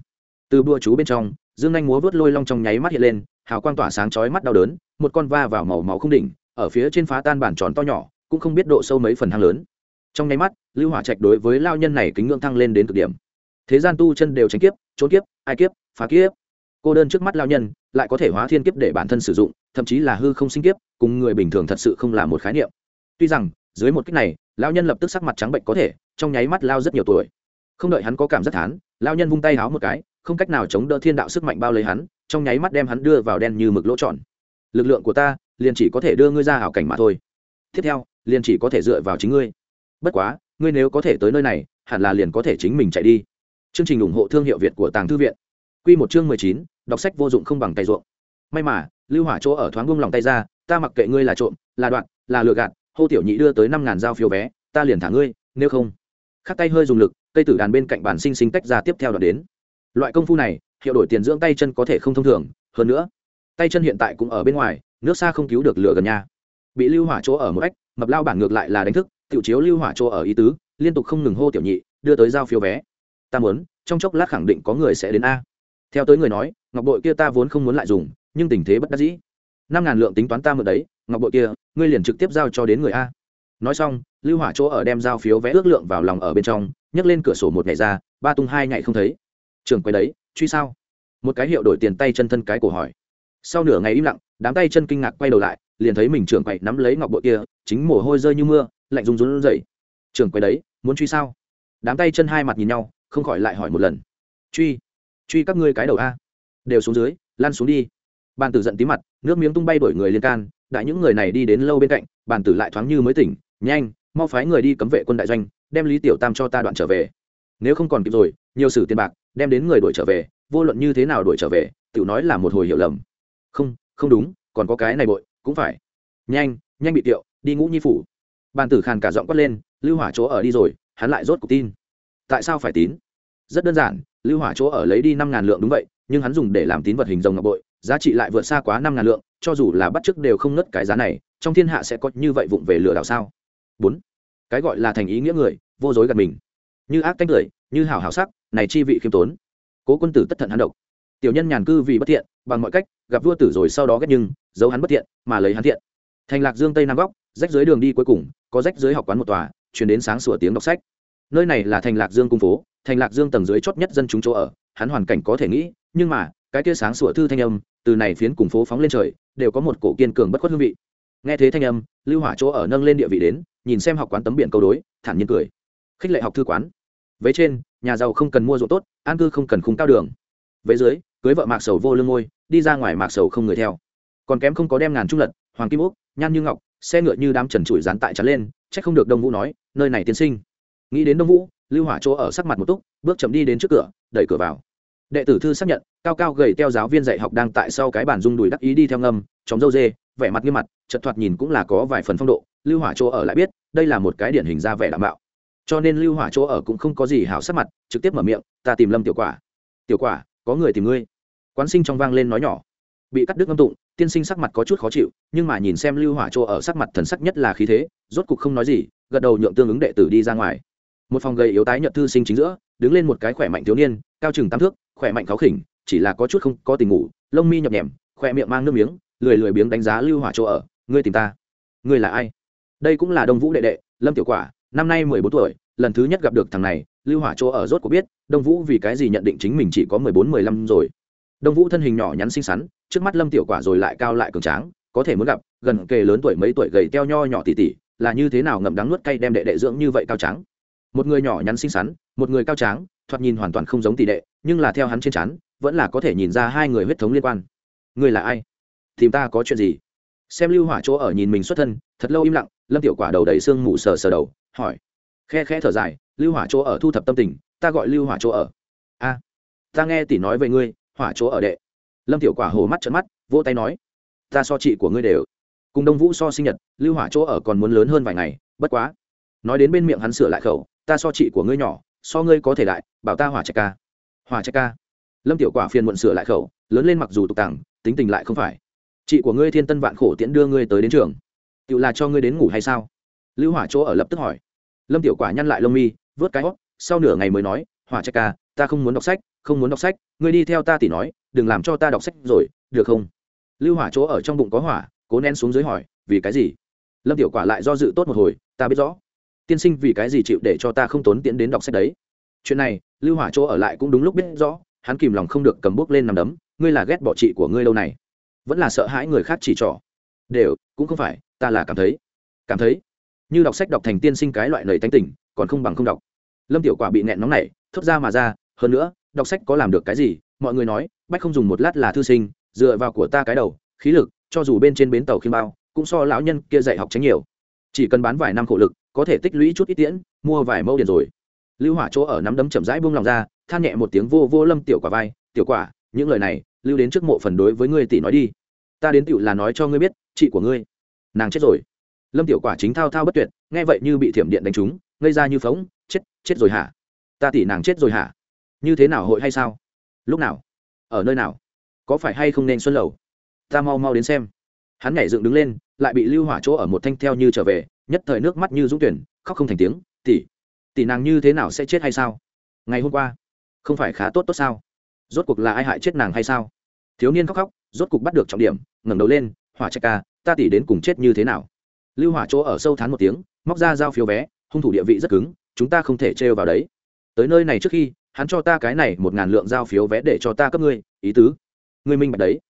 Từ bùa chú bên trong, dương anh múa vớt lôi long trong nháy mắt hiện lên, hào quang tỏa sáng chói mắt đau đớn, một con va vào màu máu không đỉnh, ở phía trên phá tan bản tròn to nhỏ, cũng không biết độ sâu mấy phần hang lớn trong nháy mắt, lưu hỏa trạch đối với lao nhân này kính ngưỡng thăng lên đến cực điểm. Thế gian tu chân đều tránh kiếp, trốn kiếp, ai kiếp, phá kiếp. Cô đơn trước mắt lao nhân, lại có thể hóa thiên kiếp để bản thân sử dụng, thậm chí là hư không sinh kiếp, cùng người bình thường thật sự không là một khái niệm. Tuy rằng, dưới một cách này, lao nhân lập tức sắc mặt trắng bệnh có thể, trong nháy mắt lao rất nhiều tuổi. Không đợi hắn có cảm giác thán, lao nhân vung tay háo một cái, không cách nào chống đỡ thiên đạo sức mạnh bao lấy hắn, trong nháy mắt đem hắn đưa vào đen như mực lỗ tròn. Lực lượng của ta, liền chỉ có thể đưa ngươi ra hảo cảnh mà thôi. Tiếp theo, liền chỉ có thể dựa vào chính ngươi bất quá, ngươi nếu có thể tới nơi này, hẳn là liền có thể chính mình chạy đi. Chương trình ủng hộ thương hiệu việt của tàng thư viện. Q một chương mười chín, đọc sách vô dụng không bằng tay ruộng. May mà, lưu hỏa chỗ ở thoáng buông lòng tay ra, ta mặc kệ ngươi là trộm, là đoạn là lừa gạt, hô tiểu nhị đưa tới năm ngàn dao phiếu vé, ta liền thả ngươi, nếu không. Khắc tay hơi dùng lực, cây tử đàn bên cạnh bàn sinh sinh tách ra tiếp theo đoạn đến. Loại công phu này, hiệu đổi tiền dưỡng tay chân có thể không thông thường, hơn nữa, tay chân hiện tại cũng ở bên ngoài, nước xa không cứu được lửa gần nhà. Bị lưu hỏa chỗ ở một ếch mập lao bản ngược lại là đánh thức tiểu chiếu lưu hỏa chỗ ở ý tứ, liên tục không ngừng hô tiểu nhị, đưa tới giao phiếu vé. Ta muốn, trong chốc lát khẳng định có người sẽ đến a. Theo tới người nói, ngọc bội kia ta vốn không muốn lại dùng, nhưng tình thế bất đắc dĩ. Năm ngàn lượng tính toán ta mượn đấy, ngọc bội kia, ngươi liền trực tiếp giao cho đến người a. Nói xong, lưu hỏa chỗ ở đem giao phiếu vé ước lượng vào lòng ở bên trong, nhấc lên cửa sổ một ngày ra, ba tung hai ngày không thấy. Trường quay đấy, truy sao? Một cái hiệu đổi tiền tay chân thân cái cổ hỏi. Sau nửa ngày im lặng, đám tay chân kinh ngạc quay đầu lại, liền thấy mình trưởng quậy nắm lấy ngọc bội kia, chính mồ hôi rơi như mưa lạnh run run dậy, trưởng quay đấy muốn truy sao? Đám tay chân hai mặt nhìn nhau không khỏi lại hỏi một lần. Truy truy các ngươi cái đầu a. Đều xuống dưới lan xuống đi. Bàn tử giận tí mặt nước miếng tung bay đổi người liên can đại những người này đi đến lâu bên cạnh bàn tử lại thoáng như mới tỉnh nhanh mau phái người đi cấm vệ quân đại doanh đem lý tiểu tam cho ta đoạn trở về. Nếu không còn kịp rồi nhiều sử tiền bạc đem đến người đuổi trở về vô luận như thế nào đuổi trở về tự nói là một hồi hiểu lầm. Không không đúng còn có cái này bội cũng phải. Nhanh nhanh bị tiệu đi ngũ nhi phủ bàn tử khàn cả giọng quát lên lưu hỏa chỗ ở đi rồi hắn lại rốt cuộc tin. Tại sao phải tín? Rất đơn giản lưu hỏa chỗ ở lấy đi năm ngàn lượng đúng vậy nhưng hắn dùng để làm tín vật hình rồng ngọc bội giá trị lại vượt xa quá năm ngàn lượng cho dù là bắt chức đều không nứt cái giá này trong thiên hạ sẽ có như vậy vụng về lừa đảo sao? Bốn cái gọi là thành ý nghĩa người vô dối gạt mình. Như ác tách người, như hảo hảo sắc này chi vị khiêm tốn. Cố quân tử tất thận hắn độc. Tiểu nhân nhàn cư vì bất thiện bằng mọi cách gặp vua tử rồi sau đó ghét nhưng giấu hắn bất thiện mà lấy hắn thiện. Thành lạc dương tây nam góc rách dưới đường đi cuối cùng có rách dưới học quán một tòa chuyển đến sáng sủa tiếng đọc sách. Nơi này là thành lạc dương cung phố, thành lạc dương tầng dưới chót nhất dân chúng chỗ ở, hắn hoàn cảnh có thể nghĩ, nhưng mà, cái kia sáng sủa thư thanh âm, từ này phiến cùng phố phóng lên trời, đều có một cổ kiên cường bất khuất hương vị. Nghe thế thanh âm, lưu hỏa chỗ ở nâng lên địa vị đến, nhìn xem học quán tấm biển câu đối, thản nhiên cười. Khích lệ học thư quán. Vế trên, nhà giàu không cần mua ruộng tốt, an cư không cần khung cao đường. Vế dưới, cưới vợ mạc sầu vô lương ngôi, đi ra ngoài mạc sầu không người theo. Còn kém không có đem ngàn trung lật, hoàng kim úc, nhan như ngọc xe ngựa như đám trần trụi dán tại chắn lên trách không được đông vũ nói, nơi này tiên sinh. Nghĩ đến đông vũ, lưu hỏa chỗ ở sắc mặt một túc, bước chậm đi đến trước cửa, đẩy cửa vào. Đệ tử thư xác nhận, cao cao gầy teo giáo viên dạy học đang tại sau cái bàn rung đùi đắc ý đi theo ngâm, chóng dâu dê, vẻ mặt nghiêm mặt, chật thoạt nhìn cũng là có vài phần phong độ, lưu hỏa chỗ ở lại biết, đây là một cái điển hình ra vẻ đảm bảo. Cho nên lưu hỏa chỗ ở cũng không có gì hảo sắc mặt, trực tiếp mở miệng, ta tìm lâm tiểu quả. Tiểu quả, có người tìm ngươi. Quán sinh trong vang lên nói nhỏ. Bị cắt đứt ngâm tụng tiên sinh sắc mặt có chút khó chịu, nhưng mà nhìn xem lưu hỏa chỗ ở sắc mặt thần sắc nhất là khí thế, rốt cục không nói gì, gật đầu nhượng tương ứng đệ tử đi ra ngoài. Một phòng gầy yếu tái nhợt thư sinh chính giữa, đứng lên một cái khỏe mạnh thiếu niên, cao chừng tám thước, khỏe mạnh khó khỉnh, chỉ là có chút không có tình ngủ, lông mi nhập nhèm khỏe miệng mang nước miếng, lười lười biếng đánh giá lưu hỏa chỗ ở, ngươi tìm ta? Ngươi là ai? Đây cũng là đông vũ đệ đệ, lâm tiểu quả, năm nay mười bốn tuổi, lần thứ nhất gặp được thằng này, lưu hỏa chỗ ở rốt của biết, đông vũ vì cái gì nhận định chính mình chỉ có mười bốn, mười lăm rồi. Đông vũ thân hình nhỏ nhắn xinh xắn trước mắt lâm tiểu quả rồi lại cao lại cường tráng, có thể muốn gặp, gần kề lớn tuổi mấy tuổi gầy teo nho nhỏ tỉ tỉ, là như thế nào ngậm đắng nuốt cay đem đệ đệ dưỡng như vậy cao trắng một người nhỏ nhắn xinh xắn, một người cao tráng, thoạt nhìn hoàn toàn không giống tỷ đệ, nhưng là theo hắn trên chắn vẫn là có thể nhìn ra hai người huyết thống liên quan. Người là ai? Tìm ta có chuyện gì? Xem lưu hỏa chỗ ở nhìn mình xuất thân, thật lâu im lặng, lâm tiểu quả đầu đầy sương mù sờ sờ đầu, hỏi. Khe khe thở dài, lưu hỏa chỗ ở thu thập tâm tình, ta gọi lưu hỏa chỗ ở. A, ta nghe tỷ nói về ngươi, hỏa chỗ ở đệ lâm tiểu quả hồ mắt trận mắt, vỗ tay nói, ta so chị của ngươi đều. Cùng đông vũ so sinh nhật, lưu hỏa chỗ ở còn muốn lớn hơn vài ngày, bất quá. Nói đến bên miệng hắn sửa lại khẩu, ta so chị của ngươi nhỏ, so ngươi có thể đại bảo ta hỏa trạch ca. Hỏa trạch ca? Lâm tiểu quả phiền muộn sửa lại khẩu, lớn lên mặc dù tục tàng tính tình lại không phải. Chị của ngươi thiên tân vạn khổ tiễn đưa ngươi tới đến trường. Tự là cho ngươi đến ngủ hay sao? Lưu hỏa chỗ ở lập tức hỏi. Lâm tiểu quả nhăn lại lông mi, vớt cái hót sau nửa ngày mới nói, hỏa trạch ca, ta không muốn đọc sách, không muốn đọc sách, ngươi đi theo ta tỉ nói đừng làm cho ta đọc sách rồi, được không? Lưu hỏa chỗ ở trong bụng có hỏa, cố nén xuống dưới hỏi, vì cái gì? Lâm tiểu quả lại do dự tốt một hồi, ta biết rõ. Tiên sinh vì cái gì chịu để cho ta không tốn tiễn đến đọc sách đấy? Chuyện này, lưu hỏa chỗ ở lại cũng đúng lúc biết rõ, hắn kìm lòng không được cầm bút lên nằm đấm, ngươi là ghét bỏ chị của ngươi lâu này. Vẫn là sợ hãi người khác chỉ trỏ. Đều, cũng không phải, ta là cảm thấy. Cảm thấy? Như đọc sách đọc thành tiên sinh cái loại lời tánh tỉnh còn không bằng không đọc. Lâm tiểu quả bị nẹn nóng này thốt ra mà ra, hơn nữa, đọc sách có làm được cái gì? Mọi người nói bách không dùng một lát là thư sinh, dựa vào của ta cái đầu, khí lực, cho dù bên trên bến tàu khiêm bao, cũng so lão nhân kia dạy học tránh nhiều. Chỉ cần bán vài năm khổ lực, có thể tích lũy chút ít tiễn, mua vài mẫu điền rồi. Lưu hỏa chỗ ở nắm đấm chậm rãi buông lòng ra, than nhẹ một tiếng vô vô lâm tiểu quả vai, tiểu quả, những lời này, lưu đến trước mộ phần đối với ngươi tỷ nói đi. Ta đến tiểu là nói cho ngươi biết, chị của ngươi, nàng chết rồi. Lâm tiểu quả chính thao thao bất tuyệt, nghe vậy như bị thiểm điện đánh trúng, ngây ra như phóng, chết chết rồi hả? Ta tỷ nàng chết rồi hả? Như thế nào hội hay sao? Lúc nào? Ở nơi nào? Có phải hay không nên xuân lầu? Ta mau mau đến xem. Hắn nhảy dựng đứng lên, lại bị lưu hỏa chỗ ở một thanh theo như trở về, nhất thời nước mắt như dũng tuyển, khóc không thành tiếng. Tỷ tỷ nàng như thế nào sẽ chết hay sao? Ngày hôm qua, không phải khá tốt tốt sao? Rốt cuộc là ai hại chết nàng hay sao? Thiếu niên khóc khóc, rốt cuộc bắt được trọng điểm, ngẩng đầu lên, hỏa trạch ca, ta tỷ đến cùng chết như thế nào? Lưu hỏa chỗ ở sâu thán một tiếng, móc ra giao phiếu vé, hung thủ địa vị rất cứng, chúng ta không thể trêu vào đấy. Tới nơi này trước khi hắn cho ta cái này một ngàn lượng giao phiếu vé để cho ta cấp ngươi, ý tứ. Ngươi minh bạch đấy.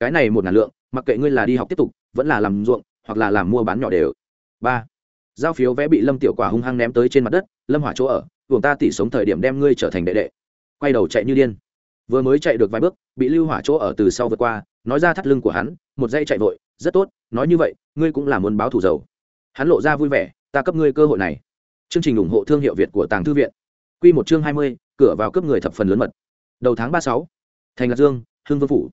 Cái này một ngàn lượng, mặc kệ ngươi là đi học tiếp tục, vẫn là làm ruộng, hoặc là làm mua bán nhỏ đều. Ba. Giao phiếu vé bị lâm tiểu quả hung hăng ném tới trên mặt đất, lâm hỏa chỗ ở buồng ta tỉ sống thời điểm đem ngươi trở thành đệ đệ. Quay đầu chạy như điên. Vừa mới chạy được vài bước, bị lưu hỏa chỗ ở từ sau vượt qua, nói ra thắt lưng của hắn, một dây chạy vội, rất tốt, nói như vậy, ngươi cũng là muốn báo thủ dầu hắn lộ ra vui vẻ, ta cấp ngươi cơ hội này. Chương trình ủng hộ thương hiệu việt của tàng thư viện. Quy một chương hai mươi cửa vào cướp người thập phần lớn mật. Đầu tháng ba sáu, thành lạc dương, hưng vương phủ.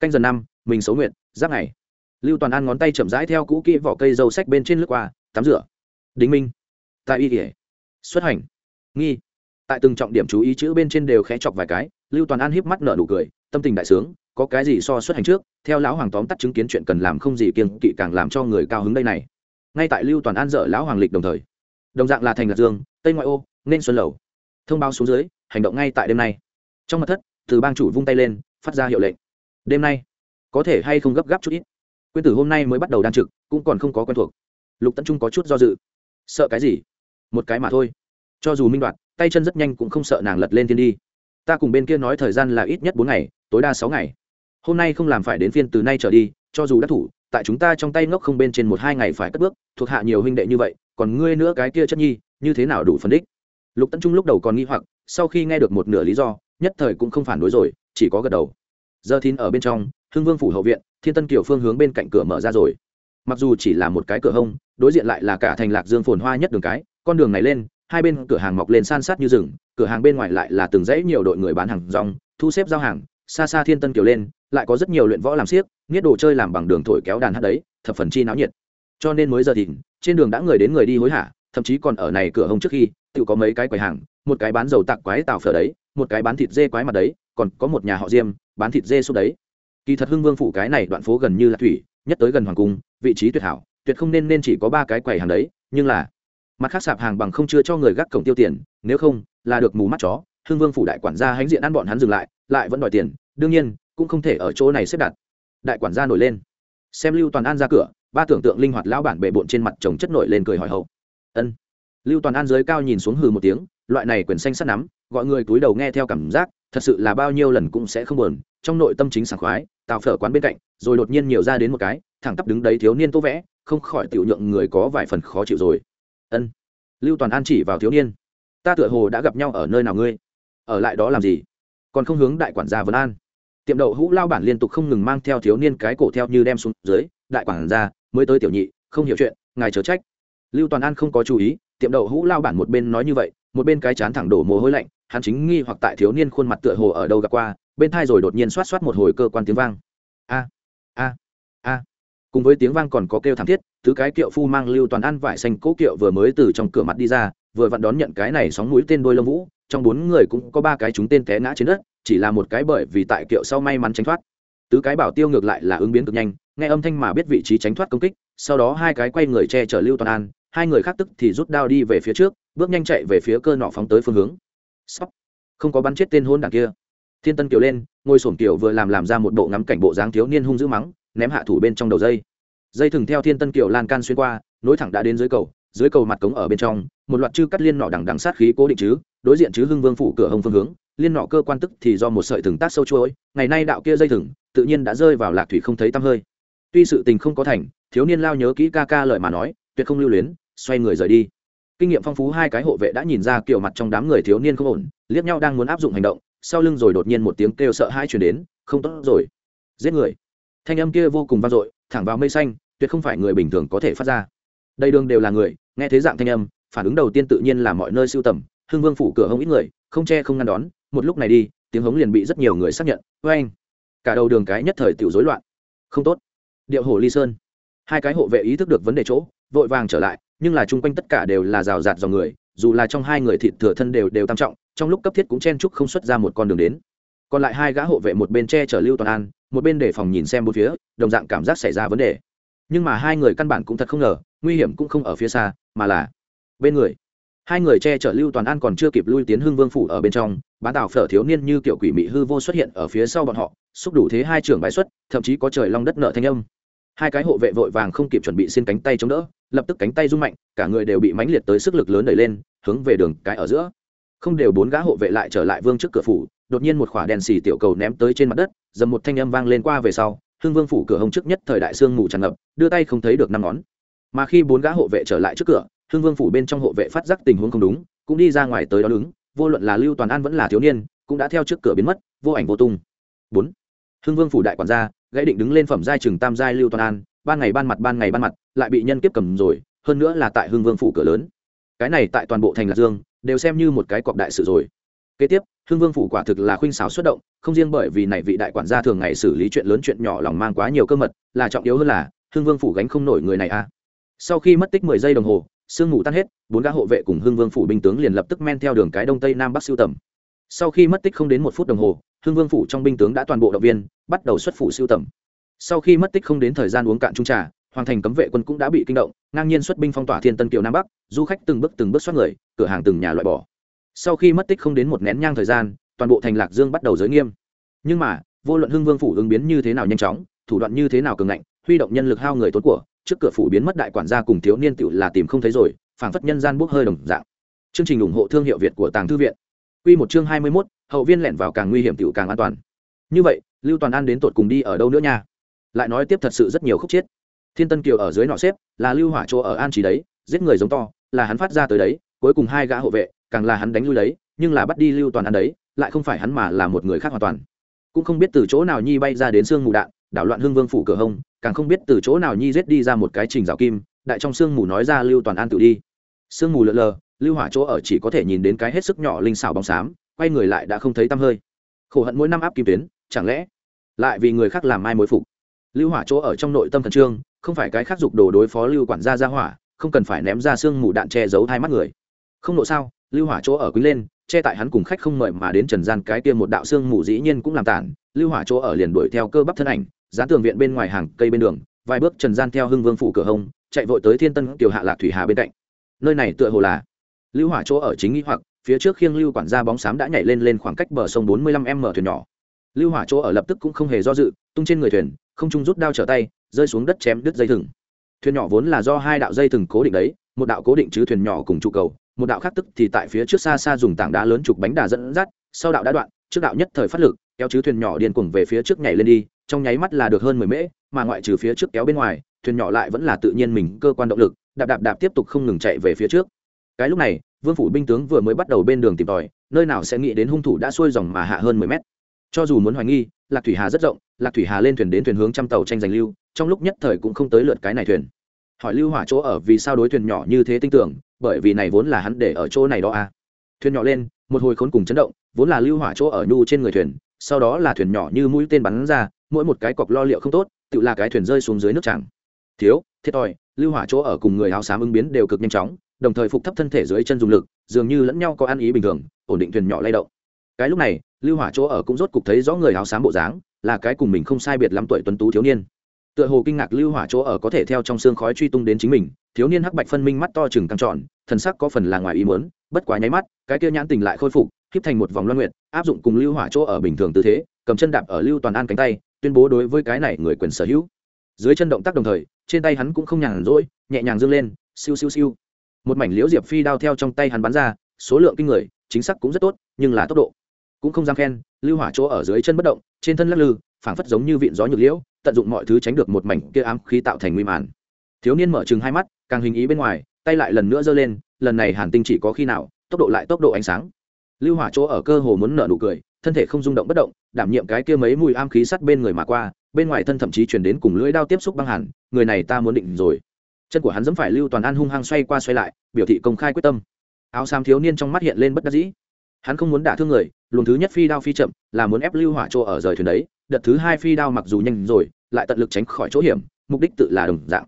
Canh dần năm, mình xấu nguyện giáp ngày. Lưu toàn an ngón tay chậm rãi theo cũ kỹ vỏ cây dâu sách bên trên lướt qua, tắm rửa. Đính minh, tại y kỉa xuất hành. Nghi, tại từng trọng điểm chú ý chữ bên trên đều khẽ chọc vài cái, lưu toàn an hiếp mắt nở nụ cười, tâm tình đại sướng, có cái gì so xuất hành trước, theo lão hoàng tóm tắt chứng kiến chuyện cần làm không gì kiêng kỵ càng làm cho người cao hứng đây này. Ngay tại lưu toàn an dở lão hoàng lịch đồng thời, đồng dạng là thành lạc dương, tây ngoại ô, nên xuân lầu. Thông báo xuống dưới hành động ngay tại đêm nay. Trong mặt thất, từ bang chủ vung tay lên, phát ra hiệu lệnh. Đêm nay, có thể hay không gấp gáp chút ít? Quyên tử hôm nay mới bắt đầu đan trực, cũng còn không có quen thuộc. Lục tấn trung có chút do dự. Sợ cái gì? Một cái mà thôi. Cho dù minh đoạt, tay chân rất nhanh cũng không sợ nàng lật lên thiên đi. Ta cùng bên kia nói thời gian là ít nhất bốn ngày, tối đa sáu ngày. Hôm nay không làm phải đến phiên từ nay trở đi, cho dù đắc thủ, tại chúng ta trong tay ngốc không bên trên một hai ngày phải cất bước, thuộc hạ nhiều huynh đệ như vậy, còn ngươi nữa cái kia chất nhi, như thế nào đủ phân đích? Lục tấn trung lúc đầu còn nghi hoặc, sau khi nghe được một nửa lý do, nhất thời cũng không phản đối rồi, chỉ có gật đầu. Giờ thìn ở bên trong, hưng vương phủ hậu viện, thiên tân kiều phương hướng bên cạnh cửa mở ra rồi. Mặc dù chỉ là một cái cửa hông, đối diện lại là cả thành lạc dương phồn hoa nhất đường cái, con đường này lên, hai bên cửa hàng mọc lên san sát như rừng, cửa hàng bên ngoài lại là từng dãy nhiều đội người bán hàng rong, thu xếp giao hàng, xa xa thiên tân kiều lên, lại có rất nhiều luyện võ làm siếc, nghiết đồ chơi làm bằng đường thổi kéo đàn hát đấy, thập phần chi náo nhiệt. Cho nên mới giờ thì trên đường đã người đến người đi hối hả, thậm chí còn ở này cửa hông trước khi tự có mấy cái quầy hàng, một cái bán dầu tạc quái tàu phở đấy, một cái bán thịt dê quái mặt đấy, còn có một nhà họ diêm, bán thịt dê xúc đấy. Kỳ thật hưng vương phủ cái này đoạn phố gần như là thủy, nhất tới gần hoàng cung, vị trí tuyệt hảo, tuyệt không nên nên chỉ có ba cái quầy hàng đấy, nhưng là mặt khác sạp hàng bằng không chưa cho người gác cổng tiêu tiền, nếu không, là được mù mắt chó. Hưng vương phủ đại quản gia hãnh diện ăn bọn hắn dừng lại lại vẫn đòi tiền, đương nhiên, cũng không thể ở chỗ này xếp đặt. Đại quản gia nổi lên. Xem lưu toàn an ra cửa, ba tưởng tượng linh hoạt lão bản bệ bộn trên mặt chồng chất nổi lên cười hỏi hậu. Ân lưu toàn an dưới cao nhìn xuống hừ một tiếng, loại này quyển xanh sắt nắm, gọi người túi đầu nghe theo cảm giác, thật sự là bao nhiêu lần cũng sẽ không buồn, trong nội tâm chính sảng khoái tạo phở quán bên cạnh, rồi đột nhiên nhiều ra đến một cái, thẳng tắp đứng đấy thiếu niên tô vẽ, không khỏi tiểu nhượng người có vài phần khó chịu rồi. Ân. Lưu toàn an chỉ vào thiếu niên. Ta tựa hồ đã gặp nhau ở nơi nào ngươi? Ở lại đó làm gì? Còn không hướng đại quản gia vấn an. Tiệm đậu hũ lao bản liên tục không ngừng mang theo thiếu niên cái cổ theo như đem xuống dưới, đại quản gia, mới tới tiểu nhị, không hiểu chuyện, ngài chớ trách. Lưu toàn an không có chú ý tiệm đậu hũ lao bản một bên nói như vậy, một bên cái chán thẳng đổ mồ hôi lạnh, hắn chính nghi hoặc tại thiếu niên khuôn mặt tựa hồ ở đâu gặp qua, bên thai rồi đột nhiên xoát xoát một hồi cơ quan tiếng vang. A a a. Cùng với tiếng vang còn có kêu thảm thiết, thứ cái kiệu phu mang lưu toàn an vải xanh cố kiệu vừa mới từ trong cửa mặt đi ra, vừa vặn đón nhận cái này sóng mũi tên đôi lông vũ, trong bốn người cũng có ba cái chúng tên té ngã trên đất, chỉ là một cái bởi vì tại kiệu sau may mắn tránh thoát. Tứ cái bảo tiêu ngược lại là ứng biến cực nhanh, nghe âm thanh mà biết vị trí tránh thoát công kích, sau đó hai cái quay người che chở lưu toàn an hai người khác tức thì rút đao đi về phía trước, bước nhanh chạy về phía cơ nọ phóng tới phương hướng. Sóc. không có bắn chết tên hôn đảng kia. Thiên tân kiều lên ngôi sổm kiều vừa làm làm ra một bộ ngắm cảnh bộ dáng thiếu niên hung dữ mắng, ném hạ thủ bên trong đầu dây. Dây thừng theo thiên tân kiều lan can xuyên qua, nối thẳng đã đến dưới cầu dưới cầu mặt cống ở bên trong, một loạt chư cắt liên nọ đằng đằng sát khí cố định chứ, đối diện chứ hưng vương phủ cửa hồng phương hướng, liên nọ cơ quan tức thì do một sợi thừng tác sâu chuỗi, ngày nay đạo kia dây thừng, tự nhiên đã rơi vào lạc thủy không thấy tăm hơi. Tuy sự tình không có thành, thiếu niên lao nhớ kỹ ca ca lời mà nói, tuyệt không lưu luyến xoay người rời đi. Kinh nghiệm phong phú hai cái hộ vệ đã nhìn ra kiểu mặt trong đám người thiếu niên không ổn, liếc nhau đang muốn áp dụng hành động, sau lưng rồi đột nhiên một tiếng kêu sợ hãi chuyển đến, không tốt rồi, giết người. Thanh âm kia vô cùng vang dội, thẳng vào mây xanh, tuyệt không phải người bình thường có thể phát ra. Đây đường đều là người, nghe thế dạng thanh âm, phản ứng đầu tiên tự nhiên là mọi nơi sưu tầm, hưng vương phủ cửa hông ít người, không che không ngăn đón, một lúc này đi, tiếng hống liền bị rất nhiều người xác nhận với anh cả đầu đường cái nhất thời tiểu rối loạn. Không tốt. Điệu hồ ly sơn. Hai cái hộ vệ ý thức được vấn đề chỗ, vội vàng trở lại nhưng là chung quanh tất cả đều là rào rạt dòng người, dù là trong hai người thịt thừa thân đều đều tam trọng, trong lúc cấp thiết cũng chen chúc không xuất ra một con đường đến. Còn lại hai gã hộ vệ một bên che chở lưu toàn an, một bên để phòng nhìn xem bốn phía, đồng dạng cảm giác xảy ra vấn đề. Nhưng mà hai người căn bản cũng thật không ngờ, nguy hiểm cũng không ở phía xa, mà là bên người. Hai người che chở lưu toàn an còn chưa kịp lui tiến hưng vương phủ ở bên trong, bán tàu phở thiếu niên như kiểu quỷ mị hư vô xuất hiện ở phía sau bọn họ, xúc đủ thế hai trưởng bãi xuất, thậm chí có trời long đất nợ thanh âm. Hai cái hộ vệ vội vàng không kịp chuẩn bị xin cánh tay chống đỡ lập tức cánh tay rung mạnh, cả người đều bị mãnh liệt tới sức lực lớn đẩy lên, hướng về đường cái ở giữa. Không đều bốn gã hộ vệ lại trở lại vương trước cửa phủ, đột nhiên một khỏa đèn xì tiểu cầu ném tới trên mặt đất, dầm một thanh âm vang lên qua về sau, hưng vương phủ cửa hông trước nhất thời đại sương mù tràn ngập, đưa tay không thấy được năm ngón. Mà khi bốn gã hộ vệ trở lại trước cửa, hưng vương phủ bên trong hộ vệ phát giác tình huống không đúng, cũng đi ra ngoài tới đó đứng, vô luận là lưu toàn an vẫn là thiếu niên, cũng đã theo trước cửa biến mất, vô ảnh vô tung. Bốn. Hưng vương phủ đại quản gia gãy định đứng lên phẩm giai trường tam giai lưu toàn an, ban ngày ban mặt ban ngày ban mặt, lại bị nhân kiếp cầm rồi, hơn nữa là tại hưng vương phủ cửa lớn. Cái này tại toàn bộ thành lạc dương, đều xem như một cái cọp đại sự rồi. Kế tiếp, hưng vương phủ quả thực là khuynh xảo xuất động, không riêng bởi vì này vị đại quản gia thường ngày xử lý chuyện lớn chuyện nhỏ lòng mang quá nhiều cơ mật, là trọng yếu hơn là, hưng vương phủ gánh không nổi người này a sau khi mất tích mười giây đồng hồ, sương ngủ tan hết, bốn gã hộ vệ cùng hưng vương phủ binh tướng liền lập tức men theo đường cái đông tây nam bắc siêu tầm sau khi mất tích không đến một phút đồng hồ, hưng vương phủ trong binh tướng đã toàn bộ động viên, bắt đầu xuất phủ siêu tầm. Sau khi mất tích không đến thời gian uống cạn trung trà, hoàng thành cấm vệ quân cũng đã bị kinh động, ngang nhiên xuất binh phong tỏa thiên tân kiều nam bắc, du khách từng bước từng bước xoát người, cửa hàng từng nhà loại bỏ. Sau khi mất tích không đến một nén nhang thời gian, toàn bộ thành lạc dương bắt đầu giới nghiêm. Nhưng mà, vô luận hưng vương phủ ứng biến như thế nào nhanh chóng, thủ đoạn như thế nào cường ngạnh, huy động nhân lực hao người tốn của, trước cửa phủ biến mất đại quản gia cùng thiếu niên tựu là tìm không thấy rồi, phảng phất nhân gian bốc hơi đồng dạng. Chương trình ủng hộ thương hiệu việt của tàng thư viện. Quy một chương hai mươi 21, hậu viên lẻn vào càng nguy hiểm tiểu càng an toàn. Như vậy lưu toàn an đến tột cùng đi ở đâu nữa nha? Lại nói tiếp thật sự rất nhiều khúc chết. Thiên tân kiều ở dưới nọ xếp là lưu hỏa Trô ở an trí đấy giết người giống to là hắn phát ra tới đấy cuối cùng hai gã hộ vệ càng là hắn đánh lui đấy nhưng là bắt đi lưu toàn an đấy lại không phải hắn mà là một người khác hoàn toàn. Cũng không biết từ chỗ nào nhi bay ra đến xương mù đạn đảo loạn hưng vương phủ cửa hông càng không biết từ chỗ nào nhi giết đi ra một cái trình rào kim đại trong xương mù nói ra lưu toàn an tự đi. Sương mù lờ lờ lưu hỏa chỗ ở chỉ có thể nhìn đến cái hết sức nhỏ linh xảo bóng xám, quay người lại đã không thấy tăm hơi. Khổ hận mỗi năm áp kim tuyến, chẳng lẽ lại vì người khác làm mai mối phục? Lưu hỏa chỗ ở trong nội tâm thần trương, không phải cái khác dục đồ đối phó lưu quản gia ra hỏa, không cần phải ném ra xương mù đạn che giấu hai mắt người. Không nộ sao, lưu hỏa chỗ ở quý lên, che tại hắn cùng khách không mời mà đến trần gian cái kia một đạo xương mù dĩ nhiên cũng làm tản. Lưu hỏa chỗ ở liền đuổi theo cơ bắp thân ảnh, dán tường viện bên ngoài hàng cây bên đường, vài bước trần gian theo hưng vương phủ cửa hông, chạy vội tới thiên tân tiểu hạ lạc thủy hà bên cạnh. Nơi này tựa hồ là lưu hỏa chỗ ở chính nghĩ hoặc, phía trước khiêng lưu quản gia bóng xám đã nhảy lên lên khoảng cách bờ sông bốn mươi lăm m thuyền nhỏ. Lưu hỏa chỗ ở lập tức cũng không hề do dự, tung trên người thuyền, không trung rút đao trở tay, rơi xuống đất chém đứt dây thừng. Thuyền nhỏ vốn là do hai đạo dây thừng cố định đấy, một đạo cố định chứ thuyền nhỏ cùng trụ cầu, một đạo khác tức thì tại phía trước xa xa dùng tảng đá lớn trục bánh đà dẫn dắt, sau đạo đã đoạn, trước đạo nhất thời phát lực, kéo chứ thuyền nhỏ điên cuồng về phía trước nhảy lên đi, trong nháy mắt là được hơn mười mễ, mà ngoại trừ phía trước kéo bên ngoài, thuyền nhỏ lại vẫn là tự nhiên mình cơ quan động lực, đạp đạp đạp tiếp tục không ngừng chạy về phía trước cái lúc này, vương phủ binh tướng vừa mới bắt đầu bên đường tìm tòi, nơi nào sẽ nghĩ đến hung thủ đã xuôi dòng mà hạ hơn mười mét. Cho dù muốn hoài nghi, lạc thủy hà rất rộng, lạc thủy hà lên thuyền đến thuyền hướng trăm tàu tranh giành lưu, trong lúc nhất thời cũng không tới lượt cái này thuyền. Hỏi lưu hỏa chỗ ở vì sao đối thuyền nhỏ như thế tin tưởng, bởi vì này vốn là hắn để ở chỗ này đó à. Thuyền nhỏ lên, một hồi khốn cùng chấn động, vốn là lưu hỏa chỗ ở nhu trên người thuyền, sau đó là thuyền nhỏ như mũi tên bắn ra, mỗi một cái cọc lo liệu không tốt, tự là cái thuyền rơi xuống dưới nước chẳng. Thiếu, thiệt thòi, lưu hỏa chỗ ở cùng người áo xám ứng biến đều cực nhanh chóng đồng thời phục thấp thân thể dưới chân dùng lực, dường như lẫn nhau có ăn ý bình thường, ổn định thuyền nhỏ lay động. Cái lúc này, lưu hỏa chỗ ở cũng rốt cục thấy rõ người áo xám bộ dáng, là cái cùng mình không sai biệt lắm tuổi tuấn tú thiếu niên. Tựa hồ kinh ngạc lưu hỏa chỗ ở có thể theo trong xương khói truy tung đến chính mình, thiếu niên hắc bạch phân minh mắt to chừng căng tròn, thần sắc có phần là ngoài ý muốn, bất quá nháy mắt, cái kia nhãn tình lại khôi phục khiếp thành một vòng loan nguyệt, áp dụng cùng lưu hỏa chỗ ở bình thường tư thế, cầm chân đạp ở lưu toàn an cánh tay, tuyên bố đối với cái này người quyền sở hữu. Dưới chân động tác đồng thời, trên tay hắn cũng không nhàn rỗi, nhẹ nhàng dương lên, siêu siêu siêu một mảnh liễu diệp phi đao theo trong tay hắn bắn ra, số lượng kinh người, chính xác cũng rất tốt, nhưng là tốc độ cũng không dám khen, lưu hỏa chỗ ở dưới chân bất động, trên thân lắc lư, phảng phất giống như vịn gió nhược liễu, tận dụng mọi thứ tránh được một mảnh kia ám khí tạo thành nguy màn. Thiếu niên mở chừng hai mắt, càng hình ý bên ngoài, tay lại lần nữa giơ lên, lần này hàn tinh chỉ có khi nào, tốc độ lại tốc độ ánh sáng. Lưu hỏa chỗ ở cơ hồ muốn nở nụ cười, thân thể không rung động bất động, đảm nhiệm cái kia mấy mùi am khí sắt bên người mà qua, bên ngoài thân thậm chí chuyển đến cùng lưỡi đao tiếp xúc băng hẳn người này ta muốn định rồi chân của hắn dẫm phải lưu toàn an hung hăng xoay qua xoay lại, biểu thị công khai quyết tâm. Áo xám thiếu niên trong mắt hiện lên bất đắc dĩ. Hắn không muốn đả thương người, luồng thứ nhất phi đao phi chậm, là muốn ép lưu hỏa chỗ ở rời thuyền đấy. Đợt thứ hai phi đao mặc dù nhanh rồi, lại tận lực tránh khỏi chỗ hiểm, mục đích tự là đồng dạng.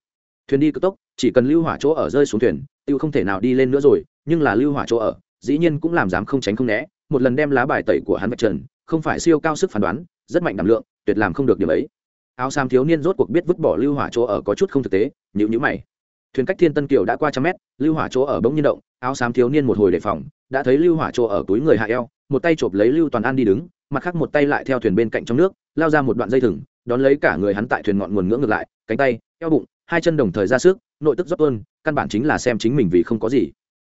Thuyền đi cực tốc, chỉ cần lưu hỏa chỗ ở rơi xuống thuyền, tiêu không thể nào đi lên nữa rồi, nhưng là lưu hỏa chỗ ở, dĩ nhiên cũng làm dám không tránh không né. Một lần đem lá bài tẩy của hắn vạch trần, không phải siêu cao sức phán đoán, rất mạnh đảm lượng, tuyệt làm không được điểm ấy áo sam thiếu niên rốt cuộc biết vứt bỏ lưu hỏa chỗ ở có chút không thực tế nhữ nhữ mày. Thuyền cách thiên tân kiều đã qua trăm mét, lưu hỏa chỗ ở bỗng nhiên động, áo xám thiếu niên một hồi đề phòng, đã thấy lưu hỏa chỗ ở túi người hạ eo, một tay chộp lấy lưu toàn an đi đứng, mặt khác một tay lại theo thuyền bên cạnh trong nước, lao ra một đoạn dây thừng, đón lấy cả người hắn tại thuyền ngọn nguồn ngưỡng ngược lại, cánh tay, eo bụng, hai chân đồng thời ra sức, nội tức rót tuôn, căn bản chính là xem chính mình vì không có gì.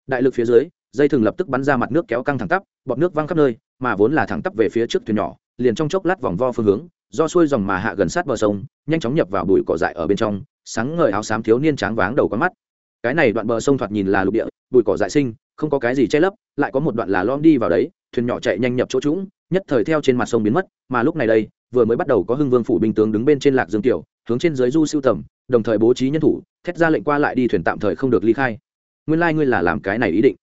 Đại lực phía dưới, dây thừng lập tức bắn ra mặt nước kéo căng thẳng tắp, bọt nước văng khắp nơi, mà vốn là thẳng tắp về phía trước thuyền nhỏ, liền trong chốc lát vòng vo phương hướng do xuôi dòng mà hạ gần sát bờ sông, nhanh chóng nhập vào bụi cỏ dại ở bên trong, sáng ngời áo xám thiếu niên tráng váng đầu có mắt. Cái này đoạn bờ sông thoạt nhìn là lục địa, bụi cỏ dại sinh, không có cái gì che lấp, lại có một đoạn là lom đi vào đấy, thuyền nhỏ chạy nhanh nhập chỗ trũng, nhất thời theo trên mặt sông biến mất, mà lúc này đây, vừa mới bắt đầu có hưng vương phủ binh tướng đứng bên trên lạc dương tiểu, hướng trên dưới du siêu tầm, đồng thời bố trí nhân thủ, thét ra lệnh qua lại đi thuyền tạm thời không được ly khai. Nguyên lai nguyên là làm cái này ý định.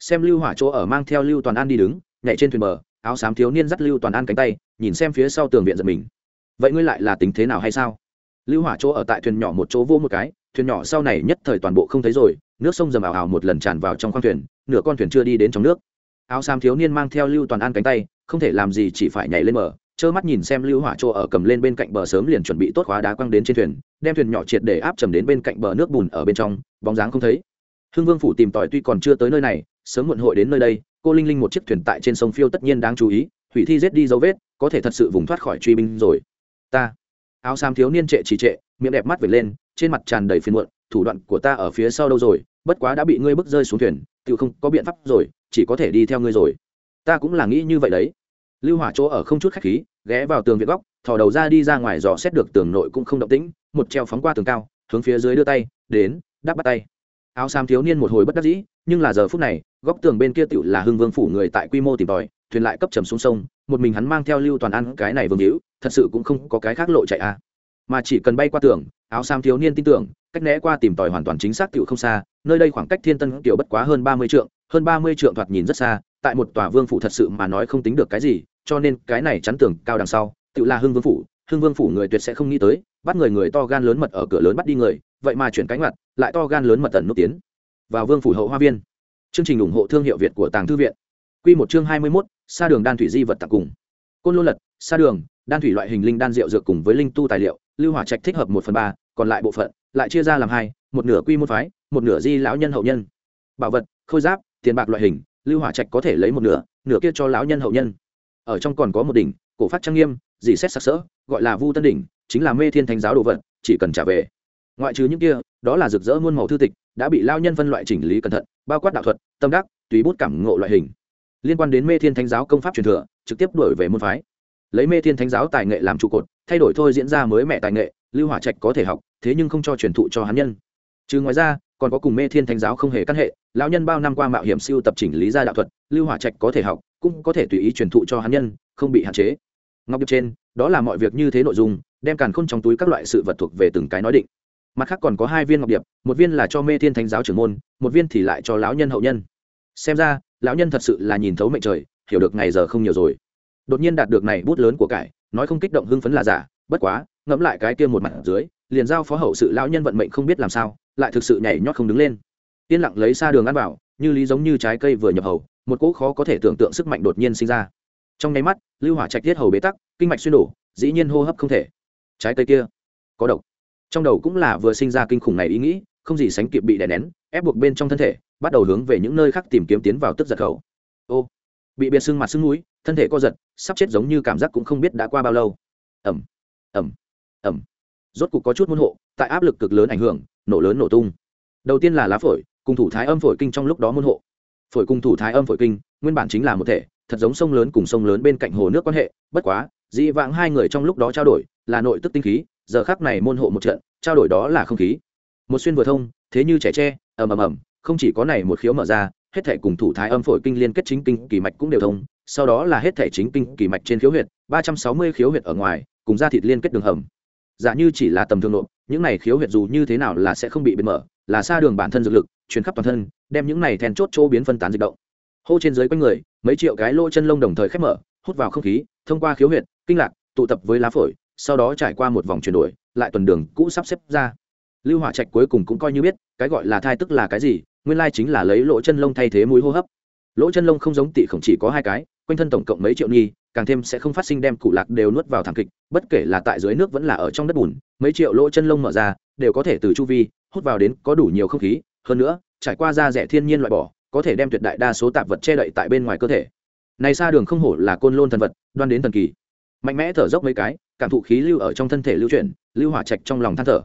Xem lưu hỏa chỗ ở mang theo lưu toàn an đi đứng, nhảy trên thuyền bờ áo xám thiếu niên dắt lưu toàn an cánh tay nhìn xem phía sau tường viện giật mình. Vậy ngươi lại là tính thế nào hay sao? Lưu hỏa chỗ ở tại thuyền nhỏ một chỗ vô một cái thuyền nhỏ sau này nhất thời toàn bộ không thấy rồi nước sông dầm ảo ảo một lần tràn vào trong khoang thuyền nửa con thuyền chưa đi đến trong nước. Áo xám thiếu niên mang theo lưu toàn an cánh tay không thể làm gì chỉ phải nhảy lên mở, trơ mắt nhìn xem lưu hỏa chỗ ở cầm lên bên cạnh bờ sớm liền chuẩn bị tốt khóa đá quăng đến trên thuyền đem thuyền nhỏ triệt để áp trầm đến bên cạnh bờ nước bùn ở bên trong bóng dáng không thấy. Hưng vương phủ tìm tòi tuy còn chưa tới nơi này sớm muộn hội đến nơi đây, cô linh linh một chiếc thuyền tại trên sông phiêu tất nhiên đáng chú ý, hủy thi giết đi dấu vết, có thể thật sự vùng thoát khỏi truy binh rồi. Ta, áo xám thiếu niên trệ trì trệ, miệng đẹp mắt về lên, trên mặt tràn đầy phiền muộn, thủ đoạn của ta ở phía sau đâu rồi, bất quá đã bị ngươi bước rơi xuống thuyền tự không có biện pháp rồi, chỉ có thể đi theo ngươi rồi. Ta cũng là nghĩ như vậy đấy. Lưu hỏa chỗ ở không chút khách khí, ghé vào tường viện góc, thò đầu ra đi ra ngoài dò xét được tường nội cũng không động tĩnh, một treo phóng qua tường cao, hướng phía dưới đưa tay, đến, đắp bắt tay. Áo xám thiếu niên một hồi bất đắc dĩ nhưng là giờ phút này, góc tường bên kia tựu là hưng vương phủ người tại quy mô tìm tòi, thuyền lại cấp trầm xuống sông, một mình hắn mang theo lưu toàn ăn cái này vương hữu, thật sự cũng không có cái khác lộ chạy à. Mà chỉ cần bay qua tường, áo sam thiếu niên tin tưởng, cách né qua tìm tòi hoàn toàn chính xác tựu không xa, nơi đây khoảng cách thiên tân kiểu bất quá hơn ba mươi trượng, hơn ba mươi trượng thoạt nhìn rất xa, tại một tòa vương phủ thật sự mà nói không tính được cái gì, cho nên cái này chắn tường cao đằng sau tựu là hưng vương phủ, hưng vương phủ người tuyệt sẽ không nghĩ tới, bắt người người to gan lớn mật ở cửa lớn bắt đi người, vậy mà chuyển cánh mặt, lại to gan lớn mật tần nút tiến vào vương phủ hậu hoa viên. Chương trình ủng hộ thương hiệu việt của tàng thư viện. Q một chương hai mươi mốt xa đường đan thủy di vật tặng cùng. Côn lô lật xa đường, đan thủy loại hình linh đan rượu dược cùng với linh tu tài liệu, lưu hỏa trạch thích hợp một phần ba, còn lại bộ phận lại chia ra làm hai, một nửa quy môn phái, một nửa di lão nhân hậu nhân. Bảo vật, khôi giáp, tiền bạc loại hình, lưu hỏa trạch có thể lấy một nửa nửa kia cho lão nhân hậu nhân. Ở trong còn có một đỉnh, cổ phát trang nghiêm, dì xét sặc sỡ, gọi là vu tân đỉnh, chính là mê thiên thánh giáo đồ vật, chỉ cần trả về ngoại trừ những kia, đó là rực rỡ muôn màu thư tịch, đã bị lao nhân phân loại chỉnh lý cẩn thận, bao quát đạo thuật, tâm đắc, tùy bút cảm ngộ loại hình. Liên quan đến mê thiên thánh giáo công pháp truyền thừa, trực tiếp đổi về môn phái. Lấy mê thiên thánh giáo tài nghệ làm trụ cột, thay đổi thôi diễn ra mới mẹ tài nghệ, lưu hỏa trạch có thể học, thế nhưng không cho truyền thụ cho hắn nhân. Trừ ngoài ra, còn có cùng mê thiên thánh giáo không hề căn hệ, lão nhân bao năm qua mạo hiểm siêu tập chỉnh lý ra đạo thuật, lưu hỏa trạch có thể học, cũng có thể tùy ý truyền thụ cho hắn nhân, không bị hạn chế. Ngọc điệp trên, đó là mọi việc như thế nội dung, đem càn khôn trong túi các loại sự vật thuộc về từng cái nói định mặt khác còn có hai viên ngọc điệp, một viên là cho mê thiên thánh giáo trưởng môn, một viên thì lại cho lão nhân hậu nhân. Xem ra, lão nhân thật sự là nhìn thấu mệnh trời, hiểu được ngày giờ không nhiều rồi. Đột nhiên đạt được này bút lớn của cải, nói không kích động hưng phấn là giả, bất quá, ngẫm lại cái kia một mặt dưới, liền giao phó hậu sự lão nhân vận mệnh không biết làm sao, lại thực sự nhảy nhót không đứng lên. Yên lặng lấy xa đường ăn vào, như lý giống như trái cây vừa nhập hầu, một cỗ khó có thể tưởng tượng sức mạnh đột nhiên sinh ra. Trong nháy mắt, lưu hỏa trạch tiết hầu bế tắc, kinh mạch xuyên đổ, dĩ nhiên hô hấp không thể. Trái cây kia, có độc trong đầu cũng là vừa sinh ra kinh khủng này ý nghĩ, không gì sánh kịp bị đè nén, ép buộc bên trong thân thể, bắt đầu hướng về những nơi khác tìm kiếm tiến vào tức giật khẩu. Ô, bị biệt xương mặt sưng núi, thân thể co giật, sắp chết giống như cảm giác cũng không biết đã qua bao lâu. Ẩm ẩm ẩm rốt cục có chút môn hộ, tại áp lực cực lớn ảnh hưởng, nổ lớn nổ tung. Đầu tiên là lá phổi, cùng thủ thái âm phổi kinh trong lúc đó môn hộ. Phổi cùng thủ thái âm phổi kinh, nguyên bản chính là một thể, thật giống sông lớn cùng sông lớn bên cạnh hồ nước quan hệ, bất quá, dĩ vãng hai người trong lúc đó trao đổi, là nội tức tinh khí giờ khác này môn hộ một trận, trao đổi đó là không khí. Một xuyên vừa thông, thế như trẻ tre, ầm ầm ầm, không chỉ có này một khiếu mở ra, hết thể cùng thủ thái âm phổi kinh liên kết chính kinh kỳ mạch cũng đều thông, sau đó là hết thể chính kinh kỳ mạch trên khiếu huyệt, ba trăm sáu mươi khiếu huyệt ở ngoài, cùng da thịt liên kết đường hầm. Giả như chỉ là tầm thường nộp, những này khiếu huyệt dù như thế nào là sẽ không bị biến mở, là xa đường bản thân dược lực, truyền khắp toàn thân, đem những này then chốt chỗ biến phân tán dịch động. Hô trên dưới quanh người, mấy triệu cái lỗ chân lông đồng thời khép mở, hút vào không khí, thông qua khiếu huyệt, kinh lạc, tụ tập với lá phổi sau đó trải qua một vòng chuyển đổi, lại tuần đường cũ sắp xếp ra. Lưu hỏa trạch cuối cùng cũng coi như biết, cái gọi là thai tức là cái gì, nguyên lai chính là lấy lỗ chân lông thay thế mũi hô hấp. Lỗ chân lông không giống tị khổng chỉ có hai cái, quanh thân tổng cộng mấy triệu nghi càng thêm sẽ không phát sinh đem cụ lạc đều nuốt vào thảm kịch, bất kể là tại dưới nước vẫn là ở trong đất bùn, mấy triệu lỗ chân lông mở ra, đều có thể từ chu vi, hút vào đến có đủ nhiều không khí, hơn nữa, trải qua da rẻ thiên nhiên loại bỏ, có thể đem tuyệt đại đa số tạp vật che đậy tại bên ngoài cơ thể. Này xa đường không hổ là côn lôn thần vật, đoan đến thần kỳ mạnh mẽ thở dốc mấy cái, cảm thụ khí lưu ở trong thân thể lưu chuyển, lưu hỏa trạch trong lòng than thở.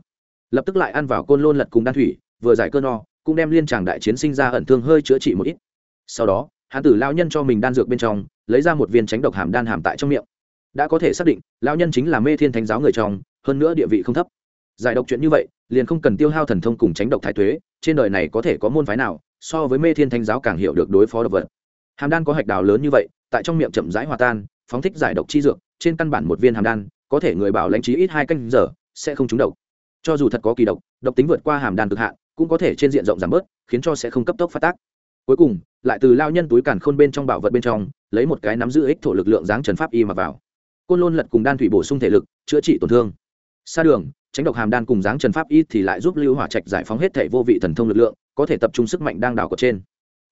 Lập tức lại ăn vào côn lôn lật cùng đan thủy, vừa giải cơn no, cũng đem liên tràng đại chiến sinh ra ẩn thương hơi chữa trị một ít. Sau đó hán tử lao nhân cho mình đan dược bên trong, lấy ra một viên tránh độc hàm đan hàm tại trong miệng. Đã có thể xác định lao nhân chính là mê thiên thánh giáo người trong, hơn nữa địa vị không thấp. Giải độc chuyện như vậy, liền không cần tiêu hao thần thông cùng tránh độc thái tuế, trên đời này có thể có môn phái nào, so với mê thiên thánh giáo càng hiểu được đối phó độc vật. Hàm đan có hạch đào lớn như vậy, tại trong miệng chậm rãi hòa tan, phóng thích giải độc chi dược trên căn bản một viên hàm đan, có thể người bảo lãnh trí ít hai canh giờ, sẽ không trúng độc. Cho dù thật có kỳ độc độc tính vượt qua hàm đan cực hạn, cũng có thể trên diện rộng giảm bớt, khiến cho sẽ không cấp tốc phát tác. Cuối cùng, lại từ lao nhân túi càn khôn bên trong bảo vật bên trong, lấy một cái nắm giữ ích thổ lực lượng dáng trần pháp y mà vào. Côn lôn lật cùng đan thủy bổ sung thể lực, chữa trị tổn thương. Xa đường, tránh độc hàm đan cùng dáng trần pháp y thì lại giúp lưu hỏa trạch giải phóng hết thể vô vị thần thông lực lượng, có thể tập trung sức mạnh đang đảo cột trên.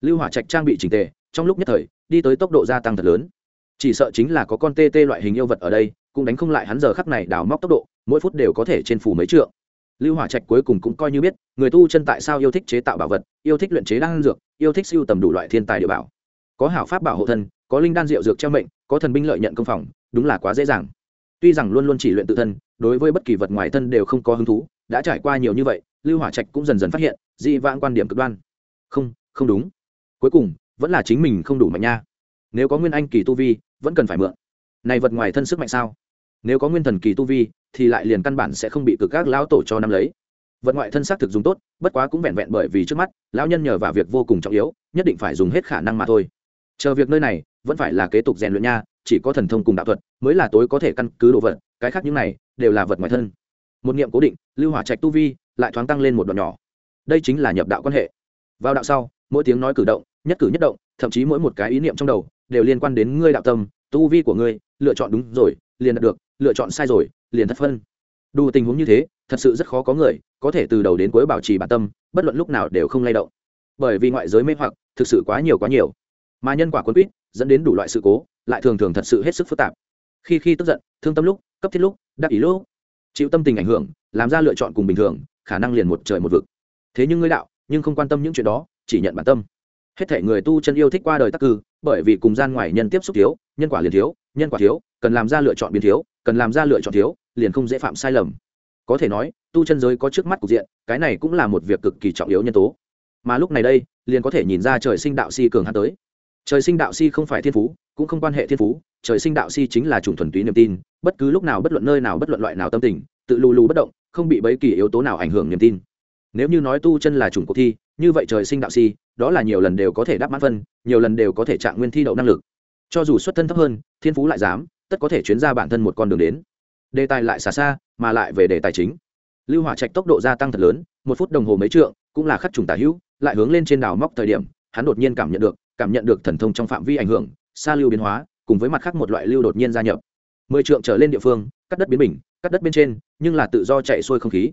Lưu hỏa trạch trang bị trình tề, trong lúc nhất thời, đi tới tốc độ gia tăng thật lớn chỉ sợ chính là có con tê tê loại hình yêu vật ở đây, cũng đánh không lại hắn giờ khắc này đào móc tốc độ, mỗi phút đều có thể trên phủ mấy trượng. Lưu hỏa trạch cuối cùng cũng coi như biết, người tu chân tại sao yêu thích chế tạo bảo vật, yêu thích luyện chế đan dược, yêu thích siêu tầm đủ loại thiên tài địa bảo. Có hảo pháp bảo hộ thân, có linh đan rượu dược treo mệnh, có thần binh lợi nhận công phòng, đúng là quá dễ dàng. Tuy rằng luôn luôn chỉ luyện tự thân, đối với bất kỳ vật ngoài thân đều không có hứng thú, đã trải qua nhiều như vậy, lưu hỏa trạch cũng dần dần phát hiện, dị vãng quan điểm cực đoan. Không không đúng. Cuối cùng, vẫn là chính mình không đủ mạnh nha. Nếu có nguyên anh kỳ tu vi vẫn cần phải mượn. Này vật ngoài thân sức mạnh sao? Nếu có nguyên thần kỳ tu vi, thì lại liền căn bản sẽ không bị cực các lão tổ cho năm lấy. Vật ngoại thân xác thực dùng tốt, bất quá cũng vẹn vẹn bởi vì trước mắt, lão nhân nhờ vào việc vô cùng trọng yếu, nhất định phải dùng hết khả năng mà thôi. Chờ việc nơi này, vẫn phải là kế tục rèn luyện nha, chỉ có thần thông cùng đạo thuật mới là tối có thể căn cứ đồ vật, cái khác những này đều là vật ngoại thân. Một niệm cố định, lưu hỏa trạch tu vi lại thoáng tăng lên một đoạn nhỏ. Đây chính là nhập đạo quan hệ. Vào đạo sau, mỗi tiếng nói cử động, nhất cử nhất động, thậm chí mỗi một cái ý niệm trong đầu đều liên quan đến ngươi đạo tâm, tu vi của ngươi, lựa chọn đúng rồi, liền đạt được, lựa chọn sai rồi, liền thất phân. Đủ tình huống như thế, thật sự rất khó có người có thể từ đầu đến cuối bảo trì bản tâm, bất luận lúc nào đều không lay động. Bởi vì ngoại giới mê hoặc thực sự quá nhiều quá nhiều. Mà nhân quả quân quýt dẫn đến đủ loại sự cố, lại thường thường thật sự hết sức phức tạp. Khi khi tức giận, thương tâm lúc, cấp thiết lúc, đắc ý lúc, chịu tâm tình ảnh hưởng, làm ra lựa chọn cùng bình thường, khả năng liền một trời một vực. Thế nhưng ngươi đạo, nhưng không quan tâm những chuyện đó, chỉ nhận bản tâm. Hết thể người tu chân yêu thích qua đời tắc cư bởi vì cùng gian ngoài nhân tiếp xúc thiếu, nhân quả liền thiếu, nhân quả thiếu, cần làm ra lựa chọn biến thiếu, cần làm ra lựa chọn thiếu, liền không dễ phạm sai lầm. Có thể nói, tu chân giới có trước mắt cục diện, cái này cũng là một việc cực kỳ trọng yếu nhân tố. Mà lúc này đây, liền có thể nhìn ra trời sinh đạo si cường hắn tới. Trời sinh đạo si không phải thiên phú, cũng không quan hệ thiên phú, trời sinh đạo si chính là chủng thuần túy niềm tin, bất cứ lúc nào bất luận nơi nào bất luận loại nào tâm tình, tự lù lù bất động, không bị bấy kỳ yếu tố nào ảnh hưởng niềm tin nếu như nói tu chân là chủng cuộc thi như vậy trời sinh đạo si đó là nhiều lần đều có thể đáp mãn phân nhiều lần đều có thể trạng nguyên thi đậu năng lực. Cho dù xuất thân thấp hơn thiên phú lại dám tất có thể chuyến ra bản thân một con đường đến. Đề tài lại xa xa mà lại về đề tài chính. Lưu hỏa trạch tốc độ gia tăng thật lớn một phút đồng hồ mấy trượng cũng là khắc trùng tả hữu lại hướng lên trên đảo móc thời điểm hắn đột nhiên cảm nhận được cảm nhận được thần thông trong phạm vi ảnh hưởng xa lưu biến hóa cùng với mặt khác một loại lưu đột nhiên gia nhập. Mười trượng trở lên địa phương cắt đất biến mình, cắt đất bên trên nhưng là tự do chạy xuôi không khí.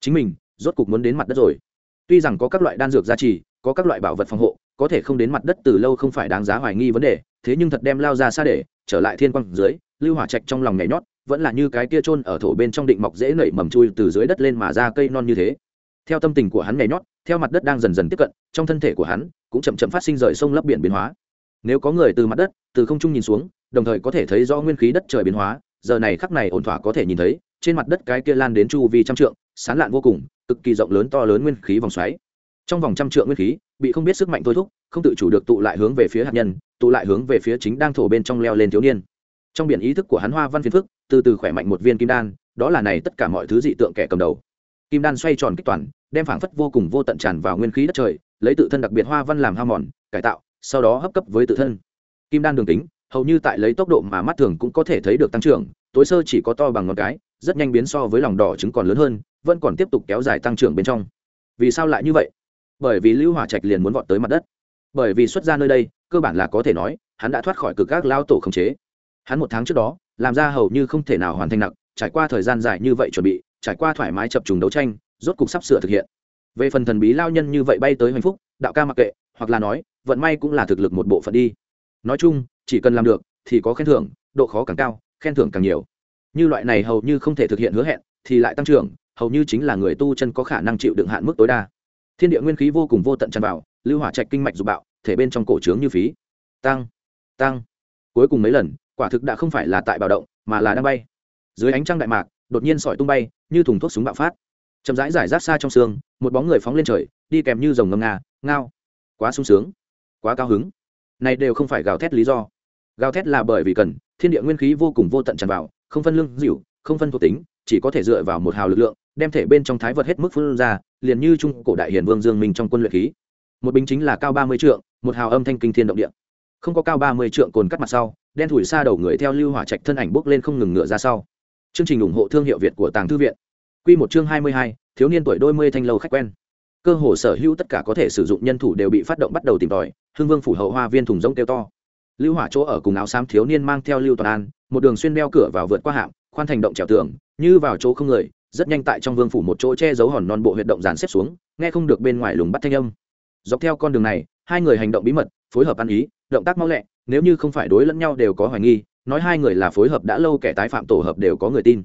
Chính mình rốt cục muốn đến mặt đất rồi. Tuy rằng có các loại đan dược gia trì, có các loại bảo vật phòng hộ, có thể không đến mặt đất từ lâu không phải đáng giá hoài nghi vấn đề, thế nhưng thật đem lao ra xa để, trở lại thiên quang dưới, lưu hỏa trạch trong lòng nhảy nhót, vẫn là như cái kia chôn ở thổ bên trong định mọc dễ nảy mầm chui từ dưới đất lên mà ra cây non như thế. Theo tâm tình của hắn nhảy nhót, theo mặt đất đang dần dần tiếp cận, trong thân thể của hắn cũng chậm chậm phát sinh rời sông lấp biển biến hóa. Nếu có người từ mặt đất, từ không trung nhìn xuống, đồng thời có thể thấy rõ nguyên khí đất trời biến hóa, giờ này khắc này ổn thỏa có thể nhìn thấy, trên mặt đất cái kia lan đến chu vi trăm trượng sán lạn vô cùng, cực kỳ rộng lớn to lớn nguyên khí vòng xoáy. Trong vòng trăm trượng nguyên khí, bị không biết sức mạnh thôi thúc, không tự chủ được tụ lại hướng về phía hạt nhân, tụ lại hướng về phía chính đang thổ bên trong leo lên thiếu niên. Trong biển ý thức của hắn hoa văn phiền phức, từ từ khỏe mạnh một viên kim đan, đó là này tất cả mọi thứ dị tượng kẻ cầm đầu. Kim đan xoay tròn kích toàn, đem phảng phất vô cùng vô tận tràn vào nguyên khí đất trời, lấy tự thân đặc biệt hoa văn làm hao mòn, cải tạo, sau đó hấp cấp với tự thân. Kim đan đường tính hầu như tại lấy tốc độ mà mắt thường cũng có thể thấy được tăng trưởng, tối sơ chỉ có to bằng ngón cái rất nhanh biến so với lòng đỏ trứng còn lớn hơn, vẫn còn tiếp tục kéo dài tăng trưởng bên trong. Vì sao lại như vậy? Bởi vì lưu hỏa trạch liền muốn vọt tới mặt đất. Bởi vì xuất ra nơi đây, cơ bản là có thể nói, hắn đã thoát khỏi cực các lao tổ khống chế. Hắn một tháng trước đó, làm ra hầu như không thể nào hoàn thành nặng, trải qua thời gian dài như vậy chuẩn bị, trải qua thoải mái chập trùng đấu tranh, rốt cục sắp sửa thực hiện. Về phần thần bí lao nhân như vậy bay tới hạnh phúc, đạo ca mặc kệ, hoặc là nói, vận may cũng là thực lực một bộ phận đi. Nói chung, chỉ cần làm được, thì có khen thưởng, độ khó càng cao, khen thưởng càng nhiều như loại này hầu như không thể thực hiện hứa hẹn, thì lại tăng trưởng, hầu như chính là người tu chân có khả năng chịu đựng hạn mức tối đa. Thiên địa nguyên khí vô cùng vô tận tràn vào, lưu hỏa trạch kinh mạch dục bạo, thể bên trong cổ trướng như phí. Tăng tăng. Cuối cùng mấy lần, quả thực đã không phải là tại bạo động, mà là đang bay. Dưới ánh trăng đại mạc, đột nhiên sỏi tung bay, như thùng thuốc súng bạo phát. Chậm rãi giải rác xa trong sương một bóng người phóng lên trời, đi kèm như dòng ngầm ngà ngao. Quá sung sướng, quá cao hứng. Này đều không phải gào thét lý do. Gào thét là bởi vì cần, thiên địa nguyên khí vô cùng vô tận tràn vào không phân lương dịu, không phân thuộc tính, chỉ có thể dựa vào một hào lực lượng, đem thể bên trong thái vật hết mức phân ra, liền như trung cổ đại hiền vương dương minh trong quân luyện khí. Một binh chính là cao ba mươi trượng, một hào âm thanh kinh thiên động địa. Không có cao ba mươi trượng cồn cắt mặt sau, đen thủi xa đầu người theo lưu hỏa trạch thân ảnh bốc lên không ngừng ngựa ra sau. Chương trình ủng hộ thương hiệu việt của tàng thư viện. Quy một chương hai mươi hai, thiếu niên tuổi đôi mươi thanh lâu khách quen. Cơ hồ sở hữu tất cả có thể sử dụng nhân thủ đều bị phát động bắt đầu tìm tòi hương vương phủ hậu hoa viên thùng rỗng kêu to. Lưu hỏa chỗ ở cùng áo xám thiếu niên mang theo lưu toàn an một đường xuyên đeo cửa vào vượt qua hạm, khoan thành động trèo tường, như vào chỗ không người, rất nhanh tại trong vương phủ một chỗ che giấu hòn non bộ huyệt động dàn xếp xuống, nghe không được bên ngoài lùng bắt thanh âm. Dọc theo con đường này, hai người hành động bí mật, phối hợp ăn ý, động tác mau lẹ, nếu như không phải đối lẫn nhau đều có hoài nghi, nói hai người là phối hợp đã lâu kẻ tái phạm tổ hợp đều có người tin.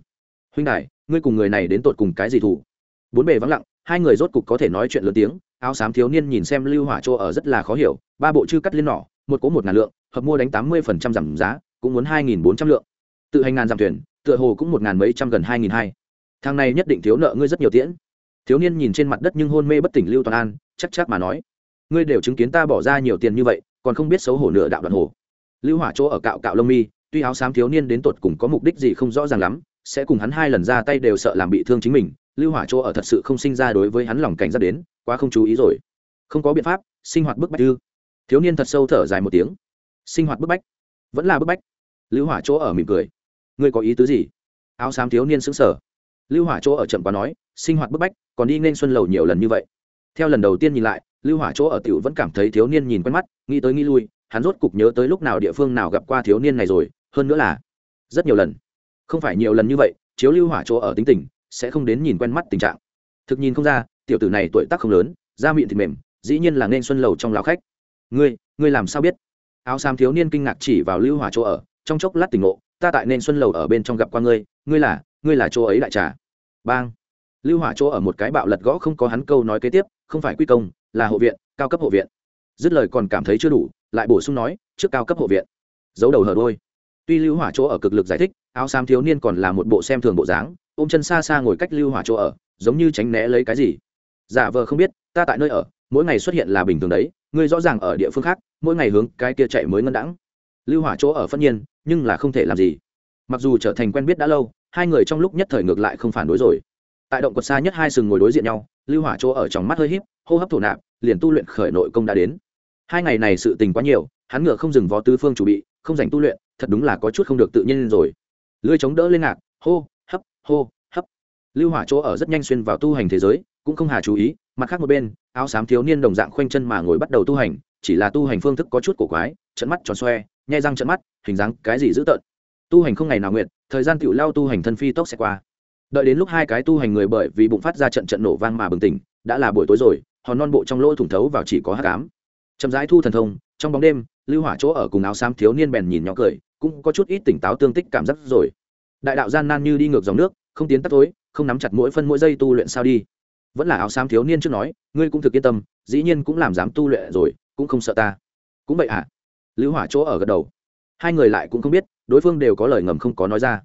Huynh đại ngươi cùng người này đến tột cùng cái gì thủ? Bốn bề vắng lặng, hai người rốt cục có thể nói chuyện lớn tiếng, áo xám thiếu niên nhìn xem lưu hỏa chỗ ở rất là khó hiểu, ba bộ chư cắt liên nỏ, một cố một ngàn lượng, hợp mua đánh tám mươi phần trăm giảm giá cũng muốn hai nghìn bốn trăm lượng. Tự hành ngàn giảm thuyền, tựa hồ cũng một ngàn mấy trăm gần hai nghìn hai. Thằng này nhất định thiếu nợ ngươi rất nhiều tiễn. Thiếu niên nhìn trên mặt đất nhưng hôn mê bất tỉnh lưu toàn an, chắc chắc mà nói, ngươi đều chứng kiến ta bỏ ra nhiều tiền như vậy, còn không biết xấu hổ nửa đạo đoạn hồ. Lưu hỏa chỗ ở cạo cạo lông mi, tuy áo xám thiếu niên đến tột cùng có mục đích gì không rõ ràng lắm, sẽ cùng hắn hai lần ra tay đều sợ làm bị thương chính mình, lưu hỏa chỗ ở thật sự không sinh ra đối với hắn lòng cảnh giác đến, quá không chú ý rồi. Không có biện pháp, sinh hoạt bức bách ư? Thiếu niên thật sâu thở dài một tiếng. Sinh hoạt bức bách? Vẫn là bức bách. Lưu hỏa chỗ ở mỉm cười. Ngươi có ý tứ gì? Áo xám thiếu niên sững sờ. Lưu hỏa chỗ ở chậm quá nói, sinh hoạt bức bách, còn đi nên xuân lầu nhiều lần như vậy. Theo lần đầu tiên nhìn lại, lưu hỏa chỗ ở tiểu vẫn cảm thấy thiếu niên nhìn quen mắt, nghĩ tới nghĩ lui, hắn rốt cục nhớ tới lúc nào địa phương nào gặp qua thiếu niên này rồi, hơn nữa là rất nhiều lần. Không phải nhiều lần như vậy, chiếu lưu hỏa chỗ ở tính tình, sẽ không đến nhìn quen mắt tình trạng. Thực nhìn không ra, tiểu tử này tuổi tác không lớn, da miệng thịt mềm, dĩ nhiên là nên xuân lầu trong lão khách. Ngươi ngươi làm sao biết? Áo xám thiếu niên kinh ngạc chỉ vào lưu hỏa chỗ ở, trong chốc lát tỉnh ngộ, ta tại nên xuân lầu ở bên trong gặp qua ngươi ngươi là ngươi là chỗ ấy đại trà. Bang. Lưu hỏa chỗ ở một cái bạo lật gõ không có hắn câu nói kế tiếp, không phải quy công, là hộ viện, cao cấp hộ viện. Dứt lời còn cảm thấy chưa đủ, lại bổ sung nói, trước cao cấp hộ viện. Giấu đầu hở đôi. Tuy lưu hỏa chỗ ở cực lực giải thích, áo xám thiếu niên còn là một bộ xem thường bộ dáng, ôm chân xa xa ngồi cách lưu hỏa chỗ ở, giống như tránh né lấy cái gì. Giả vờ không biết, ta tại nơi ở mỗi ngày xuất hiện là bình thường đấy, ngươi rõ ràng ở địa phương khác, mỗi ngày hướng cái kia chạy mới ngân đãng. Lưu hỏa chỗ ở phân nhiên, nhưng là không thể làm gì. Mặc dù trở thành quen biết đã lâu, hai người trong lúc nhất thời ngược lại không phản đối rồi. Tại động quật xa nhất hai sừng ngồi đối diện nhau, lưu hỏa chỗ ở trong mắt hơi híp, hô hấp thổ nạp, liền tu luyện khởi nội công đã đến. Hai ngày này sự tình quá nhiều, hắn ngựa không dừng vó tứ phương chủ bị, không dành tu luyện, thật đúng là có chút không được tự nhiên rồi. Lưới chống đỡ lên ngạc, hô, hấp hô, hấp. Lưu hỏa chỗ ở rất nhanh xuyên vào tu hành thế giới cũng không hà chú ý, mặt khác một bên, áo xám thiếu niên đồng dạng khoanh chân mà ngồi bắt đầu tu hành, chỉ là tu hành phương thức có chút cổ quái, trận mắt tròn xoe nhai răng trận mắt, hình dáng cái gì dữ tợn. Tu hành không ngày nào nguyện, thời gian tựu lao tu hành thân phi tốc sẽ qua. Đợi đến lúc hai cái tu hành người bởi vì bụng phát ra trận trận nổ vang mà bừng tỉnh, đã là buổi tối rồi, hòn non bộ trong lỗ thủng thấu vào chỉ có hát cám chậm rãi thu thần thông, trong bóng đêm, lưu hỏa chỗ ở cùng áo xám thiếu niên bèn nhìn nhỏ cười, cũng có chút ít tỉnh táo tương tích cảm giác rồi. Đại đạo gian nan như đi ngược dòng nước, không tiến tắt tối, không nắm chặt mỗi phân mỗi giây tu luyện sao đi vẫn là áo xám thiếu niên trước nói, ngươi cũng thực yên tâm, dĩ nhiên cũng làm dám tu luyện rồi, cũng không sợ ta. Cũng vậy à lưu hỏa chỗ ở gật đầu. Hai người lại cũng không biết, đối phương đều có lời ngầm không có nói ra.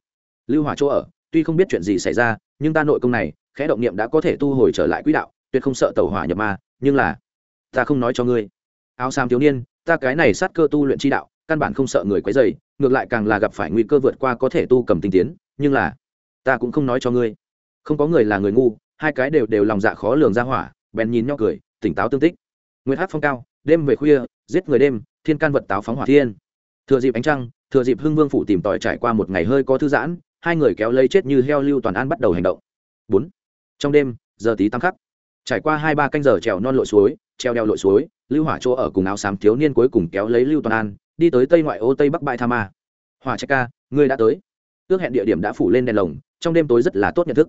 Lưu hỏa chỗ ở, tuy không biết chuyện gì xảy ra, nhưng ta nội công này, khẽ động niệm đã có thể tu hồi trở lại quỹ đạo, tuyệt không sợ tàu hỏa nhập ma, nhưng là, ta không nói cho ngươi. Áo xám thiếu niên, ta cái này sát cơ tu luyện chi đạo, căn bản không sợ người quấy dày ngược lại càng là gặp phải nguy cơ vượt qua có thể tu cầm tinh tiến, nhưng là, ta cũng không nói cho ngươi. Không có người là người ngu hai cái đều đều lòng dạ khó lường ra hỏa, bèn nhìn nhau cười, tỉnh táo tương tích. Nguyên hát phong cao, đêm về khuya, giết người đêm, thiên can vật táo phóng hỏa thiên. Thừa dịp ánh trăng, thừa dịp hưng vương phủ tìm tòi trải qua một ngày hơi có thư giãn, hai người kéo lấy chết như heo lưu toàn an bắt đầu hành động. Bốn. Trong đêm, giờ tí tăng khắc, trải qua hai ba canh giờ trèo non lội suối, treo đeo lội suối, lưu hỏa chỗ ở cùng áo xám thiếu niên cuối cùng kéo lấy lưu toàn an, đi tới tây ngoại ô tây bắc bãi tha ma. Hỏa trạch ca, ngươi đã tới. Ước hẹn địa điểm đã phủ lên đèn lồng, trong đêm tối rất là tốt nhận thức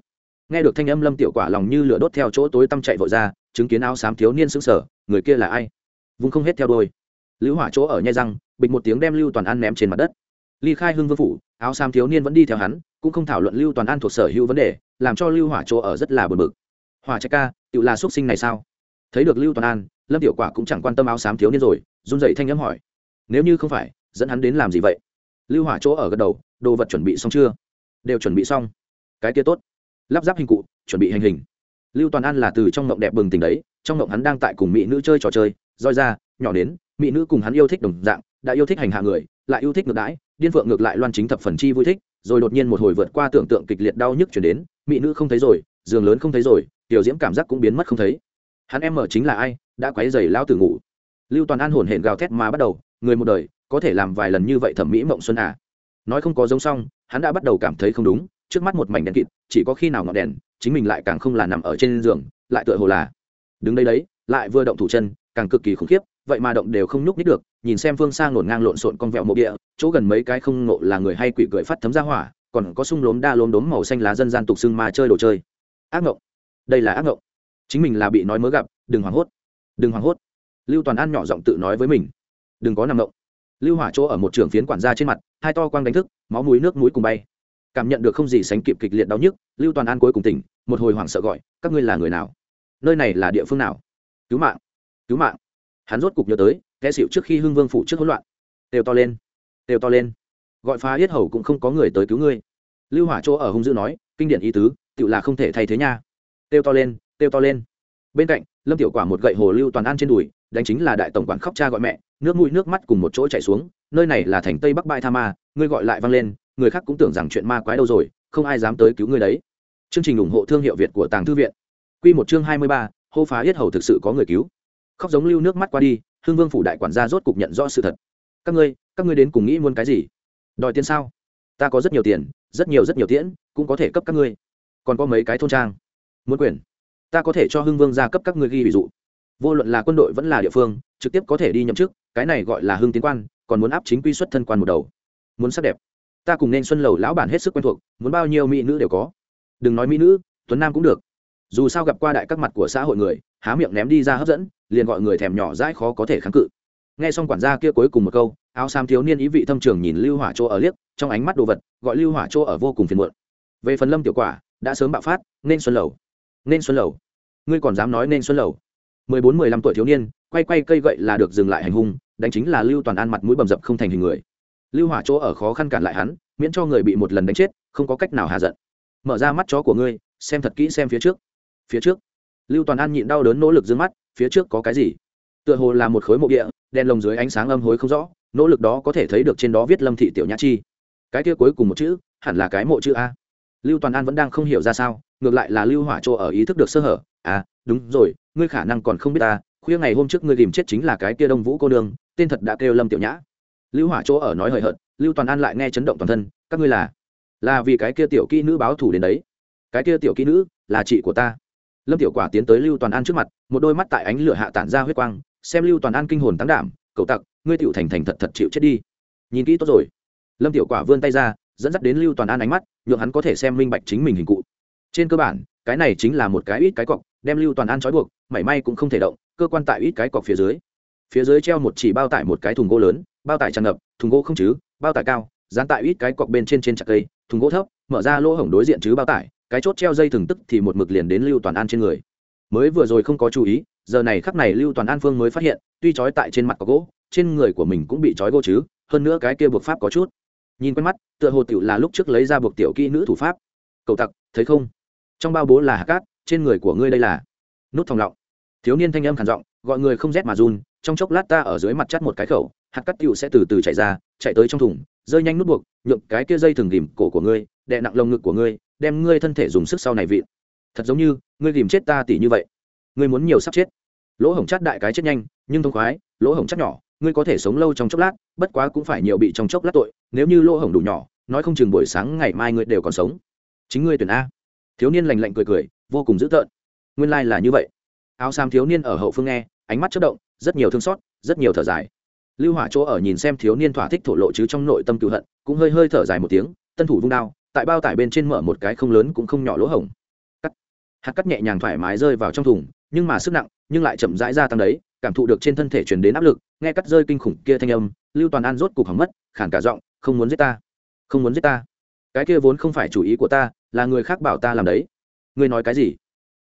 nghe được thanh âm lâm tiểu quả lòng như lửa đốt theo chỗ tối tăm chạy vội ra, chứng kiến áo xám thiếu niên sững sờ, người kia là ai? Vùng không hết theo đôi. Lữ hỏa chỗ ở nhai răng, bịch một tiếng đem lưu toàn an ném trên mặt đất. Ly khai hưng vương phủ, áo xám thiếu niên vẫn đi theo hắn, cũng không thảo luận lưu toàn an thuộc sở hữu vấn đề, làm cho lưu hỏa chỗ ở rất là bực bực. Hỏa trạch ca, tự là xuất sinh này sao? Thấy được lưu toàn an, lâm tiểu quả cũng chẳng quan tâm áo xám thiếu niên rồi, run dậy thanh âm hỏi. Nếu như không phải, dẫn hắn đến làm gì vậy? Lưu hỏa chỗ ở gật đầu, đồ vật chuẩn bị xong chưa? Đều chuẩn bị xong. Cái kia tốt lắp ráp hình cụ, chuẩn bị hành hình. Lưu toàn an là từ trong ngộng đẹp bừng tỉnh đấy, trong ngộng hắn đang tại cùng mỹ nữ chơi trò chơi, roi ra, nhỏ đến mỹ nữ cùng hắn yêu thích đồng dạng, đã yêu thích hành hạ người, lại yêu thích ngược đãi, điên phượng ngược lại loan chính thập phần chi vui thích, rồi đột nhiên một hồi vượt qua tưởng tượng kịch liệt đau nhức chuyển đến, mỹ nữ không thấy rồi, giường lớn không thấy rồi, tiểu diễm cảm giác cũng biến mất không thấy. Hắn em mở chính là ai, đã quấy giày lao từ ngủ. Lưu toàn an hồn hển gào thét mà bắt đầu, người một đời, có thể làm vài lần như vậy thẩm mỹ mộng xuân à. Nói không có giống xong, hắn đã bắt đầu cảm thấy không đúng trước mắt một mảnh đèn kịt, chỉ có khi nào ngọn đèn, chính mình lại càng không là nằm ở trên giường, lại tựa hồ là đứng đây đấy, lại vừa động thủ chân, càng cực kỳ khủng khiếp, vậy mà động đều không nhúc nhích được, nhìn xem phương sang ngổn ngang lộn xộn con vẹo mộ địa, chỗ gần mấy cái không ngộ là người hay quỷ cười phát thấm ra hỏa, còn có sung lốm đa lốm đốm màu xanh lá dân gian tục xưng mà chơi đồ chơi. Ác ngộng. Đây là ác ngộng. Chính mình là bị nói mới gặp, đừng hoảng hốt. Đừng hoảng hốt. Lưu toàn an nhỏ giọng tự nói với mình. Đừng có nằm ngộng. Lưu hỏa chỗ ở một trường phiến quản gia trên mặt, hai to quang đánh thức, máu mũi nước mũi cùng bay cảm nhận được không gì sánh kịp kịch liệt đau nhức, lưu toàn an cuối cùng tỉnh, một hồi hoảng sợ gọi, các ngươi là người nào? Nơi này là địa phương nào? Cứu mạng cứu mạng. Hắn rốt cục nhớ tới kẻ xịu trước khi hưng vương phủ trước hỗn loạn. Đều to lên đều to lên. Gọi phá yết hầu cũng không có người tới cứu ngươi. Lưu hỏa chỗ ở hung dữ nói, kinh điển ý tứ tự là không thể thay thế nha. Têu to lên, têu to lên. Bên cạnh, lâm tiểu quả một gậy hồ lưu toàn an trên đùi, đánh chính là đại tổng quản khóc cha gọi mẹ, nước mũi nước mắt cùng một chỗ chảy xuống, nơi này là thành tây bắc bãi tha ma, ngươi gọi lại vang lên người khác cũng tưởng rằng chuyện ma quái đâu rồi, không ai dám tới cứu ngươi đấy. Chương trình ủng hộ thương hiệu việt của tàng thư viện. Q một chương hai mươi ba, hô phá yết hầu thực sự có người cứu. Khóc giống lưu nước mắt qua đi hương vương phủ đại quản gia rốt cục nhận rõ sự thật. Các ngươi các ngươi đến cùng nghĩ muốn cái gì? Đòi tiền sao? Ta có rất nhiều tiền, rất nhiều rất nhiều tiễn, cũng có thể cấp các ngươi. Còn có mấy cái thôn trang. Muốn quyền. Ta có thể cho hưng vương gia cấp các ngươi ghi ví dụ. Vô luận là quân đội vẫn là địa phương, trực tiếp có thể đi nhậm chức, cái này gọi là hưng tiến quan, còn muốn áp chính quy xuất thân quan một đầu. Muốn sắc đẹp ta cùng nên xuân lầu lão bản hết sức quen thuộc, muốn bao nhiêu mỹ nữ đều có. Đừng nói mỹ nữ, tuấn nam cũng được. Dù sao gặp qua đại các mặt của xã hội người, há miệng ném đi ra hấp dẫn, liền gọi người thèm nhỏ dãi khó có thể kháng cự. Nghe xong quản gia kia cuối cùng một câu, áo sam thiếu niên ý vị thâm trường nhìn lưu hỏa chỗ ở liếc, trong ánh mắt đồ vật, gọi lưu hỏa chỗ ở vô cùng phiền muộn. Về phần lâm tiểu quả, đã sớm bạo phát, nên xuân lầu. Nên xuân lầu. Ngươi còn dám nói nên xuân lầu? Mười bốn, mười lăm tuổi thiếu niên, quay quay cây gậy là được dừng lại hành hung, đánh chính là lưu toàn an mặt mũi bầm dập không thành hình người lưu hỏa chỗ ở khó khăn cản lại hắn miễn cho người bị một lần đánh chết không có cách nào hạ giận. Mở ra mắt chó của ngươi xem thật kỹ xem phía trước. Phía trước. Lưu toàn an nhịn đau đớn nỗ lực d mắt phía trước có cái gì? Tựa hồ là một khối mộ địa đen lồng dưới ánh sáng âm hối không rõ nỗ lực đó có thể thấy được trên đó viết lâm thị tiểu nhã chi. Cái kia cuối cùng một chữ hẳn là cái mộ chữ a. Lưu toàn an vẫn đang không hiểu ra sao ngược lại là lưu hỏa chỗ ở ý thức được sơ hở. À đúng rồi ngươi khả năng còn không biết ta khuya ngày hôm trước ngươi tìm chết chính là cái kia đông vũ cô đường, tên thật đã kêu lâm tiểu nhã lưu hỏa chỗ ở nói hời hợt, lưu toàn an lại nghe chấn động toàn thân, các ngươi là là vì cái kia tiểu kỹ nữ báo thủ đến đấy. Cái kia tiểu kỹ nữ, là chị của ta. Lâm tiểu quả tiến tới lưu toàn an trước mặt, một đôi mắt tại ánh lửa hạ tản ra huyết quang, xem lưu toàn an kinh hồn tăng đảm, cậu tặc, ngươi tiểu thành thành thật thật chịu chết đi. Nhìn kỹ tốt rồi. Lâm tiểu quả vươn tay ra, dẫn dắt đến lưu toàn an ánh mắt, nhượng hắn có thể xem minh bạch chính mình hình cụ. Trên cơ bản, cái này chính là một cái ít cái cọc, đem lưu toàn an trói buộc, mảy may cũng không thể động, cơ quan tại ít cái cọc phía dưới. Phía dưới treo một chỉ bao tải một cái thùng gỗ lớn bao tải tràn ngập, thùng gỗ không chứ, bao tải cao, dán tại ít cái cọc bên trên trên chặt cây, thùng gỗ thấp, mở ra lỗ hổng đối diện chứ bao tải, cái chốt treo dây thừng tức thì một mực liền đến lưu toàn an trên người. Mới vừa rồi không có chú ý, giờ này khắc này lưu toàn an phương mới phát hiện, tuy trói tại trên mặt có gỗ, trên người của mình cũng bị trói gỗ chứ, hơn nữa cái kia buộc pháp có chút. Nhìn quen mắt, tựa hồ tiểu là lúc trước lấy ra buộc tiểu kỹ nữ thủ pháp. Cậu tặc, thấy không? Trong bao bố là hạt cát, trên người của ngươi đây là. Nút thòng lọng. Thiếu niên thanh âm khản giọng, gọi người không rét mà run, trong chốc lát ta ở dưới mặt chắt một cái khẩu hạt cát tiểu sẽ từ từ chạy ra, chạy tới trong thùng, rơi nhanh nút buộc, nhượng cái kia dây thường ghìm cổ của ngươi, đè nặng lồng ngực của ngươi, đem ngươi thân thể dùng sức sau này vịn. Thật giống như, ngươi ghìm chết ta tỉ như vậy. Ngươi muốn nhiều sắp chết. Lỗ hổng chát đại cái chết nhanh, nhưng thông khoái, lỗ hổng chát nhỏ, ngươi có thể sống lâu trong chốc lát, bất quá cũng phải nhiều bị trong chốc lát tội, nếu như lỗ hổng đủ nhỏ, nói không chừng buổi sáng ngày mai ngươi đều còn sống. Chính ngươi tuyển a. Thiếu niên lành lạnh cười cười, vô cùng dữ tợn. Nguyên lai、like、là như vậy. Áo xám thiếu niên ở hậu phương nghe, ánh mắt chất động, rất nhiều thương xót, rất nhiều thở dài lưu hỏa chỗ ở nhìn xem thiếu niên thỏa thích thổ lộ chứ trong nội tâm cựu hận, cũng hơi hơi thở dài một tiếng, tân thủ vung đao, tại bao tải bên trên mở một cái không lớn cũng không nhỏ lỗ hổng. Cắt. Hạt cắt nhẹ nhàng thoải mái rơi vào trong thùng, nhưng mà sức nặng, nhưng lại chậm rãi ra tăng đấy, cảm thụ được trên thân thể truyền đến áp lực, nghe cắt rơi kinh khủng kia thanh âm, lưu toàn an rốt cục hỏng mất khản cả giọng, không muốn giết ta, không muốn giết ta. Cái kia vốn không phải chủ ý của ta, là người khác bảo ta làm đấy. Ngươi nói cái gì?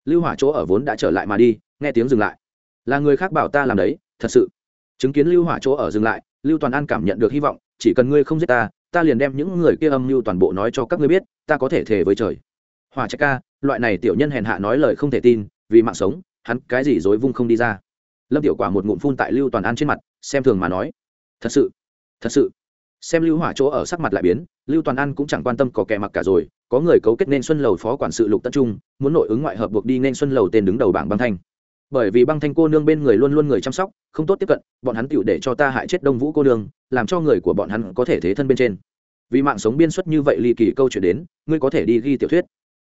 Lưu hỏa chỗ ở vốn đã trở lại mà đi, nghe tiếng dừng lại. Là người khác bảo ta làm đấy, thật sự chứng kiến lưu hỏa chỗ ở dừng lại, lưu toàn an cảm nhận được hy vọng, chỉ cần ngươi không giết ta ta liền đem những người kia âm mưu toàn bộ nói cho các ngươi biết, ta có thể thề với trời. Hỏa trạch ca, loại này tiểu nhân hèn hạ nói lời không thể tin, vì mạng sống, hắn cái gì dối vung không đi ra. Lâm tiểu quả một ngụm phun tại lưu toàn an trên mặt, xem thường mà nói. Thật sự thật sự. Xem lưu hỏa chỗ ở sắc mặt lại biến, lưu toàn an cũng chẳng quan tâm có kẻ mặc cả rồi, có người cấu kết nên xuân lầu phó quản sự lục tất trung, muốn nội ứng ngoại hợp buộc đi nên xuân lầu tên đứng đầu bảng băng thanh bởi vì băng thanh cô nương bên người luôn luôn người chăm sóc, không tốt tiếp cận, bọn hắn tựu để cho ta hại chết đông vũ cô nương, làm cho người của bọn hắn có thể thế thân bên trên. Vì mạng sống biên xuất như vậy ly kỳ câu chuyện đến, ngươi có thể đi ghi tiểu thuyết.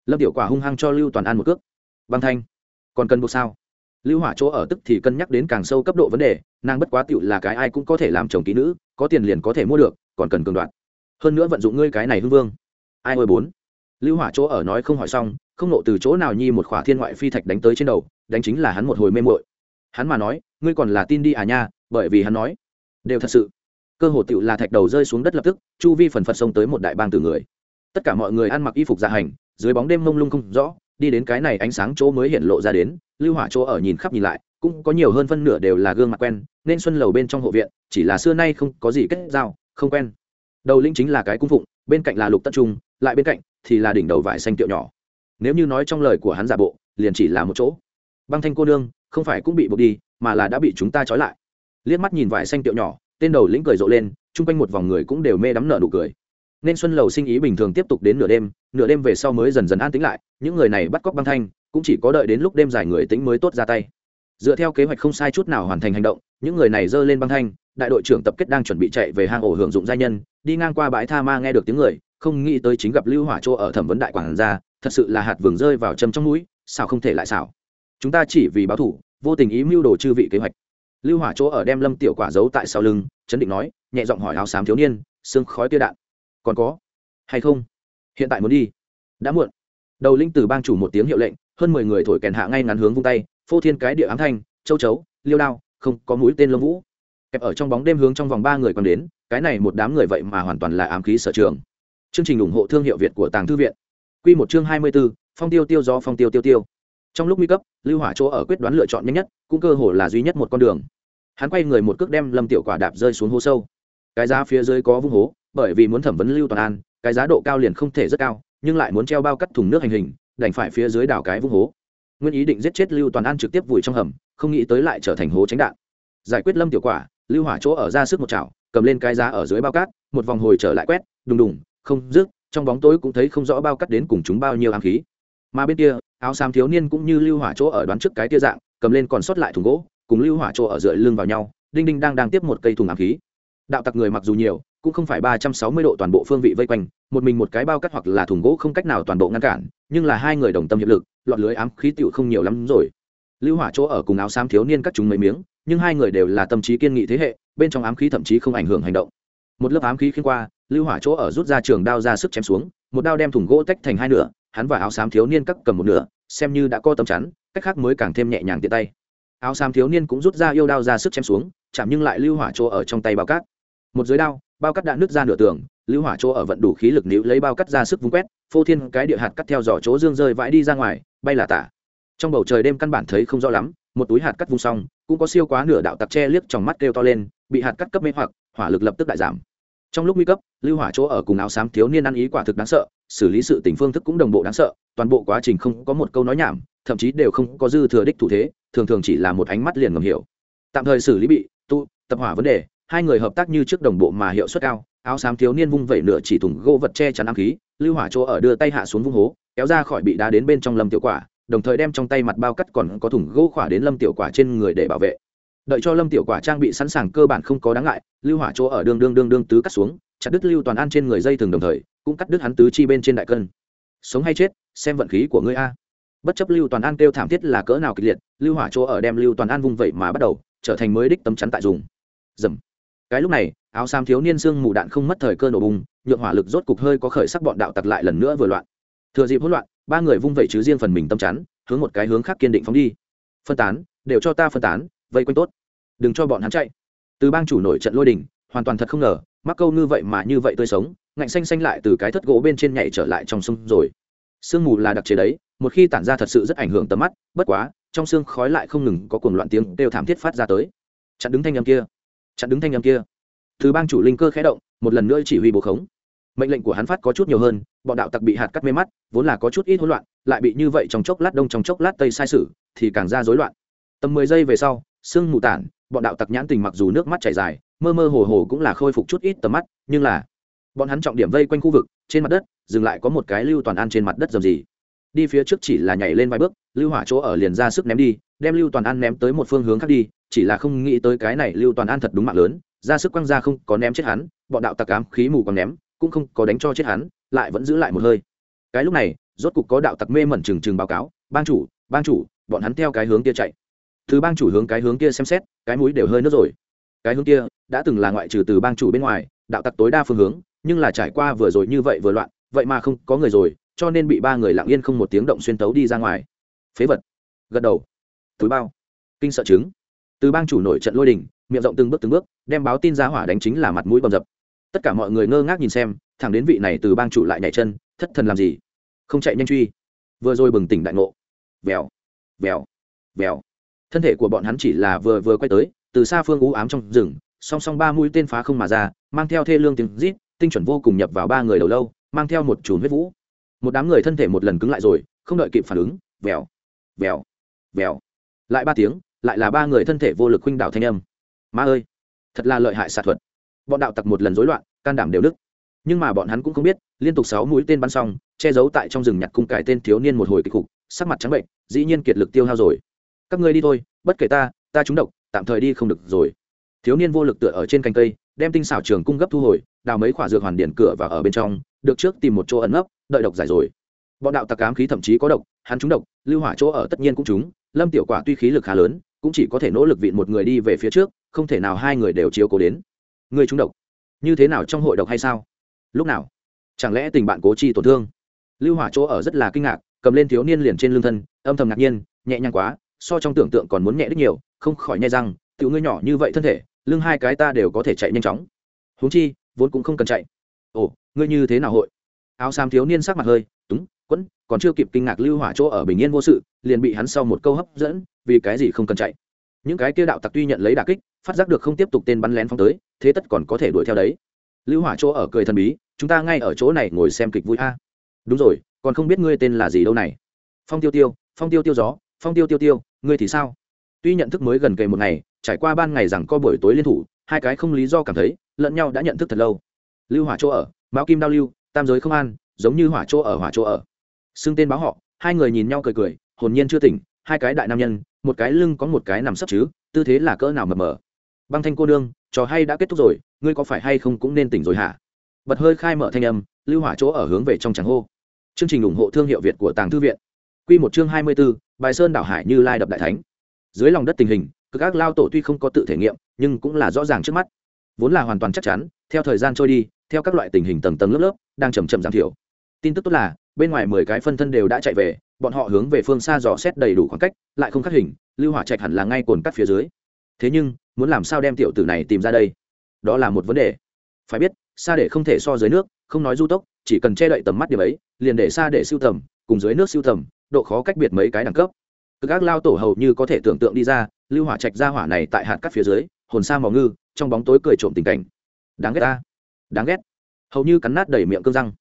Lâm tiểu quả hung hăng cho lưu toàn an một cước. Băng thanh, còn cần buộc sao? Lưu hỏa chỗ ở tức thì cân nhắc đến càng sâu cấp độ vấn đề, nàng bất quá tựu là cái ai cũng có thể làm chồng kỹ nữ, có tiền liền có thể mua được, còn cần cường đoạt. Hơn nữa vận dụng ngươi cái này hưng vương. Ai ôi bốn? Lưu hỏa chỗ ở nói không hỏi xong không nộ từ chỗ nào nhi một khỏa thiên ngoại phi thạch đánh tới trên đầu, đánh chính là hắn một hồi mê mội hắn mà nói, ngươi còn là tin đi à nha, bởi vì hắn nói, đều thật sự. Cơ hồ tựu là thạch đầu rơi xuống đất lập tức, chu vi phần phật xông tới một đại bang từ người. Tất cả mọi người ăn mặc y phục dạ hành, dưới bóng đêm mông lung không rõ, đi đến cái này ánh sáng chỗ mới hiện lộ ra đến, lưu hỏa chỗ ở nhìn khắp nhìn lại, cũng có nhiều hơn phân nửa đều là gương mặt quen, nên xuân lầu bên trong hộ viện, chỉ là xưa nay không có gì kết giao, không quen. Đầu linh chính là cái cung phụng, bên cạnh là lục tất trung, lại bên cạnh thì là đỉnh đầu vải xanh tiệu nhỏ nếu như nói trong lời của hắn giả bộ, liền chỉ là một chỗ. Băng thanh cô nương, không phải cũng bị buộc đi, mà là đã bị chúng ta trói lại. Liếc mắt nhìn vải xanh tiệu nhỏ, tên đầu lĩnh cười rộ lên, chung quanh một vòng người cũng đều mê đắm nợ nụ cười. Nên xuân lầu sinh ý bình thường tiếp tục đến nửa đêm nửa đêm về sau mới dần dần an tĩnh lại, những người này bắt cóc băng thanh, cũng chỉ có đợi đến lúc đêm dài người tĩnh mới tốt ra tay. Dựa theo kế hoạch không sai chút nào hoàn thành hành động, những người này dơ lên băng thanh, đại đội trưởng tập kết đang chuẩn bị chạy về hang ổ hưởng dụng gia nhân, đi ngang qua bãi tha ma nghe được tiếng người, không nghĩ tới chính gặp lưu hỏa chỗ ở thẩm vấn đại quản gia thật sự là hạt vừng rơi vào châm trong mũi sao không thể lại xảo. Chúng ta chỉ vì báo thủ, vô tình ý mưu đồ chư vị kế hoạch. Lưu hỏa chỗ ở đem lâm tiểu quả giấu tại sau lưng, chấn định nói, nhẹ giọng hỏi áo xám thiếu niên, xương khói tia đạn. Còn có? Hay không? Hiện tại muốn đi. Đã muộn. Đầu linh từ bang chủ một tiếng hiệu lệnh, hơn mười người thổi kèn hạ ngay ngắn hướng vung tay, phô thiên cái địa ám thanh, châu chấu, liêu đao, không có mũi tên lông vũ. Kẹp ở trong bóng đêm hướng trong vòng ba người còn đến, cái này một đám người vậy mà hoàn toàn là ám khí sở trường. Chương trình ủng hộ thương hiệu việt của tàng thư viện. Quy một chương hai mươi b ố phong tiêu tiêu do phong tiêu tiêu tiêu. Trong lúc nguy cấp, lưu hỏa chỗ ở quyết đoán lựa chọn nhanh nhất, cũng cơ hồ là duy nhất một con đường. Hắn quay người một cước đem lâm tiểu quả đạp rơi xuống hố sâu. Cái giá phía dưới có vung hố, bởi vì muốn thẩm vấn lưu toàn an, cái giá độ cao liền không thể rất cao, nhưng lại muốn treo bao cắt thùng nước hành hình, đành phải phía dưới đào cái vung hố. Nguyên ý định giết chết lưu toàn an trực tiếp vùi trong hầm, không nghĩ tới lại trở thành hố tránh đạn. Giải quyết lâm tiểu quả, lưu hỏa chỗ ở ra sức một chảo, cầm lên cái giá ở dưới bao cát, một vòng hồi trở lại quét, đùng đùng, không rước trong bóng tối cũng thấy không rõ bao cắt đến cùng chúng bao nhiêu ám khí. Mà bên kia, áo xám thiếu niên cũng như lưu hỏa chỗ ở đoán trước cái tia dạng, cầm lên còn sót lại thùng gỗ, cùng lưu hỏa chỗ ở dựa lưng vào nhau, đinh đinh đang đang tiếp một cây thùng ám khí. Đạo tặc người mặc dù nhiều, cũng không phải ba trăm sáu mươi độ toàn bộ phương vị vây quanh, một mình một cái bao cắt hoặc là thùng gỗ không cách nào toàn bộ ngăn cản, nhưng là hai người đồng tâm hiệp lực, lọt lưới ám khí tựu không nhiều lắm rồi. Lưu hỏa chỗ ở cùng áo xám thiếu niên cắt chúng mấy miếng, nhưng hai người đều là tâm trí kiên nghị thế hệ, bên trong ám khí thậm chí không ảnh hưởng hành động. Một lớp ám khí khiến qua lưu hỏa chỗ ở rút ra trường đao ra sức chém xuống, một đao đem thùng gỗ tách thành hai nửa, hắn và áo xám thiếu niên cắt cầm một nửa, xem như đã có tấm chắn, cách khác mới càng thêm nhẹ nhàng tiện tay. Áo xám thiếu niên cũng rút ra yêu đao ra sức chém xuống, chạm nhưng lại lưu hỏa chỗ ở trong tay bao cát. Một dưới đao, bao cát đã nứt ra nửa tường, lưu hỏa chỗ ở vận đủ khí lực níu lấy bao cát ra sức vung quét, phô thiên cái địa hạt cắt theo dò chỗ dương rơi vãi đi ra ngoài, bay là tả. Trong bầu trời đêm căn bản thấy không rõ lắm, một túi hạt cắt vung xong, cũng có siêu quá nửa đạo tặc che liếc trong mắt kêu to lên, bị hạt cắt cấp mê hoặc, hỏa lực lập tức đại giảm trong lúc nguy cấp, lưu hỏa chỗ ở cùng áo xám thiếu niên ăn ý quả thực đáng sợ, xử lý sự tình phương thức cũng đồng bộ đáng sợ, toàn bộ quá trình không có một câu nói nhảm, thậm chí đều không có dư thừa đích thủ thế, thường thường chỉ là một ánh mắt liền ngầm hiểu. Tạm thời xử lý bị, tu, tập hỏa vấn đề, hai người hợp tác như trước đồng bộ mà hiệu suất cao, áo xám thiếu niên vung vẩy nửa chỉ thùng gỗ vật che chắn ám khí, lưu hỏa chỗ ở đưa tay hạ xuống vung hố, kéo ra khỏi bị đá đến bên trong lâm tiểu quả, đồng thời đem trong tay mặt bao cắt còn có thùng gỗ khỏa đến lâm tiểu quả trên người để bảo vệ đợi cho lâm tiểu quả trang bị sẵn sàng cơ bản không có đáng ngại, lưu hỏa chỗ ở đường đương đương đương tứ cắt xuống, chặt đứt lưu toàn an trên người dây thường đồng thời, cũng cắt đứt hắn tứ chi bên trên đại cân. Sống hay chết, xem vận khí của ngươi a. Bất chấp lưu toàn an kêu thảm thiết là cỡ nào kịch liệt, lưu hỏa chỗ ở đem lưu toàn an vung vậy mà bắt đầu, trở thành mới đích tấm chắn tại dùng. Dầm. Cái lúc này, áo sam thiếu niên xương mù đạn không mất thời cơ nổ bùng, nhượng hỏa lực rốt cục hơi có khởi sắc bọn đạo tặc lại lần nữa vừa loạn. Thừa dịp hỗn loạn, ba người vung vẩy chứ riêng phần mình tâm chắn, hướng một cái hướng khác kiên định phóng đi. Phân tán, đều cho ta phân tán, vây quanh tốt đừng cho bọn hắn chạy. Từ bang chủ nổi trận lôi đình, hoàn toàn thật không ngờ, mắc câu như vậy mà như vậy tươi sống, ngạnh xanh xanh lại từ cái thất gỗ bên trên nhảy trở lại trong sông rồi. Sương mù là đặc chế đấy, một khi tản ra thật sự rất ảnh hưởng tầm mắt, bất quá, trong xương khói lại không ngừng có cuồng loạn tiếng đều thảm thiết phát ra tới. Chặn đứng thanh âm kia. Chặn đứng thanh âm kia. Thứ bang chủ linh cơ khé động, một lần nữa chỉ huy bố khống. Mệnh lệnh của hắn phát có chút nhiều hơn, bọn đạo tặc bị hạt cắt mê mắt, vốn là có chút ít hỗn loạn, lại bị như vậy trong chốc lát đông trong chốc lát tây sai sử, thì càng ra rối loạn. Tầm mười giây về sau, sương mù tản bọn đạo tặc nhãn tình mặc dù nước mắt chảy dài, mơ mơ hồ hồ cũng là khôi phục chút ít tầm mắt, nhưng là, bọn hắn trọng điểm vây quanh khu vực, trên mặt đất, dừng lại có một cái lưu toàn an trên mặt đất dầm gì. Đi phía trước chỉ là nhảy lên vài bước, lưu hỏa chỗ ở liền ra sức ném đi, đem lưu toàn an ném tới một phương hướng khác đi, chỉ là không nghĩ tới cái này lưu toàn an thật đúng mạng lớn, ra sức quăng ra không có ném chết hắn, bọn đạo tặc ám khí mù còn ném, cũng không có đánh cho chết hắn, lại vẫn giữ lại một hơi. Cái lúc này, rốt cục có đạo tặc mê mẩn trừng trừng báo cáo ban chủ ban chủ, bọn hắn theo cái hướng kia chạy từ bang chủ hướng cái hướng kia xem xét, cái mũi đều hơi nước rồi. Cái hướng kia đã từng là ngoại trừ từ bang chủ bên ngoài, đạo tặc tối đa phương hướng, nhưng là trải qua vừa rồi như vậy vừa loạn, vậy mà không có người rồi, cho nên bị ba người lặng yên không một tiếng động xuyên tấu đi ra ngoài. Phế vật. Gật đầu. Túi bao. Kinh sợ chứng. Từ bang chủ nổi trận lôi đình, miệng rộng từng bước từng bước, đem báo tin ra hỏa đánh chính là mặt mũi bầm dập. Tất cả mọi người ngơ ngác nhìn xem, thẳng đến vị này từ bang chủ lại nhảy chân, thất thần làm gì? Không chạy nhanh truy. Vừa rồi bừng tỉnh đại ngộ. Vèo. Vèo. Vèo thân thể của bọn hắn chỉ là vừa vừa quay tới, từ xa phương ú ám trong rừng, song song ba mũi tên phá không mà ra, mang theo thê lương tiếng rít, tinh chuẩn vô cùng nhập vào ba người đầu lâu, mang theo một chùm huyết vũ. Một đám người thân thể một lần cứng lại rồi, không đợi kịp phản ứng, vèo vèo vèo. Lại ba tiếng, lại là ba người thân thể vô lực khuynh đảo thanh âm. Ma ơi, thật là lợi hại xạ thuật. Bọn đạo tặc một lần rối loạn, can đảm đều đức. Nhưng mà bọn hắn cũng không biết, liên tục sáu mũi tên bắn xong, che giấu tại trong rừng nhặt cung cải tên thiếu niên một hồi kịch cục, sắc mặt trắng bệnh, dĩ nhiên kiệt lực tiêu hao rồi các ngươi đi thôi, bất kể ta ta trúng độc, tạm thời đi không được rồi. Thiếu niên vô lực tựa ở trên cành cây, đem tinh xảo trường cung gấp thu hồi, đào mấy quả dược hoàn điện cửa và ở bên trong, được trước tìm một chỗ ẩn nấp, đợi độc giải rồi. Bọn đạo tặc cám khí thậm chí có độc, hắn trúng độc, lưu hỏa chỗ ở tất nhiên cũng trúng, lâm tiểu quả tuy khí lực khá lớn, cũng chỉ có thể nỗ lực vịn một người đi về phía trước, không thể nào hai người đều chiếu cố đến. Người trúng độc, như thế nào trong hội độc hay sao? Lúc nào? Chẳng lẽ tình bạn cố chi tổn thương? Lưu hỏa chỗ ở rất là kinh ngạc, cầm lên thiếu niên liền trên lưng thân, âm thầm ngạc nhiên, nhẹ nhàng quá so trong tưởng tượng còn muốn nhẹ đích nhiều, không khỏi nhẹ răng, tiểu ngươi nhỏ như vậy thân thể, lưng hai cái ta đều có thể chạy nhanh chóng. Huống chi, vốn cũng không cần chạy. Ồ, ngươi như thế nào hội? Áo xám thiếu niên sắc mặt hơi, túng quẫn còn chưa kịp kinh ngạc lưu hỏa chỗ ở bình yên vô sự, liền bị hắn sau một câu hấp dẫn, vì cái gì không cần chạy? Những cái kia đạo tặc tuy nhận lấy đà kích, phát giác được không tiếp tục tên bắn lén phong tới, thế tất còn có thể đuổi theo đấy. Lưu hỏa chỗ ở cười thần bí, chúng ta ngay ở chỗ này ngồi xem kịch vui a. Đúng rồi, còn không biết ngươi tên là gì đâu này. Phong tiêu tiêu, phong tiêu tiêu gió phong tiêu tiêu tiêu ngươi thì sao? Tuy nhận thức mới gần kề một ngày trải qua ban ngày rằng co buổi tối liên thủ hai cái không lý do cảm thấy lẫn nhau đã nhận thức thật lâu. Lưu hỏa chỗ ở mão kim đao lưu tam giới không an giống như hỏa chỗ ở hỏa chỗ ở. Xưng tên báo họ hai người nhìn nhau cười cười hồn nhiên chưa tỉnh hai cái đại nam nhân một cái lưng có một cái nằm sấp chứ tư thế là cỡ nào mờ mờ. Băng thanh cô đương, trò hay đã kết thúc rồi ngươi có phải hay không cũng nên tỉnh rồi hả? Bật hơi khai mở thanh âm lưu hỏa chỗ ở hướng về trong tràng hô. Chương trình ủng hộ thương hiệu việt của tàng thư viện. Quy một chương hai mươi b ố bài sơn đảo hải như lai đập đại thánh. Dưới lòng đất tình hình, cực các lao tổ tuy không có tự thể nghiệm, nhưng cũng là rõ ràng trước mắt. Vốn là hoàn toàn chắc chắn, theo thời gian trôi đi, theo các loại tình hình tầng tầng lớp lớp, đang chậm chậm giảm thiểu. Tin tức tốt là, bên ngoài mười cái phân thân đều đã chạy về, bọn họ hướng về phương xa dò xét đầy đủ khoảng cách, lại không khắc hình, lưu hỏa trạch hẳn là ngay cồn cắt phía dưới. Thế nhưng, muốn làm sao đem tiểu tử này tìm ra đây? Đó là một vấn đề. Phải biết, xa để không thể so dưới nước, không nói du tốc, chỉ cần che đậy tầm mắt điểm ấy, liền để xa để siêu tầm, cùng dưới nước siêu tầm độ khó cách biệt mấy cái đẳng cấp. Cực ác lao tổ hầu như có thể tưởng tượng đi ra, lưu hỏa trạch ra hỏa này tại hạt cắt phía dưới, hồn sa mò ngư, trong bóng tối cười trộm tình cảnh. Đáng ghét ta. Đáng ghét. Hầu như cắn nát đầy miệng cương răng.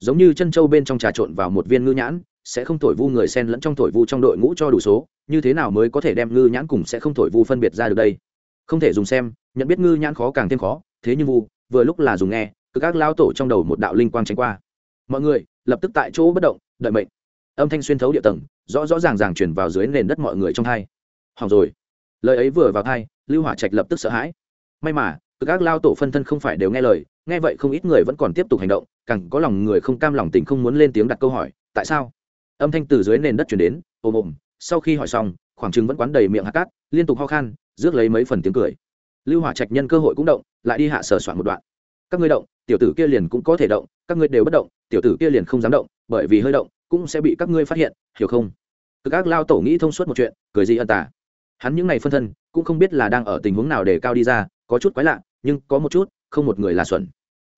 Giống như chân trâu bên trong trà trộn vào một viên ngư nhãn, sẽ không thổi vu người sen lẫn trong thổi vu trong đội ngũ cho đủ số, như thế nào mới có thể đem ngư nhãn cùng sẽ không thổi vu phân biệt ra được đây? Không thể dùng xem, nhận biết ngư nhãn khó càng thêm khó, thế nhưng vu, vừa lúc là dùng nghe cứ các lao tổ trong đầu một đạo linh quang tránh qua. Mọi người, lập tức tại chỗ bất động, đợi mệnh âm thanh xuyên thấu địa tầng, rõ rõ ràng ràng chuyển vào dưới nền đất mọi người trong hai. Hỏng rồi. Lời ấy vừa vào thai lưu hỏa trạch lập tức sợ hãi. May mà các lao tổ phân thân không phải đều nghe lời, nghe vậy không ít người vẫn còn tiếp tục hành động, càng có lòng người không cam lòng tình không muốn lên tiếng đặt câu hỏi, tại sao? Âm thanh từ dưới nền đất chuyển đến, ồm ồm, sau khi hỏi xong, khoảng chừng vẫn quán đầy miệng hạt cát, liên tục ho khan, rước lấy mấy phần tiếng cười. Lưu hỏa trạch nhân cơ hội cũng động, lại đi hạ sở soạn một đoạn. Các ngươi động, tiểu tử kia liền cũng có thể động, các ngươi đều bất động, tiểu tử kia liền không dám động, bởi vì hơi động cũng sẽ bị các ngươi phát hiện, hiểu không? Cực ác lao tổ nghĩ thông suốt một chuyện, cười gì ân tả. Hắn những ngày phân thân, cũng không biết là đang ở tình huống nào để cao đi ra, có chút quái lạ, nhưng có một chút, không một người là xuẩn.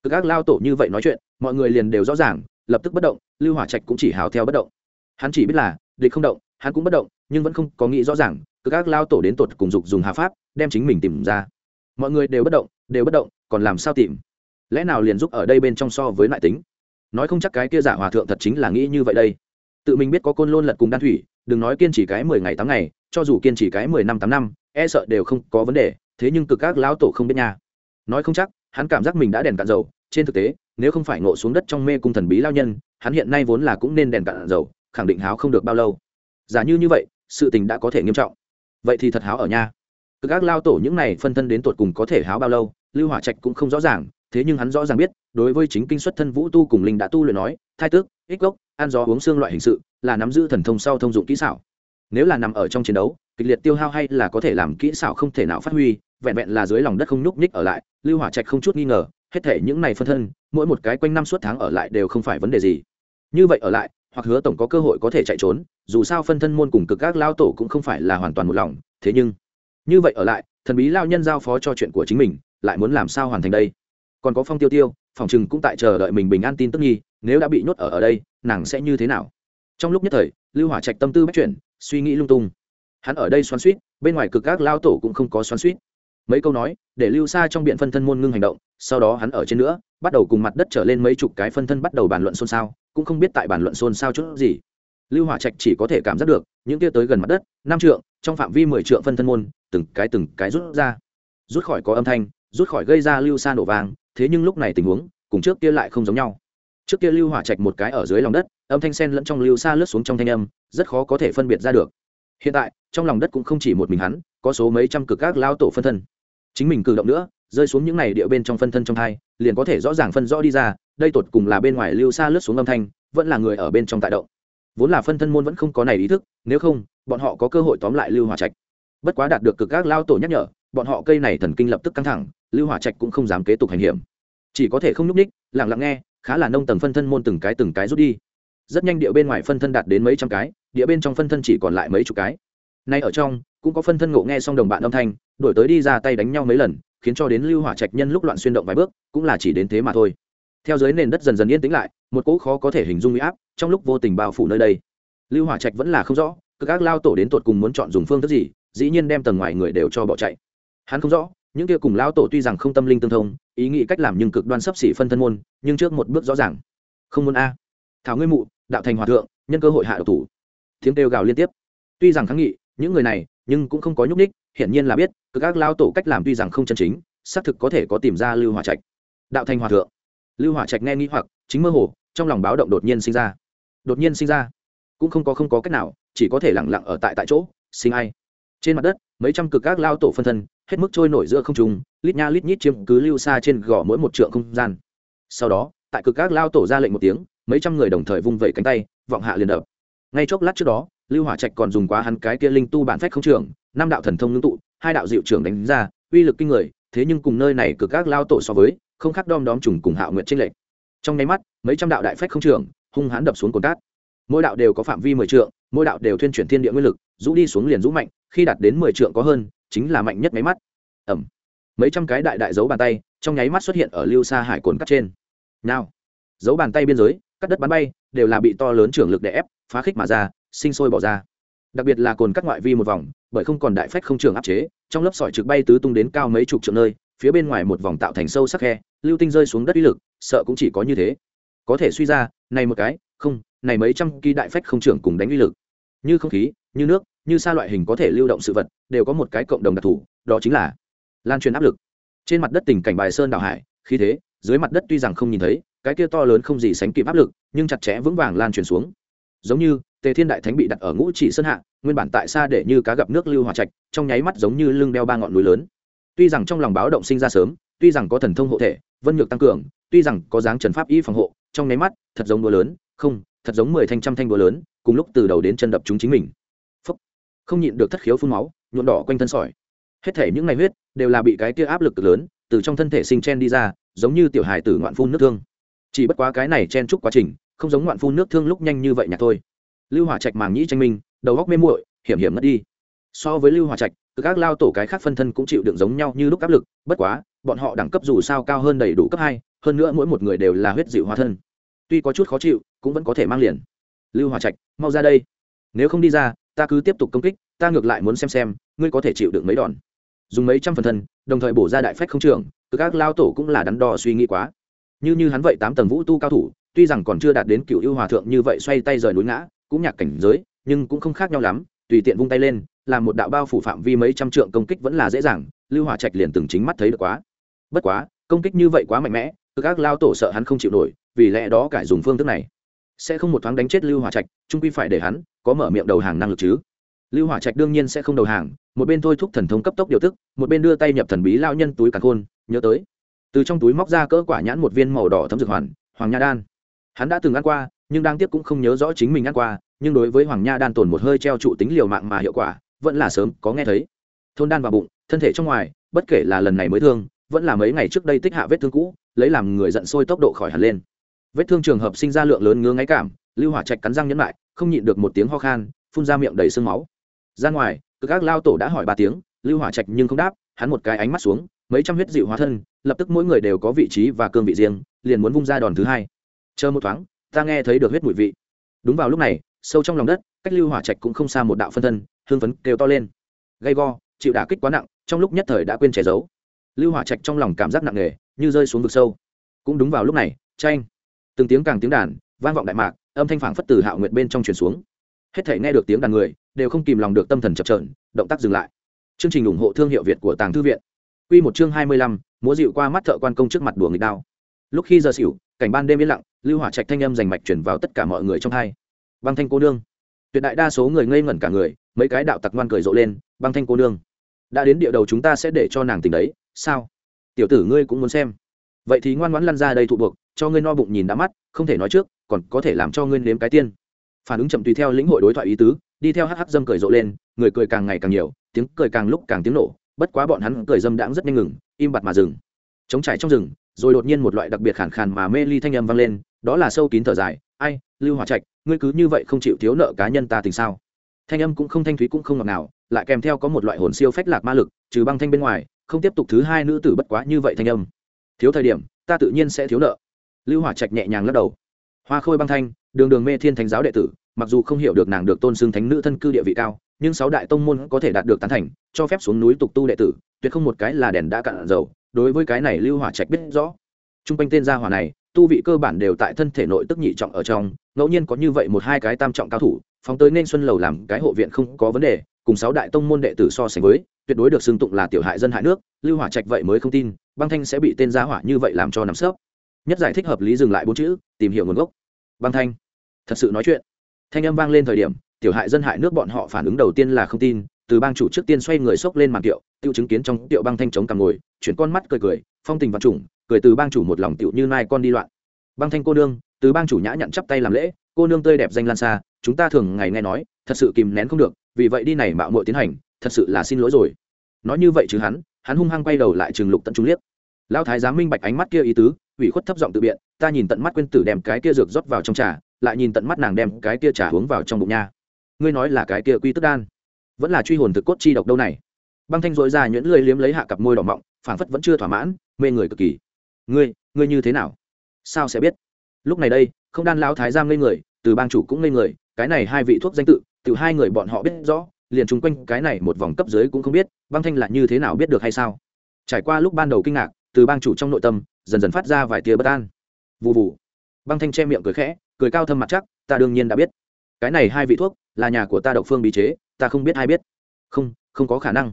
Cực ác lao tổ như vậy nói chuyện, mọi người liền đều rõ ràng, lập tức bất động, lưu hỏa trạch cũng chỉ hào theo bất động. Hắn chỉ biết là, địch không động, hắn cũng bất động, nhưng vẫn không có nghĩ rõ ràng cực ác lao tổ đến tột cùng dục dùng hà pháp, đem chính mình tìm ra. Mọi người đều bất động, đều bất động, còn làm sao tìm? Lẽ nào liền giúp ở đây bên trong so với lại tính? Nói không chắc cái kia giả hòa thượng thật chính là nghĩ như vậy đây. Tự mình biết có côn lôn lật cùng đan thủy, đừng nói kiên trì cái mười ngày tám ngày, cho dù kiên trì cái mười năm tám năm e sợ đều không có vấn đề, thế nhưng cực các lão tổ không biết nha. Nói không chắc, hắn cảm giác mình đã đèn cạn dầu, trên thực tế, nếu không phải ngộ xuống đất trong mê cung thần bí lao nhân, hắn hiện nay vốn là cũng nên đèn cạn dầu, khẳng định háo không được bao lâu. Giả như như vậy, sự tình đã có thể nghiêm trọng. Vậy thì thật háo ở nha. Cực các lao tổ những này phân thân đến tột cùng có thể háo bao lâu, lưu hỏa trạch cũng không rõ ràng thế nhưng hắn rõ ràng biết, đối với chính kinh xuất thân vũ tu cùng linh đã tu luyện nói, thai tước, ích gốc, ăn gió uống xương loại hình sự, là nắm giữ thần thông sau thông dụng kỹ xảo. Nếu là nằm ở trong chiến đấu, kịch liệt tiêu hao hay là có thể làm kỹ xảo không thể nào phát huy, vẹn vẹn là dưới lòng đất không nhúc nhích ở lại, lưu hỏa trạch không chút nghi ngờ, hết thể những này phân thân, mỗi một cái quanh năm suốt tháng ở lại đều không phải vấn đề gì. Như vậy ở lại, hoặc hứa tổng có cơ hội có thể chạy trốn, dù sao phân thân môn cùng cực các lao tổ cũng không phải là hoàn toàn một lòng, thế nhưng, như vậy ở lại, thần bí lao nhân giao phó cho chuyện của chính mình, lại muốn làm sao hoàn thành đây? Còn có phong tiêu tiêu, phòng chừng cũng tại chờ đợi mình bình an tin tức nhi nếu đã bị nhốt ở ở đây, nàng sẽ như thế nào? Trong lúc nhất thời, lưu hỏa trạch tâm tư bắt chuyển, suy nghĩ lung tung. Hắn ở đây xoắn suýt bên ngoài cực các lao tổ cũng không có xoắn suýt mấy câu nói, để lưu xa trong biện phân thân môn ngưng hành động, sau đó hắn ở trên nữa, bắt đầu cùng mặt đất trở lên mấy chục cái phân thân bắt đầu bàn luận xôn xao, cũng không biết tại bàn luận xôn xao chút gì. Lưu hỏa trạch chỉ có thể cảm giác được, những kia tới gần mặt đất, năm trượng, trong phạm vi mười trượng phân thân môn, từng cái từng cái rút ra. Rút khỏi có âm thanh, rút khỏi gây ra lưu xa nổ vàng thế nhưng lúc này tình huống cùng trước kia lại không giống nhau. Trước kia lưu hỏa trạch một cái ở dưới lòng đất, âm thanh sen lẫn trong lưu xa lướt xuống trong thanh âm, rất khó có thể phân biệt ra được. Hiện tại, trong lòng đất cũng không chỉ một mình hắn, có số mấy trăm cực các lao tổ phân thân. Chính mình cử động nữa, rơi xuống những này địa bên trong phân thân trong hai, liền có thể rõ ràng phân rõ đi ra, đây tột cùng là bên ngoài lưu xa lướt xuống âm thanh, vẫn là người ở bên trong tại động. Vốn là phân thân môn vẫn không có này ý thức, nếu không, bọn họ có cơ hội tóm lại lưu hỏa trạch bất quá đạt được cực các lao tổ nhắc nhở, bọn họ cây này thần kinh lập tức căng thẳng, lưu hỏa trạch cũng không dám kế tục hành hiểm. Chỉ có thể không nhúc ních lặng lặng nghe, khá là nông tầng phân thân môn từng cái từng cái rút đi. Rất nhanh địa bên ngoài phân thân đạt đến mấy trăm cái, địa bên trong phân thân chỉ còn lại mấy chục cái. Nay ở trong, cũng có phân thân ngộ nghe xong đồng bạn âm thanh, đổi tới đi ra tay đánh nhau mấy lần, khiến cho đến lưu hỏa trạch nhân lúc loạn xuyên động vài bước, cũng là chỉ đến thế mà thôi. Theo dưới nền đất dần dần yên tĩnh lại, một cỗ khó có thể hình dung huy áp, trong lúc vô tình bao phủ nơi đây. Lưu hỏa trạch vẫn là không rõ cực ác lao tổ đến tột cùng muốn chọn dùng phương thức gì dĩ nhiên đem tầng ngoài người đều cho bỏ chạy. Hắn không rõ, những kia cùng lão tổ tuy rằng không tâm linh tương thông, ý nghĩ cách làm nhưng cực đoan sấp xỉ phân thân môn, nhưng trước một bước rõ ràng. Không muốn a. Thảo ngươi mụ, đạo thành hòa thượng, nhân cơ hội hạ độc thủ. Tiếng kêu gào liên tiếp. Tuy rằng kháng nghị, những người này, nhưng cũng không có nhúc ních hiển nhiên là biết, cực các lao tổ cách làm tuy rằng không chân chính, xác thực có thể có tìm ra lưu hỏa trạch. Đạo thành hòa thượng. Lưu hỏa trạch nghe nghĩ hoặc, chính mơ hồ, trong lòng báo động đột nhiên sinh ra. Đột nhiên sinh ra. Cũng không có không có cách nào, chỉ có thể lẳng lặng ở tại tại chỗ, sinh ai? Trên mặt đất, mấy trăm cực các lao tổ phân thân, hết mức trôi nổi giữa không trung, lít nha lít nhít chiếm cứ lưu xa trên gò mỗi một trượng không gian. Sau đó, tại cực các lao tổ ra lệnh một tiếng, mấy trăm người đồng thời vung vẩy cánh tay, vọng hạ liền đập. Ngay chốc lát trước đó, lưu hỏa trạch còn dùng quá hắn cái kia linh tu bản phách không trường năm đạo thần thông ngưng tụ, hai đạo diệu trưởng đánh ra, uy lực kinh người, thế nhưng cùng nơi này cực các lao tổ so với, không khác đom đóm trùng cùng hạo nguyện trên lệnh trong nháy mắt, mấy trăm đạo đại phách không trường hung hãn đập xuống cồn cát. Mỗi đạo đều có phạm vi mười trượng mỗi đạo đều thuyên chuyển thiên địa nguyên lực, rũ đi xuống liền rũ mạnh, khi đạt đến mười trượng có hơn, chính là mạnh nhất máy mắt. Ẩm. Mấy trăm cái đại đại dấu bàn tay, trong nháy mắt xuất hiện ở lưu xa hải cồn cắt trên. Nào. Dấu bàn tay biên giới, cắt đất bắn bay, đều là bị to lớn trưởng lực đè ép, phá khích mà ra, sinh sôi bỏ ra. Đặc biệt là cồn cắt ngoại vi một vòng, bởi không còn đại phách không trường áp chế, trong lớp sỏi trực bay tứ tung đến cao mấy chục triệu nơi, phía bên ngoài một vòng tạo thành sâu sắc khe, lưu tinh rơi xuống đất uy lực, sợ cũng chỉ có như thế. Có thể suy ra, này một cái không, này mấy trăm kỳ đại phách không trưởng cùng đánh uy lực. Như không khí, như nước, như xa loại hình có thể lưu động sự vật, đều có một cái cộng đồng đặc thù, đó chính là lan truyền áp lực. Trên mặt đất tình cảnh bài sơn đảo hải, khí thế, dưới mặt đất tuy rằng không nhìn thấy, cái kia to lớn không gì sánh kịp áp lực, nhưng chặt chẽ vững vàng lan truyền xuống. Giống như, tề thiên đại thánh bị đặt ở ngũ chỉ sơn hạ, nguyên bản tại xa để như cá gặp nước lưu hòa trạch, trong nháy mắt giống như lưng đeo ba ngọn núi lớn. Tuy rằng trong lòng báo động sinh ra sớm, tuy rằng có thần thông hộ thể, vân nhược tăng cường, tuy rằng có dáng trần pháp y phòng hộ, trong nháy mắt, thật giống đua lớn không, thật giống mười thanh trăm thanh búa lớn, cùng lúc từ đầu đến chân đập chúng chính mình. Phúc. không nhịn được thất khiếu phun máu, nhuộn đỏ quanh thân sỏi. Hết thể những ngày huyết, đều là bị cái kia áp lực lớn, từ trong thân thể sinh chen đi ra, giống như tiểu hài tử ngoạn phun nước thương. Chỉ bất quá cái này chen chúc quá trình, không giống ngoạn phun nước thương lúc nhanh như vậy nhạt thôi. Lưu hỏa trạch màng nhĩ tranh minh, đầu góc mê muội, hiểm hiểm mất đi. So với lưu hỏa trạch các lao tổ cái khác phân thân cũng chịu đựng giống nhau như lúc áp lực, bất quá, bọn họ đẳng cấp dù sao cao hơn đầy đủ cấp hai, hơn nữa mỗi một người đều là huyết dịu hóa thân tuy có chút khó chịu, cũng vẫn có thể mang liền. Lưu hòa trạch, mau ra đây. Nếu không đi ra, ta cứ tiếp tục công kích, ta ngược lại muốn xem xem, ngươi có thể chịu được mấy đòn. Dùng mấy trăm phần thân, đồng thời bổ ra đại phách không trường từ các lao tổ cũng là đắn đo suy nghĩ quá. Như như hắn vậy, tám tầng vũ tu cao thủ, tuy rằng còn chưa đạt đến cựu ưu hòa thượng như vậy xoay tay rời núi ngã, cũng nhạc cảnh giới, nhưng cũng không khác nhau lắm, tùy tiện vung tay lên, làm một đạo bao phủ phạm vi mấy trăm trượng công kích vẫn là dễ dàng, lưu hòa trạch liền từng chính mắt thấy được quá. Bất quá, công kích như vậy quá mạnh mẽ các lao tổ sợ hắn không chịu nổi vì lẽ đó cải dùng phương thức này. Sẽ không một thoáng đánh chết lưu hỏa trạch, trung quy phải để hắn có mở miệng đầu hàng năng lực chứ. Lưu hỏa trạch đương nhiên sẽ không đầu hàng, một bên thôi thúc thần thông cấp tốc điều tức, một bên đưa tay nhập thần bí lao nhân túi cả khôn, nhớ tới. Từ trong túi móc ra cỡ quả nhãn một viên màu đỏ thấm dược hoàn, hoàng nha đan. Hắn đã từng ăn qua, nhưng đang tiếp cũng không nhớ rõ chính mình ăn qua, nhưng đối với hoàng nha đan tồn một hơi treo trụ tính liều mạng mà hiệu quả, vẫn là sớm có nghe thấy. Thôn đan vào bụng, thân thể trong ngoài, bất kể là lần này mới thương, vẫn là mấy ngày trước đây tích hạ vết thương cũ, lấy làm người giận sôi tốc độ khỏi hẳn lên vết thương trường hợp sinh ra lượng lớn ngứa ngáy cảm, lưu hỏa trạch cắn răng nhẫn lại, không nhịn được một tiếng ho khan, phun ra miệng đầy sương máu. Ra ngoài, cực các lao tổ đã hỏi ba tiếng, lưu hỏa trạch nhưng không đáp, hắn một cái ánh mắt xuống, mấy trăm huyết dịu hóa thân, lập tức mỗi người đều có vị trí và cương vị riêng, liền muốn vung ra đòn thứ hai. Chờ một thoáng, ta nghe thấy được huyết mùi vị. Đúng vào lúc này, sâu trong lòng đất, cách lưu hỏa trạch cũng không xa một đạo phân thân hương phấn kêu to lên. Gay go, chịu đả kích quá nặng, trong lúc nhất thời đã quên che giấu. Lưu hỏa trạch trong lòng cảm giác nặng nề, như rơi xuống vực sâu. Cũng đúng vào lúc này tranh từng tiếng càng tiếng đàn vang vọng đại mạc âm thanh phảng phất từ hạo nguyệt bên trong truyền xuống hết thể nghe được tiếng đàn người đều không kìm lòng được tâm thần chập trờn động tác dừng lại chương trình ủng hộ thương hiệu việt của tàng thư viện Quy một chương hai mươi lăm, múa dịu qua mắt thợ quan công trước mặt đùa người đao. Lúc khi giờ xỉu, cảnh ban đêm yên lặng, lưu hỏa trạch thanh âm rành mạch truyền vào tất cả mọi người trong hai. Băng thanh cô nương. Tuyệt đại đa số người ngây ngẩn cả người, mấy cái đạo tặc ngoan cười rộ lên, băng thanh cô nương. Đã đến địa đầu chúng ta sẽ để cho nàng tỉnh đấy, sao? Tiểu tử ngươi cũng muốn xem. Vậy thì ngoan ngoãn lăn ra đây thụ buộc, cho ngươi no bụng nhìn đã mắt, không thể nói trước, còn có thể làm cho ngươi nếm cái tiên. Phản ứng chậm tùy theo lĩnh hội đối thoại ý tứ, đi theo hh dâm cười rộ lên, người cười càng ngày càng nhiều, tiếng cười càng lúc càng tiếng nổ bất quá bọn hắn cười dâm đãng rất nhanh ngừng im bặt mà dừng. Chống trải trong rừng rồi đột nhiên một loại đặc biệt khàn khàn mà mê ly thanh âm vang lên đó là sâu kín thở dài ai lưu hỏa trạch ngươi cứ như vậy không chịu thiếu nợ cá nhân ta tình sao? Thanh âm cũng không thanh thúy cũng không ngọt nào lại kèm theo có một loại hồn siêu phách lạc ma lực trừ băng thanh bên ngoài không tiếp tục thứ hai nữ tử bất quá như vậy thanh âm thiếu thời điểm, ta tự nhiên sẽ thiếu nợ. Lưu hỏa trạch nhẹ nhàng lắc đầu. Hoa khôi băng thanh, đường đường mê thiên thánh giáo đệ tử, mặc dù không hiểu được nàng được tôn xưng thánh nữ thân cư địa vị cao, nhưng sáu đại tông môn có thể đạt được tán thành, cho phép xuống núi tục tu đệ tử, tuyệt không một cái là đèn đã cạn dầu, đối với cái này lưu hỏa trạch biết rõ. T r u n g quanh tên gia hỏa này, tu vị cơ bản đều tại thân thể nội tức nhị trọng ở trong, ngẫu nhiên có như vậy một hai cái tam trọng cao thủ, phóng tới nên xuân lầu làm cái hộ viện không có vấn đề, cùng sáu đại tông môn đệ tử so sánh với, tuyệt đối được xưng tụng là tiểu hại dân hại nước, lưu hỏa trạch vậy mới không tin băng thanh sẽ bị tên giá hỏa như vậy làm cho nằm sớp nhất giải thích hợp lý dừng lại bốn chữ, tìm hiểu nguồn gốc. Băng thanh, thật sự nói chuyện. Thanh âm vang lên thời điểm, tiểu hại dân hại nước bọn họ phản ứng đầu tiên là không tin, từ bang chủ trước tiên xoay người xốc lên màn tiệu tiêu chứng kiến trong tiệu băng thanh chống cằm ngồi, chuyển con mắt cười cười, phong tình vật trùng, cười từ bang chủ một lòng tiệu như nai con đi loạn. Băng thanh cô nương, từ bang chủ nhã nhặn chắp tay làm lễ, cô nương tươi đẹp danh lan xa, chúng ta thường ngày nghe nói, thật sự kìm nén không được, vì vậy đi này mạo muội tiến hành, thật sự là xin lỗi rồi. Nói như vậy chứ hắn hắn hung hăng quay đầu lại trường lục tận trung liếc. Lão thái giám minh bạch ánh mắt kia ý tứ, ủy khuất thấp giọng tự biện, ta nhìn tận mắt quên tử đem cái kia dược rót vào trong trà, lại nhìn tận mắt nàng đem cái kia trà uống vào trong bụng nha. Ngươi nói là cái kia quy tức đan, vẫn là truy hồn thực cốt chi độc đâu này? Băng thanh dội ra nhuyễn lưỡi liếm lấy hạ cặp môi đỏ mọng, phảng phất vẫn chưa thỏa mãn, mê người cực kỳ. Ngươi ngươi như thế nào? Sao sẽ biết? Lúc này đây, không đan lão thái giam ngây người, từ bang chủ cũng ngây người, cái này hai vị thuốc danh tự từ hai người bọn họ biết rõ liền chung quanh cái này một vòng cấp dưới cũng không biết, băng thanh là như thế nào biết được hay sao? Trải qua lúc ban đầu kinh ngạc, từ bang chủ trong nội tâm, dần dần phát ra vài tia bất an. Vụ vụ băng thanh che miệng cười khẽ, cười cao thâm mặt chắc, ta đương nhiên đã biết. Cái này hai vị thuốc, là nhà của ta độc phương bí chế, ta không biết ai biết. Không không có khả năng.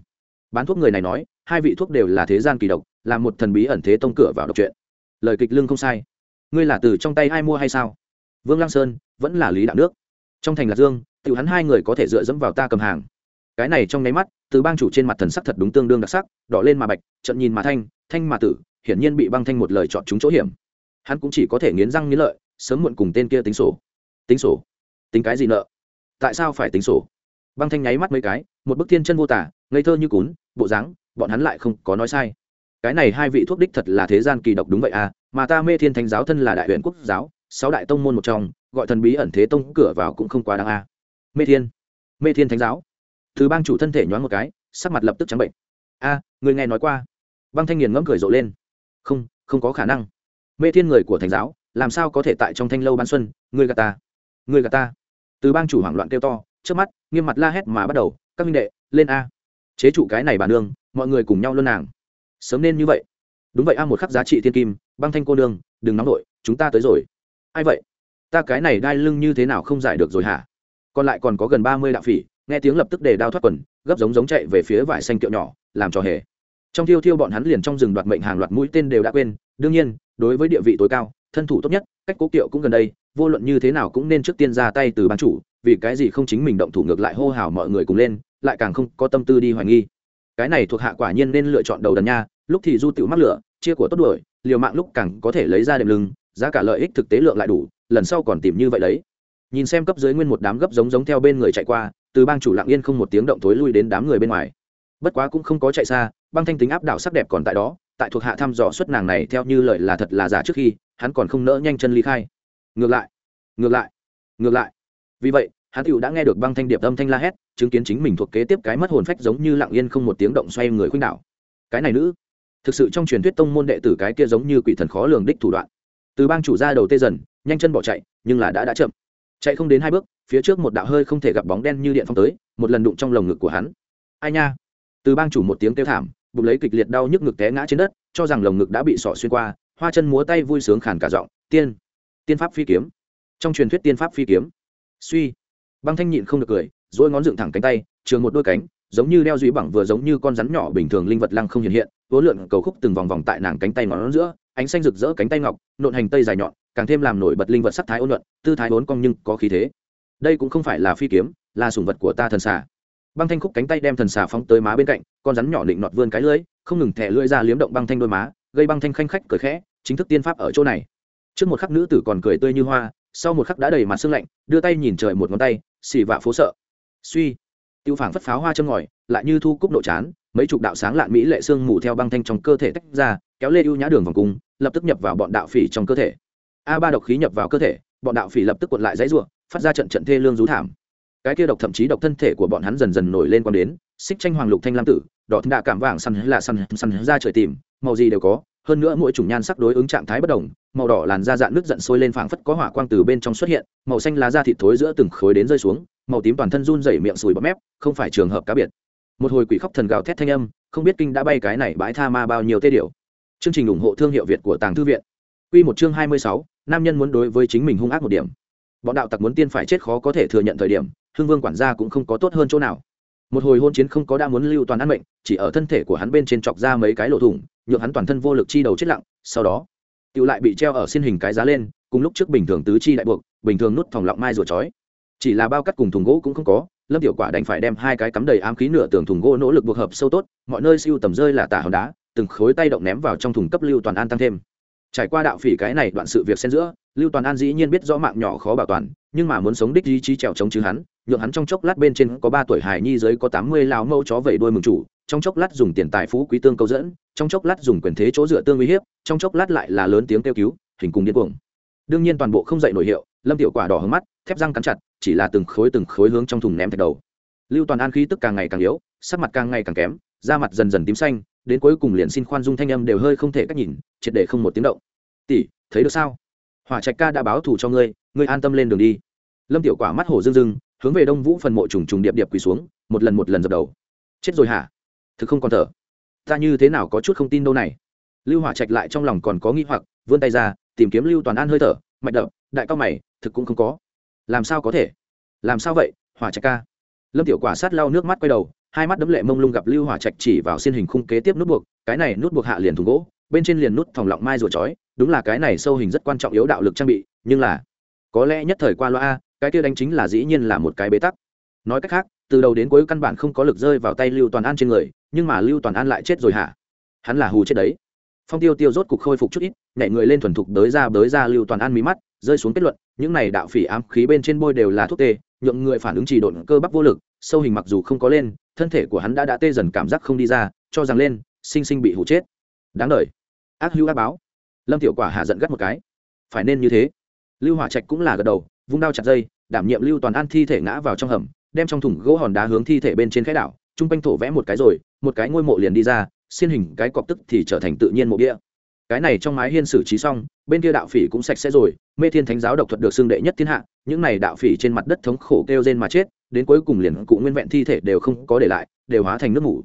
Bán thuốc người này nói, hai vị thuốc đều là thế gian kỳ độc, là một thần bí ẩn thế tông cửa vào độc chuyện lời kịch lương không sai. Ngươi là từ trong tay ai mua hay sao? Vương lăng sơn, vẫn là lý đạo nước. Trong thành lạc dương tự hắn hai người có thể dựa dẫm vào ta cầm hàng cái này trong nháy mắt, từ bang chủ trên mặt thần sắc thật đúng tương đương đặc sắc, đỏ lên mà bạch, trận nhìn mà thanh thanh mà tử, hiển nhiên bị băng thanh một lời chọn chúng chỗ hiểm. Hắn cũng chỉ có thể nghiến răng nghiến lợi, sớm muộn cùng tên kia tính sổ. Tính sổ? Tính cái gì nợ? Tại sao phải tính sổ? Băng thanh nháy mắt mấy cái, một bức thiên chân vô tả, ngây thơ như cún, bộ dáng, bọn hắn lại không có nói sai. Cái này hai vị thuốc đích thật là thế gian kỳ độc đúng vậy à mà ta mê thiên thánh giáo thân là đại huyện quốc giáo, sáu đại tông môn một trong, gọi thần bí ẩn thế tông cửa vào cũng không quá đáng à. mê thiên. Mê thiên thánh giáo? Thứ bang chủ thân thể nhoáng một cái sắc mặt lập tức trắng bệnh. A người nghe nói qua. Băng thanh nghiền ngẫm cười rộ lên. Không không có khả năng. Mê thiên người của thành giáo làm sao có thể tại trong thanh lâu ban xuân? Người gà ta. Người gà ta. Từ bang chủ hoảng loạn kêu to trước mắt nghiêm mặt la hét mà bắt đầu các minh đệ lên a. Chế trụ cái này bà nương mọi người cùng nhau luôn nàng. Sớm nên như vậy. Đúng vậy a một khắc giá trị thiên kim băng thanh cô nương đừng nóng nổi, chúng ta tới rồi. Ai vậy? Ta cái này đai lưng như thế nào không giải được rồi hả? Còn lại còn có gần ba mươi đạo phỉ nghe tiếng lập tức để đao thoát quần, gấp giống giống chạy về phía vải xanh kiệu nhỏ, làm trò hề. Trong thiêu thiêu bọn hắn liền trong rừng đoạt mệnh hàng loạt mũi tên đều đã quên, đương nhiên, đối với địa vị tối cao, thân thủ tốt nhất, cách cố kiệu cũng gần đây, vô luận như thế nào cũng nên trước tiên ra tay từ ban chủ, vì cái gì không chính mình động thủ ngược lại hô hào mọi người cùng lên, lại càng không có tâm tư đi hoài nghi. Cái này thuộc hạ quả nhiên nên lựa chọn đầu đần nha, lúc thì du tiểu mắc lửa, chia của tốt đuổi, liều mạng lúc càng có thể lấy ra đệm lưng, giá cả lợi ích thực tế lượng lại đủ, lần sau còn tìm như vậy đấy. Nhìn xem cấp dưới nguyên một đám gấp giống giống theo bên người chạy qua từ bang chủ lặng yên không một tiếng động tối lui đến đám người bên ngoài. Bất quá cũng không có chạy xa, băng thanh tính áp đảo sắc đẹp còn tại đó, tại thuộc hạ thăm dò suất nàng này theo như lời là thật là giả trước khi, hắn còn không nỡ nhanh chân ly khai. Ngược lại ngược lại ngược lại. Vì vậy, hắn tựu đã nghe được băng thanh điệp âm thanh la hét, chứng kiến chính mình thuộc kế tiếp cái mất hồn phách giống như lặng yên không một tiếng động xoay người khuynh đảo. Cái này nữ, thực sự trong truyền thuyết tông môn đệ tử cái kia giống như quỷ thần khó lường đích thủ đoạn. Từ bang chủ ra đầu tê dần, nhanh chân bỏ chạy, nhưng là đã đã chậm. Chạy không đến hai bước phía trước một đạo hơi không thể gặp bóng đen như điện phong tới, một lần đụng trong lồng ngực của hắn. Ai nha? Từ bang chủ một tiếng kêu thảm, bụng lấy kịch liệt đau nhức ngực té ngã trên đất, cho rằng lồng ngực đã bị sọ xuyên qua, hoa chân múa tay vui sướng khàn cả giọng, tiên tiên pháp phi kiếm. Trong truyền thuyết tiên pháp phi kiếm. Suy. Băng thanh nhịn không được cười dỗi ngón dựng thẳng cánh tay, trường một đôi cánh, giống như đeo duy bằng vừa giống như con rắn nhỏ bình thường linh vật lăng không hiện hiện, vỗ lượn cầu khúc từng vòng vòng tại nàng cánh tay ngón giữa, ánh xanh rực rỡ cánh tay ngọc, nộn hành tây dài nhọn, càng thêm làm nổi bật linh vật sắc thái ôn luận tư thái vốn cong nhưng có khí thế đây cũng không phải là phi kiếm, là sùng vật của ta thần xà. Băng thanh khúc cánh tay đem thần xà phóng tới má bên cạnh, con rắn nhỏ định nọt vươn cái lưỡi, không ngừng thẻ lưỡi ra liếm động băng thanh đôi má, gây băng thanh khanh khách cười khẽ, chính thức tiên pháp ở chỗ này. Trước một khắc nữ tử còn cười tươi như hoa, sau một khắc đã đầy mặt sương lạnh, đưa tay nhìn trời một ngón tay, xì vạ phố sợ. Suy. Tiêu phảng phất pháo hoa châm ngòi, lại như thu cúc độ chán, mấy chục đạo sáng lạn mỹ lệ xương mù theo băng thanh trong cơ thể tách ra, kéo lê ưu nhã đường vòng cung, lập tức nhập vào bọn đạo phỉ trong cơ thể. A ba độc khí nhập vào cơ thể, bọn đạo phỉ lập tức cuộn lại dãy ruộng phát ra trận trận thê lương rú thảm. Cái kia độc thậm chí độc thân thể của bọn hắn dần dần nổi lên quan đến xích tranh hoàng lục thanh lam tử đỏ đạ cảm vàng săn là săn săn ra trời tìm màu gì đều có hơn nữa mỗi chủng nhan sắc đối ứng trạng thái bất đồng màu đỏ làn da dạn nước giận sôi lên phảng phất có hỏa quang từ bên trong xuất hiện màu xanh lá da thịt thối giữa từng khối đến rơi xuống màu tím toàn thân run rẩy miệng sùi bọt mép không phải trường hợp cá biệt. Một hồi quỷ khóc thần gào thét thanh âm không biết kinh đã bay cái này bãi tha ma bao nhiêu tê điều chương trình ủng hộ thương hiệu việt của tàng thư viện. Quy một chương hai mươi sáu, nam nhân muốn đối với chính mình hung ác một điểm bọn đạo tặc muốn tiên phải chết khó có thể thừa nhận thời điểm, hưng vương quản gia cũng không có tốt hơn chỗ nào. Một hồi hôn chiến không có đã muốn lưu toàn ăn mệnh, chỉ ở thân thể của hắn bên trên chọc ra mấy cái lỗ thủng, nhượng hắn toàn thân vô lực chi đầu chết lặng, sau đó tự lại bị treo ở xin hình cái giá lên, cùng lúc trước bình thường tứ chi đại buộc, bình thường nút thòng lọng mai rùa chói. Chỉ là bao cắt cùng thùng gỗ cũng không có, lâm tiểu quả đành phải đem hai cái cắm đầy ám khí nửa tường thùng gỗ nỗ lực buộc hợp sâu tốt, mọi nơi siêu tầm rơi là tả hòn đá, từng khối tay động ném vào trong thùng cấp lưu toàn an tăng thêm trải qua đạo phỉ cái này đoạn sự việc xen giữa, lưu toàn an dĩ nhiên biết rõ mạng nhỏ khó bảo toàn, nhưng mà muốn sống đích ý chí trèo chống chứ hắn, nhượng hắn trong chốc lát bên trên có ba tuổi hài nhi dưới có tám mươi lao mâu chó vẩy đuôi mừng chủ, trong chốc lát dùng tiền tài phú quý tương câu dẫn, trong chốc lát dùng quyền thế chỗ dựa tương uy hiếp, trong chốc lát lại là lớn tiếng kêu cứu, hình cùng điên cuồng. Đương nhiên toàn bộ không dậy nổi hiệu, lâm tiểu quả đỏ hướng mắt, thép răng cắn chặt, chỉ là từng khối từng khối hướng trong thùng ném thạch đầu. Lưu toàn an khí tức càng ngày càng yếu, sắc mặt càng ngày càng kém, da mặt dần dần tím xanh đến cuối cùng liền xin khoan dung thanh âm đều hơi không thể cách nhìn triệt để không một tiếng động. Tỷ thấy được sao? Hỏa trạch ca đã báo thù cho ngươi ngươi an tâm lên đường đi. Lâm tiểu quả mắt hổ dưng dưng, hướng về đông vũ phần mộ trùng trùng điệp điệp quỳ xuống một lần một lần dập đầu. Chết rồi hả? Thực không còn thở. Ta như thế nào có chút không tin đâu này? Lưu hỏa trạch lại trong lòng còn có nghi hoặc vươn tay ra tìm kiếm lưu toàn an hơi thở mạch đập đại cao mày thực cũng không có. Làm sao có thể? Làm sao vậy hỏa trạch ca? Lâm tiểu quả sát lau nước mắt quay đầu hai mắt đấm lệ mông lung gặp lưu hỏa trạch chỉ vào xiên hình khung kế tiếp nút buộc, cái này nút buộc hạ liền thùng gỗ, bên trên liền nút thòng lọng mai rùa chói, đúng là cái này sâu hình rất quan trọng yếu đạo lực trang bị, nhưng là, có lẽ nhất thời qua loa, cái kia đánh chính là dĩ nhiên là một cái bế tắc. Nói cách khác, từ đầu đến cuối căn bản không có lực rơi vào tay lưu toàn an trên người, nhưng mà lưu toàn an lại chết rồi hả? Hắn là hù chết đấy. Phong tiêu tiêu rốt cục khôi phục chút ít, nhảy người lên thuần thục đới ra đới ra lưu toàn an mí mắt, rơi xuống kết luận, những này đạo phỉ ám khí bên trên bôi đều là thuốc tê, nhượng người phản ứng chỉ độn cơ bắp vô lực, sâu hình mặc dù không có lên thân thể của hắn đã đã tê dần cảm giác không đi ra, cho rằng lên, sinh sinh bị hụ chết. Đáng đ ác hữu ác báo. Lâm tiểu quả hạ giận gắt một cái. Phải nên như thế. Lưu hỏa trạch cũng là gật đầu, vung đao chặt dây, đảm nhiệm lưu toàn an thi thể ngã vào trong hầm, đem trong thùng gỗ hòn đá hướng thi thể bên trên khẽ đảo, chung quanh thổ vẽ một cái rồi, một cái ngôi mộ liền đi ra, xiên hình cái cọp tức thì trở thành tự nhiên mộ bia cái này trong mái hiên xử trí xong, bên kia đạo phỉ cũng sạch sẽ rồi, mê thiên thánh giáo độc thuật được xưng đệ nhất thiên hạ, những này đạo phỉ trên mặt đất thống khổ kêu rên mà chết đến cuối cùng liền cụ nguyên vẹn thi thể đều không có để lại, đều hóa thành nước ngủ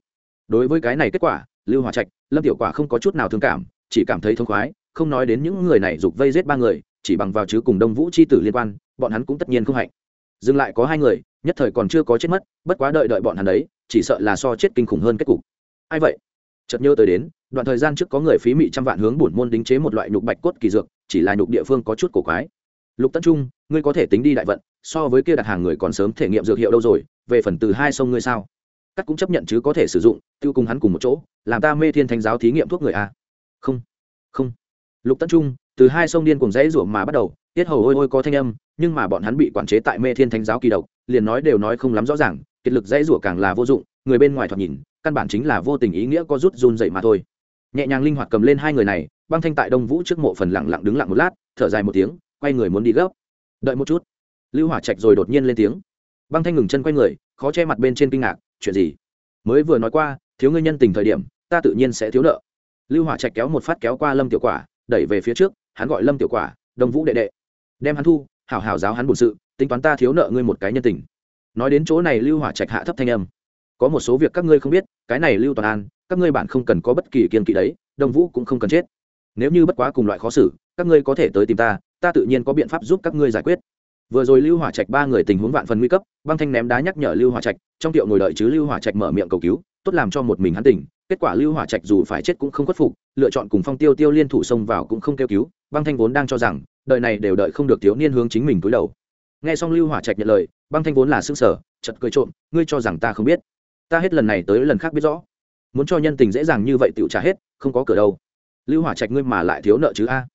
đối với cái này kết quả, lưu hòa trạch, lâm tiểu quả không có chút nào thương cảm, chỉ cảm thấy thông khoái, không nói đến những người này giục vây giết ba người, chỉ bằng vào chứ cùng đông vũ c h i tử liên quan, bọn hắn cũng tất nhiên không hạnh. Dừng lại có hai người, nhất thời còn chưa có chết mất, bất quá đợi đợi bọn hắn đấy, chỉ sợ là so chết kinh khủng hơn kết cục. Ai vậy? Chợt nhớ tới đến, đoạn thời gian trước có người phí mị trăm vạn hướng bổn môn đính chế một loại nhục bạch cốt kỳ dược, chỉ là nhục địa phương có chút cổ quái. Lục tân trung ngươi có thể tính đi đại vận, so với kia đặt hàng người còn sớm thể nghiệm dược hiệu đâu rồi, về phần từ hai sông ngươi sao? Cắt cũng chấp nhận chứ có thể sử dụng, tiêu cùng hắn cùng một chỗ, làm ta mê thiên thánh giáo thí nghiệm thuốc người a không không. Lục tấn trung, từ hai sông điên cùng dãy ruộng mà bắt đầu, tiết hầu ôi ôi có thanh âm, nhưng mà bọn hắn bị quản chế tại mê thiên thánh giáo kỳ độc, liền nói đều nói không lắm rõ ràng, kiệt lực dãy rủa càng là vô dụng, người bên ngoài thoạt nhìn, căn bản chính là vô tình ý nghĩa có rút run dậy mà thôi. Nhẹ nhàng linh hoạt cầm lên hai người này, băng thanh tại đông vũ trước mộ phần lặng lặng đứng lặng một lát, thở dài một tiếng, quay người muốn đi gấp đợi một chút. Lưu hỏa trạch rồi đột nhiên lên tiếng. Băng thanh ngừng chân quay người, khó che mặt bên trên kinh ngạc, chuyện gì? Mới vừa nói qua, thiếu ngươi nhân tình thời điểm, ta tự nhiên sẽ thiếu nợ. Lưu hỏa trạch kéo một phát kéo qua lâm tiểu quả, đẩy về phía trước, hắn gọi lâm tiểu quả, đồng vũ đệ đệ. Đem hắn thu, hảo hảo giáo hắn bổn sự, tính toán ta thiếu nợ ngươi một cái nhân tình. Nói đến chỗ này lưu hỏa trạch hạ thấp thanh âm. Có một số việc các ngươi không biết, cái này lưu toàn an, các ngươi bạn không cần có bất kỳ kiên kỵ đấy, đồng vũ cũng không cần chết. Nếu như bất quá cùng loại khó xử, các ngươi có thể tới tìm ta ta tự nhiên có biện pháp giúp các ngươi giải quyết. Vừa rồi lưu hỏa trạch ba người tình huống vạn phần nguy cấp, băng thanh ném đá nhắc nhở lưu hỏa trạch, trong tiệu ngồi đợi chứ lưu hỏa trạch mở miệng cầu cứu, tốt làm cho một mình hắn tỉnh, kết quả lưu hỏa trạch dù phải chết cũng không khuất phục, lựa chọn cùng phong tiêu tiêu liên thủ xông vào cũng không kêu cứu, băng thanh vốn đang cho rằng đợi này đều đợi không được thiếu niên hướng chính mình túi đầu. Nghe xong lưu hỏa trạch nhận lời, băng thanh vốn là xương sở chật cười trộm, ngươi cho rằng ta không biết. Ta hết lần này tới lần khác biết rõ. Muốn cho nhân tình dễ dàng như vậy tựu trả hết, không có cửa đâu. Lưu hỏa trạch ngươi mà lại thiếu nợ chứ a?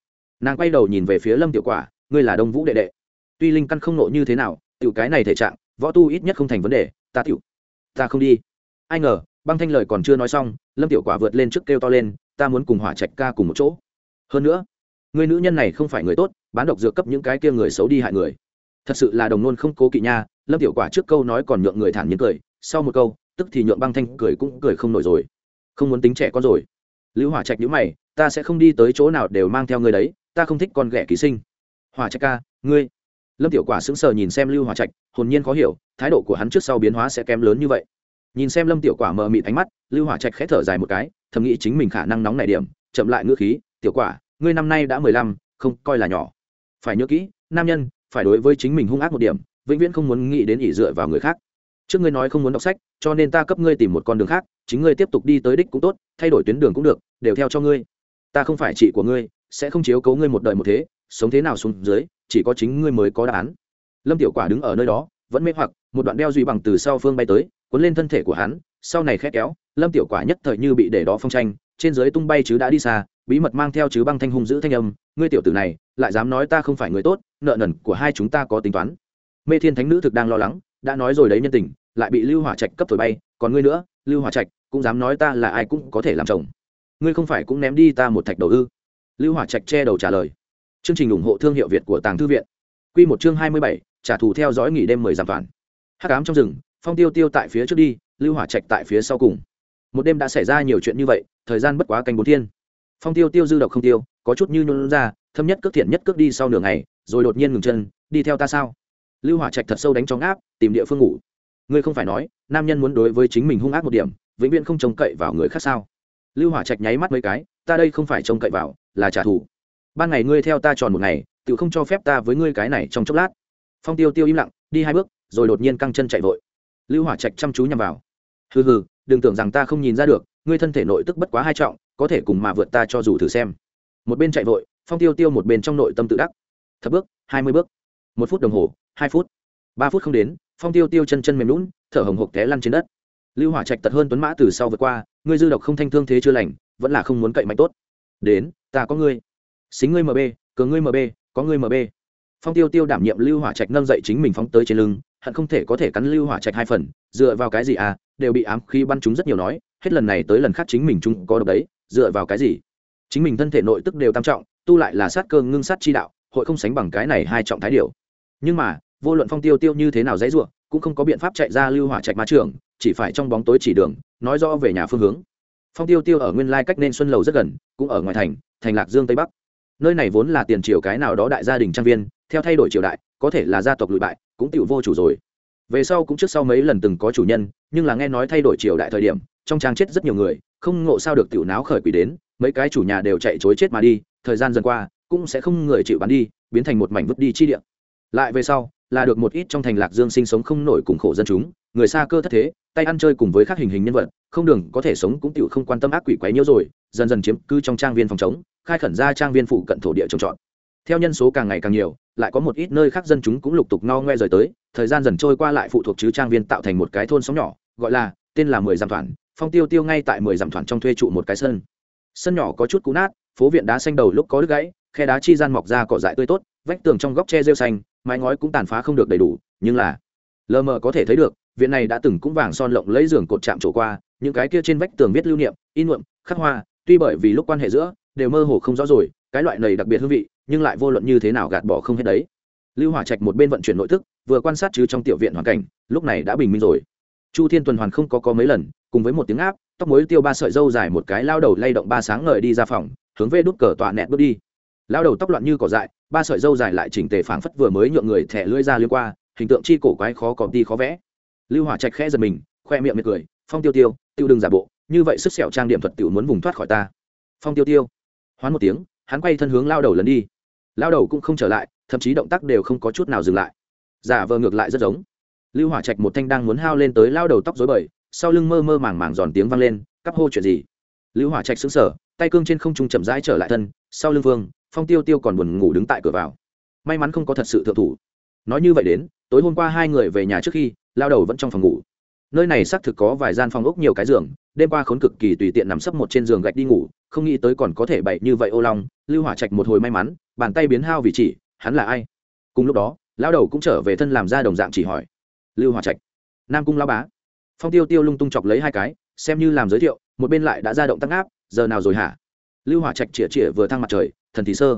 Nàng quay đầu nhìn về phía lâm tiểu quả, ngươi là đông vũ đệ đệ. Tuy linh căn không nộ như thế nào, tiểu cái này thể trạng, võ tu ít nhất không thành vấn đề, ta tiểu, ta không đi. Ai ngờ, băng thanh lời còn chưa nói xong, lâm tiểu quả vượt lên trước kêu to lên, ta muốn cùng hỏa trạch ca cùng một chỗ. Hơn nữa, người nữ nhân này không phải người tốt, bán độc dược cấp những cái kia người xấu đi hại người. Thật sự là đồng nôn không cố kỵ nha, lâm tiểu quả trước câu nói còn nhượng người thản nhiên cười, sau một câu, tức thì nhượng băng thanh cười cũng cười không nổi rồi. Không muốn tính trẻ con rồi. Lữ hỏa trạch nhữ mày, ta sẽ không đi tới chỗ nào đều mang theo ngươi đấy ta không thích con ghẻ ký sinh. Hòa trạch ca, ngươi. Lâm tiểu quả sững sờ nhìn xem lưu hòa trạch, hồn nhiên khó hiểu, thái độ của hắn trước sau biến hóa sẽ kém lớn như vậy. Nhìn xem lâm tiểu quả mờ mịt ánh mắt, lưu hòa trạch khẽ thở dài một cái, thầm nghĩ chính mình khả năng nóng này điểm, chậm lại ngữ khí, tiểu quả, ngươi năm nay đã mười lăm, không, coi là nhỏ. Phải nhớ kỹ, nam nhân, phải đối với chính mình hung ác một điểm, vĩnh viễn không muốn nghĩ đến ỉ dựa vào người khác. Trước ngươi nói không muốn đọc sách, cho nên ta cấp ngươi tìm một con đường khác, chính ngươi tiếp tục đi tới đích cũng tốt, thay đổi tuyến đường cũng được, đều theo cho ngươi. Ta không phải chị của ngươi sẽ không chiếu cố ngươi một đời một thế, sống thế nào xuống dưới, chỉ có chính ngươi mới có đáp án. Lâm tiểu quả đứng ở nơi đó, vẫn mê hoặc, một đoạn đeo duy bằng từ sau phương bay tới, cuốn lên thân thể của hắn, sau này khét kéo, lâm tiểu quả nhất thời như bị để đó phong tranh, trên dưới tung bay chứ đã đi xa, bí mật mang theo chứ băng thanh hung giữ thanh âm, ngươi tiểu tử này, lại dám nói ta không phải người tốt, nợ nần của hai chúng ta có tính toán. Mê thiên thánh nữ thực đang lo lắng, đã nói rồi đấy nhân tình, lại bị lưu hỏa trạch cấp thổi bay, còn ngươi nữa, lưu hỏa trạch, cũng dám nói ta là ai cũng có thể làm chồng. Ngươi không phải cũng ném đi ta một thạch đầu ư? Lưu hỏa trạch che đầu trả lời. Chương trình ủng hộ thương hiệu việt của tàng thư viện. Q một chương hai mươi bảy, trả thù theo dõi nghỉ đêm mười giảm toàn. Hát cám trong rừng, phong tiêu tiêu tại phía trước đi, lưu hỏa trạch tại phía sau cùng. Một đêm đã xảy ra nhiều chuyện như vậy, thời gian bất quá canh bốn thiên. Phong tiêu tiêu dư độc không tiêu, có chút như nôn ra, thâm nhất cước thiện nhất cước đi sau nửa ngày, rồi đột nhiên ngừng chân, đi theo ta sao? Lưu hỏa trạch thật sâu đánh trong áp, tìm địa phương ngủ. Ngươi không phải nói, nam nhân muốn đối với chính mình hung ác một điểm, vĩnh viễn không trông cậy vào người khác sao? Lưu hỏa trạch nháy mắt mấy cái, ta đây không phải trông cậy vào là trả thù. Ban ngày ngươi theo ta tròn một ngày, tự không cho phép ta với ngươi cái này trong chốc lát. Phong tiêu tiêu im lặng, đi hai bước, rồi đột nhiên căng chân chạy vội. Lưu hỏa trạch chăm chú nhằm vào. Hừ hừ, đừng tưởng rằng ta không nhìn ra được, ngươi thân thể nội tức bất quá hai trọng, có thể cùng mà vượt ta cho dù thử xem. Một bên chạy vội, phong tiêu tiêu một bên trong nội tâm tự đắc. Thập bước, hai mươi bước. Một phút đồng hồ, hai phút. Ba phút không đến, phong tiêu tiêu chân chân mềm lún thở hồng hộc té lăn trên đất. Lưu hỏa trạch tật hơn tuấn mã từ sau vượt qua, ngươi dư độc không thanh thương thế chưa lành, vẫn là không muốn cậy mạnh tốt đến, ta có ngươi. Xính ngươi mb cường ngươi mb có ngươi mb phong tiêu tiêu đảm nhiệm lưu hỏa trạch nâng dậy chính mình phóng tới trên lưng, hận không thể có thể cắn lưu hỏa trạch hai phần, dựa vào cái gì à đều bị ám khi bắn chúng rất nhiều nói, hết lần này tới lần khác chính mình chúng có độc đấy, dựa vào cái gì? Chính mình thân thể nội tức đều tam trọng, tu lại là sát cơ ngưng sát chi đạo, hội không sánh bằng cái này hai trọng thái điều. Nhưng mà, vô luận phong tiêu tiêu như thế nào dãy ruộng cũng không có biện pháp chạy ra lưu hỏa trạch ma trường, chỉ phải trong bóng tối chỉ đường, nói rõ về nhà phương hướng phong tiêu tiêu ở nguyên lai cách nên xuân lầu rất gần, cũng ở ngoài thành thành lạc dương tây bắc. Nơi này vốn là tiền triều cái nào đó đại gia đình trang viên, theo thay đổi triều đại, có thể là gia tộc lụi bại, cũng tiểu vô chủ rồi. Về sau cũng trước sau mấy lần từng có chủ nhân, nhưng là nghe nói thay đổi triều đại thời điểm, trong trang chết rất nhiều người, không ngộ sao được tiểu náo khởi quỷ đến, mấy cái chủ nhà đều chạy chối chết mà đi, thời gian dần qua, cũng sẽ không người chịu bán đi, biến thành một mảnh vứt đi chi địa lại về sau, là được một ít trong thành lạc dương sinh sống không nổi cùng khổ dân chúng, người xa cơ thất thế, tay ăn chơi cùng với các hình hình nhân vật, không đường có thể sống cũng tựu không quan tâm ác quỷ quấy nhiễu rồi, dần dần chiếm cư trong trang viên phòng chống khai khẩn ra trang viên phụ cận thổ địa trồng trọt. Theo nhân số càng ngày càng nhiều, lại có một ít nơi khác dân chúng cũng lục tục no ngoe rời tới, thời gian dần trôi qua lại phụ thuộc chứ trang viên tạo thành một cái thôn sóng nhỏ, gọi là, tên là mười dặm thoản, phong tiêu tiêu ngay tại mười dặm thoản trong thuê trụ một cái sân. Sân nhỏ có chút cũ nát, phố viện đá xanh đầu lúc có đứt gãy, khe đá chi gian mọc ra cỏ dại tươi tốt, vách tường trong góc tre rêu xanh mái ngói cũng tàn phá không được đầy đủ, nhưng là, lờ mờ có thể thấy được, viện này đã từng cũng vàng son lộng lấy giường cột chạm trổ qua, những cái kia trên vách tường viết lưu niệm, in nhuộm, khắc hoa, tuy bởi vì lúc quan hệ giữa, đều mơ hồ không rõ rồi, cái loại này đặc biệt hương vị, nhưng lại vô luận như thế nào gạt bỏ không hết đấy. Lưu hỏa trạch một bên vận chuyển nội thức, vừa quan sát chứ trong tiểu viện hoàn cảnh, lúc này đã bình minh rồi. Chu thiên tuần hoàn không có có mấy lần, cùng với một tiếng áp, tóc mối tiêu ba sợi dâu dài một cái lao đầu lay động ba sáng ngời đi ra phòng, hướng về đút cờ tọa nẹt bước đi lao đầu tóc loạn như cỏ dại, ba sợi dâu dài lại chỉnh tề phảng phất vừa mới nhượng người thẻ lưỡi ra liên qua, hình tượng chi cổ quái khó còn đi khó vẽ. Lưu hỏa trạch khẽ giật mình, khoe miệng miệt cười, phong tiêu tiêu tiêu đừng giả bộ, như vậy sức sẹo trang điểm thuật tiểu muốn vùng thoát khỏi ta. Phong tiêu tiêu? Hoán một tiếng, hắn quay thân hướng lao đầu lần đi. Lao đầu cũng không trở lại, thậm chí động tác đều không có chút nào dừng lại. Giả vờ ngược lại rất giống. Lưu hỏa trạch một thanh đang muốn hao lên tới lao đầu tóc dối bời, sau lưng mơ mơ màng màng giòn tiếng vang lên, cắp hô chuyện gì? Lưu hỏa trạch xứng sở tay cương trên không trung chậm rãi trở lại thân, sau lưng vương phong tiêu tiêu còn buồn ngủ đứng tại cửa vào. May mắn không có thật sự thượng thủ. Nói như vậy đến, tối hôm qua hai người về nhà trước khi, lao đầu vẫn trong phòng ngủ. Nơi này xác thực có vài gian phòng ốc nhiều cái giường, đêm qua khốn cực kỳ tùy tiện nằm sấp một trên giường gạch đi ngủ, không nghĩ tới còn có thể bậy như vậy ô long, lưu hỏa trạch một hồi may mắn, bàn tay biến hao vì chỉ, hắn là ai? Cùng lúc đó, lao đầu cũng trở về thân làm ra đồng dạng chỉ hỏi. Lưu hỏa trạch, nam cung lao bá. Phong tiêu tiêu lung tung chọc lấy hai cái, xem như làm giới thiệu, một bên lại đã ra động tăng áp giờ nào rồi hả? Lưu hỏa trạch chĩa chĩa vừa thăng mặt trời thần thì sơ.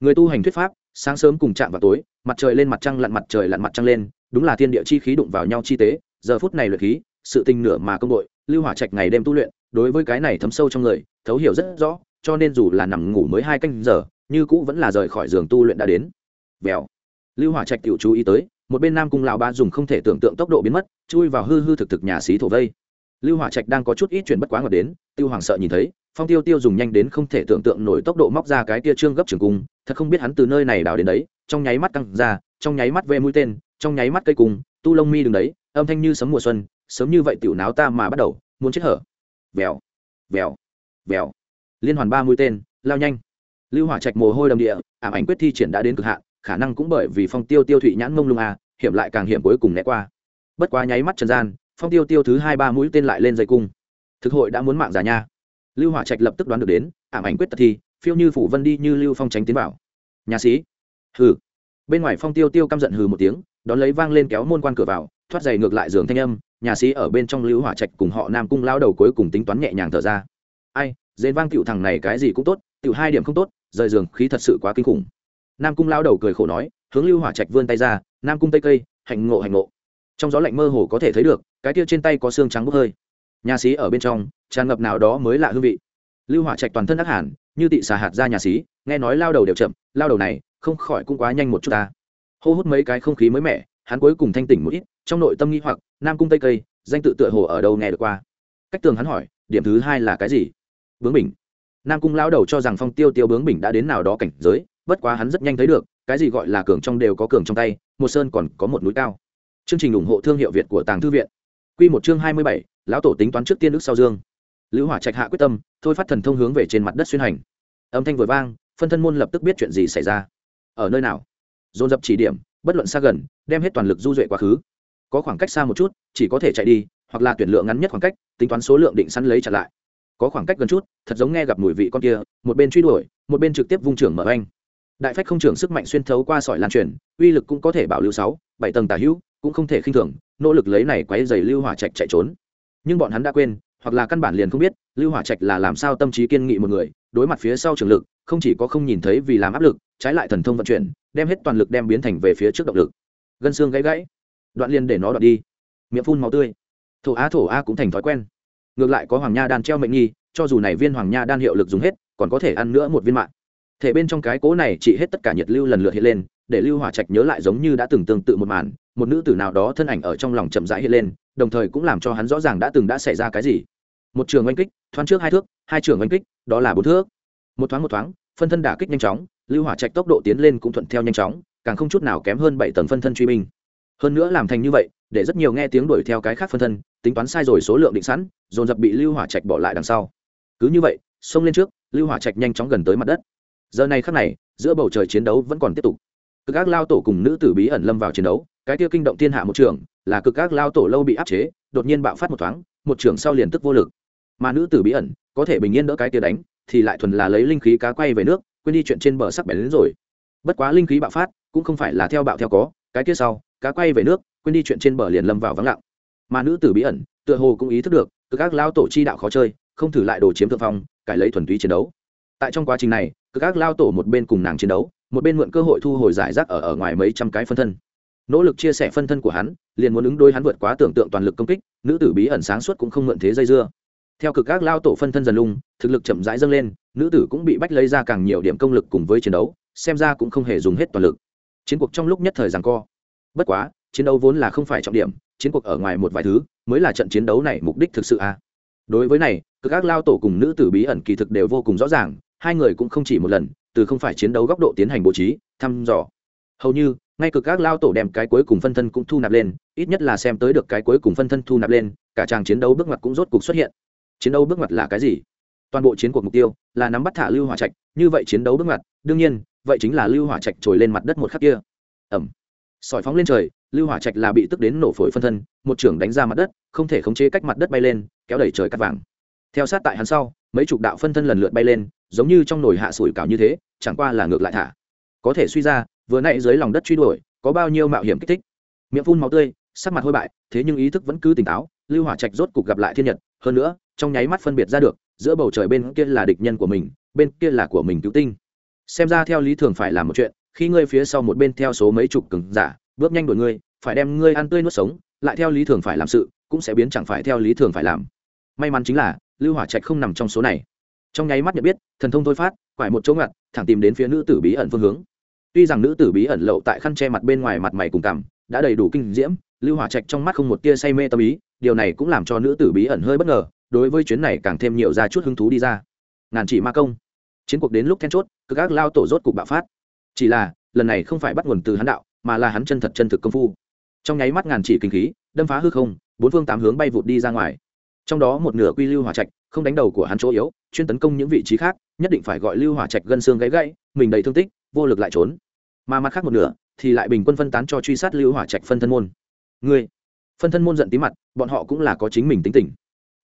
Người tu hành thuyết pháp, sáng sớm cùng chạm vào tối, mặt trời lên mặt trăng, lặn mặt trời, lặn mặt trăng lên, đúng là thiên địa chi khí đụng vào nhau chi tế, giờ phút này luyện khí, sự tình nửa mà công đội, lưu hỏa trạch ngày đêm tu luyện, đối với cái này thấm sâu trong người, thấu hiểu rất rõ, cho nên dù là nằm ngủ mới hai canh giờ, như cũ vẫn là rời khỏi giường tu luyện đã đến. Vèo. Lưu hỏa trạch tiểu chú ý tới, một bên nam cung lão ba dùng không thể tưởng tượng tốc độ biến mất, chui vào hư hư thực thực nhà xí thổ vây. Lưu hỏa trạch đang có chút ít chuyện bất quá ngờ đến, tiêu hoàng sợ nhìn thấy phong tiêu tiêu dùng nhanh đến không thể tưởng tượng nổi tốc độ móc ra cái tia trương gấp trường cung, thật không biết hắn từ nơi này đào đến đấy, trong nháy mắt căng ra, trong nháy mắt ve mũi tên, trong nháy mắt cây cung, tu lông mi đứng đấy, âm thanh như sấm mùa xuân, sớm như vậy tiểu náo ta mà bắt đầu, muốn chết hở. Vèo vèo vèo. Liên hoàn ba mũi tên, lao nhanh. Lưu hỏa trạch mồ hôi đầm địa, ảm ảnh quyết thi triển đã đến cực hạn, khả năng cũng bởi vì phong tiêu tiêu thụy nhãn mông lung a, hiểm lại càng hiểm cuối cùng né qua. Bất quá nháy mắt trần gian, phong tiêu tiêu thứ hai ba mũi tên lại lên dây cung. Thực hội đã muốn mạng giả nha lưu hỏa trạch lập tức đoán được đến, ảm ảnh quyết tật thi phiêu như phủ vân đi như lưu phong tránh tiến vào. Nhà sĩ. Hừ. Bên ngoài phong tiêu tiêu căm giận hừ một tiếng, đón lấy vang lên kéo môn quan cửa vào, thoát giày ngược lại giường thanh âm, nhà sĩ ở bên trong lưu hỏa trạch cùng họ nam cung lao đầu cuối cùng tính toán nhẹ nhàng thở ra. Ai dên vang tiểu thằng này cái gì cũng tốt, tiểu hai điểm không tốt, rời giường, khí thật sự quá kinh khủng. Nam cung lao đầu cười khổ nói, hướng lưu hỏa trạch vươn tay ra, nam cung tây cây, hạnh ngộ hạnh ngộ. Trong gió lạnh mơ hồ có thể thấy được, cái tia trên tay có xương trắng bốc hơi nhà xí ở bên trong, tràn ngập nào đó mới lạ hương vị. Lưu hỏa trạch toàn thân ác hẳn như tị xà hạt ra nhà xí, nghe nói lao đầu đều chậm, lao đầu này, không khỏi cũng quá nhanh một chút ta. Hô hút mấy cái không khí mới mẻ, hắn cuối cùng thanh tỉnh một ít, trong nội tâm nghi hoặc, nam cung tây cây, danh tự tựa hồ ở đâu nghe được qua. Cách tường hắn hỏi, điểm thứ hai là cái gì? Bướng bình. Nam cung lao đầu cho rằng phong tiêu tiêu bướng bình đã đến nào đó cảnh giới, bất quá hắn rất nhanh thấy được, cái gì gọi là cường trong đều có cường trong tay, một sơn còn có một núi cao. Chương trình ủng hộ thương hiệu việt của tàng thư viện. Quy một chương hai mươi bảy, lão tổ tính toán trước tiên nước sau dương. Lữ hỏa trạch hạ quyết tâm, thôi phát thần thông hướng về trên mặt đất xuyên hành. Âm thanh vừa vang, phân thân môn lập tức biết chuyện gì xảy ra. Ở nơi nào? Dồn dập chỉ điểm, bất luận xa gần, đem hết toàn lực du duệ quá khứ. Có khoảng cách xa một chút, chỉ có thể chạy đi, hoặc là tuyển lượng ngắn nhất khoảng cách, tính toán số lượng định sẵn lấy trả lại. Có khoảng cách gần chút, thật giống nghe gặp mùi vị con kia, một bên truy đuổi, một bên trực tiếp vung trưởng mở anh đại phách không trưởng sức mạnh xuyên thấu qua sỏi lan truyền, uy lực cũng có thể bảo lưu sáu, bảy tầng tả hữu, cũng không thể khinh thường nỗ lực lấy này quấy giày lưu hỏa trạch chạy trốn. Nhưng bọn hắn đã quên, hoặc là căn bản liền không biết, lưu hỏa trạch là làm sao tâm trí kiên nghị một người, đối mặt phía sau trường lực, không chỉ có không nhìn thấy vì làm áp lực, trái lại thần thông vận chuyển, đem hết toàn lực đem biến thành về phía trước động lực. Gân xương gãy gãy. Đoạn liền để nó đoạn đi. Miệng phun máu tươi. Thổ á thổ a cũng thành thói quen. Ngược lại có hoàng nha đan treo mệnh nghi, cho dù này viên hoàng nha đan hiệu lực dùng hết, còn có thể ăn nữa một viên mạng. Thể bên trong cái cố này chỉ hết tất cả nhiệt lưu lần lượt hiện lên, để lưu hỏa trạch nhớ lại giống như đã từng tương tự một màn một nữ tử nào đó thân ảnh ở trong lòng chậm rãi hiện lên, đồng thời cũng làm cho hắn rõ ràng đã từng đã xảy ra cái gì. Một trường oanh kích, thoáng trước hai thước, hai trường oanh kích, đó là bốn thước. Một thoáng một thoáng, phân thân đả kích nhanh chóng, lưu hỏa trạch tốc độ tiến lên cũng thuận theo nhanh chóng, càng không chút nào kém hơn bảy tầng phân thân truy minh hơn nữa làm thành như vậy, để rất nhiều nghe tiếng đuổi theo cái khác phân thân, tính toán sai rồi số lượng định sẵn, dồn dập bị lưu hỏa trạch bỏ lại đằng sau. Cứ như vậy, xông lên trước, lưu hỏa trạch nhanh chóng gần tới mặt đất. Giờ này khắc này, giữa bầu trời chiến đấu vẫn còn tiếp tục. Cực ác lao tổ cùng nữ tử bí ẩn lâm vào chiến đấu cái kia kinh động thiên hạ một trường, là cực các lao tổ lâu bị áp chế, đột nhiên bạo phát một thoáng, một trường sau liền tức vô lực. Mà nữ tử bí ẩn, có thể bình yên đỡ cái kia đánh, thì lại thuần là lấy linh khí cá quay về nước, quên đi chuyện trên bờ sắc bén đến rồi. Bất quá linh khí bạo phát, cũng không phải là theo bạo theo có, cái kia sau, cá quay về nước, quên đi chuyện trên bờ liền lâm vào vắng lặng. Mà nữ tử bí ẩn, tựa hồ cũng ý thức được, cực các lao tổ chi đạo khó chơi, không thử lại đồ chiếm thượng phong, cải lấy thuần túy chiến đấu. Tại trong quá trình này, cực các lao tổ một bên cùng nàng chiến đấu, một bên mượn cơ hội thu hồi giải rác ở ở ngoài mấy trăm cái phân thân nỗ lực chia sẻ phân thân của hắn, liền muốn ứng đôi hắn vượt quá tưởng tượng toàn lực công kích, nữ tử bí ẩn sáng suốt cũng không mượn thế dây dưa. Theo cực các lao tổ phân thân dần lung, thực lực chậm rãi dâng lên, nữ tử cũng bị bách lấy ra càng nhiều điểm công lực cùng với chiến đấu, xem ra cũng không hề dùng hết toàn lực. Chiến cuộc trong lúc nhất thời rằng co. Bất quá, chiến đấu vốn là không phải trọng điểm, chiến cuộc ở ngoài một vài thứ, mới là trận chiến đấu này mục đích thực sự à. Đối với này, cực các lao tổ cùng nữ tử bí ẩn kỳ thực đều vô cùng rõ ràng, hai người cũng không chỉ một lần, từ không phải chiến đấu góc độ tiến hành bố trí, thăm dò. Hầu như ngay cực các lao tổ đem cái cuối cùng phân thân cũng thu nạp lên, ít nhất là xem tới được cái cuối cùng phân thân thu nạp lên, cả tràng chiến đấu bước ngoặt cũng rốt cuộc xuất hiện. Chiến đấu bước ngoặt là cái gì? Toàn bộ chiến cuộc mục tiêu là nắm bắt thả lưu hỏa trạch, như vậy chiến đấu bước ngoặt, đương nhiên, vậy chính là lưu hỏa trạch trồi lên mặt đất một khắc kia. Ẩm sỏi phóng lên trời, lưu hỏa trạch là bị tức đến nổ phổi phân thân, một trưởng đánh ra mặt đất, không thể khống chế cách mặt đất bay lên, kéo đẩy trời cắt vàng. Theo sát tại hắn sau, mấy chục đạo phân thân lần lượt bay lên, giống như trong nồi hạ sủi cảo như thế, chẳng qua là ngược lại thả có thể suy ra, vừa nãy dưới lòng đất truy đuổi, có bao nhiêu mạo hiểm kích thích. Miệng phun máu tươi, sắc mặt hôi bại, thế nhưng ý thức vẫn cứ tỉnh táo, lưu hỏa trạch rốt cục gặp lại thiên nhật, hơn nữa, trong nháy mắt phân biệt ra được, giữa bầu trời bên kia là địch nhân của mình, bên kia là của mình cứu tinh. Xem ra theo lý thường phải làm một chuyện, khi ngươi phía sau một bên theo số mấy chục cứng giả, bước nhanh đuổi ngươi, phải đem ngươi ăn tươi nuốt sống, lại theo lý thường phải làm sự, cũng sẽ biến chẳng phải theo lý thường phải làm. May mắn chính là, lưu hỏa trạch không nằm trong số này. Trong nháy mắt nhận biết, thần thông thôi phát, quải một chỗ ngặt, thẳng tìm đến phía nữ tử bí ẩn phương hướng tuy rằng nữ tử bí ẩn lậu tại khăn che mặt bên ngoài mặt mày cùng cằm, đã đầy đủ kinh diễm, lưu hỏa trạch trong mắt không một tia say mê tâm ý, điều này cũng làm cho nữ tử bí ẩn hơi bất ngờ, đối với chuyến này càng thêm nhiều ra chút hứng thú đi ra. Ngàn chỉ ma công. Chiến cuộc đến lúc then chốt, cực ác lao tổ rốt cục bạo phát. Chỉ là, lần này không phải bắt nguồn từ hắn đạo, mà là hắn chân thật chân thực công phu. Trong nháy mắt ngàn chỉ kinh khí, đâm phá hư không, bốn phương tám hướng bay vụt đi ra ngoài. Trong đó một nửa quy lưu hỏa trạch, không đánh đầu của hắn chỗ yếu, chuyên tấn công những vị trí khác, nhất định phải gọi lưu hỏa trạch gân xương gãy gãy, mình đầy thương tích vô lực lại trốn. Mà mặt khác một nửa, thì lại bình quân phân tán cho truy sát lưu hỏa trạch phân thân môn. Người phân thân môn giận tí mặt, bọn họ cũng là có chính mình tính tình.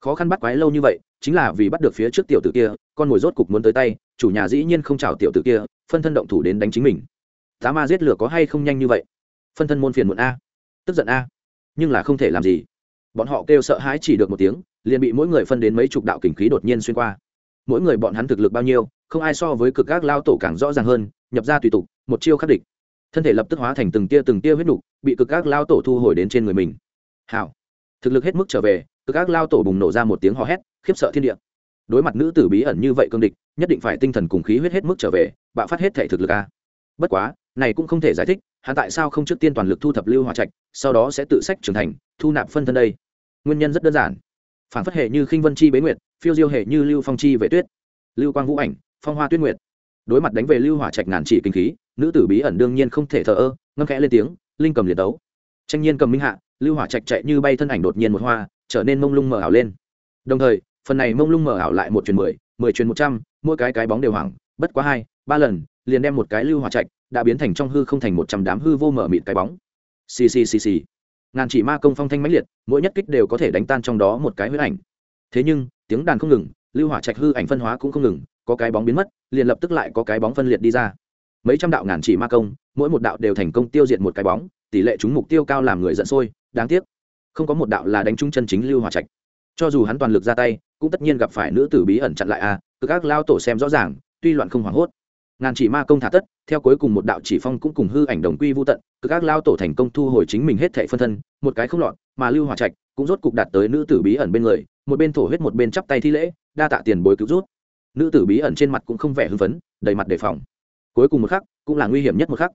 Khó khăn bắt quái lâu như vậy, chính là vì bắt được phía trước tiểu tử kia, con mồi rốt cục muốn tới tay, chủ nhà dĩ nhiên không chào tiểu tử kia, phân thân động thủ đến đánh chính mình. Tá ma giết lửa có hay không nhanh như vậy? Phân thân môn phiền muộn a. Tức giận a. Nhưng là không thể làm gì. Bọn họ kêu sợ hãi chỉ được một tiếng, liền bị mỗi người phân đến mấy chục đạo kình khí đột nhiên xuyên qua mỗi người bọn hắn thực lực bao nhiêu, không ai so với cực gác lao tổ càng rõ ràng hơn, nhập ra tùy tục, một chiêu khắc địch. Thân thể lập tức hóa thành từng tia từng tia huyết nục, bị cực gác lao tổ thu hồi đến trên người mình. Hảo thực lực hết mức trở về, cực gác lao tổ bùng nổ ra một tiếng hò hét, khiếp sợ thiên địa. Đối mặt nữ tử bí ẩn như vậy cương địch, nhất định phải tinh thần cùng khí huyết hết mức trở về, bạo phát hết thể thực lực a. Bất quá, này cũng không thể giải thích, hắn tại sao không trước tiên toàn lực thu thập lưu hỏa trạch, sau đó sẽ tự sách trưởng thành, thu nạp phân thân đây. Nguyên nhân rất đơn giản. Phản phất hệ như khinh vân chi bế nguyệt phiêu diêu hệ như lưu phong chi vệ tuyết, lưu quang vũ ảnh, phong hoa tuyết nguyệt. Đối mặt đánh về lưu hỏa trạch ngàn chỉ kinh khí, nữ tử bí ẩn đương nhiên không thể thờ ơ, ngâm khẽ lên tiếng, linh cầm liệt đấu tranh nhiên cầm minh hạ, lưu hỏa trạch chạy như bay thân ảnh đột nhiên một hoa, trở nên mông lung mở ảo lên. Đồng thời, phần này mông lung mở ảo lại một truyền mười mười truyền một trăm, mỗi cái cái bóng đều hoảng, bất quá hai, ba lần, liền đem một cái lưu hỏa trạch đã biến thành trong hư không thành một trăm đám hư vô mở mịt cái bóng. Xì xì xì xì. Ngàn chỉ ma công phong thanh mãnh liệt, mỗi nhất kích đều có thể đánh tan trong đó một cái huyết ảnh. Thế nhưng tiếng đàn không ngừng, lưu hỏa trạch hư ảnh phân hóa cũng không ngừng, có cái bóng biến mất, liền lập tức lại có cái bóng phân liệt đi ra. Mấy trăm đạo ngàn chỉ ma công, mỗi một đạo đều thành công tiêu diệt một cái bóng, tỷ lệ trúng mục tiêu cao làm người giận sôi, đáng tiếc. Không có một đạo là đánh trúng chân chính lưu hỏa trạch. Cho dù hắn toàn lực ra tay, cũng tất nhiên gặp phải nữ tử bí ẩn chặn lại a cứ ác lao tổ xem rõ ràng, tuy loạn không hoảng hốt. Ngàn chỉ ma công thả tất, theo cuối cùng một đạo chỉ phong cũng cùng hư ảnh đồng quy vô tận cứ ác lao tổ thành công thu hồi chính mình hết thệ phân thân, một cái không lọt, mà lưu hỏa trạch cũng rốt cục đạt tới nữ tử bí ẩn bên người, một bên thổ huyết một bên chắp tay thi lễ, đa tạ tiền bối cứu rút nữ tử bí ẩn trên mặt cũng không vẻ hưng phấn, đầy mặt đề phòng. Cuối cùng một khắc, cũng là nguy hiểm nhất một khắc.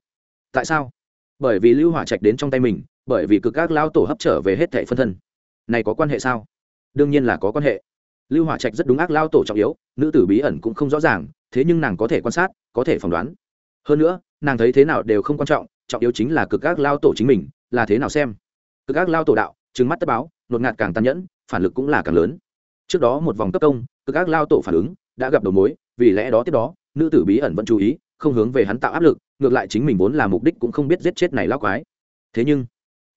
Tại sao? Bởi vì lưu hỏa trạch đến trong tay mình, bởi vì cực các lao tổ hấp trở về hết thệ phân thân. Này có quan hệ sao? Đương nhiên là có quan hệ. Lưu hỏa trạch rất đúng ác lao tổ trọng yếu, nữ tử bí ẩn cũng không rõ ràng, thế nhưng nàng có thể quan sát, có thể phỏng đoán. Hơn nữa, nàng thấy thế nào đều không quan trọng trọng yếu chính là cực ác lao tổ chính mình, là thế nào xem. Cực ác lao tổ đạo trừng mắt tất báo, nột ngạt càng tàn nhẫn, phản lực cũng là càng lớn. Trước đó một vòng cấp công, cực ác lao tổ phản ứng, đã gặp đầu mối, vì lẽ đó tiếp đó, nữ tử bí ẩn vẫn chú ý, không hướng về hắn tạo áp lực, ngược lại chính mình vốn là mục đích cũng không biết giết chết này lao quái. Thế nhưng,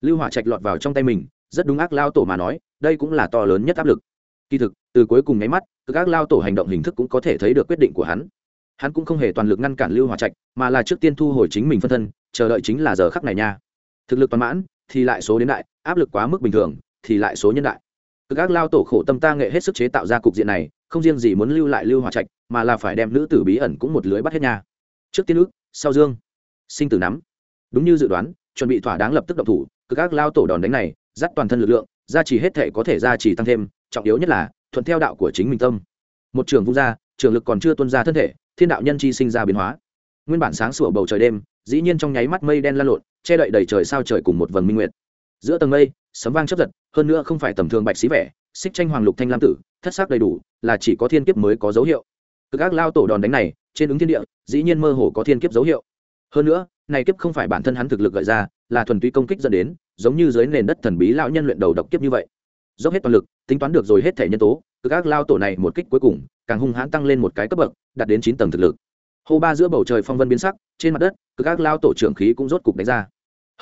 lưu hỏa trạch lọt vào trong tay mình, rất đúng ác lao tổ mà nói, đây cũng là to lớn nhất áp lực. Kỳ thực, từ cuối cùng nháy mắt, cực ác lao tổ hành động hình thức cũng có thể thấy được quyết định của hắn. Hắn cũng không hề toàn lực ngăn cản lưu hỏa trạch, mà là trước tiên thu hồi chính mình phân thân, chờ đợi chính là giờ khắc này nha. Thực lực toàn mãn, thì lại số đến đại áp lực quá mức bình thường, thì lại số nhân đại. Cực ác lao tổ khổ tâm ta nghệ hết sức chế tạo ra cục diện này, không riêng gì muốn lưu lại lưu hỏa trạch, mà là phải đem nữ tử bí ẩn cũng một lưới bắt hết nha. Trước tiên ước, sau dương. Sinh tử nắm. Đúng như dự đoán, chuẩn bị thỏa đáng lập tức động thủ, cực ác lao tổ đòn đánh này, dắt toàn thân lực lượng, gia trì hết thể có thể gia trì tăng thêm, trọng yếu nhất là, thuận theo đạo của chính mình tâm. Một trường vung ra, trường lực còn chưa tuân ra thân thể, thiên đạo nhân chi sinh ra biến hóa. Nguyên bản sáng sủa bầu trời đêm, dĩ nhiên trong nháy mắt mây đen lan lộn, che đậy đầy trời sao trời cùng một vầng minh nguyệt giữa tầng mây, sấm vang chấp giật, hơn nữa không phải tầm thường bạch xí vẻ, xích tranh hoàng lục thanh lam tử, thất xác đầy đủ, là chỉ có thiên kiếp mới có dấu hiệu. Cực ác lao tổ đòn đánh này, trên ứng thiên địa, dĩ nhiên mơ hồ có thiên kiếp dấu hiệu. Hơn nữa, này kiếp không phải bản thân hắn thực lực gợi ra, là thuần túy công kích dẫn đến, giống như dưới nền đất thần bí lão nhân luyện đầu độc kiếp như vậy. Dốc hết toàn lực, tính toán được rồi hết thể nhân tố, cực ác lao tổ này một kích cuối cùng, càng hung hãn tăng lên một cái cấp bậc, đạt đến chín tầng thực lực. Hô ba giữa bầu trời phong vân biến sắc, trên mặt đất, cực ác lao tổ trưởng khí cũng rốt cục đánh ra.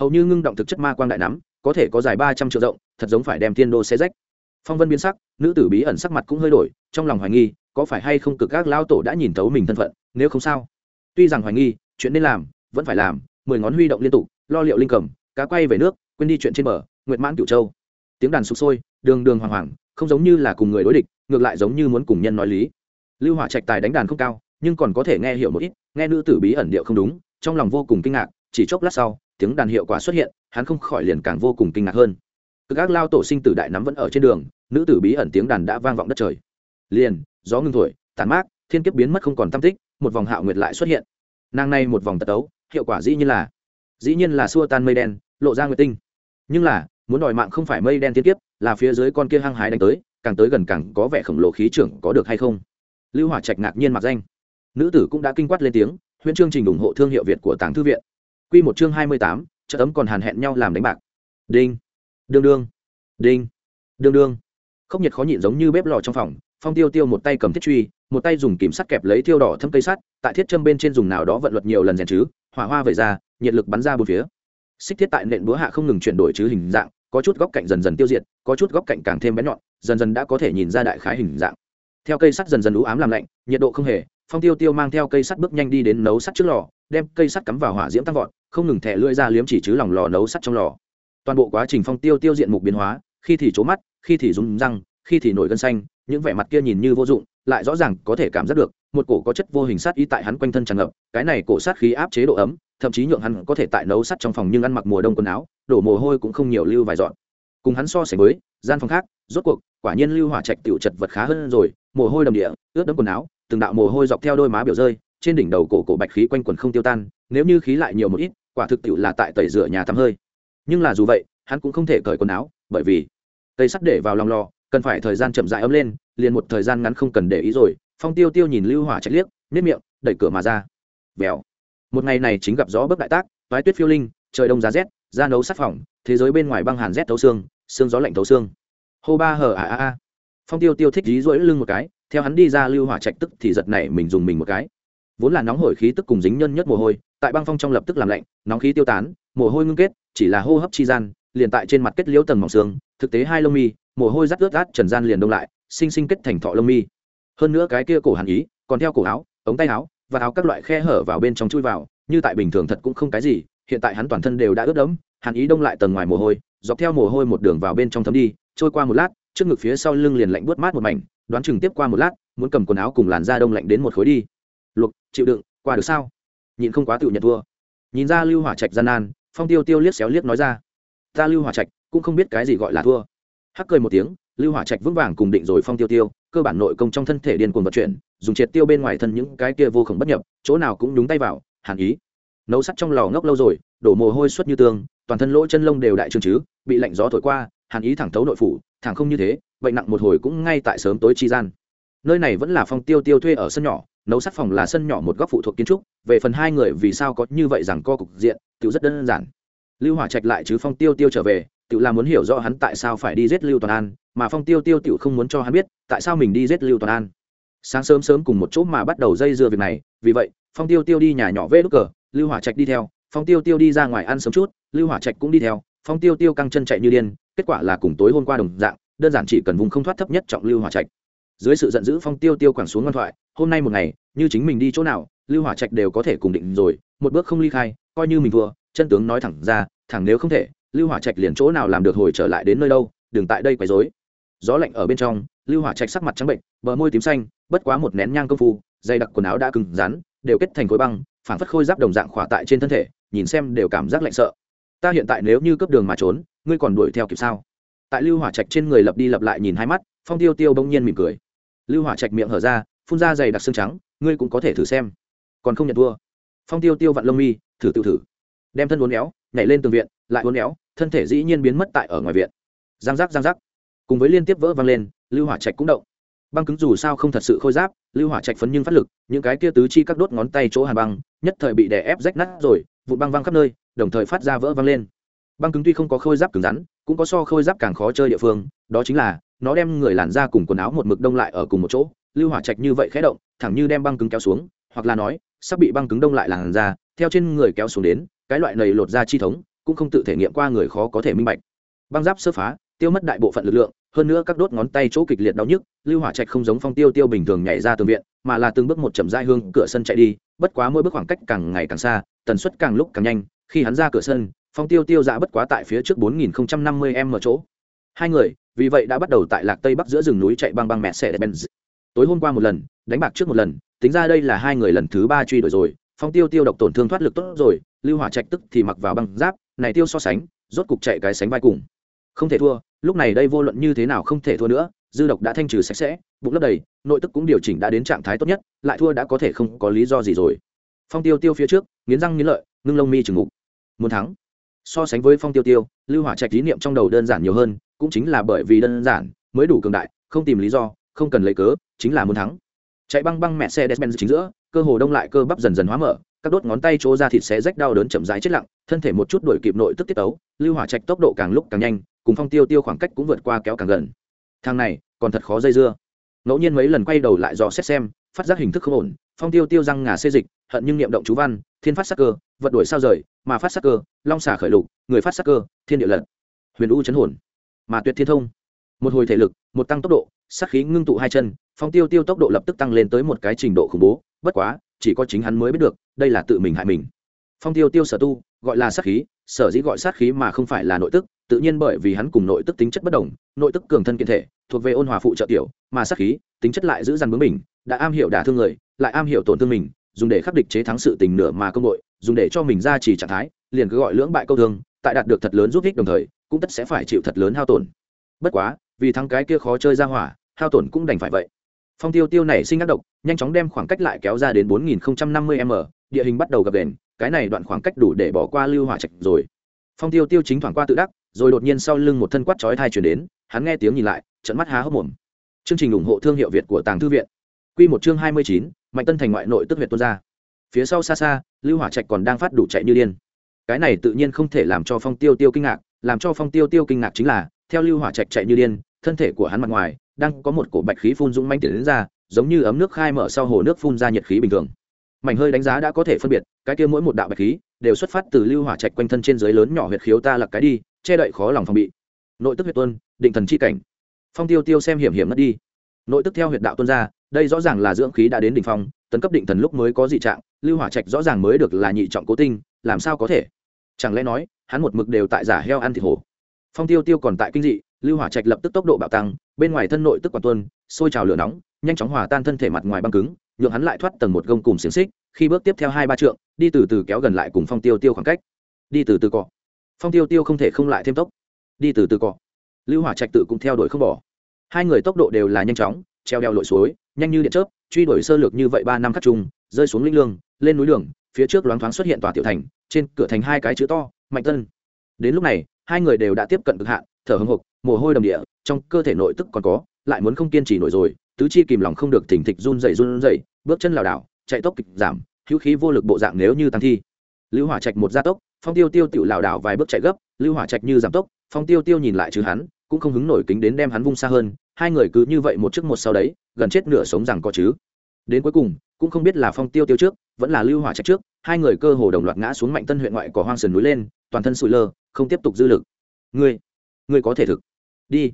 Hầu như ngưng động thực chất ma quang đại nắm có thể có dài ba trăm triệu rộng, thật giống phải đem thiên đô xe rách. Phong vân biến sắc, nữ tử bí ẩn sắc mặt cũng hơi đổi, trong lòng hoài nghi, có phải hay không cực các lao tổ đã nhìn thấu mình thân phận, nếu không sao? Tuy rằng hoài nghi, chuyện nên làm, vẫn phải làm, mười ngón huy động liên tục, lo liệu linh cầm, cá quay về nước, quên đi chuyện trên bờ, nguyệt mãn cửu châu. Tiếng đàn sụp sôi, đường đường hoàng hoàng, không giống như là cùng người đối địch, ngược lại giống như muốn cùng nhân nói lý. Lưu hỏa trạch tài đánh đàn không cao, nhưng còn có thể nghe hiểu một ít, nghe nữ tử bí ẩn điệu không đúng, trong lòng vô cùng kinh ngạc chỉ chốc lát sau, tiếng đàn hiệu quả xuất hiện, hắn không khỏi liền càng vô cùng kinh ngạc hơn. Cực ác lao tổ sinh tử đại nắm vẫn ở trên đường, nữ tử bí ẩn tiếng đàn đã vang vọng đất trời. Liền, gió ngưng thổi, tàn mát, thiên kiếp biến mất không còn tam tích, một vòng hạo nguyệt lại xuất hiện. Nàng này một vòng tật tấu hiệu quả dĩ nhiên là, dĩ nhiên là xua tan mây đen, lộ ra nguyệt tinh. Nhưng là, muốn đòi mạng không phải mây đen thiên kiếp, là phía dưới con kia hăng hái đánh tới, càng tới gần càng có vẻ khổng lồ khí trưởng có được hay không? Lưu hỏa trạch ngạc nhiên mặc danh. Nữ tử cũng đã kinh quát lên tiếng, huyễn chương trình ủng hộ thương hiệu việt của tàng thư viện quy một chương hai mươi tám, chợ ấm còn hàn hẹn nhau làm đánh bạc. Đinh. Đương đương. Đinh. Đương đương. Khốc nhiệt khó nhịn giống như bếp lò trong phòng phong tiêu tiêu một tay cầm thiết truy một tay dùng kìm sắt kẹp lấy thiêu đỏ thâm cây sắt tại thiết châm bên trên dùng nào đó vận luật nhiều lần rèn chứ hỏa hoa vẩy ra nhiệt lực bắn ra bốn phía. Xích thiết tại nện búa hạ không ngừng chuyển đổi chứ hình dạng có chút góc cạnh dần dần tiêu diệt có chút góc cạnh càng thêm bén nhọn dần dần đã có thể nhìn ra đại khái hình dạng. Theo cây sắt dần dần ú ám làm lạnh nhiệt độ không hề phong tiêu tiêu mang theo cây sắt bước nhanh đi đến nấu sắt trước lò, đem cây sắt cắm vào hỏa diễm tăng vọt, không ngừng thẻ lưỡi ra liếm chỉ chứ lòng lò nấu sắt trong lò. Toàn bộ quá trình phong tiêu tiêu diện mục biến hóa, khi thì trố mắt, khi thì rúng răng, khi thì nổi gân xanh, những vẻ mặt kia nhìn như vô dụng, lại rõ ràng có thể cảm giác được, một cổ có chất vô hình sát ý tại hắn quanh thân tràn ngập, cái này cổ sát khí áp chế độ ấm, thậm chí nhượng hắn có thể tại nấu sắt trong phòng nhưng ăn mặc mùa đông quần áo, đổ mồ hôi cũng không nhiều lưu vài dọn. Cùng hắn so sánh với, gian phòng khác, rốt cuộc, quả nhiên lưu hỏa trạch tiểu chật vật khá hơn rồi, mồ hôi đầm địa, ướt đẫm quần áo từng đạo mồ hôi dọc theo đôi má biểu rơi trên đỉnh đầu cổ cổ bạch khí quanh quần không tiêu tan nếu như khí lại nhiều một ít quả thực tiệu là tại tẩy rửa nhà tắm hơi. Nhưng là dù vậy hắn cũng không thể cởi quần áo bởi vì cây sắt để vào lòng lò cần phải thời gian chậm rãi ấm lên liền một thời gian ngắn không cần để ý rồi phong tiêu tiêu nhìn lưu hỏa chạy liếc nếp miệng đẩy cửa mà ra. Vèo. Một ngày này chính gặp gió bấc đại tác toái tuyết phiêu linh trời đông giá rét da nấu sát phỏng, thế giới bên ngoài băng hàn rét thấu xương xương gió lạnh thấu xương. Hô ba hở à à à phong tiêu tiêu thích dí rỗi lưng một cái theo hắn đi ra lưu hỏa trạch tức thì giật nảy mình dùng mình một cái. Vốn là nóng hổi khí tức cùng dính nhân nhất mồ hôi, tại băng phong trong lập tức làm lạnh, nóng khí tiêu tán, mồ hôi ngưng kết, chỉ là hô hấp chi gian, liền tại trên mặt kết liễu tầng mỏng xương, thực tế hai lông mi, mồ hôi rắt ướt át trần gian liền đông lại, sinh sinh kết thành thọ lông mi. Hơn nữa cái kia cổ hàn ý, còn theo cổ áo, ống tay áo và áo các loại khe hở vào bên trong chui vào, như tại bình thường thật cũng không cái gì, hiện tại hắn toàn thân đều đã ướt đẫm, hàn ý đông lại tầng ngoài mồ hôi, dọc theo mồ hôi một đường vào bên trong thấm đi, trôi qua một lát, trước ngực phía sau lưng liền lạnh buốt mát một mảnh đoán chừng tiếp qua một lát, muốn cầm quần áo cùng làn da đông lạnh đến một khối đi. Luộc, chịu đựng, qua được sao? Nhìn không quá tự nhận thua. Nhìn ra lưu hỏa trạch gian nan, phong tiêu tiêu liếc xéo liếc nói ra. Ta lưu hỏa trạch cũng không biết cái gì gọi là thua. Hắc cười một tiếng, lưu hỏa trạch vững vàng cùng định rồi phong tiêu tiêu, cơ bản nội công trong thân thể điên cuồng vận chuyển, dùng triệt tiêu bên ngoài thân những cái kia vô khổng bất nhập, chỗ nào cũng nhúng tay vào, hàn ý. Nấu sắt trong lò ngốc lâu rồi, đổ mồ hôi suốt như tương, toàn thân lỗ chân lông đều đại trương chứ, bị lạnh gió thổi qua, hàn ý thẳng thấu nội phủ, thẳng không như thế bệnh nặng một hồi cũng ngay tại sớm tối chi gian. Nơi này vẫn là phong tiêu tiêu thuê ở sân nhỏ, nấu sắt phòng là sân nhỏ một góc phụ thuộc kiến trúc, về phần hai người vì sao có như vậy rằng co cục diện tự rất đơn giản. Lưu hỏa trạch lại chứ phong tiêu tiêu trở về tự là muốn hiểu rõ hắn tại sao phải đi giết lưu toàn an, mà phong tiêu tiêu tự không muốn cho hắn biết tại sao mình đi giết lưu toàn an. Sáng sớm sớm cùng một chỗ mà bắt đầu dây dưa việc này, vì vậy, phong tiêu tiêu đi nhà nhỏ vê đúc cờ, lưu hỏa trạch đi theo, phong tiêu tiêu đi ra ngoài ăn sớm chút, lưu hỏa trạch cũng đi theo, phong tiêu tiêu căng chân chạy như điên, kết quả là cùng tối hôm qua đồng dạng đơn giản chỉ cần vùng không thoát thấp nhất trọng lưu hỏa trạch. Dưới sự giận dữ phong tiêu tiêu quẳng xuống ngoan thoại, hôm nay một ngày, như chính mình đi chỗ nào, lưu hỏa trạch đều có thể cùng định rồi, một bước không ly khai, coi như mình thua, chân tướng nói thẳng ra, thẳng nếu không thể, lưu hỏa trạch liền chỗ nào làm được hồi trở lại đến nơi đâu, đừng tại đây quấy rối. Gió lạnh ở bên trong, lưu hỏa trạch sắc mặt trắng bệnh, bờ môi tím xanh, bất quá một nén nhang công phu dây đặc quần áo đã cứng rắn, đều kết thành khối băng phản phất khôi giáp đồng dạng khỏa tại trên thân thể, nhìn xem đều cảm giác lạnh sợ. Ta hiện tại nếu như cấp đường mà trốn, ngươi còn đuổi theo kịp sao? Tại lưu hỏa trạch trên người lập đi lập lại nhìn hai mắt, phong tiêu tiêu bỗng nhiên mỉm cười. Lưu hỏa trạch miệng hở ra, phun ra dày đặc xương trắng, ngươi cũng có thể thử xem. Còn không nhận thua. Phong tiêu tiêu vặn lông mi, thử tự thử. Đem thân uốn éo, nhảy lên tường viện, lại uốn éo, thân thể dĩ nhiên biến mất tại ở ngoài viện. Giang giác giang giác. Cùng với liên tiếp vỡ vang lên, lưu hỏa trạch cũng động. Băng cứng dù sao không thật sự khôi giáp, lưu hỏa trạch phấn nhưng phát lực, những cái kia tứ chi các đốt ngón tay chỗ hàn băng, nhất thời bị đè ép rách nát rồi vụ băng văng khắp nơi, đồng thời phát ra vỡ văng lên. Băng cứng tuy không có khôi giáp cứng rắn cũng có so khôi giáp càng khó chơi địa phương, đó chính là, nó đem người làn ra cùng quần áo một mực đông lại ở cùng một chỗ, lưu hỏa trạch như vậy khẽ động, thẳng như đem băng cứng kéo xuống, hoặc là nói, sắp bị băng cứng đông lại làn ra theo trên người kéo xuống đến, cái loại này lột ra chi thống, cũng không tự thể nghiệm qua người khó có thể minh bạch. Băng giáp sơ phá, tiêu mất đại bộ phận lực lượng, hơn nữa các đốt ngón tay chỗ kịch liệt đau nhức, lưu hỏa trạch không giống phong tiêu tiêu bình thường nhảy ra từ viện, mà là từng bước một chậm rãi hương cửa sân chạy đi, bất quá mỗi bước khoảng cách càng ngày càng xa, tần suất càng lúc càng nhanh, khi hắn ra cửa sân phong tiêu tiêu dạ bất quá tại phía trước 4050 m ở chỗ. Hai người, vì vậy đã bắt đầu tại lạc tây bắc giữa rừng núi chạy băng băng mẹ xe đẹp benz. Tối hôm qua một lần, đánh bạc trước một lần, tính ra đây là hai người lần thứ ba truy đuổi rồi. Phong tiêu tiêu độc tổn thương thoát lực tốt rồi, lưu hỏa trạch tức thì mặc vào băng giáp, này tiêu so sánh, rốt cục chạy cái sánh vai cùng. Không thể thua, lúc này đây vô luận như thế nào không thể thua nữa, dư độc đã thanh trừ sạch sẽ, bụng lấp đầy, nội tức cũng điều chỉnh đã đến trạng thái tốt nhất, lại thua đã có thể không có lý do gì rồi. Phong tiêu tiêu phía trước, nghiến răng nghiến lợi, ngưng lông mi trừng ngục muốn thắng so sánh với phong tiêu tiêu, lưu hỏa trạch ý niệm trong đầu đơn giản nhiều hơn, cũng chính là bởi vì đơn giản mới đủ cường đại, không tìm lý do, không cần lấy cớ, chính là muốn thắng. Chạy băng băng mẹ xe despen chính giữa, cơ hồ đông lại cơ bắp dần dần hóa mở, các đốt ngón tay chỗ ra thịt xé rách đau đớn chậm rãi chết lặng, thân thể một chút đuổi kịp nội tức tiết tấu, lưu hỏa trạch tốc độ càng lúc càng nhanh, cùng phong tiêu tiêu khoảng cách cũng vượt qua kéo càng gần. Thang này, còn thật khó dây dưa. Ngẫu nhiên mấy lần quay đầu lại dò xét xem, phát giác hình thức không ổn phong tiêu tiêu răng ngà xê dịch, hận nhưng niệm động chú văn, thiên phát sắc cơ, vật đuổi sao rời, mà phát sắc cơ, long xả khởi lục, người phát sắc cơ, thiên địa lật. Huyền u chấn hồn, mà tuyệt thiên thông. Một hồi thể lực, một tăng tốc độ sắc khí ngưng tụ hai chân, phong tiêu tiêu tốc độ lập tức tăng lên tới một cái trình độ khủng bố, bất quá, chỉ có chính hắn mới biết được, đây là tự mình hại mình. Phong tiêu tiêu sở tu, gọi là sát khí, sở dĩ gọi sát khí mà không phải là nội tức, tự nhiên bởi vì hắn cùng nội tức tính chất bất đồng, nội tức cường thân kiện thể, thuộc về ôn hòa phụ trợ tiểu, mà sát khí, tính chất lại giữ dằn bướng mình, đã am hiểu đả thương người lại am hiểu tổn thương mình dùng để khắc địch chế thắng sự tình nửa mà công đội dùng để cho mình ra chỉ trạng thái liền cứ gọi lưỡng bại câu thương tại đạt được thật lớn giúp ích đồng thời cũng tất sẽ phải chịu thật lớn hao tổn. Bất quá vì thắng cái kia khó chơi ra hỏa hao tổn cũng đành phải vậy. Phong tiêu tiêu này sinh ác độc nhanh chóng đem khoảng cách lại kéo ra đến 4050 m địa hình bắt đầu gặp đền cái này đoạn khoảng cách đủ để bỏ qua lưu hỏa trạch rồi. Phong tiêu tiêu chính thoảng qua tự đắc rồi đột nhiên sau lưng một thân quát chói thai chuyển đến hắn nghe tiếng nhìn lại trận mắt há hốc mồm. Chương trình ủng hộ thương hiệu việt của tàng thư viện. Quy một chương 29, mạnh tân thành ngoại nội tức huyệt tuôn ra. Phía sau xa xa, lưu hỏa trạch còn đang phát đủ chạy như điên. Cái này tự nhiên không thể làm cho phong tiêu tiêu kinh ngạc, làm cho phong tiêu tiêu kinh ngạc chính là, theo lưu hỏa trạch chạy như điên, thân thể của hắn mặt ngoài, đang có một cổ bạch khí phun dũng manh tiến đến ra, giống như ấm nước khai mở sau hồ nước phun ra nhiệt khí bình thường. Mảnh hơi đánh giá đã có thể phân biệt, cái kia mỗi một đạo bạch khí, đều xuất phát từ lưu hỏa trạch quanh thân trên dưới lớn nhỏ huyệt khiếu ta lặc cái đi, che đậy khó lòng phòng bị. Nội tức huyệt tuân định thần chi cảnh. Phong tiêu tiêu xem hiểm hiểm mất đi. Nội tức theo huyệt đạo tuân ra đây rõ ràng là dưỡng khí đã đến đỉnh phong, tấn cấp định thần lúc mới có dị trạng, lưu hỏa trạch rõ ràng mới được là nhị trọng cố tinh, làm sao có thể? Chẳng lẽ nói, hắn một mực đều tại giả heo ăn thịt hổ? Phong tiêu tiêu còn tại kinh dị, lưu hỏa trạch lập tức tốc độ bạo tăng, bên ngoài thân nội tức quản tuân sôi trào lửa nóng, nhanh chóng hòa tan thân thể mặt ngoài băng cứng, nhượng hắn lại thoát tầng một gông cùng xiềng xích, khi bước tiếp theo hai ba trượng, đi từ từ kéo gần lại cùng phong tiêu tiêu khoảng cách. Đi từ từ cọ. Phong tiêu tiêu không thể không lại thêm tốc. Đi từ từ cọ. Lưu hỏa trạch tự cũng theo đuổi không bỏ. Hai người tốc độ đều là nhanh chóng, treo đeo lội suối nhanh như điện chớp truy đuổi sơ lược như vậy ba năm khắc trùng, rơi xuống linh lương lên núi đường phía trước loáng thoáng xuất hiện tòa tiểu thành trên cửa thành hai cái chữ to mạnh tân. Đến lúc này hai người đều đã tiếp cận cực hạn thở hưng hục mồ hôi đầm địa trong cơ thể nội tức còn có lại muốn không kiên trì nổi rồi tứ chi kìm lòng không được thỉnh thịch run rẩy run rẩy, bước chân lảo đảo chạy tốc kịch giảm hữu khí vô lực bộ dạng nếu như tăng thi. Lưu hỏa trạch một gia tốc phong tiêu tiêu tiểu lảo đảo vài bước chạy gấp lưu hỏa trạch như giảm tốc phong tiêu tiêu nhìn lại chứ hắn cũng không hứng nổi kính đến đem hắn vung xa hơn, hai người cứ như vậy một trước một sau đấy, gần chết nửa sống rằng có chứ. Đến cuối cùng, cũng không biết là phong tiêu tiêu trước, vẫn là lưu hỏa trạch trước, hai người cơ hồ đồng loạt ngã xuống mạnh tân huyện ngoại cỏ hoang sườn núi lên, toàn thân sụi lơ, không tiếp tục dư lực. Ngươi ngươi có thể thực. Đi.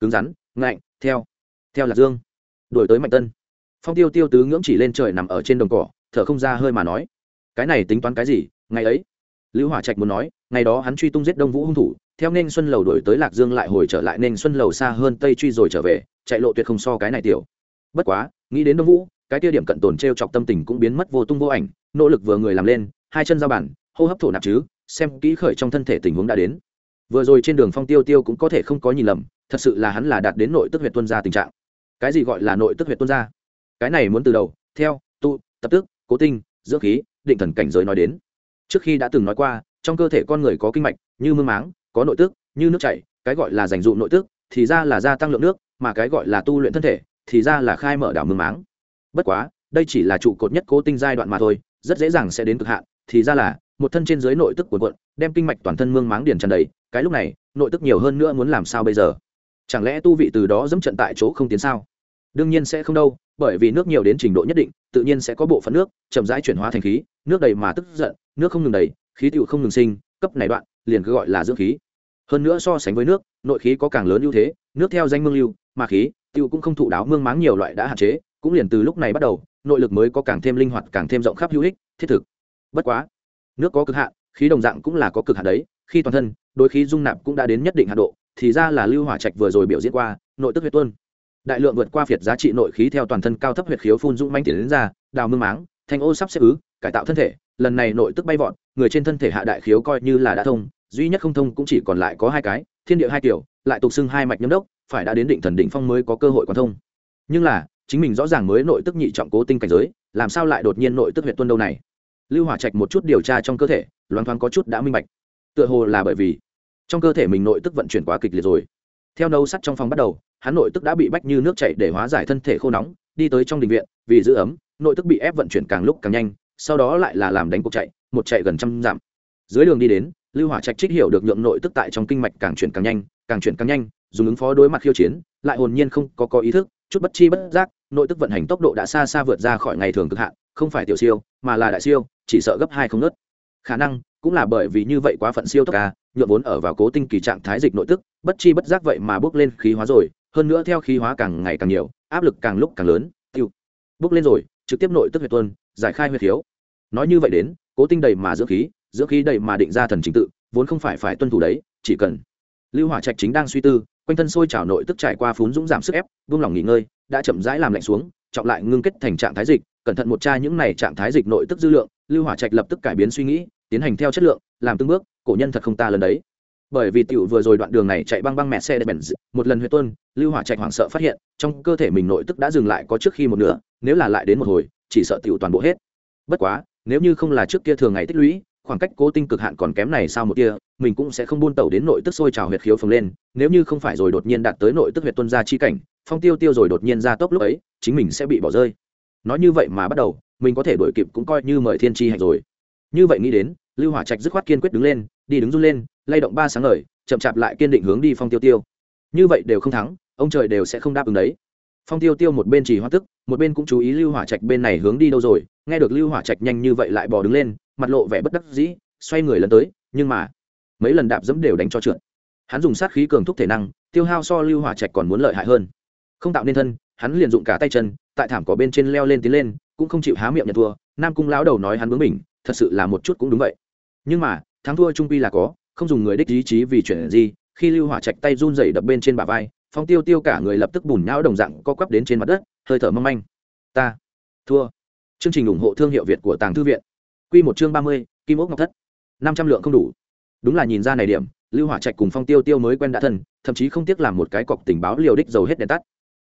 Cứng rắn, ngạnh, theo theo lạc dương. Đuổi tới mạnh tân. Phong tiêu tiêu tứ ngưỡng chỉ lên trời nằm ở trên đồng cỏ, thở không ra hơi mà nói. Cái này tính toán cái gì? Ngày ấy, lưu hỏa trạch muốn nói, ngày đó hắn truy tung giết đông vũ hung thủ theo nên xuân lầu đổi tới lạc dương lại hồi trở lại nên xuân lầu xa hơn tây truy rồi trở về, chạy lộ tuyệt không so cái này tiểu. Bất quá, nghĩ đến đông vũ, cái tiêu điểm cận tồn t r e o chọc tâm tình cũng biến mất vô tung vô ảnh, nỗ lực vừa người làm lên, hai chân giao bản, hô hấp thổ nạp chứ, xem kỹ khởi trong thân thể tình huống đã đến. Vừa rồi trên đường phong tiêu tiêu cũng có thể không có nhìn lầm, thật sự là hắn là đạt đến nội tức huyện tuân gia tình trạng. Cái gì gọi là nội tức huyện tuân gia? Cái này muốn từ đầu, theo, tu, tập tức, cố tinh, dưỡng khí, định thần cảnh giới nói đến. Trước khi đã từng nói qua, trong cơ thể con người có kinh mạch, như mương máng có nội tức như nước chảy cái gọi là dành dụ nội tức thì ra là gia tăng lượng nước mà cái gọi là tu luyện thân thể thì ra là khai mở đảo mương máng. Bất quá đây chỉ là trụ cột nhất cố tinh giai đoạn mà thôi rất dễ dàng sẽ đến cực hạn thì ra là một thân trên dưới nội tức của quận, đem kinh mạch toàn thân mương máng điền tràn đầy cái lúc này nội tức nhiều hơn nữa muốn làm sao bây giờ? Chẳng lẽ tu vị từ đó dẫm trận tại chỗ không tiến sao? Đương nhiên sẽ không đâu bởi vì nước nhiều đến trình độ nhất định tự nhiên sẽ có bộ phận nước chậm rãi chuyển hóa thành khí nước đầy mà tức giận nước không ngừng đầy khí tựu không ngừng sinh cấp này đoạn liền cứ gọi là dưỡng khí. Hơn nữa so sánh với nước, nội khí có càng lớn ưu thế, nước theo danh mương lưu, mà khí, tiêu cũng không thụ đáo, mương máng nhiều loại đã hạn chế, cũng liền từ lúc này bắt đầu, nội lực mới có càng thêm linh hoạt, càng thêm rộng khắp hữu ích, thiết thực. Bất quá, nước có cực hạn, khí đồng dạng cũng là có cực hạn đấy, khi toàn thân đôi khí dung nạp cũng đã đến nhất định hạn độ, thì ra là lưu hỏa trạch vừa rồi biểu diễn qua, nội tức huyết tuân đại lượng vượt qua phiệt giá trị nội khí theo toàn thân cao thấp huyệt khiếu phun dũng manh tiến đến ra, đào mương máng, thanh ô sắp xếp ứ, cải tạo thân thể, lần này nội tức bay vọt người trên thân thể hạ đại khiếu coi như là đã thông, duy nhất không thông cũng chỉ còn lại có hai cái, thiên địa hai kiểu, lại tục xưng hai mạch nhâm đốc, phải đã đến định thần định phong mới có cơ hội quan thông. Nhưng là, chính mình rõ ràng mới nội tức nhị trọng cố tinh cảnh giới, làm sao lại đột nhiên nội tức huyệt tuân đâu này? Lưu hỏa trạch một chút điều tra trong cơ thể, loáng thoáng có chút đã minh bạch. Tựa hồ là bởi vì trong cơ thể mình nội tức vận chuyển quá kịch liệt rồi. Theo nâu sắt trong phòng bắt đầu, hắn nội tức đã bị bách như nước chảy để hóa giải thân thể khô nóng, đi tới trong đình viện, vì giữ ấm, nội tức bị ép vận chuyển càng lúc càng nhanh, sau đó lại là làm đánh cuộc chạy một chạy gần trăm dặm. Dưới đường đi đến, lưu hỏa trạch trích hiểu được nhượng nội tức tại trong kinh mạch càng chuyển càng nhanh, càng chuyển càng nhanh, dùng ứng phó đối mặt khiêu chiến, lại hồn nhiên không có có ý thức, chút bất chi bất giác, nội tức vận hành tốc độ đã xa xa vượt ra khỏi ngày thường cực hạn, không phải tiểu siêu, mà là đại siêu, chỉ sợ gấp hai không nớt. Khả năng, cũng là bởi vì như vậy quá phận siêu tốc ca nhuộm vốn ở vào cố tinh kỳ trạng thái dịch nội tức, bất chi bất giác vậy mà bước lên khí hóa rồi, hơn nữa theo khí hóa càng ngày càng nhiều, áp lực càng lúc càng lớn. Tiêu. Bước lên rồi, trực tiếp nội tức huyệt tuân giải khai huyệt thiếu. Nói như vậy đến cố tinh đầy mà dưỡng khí dưỡng khí đầy mà định ra thần chính tự, vốn không phải phải tuân thủ đấy, chỉ cần lưu hỏa trạch chính đang suy tư, quanh thân sôi trào nội tức trải qua phún dũng giảm sức ép, vung lòng nghỉ ngơi, đã chậm rãi làm lạnh xuống, trọng lại ngưng kết thành trạng thái dịch, cẩn thận một tra những này trạng thái dịch nội tức dư lượng, lưu hỏa trạch lập tức cải biến suy nghĩ, tiến hành theo chất lượng, làm từng bước, cổ nhân thật không ta lần đấy. Bởi vì tiểu vừa rồi đoạn đường này chạy băng băng mẹ xe bèn một lần huyết tuân, lưu hỏa trạch hoảng sợ phát hiện, trong cơ thể mình nội tức đã dừng lại có trước khi một nửa, nếu là lại đến một hồi, chỉ sợ tiểu toàn bộ hết. Bất quá nếu như không là trước kia thường ngày tích lũy, khoảng cách cố tinh cực hạn còn kém này sao một kia, mình cũng sẽ không buôn tẩu đến nội tức sôi trào huyệt khiếu phồng lên. Nếu như không phải rồi đột nhiên đạt tới nội tức huyệt tuân ra chi cảnh, phong tiêu tiêu rồi đột nhiên ra tốc lúc ấy, chính mình sẽ bị bỏ rơi. Nói như vậy mà bắt đầu, mình có thể đổi kịp cũng coi như mời thiên tri hạch rồi. Như vậy nghĩ đến, lưu hỏa trạch dứt khoát kiên quyết đứng lên, đi đứng run lên, lay động ba sáng ngời, chậm chạp lại kiên định hướng đi phong tiêu tiêu. Như vậy đều không thắng, ông trời đều sẽ không đáp ứng đấy. Phong tiêu tiêu một bên chỉ hoa tức, một bên cũng chú ý lưu hỏa trạch bên này hướng đi đâu rồi nghe được lưu hỏa trạch nhanh như vậy lại bò đứng lên, mặt lộ vẻ bất đắc dĩ, xoay người lần tới, nhưng mà, mấy lần đạp dẫm đều đánh cho trượt. Hắn dùng sát khí cường thúc thể năng, tiêu hao so lưu hỏa trạch còn muốn lợi hại hơn. Không tạo nên thân, hắn liền dụng cả tay chân, tại thảm cỏ bên trên leo lên tiến lên, cũng không chịu há miệng nhận thua. Nam cung lão đầu nói hắn bướng mình thật sự là một chút cũng đúng vậy. Nhưng mà, thắng thua trung quy là có, không dùng người đích ý chí vì chuyện gì, khi lưu hỏa trạch tay run rẩy đập bên trên bả vai, phong tiêu tiêu cả người lập tức bùn nhão đồng dạng co quắp đến trên mặt đất, hơi thở mong manh. Ta, thua chương trình ủng hộ thương hiệu việt của tàng thư viện. Quy một chương ba mươi kim ốc ngọc thất. năm trăm lượng không đủ. Đúng là nhìn ra này điểm lưu hỏa trạch cùng phong tiêu tiêu mới quen đã thân thậm chí không tiếc làm một cái cọc tình báo liều đích dầu hết đèn tắt.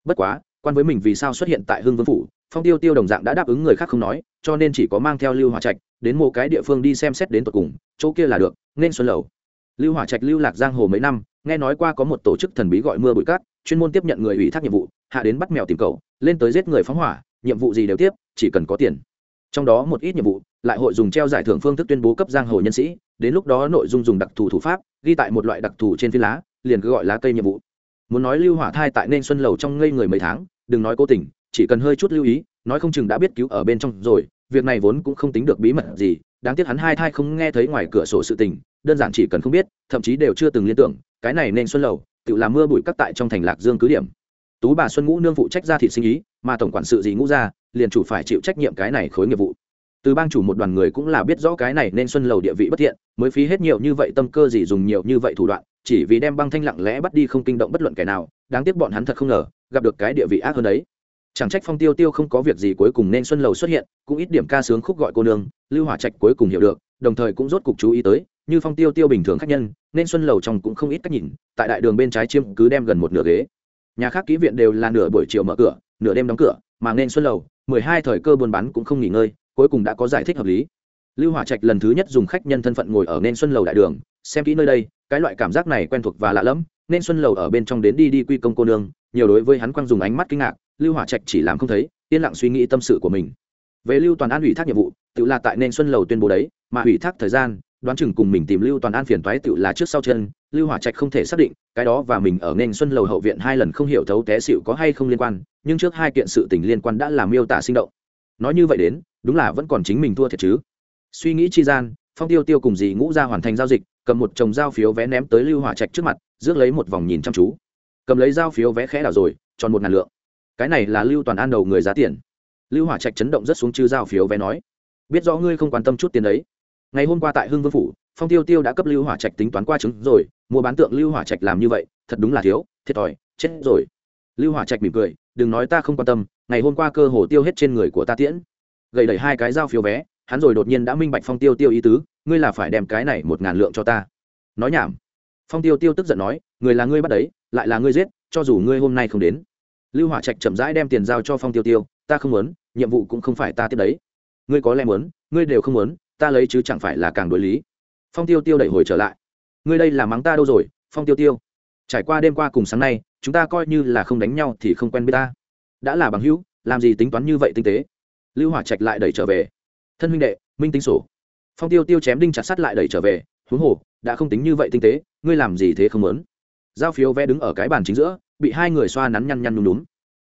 Bất quá quan với mình vì sao xuất hiện tại hưng vương phủ phong tiêu tiêu đồng dạng đã đáp ứng người khác không nói cho nên chỉ có mang theo lưu hỏa trạch đến một cái địa phương đi xem xét đến tận cùng chỗ kia là được nên xuân lầu. Lưu hỏa trạch lưu lạc giang hồ mấy năm nghe nói qua có một tổ chức thần bí gọi mưa bụi cát chuyên môn tiếp nhận người ủy thác nhiệm vụ hạ đến bắt mèo tìm cậu, lên tới giết người phóng hỏa nhiệm vụ gì đều tiếp chỉ cần có tiền. Trong đó một ít nhiệm vụ, lại hội dùng treo giải thưởng phương thức tuyên bố cấp giang hồ nhân sĩ, đến lúc đó nội dung dùng đặc thù thủ pháp, ghi tại một loại đặc thù trên phi lá, liền cứ gọi lá cây nhiệm vụ. Muốn nói lưu hỏa thai tại nên xuân lầu trong ngây người mấy tháng, đừng nói cố tình, chỉ cần hơi chút lưu ý, nói không chừng đã biết cứu ở bên trong rồi, việc này vốn cũng không tính được bí mật gì, đáng tiếc hắn hai thai không nghe thấy ngoài cửa sổ sự tình, đơn giản chỉ cần không biết, thậm chí đều chưa từng liên tưởng, cái này nên xuân lầu, tự làm mưa bụi cắt tại trong thành lạc dương cứ điểm tú bà xuân ngũ nương phụ trách ra thị sinh ý, mà tổng quản sự gì ngũ ra liền chủ phải chịu trách nhiệm cái này khối nghiệp vụ. Từ bang chủ một đoàn người cũng là biết rõ cái này nên xuân lầu địa vị bất thiện, mới phí hết nhiều như vậy tâm cơ gì dùng nhiều như vậy thủ đoạn, chỉ vì đem băng thanh lặng lẽ bắt đi không kinh động bất luận kẻ nào, đáng tiếc bọn hắn thật không ngờ, gặp được cái địa vị ác hơn đấy. Chẳng trách phong tiêu tiêu không có việc gì cuối cùng nên xuân lầu xuất hiện, cũng ít điểm ca sướng khúc gọi cô nương, lưu hỏa trạch cuối cùng hiểu được, đồng thời cũng rốt cục chú ý tới, như phong tiêu tiêu bình thường khách nhân, nên xuân lầu trong cũng không ít cách nhìn, tại đại đường bên trái chiêm cứ đem gần một nửa ghế nhà khác ký viện đều là nửa buổi chiều mở cửa, nửa đêm đóng cửa, mà nên xuân lầu, mười hai thời cơ buôn bán cũng không nghỉ ngơi, cuối cùng đã có giải thích hợp lý. Lưu hỏa trạch lần thứ nhất dùng khách nhân thân phận ngồi ở nên xuân lầu đại đường, xem kỹ nơi đây, cái loại cảm giác này quen thuộc và lạ lẫm, nên xuân lầu ở bên trong đến đi đi quy công cô nương, nhiều đối với hắn quang dùng ánh mắt kinh ngạc, lưu hỏa trạch chỉ làm không thấy, yên lặng suy nghĩ tâm sự của mình. Về lưu toàn an ủy thác nhiệm vụ, tự là tại nên xuân lầu tuyên bố đấy, mà ủy thác thời gian đoán chừng cùng mình tìm lưu toàn an phiền toái tự là trước sau chân, lưu hỏa trạch không thể xác định, cái đó và mình ở nên xuân lầu hậu viện hai lần không hiểu thấu té xịu có hay không liên quan, nhưng trước hai kiện sự tình liên quan đã làm miêu tả sinh động. Nói như vậy đến, đúng là vẫn còn chính mình thua thiệt chứ. Suy nghĩ chi gian, phong tiêu tiêu cùng dì ngũ ra hoàn thành giao dịch, cầm một chồng giao phiếu vé ném tới lưu hỏa trạch trước mặt, rước lấy một vòng nhìn chăm chú. Cầm lấy giao phiếu vé khẽ đảo rồi, tròn một ngàn lượng. Cái này là lưu toàn an đầu người giá tiền. Lưu hỏa trạch chấn động rất xuống chư giao phiếu vé nói. Biết rõ ngươi không quan tâm chút tiền đấy ngày hôm qua tại hưng vương phủ, phong tiêu tiêu đã cấp lưu hỏa trạch tính toán qua chứng rồi, mua bán tượng lưu hỏa trạch làm như vậy, thật đúng là thiếu, thiệt thòi, chết rồi. Lưu hỏa trạch mỉm cười, đừng nói ta không quan tâm, ngày hôm qua cơ hồ tiêu hết trên người của ta tiễn. Gầy đẩy hai cái dao phiếu vé, hắn rồi đột nhiên đã minh bạch phong tiêu tiêu ý tứ, ngươi là phải đem cái này một ngàn lượng cho ta. Nói nhảm. Phong tiêu tiêu tức giận nói, người là ngươi bắt đấy, lại là ngươi giết, cho dù ngươi hôm nay không đến. Lưu hỏa trạch chậm rãi đem tiền giao cho phong tiêu tiêu, ta không muốn, nhiệm vụ cũng không phải ta tiếp đấy. Ngươi có lẽ muốn, ngươi đều không muốn ta lấy chứ chẳng phải là càng đối lý. Phong tiêu tiêu đẩy hồi trở lại. Ngươi đây là mắng ta đâu rồi, phong tiêu tiêu? Trải qua đêm qua cùng sáng nay, chúng ta coi như là không đánh nhau thì không quen biết ta. Đã là bằng hữu, làm gì tính toán như vậy tinh tế? Lưu hỏa trạch lại đẩy trở về. Thân huynh đệ, minh tính sổ. Phong tiêu tiêu chém đinh chặt sắt lại đẩy trở về. Huống hồ, đã không tính như vậy tinh tế, ngươi làm gì thế không muốn? Giao phiếu vé đứng ở cái bàn chính giữa, bị hai người xoa nắn nhăn nhăn nhúm nhúm.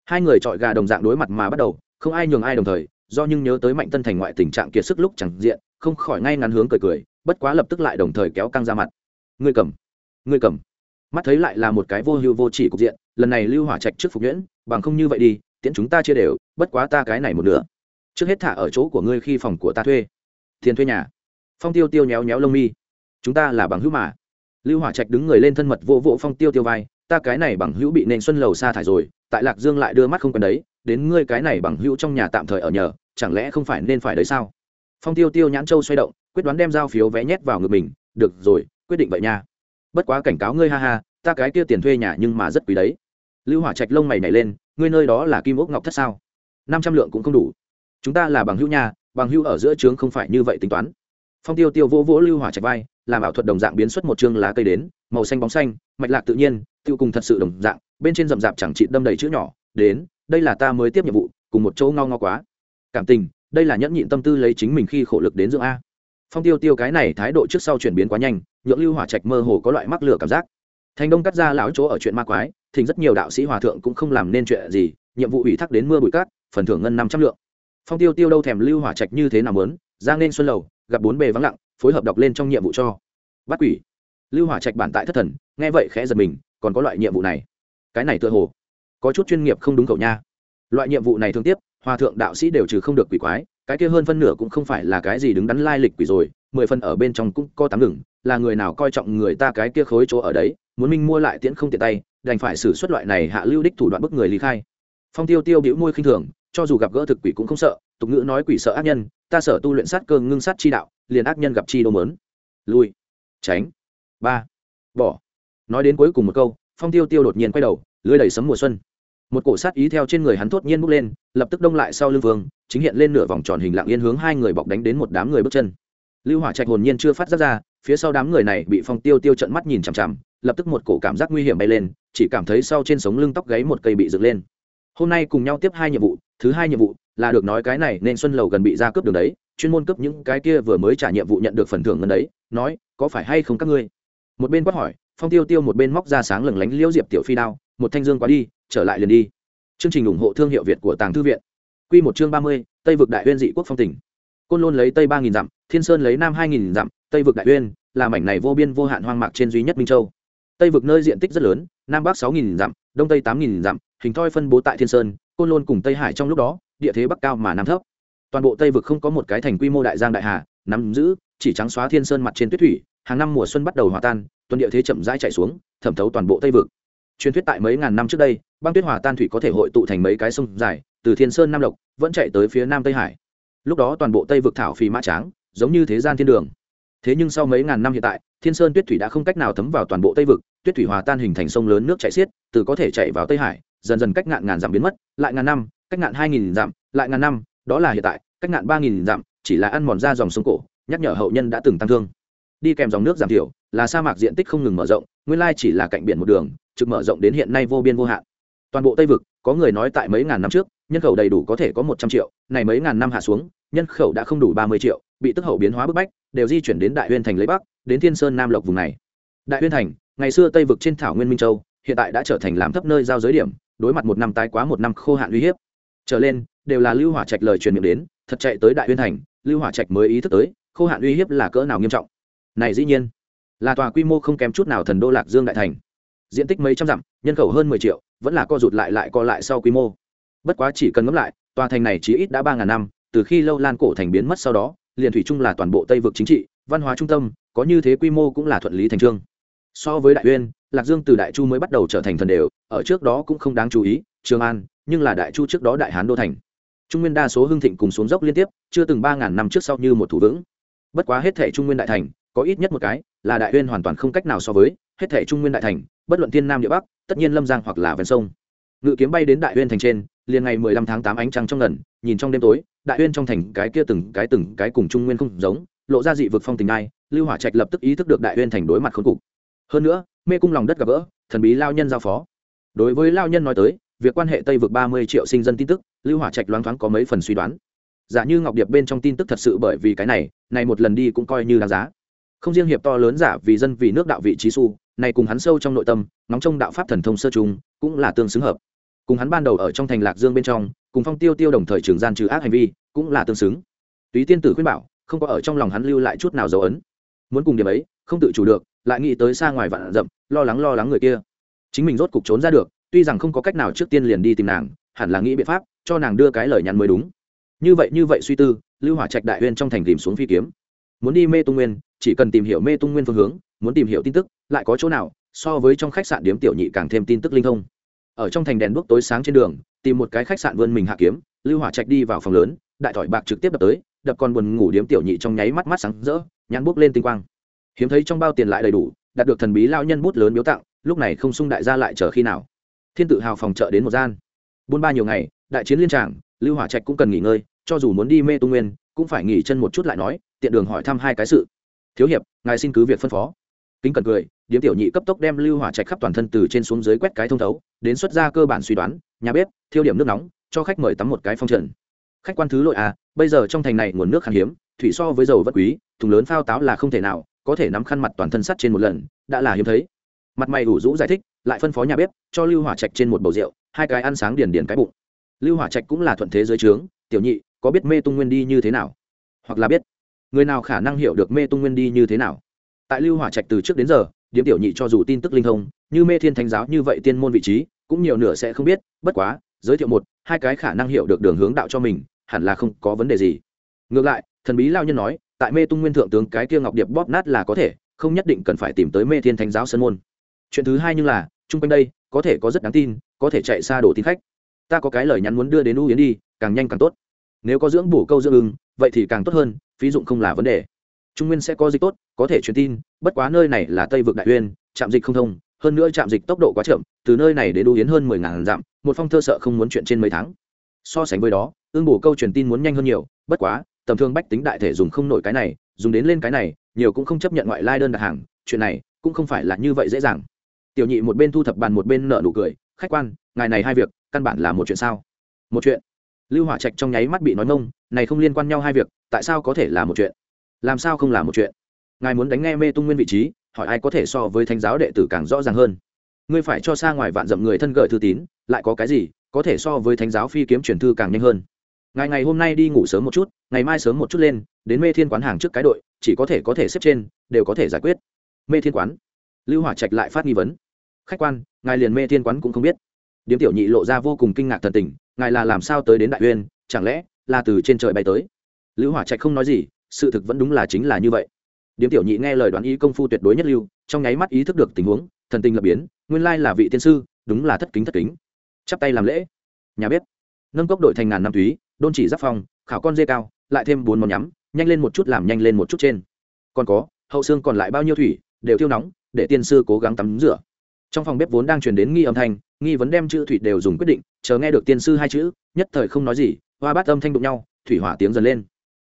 Hai người chọi gà đồng dạng đối mặt mà bắt đầu, không ai nhường ai đồng thời, do nhưng nhớ tới mạnh tân thành ngoại tình trạng kiệt sức lúc chẳng diện không khỏi ngay ngắn hướng cười cười, bất quá lập tức lại đồng thời kéo căng ra mặt. Ngươi cầm ngươi cầm. Mắt thấy lại là một cái vô hưu vô chỉ cục diện, lần này lưu hỏa trạch trước phục nhuyễn, bằng không như vậy đi, tiễn chúng ta chia đều, bất quá ta cái này một nửa. Trước hết thả ở chỗ của ngươi khi phòng của ta thuê. Tiền thuê nhà. Phong tiêu tiêu nhéo nhéo lông mi. Chúng ta là bằng hữu mà. Lưu hỏa trạch đứng người lên thân mật vô vỗ phong tiêu tiêu vai, ta cái này bằng hữu bị nền xuân lầu xa thải rồi, tại lạc dương lại đưa mắt không cần đấy, đến ngươi cái này bằng hữu trong nhà tạm thời ở nhờ, chẳng lẽ không phải nên phải đấy sao? Phong tiêu tiêu nhãn châu xoay động, quyết đoán đem giao phiếu vé nhét vào ngực mình, được rồi, quyết định vậy nha. Bất quá cảnh cáo ngươi ha ha, ta cái kia tiền thuê nhà nhưng mà rất quý đấy. Lưu hỏa trạch lông mày nhảy lên, ngươi nơi đó là kim ốc ngọc thất sao? Năm trăm lượng cũng không đủ. Chúng ta là bằng hữu nhà bằng hữu ở giữa trướng không phải như vậy tính toán. Phong tiêu tiêu vỗ vỗ lưu hỏa trạch vai, làm ảo thuật đồng dạng biến xuất một chương lá cây đến, màu xanh bóng xanh, mạch lạc tự nhiên, tiêu cùng thật sự đồng dạng, bên trên rậm rạp chẳng trị đâm đầy chữ nhỏ, đến, đây là ta mới tiếp nhiệm vụ, cùng một chỗ ngao ngao quá. Cảm tình đây là nhẫn nhịn tâm tư lấy chính mình khi khổ lực đến dưỡng a. Phong tiêu tiêu cái này thái độ trước sau chuyển biến quá nhanh, nhượng lưu hỏa trạch mơ hồ có loại mắc lửa cảm giác. Thành đông cắt ra lão chỗ ở chuyện ma quái, thỉnh rất nhiều đạo sĩ hòa thượng cũng không làm nên chuyện gì, nhiệm vụ ủy thác đến mưa bụi cát, phần thưởng ngân năm trăm lượng. Phong tiêu tiêu đâu thèm lưu hỏa trạch như thế nào muốn giang nên xuân lầu, gặp bốn bề vắng lặng, phối hợp đọc lên trong nhiệm vụ cho. Bắt quỷ. Lưu hỏa trạch bản tại thất thần, nghe vậy khẽ giật mình, còn có loại nhiệm vụ này. Cái này tựa hồ, có chút chuyên nghiệp không đúng cậu nha loại nhiệm vụ này thường tiếp hòa thượng đạo sĩ đều trừ không được quỷ quái, cái kia hơn phân nửa cũng không phải là cái gì đứng đắn lai lịch quỷ rồi, mười phân ở bên trong cũng có tám ngừng, là người nào coi trọng người ta cái kia khối chỗ ở đấy, muốn minh mua lại tiễn không tiện tay, đành phải xử suất loại này hạ lưu đích thủ đoạn bức người lý khai. Phong tiêu tiêu bĩu môi khinh thường, cho dù gặp gỡ thực quỷ cũng không sợ, tục ngữ nói quỷ sợ ác nhân, ta sợ tu luyện sát cơ ngưng sát chi đạo, liền ác nhân gặp chi đô mớn. Lui. Tránh. Ba. Bỏ. Nói đến cuối cùng một câu, phong tiêu tiêu đột nhiên quay đầu, lưới đầy sấm mùa xuân một cổ sát ý theo trên người hắn thốt nhiên bước lên, lập tức đông lại sau lưng vương, chính hiện lên nửa vòng tròn hình lạng yên hướng hai người bọc đánh đến một đám người bước chân. Lưu hỏa trạch hồn nhiên chưa phát giác ra, phía sau đám người này bị phong tiêu tiêu trận mắt nhìn chằm chằm, lập tức một cổ cảm giác nguy hiểm bay lên, chỉ cảm thấy sau trên sống lưng tóc gáy một cây bị dựng lên. Hôm nay cùng nhau tiếp hai nhiệm vụ, thứ hai nhiệm vụ là được nói cái này nên xuân lầu gần bị ra cướp đường đấy, chuyên môn cướp những cái kia vừa mới trả nhiệm vụ nhận được phần thưởng ngân đấy, nói, có phải hay không các ngươi? Một bên quát hỏi, phong tiêu tiêu một bên móc ra sáng lừng lánh liễu diệp tiểu phi đao, một thanh dương quá đi trở lại liền đi. Chương trình ủng hộ thương hiệu việt của tàng thư viện. Q một chương ba mươi, tây vực đại huyên dị quốc phong tỉnh côn lôn lấy tây ba nghìn dặm, thiên sơn lấy nam hai nghìn dặm, tây vực đại huyên là mảnh này vô biên vô hạn hoang mạc trên duy nhất minh châu. Tây vực nơi diện tích rất lớn, nam bắc sáu nghìn dặm, đông tây tám nghìn dặm, hình thoi phân bố tại thiên sơn, côn lôn cùng tây hải trong lúc đó, địa thế bắc cao mà nam thấp. Toàn bộ tây vực không có một cái thành quy mô đại giang đại hà, nắm giữ, chỉ trắng xóa thiên sơn mặt trên tuyết thủy, hàng năm mùa xuân bắt đầu hòa tan, tuần địa thế chậm rãi chạy xuống, thẩm thấu toàn bộ tây vực truyền thuyết tại mấy ngàn năm trước đây, băng tuyết hòa tan thủy có thể hội tụ thành mấy cái sông dài, từ thiên sơn nam lộc, vẫn chạy tới phía nam tây hải. Lúc đó toàn bộ tây vực thảo phì mã tráng, giống như thế gian thiên đường. Thế nhưng sau mấy ngàn năm hiện tại, thiên sơn tuyết thủy đã không cách nào thấm vào toàn bộ tây vực, tuyết thủy hòa tan hình thành sông lớn nước chảy xiết, từ có thể chạy vào tây hải, dần dần cách ngạn ngàn dặm biến mất, lại ngàn năm, cách ngạn hai nghìn dặm, lại ngàn năm, đó là hiện tại, cách ngạn ba nghìn dặm, chỉ là ăn mòn ra dòng sông cổ, nhắc nhở hậu nhân đã từng tăng thương đi kèm dòng nước giảm thiểu, là sa mạc diện tích không ngừng mở rộng, nguyên lai chỉ là cạnh biển một đường, trực mở rộng đến hiện nay vô biên vô hạn. Toàn bộ tây vực, có người nói tại mấy ngàn năm trước, nhân khẩu đầy đủ có thể có một trăm triệu, này mấy ngàn năm hạ xuống, nhân khẩu đã không đủ ba mươi triệu, bị tức hậu biến hóa bức bách, đều di chuyển đến đại huyên thành lấy bắc, đến thiên sơn nam lộc vùng này. Đại huyên thành, ngày xưa tây vực trên thảo nguyên minh châu, hiện tại đã trở thành làm thấp nơi giao giới điểm, đối mặt một năm tái quá một năm khô hạn uy hiếp. Trở lên, đều là lưu hỏa trạch lời truyền miệng đến, thật chạy tới đại huyên thành, lưu hỏa trạch mới ý thức tới, khô hạn uy hiếp là cỡ nào nghiêm trọng này dĩ nhiên là tòa quy mô không kém chút nào thần đô lạc dương đại thành. Diện tích mấy trăm dặm, nhân khẩu hơn mười triệu, vẫn là co rụt lại lại co lại sau quy mô. Bất quá chỉ cần ngẫm lại, tòa thành này chỉ ít đã ba ngàn năm, từ khi lâu lan cổ thành biến mất sau đó, liền thủy chung là toàn bộ tây vực chính trị, văn hóa trung tâm, có như thế quy mô cũng là thuận lý thành trương. So với đại uyên, lạc dương từ đại chu mới bắt đầu trở thành thần đều, ở trước đó cũng không đáng chú ý, trường an, nhưng là đại chu trước đó đại hán đô thành. Trung nguyên đa số hưng thịnh cùng xuống dốc liên tiếp, chưa từng ba ngàn năm trước sau như một thủ vững. Bất quá hết thể trung nguyên đại thành có ít nhất một cái là đại uyên hoàn toàn không cách nào so với hết thể trung nguyên đại thành, bất luận thiên nam địa bắc, tất nhiên lâm giang hoặc là ven sông. Ngự kiếm bay đến đại uyên thành trên, liền ngày mười lăm tháng tám ánh trăng trong ngần, nhìn trong đêm tối, đại uyên trong thành cái kia từng cái từng cái cùng trung nguyên không giống, lộ ra dị vực phong tình ai, lưu hỏa trạch lập tức ý thức được đại uyên thành đối mặt khốn cục. Hơn nữa, mê cung lòng đất gặp gỡ, thần bí lao nhân giao phó. Đối với lao nhân nói tới, việc quan hệ tây vực ba mươi triệu sinh dân tin tức, lưu hỏa trạch loáng thoáng có mấy phần suy đoán. Giả như ngọc điệp bên trong tin tức thật sự bởi vì cái này này một lần đi cũng coi như đáng giá không riêng hiệp to lớn giả vì dân vì nước đạo vị trí su này cùng hắn sâu trong nội tâm nóng trong đạo pháp thần thông sơ trung cũng là tương xứng hợp. Cùng hắn ban đầu ở trong thành lạc dương bên trong, cùng phong tiêu tiêu đồng thời trường gian trừ ác hành vi, cũng là tương xứng. Túy tiên tử khuyên bảo, không có ở trong lòng hắn lưu lại chút nào dấu ấn. Muốn cùng điểm ấy, không tự chủ được, lại nghĩ tới xa ngoài vạn rậm lo lắng lo lắng người kia. Chính mình rốt cục trốn ra được, tuy rằng không có cách nào trước tiên liền đi tìm nàng, hẳn là nghĩ biện pháp, cho nàng đưa cái lời nhắn mới đúng. Như vậy như vậy suy tư, lưu hỏa trạch đại huyên trong thành tìm xuống phi kiếm. Muốn đi mê tung nguyên chỉ cần tìm hiểu mê tung nguyên phương hướng, muốn tìm hiểu tin tức, lại có chỗ nào, so với trong khách sạn điếm tiểu nhị càng thêm tin tức linh thông. Ở trong thành đèn đuốc tối sáng trên đường, tìm một cái khách sạn vươn mình hạ kiếm, lưu hỏa trạch đi vào phòng lớn, đại thỏi bạc trực tiếp đập tới, đập con buồn ngủ điếm tiểu nhị trong nháy mắt mắt sáng rỡ, nhãn bốc lên tinh quang. Hiếm thấy trong bao tiền lại đầy đủ, đạt được thần bí lao nhân bút lớn biếu tặng, lúc này không sung đại gia lại chờ khi nào. Thiên tự hào phòng chợ đến một gian. Buôn ba nhiều ngày, đại chiến liên tràng, lưu hỏa trạch cũng cần nghỉ ngơi, cho dù muốn đi mê tung nguyên, cũng phải nghỉ chân một chút lại nói, tiện đường hỏi thăm hai cái sự thiếu hiệp, ngài xin cứ việc phân phó. Kính cần cười, điếm tiểu nhị cấp tốc đem lưu hỏa trạch khắp toàn thân từ trên xuống dưới quét cái thông thấu, đến xuất ra cơ bản suy đoán, nhà bếp, thiêu điểm nước nóng, cho khách mời tắm một cái phong trần. Khách quan thứ lội à bây giờ trong thành này nguồn nước khan hiếm, thủy so với dầu vật quý, thùng lớn phao táo là không thể nào, có thể nắm khăn mặt toàn thân sắt trên một lần, đã là hiếm thấy. Mặt mày ủ rũ giải thích, lại phân phó nhà bếp, cho lưu hỏa trạch trên một bầu rượu, hai cái ăn sáng điền điền cái bụng. Lưu hỏa trạch cũng là thuận thế dưới trướng, tiểu nhị, có biết mê tung nguyên đi như thế nào? Hoặc là biết? Người nào khả năng hiểu được mê tung nguyên đi như thế nào? Tại lưu hỏa trạch từ trước đến giờ, điếm tiểu nhị cho dù tin tức linh thông, như mê thiên thánh giáo như vậy tiên môn vị trí, cũng nhiều nửa sẽ không biết, bất quá, giới thiệu một, hai cái khả năng hiểu được đường hướng đạo cho mình, hẳn là không có vấn đề gì. Ngược lại, thần bí lao nhân nói, tại mê tung nguyên thượng tướng cái kia ngọc điệp bóp nát là có thể, không nhất định cần phải tìm tới mê thiên thánh giáo sân môn. Chuyện thứ hai như là, chung quanh đây, có thể có rất đáng tin, có thể chạy xa đổ tin khách. Ta có cái lời nhắn muốn đưa đến u yến đi, càng nhanh càng tốt. Nếu có dưỡng bổ câu dưỡng ưng vậy thì càng tốt hơn Phí dụng không là vấn đề. Trung nguyên sẽ có dịch tốt, có thể truyền tin, bất quá nơi này là tây vực đại uyên, trạm dịch không thông, hơn nữa trạm dịch tốc độ quá chậm, từ nơi này đến đô hiến hơn mười ngàn dặm, một phong thơ sợ không muốn chuyện trên mấy tháng. So sánh với đó, ương bổ câu truyền tin muốn nhanh hơn nhiều, bất quá, tầm thương bách tính đại thể dùng không nổi cái này, dùng đến lên cái này, nhiều cũng không chấp nhận ngoại lai đơn đặt hàng, chuyện này cũng không phải là như vậy dễ dàng. Tiểu nhị một bên thu thập bàn một bên nợ nụ cười, khách quan, ngài này hai việc, căn bản là một chuyện sao? Một chuyện lưu hỏa trạch trong nháy mắt bị nói ngông, này không liên quan nhau hai việc, tại sao có thể là một chuyện? Làm sao không là một chuyện? Ngài muốn đánh nghe mê tung nguyên vị trí, hỏi ai có thể so với thánh giáo đệ tử càng rõ ràng hơn. Ngươi phải cho xa ngoài vạn dậm người thân gợi thư tín, lại có cái gì, có thể so với thánh giáo phi kiếm truyền thư càng nhanh hơn. Ngày ngày hôm nay đi ngủ sớm một chút, ngày mai sớm một chút lên, đến mê thiên quán hàng trước cái đội, chỉ có thể có thể xếp trên, đều có thể giải quyết. Mê thiên quán. Lưu hỏa trạch lại phát nghi vấn. Khách quan, ngài liền mê thiên quán cũng không biết điếm tiểu nhị lộ ra vô cùng kinh ngạc thần tình ngài là làm sao tới đến đại uyên chẳng lẽ là từ trên trời bay tới? Lữ hỏa trạch không nói gì sự thực vẫn đúng là chính là như vậy. Điếm tiểu nhị nghe lời đoán ý công phu tuyệt đối nhất lưu trong nháy mắt ý thức được tình huống thần tình lập biến nguyên lai là vị tiên sư đúng là thất kính thất kính. Chắp tay làm lễ. Nhà bếp. Nâng cốc đội thành ngàn năm túy đôn chỉ giáp phòng, khảo con dê cao lại thêm bốn món nhắm nhanh lên một chút làm nhanh lên một chút trên. Còn có hậu xương còn lại bao nhiêu thủy đều tiêu nóng để tiên sư cố gắng tắm rửa. Trong phòng bếp vốn đang truyền đến nghi âm thanh nghi vấn đem chữ thủy đều dùng quyết định, chờ nghe được tiên sư hai chữ, nhất thời không nói gì, hoa bát âm thanh đụng nhau, thủy hỏa tiếng dần lên.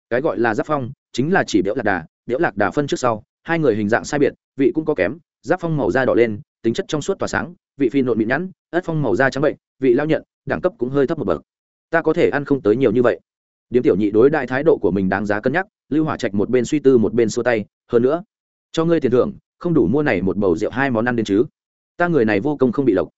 Cái gọi là giáp phong, chính là chỉ biểu lạc đà biểu lạc đà phân trước sau, hai người hình dạng sai biệt, vị cũng có kém, giáp phong màu da đỏ lên, tính chất trong suốt tỏa sáng, vị phi nộn mịn nhẵn, ất phong màu da trắng bệnh, vị lao nhận, đẳng cấp cũng hơi thấp một bậc. Ta có thể ăn không tới nhiều như vậy. Điếm tiểu nhị đối đại thái độ của mình đáng giá cân nhắc, lưu hỏa trạch một bên suy tư một bên xua tay, hơn nữa, cho ngươi tiền thưởng, không đủ mua này một bầu rượu hai món ăn đến chứ. Ta người này vô công không bị lộc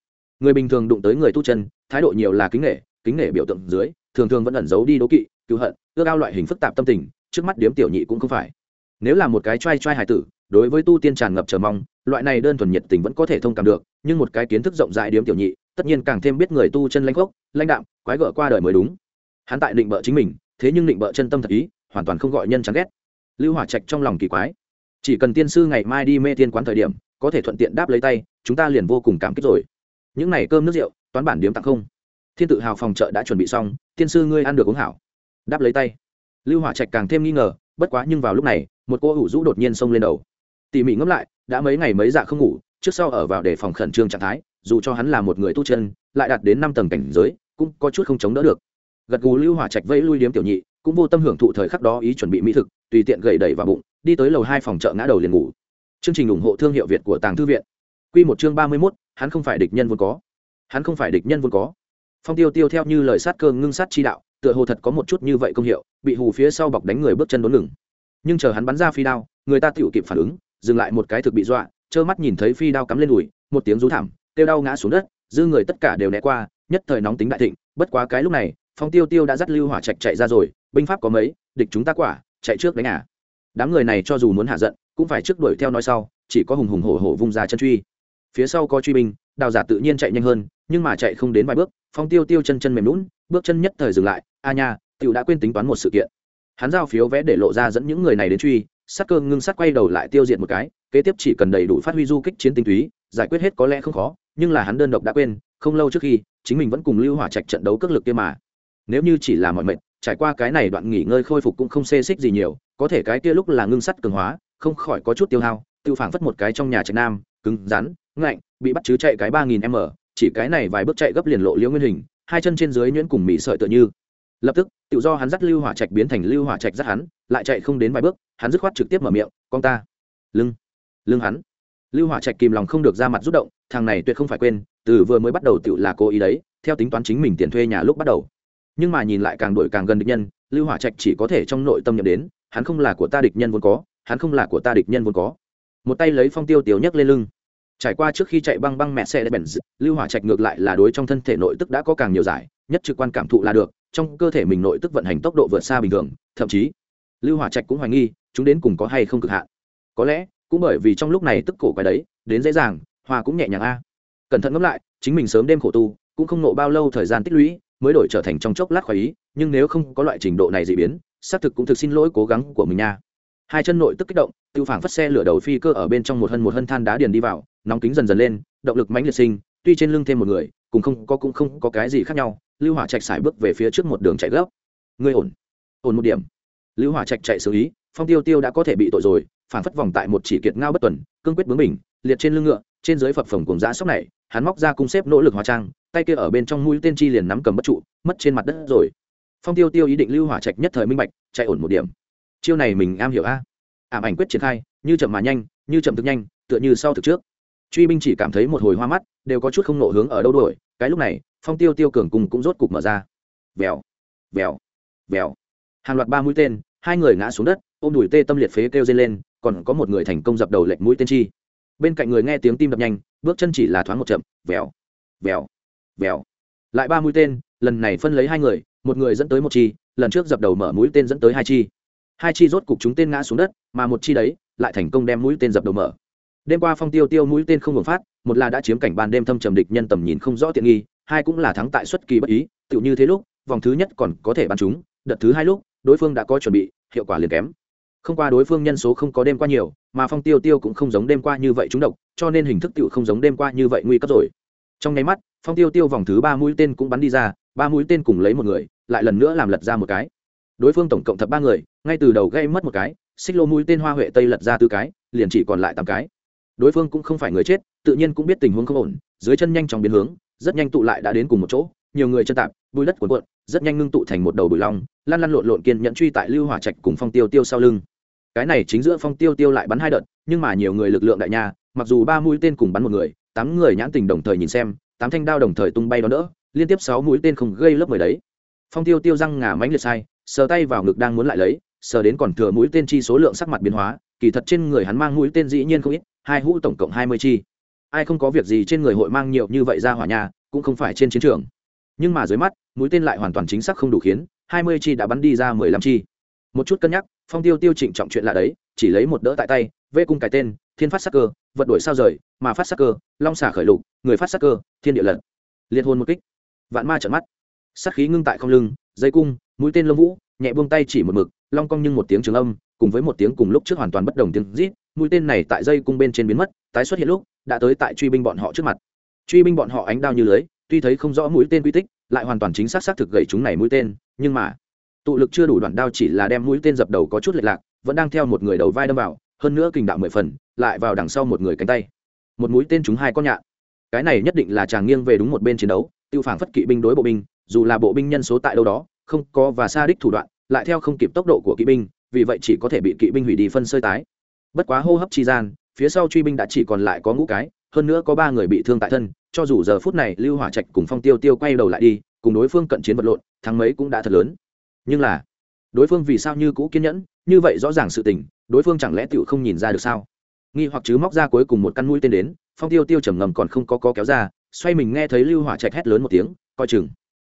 người bình thường đụng tới người tu chân, thái độ nhiều là kính nghệ kính nghệ biểu tượng dưới, thường thường vẫn ẩn giấu đi đố kỵ cứu hận, ước ao loại hình phức tạp tâm tình, trước mắt điếm tiểu nhị cũng không phải. Nếu là một cái trai trai hài tử, đối với tu tiên tràn ngập chờ mong, loại này đơn thuần nhiệt tình vẫn có thể thông cảm được, nhưng một cái kiến thức rộng rãi điếm tiểu nhị, tất nhiên càng thêm biết người tu chân lãnh gốc, lãnh đạm, quái gở qua đời mới đúng. Hắn tại định bợ chính mình, thế nhưng định bợ chân tâm thật ý, hoàn toàn không gọi nhân chán ghét. Lưu hỏa trạch trong lòng kỳ quái. Chỉ cần tiên sư ngày mai đi mê tiên quán thời điểm, có thể thuận tiện đáp lấy tay, chúng ta liền vô cùng cảm kích rồi những này cơm nước rượu, toán bản điếm tặng không? Thiên tự hào phòng chợ đã chuẩn bị xong, tiên sư ngươi ăn được uống hảo. Đáp lấy tay. Lưu hỏa trạch càng thêm nghi ngờ, bất quá nhưng vào lúc này, một cô ủ rũ đột nhiên xông lên đầu. Tỉ mỉ ngẫm lại, đã mấy ngày mấy dạ không ngủ, trước sau ở vào để phòng khẩn trương trạng thái, dù cho hắn là một người tu chân, lại đạt đến năm tầng cảnh giới, cũng có chút không chống đỡ được. Gật gù lưu hỏa trạch vẫy lui điếm tiểu nhị, cũng vô tâm hưởng thụ thời khắc đó ý chuẩn bị mỹ thực, tùy tiện gậy đẩy vào bụng, đi tới lầu hai phòng chợ ngã đầu liền ngủ. Chương trình ủng hộ thương hiệu việt của tàng thư viện. Q một chương ba mươi mốt hắn không phải địch nhân vốn có. Hắn không phải địch nhân vốn có. Phong tiêu tiêu theo như lời sát cơ ngưng sát chi đạo, tựa hồ thật có một chút như vậy công hiệu, bị hù phía sau bọc đánh người bước chân đốn ngừng. Nhưng chờ hắn bắn ra phi đao, người ta tựu kịp phản ứng, dừng lại một cái thực bị dọa, trơ mắt nhìn thấy phi đao cắm lên đùi, một tiếng rú thảm, tiêu đau ngã xuống đất, dư người tất cả đều né qua, nhất thời nóng tính đại thịnh, bất quá cái lúc này, phong tiêu tiêu đã dắt lưu hỏa trạch chạy ra rồi, binh pháp có mấy, địch chúng ta quả, chạy trước đánh à. Đám người này cho dù muốn hạ giận, cũng phải trước đuổi theo nói sau, chỉ có hùng hùng hổ hổ vung ra chân truy phía sau có truy binh, đào giả tự nhiên chạy nhanh hơn, nhưng mà chạy không đến vài bước, phong tiêu tiêu chân chân mềm lún bước chân nhất thời dừng lại, a nha, tiểu đã quên tính toán một sự kiện. Hắn giao phiếu vẽ để lộ ra dẫn những người này đến truy sát cơ ngưng sát quay đầu lại tiêu diệt một cái, kế tiếp chỉ cần đầy đủ phát huy du kích chiến tinh túy, giải quyết hết có lẽ không khó, nhưng là hắn đơn độc đã quên, không lâu trước khi, chính mình vẫn cùng lưu hỏa trạch trận đấu cước lực kia mà. Nếu như chỉ là mọi mệnh, trải qua cái này đoạn nghỉ ngơi khôi phục cũng không xê xích gì nhiều, có thể cái kia lúc là ngưng sắt cường hóa, không khỏi có chút tiêu hao, tiêu phảng phất một cái trong nhà trạch nam, cứng rắn ngạnh, bị bắt chứ chạy cái ba nghìn m, chỉ cái này vài bước chạy gấp liền lộ liễu nguyên hình, hai chân trên dưới nhuyễn cùng mỹ sợi tựa như. Lập tức, tự do hắn dắt lưu hỏa trạch biến thành lưu hỏa trạch dắt hắn, lại chạy không đến vài bước, hắn dứt khoát trực tiếp mở miệng, con ta. Lưng. Lưng hắn. Lưu hỏa trạch kìm lòng không được ra mặt rút động, thằng này tuyệt không phải quên, từ vừa mới bắt đầu tự là cố ý đấy, theo tính toán chính mình tiền thuê nhà lúc bắt đầu. Nhưng mà nhìn lại càng đổi càng gần địch nhân, lưu hỏa trạch chỉ có thể trong nội tâm nhận đến, hắn không là của ta địch nhân vốn có, hắn không là của ta địch nhân vốn có. Một tay lấy phong tiêu tiểu nhấc lên lưng trải qua trước khi chạy băng băng mẹ xe bèn lưu hỏa trạch ngược lại là đối trong thân thể nội tức đã có càng nhiều giải, nhất trực quan cảm thụ là được, trong cơ thể mình nội tức vận hành tốc độ vượt xa bình thường, thậm chí, lưu hỏa trạch cũng hoài nghi, chúng đến cùng có hay không cực hạn. Có lẽ, cũng bởi vì trong lúc này tức cổ quái đấy, đến dễ dàng hoa cũng nhẹ nhàng a. Cẩn thận ngẫm lại, chính mình sớm đêm khổ tu, cũng không nộ bao lâu thời gian tích lũy, mới đổi trở thành trong chốc lát khoái ý, nhưng nếu không có loại trình độ này dị biến, xác thực cũng thực xin lỗi cố gắng của mình nha hai chân nội tức kích động tự phảng phất xe lửa đầu phi cơ ở bên trong một hân một hân than đá điền đi vào, nóng kính dần dần lên, động lực mãnh liệt sinh, tuy trên lưng thêm một người cũng không có cũng không có cái gì khác nhau, lưu hỏa trạch xài bước về phía trước một đường chạy gấp. Ngươi ổn ổn một điểm. Lưu hỏa trạch chạy xử ý, phong tiêu tiêu đã có thể bị tội rồi, phảng phất vòng tại một chỉ kiệt ngao bất tuần, cương quyết bướng mình liệt trên lưng ngựa, trên dưới phập phồng cùng giã sóc này, hắn móc ra cung xếp nỗ lực hóa trang, tay kia ở bên trong mũi tên chi liền nắm cầm bất trụ, mất trên mặt đất rồi. Phong tiêu tiêu ý định lưu hỏa trạch nhất thời minh bạch, chạy ổn một điểm chiêu này mình am hiểu a. Ảm ảnh quyết triển khai, như chậm mà nhanh, như chậm thực nhanh, tựa như sau thực trước. Truy binh chỉ cảm thấy một hồi hoa mắt, đều có chút không nộ hướng ở đâu đuổi, cái lúc này, phong tiêu tiêu cường cùng cũng rốt cục mở ra. Vèo vèo vèo. Hàng loạt ba mũi tên, hai người ngã xuống đất, ôm đùi tê tâm liệt phế kêu dây lên, còn có một người thành công dập đầu lệnh mũi tên chi. Bên cạnh người nghe tiếng tim đập nhanh, bước chân chỉ là thoáng một chậm, vèo vèo vèo. Lại ba mũi tên, lần này phân lấy hai người, một người dẫn tới một chi, lần trước dập đầu mở mũi tên dẫn tới hai chi hai chi rốt cục chúng tên ngã xuống đất, mà một chi đấy lại thành công đem mũi tên dập đầu mở. Đêm qua phong tiêu tiêu mũi tên không ngừng phát, một là đã chiếm cảnh ban đêm thâm trầm địch nhân tầm nhìn không rõ tiện nghi, hai cũng là thắng tại xuất kỳ bất ý, tựu như thế lúc, vòng thứ nhất còn có thể bắn chúng, đợt thứ hai lúc, đối phương đã có chuẩn bị, hiệu quả liền kém. Không qua đối phương nhân số không có đêm qua nhiều, mà phong tiêu tiêu cũng không giống đêm qua như vậy trúng độc, cho nên hình thức tựu không giống đêm qua như vậy nguy cấp rồi. Trong nháy mắt, phong tiêu tiêu vòng thứ ba mũi tên cũng bắn đi ra, ba mũi tên cùng lấy một người, lại lần nữa làm lật ra một cái đối phương tổng cộng thập ba người, ngay từ đầu gây mất một cái, xích lô mũi tên hoa huệ tây lật ra tư cái, liền chỉ còn lại tám cái. Đối phương cũng không phải người chết, tự nhiên cũng biết tình huống không ổn, dưới chân nhanh chóng biến hướng, rất nhanh tụ lại đã đến cùng một chỗ, nhiều người chân tạp, bùi đất cuộn cuộn, rất nhanh ngưng tụ thành một đầu bùi long, lăn lăn lộn lộn kiên nhẫn truy tại lưu hỏa trạch cùng phong tiêu tiêu sau lưng. Cái này chính giữa phong tiêu tiêu lại bắn hai đợt, nhưng mà nhiều người lực lượng đại nha, mặc dù ba mũi tên cùng bắn một người, tám người nhãn tình đồng thời nhìn xem, tám thanh đao đồng thời tung bay đó đỡ, liên tiếp sáu mũi tên không gây lớp mười đấy. Phong tiêu tiêu răng ngà mánh liệt sai sờ tay vào ngực đang muốn lại lấy, sờ đến còn thừa mũi tên chi số lượng sắc mặt biến hóa, kỳ thật trên người hắn mang mũi tên dĩ nhiên không ít, hai hũ tổng cộng hai mươi chi. Ai không có việc gì trên người hội mang nhiều như vậy ra hỏa nhà cũng không phải trên chiến trường. Nhưng mà dưới mắt, mũi tên lại hoàn toàn chính xác không đủ khiến, hai mươi chi đã bắn đi ra mười lăm chi. Một chút cân nhắc, phong tiêu tiêu trịnh trọng chuyện lạ đấy, chỉ lấy một đỡ tại tay, vê cung cái tên, thiên phát sắc cơ, vật đổi sao rời, mà phát sắc cơ, long xả khởi lục, người phát sắc cơ, thiên địa lật. Liệt hôn một kích. Vạn ma trận mắt. Sắc khí ngưng tại không lưng, dây cung mũi tên lông vũ, nhẹ buông tay chỉ một mực, long cong nhưng một tiếng trường âm, cùng với một tiếng cùng lúc trước hoàn toàn bất đồng tiếng rít, mũi tên này tại dây cung bên trên biến mất, tái xuất hiện lúc, đã tới tại truy binh bọn họ trước mặt. Truy binh bọn họ ánh đao như lưới, tuy thấy không rõ mũi tên quy tích, lại hoàn toàn chính xác xác thực gậy chúng này mũi tên, nhưng mà, tụ lực chưa đủ đoạn đao chỉ là đem mũi tên dập đầu có chút lệch lạc, vẫn đang theo một người đầu vai đâm vào, hơn nữa kình đạo mười phần, lại vào đằng sau một người cánh tay. Một mũi tên chúng hai con nhạn. Cái này nhất định là chàng nghiêng về đúng một bên chiến đấu, tiêu phản phất kỵ binh đối bộ binh, dù là bộ binh nhân số tại đâu đó không có và xa đích thủ đoạn, lại theo không kịp tốc độ của kỵ binh, vì vậy chỉ có thể bị kỵ binh hủy đi phân sơi tái. Bất quá hô hấp chi gian, phía sau truy binh đã chỉ còn lại có ngũ cái, hơn nữa có ba người bị thương tại thân, cho dù giờ phút này lưu hỏa trạch cùng phong tiêu tiêu quay đầu lại đi, cùng đối phương cận chiến vật lộn, thắng mấy cũng đã thật lớn. Nhưng là, đối phương vì sao như cũ kiên nhẫn, như vậy rõ ràng sự tình, đối phương chẳng lẽ tựu không nhìn ra được sao? Nghi hoặc chứ móc ra cuối cùng một căn mũi tên đến, phong tiêu tiêu trầm ngầm còn không có có kéo ra, xoay mình nghe thấy lưu hỏa trạch hét lớn một tiếng, coi chừng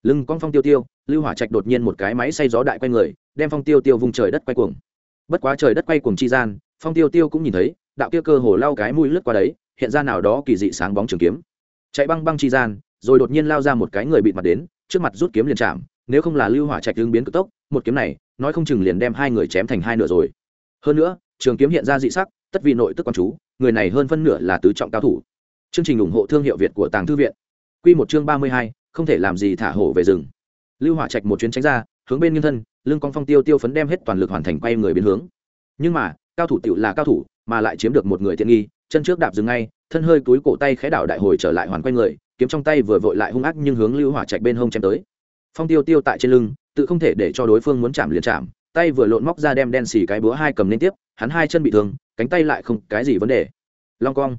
lưng con phong tiêu tiêu, lưu hỏa trạch đột nhiên một cái máy xay gió đại quay người, đem phong tiêu tiêu vùng trời đất quay cuồng. Bất quá trời đất quay cuồng chi gian, phong tiêu tiêu cũng nhìn thấy, đạo kia cơ hồ lao cái mũi lướt qua đấy, hiện ra nào đó kỳ dị sáng bóng trường kiếm. Chạy băng băng chi gian, rồi đột nhiên lao ra một cái người bịt mặt đến, trước mặt rút kiếm liền chạm, nếu không là lưu hỏa trạch hướng biến cực tốc, một kiếm này, nói không chừng liền đem hai người chém thành hai nửa rồi. Hơn nữa, trường kiếm hiện ra dị sắc, tất vì nội tức quan chú, người này hơn phân nửa là tứ trọng cao thủ. Chương trình ủng hộ thương hiệu việt của tàng thư viện. Q một chương ba mươi hai không thể làm gì thả hổ về rừng. Lưu hỏa trạch một chuyến tránh ra, hướng bên nghiêng thân Lương con phong tiêu tiêu phấn đem hết toàn lực hoàn thành quay người biến hướng. Nhưng mà, cao thủ tựu là cao thủ, mà lại chiếm được một người tiện nghi, chân trước đạp dừng ngay, thân hơi túi cổ tay khẽ đảo đại hồi trở lại hoàn quay người, kiếm trong tay vừa vội lại hung ác nhưng hướng lưu hỏa trạch bên hông chém tới. Phong tiêu tiêu tại trên lưng, tự không thể để cho đối phương muốn chạm liền chạm, tay vừa lộn móc ra đem đen xì cái búa hai cầm lên tiếp, hắn hai chân bị thương, cánh tay lại không cái gì vấn đề. Long cong.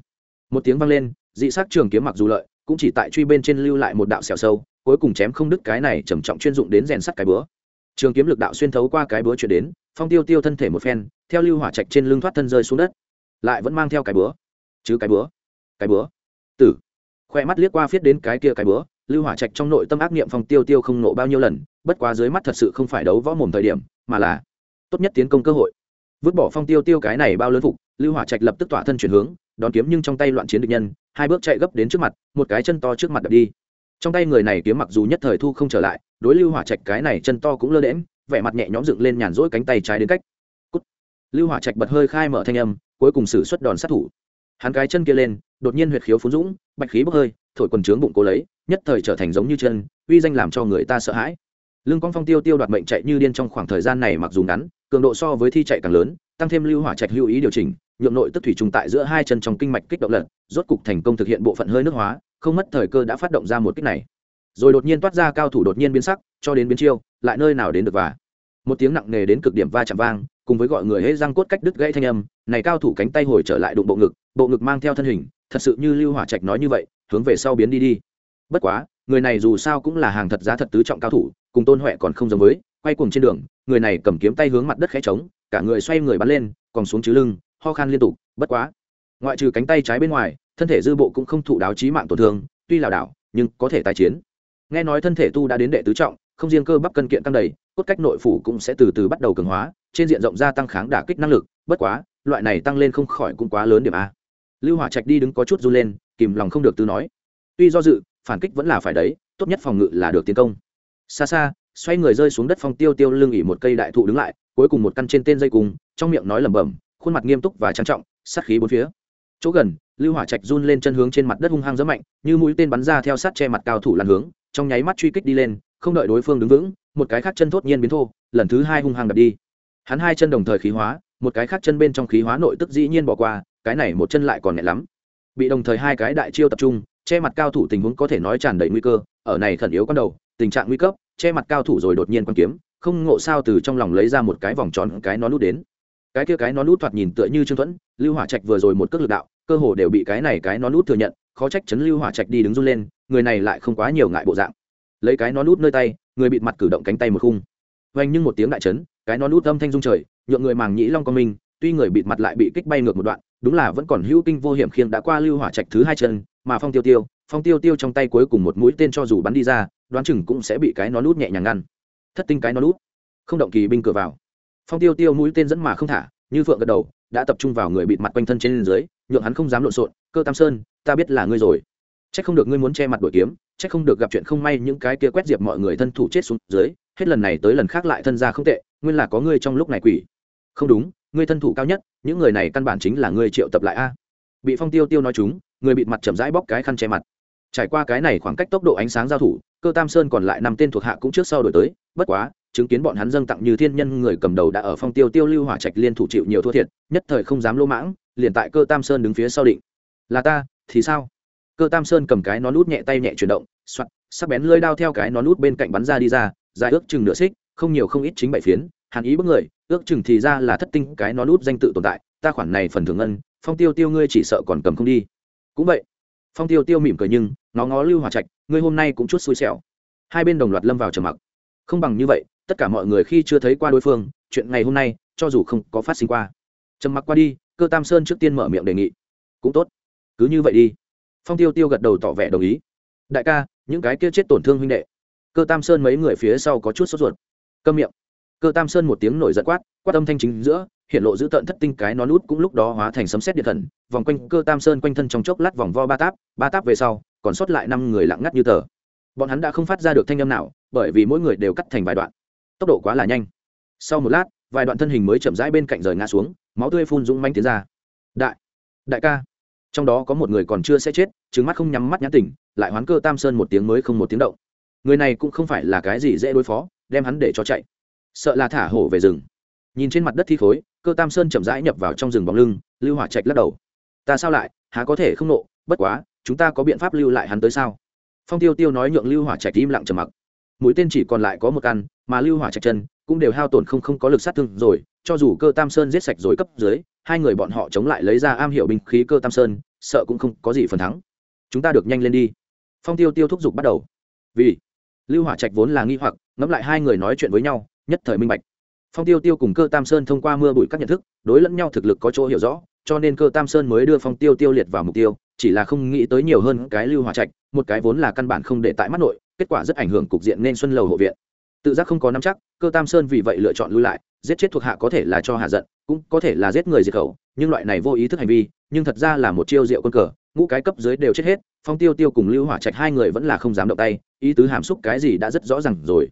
Một tiếng vang lên, dị sắc trường kiếm mặc dù lợi cũng chỉ tại truy bên trên lưu lại một đạo xẻo sâu, cuối cùng chém không đứt cái này trầm trọng chuyên dụng đến rèn sắt cái búa. Trường kiếm lực đạo xuyên thấu qua cái búa chuyển đến, phong tiêu tiêu thân thể một phen, theo lưu hỏa trạch trên lưng thoát thân rơi xuống đất, lại vẫn mang theo cái búa. Chứ cái búa cái búa. Tử. Khoe mắt liếc qua viết đến cái kia cái búa, lưu hỏa trạch trong nội tâm ác niệm phong tiêu tiêu không nộ bao nhiêu lần, bất quá dưới mắt thật sự không phải đấu võ mồm thời điểm, mà là tốt nhất tiến công cơ hội. Vứt bỏ phong tiêu tiêu cái này bao lớn phục, lưu hỏa trạch lập tức tỏa thân chuyển hướng, đón kiếm nhưng trong tay loạn chiến địch nhân hai bước chạy gấp đến trước mặt, một cái chân to trước mặt đập đi. Trong tay người này kiếm mặc dù nhất thời thu không trở lại, đối lưu hỏa trạch cái này chân to cũng lơ đễm vẻ mặt nhẹ nhõm dựng lên nhàn rỗi cánh tay trái đến cách. Cút. lưu hỏa trạch bật hơi khai mở thanh âm, cuối cùng xử xuất đòn sát thủ. Hắn cái chân kia lên, đột nhiên huyệt khiếu phú dũng, bạch khí bốc hơi, thổi quần trướng bụng cố lấy, nhất thời trở thành giống như chân, uy danh làm cho người ta sợ hãi lương quang phong tiêu tiêu đoạt mệnh chạy như điên trong khoảng thời gian này mặc dù ngắn, cường độ so với thi chạy càng lớn, tăng thêm lưu hỏa trạch lưu ý điều chỉnh, nhượng nội tức thủy trùng tại giữa hai chân trong kinh mạch kích động lật, rốt cục thành công thực hiện bộ phận hơi nước hóa, không mất thời cơ đã phát động ra một kích này. Rồi đột nhiên toát ra cao thủ đột nhiên biến sắc, cho đến biến chiêu, lại nơi nào đến được và? Một tiếng nặng nề đến cực điểm va chạm vang, cùng với gọi người hết răng cốt cách đứt gãy thanh âm, này cao thủ cánh tay hồi trở lại đụng bộ ngực bộ ngực mang theo thân hình, thật sự như lưu hỏa trạch nói như vậy, hướng về sau biến đi đi bất quá, người này dù sao cũng là hàng thật giá thật tứ trọng cao thủ, cùng tôn huệ còn không giống với, quay cuồng trên đường, người này cầm kiếm tay hướng mặt đất khẽ trống, cả người xoay người bắn lên, còn xuống chứ lưng, ho khan liên tục, bất quá. Ngoại trừ cánh tay trái bên ngoài, thân thể dư bộ cũng không thụ đáo chí mạng tổn thương, tuy lảo đảo, nhưng có thể tái chiến. Nghe nói thân thể tu đã đến đệ tứ trọng, không riêng cơ bắp cân kiện tăng đầy, cốt cách nội phủ cũng sẽ từ từ bắt đầu cường hóa, trên diện rộng gia tăng kháng đả kích năng lực, bất quá, loại này tăng lên không khỏi cũng quá lớn điểm a. Lưu hỏa trạch đi đứng có chút run lên, kìm lòng không được tư nói. Tuy do dự phản kích vẫn là phải đấy, tốt nhất phòng ngự là được tiến công. Xa xa, xoay người rơi xuống đất phong tiêu tiêu lưng ỉ một cây đại thụ đứng lại, cuối cùng một căn trên tên dây cùng trong miệng nói lẩm bẩm, khuôn mặt nghiêm túc và trang trọng, sát khí bốn phía. Chỗ gần, lưu hỏa trạch run lên chân hướng trên mặt đất hung hăng rất mạnh, như mũi tên bắn ra theo sát che mặt cao thủ làn hướng, trong nháy mắt truy kích đi lên, không đợi đối phương đứng vững, một cái khác chân thốt nhiên biến thô, lần thứ hai hung hăng đập đi. Hắn hai chân đồng thời khí hóa, một cái khác chân bên trong khí hóa nội tức dĩ nhiên bỏ qua, cái này một chân lại còn nhẹ lắm. Bị đồng thời hai cái đại chiêu tập trung che mặt cao thủ tình huống có thể nói tràn đầy nguy cơ, ở này khẩn yếu con đầu, tình trạng nguy cấp, che mặt cao thủ rồi đột nhiên quan kiếm, không ngộ sao từ trong lòng lấy ra một cái vòng tròn, cái nó nút đến. Cái kia cái nó nút thoạt nhìn tựa như trương thuẫn, lưu hỏa trạch vừa rồi một cước lực đạo, cơ hồ đều bị cái này cái nó nút thừa nhận, khó trách chấn lưu hỏa trạch đi đứng run lên, người này lại không quá nhiều ngại bộ dạng. Lấy cái nó nút nơi tay, người bịt mặt cử động cánh tay một khung. Vanh nhưng một tiếng đại chấn, cái nó nút âm thanh rung trời, nhượng người màng nhĩ long con mình, tuy người bịt mặt lại bị kích bay ngược một đoạn, đúng là vẫn còn hữu kinh vô hiểm khiêng đã qua lưu hỏa trạch thứ hai chân mà phong tiêu tiêu, phong tiêu tiêu trong tay cuối cùng một mũi tên cho dù bắn đi ra, đoán chừng cũng sẽ bị cái nó nút nhẹ nhàng ngăn. Thất tinh cái nó nút. Không động kỳ binh cửa vào. Phong tiêu tiêu mũi tên dẫn mà không thả, như phượng gật đầu, đã tập trung vào người bịt mặt quanh thân trên dưới, nhượng hắn không dám lộn xộn, cơ tam sơn, ta biết là ngươi rồi. C h ắ c không được ngươi muốn che mặt đổi kiếm c h ắ c không được gặp chuyện không may những cái kia quét diệp mọi người thân thủ chết xuống dưới, hết lần này tới lần khác lại thân ra không tệ, nguyên là có ngươi trong lúc này quỷ. Không đúng, ngươi thân thủ cao nhất, những người này căn bản chính là ngươi triệu tập lại a. Bị phong tiêu tiêu nói chúng người bị mặt chậm rãi bóc cái khăn che mặt. Trải qua cái này khoảng cách tốc độ ánh sáng giao thủ, cơ tam sơn còn lại năm tên thuộc hạ cũng trước sau đổi tới, bất quá, chứng kiến bọn hắn dâng tặng như thiên nhân người cầm đầu đã ở phong tiêu tiêu lưu hỏa trạch liên thủ chịu nhiều thua thiệt, nhất thời không dám lỗ mãng, liền tại cơ tam sơn đứng phía sau định. Là ta, thì sao? Cơ tam sơn cầm cái nón nút nhẹ tay nhẹ chuyển động, soạt, sắc bén lưỡi đao theo cái nón nút bên cạnh bắn ra đi ra, dài ước chừng nửa xích, không nhiều không ít chính bảy phiến, hàn ý bức người, ước chừng thì ra là thất tinh cái nón nút danh tự tồn tại, ta khoản này phần thưởng ngân, phong tiêu tiêu ngươi chỉ sợ còn cầm không đi cũng vậy. Phong tiêu tiêu mỉm cười nhưng nó ngó lưu hòa trạch, ngươi hôm nay cũng chút xui xẻo. Hai bên đồng loạt lâm vào trầm mặc. Không bằng như vậy, tất cả mọi người khi chưa thấy qua đối phương, chuyện ngày hôm nay, cho dù không có phát sinh qua. Trầm mặc qua đi, cơ tam sơn trước tiên mở miệng đề nghị. Cũng tốt. Cứ như vậy đi. Phong tiêu tiêu gật đầu tỏ vẻ đồng ý. Đại ca, những cái kia chết tổn thương huynh đệ. Cơ tam sơn mấy người phía sau có chút sốt ruột. Câm miệng. Cơ tam sơn một tiếng nổi giận quát quát âm thanh chính giữa hiện lộ giữ tận thất tinh cái nó nút cũng lúc đó hóa thành sấm xét điện thần, vòng quanh cơ tam sơn quanh thân trong chốc lát vòng vo ba táp ba táp về sau, còn sót lại năm người lặng ngắt như tờ. Bọn hắn đã không phát ra được thanh âm nào, bởi vì mỗi người đều cắt thành vài đoạn. Tốc độ quá là nhanh. Sau một lát, vài đoạn thân hình mới chậm rãi bên cạnh rời ngã xuống, máu tươi phun dũng manh tiến ra. Đại đại ca. Trong đó có một người còn chưa sẽ chết trứng mắt không nhắm mắt nhãn tỉnh, lại hoán cơ tam sơn một tiếng mới không một tiếng động. Người này cũng không phải là cái gì dễ đối phó, đem hắn để cho chạy. Sợ là thả hổ về rừng. Nhìn trên mặt đất thi khối cơ tam sơn chậm rãi nhập vào trong rừng bóng lưng, lưu hỏa trạch lắc đầu. Ta sao lại? Há có thể không nộ? Bất quá, chúng ta có biện pháp lưu lại hắn tới sao? Phong tiêu tiêu nói nhượng lưu hỏa trạch im lặng trầm mặc. Mũi tên chỉ còn lại có một căn, mà lưu hỏa trạch chân cũng đều hao tổn không không có lực sát thương rồi, cho dù cơ tam sơn giết sạch rồi cấp dưới, hai người bọn họ chống lại lấy ra am hiểu binh khí cơ tam sơn, sợ cũng không có gì phần thắng. Chúng ta được nhanh lên đi. Phong tiêu tiêu thúc giục bắt đầu. Vì lưu hỏa trạch vốn là nghi hoặc, ngẫm lại hai người nói chuyện với nhau, nhất thời minh bạch phong tiêu tiêu cùng cơ tam sơn thông qua mưa bụi các nhận thức, đối lẫn nhau thực lực có chỗ hiểu rõ, cho nên cơ tam sơn mới đưa phong tiêu tiêu liệt vào mục tiêu, chỉ là không nghĩ tới nhiều hơn cái lưu hỏa trạch, một cái vốn là căn bản không để tại mắt nội, kết quả rất ảnh hưởng cục diện nên xuân lầu hộ viện. Tự giác không có nắm chắc, cơ tam sơn vì vậy lựa chọn lui lại, giết chết thuộc hạ có thể là cho hạ giận, cũng có thể là giết người diệt khẩu, nhưng loại này vô ý thức hành vi, nhưng thật ra là một chiêu rượu quân cờ, ngũ cái cấp dưới đều chết hết, phong tiêu tiêu cùng lưu hỏa trạch hai người vẫn là không dám động tay, ý tứ hàm xúc cái gì đã rất rõ ràng rồi.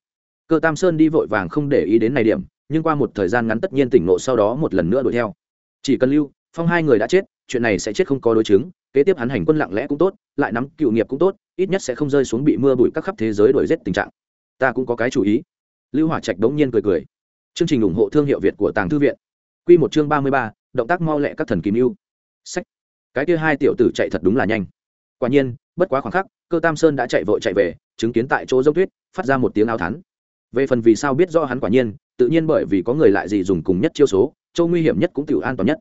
Cơ tam sơn đi vội vàng không để ý đến này điểm nhưng qua một thời gian ngắn tất nhiên tỉnh ngộ sau đó một lần nữa đuổi theo. Chỉ cần lưu phong hai người đã chết, chuyện này sẽ chết không có đối chứng, kế tiếp hắn hành quân lặng lẽ cũng tốt, lại nắm cựu nghiệp cũng tốt, ít nhất sẽ không rơi xuống bị mưa bụi các khắp thế giới đuổi rét tình trạng. Ta cũng có cái chủ ý. Lưu hỏa trạch đống nhiên cười cười. Chương trình ủng hộ thương hiệu việt của tàng thư viện. Quy một chương ba mươi ba, động tác mau lẹ các thần kim yêu sách. Cái kia hai tiểu tử chạy thật đúng là nhanh. Quả nhiên, bất quá khoảng khắc, cơ tam sơn đã chạy vội chạy về, chứng kiến tại chỗ dốc tuyết, phát ra một tiếng áo thắn. Về phần vì sao biết rõ hắn quả nhiên tự nhiên bởi vì có người lại gì dùng cùng nhất chiêu số châu nguy hiểm nhất cũng tiểu an toàn nhất.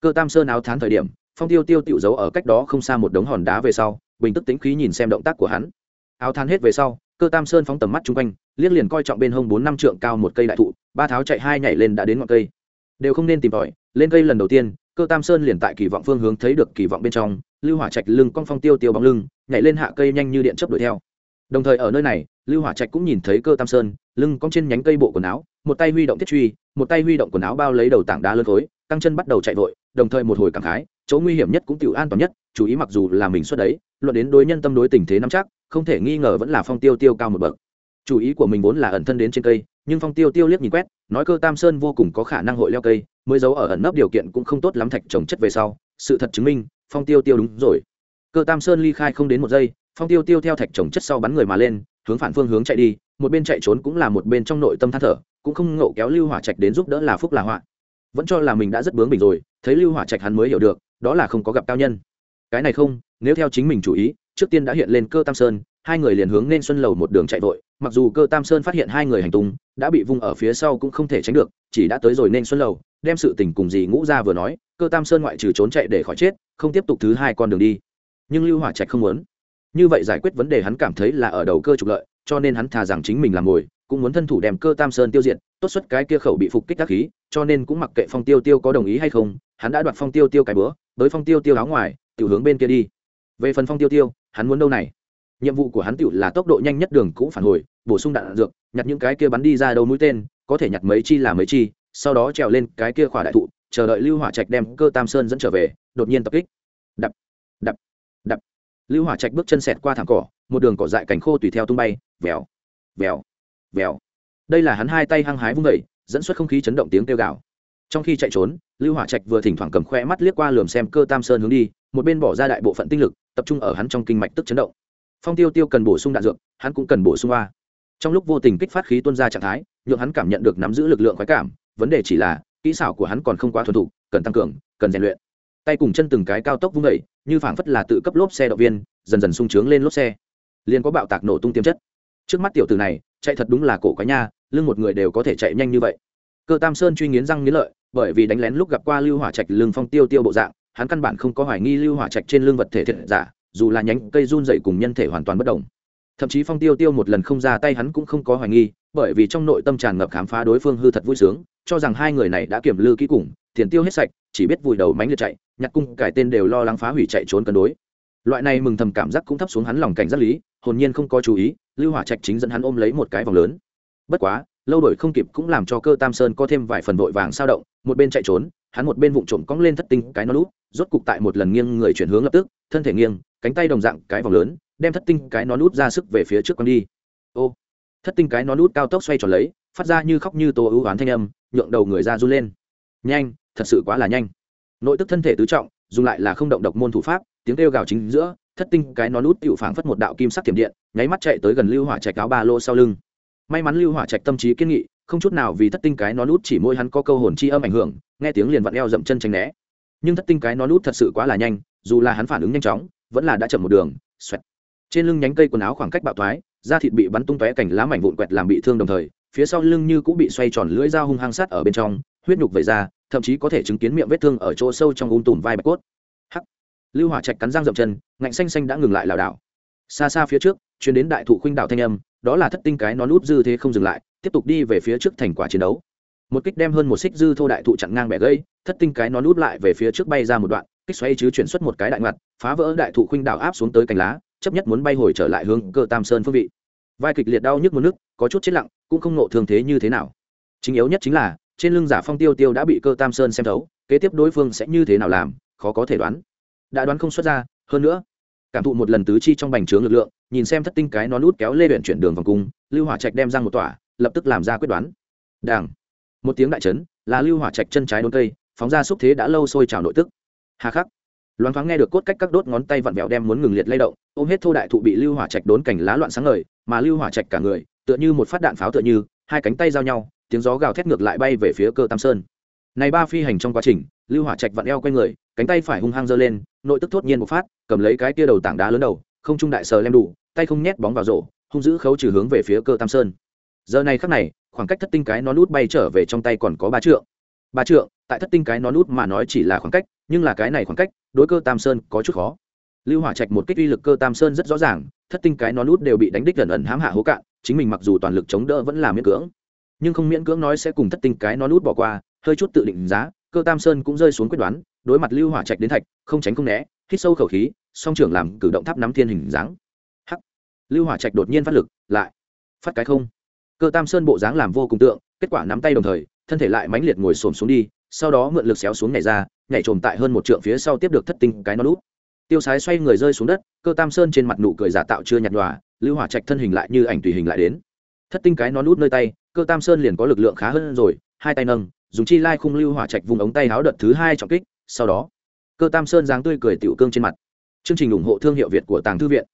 Cơ tam sơn áo thán thời điểm, phong tiêu tiêu tiểu giấu ở cách đó không xa một đống hòn đá về sau, bình tức tính khí nhìn xem động tác của hắn. Áo thán hết về sau, cơ tam sơn phóng tầm mắt chung quanh, liếc liền coi trọng bên hông bốn năm trượng cao một cây đại thụ, ba tháo chạy hai nhảy lên đã đến ngọn cây. Đều không nên tìm tòi, lên cây lần đầu tiên, cơ tam sơn liền tại kỳ vọng phương hướng thấy được kỳ vọng bên trong, lưu hỏa trạch lưng cong phong tiêu tiêu bóng lưng, nhảy lên hạ cây nhanh như điện chấp đuổi theo. Đồng thời ở nơi này lưu hỏa trạch cũng nhìn thấy cơ tam sơn, lưng cong trên nhánh cây bộ quần áo, một tay huy động thiết truy, một tay huy động quần áo bao lấy đầu tảng đá lớn khối, căng chân bắt đầu chạy vội, đồng thời một hồi cảm khái, chỗ nguy hiểm nhất cũng tiểu an toàn nhất, chú ý mặc dù là mình xuất đấy, luận đến đối nhân tâm đối tình thế nắm chắc, không thể nghi ngờ vẫn là phong tiêu tiêu cao một bậc. Chủ ý của mình vốn là ẩn thân đến trên cây, nhưng phong tiêu tiêu liếc nhìn quét, nói cơ tam sơn vô cùng có khả năng hội leo cây, mới giấu ở ẩn nấp điều kiện cũng không tốt lắm thạch trồng chất về sau, sự thật chứng minh, phong tiêu tiêu đúng rồi. Cơ tam sơn ly khai không đến một giây, phong tiêu tiêu theo thạch trồng chất sau bắn người mà lên hướng phản phương hướng chạy đi, một bên chạy trốn cũng là một bên trong nội tâm than thở, cũng không ngộ kéo lưu hỏa trạch đến giúp đỡ là phúc là họa. Vẫn cho là mình đã rất bướng mình rồi, thấy lưu hỏa trạch hắn mới hiểu được, đó là không có gặp cao nhân. Cái này không, nếu theo chính mình chủ ý, trước tiên đã hiện lên cơ tam sơn, hai người liền hướng nên xuân lầu một đường chạy vội, mặc dù cơ tam sơn phát hiện hai người hành tung, đã bị vung ở phía sau cũng không thể tránh được, chỉ đã tới rồi nên xuân lầu, đem sự tình cùng gì ngũ ra vừa nói, cơ tam sơn ngoại trừ trốn chạy để khỏi chết, không tiếp tục thứ hai con đường đi. Nhưng lưu hỏa trạch không muốn như vậy giải quyết vấn đề hắn cảm thấy là ở đầu cơ trục lợi, cho nên hắn thà rằng chính mình làm ngồi, cũng muốn thân thủ đem cơ tam sơn tiêu diệt, tốt xuất cái kia khẩu bị phục kích tác khí, cho nên cũng mặc kệ phong tiêu tiêu có đồng ý hay không, hắn đã đoạt phong tiêu tiêu cái bữa, tới phong tiêu tiêu áo ngoài, tiểu hướng bên kia đi. Về phần phong tiêu tiêu, hắn muốn đâu này? Nhiệm vụ của hắn tiểu là tốc độ nhanh nhất đường cũ phản hồi, bổ sung đạn dược, nhặt những cái kia bắn đi ra đầu mũi tên, có thể nhặt mấy chi là mấy chi, sau đó trèo lên cái kia khỏa đại thụ, chờ đợi lưu hỏa trạch đem cơ tam sơn dẫn trở về, đột nhiên tập kích lưu hỏa trạch bước chân xẹt qua thẳng cỏ, một đường cỏ dại cành khô tùy theo tung bay, vèo vèo vèo. Đây là hắn hai tay hăng hái vung vẩy dẫn xuất không khí chấn động tiếng kêu gào. Trong khi chạy trốn, lưu hỏa trạch vừa thỉnh thoảng cầm khoe mắt liếc qua lườm xem cơ tam sơn hướng đi, một bên bỏ ra đại bộ phận tinh lực, tập trung ở hắn trong kinh mạch tức chấn động. Phong tiêu tiêu cần bổ sung đạn dược, hắn cũng cần bổ sung hoa trong lúc vô tình kích phát khí tuân ra trạng thái, nhượng hắn cảm nhận được nắm giữ lực lượng khoái cảm, vấn đề chỉ là, kỹ xảo của hắn còn không quá thuần thục, cần tăng cường, cần rèn luyện tay cùng chân từng cái cao tốc vung đẩy như phảng phất là tự cấp lốp xe động viên, dần dần sung trướng lên lốp xe. Liền có bạo tạc nổ tung tiềm chất. Trước mắt tiểu tử này, chạy thật đúng là cổ quái nha, lưng một người đều có thể chạy nhanh như vậy. Cơ tam sơn truy nghiến răng nghiến lợi, bởi vì đánh lén lúc gặp qua lưu hỏa trạch lưng phong tiêu tiêu bộ dạng, hắn căn bản không có hoài nghi lưu hỏa trạch trên lưng vật thể thiệt giả, dù là nhánh cây run dậy cùng nhân thể hoàn toàn bất đồng thậm chí phong tiêu tiêu một lần không ra tay hắn cũng không có hoài nghi, bởi vì trong nội tâm tràn ngập khám phá đối phương hư thật vui sướng, cho rằng hai người này đã kiểm lư kỹ cùng tiền tiêu hết sạch, chỉ biết vùi đầu mánh liệt chạy nhặt cung cải tên đều lo lắng phá hủy chạy trốn cân đối. Loại này mừng thầm cảm giác cũng thấp xuống hắn lòng cảnh giác lý, hồn nhiên không có chú ý, lưu hỏa trạch chính dẫn hắn ôm lấy một cái vòng lớn. Bất quá, lâu đổi không kịp cũng làm cho cơ tam sơn có thêm vài phần vội vàng sao động, một bên chạy trốn, hắn một bên vụng trộm cong lên thất tinh cái nó lút, rốt cục tại một lần nghiêng người chuyển hướng lập tức, thân thể nghiêng, cánh tay đồng dạng cái vòng lớn, đem thất tinh cái nó lút ra sức về phía trước con đi. Ô, thất tinh cái nó lút cao tốc xoay tròn lấy, phát ra như khóc như tô ưu oán thanh âm, nhượng đầu người ra run lên. Nhanh thật sự quá là nhanh. Nội tức thân thể tứ trọng, dùng lại là không động độc môn thủ pháp, tiếng kêu gào chính giữa, thất tinh cái nó nút tựu phảng phất một đạo kim sắc tiềm điện, nháy mắt chạy tới gần lưu hỏa trạch áo ba lô sau lưng. May mắn lưu hỏa trạch tâm trí kiên nghị, không chút nào vì thất tinh cái nó nút chỉ môi hắn có câu hồn chi âm ảnh hưởng, nghe tiếng liền vặn eo dậm chân tránh né. Nhưng thất tinh cái nó nút thật sự quá là nhanh, dù là hắn phản ứng nhanh chóng, vẫn là đã chậm một đường, xoẹt. trên lưng nhánh cây quần áo khoảng cách bạo thoái, da thịt bị bắn tung tóe cảnh lá mảnh vụn quẹt làm bị thương đồng thời, phía sau lưng như cũng bị xoay tròn lưỡi dao hung hăng sát ở bên trong, huyết nhục vẩy ra thậm chí có thể chứng kiến miệng vết thương ở chỗ sâu trong ung tùm vai bạch cốt. Hắc. Lưu hỏa trạch cắn răng dậm chân, ngạnh xanh xanh đã ngừng lại lảo đảo. Xa xa phía trước chuyến đến đại thụ khuynh đảo thanh âm, đó là thất tinh cái nó lút dư thế không dừng lại, tiếp tục đi về phía trước thành quả chiến đấu. Một kích đem hơn một xích dư thô đại thụ chặn ngang bẻ gây thất tinh cái nó lút lại về phía trước bay ra một đoạn, kích xoay chứ chuyển xuất một cái đại ngoặt phá vỡ đại thụ khuynh đảo áp xuống tới cành lá, chấp nhất muốn bay hồi trở lại hướng cơ tam sơn phương vị. Vai kịch liệt đau nhức một nước, có chút chết lặng, cũng không nộ thương thế như thế nào. Chính yếu nhất chính là trên lưng giả phong tiêu tiêu đã bị cơ tam sơn xem thấu, kế tiếp đối phương sẽ như thế nào làm, khó có thể đoán. Đã đoán không xuất ra, hơn nữa, cảm thụ một lần tứ chi trong bành trướng lực lượng, nhìn xem thất tinh cái nó nút kéo lê luyện chuyển đường vòng cung, lưu hỏa trạch đem ra một tỏa, lập tức làm ra quyết đoán. Đảng một tiếng đại chấn, là lưu hỏa trạch chân trái đốn cây, phóng ra xúc thế đã lâu sôi trào nội tức. Hà khắc. Loáng thoáng nghe được cốt cách các đốt ngón tay vặn vẹo đem muốn ngừng liệt lay động, ôm hết thô đại thụ bị lưu hỏa trạch đốn cảnh lá loạn sáng ngời, mà lưu hỏa trạch cả người, tựa như một phát đạn pháo tựa như, hai cánh tay giao nhau tiếng gió gào thét ngược lại bay về phía cơ tam sơn. Này ba phi hành trong quá trình, lưu hỏa trạch vặn eo q u a người, cánh tay phải hung hăng giơ lên, nội tức thốt nhiên một phát, cầm lấy cái tia đầu tảng đá lớn đầu, không trung đại sờ lem đủ, tay không nhét bóng vào rổ, hung giữ khấu trừ hướng về phía cơ tam sơn. Giờ này khắc này, khoảng cách thất tinh cái nó nút bay trở về trong tay còn có ba trượng. Ba trượng, tại thất tinh cái nó nút mà nói chỉ là khoảng cách, nhưng là cái này khoảng cách, đối cơ tam sơn có chút khó. Lưu hỏa trạch một kích uy lực cơ tam sơn rất rõ ràng, thất tinh cái nó nút đều bị đánh đích gần ẩn hãm hạ hố cạn, chính mình mặc dù toàn lực chống đỡ vẫn là miễn cưỡng nhưng không miễn cưỡng nói sẽ cùng thất tinh cái nó nút bỏ qua, hơi chút tự định giá, cơ tam sơn cũng rơi xuống quyết đoán, đối mặt lưu hỏa trạch đến thạch, không tránh không né, hít sâu khẩu khí, song trưởng làm cử động tháp nắm thiên hình dáng. Hắc! Lưu hỏa trạch đột nhiên phát lực, lại phát cái không. Cơ tam sơn bộ dáng làm vô cùng tượng, kết quả nắm tay đồng thời, thân thể lại mãnh liệt ngồi xổm xuống đi, sau đó mượn lực xéo xuống nhảy ra, nhảy trồm tại hơn một trượng phía sau tiếp được thất tinh cái nó lút tiêu sái xoay người rơi xuống đất, cơ tam sơn trên mặt nụ cười giả tạo chưa nhạt nhòa, lưu hỏa trạch thân hình lại như ảnh tùy hình lại đến thất tinh cái nó lút nơi tay, cơ tam sơn liền có lực lượng khá hơn rồi, hai tay nâng, dùng chi lai khung lưu hỏa trạch vùng ống tay háo đợt thứ hai trọng kích, sau đó, cơ tam sơn dáng tươi cười tiểu cương trên mặt. Chương trình ủng hộ thương hiệu việt của tàng thư viện.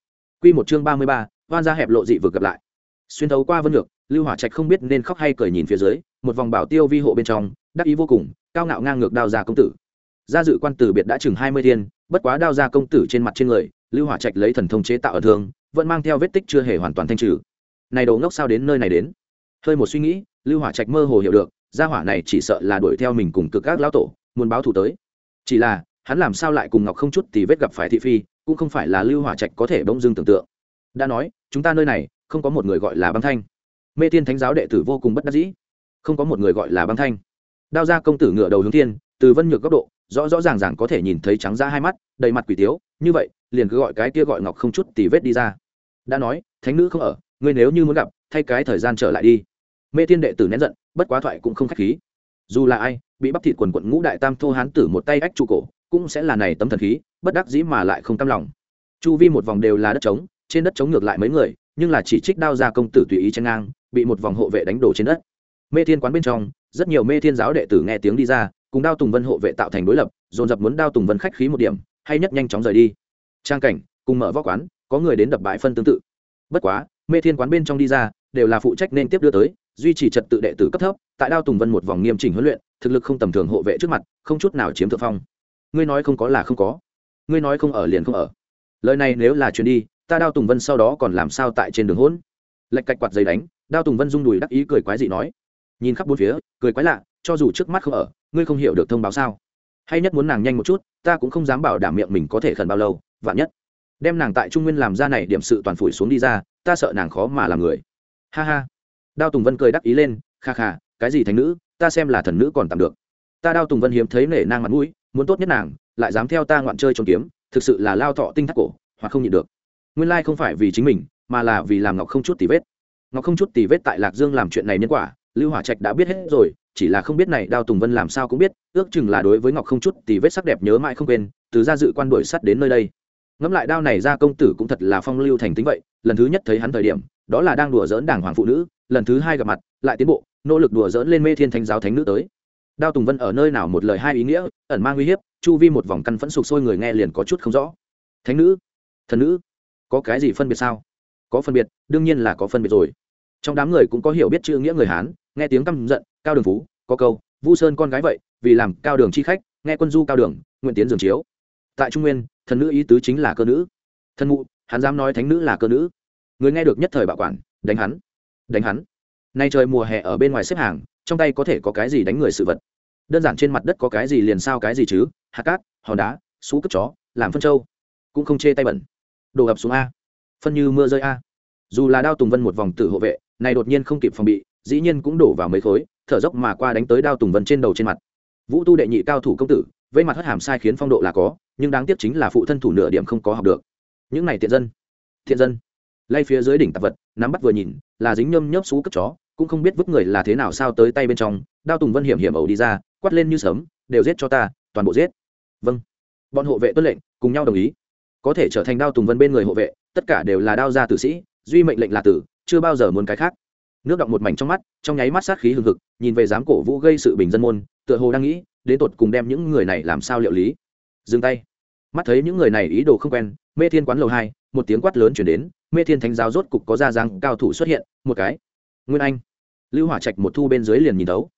Q một chương ba mươi ba, hoan ra hẹp lộ dị vực gặp lại. Xuyên thấu qua vân ngược lưu hỏa trạch không biết nên khóc hay cười nhìn phía dưới, một vòng bảo tiêu vi hộ bên trong, đắc ý vô cùng, cao ngạo ngang ngược đao ra công tử. Gia dự quan tử biệt đã chừng hai mươi thiên, bất quá đao ra công tử trên mặt trên người, lưu hỏa trạch lấy thần thông chế tạo ở thương, vẫn mang theo vết tích chưa hề hoàn toàn thanh trừ này đồ ngốc sao đến nơi này đến? Hơi một suy nghĩ, lưu hỏa trạch mơ hồ hiểu được, gia hỏa này chỉ sợ là đuổi theo mình cùng cực các lão tổ, muốn báo thù tới. Chỉ là, hắn làm sao lại cùng ngọc không chút thì vết gặp phải thị phi, cũng không phải là lưu hỏa trạch có thể bỗng dưng tưởng tượng. Đã nói, chúng ta nơi này, không có một người gọi là băng thanh. Mê tiên thánh giáo đệ tử vô cùng bất đắc dĩ. Không có một người gọi là băng thanh. Đao ra công tử ngựa đầu hướng thiên, từ vân nhược góc độ, rõ rõ ràng ràng có thể nhìn thấy trắng ra hai mắt, đầy mặt quỷ tiếu, như vậy, liền cứ gọi cái kia gọi ngọc không chút tì vết đi ra. Đã nói, thánh nữ không ở ngươi nếu như muốn gặp, thay cái thời gian trở lại đi. Mê Thiên đệ tử nén giận, bất quá thoại cũng không khách khí. Dù là ai, bị bắp thịt quần quận ngũ đại tam thô hán tử một tay ách trụ cổ, cũng sẽ là này tấm thần khí, bất đắc dĩ mà lại không tâm lòng. Chu vi một vòng đều là đất trống, trên đất trống ngược lại mấy người, nhưng là chỉ trích đao ra công tử tùy ý chen ngang, bị một vòng hộ vệ đánh đổ trên đất. Mê thiên quán bên trong, rất nhiều mê thiên giáo đệ tử nghe tiếng đi ra, cùng đao tùng vân hộ vệ tạo thành đối lập, dồn dập muốn đao tùng vân khách khí một điểm, hay nhất nhanh chóng rời đi. Trang cảnh, cùng mở võ quán, có người đến đập bãi phân tương tự. Bất quá mê thiên quán bên trong đi ra, đều là phụ trách nên tiếp đưa tới, duy trì trật tự đệ tử cấp thấp, tại đao tùng vân một vòng nghiêm chỉnh huấn luyện, thực lực không tầm thường hộ vệ trước mặt, không chút nào chiếm thượng phong. Ngươi nói không có là không có. Ngươi nói không ở liền không ở. Lời này nếu là chuyến đi, ta đao tùng vân sau đó còn làm sao tại trên đường hỗn? Lệch cạch quạt giấy đánh, đao tùng vân rung đùi đắc ý cười quái dị nói. Nhìn khắp bốn phía, cười quái lạ, cho dù trước mắt không ở, ngươi không hiểu được thông báo sao? Hay nhất muốn nàng nhanh một chút, ta cũng không dám bảo đảm miệng mình có thể khẩn bao lâu, vạn nhất đem nàng tại trung nguyên làm ra này điểm sự toàn phủi xuống đi ra, ta sợ nàng khó mà làm người. Ha ha. Đao tùng vân cười đắc ý lên, kha kha, cái gì thành nữ, ta xem là thần nữ còn tạm được. Ta đao tùng vân hiếm thấy nể nang mặt mũi, muốn tốt nhất nàng, lại dám theo ta ngoạn chơi trốn kiếm, thực sự là lao thọ tinh thắt cổ, hoặc không nhịn được. Nguyên lai không phải vì chính mình, mà là vì làm ngọc không chút tì vết. Ngọc không chút tì vết tại lạc dương làm chuyện này nhân quả, lưu hỏa trạch đã biết hết rồi, chỉ là không biết này đao tùng vân làm sao cũng biết, ước chừng là đối với ngọc không chút tì vết sắc đẹp nhớ mãi không quên, từ ra dự quan đuổi sắt đến nơi đây ngẫm lại đao này ra công tử cũng thật là phong lưu thành tính vậy, lần thứ nhất thấy hắn thời điểm, đó là đang đùa dỡn đảng hoàng phụ nữ, lần thứ hai gặp mặt, lại tiến bộ, nỗ lực đùa dỡn lên mê thiên thánh giáo thánh nữ tới. Đao tùng vân ở nơi nào một lời hai ý nghĩa, ẩn mang uy hiếp, chu vi một vòng căn phẫn sụp sôi người nghe liền có chút không rõ. Thánh nữ, thần nữ, có cái gì phân biệt sao? Có phân biệt, đương nhiên là có phân biệt rồi. Trong đám người cũng có hiểu biết chữ nghĩa người hán, nghe tiếng căm giận, cao đường phú, có câu, vu sơn con gái vậy, vì làm cao đường chi khách, nghe quân du cao đường, nguyện tiến dường chiếu. Tại trung nguyên thần nữ ý tứ chính là cơ nữ. Thần mụ, hắn dám nói thánh nữ là cơ nữ. Người nghe được nhất thời bảo quản, đánh hắn đánh hắn. Nay trời mùa hè ở bên ngoài xếp hàng, trong tay có thể có cái gì đánh người sự vật? Đơn giản trên mặt đất có cái gì liền sao cái gì chứ? Hạt cát, hòn đá, xú cất chó, làm phân trâu cũng không chê tay bẩn. Đổ ập xuống a. Phân như mưa rơi a. Dù là đao tùng vân một vòng tử hộ vệ này đột nhiên không kịp phòng bị, dĩ nhiên cũng đổ vào mấy khối, thở dốc mà qua đánh tới đao tùng vân trên đầu trên mặt. Vũ tu đệ nhị cao thủ công tử vây mặt hất hàm sai khiến phong độ là có, nhưng đáng tiếc chính là phụ thân thủ nửa điểm không có học được. Những này tiện dân, thiện dân. Lay phía dưới đỉnh tạp vật, nắm bắt vừa nhìn, là dính nhâm nhớp xú cất chó, cũng không biết vứt người là thế nào sao tới tay bên trong, đao tùng vân hiểm hiểm ẩu đi ra, quát lên như sớm đều giết cho ta, toàn bộ giết. Vâng. Bọn hộ vệ tuân lệnh, cùng nhau đồng ý. Có thể trở thành đao tùng vân bên người hộ vệ, tất cả đều là đao gia tử sĩ, duy mệnh lệnh là tử, chưa bao giờ muốn cái khác nước động một mảnh trong mắt, trong nháy mắt sát khí hừng hực, nhìn về dám cổ vũ gây sự bình dân môn, tựa hồ đang nghĩ, đến tột cùng đem những người này làm sao liệu lý. Dừng tay. Mắt thấy những người này ý đồ không quen, mê thiên quán lầu hai, một tiếng quát lớn chuyển đến, mê thiên thánh giáo rốt cục có ra giang cao thủ xuất hiện, một cái. Nguyên anh. Lưu hỏa trạch một thu bên dưới liền nhìn đấu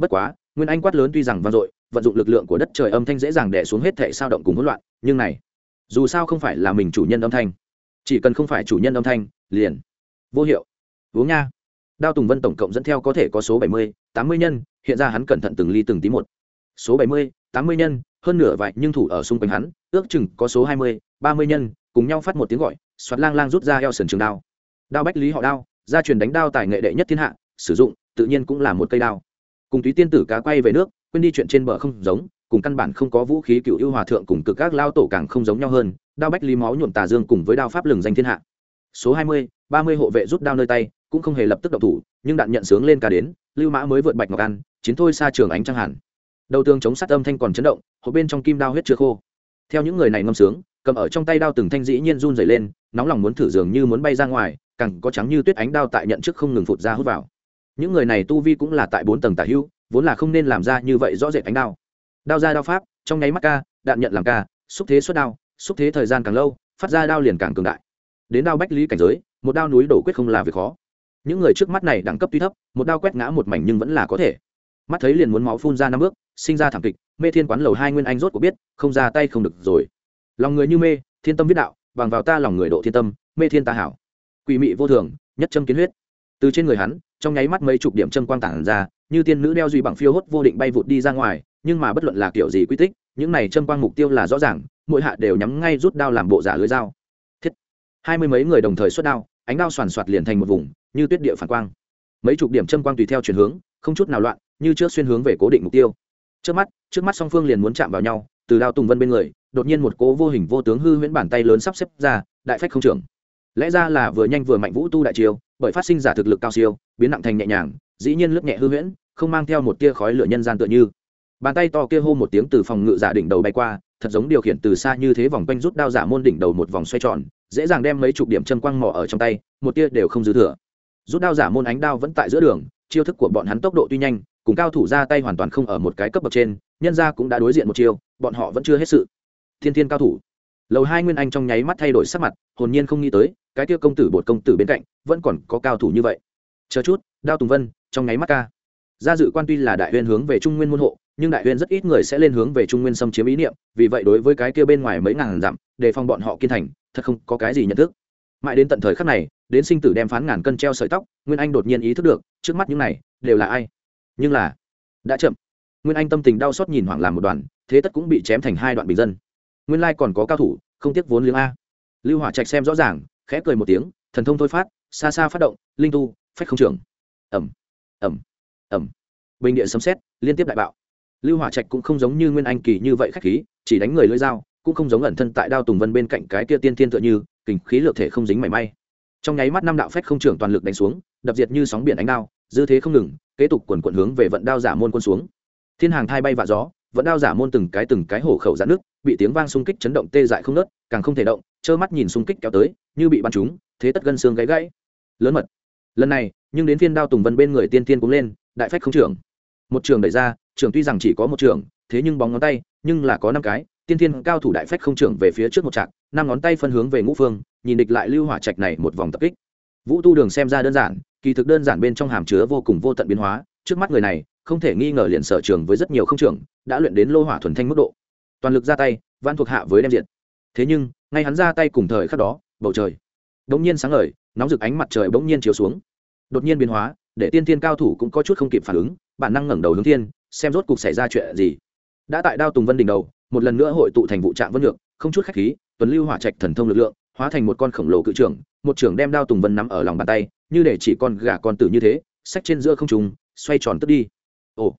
bất quá, nguyên anh quát lớn tuy rằng vang dội, vận dụng lực lượng của đất trời âm thanh dễ dàng đẻ xuống hết thể sao động cùng hỗn loạn, nhưng này, dù sao không phải là mình chủ nhân âm thanh, chỉ cần không phải chủ nhân âm thanh, liền vô hiệu. Uống nha đao tùng vân tổng cộng dẫn theo có thể có số bảy mươi, tám mươi nhân, hiện ra hắn cẩn thận từng ly từng tí một. Số bảy mươi, tám mươi nhân, hơn nửa vậy nhưng thủ ở xung quanh hắn, ước chừng có số hai mươi, ba mươi nhân, cùng nhau phát một tiếng gọi xoát lang lang rút ra eo sườn trường đao. Đao bách lý họ đao, gia truyền đánh đao tài nghệ đệ nhất thiên hạ, sử dụng, tự nhiên cũng là một cây đao. Cùng túy tiên tử cá quay về nước, quên đi chuyện trên bờ không giống, cùng căn bản không có vũ khí cựu ưu hòa thượng cùng cực các lao tổ càng không giống nhau hơn, đao bách lý máu nhuộm tà dương cùng với đao pháp lừng danh thiên hạ số hai mươi, ba mươi hộ vệ rút đao nơi tay, cũng không hề lập tức động thủ, nhưng đạn nhận sướng lên cả đến, lưu mã mới vượt bạch ngọc an, chiến thôi xa trường ánh trăng hẳn. Đầu tường chống sát âm thanh còn chấn động, hộp bên trong kim đao huyết chưa khô. Theo những người này ngâm sướng, cầm ở trong tay đao từng thanh dĩ nhiên run dày lên, nóng lòng muốn thử dường như muốn bay ra ngoài, càng có trắng như tuyết ánh đao tại nhận trước không ngừng phụt ra hút vào. Những người này tu vi cũng là tại bốn tầng tả hữu vốn là không nên làm ra như vậy rõ rệt ánh đao. Đao ra đao pháp, trong nháy mắt ca, đạn nhận làm ca, xúc thế xuất đao, xúc thế thời gian càng lâu, phát ra đao liền càng cường đại đến đao bách lý cảnh giới, một đao núi đổ quyết không là việc khó. Những người trước mắt này đẳng cấp tuy thấp, một đao quét ngã một mảnh nhưng vẫn là có thể. Mắt thấy liền muốn máu phun ra năm bước, sinh ra thảm kịch, mê thiên quán lầu hai nguyên anh rốt của biết, không ra tay không được rồi. Lòng người như mê, thiên tâm viết đạo, bằng vào ta lòng người độ thiên tâm, mê thiên ta hảo. Quỷ mị vô thường, nhất châm kiến huyết. Từ trên người hắn, trong nháy mắt mấy chục điểm châm quang tản ra, như tiên nữ đeo duy bằng phiêu hốt vô định bay vụt đi ra ngoài, nhưng mà bất luận là kiểu gì quy tích, những này châm quang mục tiêu là rõ ràng, mỗi hạ đều nhắm ngay rút đao làm bộ giả lưới dao hai mươi mấy người đồng thời xuất đao, ánh đao soàn soạt liền thành một vùng, như tuyết địa phản quang. Mấy chục điểm châm quang tùy theo chuyển hướng, không chút nào loạn, như trước xuyên hướng về cố định mục tiêu. Trước mắt trước mắt song phương liền muốn chạm vào nhau, từ đao tùng vân bên người, đột nhiên một cố vô hình vô tướng hư huyễn bàn tay lớn sắp xếp ra, đại phách không trưởng. Lẽ ra là vừa nhanh vừa mạnh vũ tu đại chiêu, bởi phát sinh giả thực lực cao siêu, biến nặng thành nhẹ nhàng, dĩ nhiên lướt nhẹ hư huyễn, không mang theo một tia khói lửa nhân gian tựa như. Bàn tay to kia hô một tiếng từ phòng ngự giả đỉnh đầu bay qua thật giống điều khiển từ xa như thế vòng quanh rút đao giả môn đỉnh đầu một vòng xoay tròn, dễ dàng đem mấy chục điểm chân quang mỏ ở trong tay, một tia đều không dư thừa. Rút đao giả môn ánh đao vẫn tại giữa đường, chiêu thức của bọn hắn tốc độ tuy nhanh, cùng cao thủ ra tay hoàn toàn không ở một cái cấp bậc trên, nhân ra cũng đã đối diện một chiêu, bọn họ vẫn chưa hết sự. Thiên thiên cao thủ. Lầu hai nguyên anh trong nháy mắt thay đổi sắc mặt, hồn nhiên không nghĩ tới, cái tia công tử bột công tử bên cạnh, vẫn còn có cao thủ như vậy. Chờ chút, đao tùng vân, trong nháy mắt ca. Gia dự quan tuy là đại huyên hướng về trung nguyên môn hộ nhưng đại huyên rất ít người sẽ lên hướng về trung nguyên xâm chiếm ý niệm, vì vậy đối với cái kia bên ngoài mấy ngàn dặm, đề phòng bọn họ kiên thành, thật không có cái gì nhận thức. Mãi đến tận thời khắc này, đến sinh tử đem phán ngàn cân treo sợi tóc, nguyên anh đột nhiên ý thức được, trước mắt những này, đều là ai? Nhưng là, đã chậm. Nguyên anh tâm tình đau xót nhìn hoảng làm một đoàn, thế tất cũng bị chém thành hai đoạn bình dân. Nguyên lai còn có cao thủ, không tiếc vốn liếng a. Lưu hỏa trạch xem rõ ràng, khẽ cười một tiếng, thần thông thôi phát, xa xa phát động, linh tu, phách không trưởng. Ẩm ẩm ẩm bình địa sấm xét liên tiếp đại bạo lưu hỏa trạch cũng không giống như nguyên anh kỳ như vậy khách khí, chỉ đánh người lưỡi dao, cũng không giống ẩn thân tại đao tùng vân bên cạnh cái kia tiên tiên tựa như, kình khí lược thể không dính mảy may. Trong nháy mắt năm đạo phách không trưởng toàn lực đánh xuống, đập diệt như sóng biển ánh đao, dư thế không ngừng, kế tục quần quận hướng về vận đao giả môn quân xuống. Thiên hàng thai bay và gió, vận đao giả môn từng cái từng cái hổ khẩu giãn nước bị tiếng vang xung kích chấn động tê dại không nớt càng không thể động, trơ mắt nhìn xung kích kéo tới, như bị bắn trúng, thế tất gân xương gãy gãy. Lớn mật. Lần này, nhưng đến phiên đao tùng vân bên người tiên tiên cũng lên, đại phách không trưởng. Một trường đẩy ra trường tuy rằng chỉ có một trường, thế nhưng bóng ngón tay, nhưng là có năm cái, tiên Thiên cao thủ đại phách không trưởng về phía trước một trạc, năm ngón tay phân hướng về ngũ phương, nhìn địch lại lưu hỏa trạch này một vòng tập kích. Vũ tu đường xem ra đơn giản, kỳ thực đơn giản bên trong hàm chứa vô cùng vô tận biến hóa, trước mắt người này, không thể nghi ngờ liền sở trường với rất nhiều không trưởng, đã luyện đến lô hỏa thuần thanh mức độ. Toàn lực ra tay văn thuộc hạ với đem diện thế nhưng, ngay hắn ra tay cùng thời khắc đó, bầu trời bỗng nhiên sáng ngời, nóng rực ánh mặt trời bỗng nhiên chiếu xuống. Đột nhiên biến hóa, để tiên tiên cao thủ cũng có chút không kịp phản ứng, bản năng ngẩng đầu hướng thiên xem rốt cục xảy ra chuyện gì. Đã tại đao tùng vân đỉnh đầu một lần nữa hội tụ thành vụ trạng vân lượng không chút khách khí tuấn lưu hỏa trạch thần thông lực lượng hóa thành một con khổng lồ cự trưởng một trưởng đem đao tùng vân nắm ở lòng bàn tay như để chỉ con gà con tử như thế sách trên giữa không trùng xoay tròn tức đi. Ồ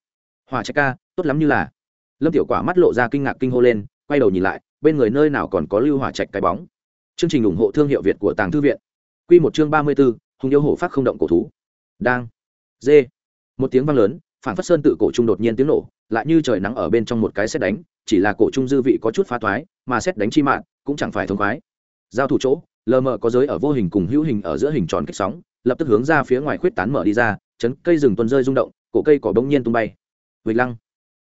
hỏa trạch ca tốt lắm như là. Lâm tiểu quả mắt lộ ra kinh ngạc kinh hô lên quay đầu nhìn lại bên người nơi nào còn có lưu hỏa trạch cái bóng. Chương trình ủng hộ thương hiệu việt của tàng thư viện. Quy một chương ba mươi 34, hùng yêu hổ phát không động cổ thú. Đang. Dê một tiếng vang lớn phản phất sơn tự cổ trung đột nhiên tiếng nổ, lại như trời nắng ở bên trong một cái xét đánh, chỉ là cổ trung dư vị có chút phá thoái, mà xét đánh chi mạng cũng chẳng phải thông khoái. Giao thủ chỗ, lờ mờ có giới ở vô hình cùng hữu hình ở giữa hình tròn kích sóng, lập tức hướng ra phía ngoài khuyết tán mở đi ra, chấn cây rừng tuần rơi rung động, cổ cây cỏ bỗng nhiên tung bay. Vịnh lăng.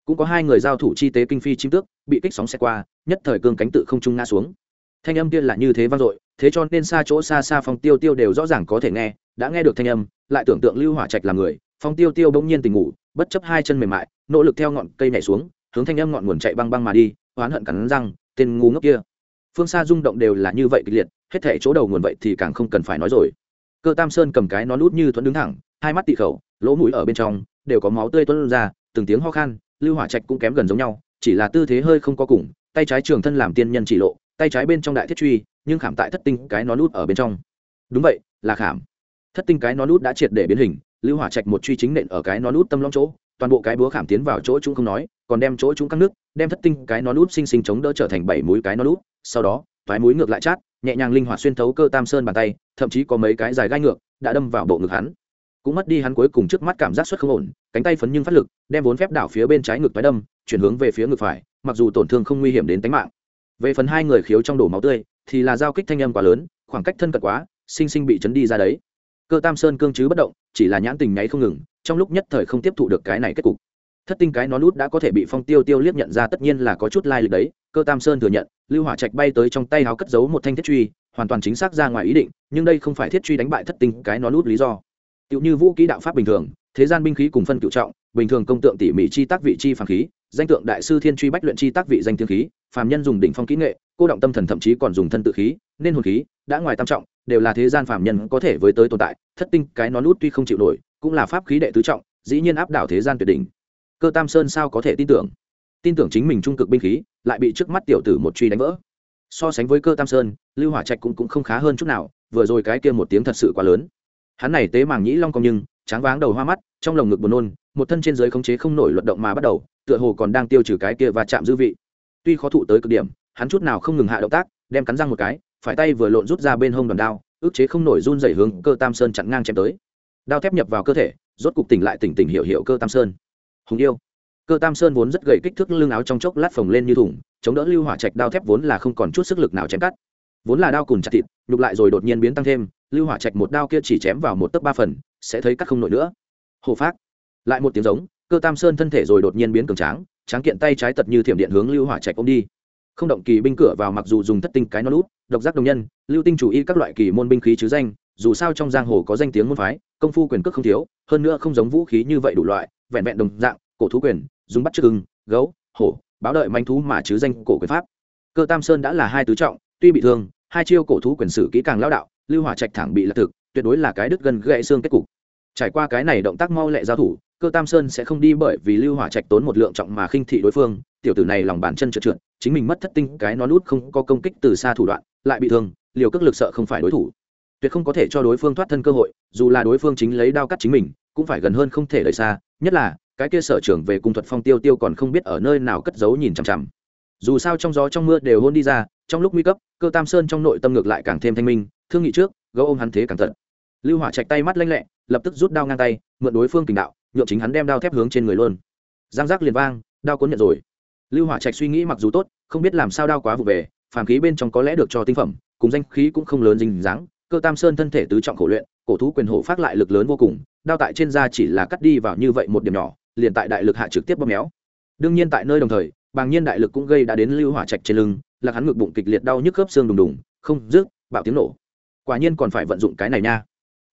Cũng có hai người giao thủ chi tế kinh phi chim tước, bị kích sóng xe qua, nhất thời cương cánh tự không trung ngã xuống. Thanh âm kia là như thế vang dội, thế cho nên xa chỗ xa xa phong tiêu tiêu đều rõ ràng có thể nghe, đã nghe được thanh âm, lại tưởng tượng lưu hỏa trạch làm người phong tiêu tiêu bỗng nhiên tỉnh ngủ, bất chấp hai chân mềm mại, nỗ lực theo ngọn cây nhảy xuống, hướng thanh âm ngọn nguồn chạy băng băng mà đi, oán hận cắn răng, tên ngu ngốc kia. Phương xa rung động đều là như vậy kịch liệt, hết thể chỗ đầu nguồn vậy thì càng không cần phải nói rồi. Cơ tam sơn cầm cái nó lút như thuẫn đứng thẳng, hai mắt tị khẩu, lỗ mũi ở bên trong, đều có máu tươi tuôn ra, từng tiếng ho khan, lưu hỏa trạch cũng kém gần giống nhau, chỉ là tư thế hơi không có cùng, tay trái trường thân làm tiên nhân chỉ lộ, tay trái bên trong đại thiết truy, nhưng khảm tại thất tinh cái nó lút ở bên trong. Đúng vậy, là khảm. Thất tinh cái nó lút đã triệt để biến hình lưu hỏa trạch một truy chính nện ở cái nó nút tâm long chỗ, toàn bộ cái búa khảm tiến vào chỗ chúng không nói, còn đem chỗ chúng căng nước đem thất tinh cái nó nút sinh sinh chống đỡ trở thành bảy mũi cái nó nút sau đó, thoái mũi ngược lại chát, nhẹ nhàng linh hoạt xuyên thấu cơ tam sơn bàn tay, thậm chí có mấy cái dài gai ngược đã đâm vào bộ ngực hắn. Cũng mất đi hắn cuối cùng trước mắt cảm giác xuất không ổn, cánh tay phấn nhưng phát lực, đem vốn phép đảo phía bên trái ngực tái đâm, chuyển hướng về phía ngực phải, mặc dù tổn thương không nguy hiểm đến tính mạng. Về phần hai người khiếu trong đổ máu tươi, thì là giao kích thanh âm quá lớn, khoảng cách thân cận quá, sinh sinh bị chấn đi ra đấy cơ tam sơn cương chứ bất động, chỉ là nhãn tình nháy không ngừng, trong lúc nhất thời không tiếp thụ được cái này kết cục. Thất tinh cái nó nút đã có thể bị phong tiêu tiêu liếc nhận ra tất nhiên là có chút lai lịch đấy, cơ tam sơn thừa nhận, lưu hỏa trạch bay tới trong tay háo cất giấu một thanh thiết truy, hoàn toàn chính xác ra ngoài ý định, nhưng đây không phải thiết truy đánh bại thất tinh cái nó nút lý do. Tựu như vũ kỹ đạo pháp bình thường, thế gian binh khí cùng phân cựu trọng, bình thường công tượng tỉ mỉ chi tác vị chi phản khí danh tượng đại sư thiên truy bách luyện chi tác vị danh thiên khí phàm nhân dùng đỉnh phong kỹ nghệ cô động tâm thần thậm chí còn dùng thân tự khí nên hồn khí đã ngoài tam trọng đều là thế gian phàm nhân có thể với tới tồn tại thất tinh cái nó nút tuy không chịu nổi cũng là pháp khí đệ tứ trọng dĩ nhiên áp đảo thế gian tuyệt đỉnh. Cơ tam sơn sao có thể tin tưởng? Tin tưởng chính mình trung cực binh khí lại bị trước mắt tiểu tử một truy đánh vỡ. So sánh với cơ tam sơn lưu hỏa trạch cũng, cũng không khá hơn chút nào vừa rồi cái kia một tiếng thật sự quá lớn. Hắn này tế màng nhĩ long công nhưng tráng váng đầu hoa mắt trong lồng ngực buồn nôn một thân trên giới khống chế không nổi luận động mà bắt đầu, tựa hồ còn đang tiêu trừ cái kia và chạm dư vị. Tuy khó thụ tới cực điểm, hắn chút nào không ngừng hạ động tác, đem cắn răng một cái, phải tay vừa lộn rút ra bên hông đòn đao, ức chế không nổi run dày hướng cơ tam sơn chặn ngang chém tới. Đao thép nhập vào cơ thể, rốt cục tỉnh lại tỉnh tỉnh hiệu hiệu cơ tam sơn. Hùng yêu. Cơ tam sơn vốn rất gậy kích thước lưng áo trong chốc lát phồng lên như thùng chống đỡ lưu hỏa trạch đao thép vốn là không còn chút sức lực nào chém cắt. Vốn là đao cùn chặt thịt, nhục lại rồi đột nhiên biến tăng thêm, lưu hỏa trạch một đao kia chỉ chém vào một tấc ba phần, sẽ thấy cắt không nổi nữa. Hồ phát lại một tiếng giống, cơ tam sơn thân thể rồi đột nhiên biến cường tráng tráng kiện tay trái tật như thiểm điện hướng lưu hỏa trạch ôm đi. Không động kỳ binh cửa vào mặc dù dùng thất tinh cái nó lút độc giác đồng nhân, lưu tinh chủ y các loại kỳ môn binh khí chứ danh, dù sao trong giang hồ có danh tiếng môn phái, công phu quyền cước không thiếu, hơn nữa không giống vũ khí như vậy đủ loại, vẹn vẹn đồng dạng, cổ thú quyền, dùng bắt chước ưng, gấu, hổ, báo đợi manh thú mà chứ danh cổ quyền pháp. Cơ tam sơn đã là hai tứ trọng, tuy bị thương, hai chiêu cổ thú quyền sử kỹ càng lao đạo, lưu hỏa trạch thẳng bị lật thực, tuyệt đối là cái đứt gần gãy xương kết cục. Trải qua cái này động tác mau lẹ giao thủ cơ tam sơn sẽ không đi bởi vì lưu hỏa trạch tốn một lượng trọng mà khinh thị đối phương, tiểu tử này lòng bàn chân trượt trượt, chính mình mất thất tinh, cái nó nút không có công kích từ xa thủ đoạn, lại bị thương, liều cước lực sợ không phải đối thủ. Tuyệt không có thể cho đối phương thoát thân cơ hội, dù là đối phương chính lấy đao cắt chính mình, cũng phải gần hơn không thể đợi xa, nhất là, cái kia sở trưởng về cung thuật phong tiêu tiêu còn không biết ở nơi nào cất giấu nhìn chằm chằm. Dù sao trong gió trong mưa đều hôn đi ra, trong lúc nguy cấp, cơ tam sơn trong nội tâm ngược lại càng thêm thanh minh, thương nghị trước, gấu ôm hắn thế càng tận lưu hỏa chạch tay mắt lanh lẹ, lập tức rút đao ngang tay, mượn đối phương kình đạo nhượng chính hắn đem đao thép hướng trên người luôn. Giang giác liền vang, đao cuốn nhận rồi. Lưu hỏa trạch suy nghĩ mặc dù tốt, không biết làm sao đao quá vụ về, phàm khí bên trong có lẽ được cho tinh phẩm, cùng danh khí cũng không lớn dình dáng, cơ tam sơn thân thể tứ trọng khổ luyện, cổ thú quyền hộ phát lại lực lớn vô cùng, đao tại trên da chỉ là cắt đi vào như vậy một điểm nhỏ, liền tại đại lực hạ trực tiếp bóp méo. Đương nhiên tại nơi đồng thời, bàng nhiên đại lực cũng gây đã đến lưu hỏa trạch trên lưng là hắn ngực bụng kịch liệt đau nhức khớp xương đùng đùng, không rước bạo tiếng nổ. Quả nhiên còn phải vận dụng cái này nha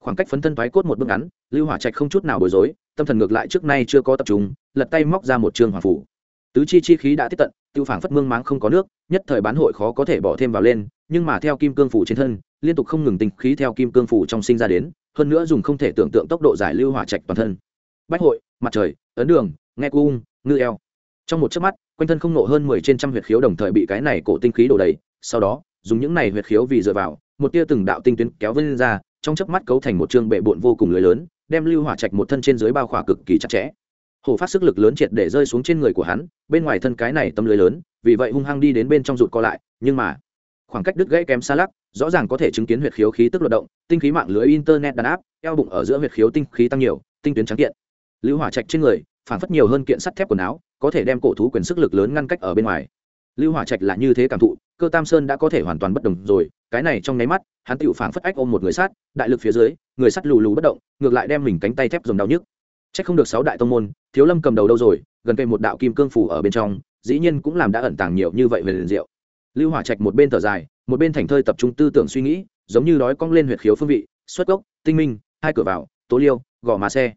khoảng cách phấn thân thoái cốt một bước ngắn, lưu hỏa trạch không chút nào bối rối, tâm thần ngược lại trước nay chưa có tập trung, lật tay móc ra một trường hoàng phủ. Tứ chi chi khí đã tiếp tận, tiêu phảng phất mương máng không có nước, nhất thời bán hội khó có thể bỏ thêm vào lên, nhưng mà theo kim cương phủ trên thân, liên tục không ngừng tinh khí theo kim cương phủ trong sinh ra đến, hơn nữa dùng không thể tưởng tượng tốc độ giải lưu hỏa trạch toàn thân. Bách hội, mặt trời, ấn đường, nghe cung, ngư eo. Trong một chớp mắt, quanh thân không nộ hơn mười trên trăm huyệt khiếu đồng thời bị cái này cổ tinh khí đổ đầy, sau đó, dùng những này huyệt khiếu vì dựa vào, một tia từng đạo tinh tuyến kéo vân ra trong chớp mắt cấu thành một chương bệ bộn vô cùng lưới lớn, đem lưu hỏa trạch một thân trên dưới bao khỏa cực kỳ chặt chẽ. Hổ phát sức lực lớn triệt để rơi xuống trên người của hắn, bên ngoài thân cái này tấm lưới lớn, vì vậy hung hăng đi đến bên trong rụt co lại, nhưng mà, khoảng cách đứt gãy kém xa lắc, rõ ràng có thể chứng kiến huyệt khiếu khí tức luật động, tinh khí mạng lưới internet đàn áp, eo bụng ở giữa huyệt khiếu tinh khí tăng nhiều, tinh tuyến trắng kiện. Lưu hỏa trạch trên người, phản phất nhiều hơn kiện sắt thép quần áo, có thể đem cổ thú quyền sức lực lớn ngăn cách ở bên ngoài. Lưu hỏa trạch là như thế cảm thụ, cơ tam sơn đã có thể hoàn toàn bất đồng rồi cái này trong nháy mắt hắn tựu phảng phất ách ôm một người sát đại lực phía dưới người sắt lù lù bất động ngược lại đem mình cánh tay thép dùng đau nhức Chắc không được sáu đại tông môn, Thiếu Lâm cầm đầu đâu rồi, gần cây một đạo kim cương phủ ở bên trong, dĩ nhiên cũng làm đã ẩn tàng nhiều như vậy về liền diệu. Lưu Hỏa Trạch một bên thở dài, một bên thành thơi tập trung tư tưởng suy nghĩ, giống như đói cong lên huyệt khiếu phương vị, xuất gốc, tinh minh, hai cửa vào, tố liêu, gò má xe.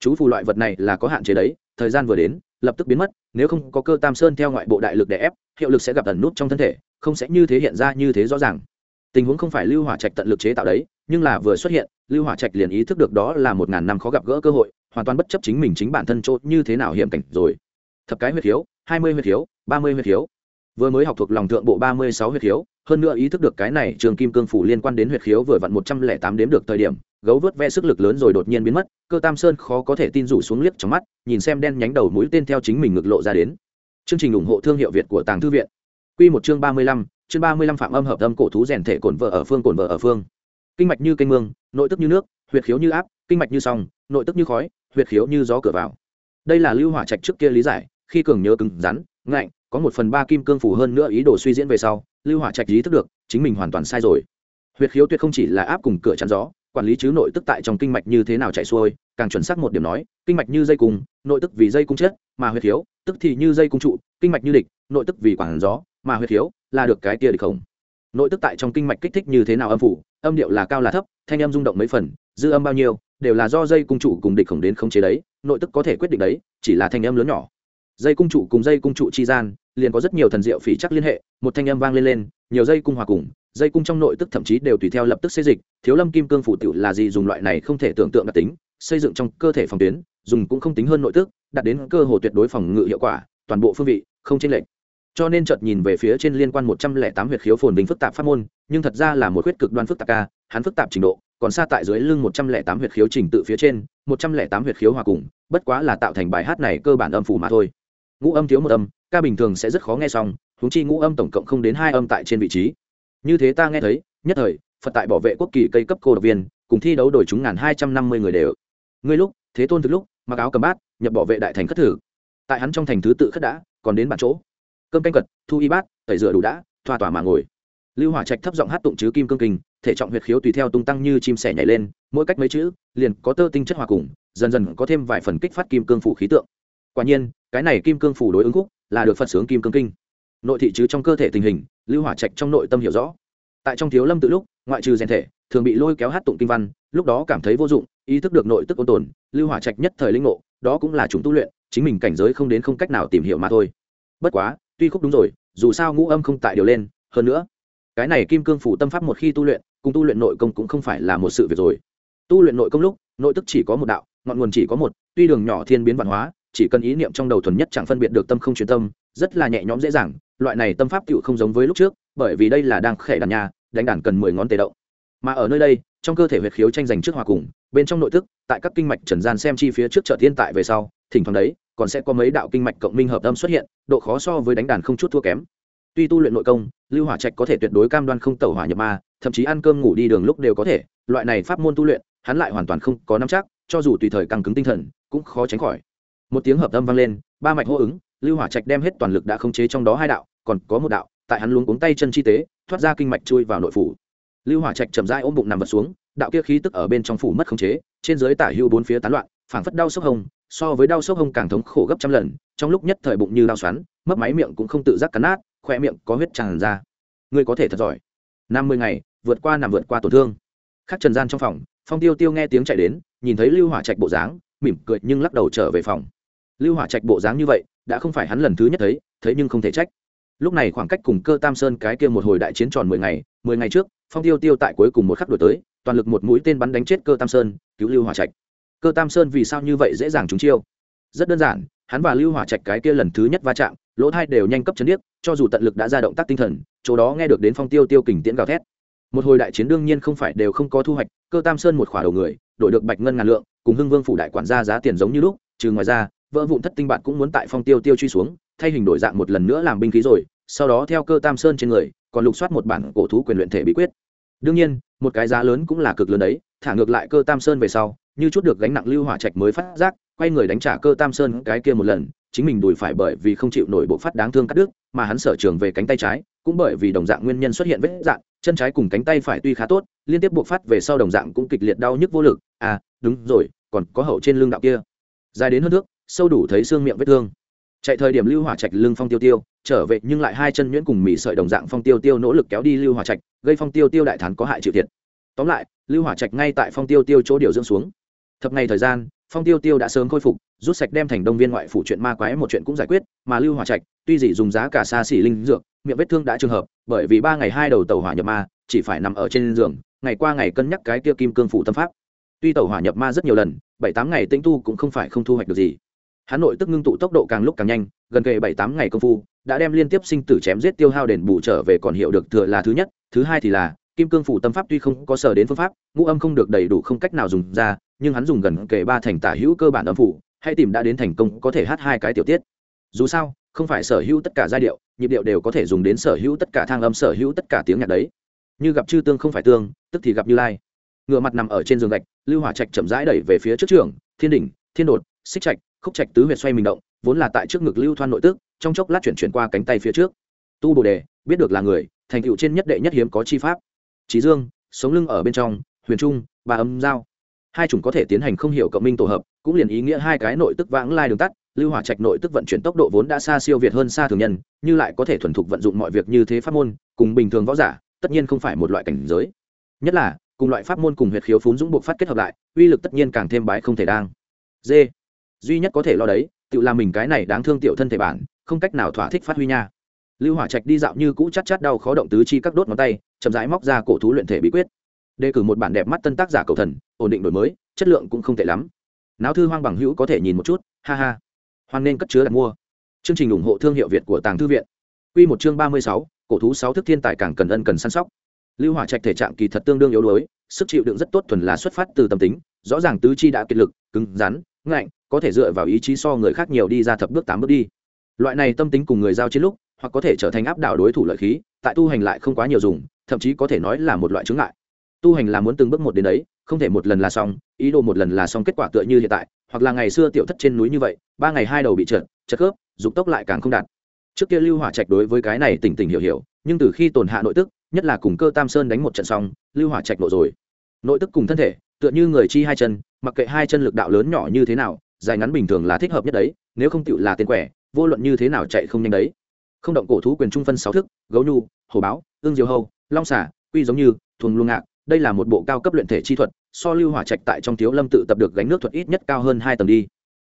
Chú phù loại vật này là có hạn chế đấy, thời gian vừa đến, lập tức biến mất, nếu không có cơ Tam Sơn theo ngoại bộ đại lực để ép, hiệu lực sẽ gặp ẩn nút trong thân thể, không sẽ như thế hiện ra như thế rõ ràng. Tình huống không phải Lưu Hỏa Trạch tận lực chế tạo đấy, nhưng là vừa xuất hiện, Lưu Hỏa Trạch liền ý thức được đó là một ngàn năm khó gặp gỡ cơ hội, hoàn toàn bất chấp chính mình chính bản thân chỗ như thế nào hiểm cảnh rồi. Thập cái huyết thiếu, hai mươi huyết thiếu, ba mươi huyết thiếu, vừa mới học thuộc lòng thượng bộ ba mươi sáu huyết thiếu, hơn nữa ý thức được cái này trường kim cương phủ liên quan đến huyết khiếu vừa vặn một trăm lẻ tám đếm được thời điểm gấu vớt ve sức lực lớn rồi đột nhiên biến mất cơ tam sơn khó có thể tin rủ xuống liếc trong mắt nhìn xem đen nhánh đầu mũi tên theo chính mình ngực lộ ra đến. Chương trình ủng hộ thương hiệu việt của tàng thư viện. Quy một chương ba mươi lăm chương ba mươi lăm phạm âm hợp âm cổ thú rèn thể cổn vợ ở phương cổn vợ ở phương. Kinh mạch như kênh mương, nội tức như nước, huyệt khiếu như áp, kinh mạch như song, nội tức như khói, huyệt khiếu như gió cửa vào. Đây là lưu hỏa trạch trước kia lý giải, khi cường nhớ cứng rắn, ngạnh, có một phần ba kim cương phủ hơn nữa ý đồ suy diễn về sau, lưu hỏa trạch ý thức được, chính mình hoàn toàn sai rồi. Huyệt khiếu tuyệt không chỉ là áp cùng cửa chắn gió, quản lý chứ nội tức tại trong kinh mạch như thế nào chạy xuôi, càng chuẩn xác một điểm nói, kinh mạch như dây cung, nội tức vì dây cung chết, mà huyệt khiếu, tức thì như dây cung trụ, kinh mạch như địch, nội tức vì quản gió, mà huyệt khiếu là được cái kia địch khổng. Nội tức tại trong kinh mạch kích thích như thế nào âm phủ, âm điệu là cao là thấp, thanh âm rung động mấy phần, dư âm bao nhiêu, đều là do dây cung trụ cùng địch khổng đến khống chế đấy, nội tức có thể quyết định đấy, chỉ là thanh âm lớn nhỏ. Dây cung trụ cùng dây cung trụ chi gian, liền có rất nhiều thần diệu phỉ chắc liên hệ, một thanh âm vang lên lên, nhiều dây cung hòa cùng, dây cung trong nội tức thậm chí đều tùy theo lập tức xây dịch, thiếu lâm kim cương phủ tiểu là gì dùng loại này không thể tưởng tượng đặc tính, xây dựng trong cơ thể phòng tuyến, dùng cũng không tính hơn nội tức, đạt đến cơ hồ tuyệt đối phòng ngự hiệu quả, toàn bộ phương vị, không chênh lệch cho nên chợt nhìn về phía trên liên quan một trăm lẻ tám huyệt khiếu phồn bình phức tạp pháp môn, nhưng thật ra là một huyết cực đoan phức tạp ca, hắn phức tạp trình độ, còn xa tại dưới lưng một trăm lẻ tám huyệt khiếu trình tự phía trên, một trăm lẻ tám huyệt khiếu hòa cùng, bất quá là tạo thành bài hát này cơ bản âm phủ mà thôi. Ngũ âm thiếu một âm, ca bình thường sẽ rất khó nghe xong húng chi ngũ âm tổng cộng không đến hai âm tại trên vị trí. Như thế ta nghe thấy, nhất thời, phật tại bảo vệ quốc kỳ cây cấp cô độc viên, cùng thi đấu đổi chúng ngàn hai trăm năm mươi người đều. Ngươi lúc, thế tôn thực lúc, mặc áo cầm bát, nhập bảo vệ đại thành khất thử. Tại hắn trong thành thứ tự khất đã, còn đến bản chỗ cơm canh cật thu y bát, tẩy rửa đủ đã, thoa tỏa mà ngồi. Lưu hỏa trạch thấp giọng hát tụng chứ kim cương kinh, thể trọng huyệt khiếu tùy theo tung tăng như chim sẻ nhảy lên, mỗi cách mấy chữ, liền có tơ tinh chất hòa cùng, dần dần có thêm vài phần kích phát kim cương phủ khí tượng. Quả nhiên, cái này kim cương phủ đối ứng khúc là được phật sướng kim cương kinh. Nội thị chứ trong cơ thể tình hình, lưu hỏa trạch trong nội tâm hiểu rõ. Tại trong thiếu lâm tự lúc, ngoại trừ rèn thể, thường bị lôi kéo hát tụng kinh văn, lúc đó cảm thấy vô dụng, ý thức được nội tức ôn tồn, lưu hỏa trạch nhất thời linh ngộ, đó cũng là chúng tu luyện, chính mình cảnh giới không đến không cách nào tìm hiểu mà thôi. Bất quá tuy khúc đúng rồi, dù sao ngũ âm không tại điều lên, hơn nữa, cái này kim cương phủ tâm pháp một khi tu luyện, cùng tu luyện nội công cũng không phải là một sự việc rồi. Tu luyện nội công lúc, nội tức chỉ có một đạo, ngọn nguồn chỉ có một, tuy đường nhỏ thiên biến văn hóa, chỉ cần ý niệm trong đầu thuần nhất chẳng phân biệt được tâm không truyền tâm, rất là nhẹ nhõm dễ dàng, loại này tâm pháp tựu không giống với lúc trước, bởi vì đây là đang khẽ đàn nhà, đánh đàn cần mười ngón tề động. Mà ở nơi đây, trong cơ thể huyệt khiếu tranh giành trước hòa cùng, bên trong nội tức, tại các kinh mạch trần gian xem chi phía trước chợ thiên tại về sau, thỉnh thoảng đấy còn sẽ có mấy đạo kinh mạch cộng minh hợp âm xuất hiện, độ khó so với đánh đàn không chút thua kém tuy tu luyện nội công, lưu hỏa trạch có thể tuyệt đối cam đoan không tẩu hỏa nhập ma, thậm chí ăn cơm ngủ đi đường lúc đều có thể, loại này pháp môn tu luyện, hắn lại hoàn toàn không có nắm chắc, cho dù tùy thời căng cứng tinh thần, cũng khó tránh khỏi một tiếng hợp âm vang lên, ba mạch hô ứng, lưu hỏa trạch đem hết toàn lực đã khống chế trong đó hai đạo, còn có một đạo, tại hắn luống cuống tay chân chi tế, thoát ra kinh mạch chui vào nội phủ lưu hỏa trạch chậm rãi ôm bụng nằm vật xuống, đạo kia khí tức ở bên trong phủ mất khống chế, trên dưới tả hưu bốn phía tán loạn, phảng phất đau sốc hồng so với đau sốc hông càng thống khổ gấp trăm lần, trong lúc nhất thời bụng như đau xoắn mất máy miệng cũng không tự giác cắn nát, khoe miệng có huyết tràn ra. Ngươi có thể thật giỏi. Năm mươi ngày, vượt qua nằm vượt qua tổn thương. Khắc trần gian trong phòng, phong tiêu tiêu nghe tiếng chạy đến, nhìn thấy lưu hỏa trạch bộ dáng, mỉm cười nhưng lắc đầu trở về phòng. Lưu hỏa trạch bộ dáng như vậy, đã không phải hắn lần thứ nhất thấy thấy nhưng không thể trách. Lúc này khoảng cách cùng cơ tam sơn cái kia một hồi đại chiến tròn mười ngày mười ngày trước, phong tiêu tiêu tại cuối cùng một khắc đổi tới, toàn lực một mũi tên bắn đánh chết cơ tam sơn, cứu lưu hỏa trạch cơ tam sơn vì sao như vậy dễ dàng trúng chiêu? Rất đơn giản, hắn và lưu hỏa trạch cái kia lần thứ nhất va chạm, lỗ thai đều nhanh cấp chấn điếc, cho dù tận lực đã ra động tác tinh thần, chỗ đó nghe được đến phong tiêu tiêu kình tiễn gào thét. Một hồi đại chiến đương nhiên không phải đều không có thu hoạch, cơ tam sơn một khỏa đầu người, đổi được bạch ngân ngàn lượng, cùng hưng vương phủ đại quản gia giá tiền giống như lúc, trừ ngoài ra vợ vụn thất tinh bạn cũng muốn tại phong tiêu tiêu truy xuống, thay hình đổi dạng một lần nữa làm binh khí rồi, sau đó theo cơ tam sơn trên người, còn lục soát một bản cổ thú quyền luyện thể bí quyết. Đương nhiên, một cái giá lớn cũng là cực lớn đấy, thả ngược lại cơ tam sơn về sau như chút được gánh nặng lưu hỏa trạch mới phát giác, quay người đánh trả cơ tam sơn cái kia một lần, chính mình đùi phải bởi vì không chịu nổi bộ phát đáng thương cắt đứt, mà hắn sở trường về cánh tay trái, cũng bởi vì đồng dạng nguyên nhân xuất hiện vết dạng chân trái cùng cánh tay phải tuy khá tốt, liên tiếp buộc phát về sau đồng dạng cũng kịch liệt đau nhức vô lực. À đúng rồi, còn có hậu trên lưng đạo kia. Dài đến hơn nước sâu đủ thấy xương miệng vết thương. Chạy thời điểm lưu hỏa trạch lưng phong tiêu tiêu, trở về nhưng lại hai chân nhuyễn cùng mì sợi đồng dạng phong tiêu tiêu nỗ lực kéo đi lưu hỏa trạch, gây phong tiêu tiêu đại thán có hại chịu thiệt. Tóm lại, lưu hỏa trạch ngay tại phong tiêu tiêu chỗ điều dưỡng xuống thập ngày thời gian, phong tiêu tiêu đã sớm khôi phục, rút sạch đem thành đông viên ngoại phủ chuyện ma quái một chuyện cũng giải quyết, mà lưu hỏa trạch, tuy dị dùng giá cả xa xỉ linh dược, miệng vết thương đã trường hợp, bởi vì ba ngày hai đầu tàu hỏa nhập ma, chỉ phải nằm ở trên giường, ngày qua ngày cân nhắc cái kia kim cương phủ tâm pháp. Tuy tàu hỏa nhập ma rất nhiều lần, bảy tám ngày tĩnh tu cũng không phải không thu hoạch được gì. Hắn nội tức ngưng tụ tốc độ càng lúc càng nhanh, gần kề bảy tám ngày công phu, đã đem liên tiếp sinh tử chém giết tiêu hao đền bù trở về còn hiệu được thừa là thứ nhất, thứ hai thì là, kim cương phủ tâm pháp tuy không có sở đến phương pháp, ngũ âm không được đầy đủ không cách nào dùng ra nhưng hắn dùng gần kề ba thành tả hữu cơ bản âm phủ, hay tìm đã đến thành công có thể hát hai cái tiểu tiết. Dù sao, không phải sở hữu tất cả giai điệu, nhịp điệu đều có thể dùng đến sở hữu tất cả thang âm, sở hữu tất cả tiếng nhạc đấy. Như gặp chư tương không phải tương, tức thì gặp như lai. Ngựa mặt nằm ở trên giường gạch, lưu hỏa trạch chậm rãi đẩy về phía trước trường, thiên đỉnh, thiên đột, xích trạch, khúc trạch tứ huyệt xoay mình động, vốn là tại trước ngực lưu thoan nội tức, trong chốc lát chuyển chuyển qua cánh tay phía trước. Tu bồ đề, biết được là người, thành tựu trên nhất đệ nhất hiếm có chi pháp. Trí dương, sống lưng ở bên trong, huyền trung và âm giao hai chủng có thể tiến hành không hiểu cộng minh tổ hợp, cũng liền ý nghĩa hai cái nội tức vãng lai đường tắt, lưu hỏa trạch nội tức vận chuyển tốc độ vốn đã xa siêu việt hơn xa thường nhân, như lại có thể thuần thục vận dụng mọi việc như thế pháp môn, cùng bình thường võ giả, tất nhiên không phải một loại cảnh giới. Nhất là, cùng loại pháp môn cùng huyệt khiếu phún dũng buộc phát kết hợp lại, uy lực tất nhiên càng thêm bái không thể đang. D duy nhất có thể lo đấy, tự làm mình cái này đáng thương tiểu thân thể bản không cách nào thỏa thích phát huy nha. Lưu hỏa trạch đi dạo như cũ chát chát đau khó động tứ chi các đốt ngón tay, chậm rãi móc ra cổ thú luyện thể bí quyết đề cử một bản đẹp mắt tân tác giả cầu thần, ổn định đổi mới, chất lượng cũng không tệ lắm. Não thư hoang bằng hữu có thể nhìn một chút, ha ha. Hoan nên cất chứa đặt mua. Chương trình ủng hộ thương hiệu việt của tàng thư viện. Quy một chương ba mươi sáu, cổ thú sáu thức thiên tài càng cần ân cần săn sóc. Lưu hỏa trạch thể trạng kỳ thật tương đương yếu đuối, sức chịu đựng rất tốt thuần là xuất phát từ tâm tính, rõ ràng tứ chi đã kiệt lực, cứng, rắn, ngạnh, có thể dựa vào ý chí so người khác nhiều đi ra thập bước tám bước đi. Loại này tâm tính cùng người giao chiến lúc, hoặc có thể trở thành áp đảo đối thủ lợi khí, tại tu hành lại không quá nhiều dùng, thậm chí có thể nói là một loại chứng ngại tu hành là muốn từng bước một đến đấy, không thể một lần là xong, ý đồ một lần là xong kết quả tựa như hiện tại, hoặc là ngày xưa tiểu thất trên núi như vậy, ba ngày hai đầu bị trượt chật khớp, dục tốc lại càng không đạt. Trước kia lưu hỏa trạch đối với cái này tỉnh tỉnh hiểu hiểu, nhưng từ khi tổn hạ nội tức, nhất là cùng cơ tam sơn đánh một trận xong, lưu hỏa trạch nộ rồi. Nội tức cùng thân thể, tựa như người chi hai chân, mặc kệ hai chân lực đạo lớn nhỏ như thế nào, dài ngắn bình thường là thích hợp nhất đấy, nếu không tựu là tên quẻ, vô luận như thế nào chạy không nhanh đấy. Không động cổ thú quyền trung phân sáu thức, gấu nhu hồ báo, ương diều hâu, long xả quy giống như, thuần luông ngạc đây là một bộ cao cấp luyện thể chi thuật, so lưu hỏa trạch tại trong thiếu lâm tự tập được gánh nước thuật ít nhất cao hơn hai tầng đi.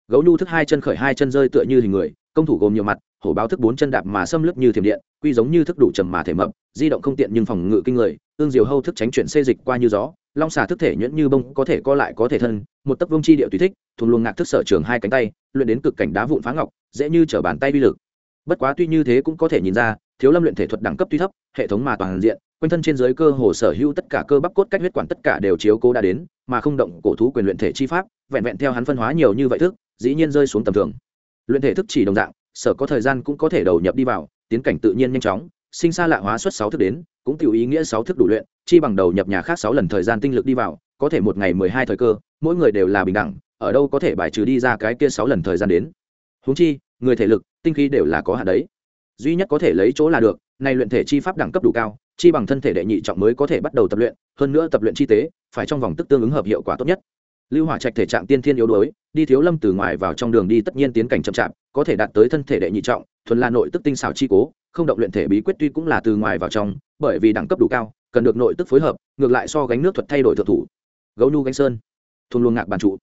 Gấu nhu thức hai chân khởi hai chân rơi tựa như hình người, công thủ gồm nhiều mặt, hổ báo thức bốn chân đạp mà xâm lướt như thiểm điện, quy giống như thức đủ trầm mà thể mập, di động không tiện nhưng phòng ngự kinh người, tương diều hâu thức tránh chuyển xê dịch qua như gió, long xà thức thể nhuyễn như bông, có thể co lại có thể thân, một tấc vông chi điệu tùy thích, thuần luồng ngạc thức sở trường hai cánh tay, luyện đến cực cảnh đá vụn phá ngọc, dễ như trở bàn tay uy lực. Bất quá tuy như thế cũng có thể nhìn ra, thiếu lâm luyện thể thuật đẳng cấp tuy thấp, hệ thống mà toàn diện quanh thân trên giới cơ hồ sở hữu tất cả cơ bắp cốt cách huyết quản tất cả đều chiếu cố đã đến, mà không động cổ thú quyền luyện thể chi pháp, vẹn vẹn theo hắn phân hóa nhiều như vậy thức, dĩ nhiên rơi xuống tầm thường. Luyện thể thức chỉ đồng dạng, sở có thời gian cũng có thể đầu nhập đi vào, tiến cảnh tự nhiên nhanh chóng, sinh xa lạ hóa suất sáu thức đến, cũng tiểu ý nghĩa sáu thức đủ luyện, chi bằng đầu nhập nhà khác sáu lần thời gian tinh lực đi vào, có thể một ngày mười hai thời cơ, mỗi người đều là bình đẳng, ở đâu có thể bài trừ đi ra cái kia sáu lần thời gian đến. Huống chi, người thể lực, tinh khí đều là có hạn đấy. Duy nhất có thể lấy chỗ là được, nay luyện thể chi pháp đẳng cấp đủ cao chi bằng thân thể đệ nhị trọng mới có thể bắt đầu tập luyện, hơn nữa tập luyện chi tế, phải trong vòng tức tương ứng hợp hiệu quả tốt nhất. Lưu hỏa trạch thể trạng tiên thiên yếu đuối, đi thiếu lâm từ ngoài vào trong đường đi tất nhiên tiến cảnh chậm chạp, có thể đạt tới thân thể đệ nhị trọng, thuần là nội tức tinh xảo chi cố, không động luyện thể bí quyết tuy cũng là từ ngoài vào trong, bởi vì đẳng cấp đủ cao, cần được nội tức phối hợp, ngược lại so gánh nước thuật thay đổi thượng thủ. Gấu nhu gánh sơn thun luồng ngạc bàn trụ.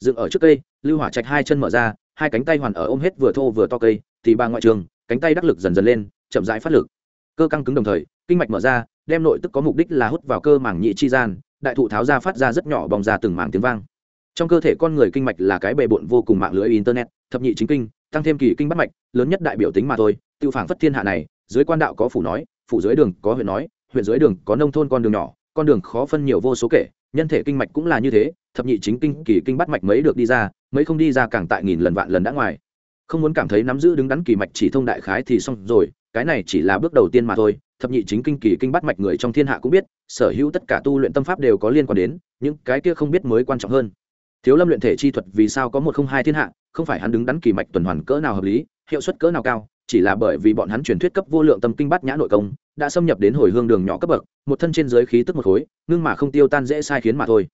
Dựng ở trước cây, lưu hỏa trạch hai chân mở ra, hai cánh tay hoàn ở ôm hết vừa thô vừa to cây, thì ba ngoại trường, cánh tay đắc lực dần dần lên, chậm rãi phát lực. Cơ căng cứng đồng thời kinh mạch mở ra, đem nội tức có mục đích là hút vào cơ màng nhị chi gian, đại thụ tháo ra phát ra rất nhỏ bong ra từng mảng tiếng vang. Trong cơ thể con người kinh mạch là cái bề bộn vô cùng mạng lưới internet, thập nhị chính kinh, tăng thêm kỳ kinh bắt mạch, lớn nhất đại biểu tính mà thôi tự phản phất thiên hạ này, dưới quan đạo có phủ nói, phủ dưới đường có huyện nói, huyện dưới đường có nông thôn con đường nhỏ, con đường khó phân nhiều vô số kể, nhân thể kinh mạch cũng là như thế, thập nhị chính kinh, kỳ kinh bắt mạch mấy được đi ra, mấy không đi ra càng tại nghìn lần vạn lần đã ngoài. Không muốn cảm thấy nắm giữ đứng đắn kỳ mạch chỉ thông đại khái thì xong rồi, cái này chỉ là bước đầu tiên mà thôi thập nhị chính kinh kỳ kinh bắt mạch người trong thiên hạ cũng biết, sở hữu tất cả tu luyện tâm pháp đều có liên quan đến, những cái kia không biết mới quan trọng hơn. Thiếu lâm luyện thể chi thuật vì sao có một không hai thiên hạ, không phải hắn đứng đắn kỳ mạch tuần hoàn cỡ nào hợp lý, hiệu suất cỡ nào cao, chỉ là bởi vì bọn hắn truyền thuyết cấp vô lượng tâm kinh bát nhã nội công, đã xâm nhập đến hồi hương đường nhỏ cấp bậc, một thân trên giới khí tức một khối, ngưng mà không tiêu tan dễ sai khiến mà thôi.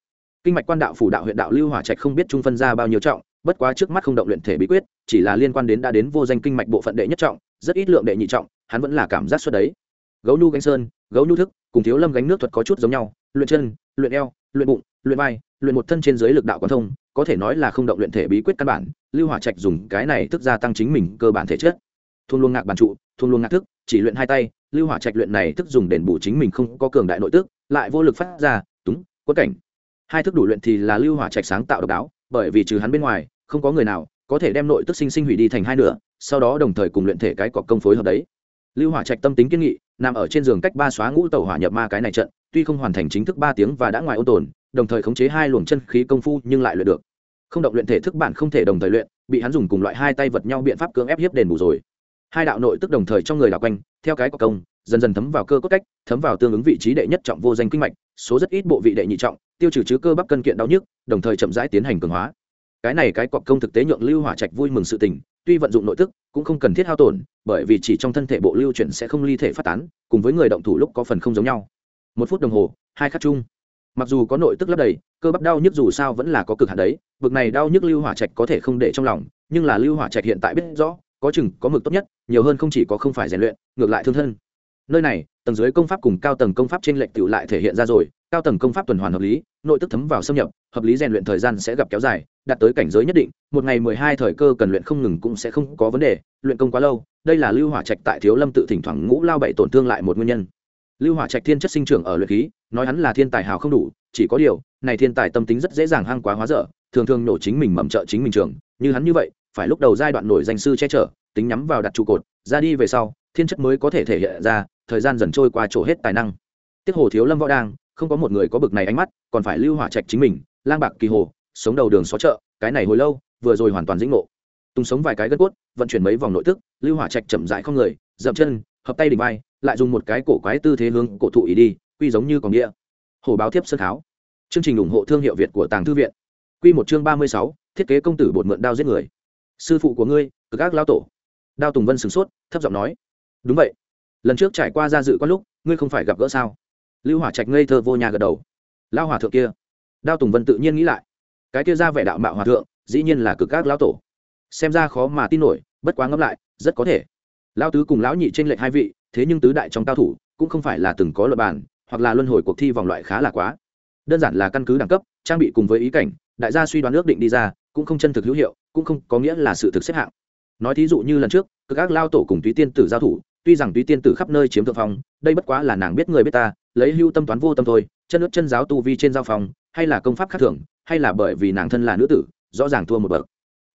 Kinh mạch quan đạo phủ đạo huyện đạo lưu hỏa trạch không biết trung phân ra bao nhiêu trọng, bất quá trước mắt không động luyện thể bí quyết, chỉ là liên quan đến đã đến vô danh kinh mạch bộ phận đệ nhất trọng, rất ít lượng đệ nhị trọng, hắn vẫn là cảm giác suất đấy gấu nhu gánh sơn, gấu nhu thức, cùng thiếu lâm gánh nước thuật có chút giống nhau, luyện chân, luyện eo, luyện bụng, luyện vai, luyện một thân trên dưới lực đạo quán thông, có thể nói là không động luyện thể bí quyết căn bản, lưu hỏa trạch dùng cái này thức gia tăng chính mình cơ bản thể chất. Thôn luông ngạc bản trụ, thôn luông ngạc thức, chỉ luyện hai tay, lưu hỏa trạch luyện này thức dùng đền bù chính mình không có cường đại nội tức, lại vô lực phát ra, túng quất cảnh. Hai thức đủ luyện thì là lưu hỏa trạch sáng tạo độc đáo, bởi vì trừ hắn bên ngoài, không có người nào có thể đem nội tức sinh sinh hủy đi thành hai nửa, sau đó đồng thời cùng luyện thể cái cọc công phối hợp đấy. Lưu hỏa trạch tâm tính kiên nghị nằm ở trên giường cách ba xóa ngũ tàu hỏa nhập ma cái này trận, tuy không hoàn thành chính thức ba tiếng và đã ngoài ôn tồn, đồng thời khống chế hai luồng chân khí công phu nhưng lại luyện được. Không động luyện thể thức bản không thể đồng thời luyện, bị hắn dùng cùng loại hai tay vật nhau biện pháp cưỡng ép hiếp đền bù rồi. Hai đạo nội tức đồng thời trong người đảo quanh, theo cái cọc công, dần dần thấm vào cơ cốt cách, thấm vào tương ứng vị trí đệ nhất trọng vô danh kinh mạch, số rất ít bộ vị đệ nhị trọng, tiêu trừ chứ cơ bắp cân kiện đau nhức, đồng thời chậm rãi tiến hành cường hóa. Cái này cái cọc công thực tế nhượng lưu hỏa trạch vui mừng sự tình tuy vận dụng nội tức, cũng không cần thiết hao tổn, bởi vì chỉ trong thân thể bộ lưu chuyển sẽ không ly thể phát tán, cùng với người động thủ lúc có phần không giống nhau. Một phút đồng hồ, hai khắc chung. Mặc dù có nội tức lấp đầy, cơ bắp đau nhức dù sao vẫn là có cực hạn đấy, Vực này đau nhức lưu hỏa trạch có thể không để trong lòng, nhưng là lưu hỏa trạch hiện tại biết rõ, có chừng, có mực tốt nhất, nhiều hơn không chỉ có không phải rèn luyện, ngược lại thương thân. Nơi này, tầng dưới công pháp cùng cao tầng công pháp trên lệnh tự lại thể hiện ra rồi cao tầng công pháp tuần hoàn hợp lý, nội tức thấm vào xâm nhập, hợp lý rèn luyện thời gian sẽ gặp kéo dài, đạt tới cảnh giới nhất định, một ngày mười hai thời cơ cần luyện không ngừng cũng sẽ không có vấn đề, luyện công quá lâu, đây là lưu hỏa trạch tại thiếu lâm tự thỉnh thoảng ngũ lao bảy tổn thương lại một nguyên nhân. Lưu hỏa trạch thiên chất sinh trưởng ở luyện khí, nói hắn là thiên tài hào không đủ, chỉ có điều, này thiên tài tâm tính rất dễ dàng hăng quá hóa dở, thường thường nổ chính mình mầm trợ chính mình trường, như hắn như vậy, phải lúc đầu giai đoạn nổi danh sư che chở, tính nhắm vào đặt trụ cột, ra đi về sau, thiên chất mới có thể thể hiện ra, thời gian dần trôi qua chỗ hết tài năng. Tiết hồ thiếu lâm võ đang không có một người có bực này ánh mắt, còn phải lưu hỏa trạch chính mình, lang bạc kỳ hồ, sống đầu đường xó chợ, cái này hồi lâu, vừa rồi hoàn toàn dĩnh ngộ. Tung sống vài cái gân cốt, vận chuyển mấy vòng nội tức, lưu hỏa trạch chậm rãi không người, dậm chân, hợp tay đỉnh vai, lại dùng một cái cổ quái tư thế hướng cổ thụ ý đi, quy giống như còn nghĩa hồ báo thiếp sơn tháo. Chương trình ủng hộ thương hiệu việt của tàng thư viện. Quy một chương ba mươi sáu, thiết kế công tử bột mượn đao giết người. Sư phụ của ngươi, cực ác lao tổ. Đao tùng vân sửng sốt, thấp giọng nói. Đúng vậy. Lần trước trải qua ra dự có lúc, ngươi không phải gặp gỡ sao? Lưu hỏa trạch ngây thơ vô nhà gật đầu. Lao hòa thượng kia. Đao tùng vân tự nhiên nghĩ lại. Cái kia ra vẻ đạo mạo hòa thượng, dĩ nhiên là cực các lão tổ. Xem ra khó mà tin nổi, bất quá ngẫm lại, rất có thể. Lão tứ cùng lão nhị trên lệnh hai vị, thế nhưng tứ đại trong cao thủ, cũng không phải là từng có luật bàn, hoặc là luân hồi cuộc thi vòng loại khá là quá. Đơn giản là căn cứ đẳng cấp, trang bị cùng với ý cảnh, đại gia suy đoán ước định đi ra, cũng không chân thực hữu hiệu, cũng không có nghĩa là sự thực xếp hạng. Nói thí dụ như lần trước, cực các lao tổ cùng túy tiên tử giao thủ tuy rằng túy tiên tử khắp nơi chiếm thượng phong, đây bất quá là nàng biết người biết ta, lấy hưu tâm toán vô tâm thôi, chân ướt chân giáo tu vi trên giao phòng hay là công pháp khác thường, hay là bởi vì nàng thân là nữ tử, rõ ràng thua một bậc.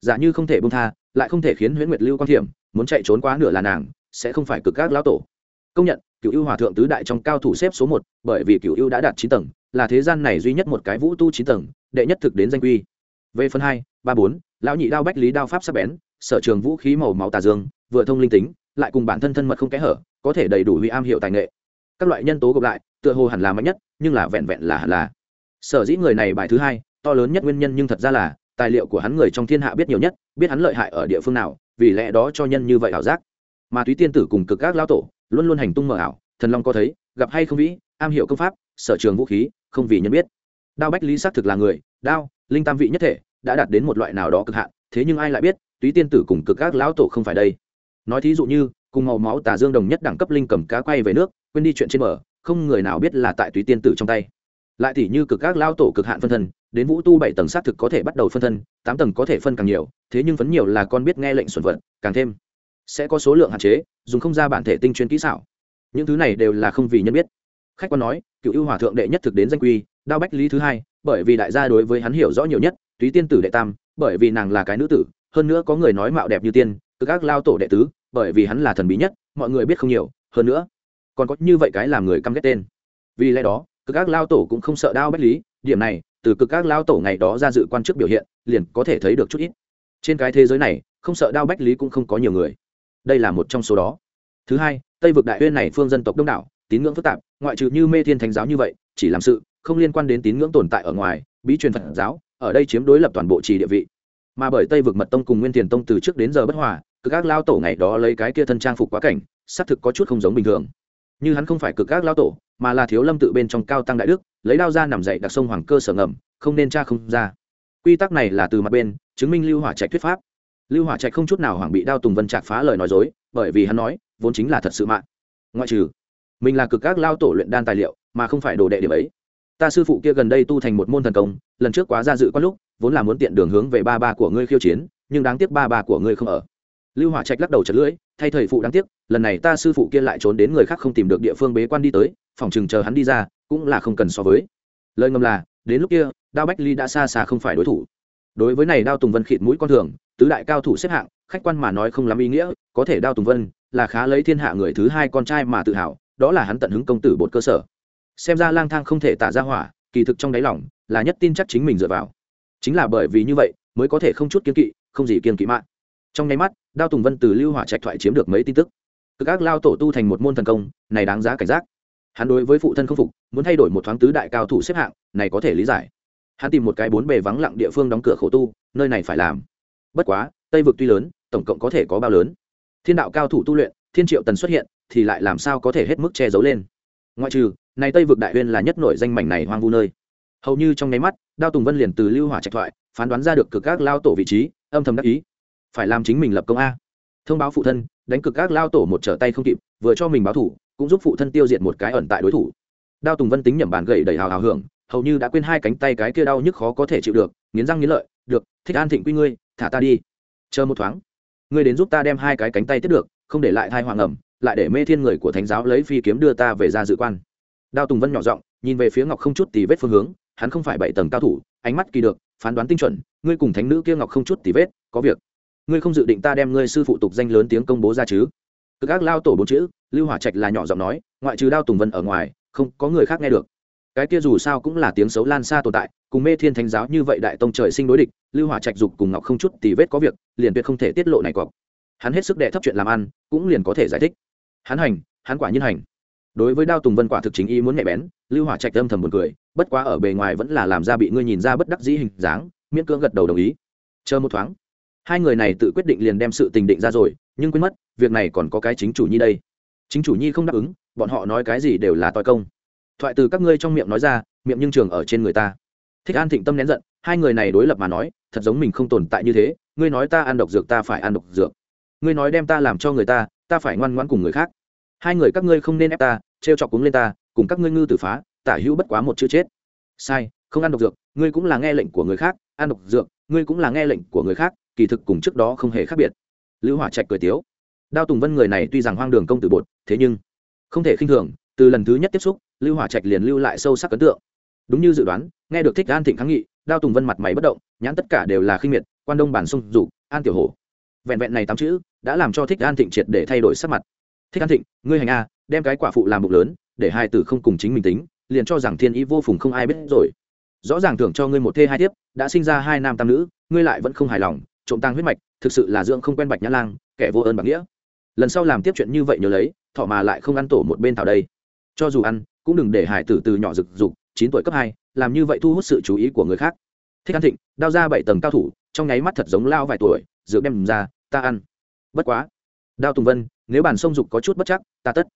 Giả như không thể bông tha, lại không thể khiến huyễn nguyệt lưu quan thiểm, muốn chạy trốn quá nửa là nàng, sẽ không phải cực các lão tổ. Công nhận cựu ưu hòa thượng tứ đại trong cao thủ xếp số một, bởi vì cựu ưu đã đạt chín tầng, là thế gian này duy nhất một cái vũ tu chín tầng, đệ nhất thực đến danh quy. Về phần hai, ba bốn, lão nhị đao bách lý đao pháp sắp bén, sở trường vũ khí màu máu tà dương, vừa thông linh tính lại cùng bản thân thân mật không kẽ hở, có thể đầy đủ huy am hiệu tài nghệ. Các loại nhân tố gộp lại, tựa hồ hẳn là mạnh nhất, nhưng là vẹn vẹn là hẳn là. Sở dĩ người này bài thứ hai, to lớn nhất nguyên nhân nhưng thật ra là, tài liệu của hắn người trong thiên hạ biết nhiều nhất, biết hắn lợi hại ở địa phương nào, vì lẽ đó cho nhân như vậy ảo giác. Mà túy tiên tử cùng cực các lao tổ, luôn luôn hành tung mờ ảo, thần long có thấy, gặp hay không vĩ, am hiểu công pháp, sở trường vũ khí, không vì nhân biết. Đao bách lý xác thực là người, đao, linh tam vị nhất thể, đã đạt đến một loại nào đó cực hạn, thế nhưng ai lại biết, túy tiên tử cùng cực các lão tổ không phải đây nói thí dụ như, cùng màu máu tà dương đồng nhất đẳng cấp linh cầm cá quay về nước, quên đi chuyện trên bờ, không người nào biết là tại túy tiên tử trong tay. Lại thì như cực các lao tổ cực hạn phân thân, đến vũ tu bảy tầng xác thực có thể bắt đầu phân thân, tám tầng có thể phân càng nhiều, thế nhưng phấn nhiều là con biết nghe lệnh xuẩn vận càng thêm sẽ có số lượng hạn chế, dùng không ra bản thể tinh chuyên kỹ xảo. Những thứ này đều là không vì nhân biết. Khách quan nói, cựu ưu hòa thượng đệ nhất thực đến danh quy, đao bách lý thứ hai, bởi vì đại gia đối với hắn hiểu rõ nhiều nhất, túy tiên tử đệ tam, bởi vì nàng là cái nữ tử, hơn nữa có người nói mạo đẹp như tiên cực ác lao tổ đệ tứ, bởi vì hắn là thần bí nhất, mọi người biết không nhiều, hơn nữa, còn có như vậy cái làm người căm ghét tên. Vì lẽ đó, cực ác lao tổ cũng không sợ đao bách lý, điểm này, từ cực ác lao tổ ngày đó ra dự quan chức biểu hiện, liền có thể thấy được chút ít. Trên cái thế giới này, không sợ đao bách lý cũng không có nhiều người. Đây là một trong số đó. Thứ hai, tây vực đại huyên này phương dân tộc đông đảo, tín ngưỡng phức tạp, ngoại trừ như mê thiên thánh giáo như vậy, chỉ làm sự, không liên quan đến tín ngưỡng tồn tại ở ngoài, bí truyền phật giáo, ở đây chiếm đối lập toàn bộ trì địa vị mà bởi tây vực mật tông cùng nguyên tiền tông từ trước đến giờ bất hòa, cực các lao tổ ngày đó lấy cái kia thân trang phục quá cảnh, xác thực có chút không giống bình thường. Như hắn không phải cực các lao tổ, mà là thiếu lâm tự bên trong cao tăng đại đức, lấy đao ra nằm dậy đặc sông hoàng cơ sở ngầm, không nên tra không ra. Quy tắc này là từ mặt bên, chứng minh lưu hỏa trạch thuyết pháp. Lưu hỏa trạch không chút nào hoàng bị đao tùng vân trạc phá lời nói dối, bởi vì hắn nói, vốn chính là thật sự mạng. Ngoại trừ, mình là cực các lao tổ luyện đan tài liệu, mà không phải đồ đệ điểm ấy. Ta sư phụ kia gần đây tu thành một môn thần công, lần trước quá ra dự có lúc vốn là muốn tiện đường hướng về ba ba của ngươi khiêu chiến, nhưng đáng tiếc ba ba của ngươi không ở. Lưu hỏa trạch lắc đầu chật lưỡi, thay thầy phụ đáng tiếc, lần này ta sư phụ kia lại trốn đến người khác không tìm được địa phương bế quan đi tới, phòng chừng chờ hắn đi ra, cũng là không cần so với. Lời ngầm là, đến lúc kia, đao bách ly đã xa xa không phải đối thủ. Đối với này đao tùng vân khịt mũi con thường, tứ đại cao thủ xếp hạng, khách quan mà nói không lắm ý nghĩa, có thể đao tùng vân là khá lấy thiên hạ người thứ hai con trai mà tự hào, đó là hắn tận hứng công tử bột cơ sở. Xem ra lang thang không thể tả ra hỏa, kỳ thực trong đáy lòng là nhất tin chắc chính mình dựa vào chính là bởi vì như vậy, mới có thể không chút kiên kỵ, không gì kiên kỵ mạng. Trong nháy mắt, đao tùng vân từ lưu hỏa trạch thoại chiếm được mấy tin tức. Cực ác lao tổ tu thành một môn thần công, này đáng giá cảnh giác. Hắn đối với phụ thân không phục, muốn thay đổi một thoáng tứ đại cao thủ xếp hạng, này có thể lý giải. Hắn tìm một cái bốn bề vắng lặng địa phương đóng cửa khổ tu, nơi này phải làm. Bất quá, tây vực tuy lớn, tổng cộng có thể có bao lớn. Thiên đạo cao thủ tu luyện, thiên triệu tần xuất hiện, thì lại làm sao có thể hết mức che giấu lên? Ngoại trừ, này tây vực đại huyên là nhất nổi danh mảnh này hoang vu nơi hầu như trong nháy mắt, đao tùng vân liền từ lưu hỏa trạch thoại, phán đoán ra được cực các lao tổ vị trí, âm thầm đắc ý. Phải làm chính mình lập công a. Thông báo phụ thân, đánh cực các lao tổ một trở tay không kịp, vừa cho mình báo thủ, cũng giúp phụ thân tiêu diệt một cái ẩn tại đối thủ. Đao tùng vân tính nhầm bàn gậy đầy hào hào hưởng, hầu như đã quên hai cánh tay cái kia đau nhức khó có thể chịu được, nghiến răng nghiến lợi, được, thích an thịnh quy ngươi, thả ta đi. Chờ một thoáng, ngươi đến giúp ta đem hai cái cánh tay tiếp được, không để lại thai hoàng ẩm, lại để mê thiên người của thánh giáo lấy phi kiếm đưa ta về ra dự quan. Đao tùng vân nhỏ giọng, nhìn về phía ngọc không chút tì vết phương hướng hắn không phải bảy tầng cao thủ, ánh mắt kỳ được, phán đoán tinh chuẩn, ngươi cùng thánh nữ kia ngọc không chút tì vết, có việc. Ngươi không dự định ta đem ngươi sư phụ tục danh lớn tiếng công bố ra chứ? Cực ác lao tổ bốn chữ, lưu hỏa trạch là nhỏ giọng nói, ngoại trừ đao tùng vân ở ngoài, không có người khác nghe được. Cái kia dù sao cũng là tiếng xấu lan xa tồn tại, cùng mê thiên thánh giáo như vậy đại tông trời sinh đối địch, lưu hỏa trạch dục cùng ngọc không chút tì vết có việc, liền tuyệt không thể tiết lộ này cọc. Hắn hết sức đệ thấp chuyện làm ăn, cũng liền có thể giải thích. Hắn hành, hắn quả nhiên hành. Đối với đao tùng vân quả thực chính ý muốn nhạy bén, lưu hỏa trạch âm thầm buồn cười bất quá ở bề ngoài vẫn là làm ra bị ngươi nhìn ra bất đắc dĩ hình dáng, miễn cưỡng gật đầu đồng ý. Chờ một thoáng. Hai người này tự quyết định liền đem sự tình định ra rồi, nhưng quên mất, việc này còn có cái chính chủ nhi đây. Chính chủ nhi không đáp ứng, bọn họ nói cái gì đều là toi công. Thoại từ các ngươi trong miệng nói ra, miệng nhưng trường ở trên người ta. Thích an thịnh tâm nén giận, hai người này đối lập mà nói, thật giống mình không tồn tại như thế, ngươi nói ta ăn độc dược ta phải ăn độc dược. Ngươi nói đem ta làm cho người ta ta phải ngoan ngoãn cùng người khác. Hai người các ngươi không nên ép ta, trêu chọc cúng lên ta, cùng các ngươi ngư tử phá tả hữu bất quá một chữ chết. Sai, không ăn độc dược, ngươi cũng là nghe lệnh của người khác, ăn độc dược, ngươi cũng là nghe lệnh của người khác, kỳ thực cùng trước đó không hề khác biệt. Lưu hỏa trạch cười tiếu. Đao tùng vân người này tuy rằng hoang đường công tử bột, thế nhưng không thể khinh thường, từ lần thứ nhất tiếp xúc, lưu hỏa trạch liền lưu lại sâu sắc ấn tượng. Đúng như dự đoán, nghe được thích an thịnh kháng nghị, đao tùng vân mặt mày bất động, nhãn tất cả đều là khinh miệt, quan đông bản sông dục, an tiểu hổ. Vẹn vẹn này tám chữ, đã làm cho thích an thịnh triệt để thay đổi sắc mặt. Thích an thịnh, ngươi hành a, đem cái quả phụ làm bụng lớn, để hai tử không cùng chính mình tính liền cho rằng thiên ý vô phùng không ai biết rồi. Rõ ràng thưởng cho ngươi một thê hai tiếp đã sinh ra hai nam tam nữ, ngươi lại vẫn không hài lòng, trộm tăng huyết mạch, thực sự là dưỡng không quen bạch nhã lang, kẻ vô ơn bạc nghĩa. Lần sau làm tiếp chuyện như vậy nhớ lấy, thọ mà lại không ăn tổ một bên thảo đây. Cho dù ăn, cũng đừng để hải tử từ nhỏ rực dục chín tuổi cấp hai, làm như vậy thu hút sự chú ý của người khác. Thích ăn thịnh, đao ra bảy tầng cao thủ, trong nháy mắt thật giống lao vài tuổi, dược đem ra, ta ăn. Bất quá. Đao tùng vân, nếu bản sông dục có chút bất chắc, ta tất.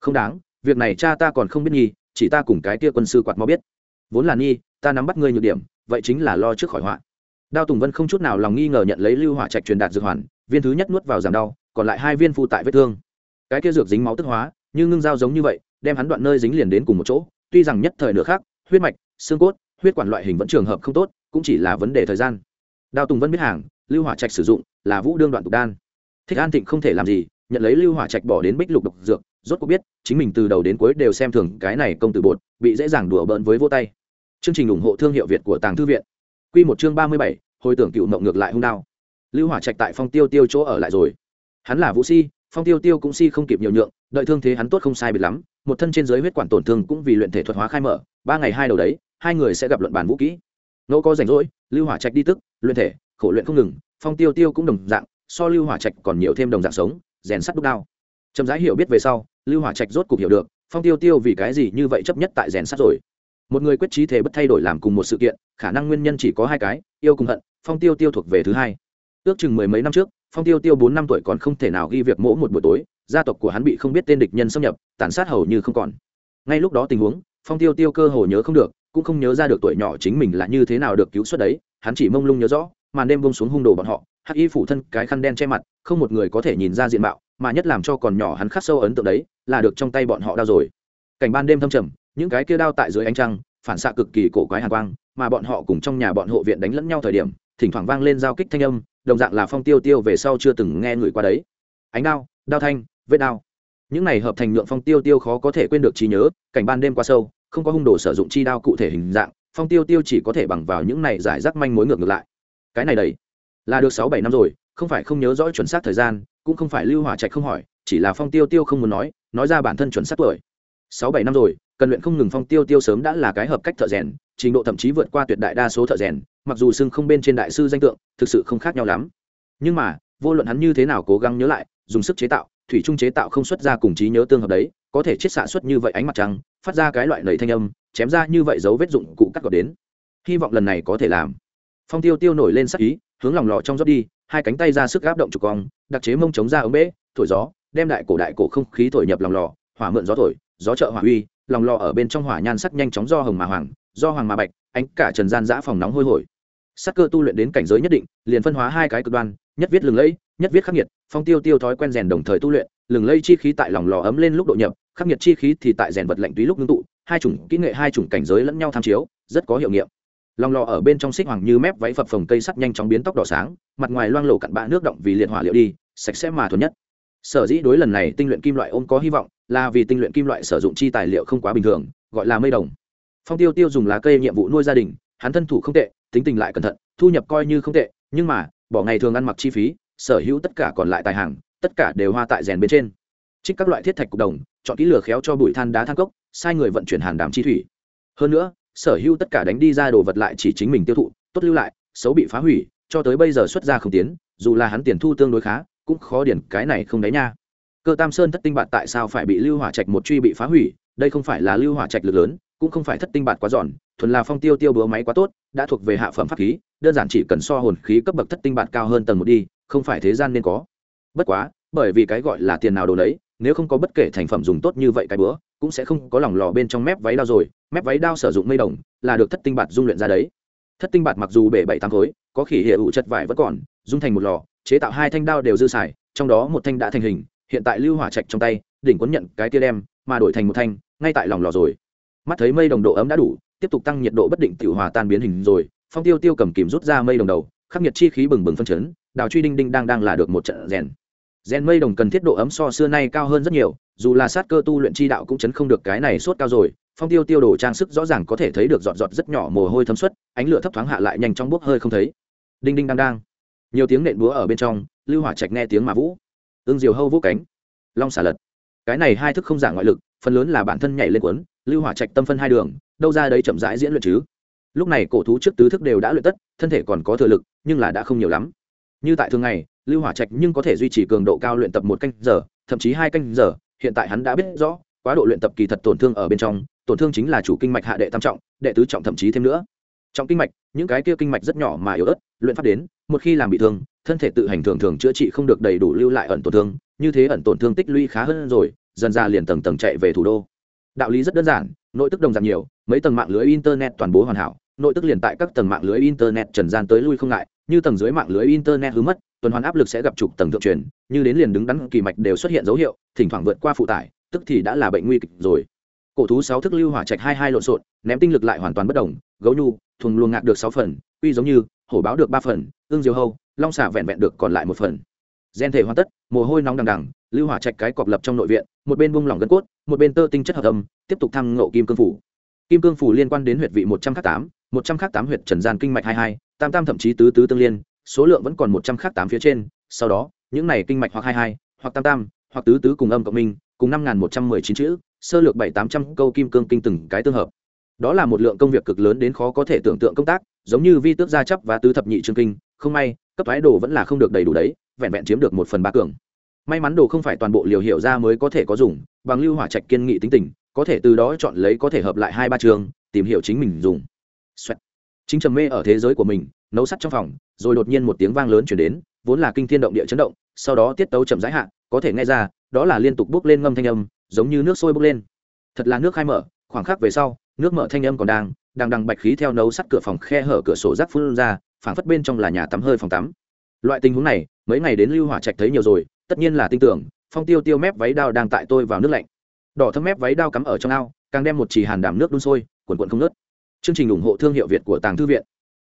Không đáng, việc này cha ta còn không biết nhi chỉ ta cùng cái kia quân sư quạt mau biết. Vốn là nghi ta nắm bắt ngươi nhược điểm, vậy chính là lo trước khỏi họa. Đao tùng vân không chút nào lòng nghi ngờ nhận lấy lưu hỏa trạch truyền đạt dược hoàn, viên thứ nhất nuốt vào giảm đau, còn lại hai viên phụ tại vết thương. Cái kia dược dính máu tức hóa, như ngưng dao giống như vậy, đem hắn đoạn nơi dính liền đến cùng một chỗ, tuy rằng nhất thời nửa khác, huyết mạch, xương cốt, huyết quản loại hình vẫn trường hợp không tốt, cũng chỉ là vấn đề thời gian. Đao tùng vân biết hàng, lưu hỏa trạch sử dụng là vũ đương đoạn tục đan. Thích an thịnh không thể làm gì, nhận lấy lưu hỏa trạch bỏ đến bích lục độc dược rốt cuộc biết, chính mình từ đầu đến cuối đều xem thường cái này công tử bột, bị dễ dàng đùa bỡn với vô tay. Chương trình ủng hộ thương hiệu việt của tàng thư viện. Quy một chương ba mươi bảy, hồi tưởng cựu mộng ngược lại hung đao. Lưu hỏa trạch tại phong tiêu tiêu chỗ ở lại rồi. Hắn là vũ si, phong tiêu tiêu cũng si không kịp nhiều nhượng, đợi thương thế hắn tốt không sai biệt lắm, một thân trên giới huyết quản tổn thương cũng vì luyện thể thuật hóa khai mở, ba ngày hai đầu đấy, hai người sẽ gặp luận bàn vũ kỹ. Ngẫu có rảnh rỗi, lưu hỏa trạch đi tức, luyện thể, khổ luyện không ngừng, phong tiêu tiêu cũng đồng dạng, so lưu hỏa trạch còn nhiều thêm đồng dạng sống, rèn sắt đúc đao trầm rãi hiểu biết về sau, lưu hỏa trạch rốt cục hiểu được, phong tiêu tiêu vì cái gì như vậy chấp nhất tại rèn sắt rồi. Một người quyết trí thể bất thay đổi làm cùng một sự kiện, khả năng nguyên nhân chỉ có hai cái, yêu cùng hận, phong tiêu tiêu thuộc về thứ hai. Ước chừng mười mấy năm trước, phong tiêu tiêu bốn năm tuổi còn không thể nào ghi việc mỗ một buổi tối, gia tộc của hắn bị không biết tên địch nhân xâm nhập, tàn sát hầu như không còn. Ngay lúc đó tình huống, phong tiêu tiêu cơ hồ nhớ không được, cũng không nhớ ra được tuổi nhỏ chính mình là như thế nào được cứu xuất đấy, hắn chỉ mông lung nhớ rõ, màn đêm bông xuống hung đồ bọn họ, hắc y phủ thân cái khăn đen che mặt, không một người có thể nhìn ra diện mạo mà nhất làm cho còn nhỏ hắn khắc sâu ấn tượng đấy, là được trong tay bọn họ đau rồi. Cảnh ban đêm thâm trầm, những cái kia đao tại dưới ánh trăng, phản xạ cực kỳ cổ quái hàn quang, mà bọn họ cùng trong nhà bọn hộ viện đánh lẫn nhau thời điểm, thỉnh thoảng vang lên giao kích thanh âm, đồng dạng là phong tiêu tiêu về sau chưa từng nghe người qua đấy. Ánh đao đao thanh, vết đao. Những này hợp thành lượng phong tiêu tiêu khó có thể quên được trí nhớ, cảnh ban đêm qua sâu, không có hung đồ sử dụng chi đao cụ thể hình dạng, phong tiêu tiêu chỉ có thể bằng vào những này giải rác manh mối ngược ngược lại. Cái này đầy, là được sáu bảy năm rồi, không phải không nhớ rõ chuẩn xác thời gian cũng không phải lưu hỏa trạch không hỏi, chỉ là phong tiêu tiêu không muốn nói nói ra bản thân chuẩn xác tuổi. Sáu bảy năm rồi, cần luyện không ngừng phong tiêu tiêu sớm đã là cái hợp cách thợ rèn, trình độ thậm chí vượt qua tuyệt đại đa số thợ rèn, mặc dù xưng không bên trên đại sư danh tượng, thực sự không khác nhau lắm. Nhưng mà, vô luận hắn như thế nào cố gắng nhớ lại, dùng sức chế tạo, thủy trung chế tạo không xuất ra cùng trí nhớ tương hợp đấy, có thể chiết xạ xuất như vậy ánh mặt trăng, phát ra cái loại lầy thanh âm, chém ra như vậy dấu vết dụng cụ cắt gọt đến. Hy vọng lần này có thể làm. Phong tiêu tiêu nổi lên sắc ý, hướng lòng lò trong rót đi hai cánh tay ra sức áp động trục cong, đặc chế mông chống ra ống bể thổi gió, đem đại cổ đại cổ không khí thổi nhập lòng lò, hỏa mượn gió thổi, gió trợ hỏa uy, lòng lò ở bên trong hỏa nhan sắc nhanh chóng do hồng mà hoàng, do hoàng mà bạch, ánh cả trần gian giã phòng nóng hôi hổi. Sắc cơ tu luyện đến cảnh giới nhất định, liền phân hóa hai cái cực đoan, nhất viết lừng lẫy, nhất viết khắc nghiệt, phong tiêu tiêu thói quen rèn đồng thời tu luyện, lừng lây chi khí tại lòng lò ấm lên lúc độ nhập, khắc nghiệt chi khí thì tại rèn vật lạnh túy lúc ngưng tụ, hai chủng kỹ nghệ hai chủng cảnh giới lẫn nhau tham chiếu, rất có hiệu nghiệm lòng lò ở bên trong xích hoàng như mép váy phập phồng cây sắt nhanh chóng biến tóc đỏ sáng, mặt ngoài loang lổ cặn bã nước động vì liệt hỏa liệu đi, sạch sẽ mà thuần nhất. Sở dĩ đối lần này tinh luyện kim loại ôm có hy vọng là vì tinh luyện kim loại sử dụng chi tài liệu không quá bình thường, gọi là mây đồng. Phong tiêu tiêu dùng lá cây nhiệm vụ nuôi gia đình, hắn thân thủ không tệ, tính tình lại cẩn thận, thu nhập coi như không tệ, nhưng mà, bỏ ngày thường ăn mặc chi phí, sở hữu tất cả còn lại tài hàng, tất cả đều hoa tại rèn bên trên. Trích các loại thiết thạch cục đồng, chọn kỹ lửa khéo cho bụi than đá than cốc, sai người vận chuyển hàn đàm chi thủy. Hơn nữa sở hữu tất cả đánh đi ra đồ vật lại chỉ chính mình tiêu thụ, tốt lưu lại, xấu bị phá hủy, cho tới bây giờ xuất ra không tiến, dù là hắn tiền thu tương đối khá, cũng khó điển cái này không đấy nha. Cơ tam sơn thất tinh bạt tại sao phải bị lưu hỏa trạch một truy bị phá hủy, đây không phải là lưu hỏa trạch lực lớn, cũng không phải thất tinh bạt quá giòn, thuần là phong tiêu tiêu búa máy quá tốt, đã thuộc về hạ phẩm pháp khí, đơn giản chỉ cần so hồn khí cấp bậc thất tinh bạt cao hơn tầng một đi, không phải thế gian nên có. Bất quá, bởi vì cái gọi là tiền nào đồ đấy nếu không có bất kể thành phẩm dùng tốt như vậy cái bữa cũng sẽ không có lòng lò bên trong mép váy đao rồi, mép váy đao sử dụng mây đồng là được thất tinh bạt dung luyện ra đấy. Thất tinh bạt mặc dù bể bảy tám khối, có khỉ hệ ủ chất vải vẫn còn, dung thành một lò, chế tạo hai thanh đao đều dư xài, trong đó một thanh đã thành hình, hiện tại lưu hỏa trạch trong tay, đỉnh quấn nhận cái tia đem, mà đổi thành một thanh, ngay tại lòng lò rồi. Mắt thấy mây đồng độ ấm đã đủ, tiếp tục tăng nhiệt độ bất định tiểu hòa tan biến hình rồi, phong tiêu tiêu cầm kìm rút ra mây đồng đầu, khắc nhiệt chi khí bừng bừng phân chấn, đào truy đinh đinh đang đang là được một trận rèn. Rèn mây đồng cần thiết độ ấm so xưa nay cao hơn rất nhiều dù là sát cơ tu luyện chi đạo cũng chấn không được cái này sốt cao rồi, phong tiêu tiêu đồ trang sức rõ ràng có thể thấy được giọt giọt rất nhỏ mồ hôi thấm xuất ánh lửa thấp thoáng hạ lại nhanh trong bốc hơi không thấy. Đinh đinh đang đang. Nhiều tiếng nện búa ở bên trong, lưu hỏa trạch nghe tiếng mà vũ. Ương diều hâu vũ cánh. Long xả lật. Cái này hai thức không giả ngoại lực, phần lớn là bản thân nhảy lên quấn lưu hỏa trạch tâm phân hai đường, đâu ra đấy chậm rãi diễn luyện chứ. Lúc này cổ thú trước tứ thức đều đã luyện tất, thân thể còn có thừa lực, nhưng là đã không nhiều lắm. Như tại thường ngày, lưu hỏa trạch nhưng có thể duy trì cường độ cao luyện tập một canh giờ, thậm chí hai canh giờ hiện tại hắn đã biết rõ, quá độ luyện tập kỳ thật tổn thương ở bên trong, tổn thương chính là chủ kinh mạch hạ đệ tam trọng, đệ tứ trọng thậm chí thêm nữa. Trong kinh mạch, những cái kia kinh mạch rất nhỏ mà yếu ớt, luyện pháp đến, một khi làm bị thương, thân thể tự hành thường thường chữa trị không được đầy đủ lưu lại ẩn tổn thương, như thế ẩn tổn thương tích lũy khá hơn rồi, dần ra liền tầng tầng chạy về thủ đô. Đạo lý rất đơn giản, nội tức đồng giảm nhiều, mấy tầng mạng lưới internet toàn bố hoàn hảo, nội tức liền tại các tầng mạng lưới internet trần gian tới lui không ngại, như tầng dưới mạng lưới internet hứa mất tuần hoàn áp lực sẽ gặp trục tầng thượng truyền, như đến liền đứng đắn kỳ mạch đều xuất hiện dấu hiệu, thỉnh thoảng vượt qua phụ tải, tức thì đã là bệnh nguy kịch rồi. Cổ thú sáu thức lưu hỏa trạch hai hai lộn xộn, ném tinh lực lại hoàn toàn bất đồng gấu nhu thùng luồng ngạc được sáu phần, uy giống như, hổ báo được ba phần, ương diều hâu, long xả vẹn vẹn được còn lại một phần. Gen thể hoàn tất, mồ hôi nóng đằng đằng, lưu hỏa trạch cái cọp lập trong nội viện, một bên buông lỏng gân cốt, một bên tơ tinh chất hợp âm, tiếp tục thăng ngộ kim cương phủ. Kim cương phủ liên quan đến huyệt vị một trăm khắc tám, một trăm khắc tám huyệt trần gian kinh mạch hai hai, tam tam thậm chí tứ tứ tương liên số lượng vẫn còn một trăm khác tám phía trên, sau đó, những này kinh mạch hoặc hai hai, hoặc tam tam, hoặc tứ tứ cùng âm cộng minh, cùng năm một trăm mười chín chữ, sơ lược bảy tám trăm câu kim cương kinh từng cái tương hợp. Đó là một lượng công việc cực lớn đến khó có thể tưởng tượng công tác, giống như vi tước gia chấp và tứ thập nhị trương kinh, không may, cấp thái đồ vẫn là không được đầy đủ đấy, vẹn vẹn chiếm được một phần ba cường. May mắn đồ không phải toàn bộ liều hiệu ra mới có thể có dùng, bằng lưu hỏa trạch kiên nghị tính tình, có thể từ đó chọn lấy có thể hợp lại hai ba trường, tìm hiểu chính mình dùng. Xoẹt. chính trầm mê ở thế giới của mình nấu sắt trong phòng, rồi đột nhiên một tiếng vang lớn chuyển đến, vốn là kinh thiên động địa chấn động, sau đó tiết tấu chậm rãi hạ, có thể nghe ra, đó là liên tục bước lên ngâm thanh âm, giống như nước sôi bốc lên. Thật là nước khai mở, khoảng khắc về sau, nước mở thanh âm còn đang đang đằng bạch khí theo nấu sắt cửa phòng khe hở cửa sổ rác phun ra, phảng phất bên trong là nhà tắm hơi phòng tắm. Loại tình huống này, mấy ngày đến lưu hỏa trạch thấy nhiều rồi, tất nhiên là tin tưởng, phong tiêu tiêu mép váy đao đang tại tôi vào nước lạnh. Đỏ thấm mép váy đao cắm ở trong ao, càng đem một chỉ hàn đàm nước đun sôi quần quần không nớt chương trình ủng hộ thương hiệu việt của tàng thư viện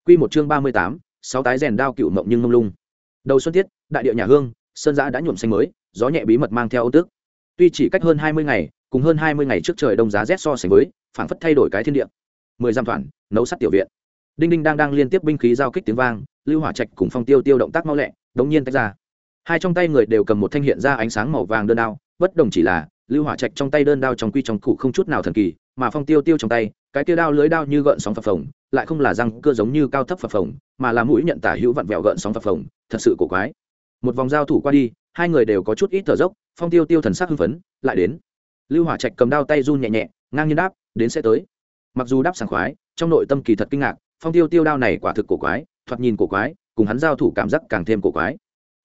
quy một chương ba mươi tám, sáu tái rèn đao cựu mộng nhưng mông lung. Đầu xuân tiết, đại địa nhà hương, sơn dã đã nhuộm xanh mới, gió nhẹ bí mật mang theo ôn tức tuy chỉ cách hơn hai mươi ngày, cùng hơn hai mươi ngày trước trời đông giá rét so sánh với, phảng phất thay đổi cái thiên địa. Mười giam thoản nấu sắt tiểu viện. Đinh đinh đang đang liên tiếp binh khí giao kích tiếng vang, lưu hỏa trạch cùng phong tiêu tiêu động tác mau lẹ, đống nhiên tách ra. Hai trong tay người đều cầm một thanh hiện ra ánh sáng màu vàng đơn đao, bất đồng chỉ là, lưu hỏa trạch trong tay đơn đao trong quy trong cụ không chút nào thần kỳ, mà phong tiêu tiêu trong tay cái kia đao lưới đao như gợn sóng phập phồng, lại không là răng cưa giống như cao thấp phập phồng, mà là mũi nhận tả hữu vặn vẹo gợn sóng phập phồng, thật sự cổ quái. Một vòng giao thủ qua đi, hai người đều có chút ít thở dốc, phong tiêu tiêu thần sắc hưng phấn, lại đến. Lưu hỏa trạch cầm đao tay run nhẹ nhẹ, ngang nhiên đáp, đến sẽ tới. Mặc dù đáp sảng khoái, trong nội tâm kỳ thật kinh ngạc, phong tiêu tiêu đao này quả thực cổ quái, thoạt nhìn cổ quái, cùng hắn giao thủ cảm giác càng thêm cổ quái.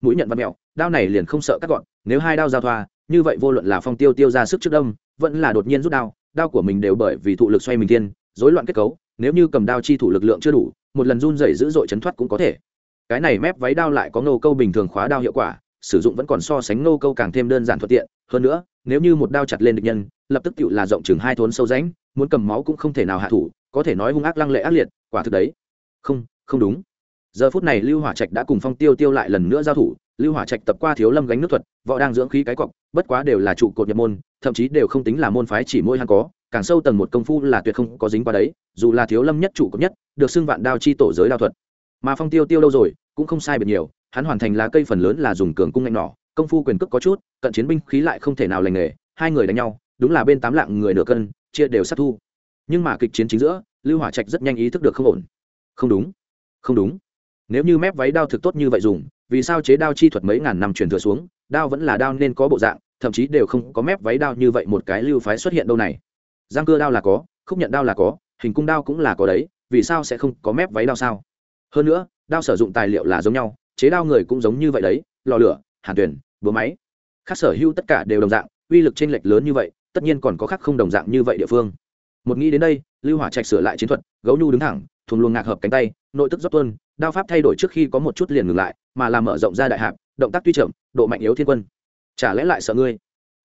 Mũi nhận văn mẹo đao này liền không sợ cắt gọn, nếu hai đao giao thoa, như vậy vô luận là phong tiêu tiêu ra sức trước đông, vẫn là đột nhiên rút đao đao của mình đều bởi vì thụ lực xoay mình thiên, rối loạn kết cấu, nếu như cầm đao chi thủ lực lượng chưa đủ, một lần run rẩy dữ dội chấn thoát cũng có thể. Cái này mép váy đao lại có nô câu bình thường khóa đao hiệu quả, sử dụng vẫn còn so sánh nô câu càng thêm đơn giản thuận tiện. Hơn nữa, nếu như một đao chặt lên địch nhân, lập tức tựu là rộng chừng hai thốn sâu rãnh, muốn cầm máu cũng không thể nào hạ thủ, có thể nói hung ác lăng lệ ác liệt, quả thực đấy. Không không đúng. Giờ phút này lưu hỏa trạch đã cùng phong tiêu tiêu lại lần nữa giao thủ lưu hỏa trạch tập qua thiếu lâm gánh nước thuật, võ đang dưỡng khí cái cọc, bất quá đều là trụ cột nhập môn, thậm chí đều không tính là môn phái chỉ môi hắn có, càng sâu tầng một công phu là tuyệt không có dính qua đấy, dù là thiếu lâm nhất trụ cột nhất, được xưng vạn đao chi tổ giới đao thuật. Mà phong tiêu tiêu lâu rồi, cũng không sai biệt nhiều, hắn hoàn thành lá cây phần lớn là dùng cường cung ngạnh nỏ, công phu quyền cước có chút, cận chiến binh khí lại không thể nào lành nghề, hai người đánh nhau, đúng là bên tám lạng người nửa cân, chia đều sát thu. Nhưng mà kịch chiến chính giữa, lưu hỏa trạch rất nhanh ý thức được không ổn. Không đúng không đúng. Nếu như mép váy đao thực tốt như vậy dùng vì sao chế đao chi thuật mấy ngàn năm truyền thừa xuống, đao vẫn là đao nên có bộ dạng, thậm chí đều không có mép váy đao như vậy một cái lưu phái xuất hiện đâu này. Giang cưa đao là có, khúc nhận đao là có, hình cung đao cũng là có đấy, vì sao sẽ không có mép váy đao sao? Hơn nữa, đao sử dụng tài liệu là giống nhau, chế đao người cũng giống như vậy đấy, lò lửa, hàn tuyển, búa máy. Khác sở hữu tất cả đều đồng dạng, uy lực trên lệch lớn như vậy, tất nhiên còn có khác không đồng dạng như vậy địa phương. Một nghĩ đến đây, lưu hỏa trạch sửa lại chiến thuật, gấu nhu đứng thẳng thùng luồng ngạc hợp cánh tay, nội tức dốc tuân đao pháp thay đổi trước khi có một chút liền ngừng lại, mà làm mở rộng ra đại hạp, động tác tuy chậm, độ mạnh yếu thiên quân. Chả lẽ lại sợ ngươi?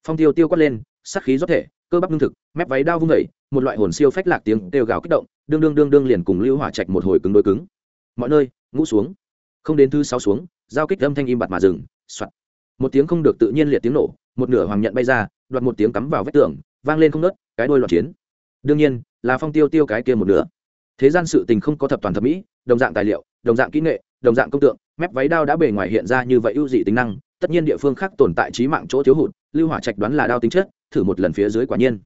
Phong tiêu tiêu quát lên sắc khí rót thể, cơ bắp lương thực, mép váy đao vung vẩy một loại hồn siêu phách lạc tiếng đều gào kích động, đương đương đương đương liền cùng lưu hỏa trạch một hồi cứng đối cứng. Mọi nơi, ngũ xuống. Không đến thứ sáu xuống, giao kích âm thanh im bặt mà dừng, soạt. Một tiếng không được tự nhiên liệt tiếng nổ, một nửa hoàng nhận bay ra, đoạt một tiếng cắm vào vách tường, vang lên không nớt cái đôi loạn chiến. Đương nhiên, là phong tiêu tiêu cái kia một nửa thế gian sự tình không có thập toàn thẩm mỹ, đồng dạng tài liệu, đồng dạng kỹ nghệ, đồng dạng công tượng, mép váy đao đã bề ngoài hiện ra như vậy ưu dị tính năng, tất nhiên địa phương khác tồn tại trí mạng chỗ thiếu hụt, lưu hỏa trạch đoán là đao tính chất, thử một lần phía dưới quả nhiên.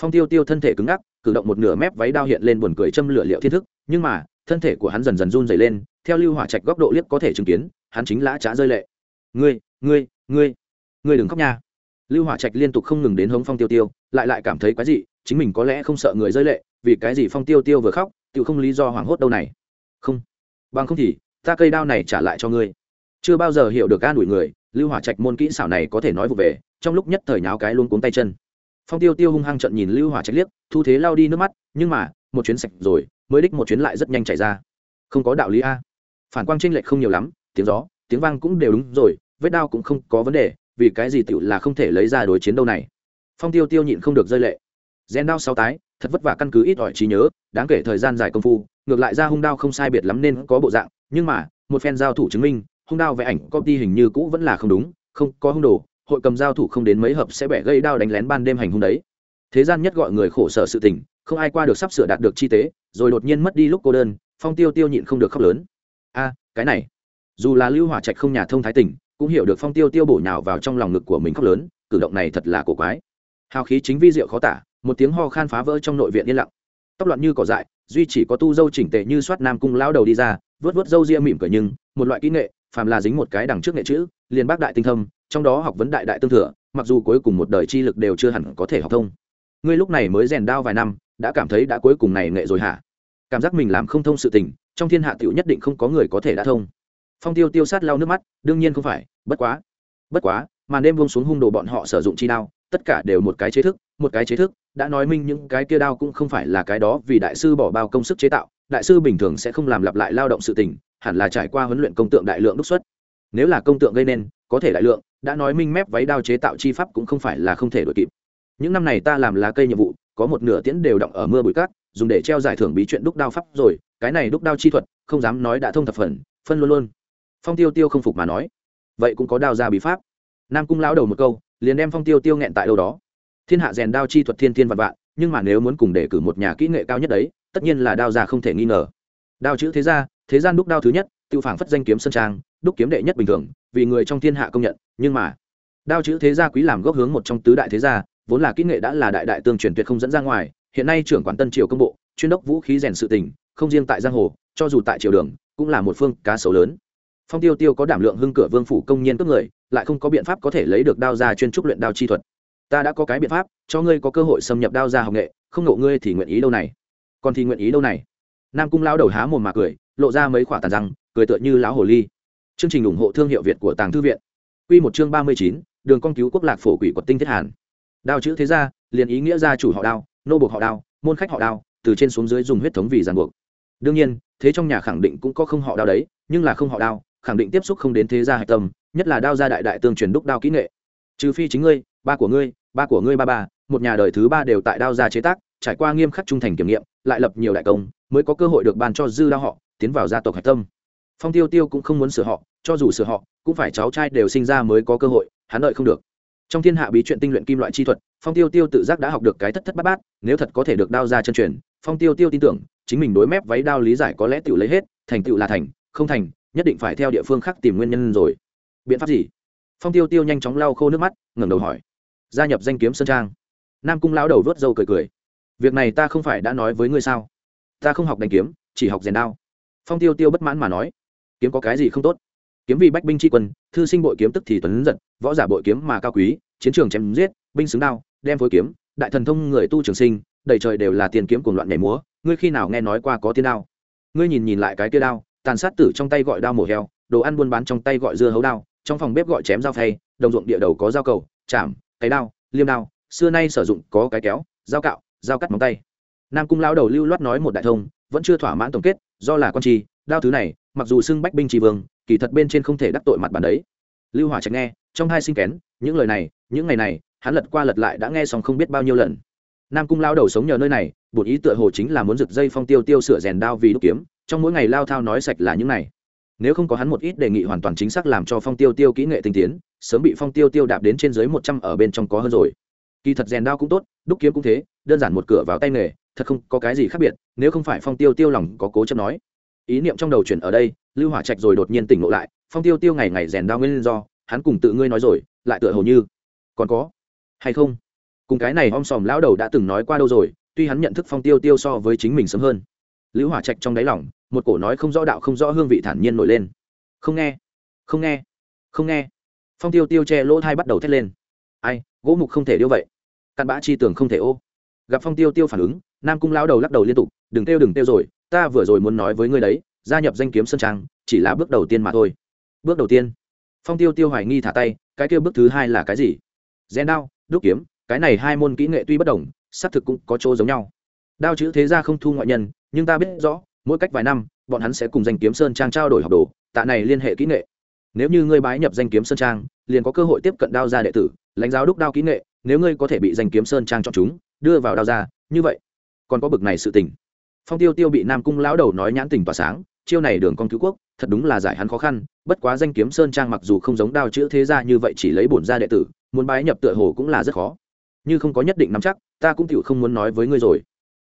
Phong tiêu tiêu thân thể cứng ngắc, cử động một nửa mép váy đao hiện lên buồn cười châm lửa liệu thiên thức, nhưng mà, thân thể của hắn dần dần run dày lên, theo lưu hỏa trạch góc độ liếc có thể chứng kiến, hắn chính lã trá rơi lệ. Ngươi ngươi ngươi ngươi đừng khóc nha. Lưu hỏa trạch liên tục không ngừng đến hống phong tiêu tiêu, lại lại cảm thấy quái gì chính mình có lẽ không sợ người rơi lệ, vì cái gì phong tiêu tiêu vừa khóc tự không lý do hoảng hốt đâu này. Không. Bằng không thì, ta cây đao này trả lại cho ngươi. Chưa bao giờ hiểu được an ủi người, lưu hỏa trạch môn kỹ xảo này có thể nói vụ về, trong lúc nhất thời nháo cái luôn cuống tay chân. Phong tiêu tiêu hung hăng trận nhìn lưu hỏa trạch liếc, thu thế lao đi nước mắt, nhưng mà, một chuyến sạch rồi, mới đích một chuyến lại rất nhanh chạy ra. Không có đạo lý a. Phản quang tranh lệch không nhiều lắm, tiếng gió, tiếng vang cũng đều đúng rồi, vết đao cũng không có vấn đề, vì cái gì tựu là không thể lấy ra đối chiến đâu này. Phong tiêu tiêu nhịn không được rơi lệ. Gen đao sau tái thật vất vả căn cứ ít ỏi trí nhớ, đáng kể thời gian dài công phu, ngược lại ra hung đao không sai biệt lắm nên có bộ dạng, nhưng mà, một phen giao thủ chứng minh, hung đao vẽ ảnh copy hình như cũ vẫn là không đúng, không, có hung đồ, hội cầm giao thủ không đến mấy hợp sẽ bẻ gây đao đánh lén ban đêm hành hung đấy. Thế gian nhất gọi người khổ sở sự tình, không ai qua được sắp sửa đạt được chi tế, rồi đột nhiên mất đi lúc cô đơn, phong tiêu tiêu nhịn không được khóc lớn. A, cái này, dù là lưu hỏa trạch không nhà thông thái tình, cũng hiểu được phong tiêu tiêu bổ nhào vào trong lòng ngực của mình khóc lớn, cử động này thật là cổ quái. Hào khí chính vi diệu khó tả một tiếng ho khan phá vỡ trong nội viện yên lặng. Tóc loạn như cỏ dại, duy chỉ có tu dâu chỉnh tề như soát nam cung lao đầu đi ra vớt vớt dâu ria mỉm cười nhưng, một loại kỹ nghệ, phàm là dính một cái đằng trước nghệ chữ, liền bác đại tinh thâm, trong đó học vấn đại đại tương thừa, mặc dù cuối cùng một đời chi lực đều chưa hẳn có thể học thông. Ngươi lúc này mới rèn đao vài năm, đã cảm thấy đã cuối cùng này nghệ rồi hả? Cảm giác mình làm không thông sự tình, trong thiên hạ tiểu nhất định không có người có thể đã thông. Phong tiêu tiêu sát lau nước mắt, đương nhiên không phải, bất quá bất quá, màn đêm buông xuống hung đồ bọn họ sử dụng chi đao, tất cả đều một cái chế thức, một cái chế thức đã nói minh những cái kia đao cũng không phải là cái đó vì đại sư bỏ bao công sức chế tạo, đại sư bình thường sẽ không làm lặp lại lao động sự tình, hẳn là trải qua huấn luyện công tượng đại lượng đúc xuất. Nếu là công tượng gây nên, có thể đại lượng, đã nói minh mép váy đao chế tạo chi pháp cũng không phải là không thể đổi kịp. Những năm này ta làm lá cây nhiệm vụ, có một nửa tiễn đều động ở mưa bụi cát, dùng để treo giải thưởng bí chuyện đúc đao pháp rồi, cái này đúc đao chi thuật, không dám nói đã thông thập phần, phân luôn luôn. Phong tiêu tiêu không phục mà nói. Vậy cũng có đao ra bí pháp. Nam cung lão đầu một câu, liền đem phong tiêu tiêu nghẹn tại đâu đó thiên hạ rèn đao chi thuật thiên thiên vạn vạn, nhưng mà nếu muốn cùng đề cử một nhà kỹ nghệ cao nhất đấy, tất nhiên là đao già không thể nghi ngờ. Đao chữ thế gia, thế gian đúc đao thứ nhất tự phảng phất danh kiếm sơn trang, đúc kiếm đệ nhất bình thường, vì người trong thiên hạ công nhận, nhưng mà đao chữ thế gia quý làm gốc hướng một trong tứ đại thế gia, vốn là kỹ nghệ đã là đại đại tương truyền tuyệt không dẫn ra ngoài, hiện nay trưởng quản tân triều công bộ, chuyên đốc vũ khí rèn sự tình, không riêng tại giang hồ, cho dù tại triều đường, cũng là một phương cá sấu lớn. Phong tiêu tiêu có đảm lượng hưng cửa vương phủ công nhiên cấp người, lại không có biện pháp có thể lấy được đao ra chuyên trúc luyện đao chi thuật ta đã có cái biện pháp, cho ngươi có cơ hội xâm nhập đao ra học nghệ, không ngộ ngươi thì nguyện ý đâu này. Còn thì nguyện ý đâu này? Nam cung lão đầu há mồm mà cười, lộ ra mấy khoả tàn răng, cười tựa như lão hồ ly. Chương trình ủng hộ thương hiệu việt của tàng thư viện. Quy một chương ba mươi chín, đường con cứu quốc lạc phổ quỷ quật tinh thiết hàn. Đao chữ thế gia, liền ý nghĩa gia chủ họ đao, nô buộc họ đao, môn khách họ đao, từ trên xuống dưới dùng huyết thống vì giàn buộc. Đương nhiên, thế trong nhà khẳng định cũng có không họ đao đấy, nhưng là không họ đao, khẳng định tiếp xúc không đến thế gia hạch tâm, nhất là đao gia đại đại tương truyền đúc đao kỹ nghệ. Trừ phi chính ngươi ba của ngươi, ba của ngươi ba ba, một nhà đời thứ ba đều tại đao gia chế tác, trải qua nghiêm khắc trung thành kiểm nghiệm, lại lập nhiều đại công, mới có cơ hội được ban cho dư đao họ, tiến vào gia tộc hạch tâm. Phong tiêu tiêu cũng không muốn sửa họ, cho dù sửa họ, cũng phải cháu trai đều sinh ra mới có cơ hội, hắn đợi không được. Trong thiên hạ bí chuyện tinh luyện kim loại chi thuật, phong tiêu tiêu tự giác đã học được cái thất thất bát bát, nếu thật có thể được đao ra chân truyền, phong tiêu tiêu tin tưởng, chính mình đối mép váy đao lý giải có lẽ tự lấy hết, thành tựu là thành, không thành, nhất định phải theo địa phương khác tìm nguyên nhân rồi. Biện pháp gì? Phong tiêu tiêu nhanh chóng lau khô nước mắt, ngẩng đầu hỏi gia nhập danh kiếm sơn trang. Nam cung lão đầu vớt râu cười cười. Việc này ta không phải đã nói với ngươi sao? Ta không học đánh kiếm, chỉ học rèn đao. Phong tiêu tiêu bất mãn mà nói. Kiếm có cái gì không tốt? Kiếm vì bách binh tri quân, thư sinh bội kiếm tức thì tuấn giật, võ giả bội kiếm mà cao quý, chiến trường chém giết, binh xứng đao, đem phối kiếm, đại thần thông người tu trường sinh, đầy trời đều là tiền kiếm cùng loạn nhảy múa, ngươi khi nào nghe nói qua có tiên đao? Ngươi nhìn nhìn lại cái tia đao, tàn sát tử trong tay gọi đao mổ heo, đồ ăn buôn bán trong tay gọi dưa hấu đao, trong phòng bếp gọi chém dao phay, đồng ruộng địa đầu có dao cầu chạm cái đao, liêm đao, xưa nay sử dụng có cái kéo, dao cạo, dao cắt móng tay. Nam cung lao đầu lưu loát nói một đại thông, vẫn chưa thỏa mãn tổng kết, do là con chi đao thứ này, mặc dù xưng bách binh trì vương, kỳ thật bên trên không thể đắc tội mặt bản đấy. Lưu hỏa trạch nghe, trong hai sinh kén, những lời này, những ngày này, hắn lật qua lật lại đã nghe xong không biết bao nhiêu lần. Nam cung lao đầu sống nhờ nơi này, bổn ý tựa hồ chính là muốn rực dây phong tiêu tiêu sửa rèn đao vì đúc kiếm, trong mỗi ngày lao thao nói sạch là những này. Nếu không có hắn một ít đề nghị hoàn toàn chính xác làm cho phong tiêu tiêu kỹ nghệ tinh tiến sớm bị phong tiêu tiêu đạp đến trên dưới một trăm ở bên trong có hơn rồi. Kỳ thật rèn đao cũng tốt, đúc kiếm cũng thế, đơn giản một cửa vào tay nghề, thật không có cái gì khác biệt, nếu không phải phong tiêu tiêu lòng có cố chấp nói. Ý niệm trong đầu chuyển ở đây, lưu hỏa trạch rồi đột nhiên tỉnh ngộ lại, phong tiêu tiêu ngày ngày rèn đao nguyên do, hắn cùng tự ngươi nói rồi, lại tựa hồ như, còn có, hay không? Cùng cái này om sòm lão đầu đã từng nói qua đâu rồi, tuy hắn nhận thức phong tiêu tiêu so với chính mình sớm hơn. Lưu hỏa trạch trong đáy lòng, một cổ nói không rõ đạo không rõ hương vị thản nhiên nổi lên. Không nghe không nghe không nghe phong tiêu tiêu che lỗ thai bắt đầu thét lên. Ai, gỗ mục không thể điêu vậy. Cặn bã chi tường không thể ô. Gặp phong tiêu tiêu phản ứng, nam cung lão đầu lắc đầu liên tục, đừng tiêu đừng tiêu rồi, ta vừa rồi muốn nói với ngươi đấy, gia nhập danh kiếm sơn trang, chỉ là bước đầu tiên mà thôi. Bước đầu tiên. Phong tiêu tiêu hoài nghi thả tay, cái kia bước thứ hai là cái gì? Rèn đao, đúc kiếm, cái này hai môn kỹ nghệ tuy bất đồng, xác thực cũng có chỗ giống nhau. Đao chữ thế ra không thu ngoại nhân, nhưng ta biết rõ, mỗi cách vài năm, bọn hắn sẽ cùng danh kiếm sơn trang trao đổi học đồ, tạ này liên hệ kỹ nghệ nếu như ngươi bái nhập danh kiếm sơn trang, liền có cơ hội tiếp cận đao gia đệ tử, lãnh giáo đúc đao kỹ nghệ, nếu ngươi có thể bị danh kiếm sơn trang chọn chúng, đưa vào đao gia, như vậy, còn có bực này sự tình. Phong tiêu tiêu bị nam cung lão đầu nói nhãn tình tỏa sáng, chiêu này đường con cứu quốc, thật đúng là giải hắn khó khăn, bất quá danh kiếm sơn trang mặc dù không giống đao chữ thế gia như vậy chỉ lấy bổn gia đệ tử, muốn bái nhập tựa hồ cũng là rất khó. Như không có nhất định nắm chắc, ta cũng tựu không muốn nói với ngươi rồi.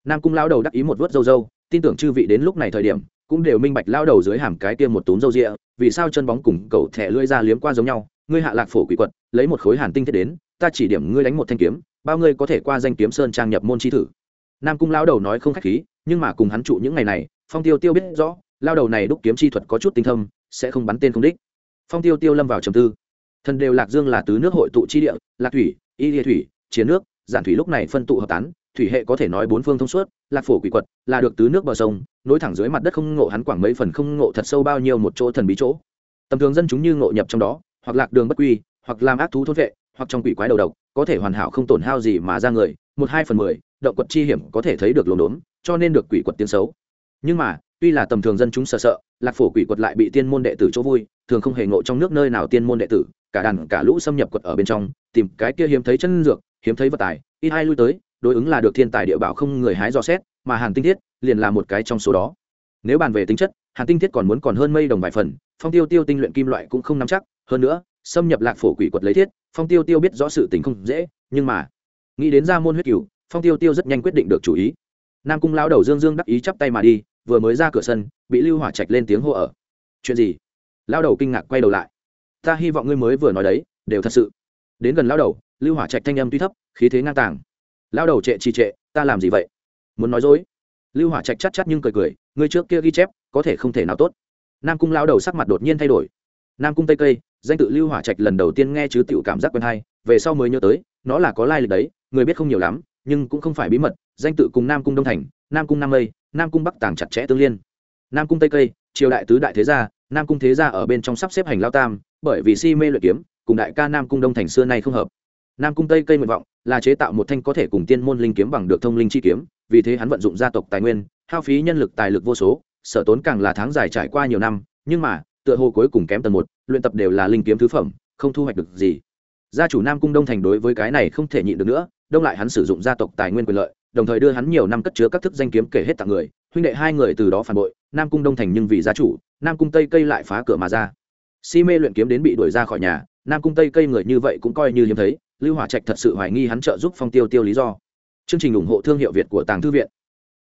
Nam cung lão đầu đắc ý một vớt râu râu, tin tưởng chư vị đến lúc này thời điểm cũng đều minh bạch lao đầu dưới hàm cái tiêm một túm râu rịa, vì sao chân bóng cùng cậu thẻ lưỡi ra liếm qua giống nhau, ngươi hạ lạc phổ quỷ quật, lấy một khối hàn tinh thiết đến, ta chỉ điểm ngươi đánh một thanh kiếm, bao ngươi có thể qua danh kiếm sơn trang nhập môn chi thử. Nam cung lao đầu nói không khách khí, nhưng mà cùng hắn trụ những ngày này, phong tiêu tiêu biết rõ, lao đầu này đúc kiếm chi thuật có chút tinh thâm, sẽ không bắn tên không đích. Phong tiêu tiêu lâm vào trầm tư. Thần đều lạc dương là tứ nước hội tụ chi địa, lạc thủy, y địa thủy, chiến nước, giản thủy lúc này phân tụ hợp tán thủy hệ có thể nói bốn phương thông suốt, lạc phổ quỷ quật, là được tứ nước bờ sông, nối thẳng dưới mặt đất không ngộ hắn quảng mấy phần không ngộ thật sâu bao nhiêu một chỗ thần bí chỗ. Tầm thường dân chúng như ngộ nhập trong đó, hoặc lạc đường bất quy, hoặc làm ác thú thốt vệ, hoặc trong quỷ quái đầu độc, có thể hoàn hảo không tổn hao gì mà ra người, một hai phần mười, động quật chi hiểm có thể thấy được lồn đốn, cho nên được quỷ quật tiếng xấu. Nhưng mà, tuy là tầm thường dân chúng sợ sợ, lạc phổ quỷ quật lại bị tiên môn đệ tử chỗ vui, thường không hề ngộ trong nước nơi nào tiên môn đệ tử, cả đàn cả lũ xâm nhập quật ở bên trong, tìm cái kia hiếm thấy chân dược, hiếm thấy vật tài, ít ai lui tới đối ứng là được thiên tài địa bảo không người hái dò xét, mà hàn tinh thiết liền là một cái trong số đó. Nếu bàn về tính chất, hàn tinh thiết còn muốn còn hơn mây đồng vài phần, phong tiêu tiêu tinh luyện kim loại cũng không nắm chắc, hơn nữa, xâm nhập lạc phổ quỷ quật lấy thiết, phong tiêu tiêu biết rõ sự tình không dễ, nhưng mà, nghĩ đến ra môn huyết cửu, phong tiêu tiêu rất nhanh quyết định được chủ ý. Nam cung lão đầu dương dương đắc ý chắp tay mà đi, vừa mới ra cửa sân, bị lưu hỏa trạch lên tiếng hô ở. Chuyện gì? Lão đầu kinh ngạc quay đầu lại. Ta hy vọng ngươi mới vừa nói đấy, đều thật sự. Đến gần lão đầu, lưu hỏa trạch thanh âm tuy thấp, khí thế ngang tàng lao đầu trệ trì trệ, ta làm gì vậy? Muốn nói dối. Lưu hỏa trạch chắc chắc nhưng cười cười, ngươi trước kia ghi chép, có thể không thể nào tốt. Nam cung lao đầu sắc mặt đột nhiên thay đổi. Nam cung tây cây, danh tự lưu hỏa trạch lần đầu tiên nghe chứ tiểu cảm giác quen hay, về sau mới nhớ tới, nó là có lai lịch đấy, người biết không nhiều lắm, nhưng cũng không phải bí mật, danh tự cùng nam cung đông thành, nam cung nam mây, nam cung bắc tàng chặt chẽ tương liên. Nam cung tây cây, triều đại tứ đại thế gia, nam cung thế gia ở bên trong sắp xếp hành lao tam, bởi vì si mê luyện kiếm, cùng đại ca nam cung đông thành xưa nay không hợp nam cung tây cây nguyện vọng là chế tạo một thanh có thể cùng tiên môn linh kiếm bằng được thông linh chi kiếm, vì thế hắn vận dụng gia tộc tài nguyên, hao phí nhân lực tài lực vô số, sở tốn càng là tháng dài trải qua nhiều năm, nhưng mà, tựa hồ cuối cùng kém tầng một, luyện tập đều là linh kiếm thứ phẩm, không thu hoạch được gì. Gia chủ nam cung đông thành đối với cái này không thể nhịn được nữa, đông lại hắn sử dụng gia tộc tài nguyên quyền lợi, đồng thời đưa hắn nhiều năm cất chứa các thức danh kiếm kể hết tặng người, huynh đệ hai người từ đó phản bội, nam cung đông thành nhưng vì gia chủ, nam cung tây cây lại phá cửa mà ra. Si mê luyện kiếm đến bị đuổi ra khỏi nhà, nam cung tây cây người như vậy cũng coi như hiếm thấy lưu hỏa trạch thật sự hoài nghi hắn trợ giúp phong tiêu tiêu lý do. Chương trình ủng hộ thương hiệu việt của tàng thư viện.